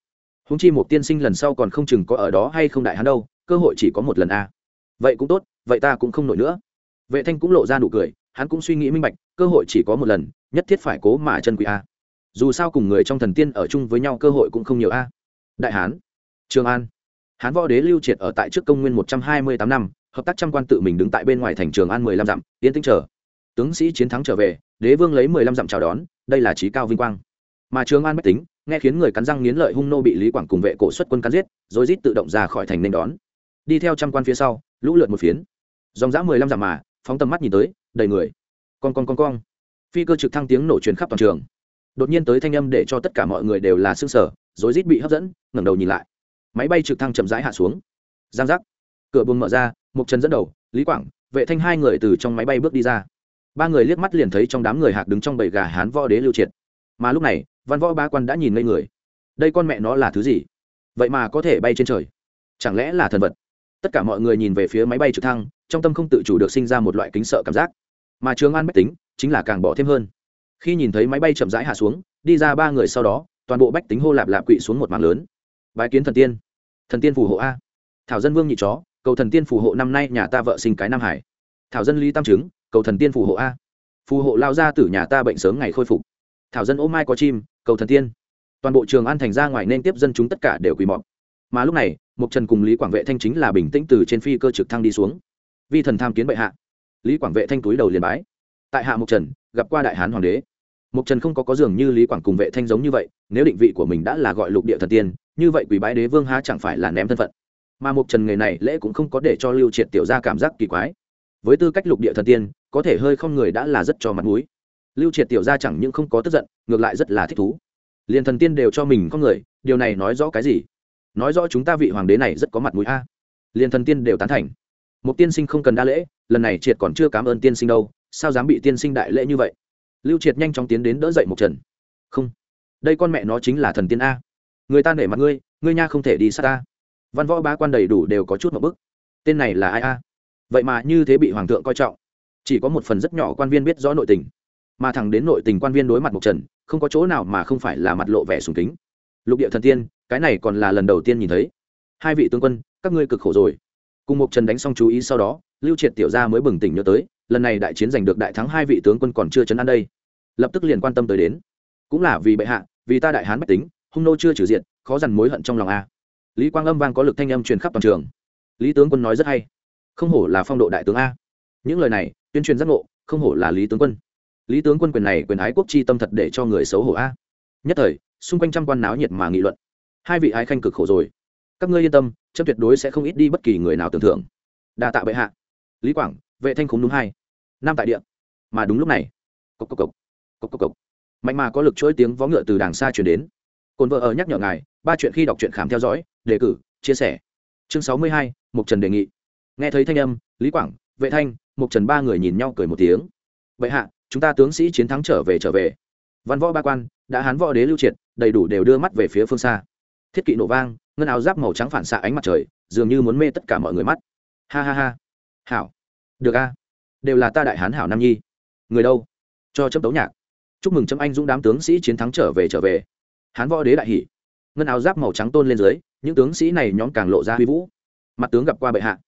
Húng chi một tiên sinh lần sau còn không chừng có ở đó hay không đại hắn đâu, cơ hội chỉ có một lần à. vậy cũng tốt, vậy ta cũng không nổi nữa. Vệ thanh cũng lộ ra nụ cười, hắn cũng suy nghĩ minh bạch, cơ hội chỉ có một lần, nhất thiết phải cố mà chân quý a. Dù sao cùng người trong thần tiên ở chung với nhau cơ hội cũng không nhiều a. Đại hán, trường an. Hán võ đế lưu triệt ở tại trước công nguyên một trăm hai mươi tám năm, hợp tác trăm quan tự mình đứng tại bên ngoài thành trường an mười lăm dặm, yên tĩnh chờ. Tướng sĩ chiến thắng trở về, đế vương lấy mười lăm dặm chào đón, đây là trí cao vinh quang. Mà trường an bách tính nghe khiến người cắn răng nghiến lợi hung nô bị lý quảng cùng vệ cổ xuất quân cắn giết, rồi rít tự động ra khỏi thành nên đón. Đi theo trăm quan phía sau, lũ lượt một phiến. Dòng dã mười lăm dặm mà, phóng tầm mắt nhìn tới, đầy người. Con con con con phi cơ trực thăng tiếng nổ truyền khắp toàn trường. Đột nhiên tới thanh âm để cho tất cả mọi người đều là xương sở rồi rít bị hấp dẫn, ngẩng đầu nhìn lại. Máy bay trực thăng chậm rãi hạ xuống. Giang giác. Cửa buồng mở ra, một chân dẫn đầu, lý quảng, vệ thanh hai người từ trong máy bay bước đi ra. Ba người liếc mắt liền thấy trong đám người hạc đứng trong bầy gà hán võ đế lưu triệt. Mà lúc này văn võ ba quan đã nhìn ngây người. Đây con mẹ nó là thứ gì? Vậy mà có thể bay trên trời. Chẳng lẽ là thần vật? Tất cả mọi người nhìn về phía máy bay trực thăng, trong tâm không tự chủ được sinh ra một loại kính sợ cảm giác. Mà trường an bách tính, chính là càng bỏ thêm hơn. Khi nhìn thấy máy bay chậm rãi hạ xuống, đi ra ba người sau đó, toàn bộ bách tính hô lạp lạp quỵ xuống một mảng lớn. Bái kiến thần tiên. Thần tiên phù hộ a. Thảo dân vương nhị chó, cầu thần tiên phù hộ năm nay nhà ta vợ sinh cái nam hải. Thảo dân lý tam chứng, cầu thần tiên phù hộ a. Phù hộ lao ra từ nhà ta bệnh sớm ngày khôi phục. Thảo dân ô mai có chim cầu thần tiên. Toàn bộ trường an thành ra ngoài nên tiếp dân chúng tất cả đều quỳ mọc mà lúc này mục trần cùng lý quảng vệ thanh chính là bình tĩnh từ trên phi cơ trực thăng đi xuống. Vi thần tham kiến bệ hạ. Lý quảng vệ thanh túi đầu liền bái. Tại hạ mục trần, gặp qua đại hán hoàng đế. Mục trần không có có dường như lý quảng cùng vệ thanh giống như vậy, nếu định vị của mình đã là gọi lục địa thần tiên, như vậy quỷ bái đế vương há chẳng phải là ném thân phận. Mà mục trần nghề này lễ cũng không có để cho lưu triệt tiểu ra cảm giác kỳ quái. Với tư cách lục địa thần tiên, có thể hơi không người đã là rất cho mặt mũi lưu triệt tiểu ra chẳng những không có tức giận, ngược lại rất là thích thú. Liền thần tiên đều cho mình con người, điều này nói rõ cái gì? Nói rõ chúng ta vị hoàng đế này rất có mặt mũi a. Liền thần tiên đều tán thành. Một tiên sinh không cần đa lễ, lần này triệt còn chưa cảm ơn tiên sinh đâu, sao dám bị tiên sinh đại lễ như vậy? Lưu triệt nhanh chóng tiến đến đỡ dậy một trần. Không, đây con mẹ nó chính là thần tiên a. Người ta nể mặt ngươi ngươi nha không thể đi xa ta. Văn võ ba quan đầy đủ đều có chút một bức. Tên này là ai a? Vậy mà như thế bị hoàng thượng coi trọng. Chỉ có một phần rất nhỏ quan viên biết rõ nội tình mà thẳng đến nội tình quan viên đối mặt mục trần, không có chỗ nào mà không phải là mặt lộ vẻ sùng kính. Lục địa thần tiên, cái này còn là lần đầu tiên nhìn thấy. Hai vị tướng quân, các ngươi cực khổ rồi. Cùng mục trần đánh xong chú ý sau đó, lưu triệt tiểu gia mới bừng tỉnh nhớ tới, lần này đại chiến giành được đại thắng hai vị tướng quân còn chưa chấn an đây. Lập tức liền quan tâm tới đến. Cũng là vì bệ hạ, vì ta đại hán bách tính, hung nô chưa trừ diện khó dằn mối hận trong lòng a. Lý quang âm vang có lực thanh âm truyền khắp toàn trường. Lý tướng quân nói rất hay. Không hổ là phong độ đại tướng a. Những lời này, tuyên truyền giác ngộ, không hổ là lý tướng quân lý tướng quân quyền này quyền ái quốc chi tâm thật để cho người xấu hổ a. Nhất thời, xung quanh trăm quan náo nhiệt mà nghị luận. Hai vị ái khanh cực khổ rồi. Các ngươi yên tâm chấp tuyệt đối sẽ không ít đi bất kỳ người nào tưởng thưởng. Đa tạ bệ hạ. Lý quảng, vệ thanh khúng đúng hai. Nam tại địa. Mà đúng lúc này cốc cốc cốc cốc cốc cốc mạnh mà có lực chuỗi tiếng vó ngựa từ đàng xa chuyển đến. Cồn vợ ở nhắc nhở ngài, ba chuyện khi đọc truyện khám theo dõi, đề cử, chia sẻ. Chương sáu mươi hai, mục trần đề nghị. Nghe thấy thanh âm, lý quảng, vệ thanh, mục trần ba người nhìn nhau cười một tiếng. Bệ hạ chúng ta tướng sĩ chiến thắng trở về trở về. Văn võ ba quan, đã hán võ đế lưu triệt, đầy đủ đều đưa mắt về phía phương xa. Thiết kỵ nổ vang, ngân áo giáp màu trắng phản xạ ánh mặt trời, dường như muốn mê tất cả mọi người mắt. Ha ha ha. Hảo. Được a. Đều là ta đại hán hảo nam nhi. Người đâu? Cho chấm tấu nhạc. Chúc mừng chấm anh dũng đám tướng sĩ chiến thắng trở về trở về. Hán võ đế đại hỷ ngân áo giáp màu trắng tôn lên dưới, những tướng sĩ này nhóm càng lộ ra huy vũ. Mặt tướng gặp qua bệ hạ.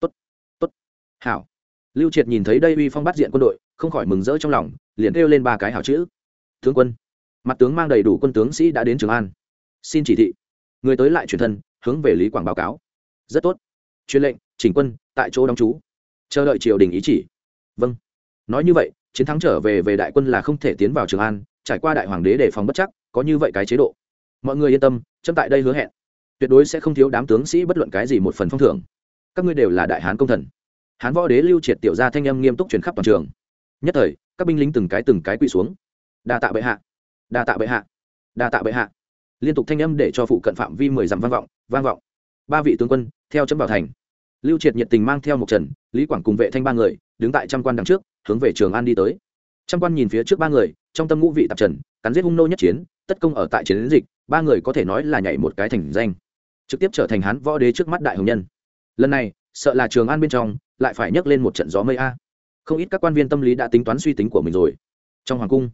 Tốt. Tốt. Hảo lưu triệt nhìn thấy đây uy phong bắt diện quân đội, không khỏi mừng rỡ trong lòng, liền kêu lên ba cái hảo chữ. Tướng quân. Mặt tướng mang đầy đủ quân tướng sĩ đã đến trường an. Xin chỉ thị. Người tới lại truyền thân, hướng về lý quảng báo cáo. Rất tốt. Truyền lệnh, chỉnh quân, tại chỗ đóng trú. Chờ đợi triều đình ý chỉ. Vâng. Nói như vậy, chiến thắng trở về về đại quân là không thể tiến vào trường an, trải qua đại hoàng đế để phòng bất chắc, có như vậy cái chế độ. Mọi người yên tâm, chấm tại đây hứa hẹn. Tuyệt đối sẽ không thiếu đám tướng sĩ bất luận cái gì một phần phong thưởng. Các ngươi đều là đại hán công thần hán võ đế lưu triệt tiểu gia thanh âm nghiêm túc truyền khắp toàn trường. Nhất thời, các binh lính từng cái từng cái quỳ xuống. Đa tạ bệ hạ. Đa tạ bệ hạ. Đa tạ bệ hạ. Liên tục thanh âm để cho phụ cận phạm vi mười dặm vang vọng vang vọng. Ba vị tướng quân, theo chấm vào thành. Lưu triệt nhiệt tình mang theo một trần, lý quảng cùng vệ thanh ba người, đứng tại trăm quan đằng trước, hướng về trường an đi tới. Trăm quan nhìn phía trước ba người, trong tâm ngũ vị tạp trần, cắn giết hung nô nhất chiến, tất công ở tại chiến dịch, ba người có thể nói là nhảy một cái thành danh. Trực tiếp trở thành hán võ đế trước mắt đại hồng nhân. Lần này, sợ là trường an bên trong lại phải nhấc lên một trận gió mây a. Không ít các quan viên tâm lý đã tính toán suy tính của mình rồi. Trong hoàng cung,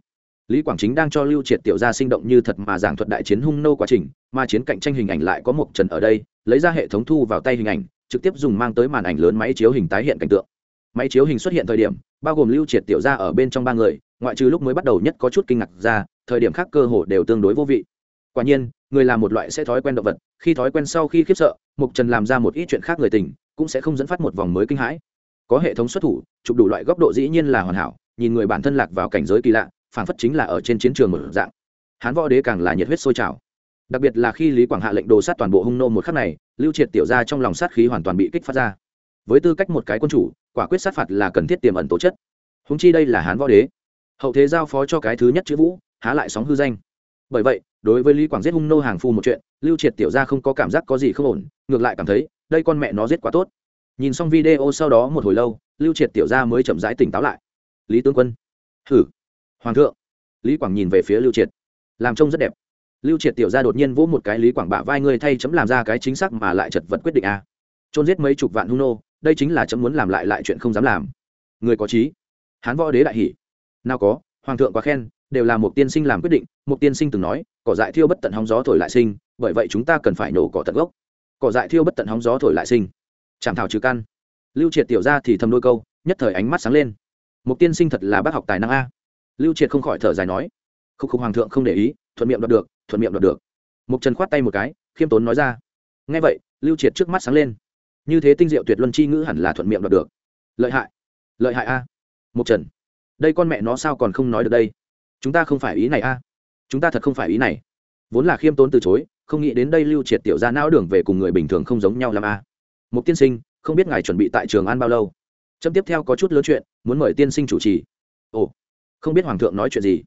lý quảng chính đang cho lưu triệt tiểu gia sinh động như thật mà giảng thuật đại chiến hung nô quá trình, mà chiến cạnh tranh hình ảnh lại có một trần ở đây, lấy ra hệ thống thu vào tay hình ảnh, trực tiếp dùng mang tới màn ảnh lớn máy chiếu hình tái hiện cảnh tượng. Máy chiếu hình xuất hiện thời điểm, bao gồm lưu triệt tiểu gia ở bên trong ba người, ngoại trừ lúc mới bắt đầu nhất có chút kinh ngạc ra, thời điểm khác cơ hồ đều tương đối vô vị. Quả nhiên, người là một loại sẽ thói quen động vật, khi thói quen sau khi khiếp sợ, mục trần làm ra một ít chuyện khác người tình cũng sẽ không dẫn phát một vòng mới kinh hãi. Có hệ thống xuất thủ, chụp đủ loại góc độ dĩ nhiên là hoàn hảo, nhìn người bản thân lạc vào cảnh giới kỳ lạ phản phất chính là ở trên chiến trường một dạng. Hán võ đế càng là nhiệt huyết sôi trào. Đặc biệt là khi lý quảng hạ lệnh đồ sát toàn bộ hung nô một khắc này, lưu triệt tiểu ra trong lòng sát khí hoàn toàn bị kích phát ra. Với tư cách một cái quân chủ, quả quyết sát phạt là cần thiết tiềm ẩn tố chất. Húng chi đây là hán võ đế. Hậu thế giao phó cho cái thứ nhất chữ vũ, há lại sóng hư danh. Bởi vậy, đối với lý quảng giết hung nô hàng phu một chuyện, lưu triệt tiểu ra không có cảm giác có gì không ổn, ngược lại cảm thấy đây con mẹ nó giết quá tốt. Nhìn xong video sau đó một hồi lâu, lưu triệt tiểu ra mới chậm rãi tỉnh táo lại. Lý tướng quân. Hử? Hoàng thượng. Lý quảng nhìn về phía lưu triệt. Làm trông rất đẹp. Lưu triệt tiểu ra đột nhiên vỗ một cái lý quảng bạ vai ngươi thay chấm làm ra cái chính xác mà lại chật vật quyết định a. À. trôn giết mấy chục vạn hung nô, đây chính là chấm muốn làm lại lại chuyện không dám làm. Người có trí hán võ đế đại hỷ. Nào có, hoàng thượng quá khen, đều là một tiên sinh làm quyết định. Một tiên sinh từng nói, cỏ dại thiêu bất tận hóng gió thổi lại sinh, bởi vậy chúng ta cần phải nổ cỏ tận gốc cỏ dại thiêu bất tận hóng gió thổi lại sinh. Chạm thảo trừ căn. Lưu triệt tiểu ra thì thầm đôi câu, nhất thời ánh mắt sáng lên. Mục tiên sinh thật là bác học tài năng a. Lưu triệt không khỏi thở dài nói. Khúc khúc hoàng thượng không để ý, thuận miệng đoạt được, thuận miệng đoạt được. Mục trần khoát tay một cái, khiêm tốn nói ra. Ngay vậy, lưu triệt trước mắt sáng lên. Như thế tinh diệu tuyệt luân chi ngữ hẳn là thuận miệng đoạt được. Lợi hại. Lợi hại a. Mục trần. Đây con mẹ nó sao còn không nói được đây? Chúng ta không phải ý này a. Chúng ta thật không phải ý này. Vốn là khiêm tốn từ chối không nghĩ đến đây lưu triệt tiểu ra não đường về cùng người bình thường không giống nhau làm a à. một tiên sinh, không biết ngài chuẩn bị tại trường an bao lâu? Chấm tiếp theo có chút lớn chuyện, muốn mời tiên sinh chủ trì. Ồ, không biết hoàng thượng nói chuyện gì.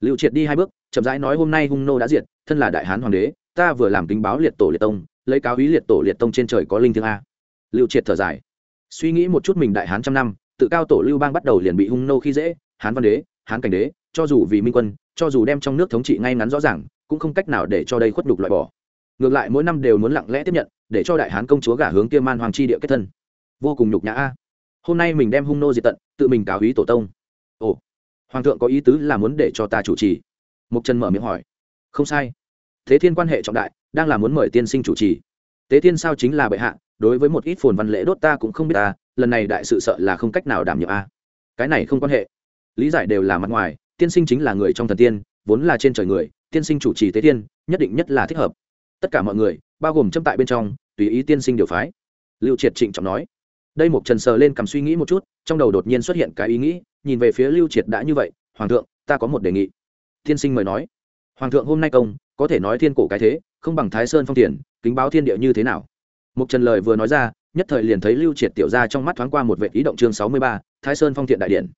Lưu triệt đi hai bước, chậm rãi nói hôm nay hung nô đã diệt, thân là đại hán hoàng đế, ta vừa làm kính báo liệt tổ liệt tông, lấy cáo ý liệt tổ liệt tông trên trời có linh thương a. Lưu triệt thở dài. Suy nghĩ một chút mình đại hán trăm năm, tự cao tổ lưu bang bắt đầu liền bị hung nô khi dễ, hán văn đế, hán cảnh đế, cho dù vì minh quân, cho dù đem trong nước thống trị ngay ngắn rõ ràng cũng không cách nào để cho đây khuất đục loại bỏ. Ngược lại mỗi năm đều muốn lặng lẽ tiếp nhận, để cho đại hán công chúa gả hướng kia man hoàng chi địa kết thân. Vô cùng nhục nhã a. Hôm nay mình đem hung nô diệt tận, tự mình cáo ý tổ tông. Ồ, hoàng thượng có ý tứ là muốn để cho ta chủ trì. Mục trần mở miệng hỏi. Không sai. Thế thiên quan hệ trọng đại, đang là muốn mời tiên sinh chủ trì. Tế thiên sao chính là bệ hạ, đối với một ít phồn văn lễ đốt ta cũng không biết ta, lần này đại sự sợ là không cách nào đảm nhiệm a. Cái này không quan hệ. Lý giải đều là mặt ngoài, tiên sinh chính là người trong thần tiên, vốn là trên trời người tiên sinh chủ trì tế thiên nhất định nhất là thích hợp. Tất cả mọi người, bao gồm châm tại bên trong, tùy ý tiên sinh điều phái. Lưu triệt trịnh trọng nói. Đây một trần sờ lên cầm suy nghĩ một chút, trong đầu đột nhiên xuất hiện cái ý nghĩ, nhìn về phía lưu triệt đã như vậy, hoàng thượng, ta có một đề nghị. Tiên sinh mời nói. Hoàng thượng hôm nay công, có thể nói thiên cổ cái thế, không bằng thái sơn phong tiền, kính báo thiên địa như thế nào? Một trần lời vừa nói ra, nhất thời liền thấy lưu triệt tiểu ra trong mắt thoáng qua một vệ ý động chương sáu mươi ba, thái sơn phong thiện đại điện.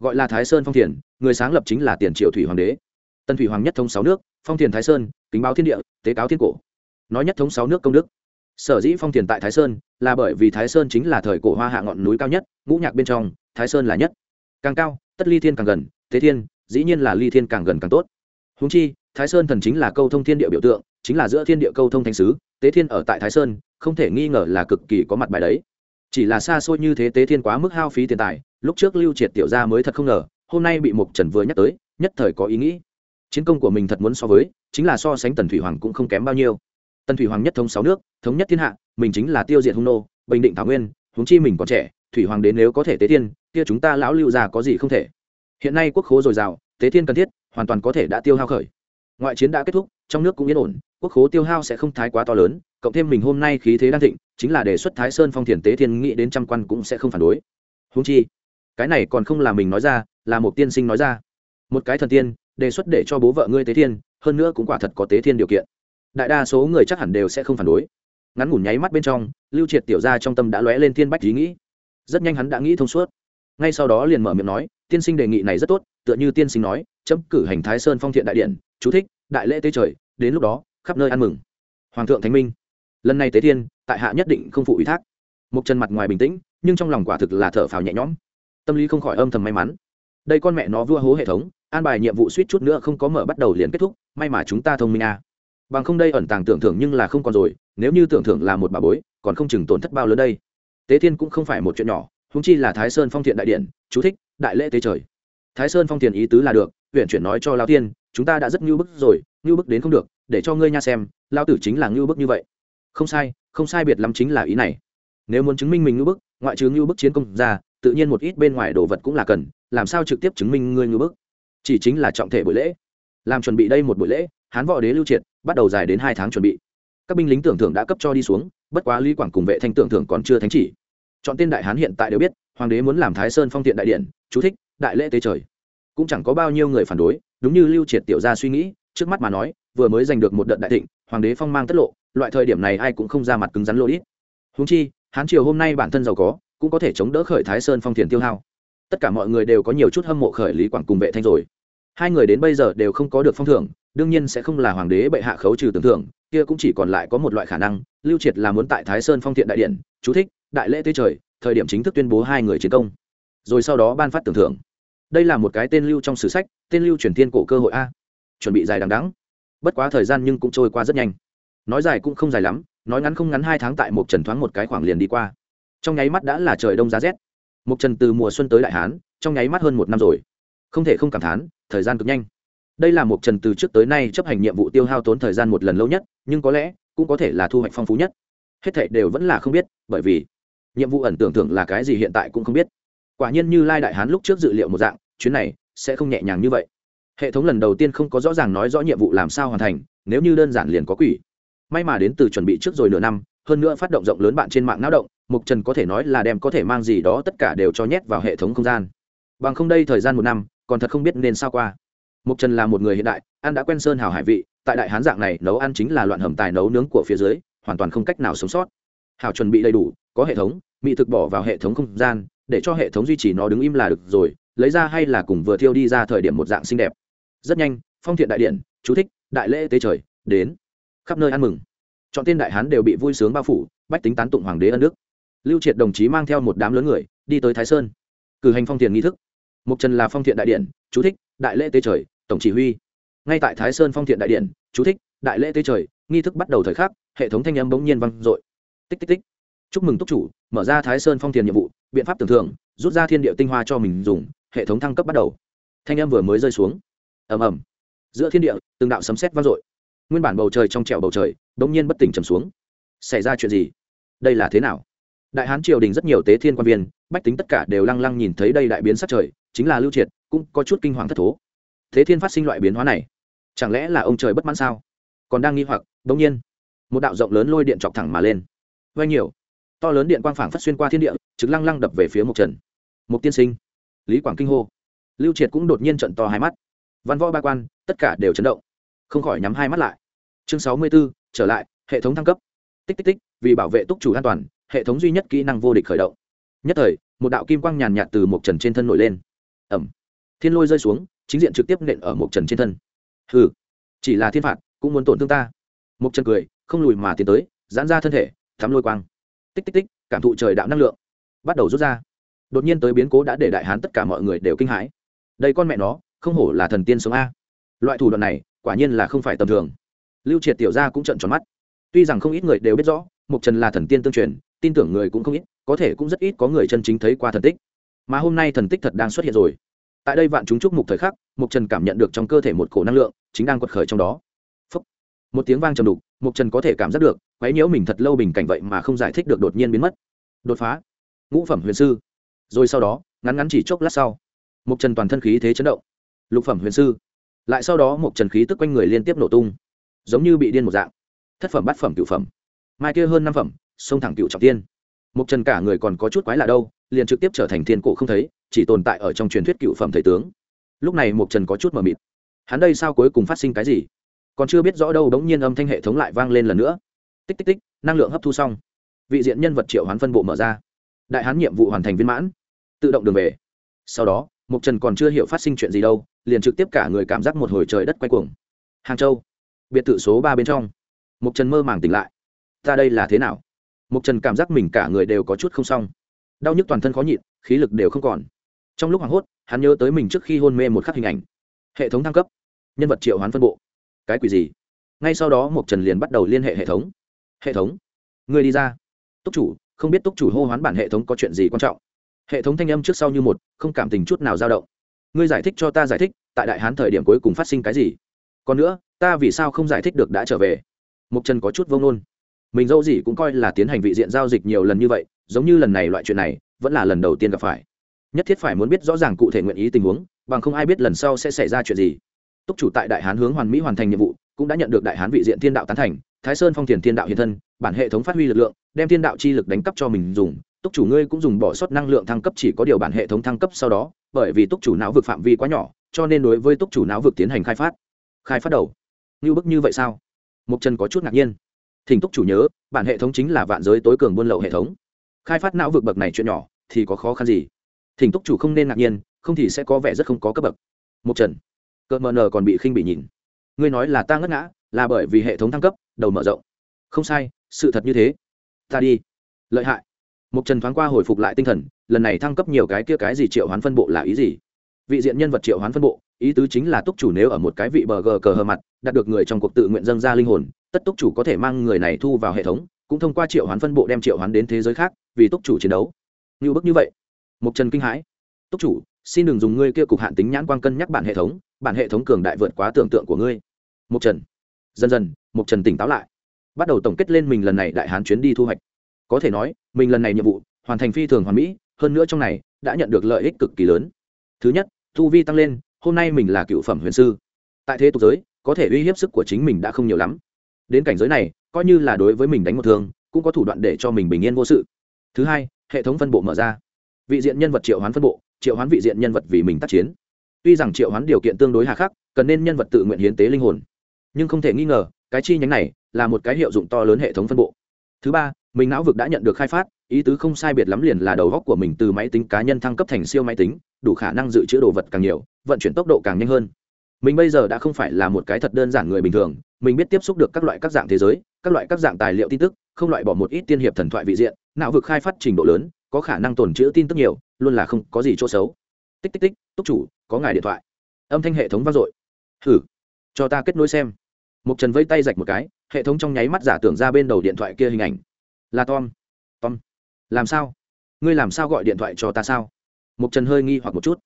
Gọi là thái sơn phong thiền người sáng lập chính là tiền triệu thủy hoàng đế tân thủy hoàng nhất thống sáu nước, phong thiền thái sơn, kính báo thiên địa, tế cáo thiên cổ. Nói nhất thống sáu nước công đức. Sở dĩ phong thiền tại thái sơn, là bởi vì thái sơn chính là thời cổ hoa hạ ngọn núi cao nhất, ngũ nhạc bên trong, thái sơn là nhất. Càng cao, tất ly thiên càng gần, thế thiên, dĩ nhiên là ly thiên càng gần càng tốt. Húng chi, thái sơn thần chính là câu thông thiên địa biểu tượng, chính là giữa thiên địa câu thông thanh sứ, tế thiên ở tại thái sơn, không thể nghi ngờ là cực kỳ có mặt bài đấy. Chỉ là xa xôi như thế tế thiên quá mức hao phí tiền tài, lúc trước lưu triệt tiểu gia mới thật không ngờ, hôm nay bị mục trần vừa nhắc tới, nhất thời có ý nghĩ chiến công của mình thật muốn so với, chính là so sánh tần thủy hoàng cũng không kém bao nhiêu. Tần thủy hoàng nhất thống sáu nước, thống nhất thiên hạ, mình chính là tiêu diệt hung nô, bình định thảo nguyên, huống chi mình còn trẻ, thủy hoàng đến nếu có thể tế thiên kia chúng ta lão lưu già có gì không thể. Hiện nay quốc khố dồi dào, tế thiên cần thiết, hoàn toàn có thể đã tiêu hao khởi. Ngoại chiến đã kết thúc, trong nước cũng yên ổn, quốc khố tiêu hao sẽ không thái quá to lớn, cộng thêm mình hôm nay khí thế đang thịnh, chính là đề xuất thái sơn phong thiền tế thiên nghĩ đến trăm quan cũng sẽ không phản đối. Huống chi, cái này còn không là mình nói ra, là một tiên sinh nói ra. Một cái thần tiên đề xuất để cho bố vợ ngươi tế thiên, hơn nữa cũng quả thật có tế thiên điều kiện. Đại đa số người chắc hẳn đều sẽ không phản đối. Ngắn ngủn nháy mắt bên trong, lưu triệt tiểu ra trong tâm đã lóe lên thiên bách ý nghĩ. Rất nhanh hắn đã nghĩ thông suốt. Ngay sau đó liền mở miệng nói, tiên sinh đề nghị này rất tốt, tựa như tiên sinh nói, chấm cử hành thái sơn phong thiện đại điện, chú thích, đại lễ tế trời, đến lúc đó, khắp nơi ăn mừng. Hoàng thượng thánh minh. Lần này tế thiên, tại hạ nhất định không phụ ủy thác. Một chân mặt ngoài bình tĩnh, nhưng trong lòng quả thực là thở phào nhẹ nhõm. Tâm lý không khỏi âm thầm may mắn. Đây con mẹ nó vua hố hệ thống an bài nhiệm vụ suýt chút nữa không có mở bắt đầu liền kết thúc, may mà chúng ta thông minh à. bằng không đây ẩn tàng tưởng thưởng nhưng là không còn rồi, nếu như tưởng thưởng là một bà bối, còn không chừng tổn thất bao lớn đây. Tế thiên cũng không phải một chuyện nhỏ húng chi là thái sơn phong thiện đại điện, chú thích, đại lễ tế trời. Thái sơn phong thiện ý tứ là được, huyện chuyển nói cho lao tiên chúng ta đã rất ngưu bức rồi, ngưu bức đến không được, để cho ngươi nha xem, lao tử chính là ngưu bức như vậy. Không sai không sai biệt lắm chính là ý này. Nếu muốn chứng minh mình ngưu bức, ngoại trừ ngưu bức chiến công ra, tự nhiên một ít bên ngoài đồ vật cũng là cần, làm sao trực tiếp chứng minh ngươi ngưu bức? Chỉ chính là trọng thể buổi lễ. Làm chuẩn bị đây một buổi lễ, hán võ đế lưu triệt bắt đầu dài đến hai tháng chuẩn bị. Các binh lính tưởng thưởng đã cấp cho đi xuống, bất quá lý quảng cùng vệ thanh tưởng thưởng còn chưa thánh chỉ. Chọn tên đại hán hiện tại đều biết, hoàng đế muốn làm thái sơn phong tiện đại điện, chú thích, đại lễ tế trời. Cũng chẳng có bao nhiêu người phản đối, đúng như lưu triệt tiểu gia suy nghĩ, trước mắt mà nói, vừa mới giành được một đợt đại thịnh, hoàng đế phong mang tất lộ, loại thời điểm này ai cũng không ra mặt cứng rắn lô ít. Húng chi, hán triều hôm nay bản thân giàu có, cũng có thể chống đỡ khởi thái sơn phong thiền tiêu hao tất cả mọi người đều có nhiều chút hâm mộ khởi lý quảng cùng vệ thanh rồi. Hai người đến bây giờ đều không có được phong thưởng, đương nhiên sẽ không là hoàng đế bệ hạ khấu trừ tưởng thưởng, kia cũng chỉ còn lại có một loại khả năng, lưu triệt là muốn tại thái sơn phong thiện đại điện, chú thích, đại lễ tế trời, thời điểm chính thức tuyên bố hai người chiến công. Rồi sau đó ban phát tưởng thưởng. Đây là một cái tên lưu trong sử sách, tên lưu truyền thiên cổ cơ hội a. Chuẩn bị dài đằng đắng bất quá thời gian nhưng cũng trôi qua rất nhanh. Nói dài cũng không dài lắm, nói ngắn không ngắn hai tháng tại một trần thoáng một cái khoảng liền đi qua. Trong nháy mắt đã là trời đông giá rét. Mục trần từ mùa xuân tới đại hán, trong nháy mắt hơn một năm rồi. Không thể không cảm thán, thời gian cực nhanh. Đây là mục trần từ trước tới nay chấp hành nhiệm vụ tiêu hao tốn thời gian một lần lâu nhất, nhưng có lẽ cũng có thể là thu hoạch phong phú nhất. Hết thệ đều vẫn là không biết, bởi vì nhiệm vụ ẩn tưởng tưởng là cái gì hiện tại cũng không biết. Quả nhiên như lai đại hán lúc trước dự liệu một dạng, chuyến này sẽ không nhẹ nhàng như vậy. Hệ thống lần đầu tiên không có rõ ràng nói rõ nhiệm vụ làm sao hoàn thành, nếu như đơn giản liền có quỷ. May mà đến từ chuẩn bị trước rồi nửa năm, hơn nữa phát động rộng lớn bạn trên mạng não động mục trần có thể nói là đem có thể mang gì đó tất cả đều cho nhét vào hệ thống không gian. Bằng không đây thời gian một năm, còn thật không biết nên sao qua. Mục trần là một người hiện đại, ăn đã quen sơn hào hải vị, tại đại hán dạng này, nấu ăn chính là loạn hầm tài nấu nướng của phía dưới, hoàn toàn không cách nào sống sót. Hào chuẩn bị đầy đủ, có hệ thống, mỹ thực bỏ vào hệ thống không gian, để cho hệ thống duy trì nó đứng im là được rồi, lấy ra hay là cùng vừa thiêu đi ra thời điểm một dạng xinh đẹp. Rất nhanh, phong thiện đại điện, chú thích, đại lễ tế trời, đến. Khắp nơi ăn mừng. Chọn tên đại hán đều bị vui sướng bao phủ, bách tính tán tụng hoàng đế ân đức lưu triệt đồng chí mang theo một đám lớn người, đi tới thái sơn. Cử hành phong thiện nghi thức. Mục trần là phong thiện đại điện chú thích, đại lễ tế trời, tổng chỉ huy. Ngay tại thái sơn phong thiện đại điện chú thích, đại lễ tế trời, nghi thức bắt đầu thời khắc, hệ thống thanh âm bỗng nhiên vang dội. Tích tích tích. Chúc mừng túc chủ, mở ra thái sơn phong thiền nhiệm vụ, biện pháp tưởng thưởng, rút ra thiên địa tinh hoa cho mình dùng, hệ thống thăng cấp bắt đầu. Thanh âm vừa mới rơi xuống. Ầm ầm. Giữa thiên địa, từng đạo sấm sét vang dội. Nguyên bản bầu trời trong trẻo bầu trời, bỗng nhiên bất tỉnh trầm xuống. Xảy ra chuyện gì? Đây là thế nào? Đại hán triều đình rất nhiều tế thiên quan viên bách tính tất cả đều lăng lăng nhìn thấy đây đại biến sắc trời chính là lưu triệt cũng có chút kinh hoàng thất thố. Thế thiên phát sinh loại biến hóa này chẳng lẽ là ông trời bất mãn sao? Còn đang nghi hoặc bỗng nhiên một đạo rộng lớn lôi điện chọc thẳng mà lên. Vay nhiều to lớn điện quang phảng phất xuyên qua thiên địa trực lăng lăng đập về phía một trần. Một tiên sinh lý quảng kinh hô. Lưu triệt cũng đột nhiên trận to hai mắt. Văn võ ba quan tất cả đều chấn động không khỏi nhắm hai mắt lại. Chương sáu mươi 64, trở lại hệ thống thăng cấp. Tích tích tích vì bảo vệ túc chủ an toàn hệ thống duy nhất kỹ năng vô địch khởi động. Nhất thời, một đạo kim quang nhàn nhạt từ một trần trên thân nổi lên. Ẩm. Thiên lôi rơi xuống, chính diện trực tiếp nện ở một trần trên thân. Hừ. Chỉ là thiên phạt, cũng muốn tổn thương ta. Một trần cười, không lùi mà tiến tới, giãn ra thân thể, thắm lôi quang. Tích tích tích, cảm thụ trời đạo năng lượng. Bắt đầu rút ra. Đột nhiên tới biến cố đã để đại hán tất cả mọi người đều kinh hãi. Đây con mẹ nó, không hổ là thần tiên sống a. Loại thủ đoạn này, quả nhiên là không phải tầm thường. Lưu triệt tiểu gia cũng trận tròn mắt. Tuy rằng không ít người đều biết rõ mục trần là thần tiên tương truyền tin tưởng người cũng không ít, có thể cũng rất ít có người chân chính thấy qua thần tích. Mà hôm nay thần tích thật đang xuất hiện rồi. Tại đây vạn chúng chúc mục thời khắc mục trần cảm nhận được trong cơ thể một cổ năng lượng chính đang quật khởi trong đó. Phúc. một tiếng vang trầm đục mục trần có thể cảm giác được, quấy nhiễu mình thật lâu bình cảnh vậy mà không giải thích được đột nhiên biến mất. Đột phá. Ngũ phẩm huyền sư. Rồi sau đó, ngắn ngắn chỉ chốc lát sau mục trần toàn thân khí thế chấn động. Lục phẩm huyền sư. Lại sau đó mục trần khí tức quanh người liên tiếp nổ tung, giống như bị điên một dạng. Thất phẩm, bát phẩm cựu phẩm. Mai kia hơn năm phẩm xông thẳng cựu trọng tiên. Mục trần cả người còn có chút quái lạ đâu, liền trực tiếp trở thành thiên cổ không thấy, chỉ tồn tại ở trong truyền thuyết cựu phẩm thầy tướng. Lúc này mục trần có chút mờ mịt. Hắn đây sao cuối cùng phát sinh cái gì? Còn chưa biết rõ đâu, đống nhiên âm thanh hệ thống lại vang lên lần nữa. Tích tích tích, năng lượng hấp thu xong. Vị diện nhân vật triệu hoán phân bộ mở ra. Đại hán nhiệm vụ hoàn thành viên mãn. Tự động đường về. Sau đó mục trần còn chưa hiểu phát sinh chuyện gì đâu, liền trực tiếp cả người cảm giác một hồi trời đất quay cuồng. Hàng châu, biệt thự số ba bên trong. Mục trần mơ màng tỉnh lại. Ta đây là thế nào? Mục trần cảm giác mình cả người đều có chút không xong. Đau nhức toàn thân khó nhịn, khí lực đều không còn. Trong lúc hoảng hốt, hắn nhớ tới mình trước khi hôn mê một khắc hình ảnh. Hệ thống thăng cấp. Nhân vật triệu hoán phân bộ. Cái quỷ gì? Ngay sau đó mục trần liền bắt đầu liên hệ hệ thống. Hệ thống. Người đi ra. Túc chủ, không biết túc chủ hô hoán bản hệ thống có chuyện gì quan trọng? Hệ thống thanh âm trước sau như một, không cảm tình chút nào dao động. Ngươi giải thích cho ta giải thích, tại đại hán thời điểm cuối cùng phát sinh cái gì? Còn nữa, ta vì sao không giải thích được đã trở về? Mục trần có chút vông nôn mình dẫu gì cũng coi là tiến hành vị diện giao dịch nhiều lần như vậy, giống như lần này loại chuyện này, vẫn là lần đầu tiên gặp phải. Nhất thiết phải muốn biết rõ ràng cụ thể nguyện ý tình huống, bằng không ai biết lần sau sẽ xảy ra chuyện gì. Túc chủ tại đại hán hướng hoàn mỹ hoàn thành nhiệm vụ, cũng đã nhận được đại hán vị diện thiên đạo tán thành, thái sơn phong thiền thiên đạo hiện thân, bản hệ thống phát huy lực lượng, đem thiên đạo chi lực đánh cắp cho mình dùng. Túc chủ ngươi cũng dùng bỏ sót năng lượng thăng cấp chỉ có điều bản hệ thống thăng cấp sau đó, bởi vì túc chủ não vực phạm vi quá nhỏ, cho nên đối với túc chủ não vực tiến hành khai phát. Khai phát đầu. Như bức như vậy sao? Mục trần có chút ngạc nhiên thỉnh túc chủ nhớ bản hệ thống chính là vạn giới tối cường buôn lậu hệ thống. Khai phát não vực bậc này chuyện nhỏ thì có khó khăn gì? Thỉnh túc chủ không nên ngạc nhiên không thì sẽ có vẻ rất không có cấp bậc. Mục trần cợt mờ nờ còn bị khinh bị nhìn. Ngươi nói là ta ngất ngã là bởi vì hệ thống thăng cấp đầu mở rộng. Không sai sự thật như thế. Ta đi. Lợi hại. Mục Trần thoáng qua hồi phục lại tinh thần, lần này thăng cấp nhiều cái kia cái gì triệu hoán phân bộ là ý gì? Vị diện nhân vật triệu hoán phân bộ, ý tứ chính là túc chủ nếu ở một cái vị bờ gờ cờ hờ mặt, đạt được người trong cuộc tự nguyện dâng ra linh hồn, tất túc chủ có thể mang người này thu vào hệ thống, cũng thông qua triệu hoán phân bộ đem triệu hoán đến thế giới khác, vì túc chủ chiến đấu. Như bức như vậy. Mục Trần kinh hãi. Túc chủ, xin đừng dùng ngươi kia cục hạn tính nhãn quang cân nhắc bản hệ thống, bản hệ thống cường đại vượt quá tưởng tượng của ngươi. Mục Trần. Dần dần, Mục Trần tỉnh táo lại, bắt đầu tổng kết lên mình lần này đại hán chuyến đi thu hoạch có thể nói mình lần này nhiệm vụ hoàn thành phi thường hoàn mỹ hơn nữa trong này đã nhận được lợi ích cực kỳ lớn thứ nhất thu vi tăng lên hôm nay mình là cựu phẩm huyền sư tại thế tục giới có thể uy hiếp sức của chính mình đã không nhiều lắm đến cảnh giới này, coi như là đối với mình đánh một thương, cũng có thủ đoạn để cho mình bình yên vô sự. Thứ hai, hệ thống phân bộ mở ra. Vị diện nhân vật triệu hoán phân bộ, triệu hoán vị diện nhân vật vì mình tác chiến. Tuy rằng triệu hoán điều kiện tương đối hà khắc, cần nên nhân vật tự nguyện hiến tế linh hồn. Nhưng không thể nghi ngờ, cái chi nhánh này là một cái hiệu dụng to lớn hệ thống phân bộ. Thứ ba, mình não vực đã nhận được khai phát, ý tứ không sai biệt lắm liền là đầu góc của mình từ máy tính cá nhân thăng cấp thành siêu máy tính, đủ khả năng dự trữ đồ vật càng nhiều, vận chuyển tốc độ càng nhanh hơn. Mình bây giờ đã không phải là một cái thật đơn giản người bình thường mình biết tiếp xúc được các loại các dạng thế giới các loại các dạng tài liệu tin tức không loại bỏ một ít tiên hiệp thần thoại vị diện não vực khai phát trình độ lớn có khả năng tồn chữ tin tức nhiều luôn là không có gì chỗ xấu. Tích tích tích túc chủ có ngài điện thoại. Âm thanh hệ thống vang dội. Thử, cho ta kết nối xem. Mục trần vây tay rạch một cái hệ thống trong nháy mắt giả tưởng ra bên đầu điện thoại kia hình ảnh. Là tom. Tom. Làm sao? Ngươi làm sao gọi điện thoại cho ta sao? Mục trần hơi nghi hoặc một chút.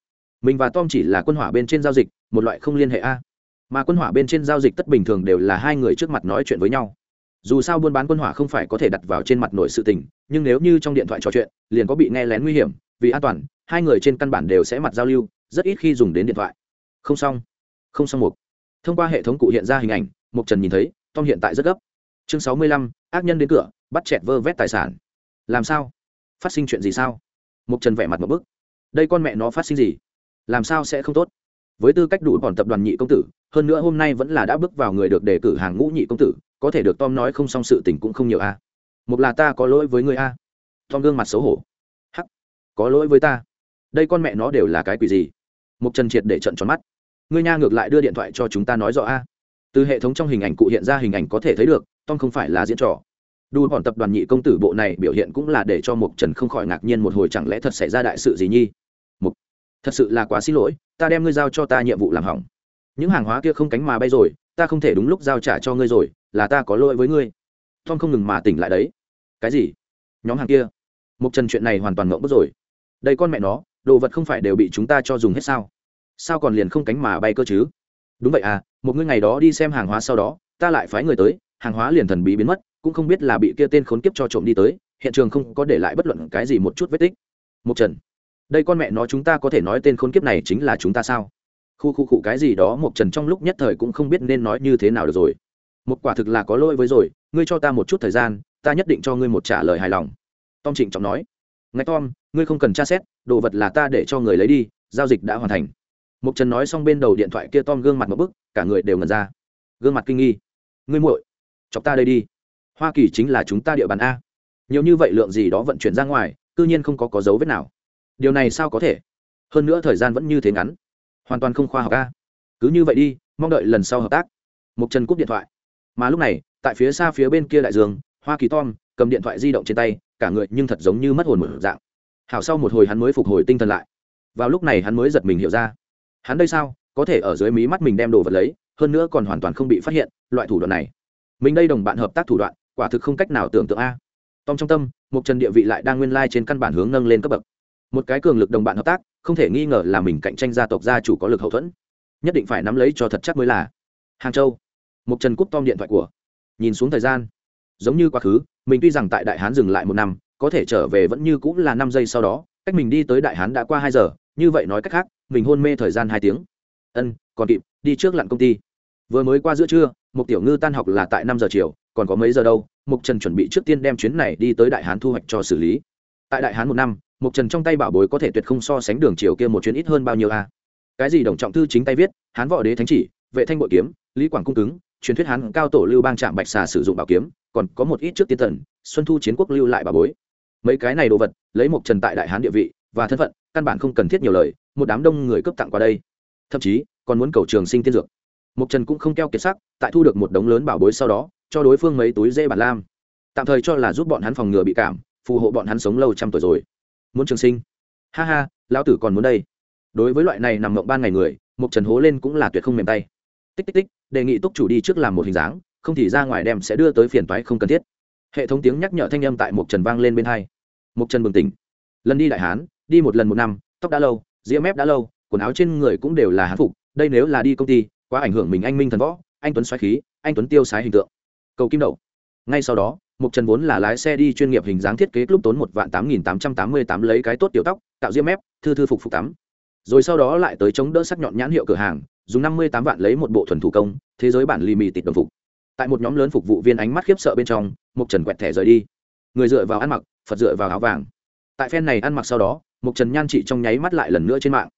Mình và tom chỉ là quân hỏa bên trên giao dịch một loại không liên hệ a mà quân hỏa bên trên giao dịch tất bình thường đều là hai người trước mặt nói chuyện với nhau. Dù sao buôn bán quân hỏa không phải có thể đặt vào trên mặt nội sự tình, nhưng nếu như trong điện thoại trò chuyện, liền có bị nghe lén nguy hiểm, vì an toàn, hai người trên căn bản đều sẽ mặt giao lưu, rất ít khi dùng đến điện thoại. Không xong. Không xong mục. Thông qua hệ thống cụ hiện ra hình ảnh, mục trần nhìn thấy, tom hiện tại rất gấp. Chương sáu mươi lăm, ác nhân đến cửa, bắt chẹt vơ vét tài sản. Làm sao? Phát sinh chuyện gì sao? Mục trần vẻ mặt một bức. Đây con mẹ nó phát sinh gì? Làm sao sẽ không tốt? Với tư cách đủ bọn tập đoàn nhị công tử, hơn nữa hôm nay vẫn là đã bước vào người được đề cử hàng ngũ nhị công tử, có thể được tom nói không xong sự tình cũng không nhiều a. Một là ta có lỗi với người a. Tom gương mặt xấu hổ. Hắc, có lỗi với ta. Đây con mẹ nó đều là cái quỷ gì? Mục trần triệt để trận tròn mắt. Ngươi nha ngược lại đưa điện thoại cho chúng ta nói rõ a. Từ hệ thống trong hình ảnh cụ hiện ra hình ảnh có thể thấy được, tom không phải là diễn trò. Đu bọn tập đoàn nhị công tử bộ này biểu hiện cũng là để cho mục trần không khỏi ngạc nhiên một hồi chẳng lẽ thật xảy ra đại sự gì nhi? Thật sự là quá xin lỗi, ta đem ngươi giao cho ta nhiệm vụ làm hỏng. Những hàng hóa kia không cánh mà bay rồi, ta không thể đúng lúc giao trả cho ngươi rồi, là ta có lỗi với ngươi. Tom không ngừng mà tỉnh lại đấy. Cái gì? Nhóm hàng kia? Mục trần chuyện này hoàn toàn ngộng bức rồi. Đây con mẹ nó, đồ vật không phải đều bị chúng ta cho dùng hết sao? Sao còn liền không cánh mà bay cơ chứ? Đúng vậy à một ngươi ngày đó đi xem hàng hóa sau đó, ta lại phái người tới, hàng hóa liền thần bí biến mất, cũng không biết là bị kia tên khốn kiếp cho trộm đi tới, hiện trường không có để lại bất luận cái gì một chút vết tích. Một trần đây con mẹ nó chúng ta có thể nói tên khốn kiếp này chính là chúng ta sao? Khu khu cụ cái gì đó mộc trần trong lúc nhất thời cũng không biết nên nói như thế nào được rồi. Một quả thực là có lỗi với rồi, ngươi cho ta một chút thời gian, ta nhất định cho ngươi một trả lời hài lòng. Tom trịnh trọng nói. Ngay tom, ngươi không cần tra xét, đồ vật là ta để cho người lấy đi, giao dịch đã hoàn thành. Mộc trần nói xong bên đầu điện thoại kia tom gương mặt một bức, cả người đều ngần ra. Gương mặt kinh nghi. Ngươi muội, chọc ta đây đi. Hoa kỳ chính là chúng ta địa bàn a. Nhiều như vậy lượng gì đó vận chuyển ra ngoài tự nhiên không có có dấu vết nào điều này sao có thể? Hơn nữa thời gian vẫn như thế ngắn. Hoàn toàn không khoa học a. Cứ như vậy đi, mong đợi lần sau hợp tác. Mục trần cúp điện thoại. Mà lúc này, tại phía xa phía bên kia đại dương, hoa kỳ tom cầm điện thoại di động trên tay, cả người nhưng thật giống như mất hồn một dạng. Hảo sau một hồi hắn mới phục hồi tinh thần lại. Vào lúc này hắn mới giật mình hiểu ra. Hắn đây sao? Có thể ở dưới mí mắt mình đem đồ vật lấy, hơn nữa còn hoàn toàn không bị phát hiện, loại thủ đoạn này. Mình đây đồng bạn hợp tác thủ đoạn, quả thực không cách nào tưởng tượng a. Tom trong tâm một trần địa vị lại đang nguyên lai trên căn bản hướng nâng lên cấp bậc một cái cường lực đồng bạn hợp tác, không thể nghi ngờ là mình cạnh tranh gia tộc gia chủ có lực hậu thuẫn. Nhất định phải nắm lấy cho thật chắc mới là. Hàng châu. Một trần cúp tom điện thoại của. Nhìn xuống thời gian. Giống như quá khứ, mình tuy rằng tại đại hán dừng lại một năm, có thể trở về vẫn như cũng là năm giây sau đó, cách mình đi tới đại hán đã qua hai giờ, như vậy nói cách khác, mình hôn mê thời gian hai tiếng. Ân, còn kịp, đi trước lặn công ty. Vừa mới qua giữa trưa một tiểu ngư tan học là tại năm giờ chiều, còn có mấy giờ đâu mục trần chuẩn bị trước tiên đem chuyến này đi tới đại hán thu hoạch cho xử lý. Tại đại hán một năm mục trần trong tay bảo bối có thể tuyệt không so sánh đường chiều kia một chuyến ít hơn bao nhiêu a. Cái gì đồng trọng thư chính tay viết hán võ đế thánh chỉ vệ thanh bội kiếm lý quảng cung cứng truyền thuyết hán cao tổ lưu bang trạm bạch xà sử dụng bảo kiếm còn có một ít trước tiên thần, xuân thu chiến quốc lưu lại bảo bối. Mấy cái này đồ vật lấy mục trần tại đại hán địa vị và thân phận căn bản không cần thiết nhiều lời một đám đông người cấp tặng qua đây. Thậm chí còn muốn cầu trường sinh tiên dược. Mục trần cũng không keo kiệt sắc tại thu được một đống lớn bảo bối sau đó cho đối phương mấy túi dê bản lam. Tạm thời cho là giúp bọn hắn phòng ngừa bị cảm phù hộ bọn hắn sống lâu trăm tuổi rồi muốn trường sinh. Ha ha, lão tử còn muốn đây. Đối với loại này nằm mộng ban ngày người mục trần hố lên cũng là tuyệt không mềm tay. Tích tích tích, đề nghị túc chủ đi trước làm một hình dáng, không thì ra ngoài đem sẽ đưa tới phiền toái không cần thiết. Hệ thống tiếng nhắc nhở thanh âm tại mục trần vang lên bên hai. Mục trần bừng tỉnh. Lần đi đại hán, đi một lần một năm, tóc đã lâu ria mép đã lâu, quần áo trên người cũng đều là hán phục, đây nếu là đi công ty, quá ảnh hưởng mình anh minh thần võ, anh tuấn xoáy khí, anh tuấn tiêu sái hình tượng. Cầu kim đậu. Ngay sau đó mục trần vốn là lái xe đi chuyên nghiệp hình dáng thiết kế lúc tốn một vạn tám nghìn tám trăm tám mươi tám lấy cái tốt tiểu tóc, tạo diêm mép, thư thư phục phục tắm. Rồi sau đó lại tới chống đỡ sắc nhọn nhãn hiệu cửa hàng, dùng năm mươi tám vạn lấy một bộ thuần thủ công, thế giới bản lì tịt đồng phục. Tại một nhóm lớn phục vụ viên ánh mắt khiếp sợ bên trong, mục trần quẹt thẻ rời đi. Người dựa vào ăn mặc, phật dựa vào áo vàng. Tại phen này ăn mặc sau đó, mục trần nhan chị trong nháy mắt lại lần nữa trên mạng.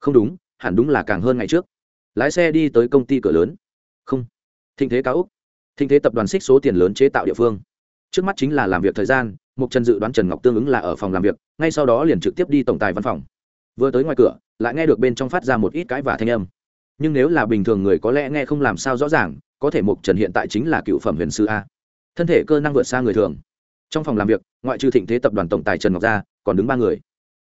Không đúng, hẳn đúng là càng hơn ngày trước. Lái xe đi tới công ty cửa lớn. Không. Thịnh thế cao úc. Thịnh thế tập đoàn xích số tiền lớn chế tạo địa phương trước mắt chính là làm việc thời gian, mục trần dự đoán trần ngọc tương ứng là ở phòng làm việc, ngay sau đó liền trực tiếp đi tổng tài văn phòng. Vừa tới ngoài cửa, lại nghe được bên trong phát ra một ít cái và thanh âm. Nhưng nếu là bình thường người có lẽ nghe không làm sao rõ ràng, có thể mục trần hiện tại chính là cựu phẩm huyền sư a. Thân thể cơ năng vượt xa người thường. Trong phòng làm việc, ngoại trừ thịnh thế tập đoàn tổng tài trần ngọc gia còn đứng ba người.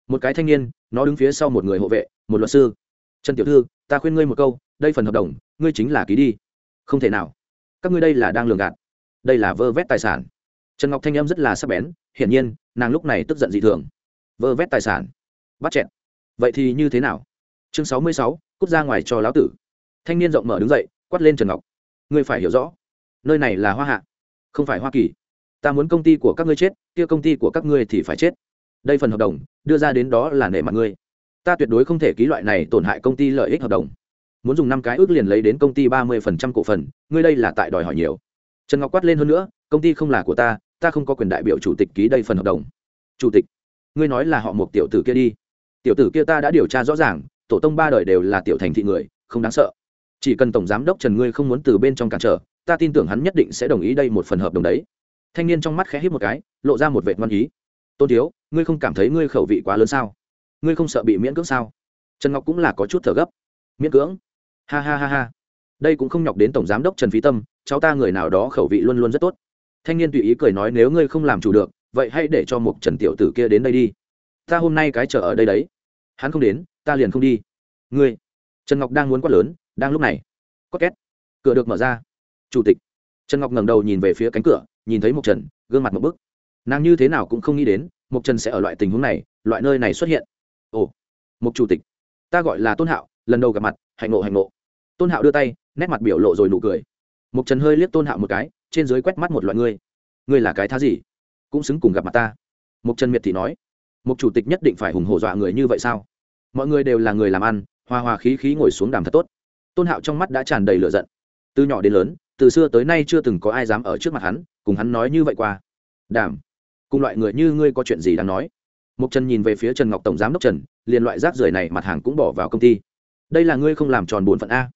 Một cái thanh niên, nó đứng phía sau một người hộ vệ, một luật sư. Trần tiểu thư, ta khuyên ngươi một câu, đây phần hợp đồng, ngươi chính là ký đi. Không thể nào. Các ngươi đây là đang lường gạt. Đây là vơ vét tài sản trần ngọc thanh em rất là sắc bén hiển nhiên nàng lúc này tức giận dị thường vơ vét tài sản bắt chẹn vậy thì như thế nào chương sáu mươi sáu cút ra ngoài cho lão tử thanh niên rộng mở đứng dậy quát lên trần ngọc ngươi phải hiểu rõ nơi này là hoa hạ không phải hoa kỳ ta muốn công ty của các ngươi chết kia công ty của các ngươi thì phải chết đây phần hợp đồng đưa ra đến đó là nể mặt ngươi ta tuyệt đối không thể ký loại này tổn hại công ty lợi ích hợp đồng muốn dùng năm cái ước liền lấy đến công ty ba mươi phần trăm cổ phần ngươi đây là tại đòi hỏi nhiều trần ngọc quát lên hơn nữa công ty không là của ta ta không có quyền đại biểu chủ tịch ký đây phần hợp đồng. Chủ tịch, ngươi nói là họ một tiểu tử kia đi. Tiểu tử kia ta đã điều tra rõ ràng, tổ tông ba đời đều là tiểu thành thị người, không đáng sợ. Chỉ cần tổng giám đốc trần ngươi không muốn từ bên trong cản trở, ta tin tưởng hắn nhất định sẽ đồng ý đây một phần hợp đồng đấy. Thanh niên trong mắt khẽ hít một cái, lộ ra một vẻ ngoan ý. Tôn thiếu, ngươi không cảm thấy ngươi khẩu vị quá lớn sao? Ngươi không sợ bị miễn cưỡng sao? Trần ngọc cũng là có chút thở gấp. Miễn cưỡng? Ha ha ha ha. Đây cũng không nhọc đến tổng giám đốc trần phí tâm, cháu ta người nào đó khẩu vị luôn luôn rất tốt thanh niên tùy ý cười nói, nếu ngươi không làm chủ được, vậy hãy để cho một trần tiểu tử kia đến đây đi. Ta hôm nay cái chợ ở đây đấy. Hắn không đến, ta liền không đi. Ngươi? Trần ngọc đang muốn quát lớn, đang lúc này, có két. Cửa được mở ra. Chủ tịch. Trần ngọc ngẩng đầu nhìn về phía cánh cửa, nhìn thấy một trần, gương mặt một bức. Nàng như thế nào cũng không nghĩ đến một trần sẽ ở loại tình huống này, loại nơi này xuất hiện. Ồ một chủ tịch, ta gọi là tôn hạo, lần đầu gặp mặt, hạnh ngộ hạnh ngộ. Tôn hạo đưa tay, nét mặt biểu lộ rồi nụ cười. Một trần hơi liếc tôn hạo một cái trên dưới quét mắt một loại ngươi. Ngươi là cái thá gì? Cũng xứng cùng gặp mặt ta. Mục trần miệt thì nói. Mục chủ tịch nhất định phải hùng hổ dọa người như vậy sao? Mọi người đều là người làm ăn, hòa hòa khí khí ngồi xuống đàm thật tốt. Tôn hạo trong mắt đã tràn đầy lửa giận. Từ nhỏ đến lớn, từ xưa tới nay chưa từng có ai dám ở trước mặt hắn, cùng hắn nói như vậy qua. Đàm. Cùng loại người như ngươi có chuyện gì đáng nói? Mục trần nhìn về phía trần ngọc tổng giám đốc trần, liền loại rác rưởi này mặt hàng cũng bỏ vào công ty. Đây là ngươi không làm tròn bổn phận a.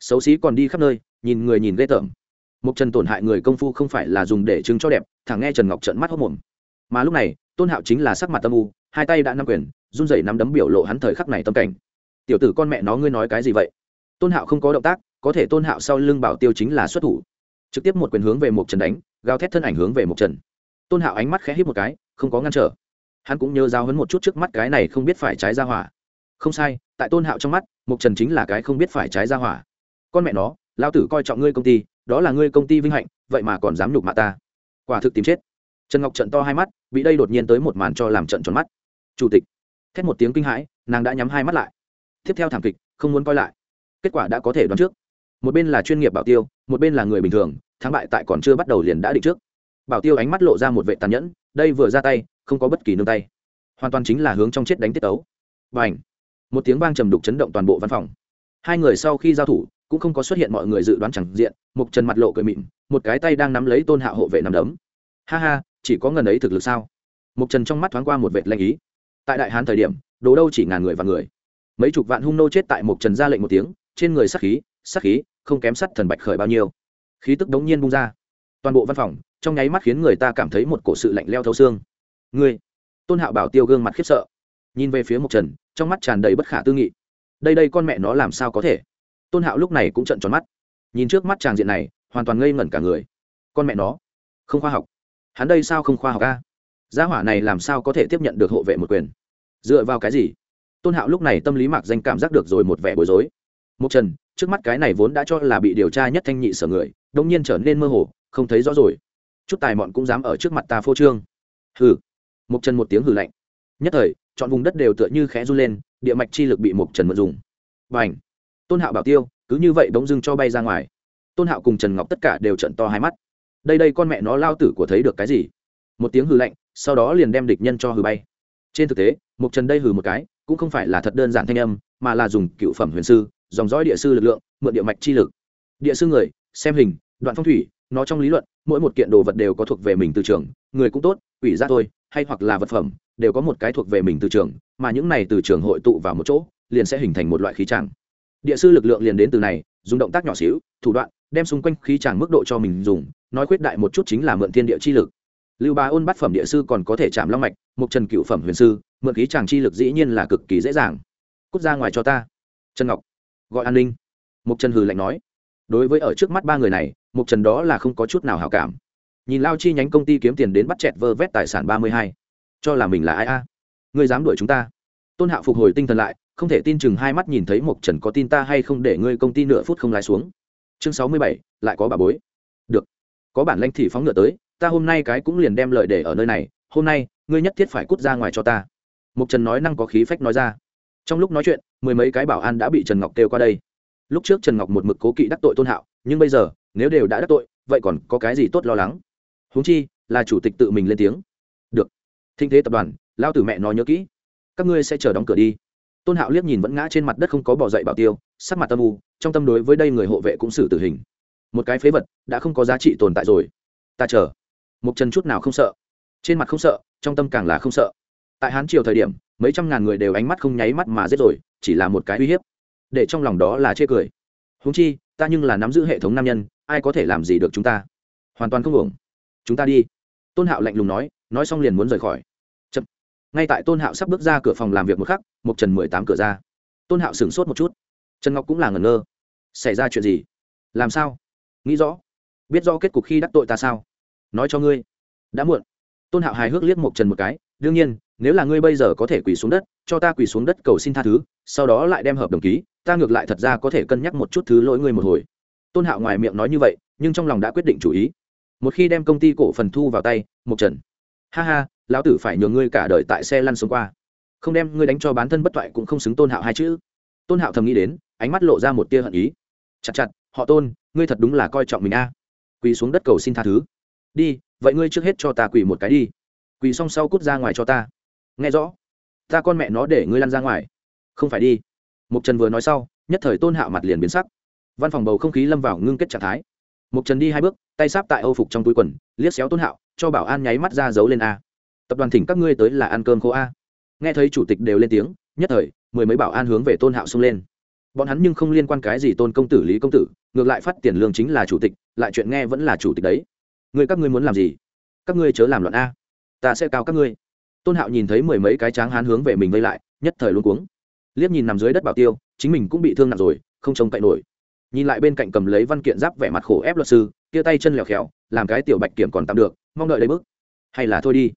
Xấu xí còn đi khắp nơi, nhìn người nhìn ghê tởm mục trần tổn hại người công phu không phải là dùng để chứng cho đẹp, Thẳng nghe trần ngọc trợn mắt hốt mồm mà lúc này, tôn hạo chính là sắc mặt tâm u, hai tay đã nắm quyền, run rẩy nắm đấm biểu lộ hắn thời khắc này tâm cảnh. Tiểu tử con mẹ nó, ngươi nói cái gì vậy? Tôn hạo không có động tác, có thể tôn hạo sau lưng bảo tiêu chính là xuất thủ. Trực tiếp một quyền hướng về một trần đánh, gào thét thân ảnh hướng về một trần. Tôn hạo ánh mắt khẽ hít một cái, không có ngăn trở. Hắn cũng nhớ giao hấn một chút trước mắt cái này không biết phải trái ra hỏa. Không sai, tại tôn hạo trong mắt một trần chính là cái không biết phải trái ra hỏa. Con mẹ nó lao tử coi trọng ngươi công ty đó là ngươi công ty vinh hạnh, vậy mà còn dám nhục mạ ta. Quả thực tìm chết. Trần ngọc trận to hai mắt, bị đây đột nhiên tới một màn cho làm trận tròn mắt. Chủ tịch. Thét một tiếng kinh hãi, nàng đã nhắm hai mắt lại. Tiếp theo thảm kịch, không muốn coi lại. Kết quả đã có thể đoán trước. Một bên là chuyên nghiệp bảo tiêu, một bên là người bình thường, thắng bại tại còn chưa bắt đầu liền đã định trước. Bảo tiêu ánh mắt lộ ra một vệ tàn nhẫn, đây vừa ra tay, không có bất kỳ nương tay. Hoàn toàn chính là hướng trong chết đánh tiết tấu. Và ảnh một tiếng vang trầm đục chấn động toàn bộ văn phòng. Hai người sau khi giao thủ cũng không có xuất hiện mọi người dự đoán chẳng diện, mục trần mặt lộ cười mịn một cái tay đang nắm lấy tôn hạ hộ vệ nằm đấm. Ha ha, chỉ có ngần ấy thực lực sao? Mục trần trong mắt thoáng qua một vệt lanh ý. Tại đại hán thời điểm, đồ đâu chỉ ngàn người và người. Mấy chục vạn hung nô chết tại mục trần ra lệnh một tiếng, trên người sắc khí sắc khí, không kém sắt thần bạch khởi bao nhiêu. Khí tức đống nhiên bung ra. Toàn bộ văn phòng, trong nháy mắt khiến người ta cảm thấy một cổ sự lạnh leo thấu xương. Ngươi! Tôn hạo bảo tiêu gương mặt khiếp sợ. Nhìn về phía mục trần, trong mắt tràn đầy bất khả tư nghị. Đây đây con mẹ nó làm sao có thể? Tôn hạo lúc này cũng trận tròn mắt. Nhìn trước mắt tràng diện này, hoàn toàn ngây ngẩn cả người. Con mẹ nó, không khoa học. Hắn đây sao không khoa học ca gia hỏa này làm sao có thể tiếp nhận được hộ vệ một quyền? Dựa vào cái gì? Tôn hạo lúc này tâm lý mạc danh cảm giác được rồi một vẻ bối rối. Một trần, trước mắt cái này vốn đã cho là bị điều tra nhất thanh nhị sở người đông nhiên trở nên mơ hồ, không thấy rõ rồi. Chút tài mọn cũng dám ở trước mặt ta phô trương. Hừ. Một trần một tiếng hừ lạnh. Nhất thời, chọn vùng đất đều tựa như khẽ run lên, địa mạch chi lực bị một trần mượn dùng. Và ảnh tôn hạo bảo tiêu, cứ như vậy bỗng dưng cho bay ra ngoài. Tôn hạo cùng trần ngọc tất cả đều trận to hai mắt. Đây đây con mẹ nó lao tử của thấy được cái gì? Một tiếng hừ lạnh, sau đó liền đem địch nhân cho hừ bay. Trên thực tế mục trần đây hừ một cái, cũng không phải là thật đơn giản thanh âm, mà là dùng cựu phẩm huyền sư, dòng dõi địa sư lực lượng, mượn địa mạch chi lực. Địa sư người, xem hình, đoạn phong thủy, nó trong lý luận, mỗi một kiện đồ vật đều có thuộc về mình từ trường, người cũng tốt ủy ra thôi, hay hoặc là vật phẩm, đều có một cái thuộc về mình từ trường, mà những này từ trường hội tụ vào một chỗ, liền sẽ hình thành một loại khí tràng địa sư lực lượng liền đến từ này, dùng động tác nhỏ xíu, thủ đoạn, đem xung quanh khí tràng mức độ cho mình dùng, nói khuyết đại một chút chính là mượn thiên địa chi lực. Lưu bá ôn bát phẩm địa sư còn có thể chạm long mạch, mục trần cựu phẩm huyền sư, mượn khí tràng chi lực dĩ nhiên là cực kỳ dễ dàng. Cút ra ngoài cho ta. Trần ngọc, gọi an ninh. Mục trần hừ lạnh nói. Đối với ở trước mắt ba người này, mục trần đó là không có chút nào hảo cảm. Nhìn lao chi nhánh công ty kiếm tiền đến bắt chẹt vơ vét tài sản ba mươi hai. Cho là mình là ai a? Ngươi dám đuổi chúng ta. Tôn hạo phục hồi tinh thần lại không thể tin chừng hai mắt nhìn thấy mục trần có tin ta hay không để ngươi công ty nửa phút không lái xuống. Chương sáu mươi bảy, lại có bà bối. Được, có bản lãnh thì phóng ngựa tới, ta hôm nay cái cũng liền đem lời để ở nơi này, hôm nay, ngươi nhất thiết phải cút ra ngoài cho ta. Mục trần nói năng có khí phách nói ra. Trong lúc nói chuyện, mười mấy cái bảo an đã bị trần ngọc kêu qua đây. Lúc trước trần ngọc một mực cố kỵ đắc tội tôn hạo, nhưng bây giờ, nếu đều đã đắc tội, vậy còn có cái gì tốt lo lắng? Huống chi, là chủ tịch tự mình lên tiếng. Được thinh thế tập đoàn, lao tử mẹ nói nhớ kỹ. Các ngươi sẽ chờ đóng cửa đi tôn hạo liếc nhìn vẫn ngã trên mặt đất không có bỏ dậy bảo tiêu, sắc mặt tâm u, trong tâm đối với đây người hộ vệ cũng xử tử hình. Một cái phế vật, đã không có giá trị tồn tại rồi. Ta chờ. Một chân chút nào không sợ. Trên mặt không sợ, trong tâm càng là không sợ. Tại hán triều thời điểm, mấy trăm ngàn người đều ánh mắt không nháy mắt mà giết rồi, chỉ là một cái uy hiếp. Để trong lòng đó là chê cười. Húng chi, ta nhưng là nắm giữ hệ thống nam nhân, ai có thể làm gì được chúng ta? Hoàn toàn không ổng chúng ta đi. Tôn hạo lạnh lùng nói nói xong liền muốn rời khỏi ngay tại tôn hạo sắp bước ra cửa phòng làm việc một khắc một trần mười tám cửa ra. Tôn hạo sửng sốt một chút. Trần ngọc cũng là ngẩn ngơ. Xảy ra chuyện gì? Làm sao? Nghĩ rõ. Biết rõ kết cục khi đắc tội ta sao? Nói cho ngươi. Đã muộn. Tôn hạo hài hước liếc một trần một cái. Đương nhiên, nếu là ngươi bây giờ có thể quỳ xuống đất, cho ta quỳ xuống đất cầu xin tha thứ, sau đó lại đem hợp đồng ký, ta ngược lại thật ra có thể cân nhắc một chút thứ lỗi ngươi một hồi. Tôn hạo ngoài miệng nói như vậy, nhưng trong lòng đã quyết định chủ ý. Một khi đem công ty cổ phần thu vào tay một trần. Ha ha lão tử phải nhường ngươi cả đời tại xe lăn xuống qua. Không đem ngươi đánh cho bán thân bất toại cũng không xứng tôn hạo hai chữ. Tôn hạo thầm nghĩ đến, ánh mắt lộ ra một tia hận ý. Chặt chặt, họ tôn, ngươi thật đúng là coi trọng mình a. Quỳ xuống đất cầu xin tha thứ. Đi, vậy ngươi trước hết cho ta quỳ một cái đi. Quỳ xong sau cút ra ngoài cho ta. Nghe rõ. Ta con mẹ nó để ngươi lăn ra ngoài. Không phải đi. Mục trần vừa nói sau, nhất thời tôn hạo mặt liền biến sắc. Văn phòng bầu không khí lâm vào ngưng kết trạng thái. Mục trần đi hai bước, tay sáp tại âu phục trong túi quần, liếc xéo tôn hạo, cho bảo an nháy mắt ra giấu lên a tập đoàn thỉnh các ngươi tới là ăn cơm khô a. Nghe thấy chủ tịch đều lên tiếng, nhất thời, mười mấy bảo an hướng về tôn hạo xông lên. Bọn hắn nhưng không liên quan cái gì tôn công tử, lý công tử, ngược lại phát tiền lương chính là chủ tịch, lại chuyện nghe vẫn là chủ tịch đấy. Người các ngươi muốn làm gì? Các ngươi chớ làm loạn a. Ta sẽ cao các ngươi. Tôn hạo nhìn thấy mười mấy cái tráng hán hướng về mình vây lại, nhất thời luôn cuống. Liếc nhìn nằm dưới đất bảo tiêu, chính mình cũng bị thương nặng rồi, không trông cậy nổi. Nhìn lại bên cạnh cầm lấy văn kiện giáp vẻ mặt khổ ép luật sư, kia tay chân lèo khèo làm cái tiểu bạch kiểm còn tạm được, mong đợi lấy bước. Hay là thôi đi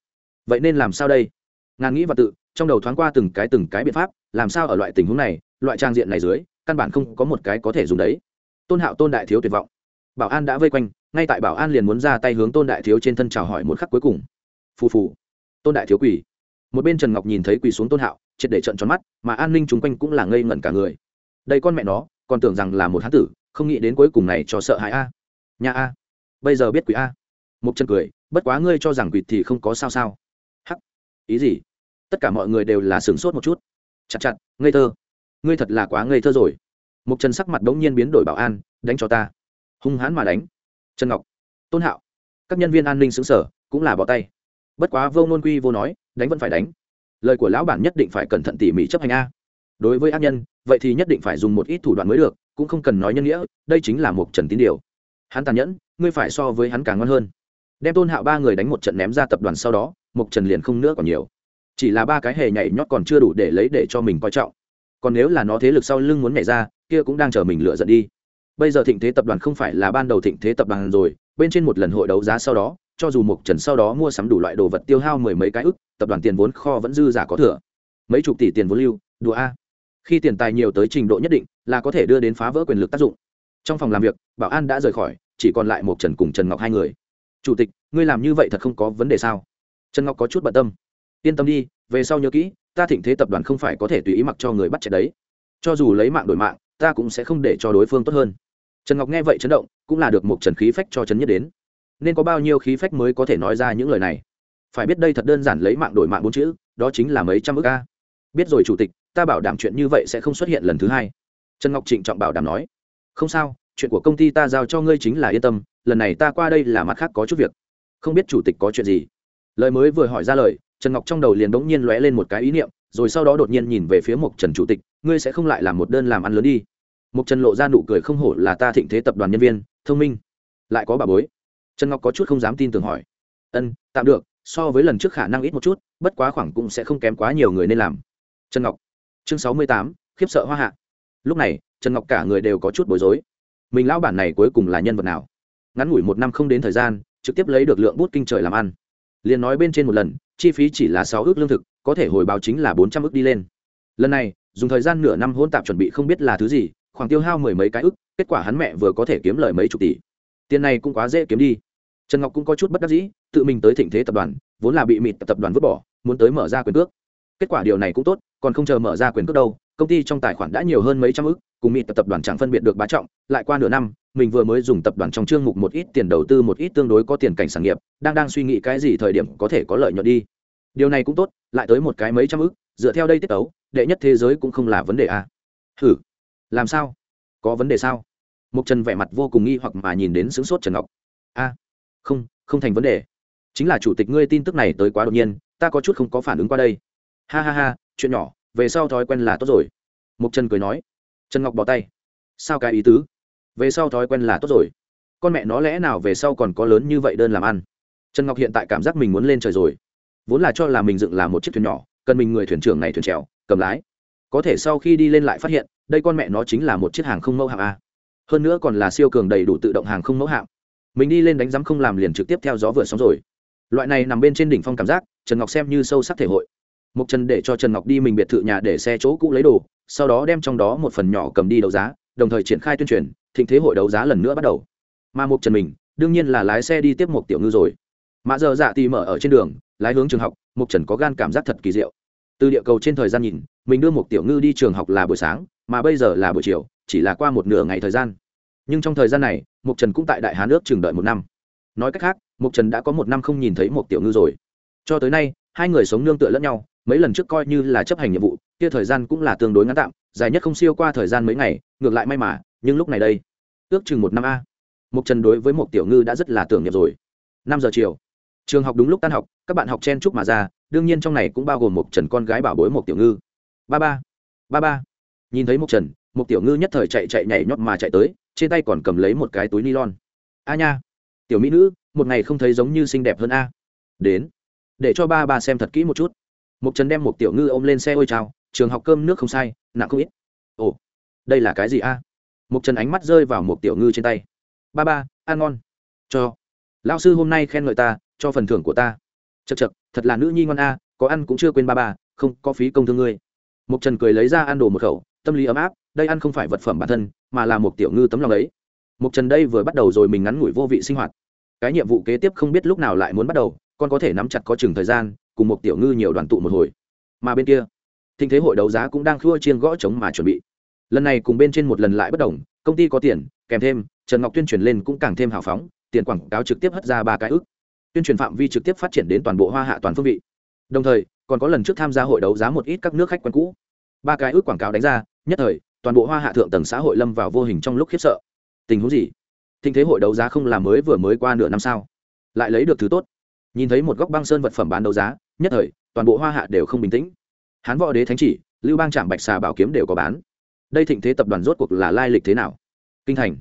vậy nên làm sao đây? Ngàn nghĩ và tự, trong đầu thoáng qua từng cái từng cái biện pháp, làm sao ở loại tình huống này, loại trang diện này dưới, căn bản không có một cái có thể dùng đấy. Tôn hạo tôn đại thiếu tuyệt vọng. Bảo an đã vây quanh, ngay tại bảo an liền muốn ra tay hướng tôn đại thiếu trên thân chào hỏi một khắc cuối cùng. Phù phù. Tôn đại thiếu quỳ. Một bên trần ngọc nhìn thấy quỳ xuống tôn hạo, triệt để trận tròn mắt, mà an ninh chung quanh cũng là ngây ngẩn cả người. Đây con mẹ nó, còn tưởng rằng là một hán tử, không nghĩ đến cuối cùng này cho sợ hãi a. Nhà a. Bây giờ biết quỷ a. Một chân cười, bất quá ngươi cho rằng quỷ thì không có sao sao ý gì? Tất cả mọi người đều là sửng sốt một chút. Chặt chặt, ngây thơ. Ngươi thật là quá ngây thơ rồi. Một trần sắc mặt đống nhiên biến đổi bảo an, đánh cho ta. Hung hãn mà đánh. Trần ngọc. Tôn hạo. Các nhân viên an ninh xứng sở, cũng là bỏ tay. Bất quá vô nôn quy vô nói, đánh vẫn phải đánh. Lời của lão bản nhất định phải cẩn thận tỉ mỉ chấp hành a. Đối với ác nhân, vậy thì nhất định phải dùng một ít thủ đoạn mới được, cũng không cần nói nhân nghĩa, đây chính là một trần tín điều. Hắn tàn nhẫn, ngươi phải so với hắn càng ngon hơn. Đem tôn hạo ba người đánh một trận ném ra tập đoàn sau đó mục trần liền không nữa còn nhiều. Chỉ là ba cái hề nhảy nhót còn chưa đủ để lấy để cho mình coi trọng. Còn nếu là nó thế lực sau lưng muốn nhảy ra, kia cũng đang chờ mình lựa giận đi. Bây giờ thịnh thế tập đoàn không phải là ban đầu thịnh thế tập đoàn rồi, bên trên một lần hội đấu giá sau đó, cho dù mục trần sau đó mua sắm đủ loại đồ vật tiêu hao mười mấy cái ức, tập đoàn tiền vốn kho vẫn dư giả có thừa. Mấy chục tỷ tiền vốn lưu, đùa a. Khi tiền tài nhiều tới trình độ nhất định, là có thể đưa đến phá vỡ quyền lực tác dụng. Trong phòng làm việc, bảo an đã rời khỏi, chỉ còn lại một trần cùng trần ngọc hai người. Chủ tịch, ngươi làm như vậy thật không có vấn đề sao? Trần ngọc có chút bận tâm. Yên tâm đi, về sau nhớ kỹ, ta thịnh thế tập đoàn không phải có thể tùy ý mặc cho người bắt chạy đấy. Cho dù lấy mạng đổi mạng, ta cũng sẽ không để cho đối phương tốt hơn. Trần ngọc nghe vậy chấn động, cũng là được một trần khí phách cho trấn nhất đến. Nên có bao nhiêu khí phách mới có thể nói ra những lời này? Phải biết đây thật đơn giản lấy mạng đổi mạng bốn chữ, đó chính là mấy trăm ước ca biết rồi chủ tịch, ta bảo đảm chuyện như vậy sẽ không xuất hiện lần thứ hai. Trần ngọc trịnh trọng bảo đảm nói. Không sao, chuyện của công ty ta giao cho ngươi chính là yên tâm, lần này ta qua đây là mặt khác có chút việc. Không biết chủ tịch có chuyện gì? Lời mới vừa hỏi ra lời, trần ngọc trong đầu liền đống nhiên lóe lên một cái ý niệm, rồi sau đó đột nhiên nhìn về phía mục trần chủ tịch, ngươi sẽ không lại làm một đơn làm ăn lớn đi? Mục trần lộ ra nụ cười không hổ là ta thịnh thế tập đoàn nhân viên, thông minh. Lại có bà bối. Trần ngọc có chút không dám tin tưởng hỏi. Ân, tạm được, so với lần trước khả năng ít một chút, bất quá khoảng cũng sẽ không kém quá nhiều người nên làm. Trần ngọc. Chương sáu mươi tám, khiếp sợ hoa hạ. Lúc này, trần ngọc cả người đều có chút bối rối. Mình lão bản này cuối cùng là nhân vật nào? Ngắn ngủi một năm không đến thời gian, trực tiếp lấy được lượng bút kinh trời làm ăn liền nói bên trên một lần, chi phí chỉ là sáu ước lương thực, có thể hồi báo chính là bốn trăm ước đi lên. Lần này, dùng thời gian nửa năm hôn tạp chuẩn bị không biết là thứ gì, khoảng tiêu hao mười mấy cái ức, kết quả hắn mẹ vừa có thể kiếm lời mấy chục tỷ. Tiền này cũng quá dễ kiếm đi. Trần ngọc cũng có chút bất đắc dĩ, tự mình tới thịnh thế tập đoàn, vốn là bị mịt tập đoàn vứt bỏ, muốn tới mở ra quyền cước. Kết quả điều này cũng tốt, còn không chờ mở ra quyền cước đâu công ty trong tài khoản đã nhiều hơn mấy trăm ức, cùng mịt tập đoàn chẳng phân biệt được bá trọng, lại qua nửa năm, mình vừa mới dùng tập đoàn trong chương mục một ít tiền đầu tư một ít tương đối có tiền cảnh sản nghiệp, đang đang suy nghĩ cái gì thời điểm có thể có lợi nhuận đi. Điều này cũng tốt, lại tới một cái mấy trăm ức, dựa theo đây tiết ấu đệ nhất thế giới cũng không là vấn đề à. hử, làm sao? Có vấn đề sao? Mục trần vẻ mặt vô cùng nghi hoặc mà nhìn đến sướng sốt trần ngọc. A không không thành vấn đề. Chính là chủ tịch ngươi tin tức này tới quá đột nhiên, ta có chút không có phản ứng qua đây. Ha ha ha, chuyện nhỏ về sau thói quen là tốt rồi. Mục trần cười nói. Trần ngọc bỏ tay. Sao cái ý tứ? Về sau thói quen là tốt rồi. Con mẹ nó lẽ nào về sau còn có lớn như vậy đơn làm ăn? Trần ngọc hiện tại cảm giác mình muốn lên trời rồi. Vốn là cho là mình dựng là một chiếc thuyền nhỏ, cần mình người thuyền trưởng này thuyền trèo, cầm lái. Có thể sau khi đi lên lại phát hiện, đây con mẹ nó chính là một chiếc hàng không mẫu hạng a. Hơn nữa còn là siêu cường đầy đủ tự động hàng không mẫu hạng. Mình đi lên đánh giám không làm liền trực tiếp theo gió vừa sóng rồi. Loại này nằm bên trên đỉnh phong cảm giác, trần ngọc xem như sâu sắc thể hội mục trần để cho trần ngọc đi mình biệt thự nhà để xe chỗ cũ lấy đồ, sau đó đem trong đó một phần nhỏ cầm đi đấu giá, đồng thời triển khai tuyên truyền, thịnh thế hội đấu giá lần nữa bắt đầu. Mà mục trần mình, đương nhiên là lái xe đi tiếp một tiểu ngư rồi. Mã giờ dạ thì mở ở trên đường, lái hướng trường học, mục trần có gan cảm giác thật kỳ diệu. Từ địa cầu trên thời gian nhìn, mình đưa một tiểu ngư đi trường học là buổi sáng, mà bây giờ là buổi chiều, chỉ là qua một nửa ngày thời gian. Nhưng trong thời gian này, mục trần cũng tại đại hán nước trường đợi một năm. Nói cách khác, mục trần đã có một năm không nhìn thấy một tiểu ngư rồi. Cho tới nay, hai người sống nương tựa lẫn nhau mấy lần trước coi như là chấp hành nhiệm vụ, kia thời gian cũng là tương đối ngắn tạm, dài nhất không siêu qua thời gian mấy ngày, ngược lại may mà, nhưng lúc này đây, ước chừng một năm a. Mục trần đối với một tiểu ngư đã rất là tưởng niệm rồi. Năm giờ chiều, trường học đúng lúc tan học, các bạn học chen chúc mà ra, đương nhiên trong này cũng bao gồm một trần con gái bảo bối một tiểu ngư. Ba ba ba ba. Nhìn thấy một trần một tiểu ngư nhất thời chạy chạy nhảy nhót mà chạy tới, trên tay còn cầm lấy một cái túi ni lon a nha, tiểu mỹ nữ, một ngày không thấy giống như xinh đẹp hơn a. Đến, để cho ba ba xem thật kỹ một chút mục trần đem một tiểu ngư ôm lên xe ôi trao trường học cơm nước không sai, nặng không ít. Ồ, đây là cái gì a? Mục trần ánh mắt rơi vào một tiểu ngư trên tay. Ba ba, ăn ngon. Cho lao sư hôm nay khen ngợi ta, cho phần thưởng của ta. Chật chật thật là nữ nhi ngon a, có ăn cũng chưa quên ba ba, không có phí công thương ngươi. Mục trần cười lấy ra ăn đồ một khẩu, tâm lý ấm áp, đây ăn không phải vật phẩm bản thân, mà là một tiểu ngư tấm lòng ấy. Mục trần đây vừa bắt đầu rồi mình ngắn ngủi vô vị sinh hoạt. Cái nhiệm vụ kế tiếp không biết lúc nào lại muốn bắt đầu, con có thể nắm chặt có chừng thời gian cùng một tiểu ngư nhiều đoàn tụ một hồi. Mà bên kia, thịnh thế hội đấu giá cũng đang khua chiên gõ chống mà chuẩn bị. Lần này cùng bên trên một lần lại bất đồng, công ty có tiền, kèm thêm, trần ngọc tuyên truyền lên cũng càng thêm hào phóng, tiền quảng cáo trực tiếp hất ra ba cái ức. Tuyên truyền phạm vi trực tiếp phát triển đến toàn bộ hoa hạ toàn phương vị. Đồng thời, còn có lần trước tham gia hội đấu giá một ít các nước khách quen cũ. Ba cái ước quảng cáo đánh ra, nhất thời, toàn bộ hoa hạ thượng tầng xã hội lâm vào vô hình trong lúc khiếp sợ. Tình huống gì? Thịnh thế hội đấu giá không làm mới vừa mới qua nửa năm sao? Lại lấy được thứ tốt. Nhìn thấy một góc băng sơn vật phẩm bán đấu giá nhất thời, toàn bộ hoa hạ đều không bình tĩnh. Hán võ đế thánh chỉ, lưu bang trạm bạch xà bảo kiếm đều có bán. Đây thịnh thế tập đoàn rốt cuộc là lai lịch thế nào? Kinh thành.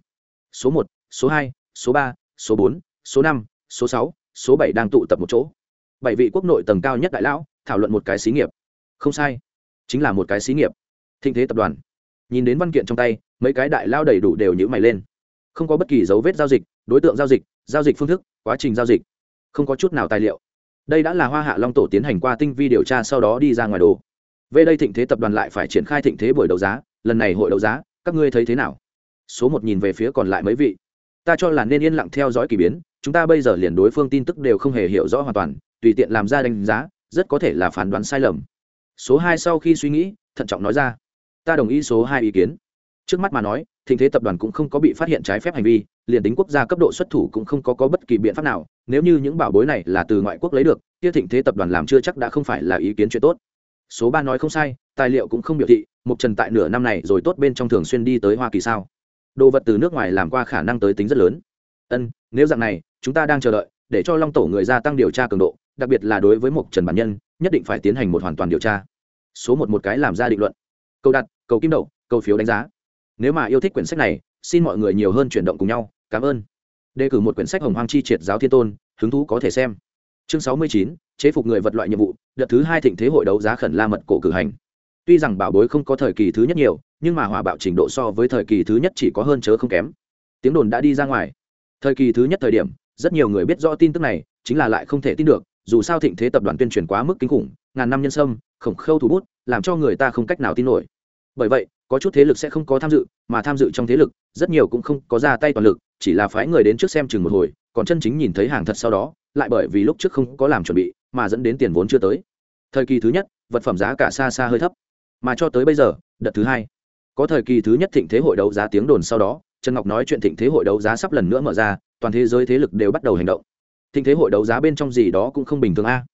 Số một, số hai, số ba, số bốn, số năm, số sáu, số bảy đang tụ tập một chỗ. Bảy vị quốc nội tầng cao nhất đại lão, thảo luận một cái xí nghiệp. Không sai. Chính là một cái xí nghiệp. Thịnh thế tập đoàn. Nhìn đến văn kiện trong tay, mấy cái đại lao đầy đủ đều nhữ mày lên. Không có bất kỳ dấu vết giao dịch, đối tượng giao dịch giao dịch phương thức, quá trình giao dịch. Không có chút nào tài liệu đây đã là hoa hạ long tổ tiến hành qua tinh vi điều tra sau đó đi ra ngoài đồ. Về đây thịnh thế tập đoàn lại phải triển khai thịnh thế buổi đấu giá, lần này hội đấu giá, các ngươi thấy thế nào? Số một nhìn về phía còn lại mấy vị. Ta cho là nên yên lặng theo dõi k ỳ biến, chúng ta bây giờ liền đối phương tin tức đều không hề hiểu rõ hoàn toàn, tùy tiện làm ra đánh giá, rất có thể là phán đoán sai lầm. Số hai sau khi suy nghĩ, thận trọng nói ra. Ta đồng ý số hai ý kiến. Trước mắt mà nói thịnh thế tập đoàn cũng không có bị phát hiện trái phép hành vi liền tính quốc gia cấp độ xuất thủ cũng không có, có bất kỳ biện pháp nào nếu như những bảo bối này là từ ngoại quốc lấy được kia thịnh thế tập đoàn làm chưa chắc đã không phải là ý kiến chuyện tốt. Số ba nói không sai tài liệu cũng không biểu thị mục trần tại nửa năm này rồi tốt bên trong thường xuyên đi tới hoa kỳ sao? Đồ vật từ nước ngoài làm qua khả năng tới tính rất lớn. Ân nếu dạng này chúng ta đang chờ đợi để cho long tổ người gia tăng điều tra cường độ đặc biệt là đối với mục trần bản nhân nhất định phải tiến hành một hoàn toàn điều tra. Số một một cái làm ra định luận. Câu đặt cầu kim đậu cầu phiếu đánh giá nếu mà yêu thích quyển sách này, xin mọi người nhiều hơn chuyển động cùng nhau. Cảm ơn. Đề cử một quyển sách hồng hoang chi triệt giáo thiên tôn, hứng thú có thể xem. Chương sáu mươi chín, chế phục người vật loại nhiệm vụ, đợt thứ hai thịnh thế hội đấu giá khẩn la mật cổ cử hành. Tuy rằng bảo bối không có thời kỳ thứ nhất nhiều, nhưng mà hỏa bạo trình độ so với thời kỳ thứ nhất chỉ có hơn chớ không kém. Tiếng đồn đã đi ra ngoài. Thời kỳ thứ nhất thời điểm, rất nhiều người biết rõ tin tức này, chính là lại không thể tin được, dù sao thịnh thế tập đoàn tuyên truyền quá mức kinh khủng, ngàn năm nhân sâm, khổng khâu thủ bút, làm cho người ta không cách nào tin nổi. Bởi vậy có chút thế lực sẽ không có tham dự, mà tham dự trong thế lực, rất nhiều cũng không có ra tay toàn lực, chỉ là phái người đến trước xem chừng một hồi, còn chân chính nhìn thấy hàng thật sau đó, lại bởi vì lúc trước không có làm chuẩn bị, mà dẫn đến tiền vốn chưa tới. Thời kỳ thứ nhất, vật phẩm giá cả xa xa hơi thấp, mà cho tới bây giờ, đợt thứ hai. Có thời kỳ thứ nhất thịnh thế hội đấu giá tiếng đồn sau đó, trần ngọc nói chuyện thịnh thế hội đấu giá sắp lần nữa mở ra, toàn thế giới thế lực đều bắt đầu hành động. Thịnh thế hội đấu giá bên trong gì đó cũng không bình thường a.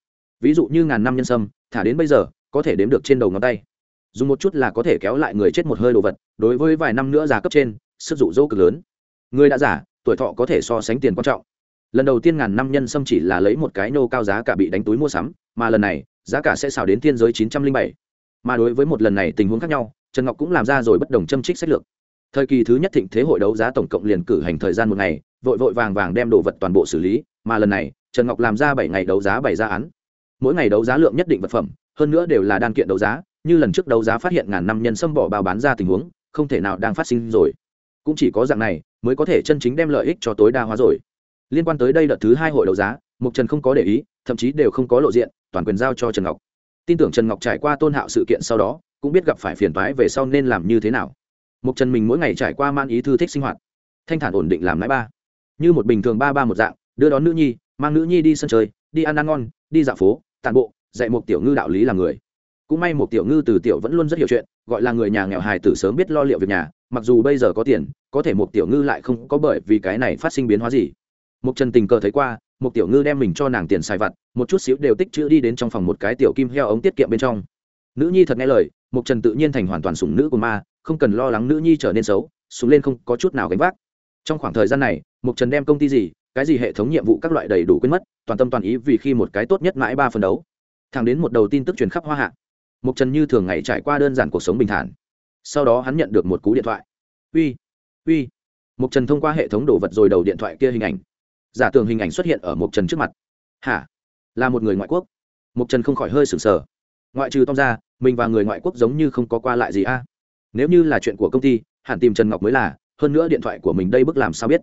Ví dụ như ngàn năm nhân sâm, thả đến bây giờ, có thể đếm được trên đầu ngón tay dùng một chút là có thể kéo lại người chết một hơi đồ vật, đối với vài năm nữa già cấp trên, sức dụ dỗ cực lớn. Người đã giả tuổi thọ có thể so sánh tiền quan trọng. Lần đầu tiên ngàn năm nhân sâm chỉ là lấy một cái nô cao giá cả bị đánh túi mua sắm, mà lần này, giá cả sẽ xào đến thiên giới chín trăm linh bảy. Mà đối với một lần này tình huống khác nhau, trần ngọc cũng làm ra rồi bất đồng châm trích sách lược. Thời kỳ thứ nhất thịnh thế hội đấu giá tổng cộng liền cử hành thời gian một ngày, vội vội vàng vàng đem đồ vật toàn bộ xử lý, mà lần này, trần ngọc làm ra bảy ngày đấu giá bảy gia án. Mỗi ngày đấu giá lượng nhất định vật phẩm, hơn nữa đều là đan kiện đấu giá như lần trước đấu giá phát hiện ngàn năm nhân sâm bỏ bao bán ra tình huống, không thể nào đang phát sinh rồi. Cũng chỉ có dạng này mới có thể chân chính đem lợi ích cho tối đa hóa rồi. Liên quan tới đây đợt thứ hai hội đấu giá mục trần không có để ý, thậm chí đều không có lộ diện, toàn quyền giao cho trần ngọc. Tin tưởng trần ngọc trải qua tôn hạo sự kiện sau đó, cũng biết gặp phải phiền toái về sau nên làm như thế nào. Mục trần mình mỗi ngày trải qua man ý thư thích sinh hoạt. Thanh thản ổn định làm lãi ba. Như một bình thường ba ba một dạng, đưa đón nữ nhi, mang nữ nhi đi sân chơi, đi ăn ăn ngon, đi dạo phố tàn bộ, dạy một tiểu ngư đạo lý làm người cũng may một tiểu ngư từ tiểu vẫn luôn rất hiểu chuyện, gọi là người nhà nghèo hài tử sớm biết lo liệu việc nhà, mặc dù bây giờ có tiền, có thể một tiểu ngư lại không có bởi vì cái này phát sinh biến hóa gì. Một trần tình cờ thấy qua, một tiểu ngư đem mình cho nàng tiền xài vặt, một chút xíu đều tích chữ đi đến trong phòng một cái tiểu kim heo ống tiết kiệm bên trong. Nữ nhi thật nghe lời một trần tự nhiên thành hoàn toàn sủng nữ của ma, không cần lo lắng nữ nhi trở nên xấu xuống lên không có chút nào gánh vác. Trong khoảng thời gian này một trần đem công ty gì, cái gì hệ thống nhiệm vụ các loại đầy đủ quên mất, toàn tâm toàn ý vì khi một cái tốt nhất mãi ba phần đấu. Thẳng đến một đầu tin tức truyền khắp hoa hạ mục trần như thường ngày trải qua đơn giản cuộc sống bình thản. Sau đó hắn nhận được một cú điện thoại. Uy uy. Mục trần thông qua hệ thống đổ vật rồi đầu điện thoại kia hình ảnh. Giả tưởng hình ảnh xuất hiện ở mục trần trước mặt. Hả? Là một người ngoại quốc? Mục trần không khỏi hơi sửng sờ. Ngoại trừ tom ra, mình và người ngoại quốc giống như không có qua lại gì a. Nếu như là chuyện của công ty, hẳn tìm trần ngọc mới là. Hơn nữa điện thoại của mình đây bức làm sao biết?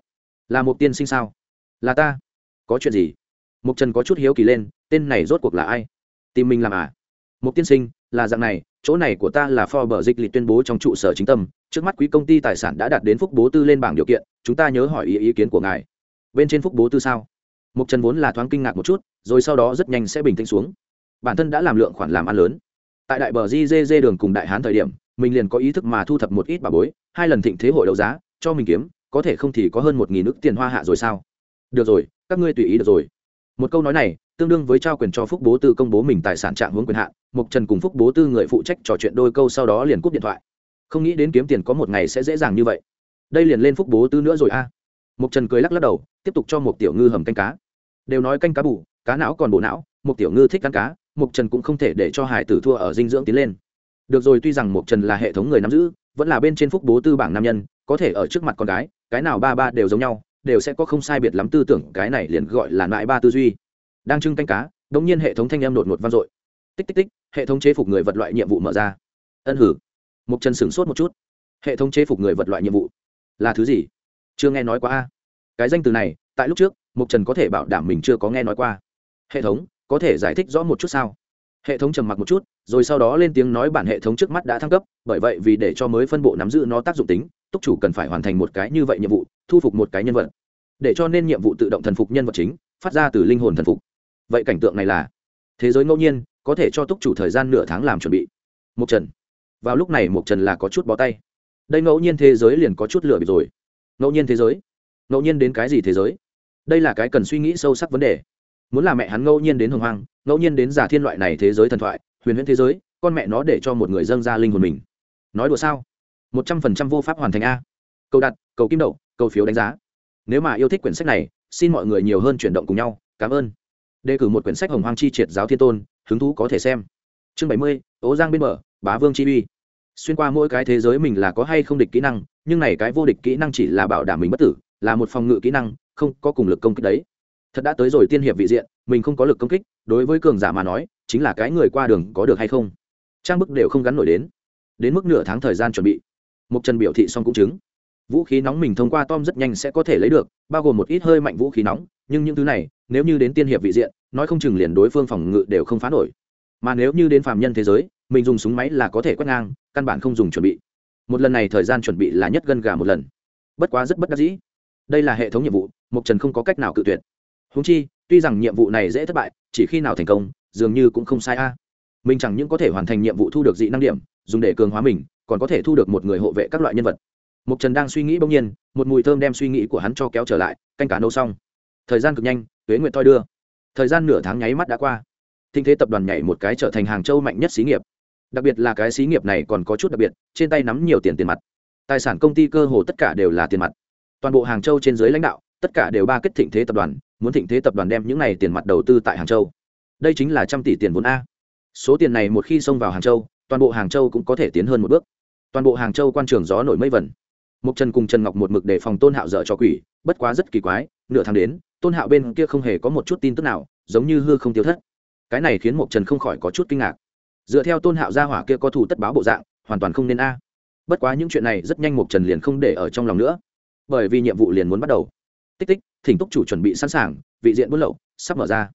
Là một tiên sinh sao? Là ta? Có chuyện gì? Mục trần có chút hiếu kỳ lên, tên này rốt cuộc là ai? Tìm mình làm à? Một tiên sinh là dạng này chỗ này của ta là Forbes dịch lịch tuyên bố trong trụ sở chính tâm, trước mắt quý công ty tài sản đã đạt đến phúc bố tư lên bảng điều kiện, chúng ta nhớ hỏi ý, ý kiến của ngài. Bên trên phúc bố tư sao? Mục Trần vốn là thoáng kinh ngạc một chút, rồi sau đó rất nhanh sẽ bình tĩnh xuống. Bản thân đã làm lượng khoản làm ăn lớn. Tại đại bờ JJJ đường cùng đại hán thời điểm, mình liền có ý thức mà thu thập một ít bà bối, hai lần thịnh thế hội đấu giá, cho mình kiếm, có thể không thì có hơn một nghìn nước tiền hoa hạ rồi sao? Được rồi, các ngươi tùy ý được rồi. Một câu nói này, tương đương với trao quyền cho phúc bố tư công bố mình tài sản trạng hướng quyền hạn mục trần cùng phúc bố tư người phụ trách trò chuyện đôi câu sau đó liền cúp điện thoại. Không nghĩ đến kiếm tiền có một ngày sẽ dễ dàng như vậy. Đây liền lên phúc bố tư nữa rồi a. À. mục trần cười lắc lắc đầu, tiếp tục cho một tiểu ngư hầm canh cá. Đều nói canh cá bù, cá não còn bộ não một tiểu ngư thích ăn cá mục trần cũng không thể để cho hải tử thua ở dinh dưỡng tiến lên. Được rồi, tuy rằng mục trần là hệ thống người nắm giữ, vẫn là bên trên phúc bố tư bảng nam nhân, có thể ở trước mặt con gái, cái nào ba ba đều giống nhau, đều sẽ có không sai biệt lắm tư tưởng, cái này liền gọi là nại ba tư duy đang trưng canh cá, đ ỗ n g nhiên hệ thống thanh em đột ngột vang dội. Tích tích tích, hệ thống chế phục người vật loại nhiệm vụ mở ra. Ân hử. Mục trần sửng sốt một chút. Hệ thống chế phục người vật loại nhiệm vụ. Là thứ gì? Chưa nghe nói qua a. Cái danh từ này, tại lúc trước, mục trần có thể bảo đảm mình chưa có nghe nói qua. Hệ thống, có thể giải thích rõ một chút sao? Hệ thống trầm mặc một chút, rồi sau đó lên tiếng nói bản hệ thống trước mắt đã thăng cấp, bởi vậy vì để cho mới phân bộ nắm giữ nó tác dụng tính, túc chủ cần phải hoàn thành một cái như vậy nhiệm vụ, thu phục một cái nhân vật. Để cho nên nhiệm vụ tự động thần phục nhân vật chính, phát ra từ linh hồn thần phục vậy cảnh tượng này là thế giới ngẫu nhiên, có thể cho túc chủ thời gian nửa tháng làm chuẩn bị. Mục trần. Vào lúc này mục trần là có chút bó tay. Đây ngẫu nhiên thế giới liền có chút lửa bị rồi. Ngẫu nhiên thế giới? Ngẫu nhiên đến cái gì thế giới? Đây là cái cần suy nghĩ sâu sắc vấn đề. Muốn là mẹ hắn ngẫu nhiên đến hồng hoang, ngẫu nhiên đến giả thiên loại này thế giới thần thoại, huyền huyễn thế giới, con mẹ nó để cho một người dâng ra linh hồn mình. Nói đùa sao? Một trăm phần trăm vô pháp hoàn thành a. Câu đặt, cầu kim đậu, cầu phiếu đánh giá. Nếu mà yêu thích quyển sách này, xin mọi người nhiều hơn chuyển động cùng nhau. Cảm ơn đề cử một quyển sách hồng hoang chi triệt giáo thiên tôn, hứng thú có thể xem. Chương bảy mươi, ố giang bên bờ, bá vương chi uy. Xuyên qua mỗi cái thế giới mình là có hay không địch kỹ năng, nhưng này cái vô địch kỹ năng chỉ là bảo đảm mình bất tử, là một phòng ngự kỹ năng, không có cùng lực công kích đấy. Thật đã tới rồi tiên hiệp vị diện, mình không có lực công kích, đối với cường giả mà nói, chính là cái người qua đường có được hay không? Trang bức đều không gắn nổi đến. Đến mức nửa tháng thời gian chuẩn bị. Mục trần biểu thị xong cũng chứng. Vũ khí nóng mình thông qua tom rất nhanh sẽ có thể lấy được, bao gồm một ít hơi mạnh vũ khí nóng nhưng những thứ này, nếu như đến tiên hiệp vị diện, nói không chừng liền đối phương phòng ngự đều không phá nổi. Mà nếu như đến phạm nhân thế giới, mình dùng súng máy là có thể quét ngang, căn bản không dùng chuẩn bị. Một lần này thời gian chuẩn bị là nhất gân gà một lần. Bất quá rất bất đắc dĩ. Đây là hệ thống nhiệm vụ, mộc trần không có cách nào cự tuyệt. Húng chi, tuy rằng nhiệm vụ này dễ thất bại, chỉ khi nào thành công, dường như cũng không sai a. Mình chẳng những có thể hoàn thành nhiệm vụ thu được dị năng điểm, dùng để cường hóa mình, còn có thể thu được một người hộ vệ các loại nhân vật. Mộc trần đang suy nghĩ bỗng nhiên, một mùi thơm đem suy nghĩ của hắn cho kéo trở lại, canh cá nấu xong thời gian cực nhanh, tuế nguyện toi đưa. Thời gian nửa tháng nháy mắt đã qua. Thinh thế tập đoàn nhảy một cái trở thành hàng châu mạnh nhất xí nghiệp. Đặc biệt là cái xí nghiệp này còn có chút đặc biệt, trên tay nắm nhiều tiền tiền mặt. Tài sản công ty cơ hồ tất cả đều là tiền mặt. Toàn bộ hàng châu trên dưới lãnh đạo, tất cả đều ba kết thịnh thế tập đoàn, muốn thịnh thế tập đoàn đem những này tiền mặt đầu tư tại hàng châu. Đây chính là trăm tỷ tiền vốn a. Số tiền này một khi xông vào hàng châu, toàn bộ hàng châu cũng có thể tiến hơn một bước. Toàn bộ hàng châu quan trường gió nổi mây vẩn mục trần cùng trần ngọc một mực để phòng tôn hạo dở cho quỷ bất quá rất kỳ quái nửa tháng đến tôn hạo bên kia không hề có một chút tin tức nào giống như hư không tiêu thất. Cái này khiến mục trần không khỏi có chút kinh ngạc. Dựa theo tôn hạo gia hỏa kia có thủ tất báo bộ dạng hoàn toàn không nên a. Bất quá những chuyện này rất nhanh mục trần liền không để ở trong lòng nữa. Bởi vì nhiệm vụ liền muốn bắt đầu. Tích tích thỉnh túc chủ chuẩn bị sẵn sàng vị diện buôn lậu sắp mở ra.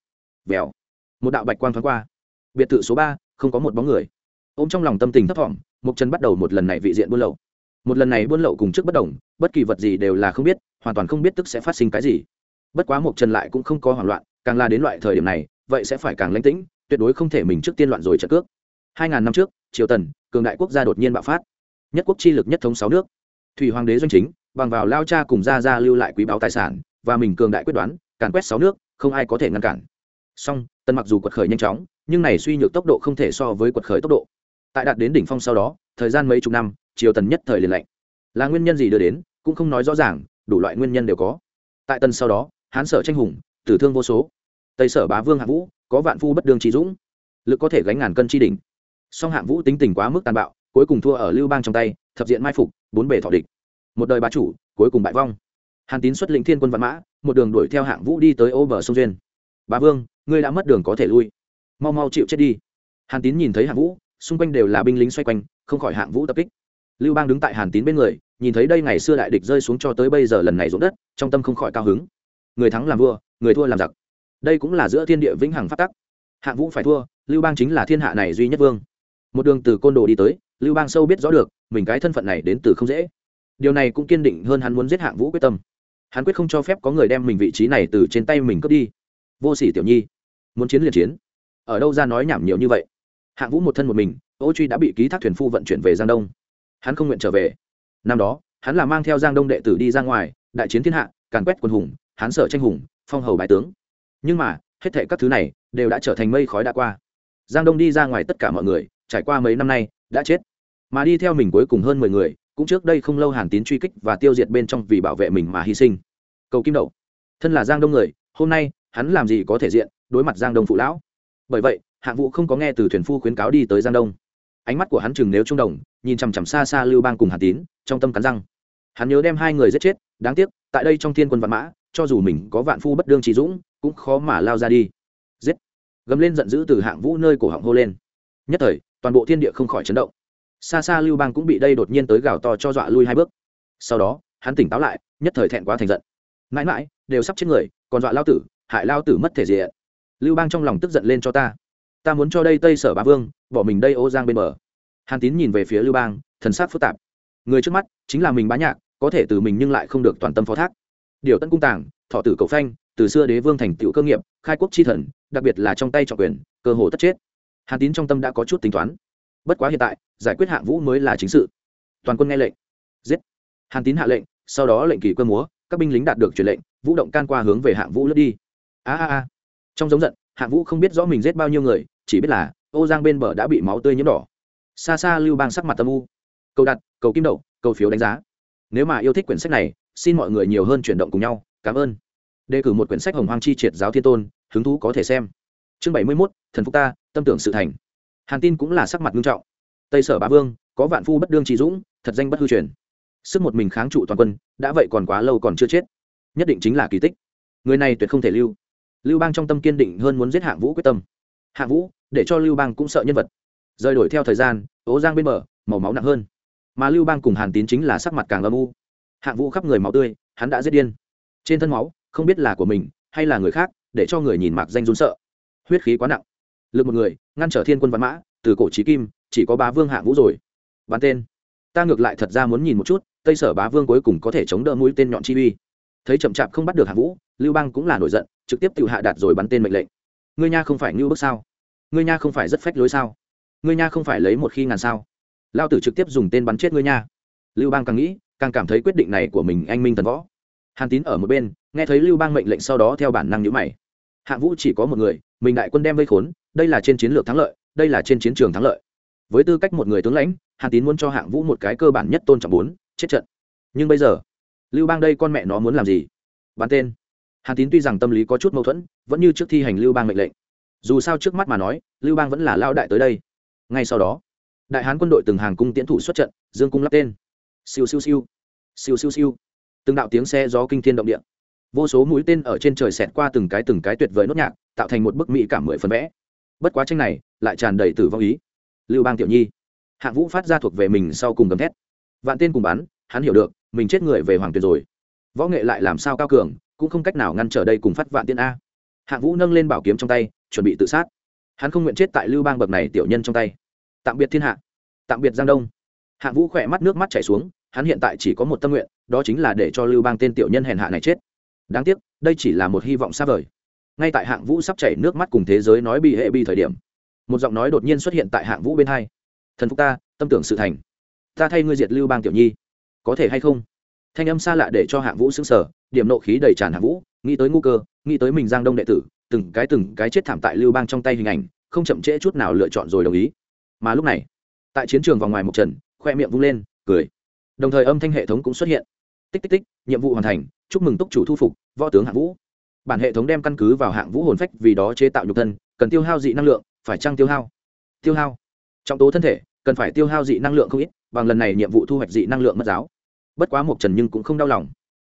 Vèo. Một đạo bạch quang thoáng qua. Biệt thự số ba không có một bóng người. Ôm trong lòng tâm tình thấp thỏm, mục trần bắt đầu một lần này vị diện buôn lậu một lần này buôn lậu cùng trước bất đồng, bất kỳ vật gì đều là không biết, hoàn toàn không biết tức sẽ phát sinh cái gì. Bất quá một trần lại cũng không có hoảng loạn, càng là đến loại thời điểm này, vậy sẽ phải càng lánh tĩnh, tuyệt đối không thể mình trước tiên loạn rồi trận cước. Hai ngàn năm trước, triều tần, cường đại quốc gia đột nhiên bạo phát. Nhất quốc chi lực nhất thống sáu nước. Thủy hoàng đế doanh chính, bằng vào lao cha cùng gia gia lưu lại quý báo tài sản, và mình cường đại quyết đoán, càn quét sáu nước, không ai có thể ngăn cản. Song, tần mặc dù quật khởi nhanh chóng, nhưng này suy nhược tốc độ không thể so với quật khởi tốc độ. Tại đạt đến đỉnh phong sau đó, thời gian mấy chục năm triều tần nhất thời liền lạnh. Là nguyên nhân gì đưa đến, cũng không nói rõ ràng, đủ loại nguyên nhân đều có. Tại tần sau đó, hán sở tranh hùng, tử thương vô số. Tây sở bá vương hạng vũ, có vạn phu bất đương trí dũng. Lực có thể gánh ngàn cân tri đỉnh. Song hạng vũ tính tình quá mức tàn bạo, cuối cùng thua ở lưu bang trong tay, thập diện mai phục, bốn bể thọ địch. Một đời bá chủ, cuối cùng bại vong. Hàn tín xuất lĩnh thiên quân văn mã, một đường đuổi theo hạng vũ đi tới ô bờ sông duyên. Bá vương, ngươi đã mất đường có thể lui. Mau mau chịu chết đi. Hàn tín nhìn thấy hạng vũ, xung quanh đều là binh lính xoay quanh, không khỏi hạng vũ tập kích lưu bang đứng tại hàn tín bên người, nhìn thấy đây ngày xưa đại địch rơi xuống cho tới bây giờ lần này ruộng đất, trong tâm không khỏi cao hứng. Người thắng làm vua, người thua làm giặc. Đây cũng là giữa thiên địa vĩnh hằng phát tắc. Hạng vũ phải thua, lưu bang chính là thiên hạ này duy nhất vương. Một đường từ côn đồ đi tới, lưu bang sâu biết rõ được, mình cái thân phận này đến từ không dễ. Điều này cũng kiên định hơn hắn muốn giết hạng vũ quyết tâm. Hắn quyết không cho phép có người đem mình vị trí này từ trên tay mình cướp đi. Vô sỉ tiểu nhi, muốn chiến liền chiến. Ở đâu ra nói nhảm nhiều như vậy? Hạng vũ một thân một mình, ô truy đã bị ký thác thuyền phu vận chuyển về giang đông hắn không nguyện trở về. Năm đó, hắn là mang theo giang đông đệ tử đi ra ngoài, đại chiến thiên hạ, càn quét quân hùng, hắn sở tranh hùng, phong hầu bái tướng. Nhưng mà, hết thệ các thứ này đều đã trở thành mây khói đã qua. Giang đông đi ra ngoài tất cả mọi người, trải qua mấy năm nay, đã chết. Mà đi theo mình cuối cùng hơn mười người, cũng trước đây không lâu hàn tín truy kích và tiêu diệt bên trong vì bảo vệ mình mà hy sinh. Cầu kim đậu. Thân là giang đông người, hôm nay, hắn làm gì có thể diện đối mặt giang đông phụ lão? Bởi vậy, hạng vũ không có nghe từ thuyền phu khuyến cáo đi tới giang đông ánh mắt của hắn chừng nếu trung đồng, nhìn chằm chằm xa xa lưu bang cùng hàn tín, trong tâm cắn răng. Hắn nhớ đem hai người giết chết, đáng tiếc, tại đây trong thiên quân vạn mã, cho dù mình có vạn phu bất đương trí dũng, cũng khó mà lao ra đi. Giết! Gầm lên giận dữ từ hạng vũ nơi cổ họng hô lên. Nhất thời, toàn bộ thiên địa không khỏi chấn động. Xa xa lưu bang cũng bị đây đột nhiên tới gào to cho dọa lui hai bước. Sau đó, hắn tỉnh táo lại, nhất thời thẹn quá thành giận. Mãi mãi, đều sắp chết người, còn dọa lao tử, hại lao tử mất thể diện. Lưu bang trong lòng tức giận lên cho ta ta muốn cho đây tây sở bá vương, bỏ mình đây ô giang bên bờ. Hàn tín nhìn về phía lưu bang, thần sắc phức tạp. Người trước mắt chính là mình bá nhạc, có thể từ mình nhưng lại không được toàn tâm phó thác. Điều tân cung tàng, thọ tử cầu phanh, từ xưa đế vương thành tựu cơ nghiệp, khai quốc chi thần, đặc biệt là trong tay trọng quyền, cơ hồ tất chết. Hàn tín trong tâm đã có chút tính toán. Bất quá hiện tại, giải quyết hạng vũ mới là chính sự. Toàn quân nghe lệnh. Giết. Hàn tín hạ lệnh, sau đó lệnh kỳ quân múa, các binh lính đạt được truyền lệnh, vũ động can qua hướng về hạng vũ lướt đi. A a a. Trong giống giận hạng vũ không biết rõ mình giết bao nhiêu người chỉ biết là ô giang bên bờ đã bị máu tươi nhiễm đỏ. Xa xa lưu bang sắc mặt tâm u. Cầu đặt, cầu kim đậu, cầu phiếu đánh giá. Nếu mà yêu thích quyển sách này, xin mọi người nhiều hơn chuyển động cùng nhau. Cảm ơn. Đề cử một quyển sách hồng hoang chi triệt giáo thiên tôn, hứng thú có thể xem. Chương bảy mươi mốt, thần phúc ta, tâm tưởng sự thành. Hàn tin cũng là sắc mặt nghiêm trọng. Tây sở bá vương, có vạn phu bất đương trí dũng, thật danh bất hư truyền. Sức một mình kháng trụ toàn quân, đã vậy còn quá lâu còn chưa chết. Nhất định chính là kỳ tích. Người này tuyệt không thể lưu. Lưu bang trong tâm kiên định hơn muốn giết hạng vũ quyết tâm. Hạ vũ, để cho lưu bang cũng sợ nhân vật. Rời đổi theo thời gian ố giang bên bờ, màu máu nặng hơn. Mà lưu bang cùng hàn tín chính là sắc mặt càng âm u. Hạng vũ khắp người máu tươi, hắn đã giết điên. Trên thân máu, không biết là của mình, hay là người khác, để cho người nhìn mạc danh run sợ. Huyết khí quá nặng. Lực một người, ngăn trở thiên quân văn mã, từ cổ trí kim, chỉ có bá vương hạng vũ rồi. Bắn tên. Ta ngược lại thật ra muốn nhìn một chút, tây sở bá vương cuối cùng có thể chống đỡ mũi tên nhọn chi uy. Thấy chậm chạp không bắt được hạng vũ, lưu bang cũng là nổi giận, trực tiếp tự hạ đạt rồi bắn tên mệnh lệnh ngươi nha không phải ngưu bức sao? Ngươi nha không phải rất phách lối sao? Ngươi nha không phải lấy một khi ngàn sao? Lao tử trực tiếp dùng tên bắn chết ngươi nha. Lưu bang càng nghĩ, càng cảm thấy quyết định này của mình anh minh tần võ. Hàn tín ở một bên, nghe thấy lưu bang mệnh lệnh sau đó theo bản năng nhữ mày. Hạng vũ chỉ có một người, mình đại quân đem vây khốn, đây là trên chiến lược thắng lợi, đây là trên chiến trường thắng lợi. Với tư cách một người tướng lãnh, hàn tín muốn cho hạng vũ một cái cơ bản nhất tôn trọng bốn, chết trận. Nhưng bây giờ, lưu bang đây con mẹ nó muốn làm gì? Bắn tên hàn tín tuy rằng tâm lý có chút mâu thuẫn, vẫn như trước thi hành lưu bang mệnh lệnh. Dù sao trước mắt mà nói, lưu bang vẫn là lao đại tới đây. Ngay sau đó, đại hán quân đội từng hàng cung tiễn thủ xuất trận, dương cung lắp tên. Siêu siêu siêu. Siêu siêu siêu. Từng đạo tiếng xe gió kinh thiên động địa. Vô số mũi tên ở trên trời xẹt qua từng cái từng cái tuyệt vời nốt nhạc, tạo thành một bức mỹ cảm mười phần vẽ. Bất quá tranh này lại tràn đầy tử vong ý. Lưu bang tiểu nhi. Hạng vũ phát ra thuộc về mình sau cùng gầm thét. Vạn tên cùng bắn, hắn hiểu được, mình chết người về hoàng tuyệt rồi. Võ nghệ lại làm sao cao cường cũng không cách nào ngăn trở đây cùng phát vạn tiên a. Hạng vũ nâng lên bảo kiếm trong tay, chuẩn bị tự sát. Hắn không nguyện chết tại lưu bang bậc này tiểu nhân trong tay. Tạm biệt thiên hạ. Tạm biệt giang đông. Hạng vũ khỏe mắt nước mắt chảy xuống, hắn hiện tại chỉ có một tâm nguyện, đó chính là để cho lưu bang tên tiểu nhân hèn hạ này chết. Đáng tiếc, đây chỉ là một hy vọng xa vời. Ngay tại hạng vũ sắp chảy nước mắt cùng thế giới nói bị hệ bi thời điểm, một giọng nói đột nhiên xuất hiện tại hạng vũ bên hai. Thần phúc ta, tâm tưởng sự thành. Ta thay ngươi diệt lưu bang tiểu nhi. Có thể hay không? Thanh âm xa lạ để cho hạng vũ xứng sở điểm nộ khí đầy tràn hạng vũ, nghĩ tới ngu cơ, nghĩ tới mình giang đông đệ tử, từng cái từng cái chết thảm tại lưu bang trong tay hình ảnh, không chậm trễ chút nào lựa chọn rồi đồng ý. Mà lúc này, tại chiến trường vòng ngoài một trần khoe miệng vung lên, cười. Đồng thời âm thanh hệ thống cũng xuất hiện. Tích tích tích, nhiệm vụ hoàn thành, chúc mừng túc chủ thu phục, võ tướng hạng vũ. Bản hệ thống đem căn cứ vào hạng vũ hồn phách vì đó chế tạo nhục thân, cần tiêu hao dị năng lượng, phải trăng tiêu hao? Tiêu hao. Trọng tố thân thể, cần phải tiêu hao dị năng lượng không ít, bằng lần này nhiệm vụ thu hoạch dị năng lượng mất giáo. Bất quá một trần nhưng cũng không đau lòng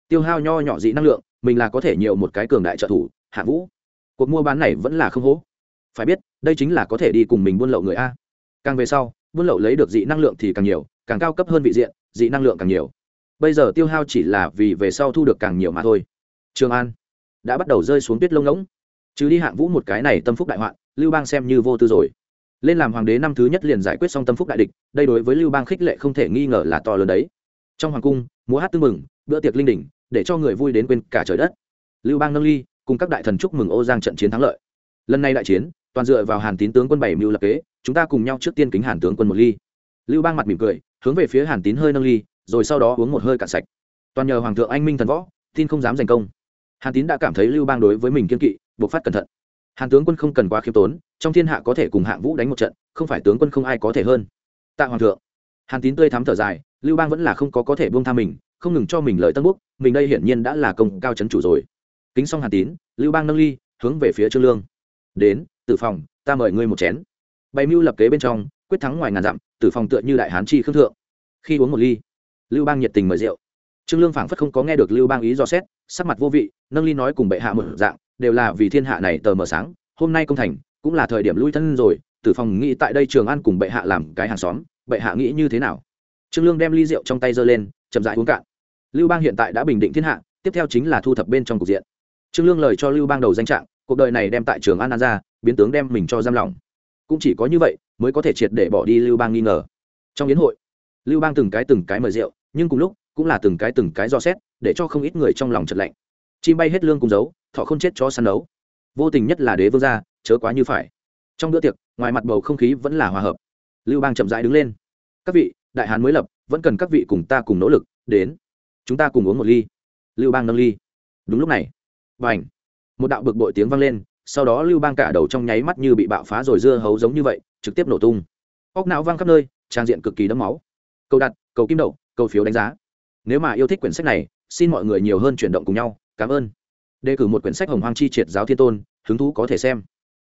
tiêu hao nho nhỏ dị năng lượng, mình là có thể nhiều một cái cường đại trợ thủ, hạ vũ. Cuộc mua bán này vẫn là không hố. Phải biết, đây chính là có thể đi cùng mình buôn lậu người a. Càng về sau, buôn lậu lấy được dị năng lượng thì càng nhiều, càng cao cấp hơn vị diện, dị năng lượng càng nhiều. Bây giờ tiêu hao chỉ là vì về sau thu được càng nhiều mà thôi. Trường an đã bắt đầu rơi xuống tuyết lông ngỗng. Chứ đi hạng vũ một cái này tâm phúc đại hoạn, lưu bang xem như vô tư rồi. Lên làm hoàng đế năm thứ nhất liền giải quyết xong tâm phúc đại địch, đây đối với lưu bang khích lệ không thể nghi ngờ là to lớn đấy. Trong hoàng cung, múa hát tư mừng bữa tiệc linh đình để cho người vui đến quên cả trời đất. Lưu bang nâng ly, cùng các đại thần chúc mừng ô giang trận chiến thắng lợi. Lần này đại chiến, toàn dựa vào hàn tín tướng quân bảy mưu lập kế, chúng ta cùng nhau trước tiên kính hàn tướng quân một ly. Lưu bang mặt mỉm cười, hướng về phía hàn tín hơi nâng ly, rồi sau đó uống một hơi cạn sạch. Toàn nhờ hoàng thượng anh minh thần võ, tin không dám giành công. Hàn tín đã cảm thấy lưu bang đối với mình kiên kỵ, buộc phát cẩn thận. Hàn tướng quân không cần quá khiêm tốn, trong thiên hạ có thể cùng hạng vũ đánh một trận, không phải tướng quân không ai có thể hơn. Tạ hoàng thượng. Hàn tín tươi thắm thở dài, lưu bang vẫn là không có có thể buông tha mình, không ngừng cho mình lời tân búc mình đây hiển nhiên đã là công cao chấn chủ rồi. Kính xong hàn tín, lưu bang nâng ly, hướng về phía trương lương. Đến, tử phòng, ta mời ngươi một chén. Bày mưu lập kế bên trong, quyết thắng ngoài ngàn dặm, tử phòng tựa như đại hán chi khương thượng. Khi uống một ly, lưu bang nhiệt tình mời rượu. Trương lương phảng phất không có nghe được lưu bang ý do xét, sắc mặt vô vị, nâng ly nói cùng bệ hạ một dạng, đều là vì thiên hạ này tờ mờ sáng, hôm nay công thành, cũng là thời điểm lui thân rồi, tử phòng nghĩ tại đây trường ăn cùng bệ hạ làm cái hàng xóm, bệ hạ nghĩ như thế nào? Trương lương đem ly rượu trong tay giơ lên, chậm dại uống cạn lưu bang hiện tại đã bình định thiên hạ, tiếp theo chính là thu thập bên trong cục diện. Trương lương lời cho lưu bang đầu danh trạng, cuộc đời này đem tại trường an an ra, biến tướng đem mình cho giam lỏng. Cũng chỉ có như vậy, mới có thể triệt để bỏ đi lưu bang nghi ngờ. Trong yến hội, lưu bang từng cái từng cái mời rượu, nhưng cùng lúc, cũng là từng cái từng cái do xét, để cho không ít người trong lòng chật lạnh. Chim bay hết lương cùng giấu thọ không chết cho săn đấu. Vô tình nhất là đế vương gia, chớ quá như phải. Trong bữa tiệc, ngoài mặt bầu không khí vẫn là hòa hợp. Lưu bang chậm rãi đứng lên. Các vị, đại hán mới lập, vẫn cần các vị cùng ta cùng nỗ lực, đến chúng ta cùng uống một ly. Lưu bang nâng ly. Đúng lúc này và ảnh một đạo bực bội tiếng vang lên, sau đó lưu bang cả đầu trong nháy mắt như bị bạo phá rồi dưa hấu giống như vậy, trực tiếp nổ tung. Óc não vang khắp nơi, trang diện cực kỳ đẫm máu. Câu đặt, cầu kim đậu, cầu phiếu đánh giá. Nếu mà yêu thích quyển sách này, xin mọi người nhiều hơn chuyển động cùng nhau. Cảm ơn. Đề cử một quyển sách hồng hoang chi triệt giáo thiên tôn, hứng thú có thể xem.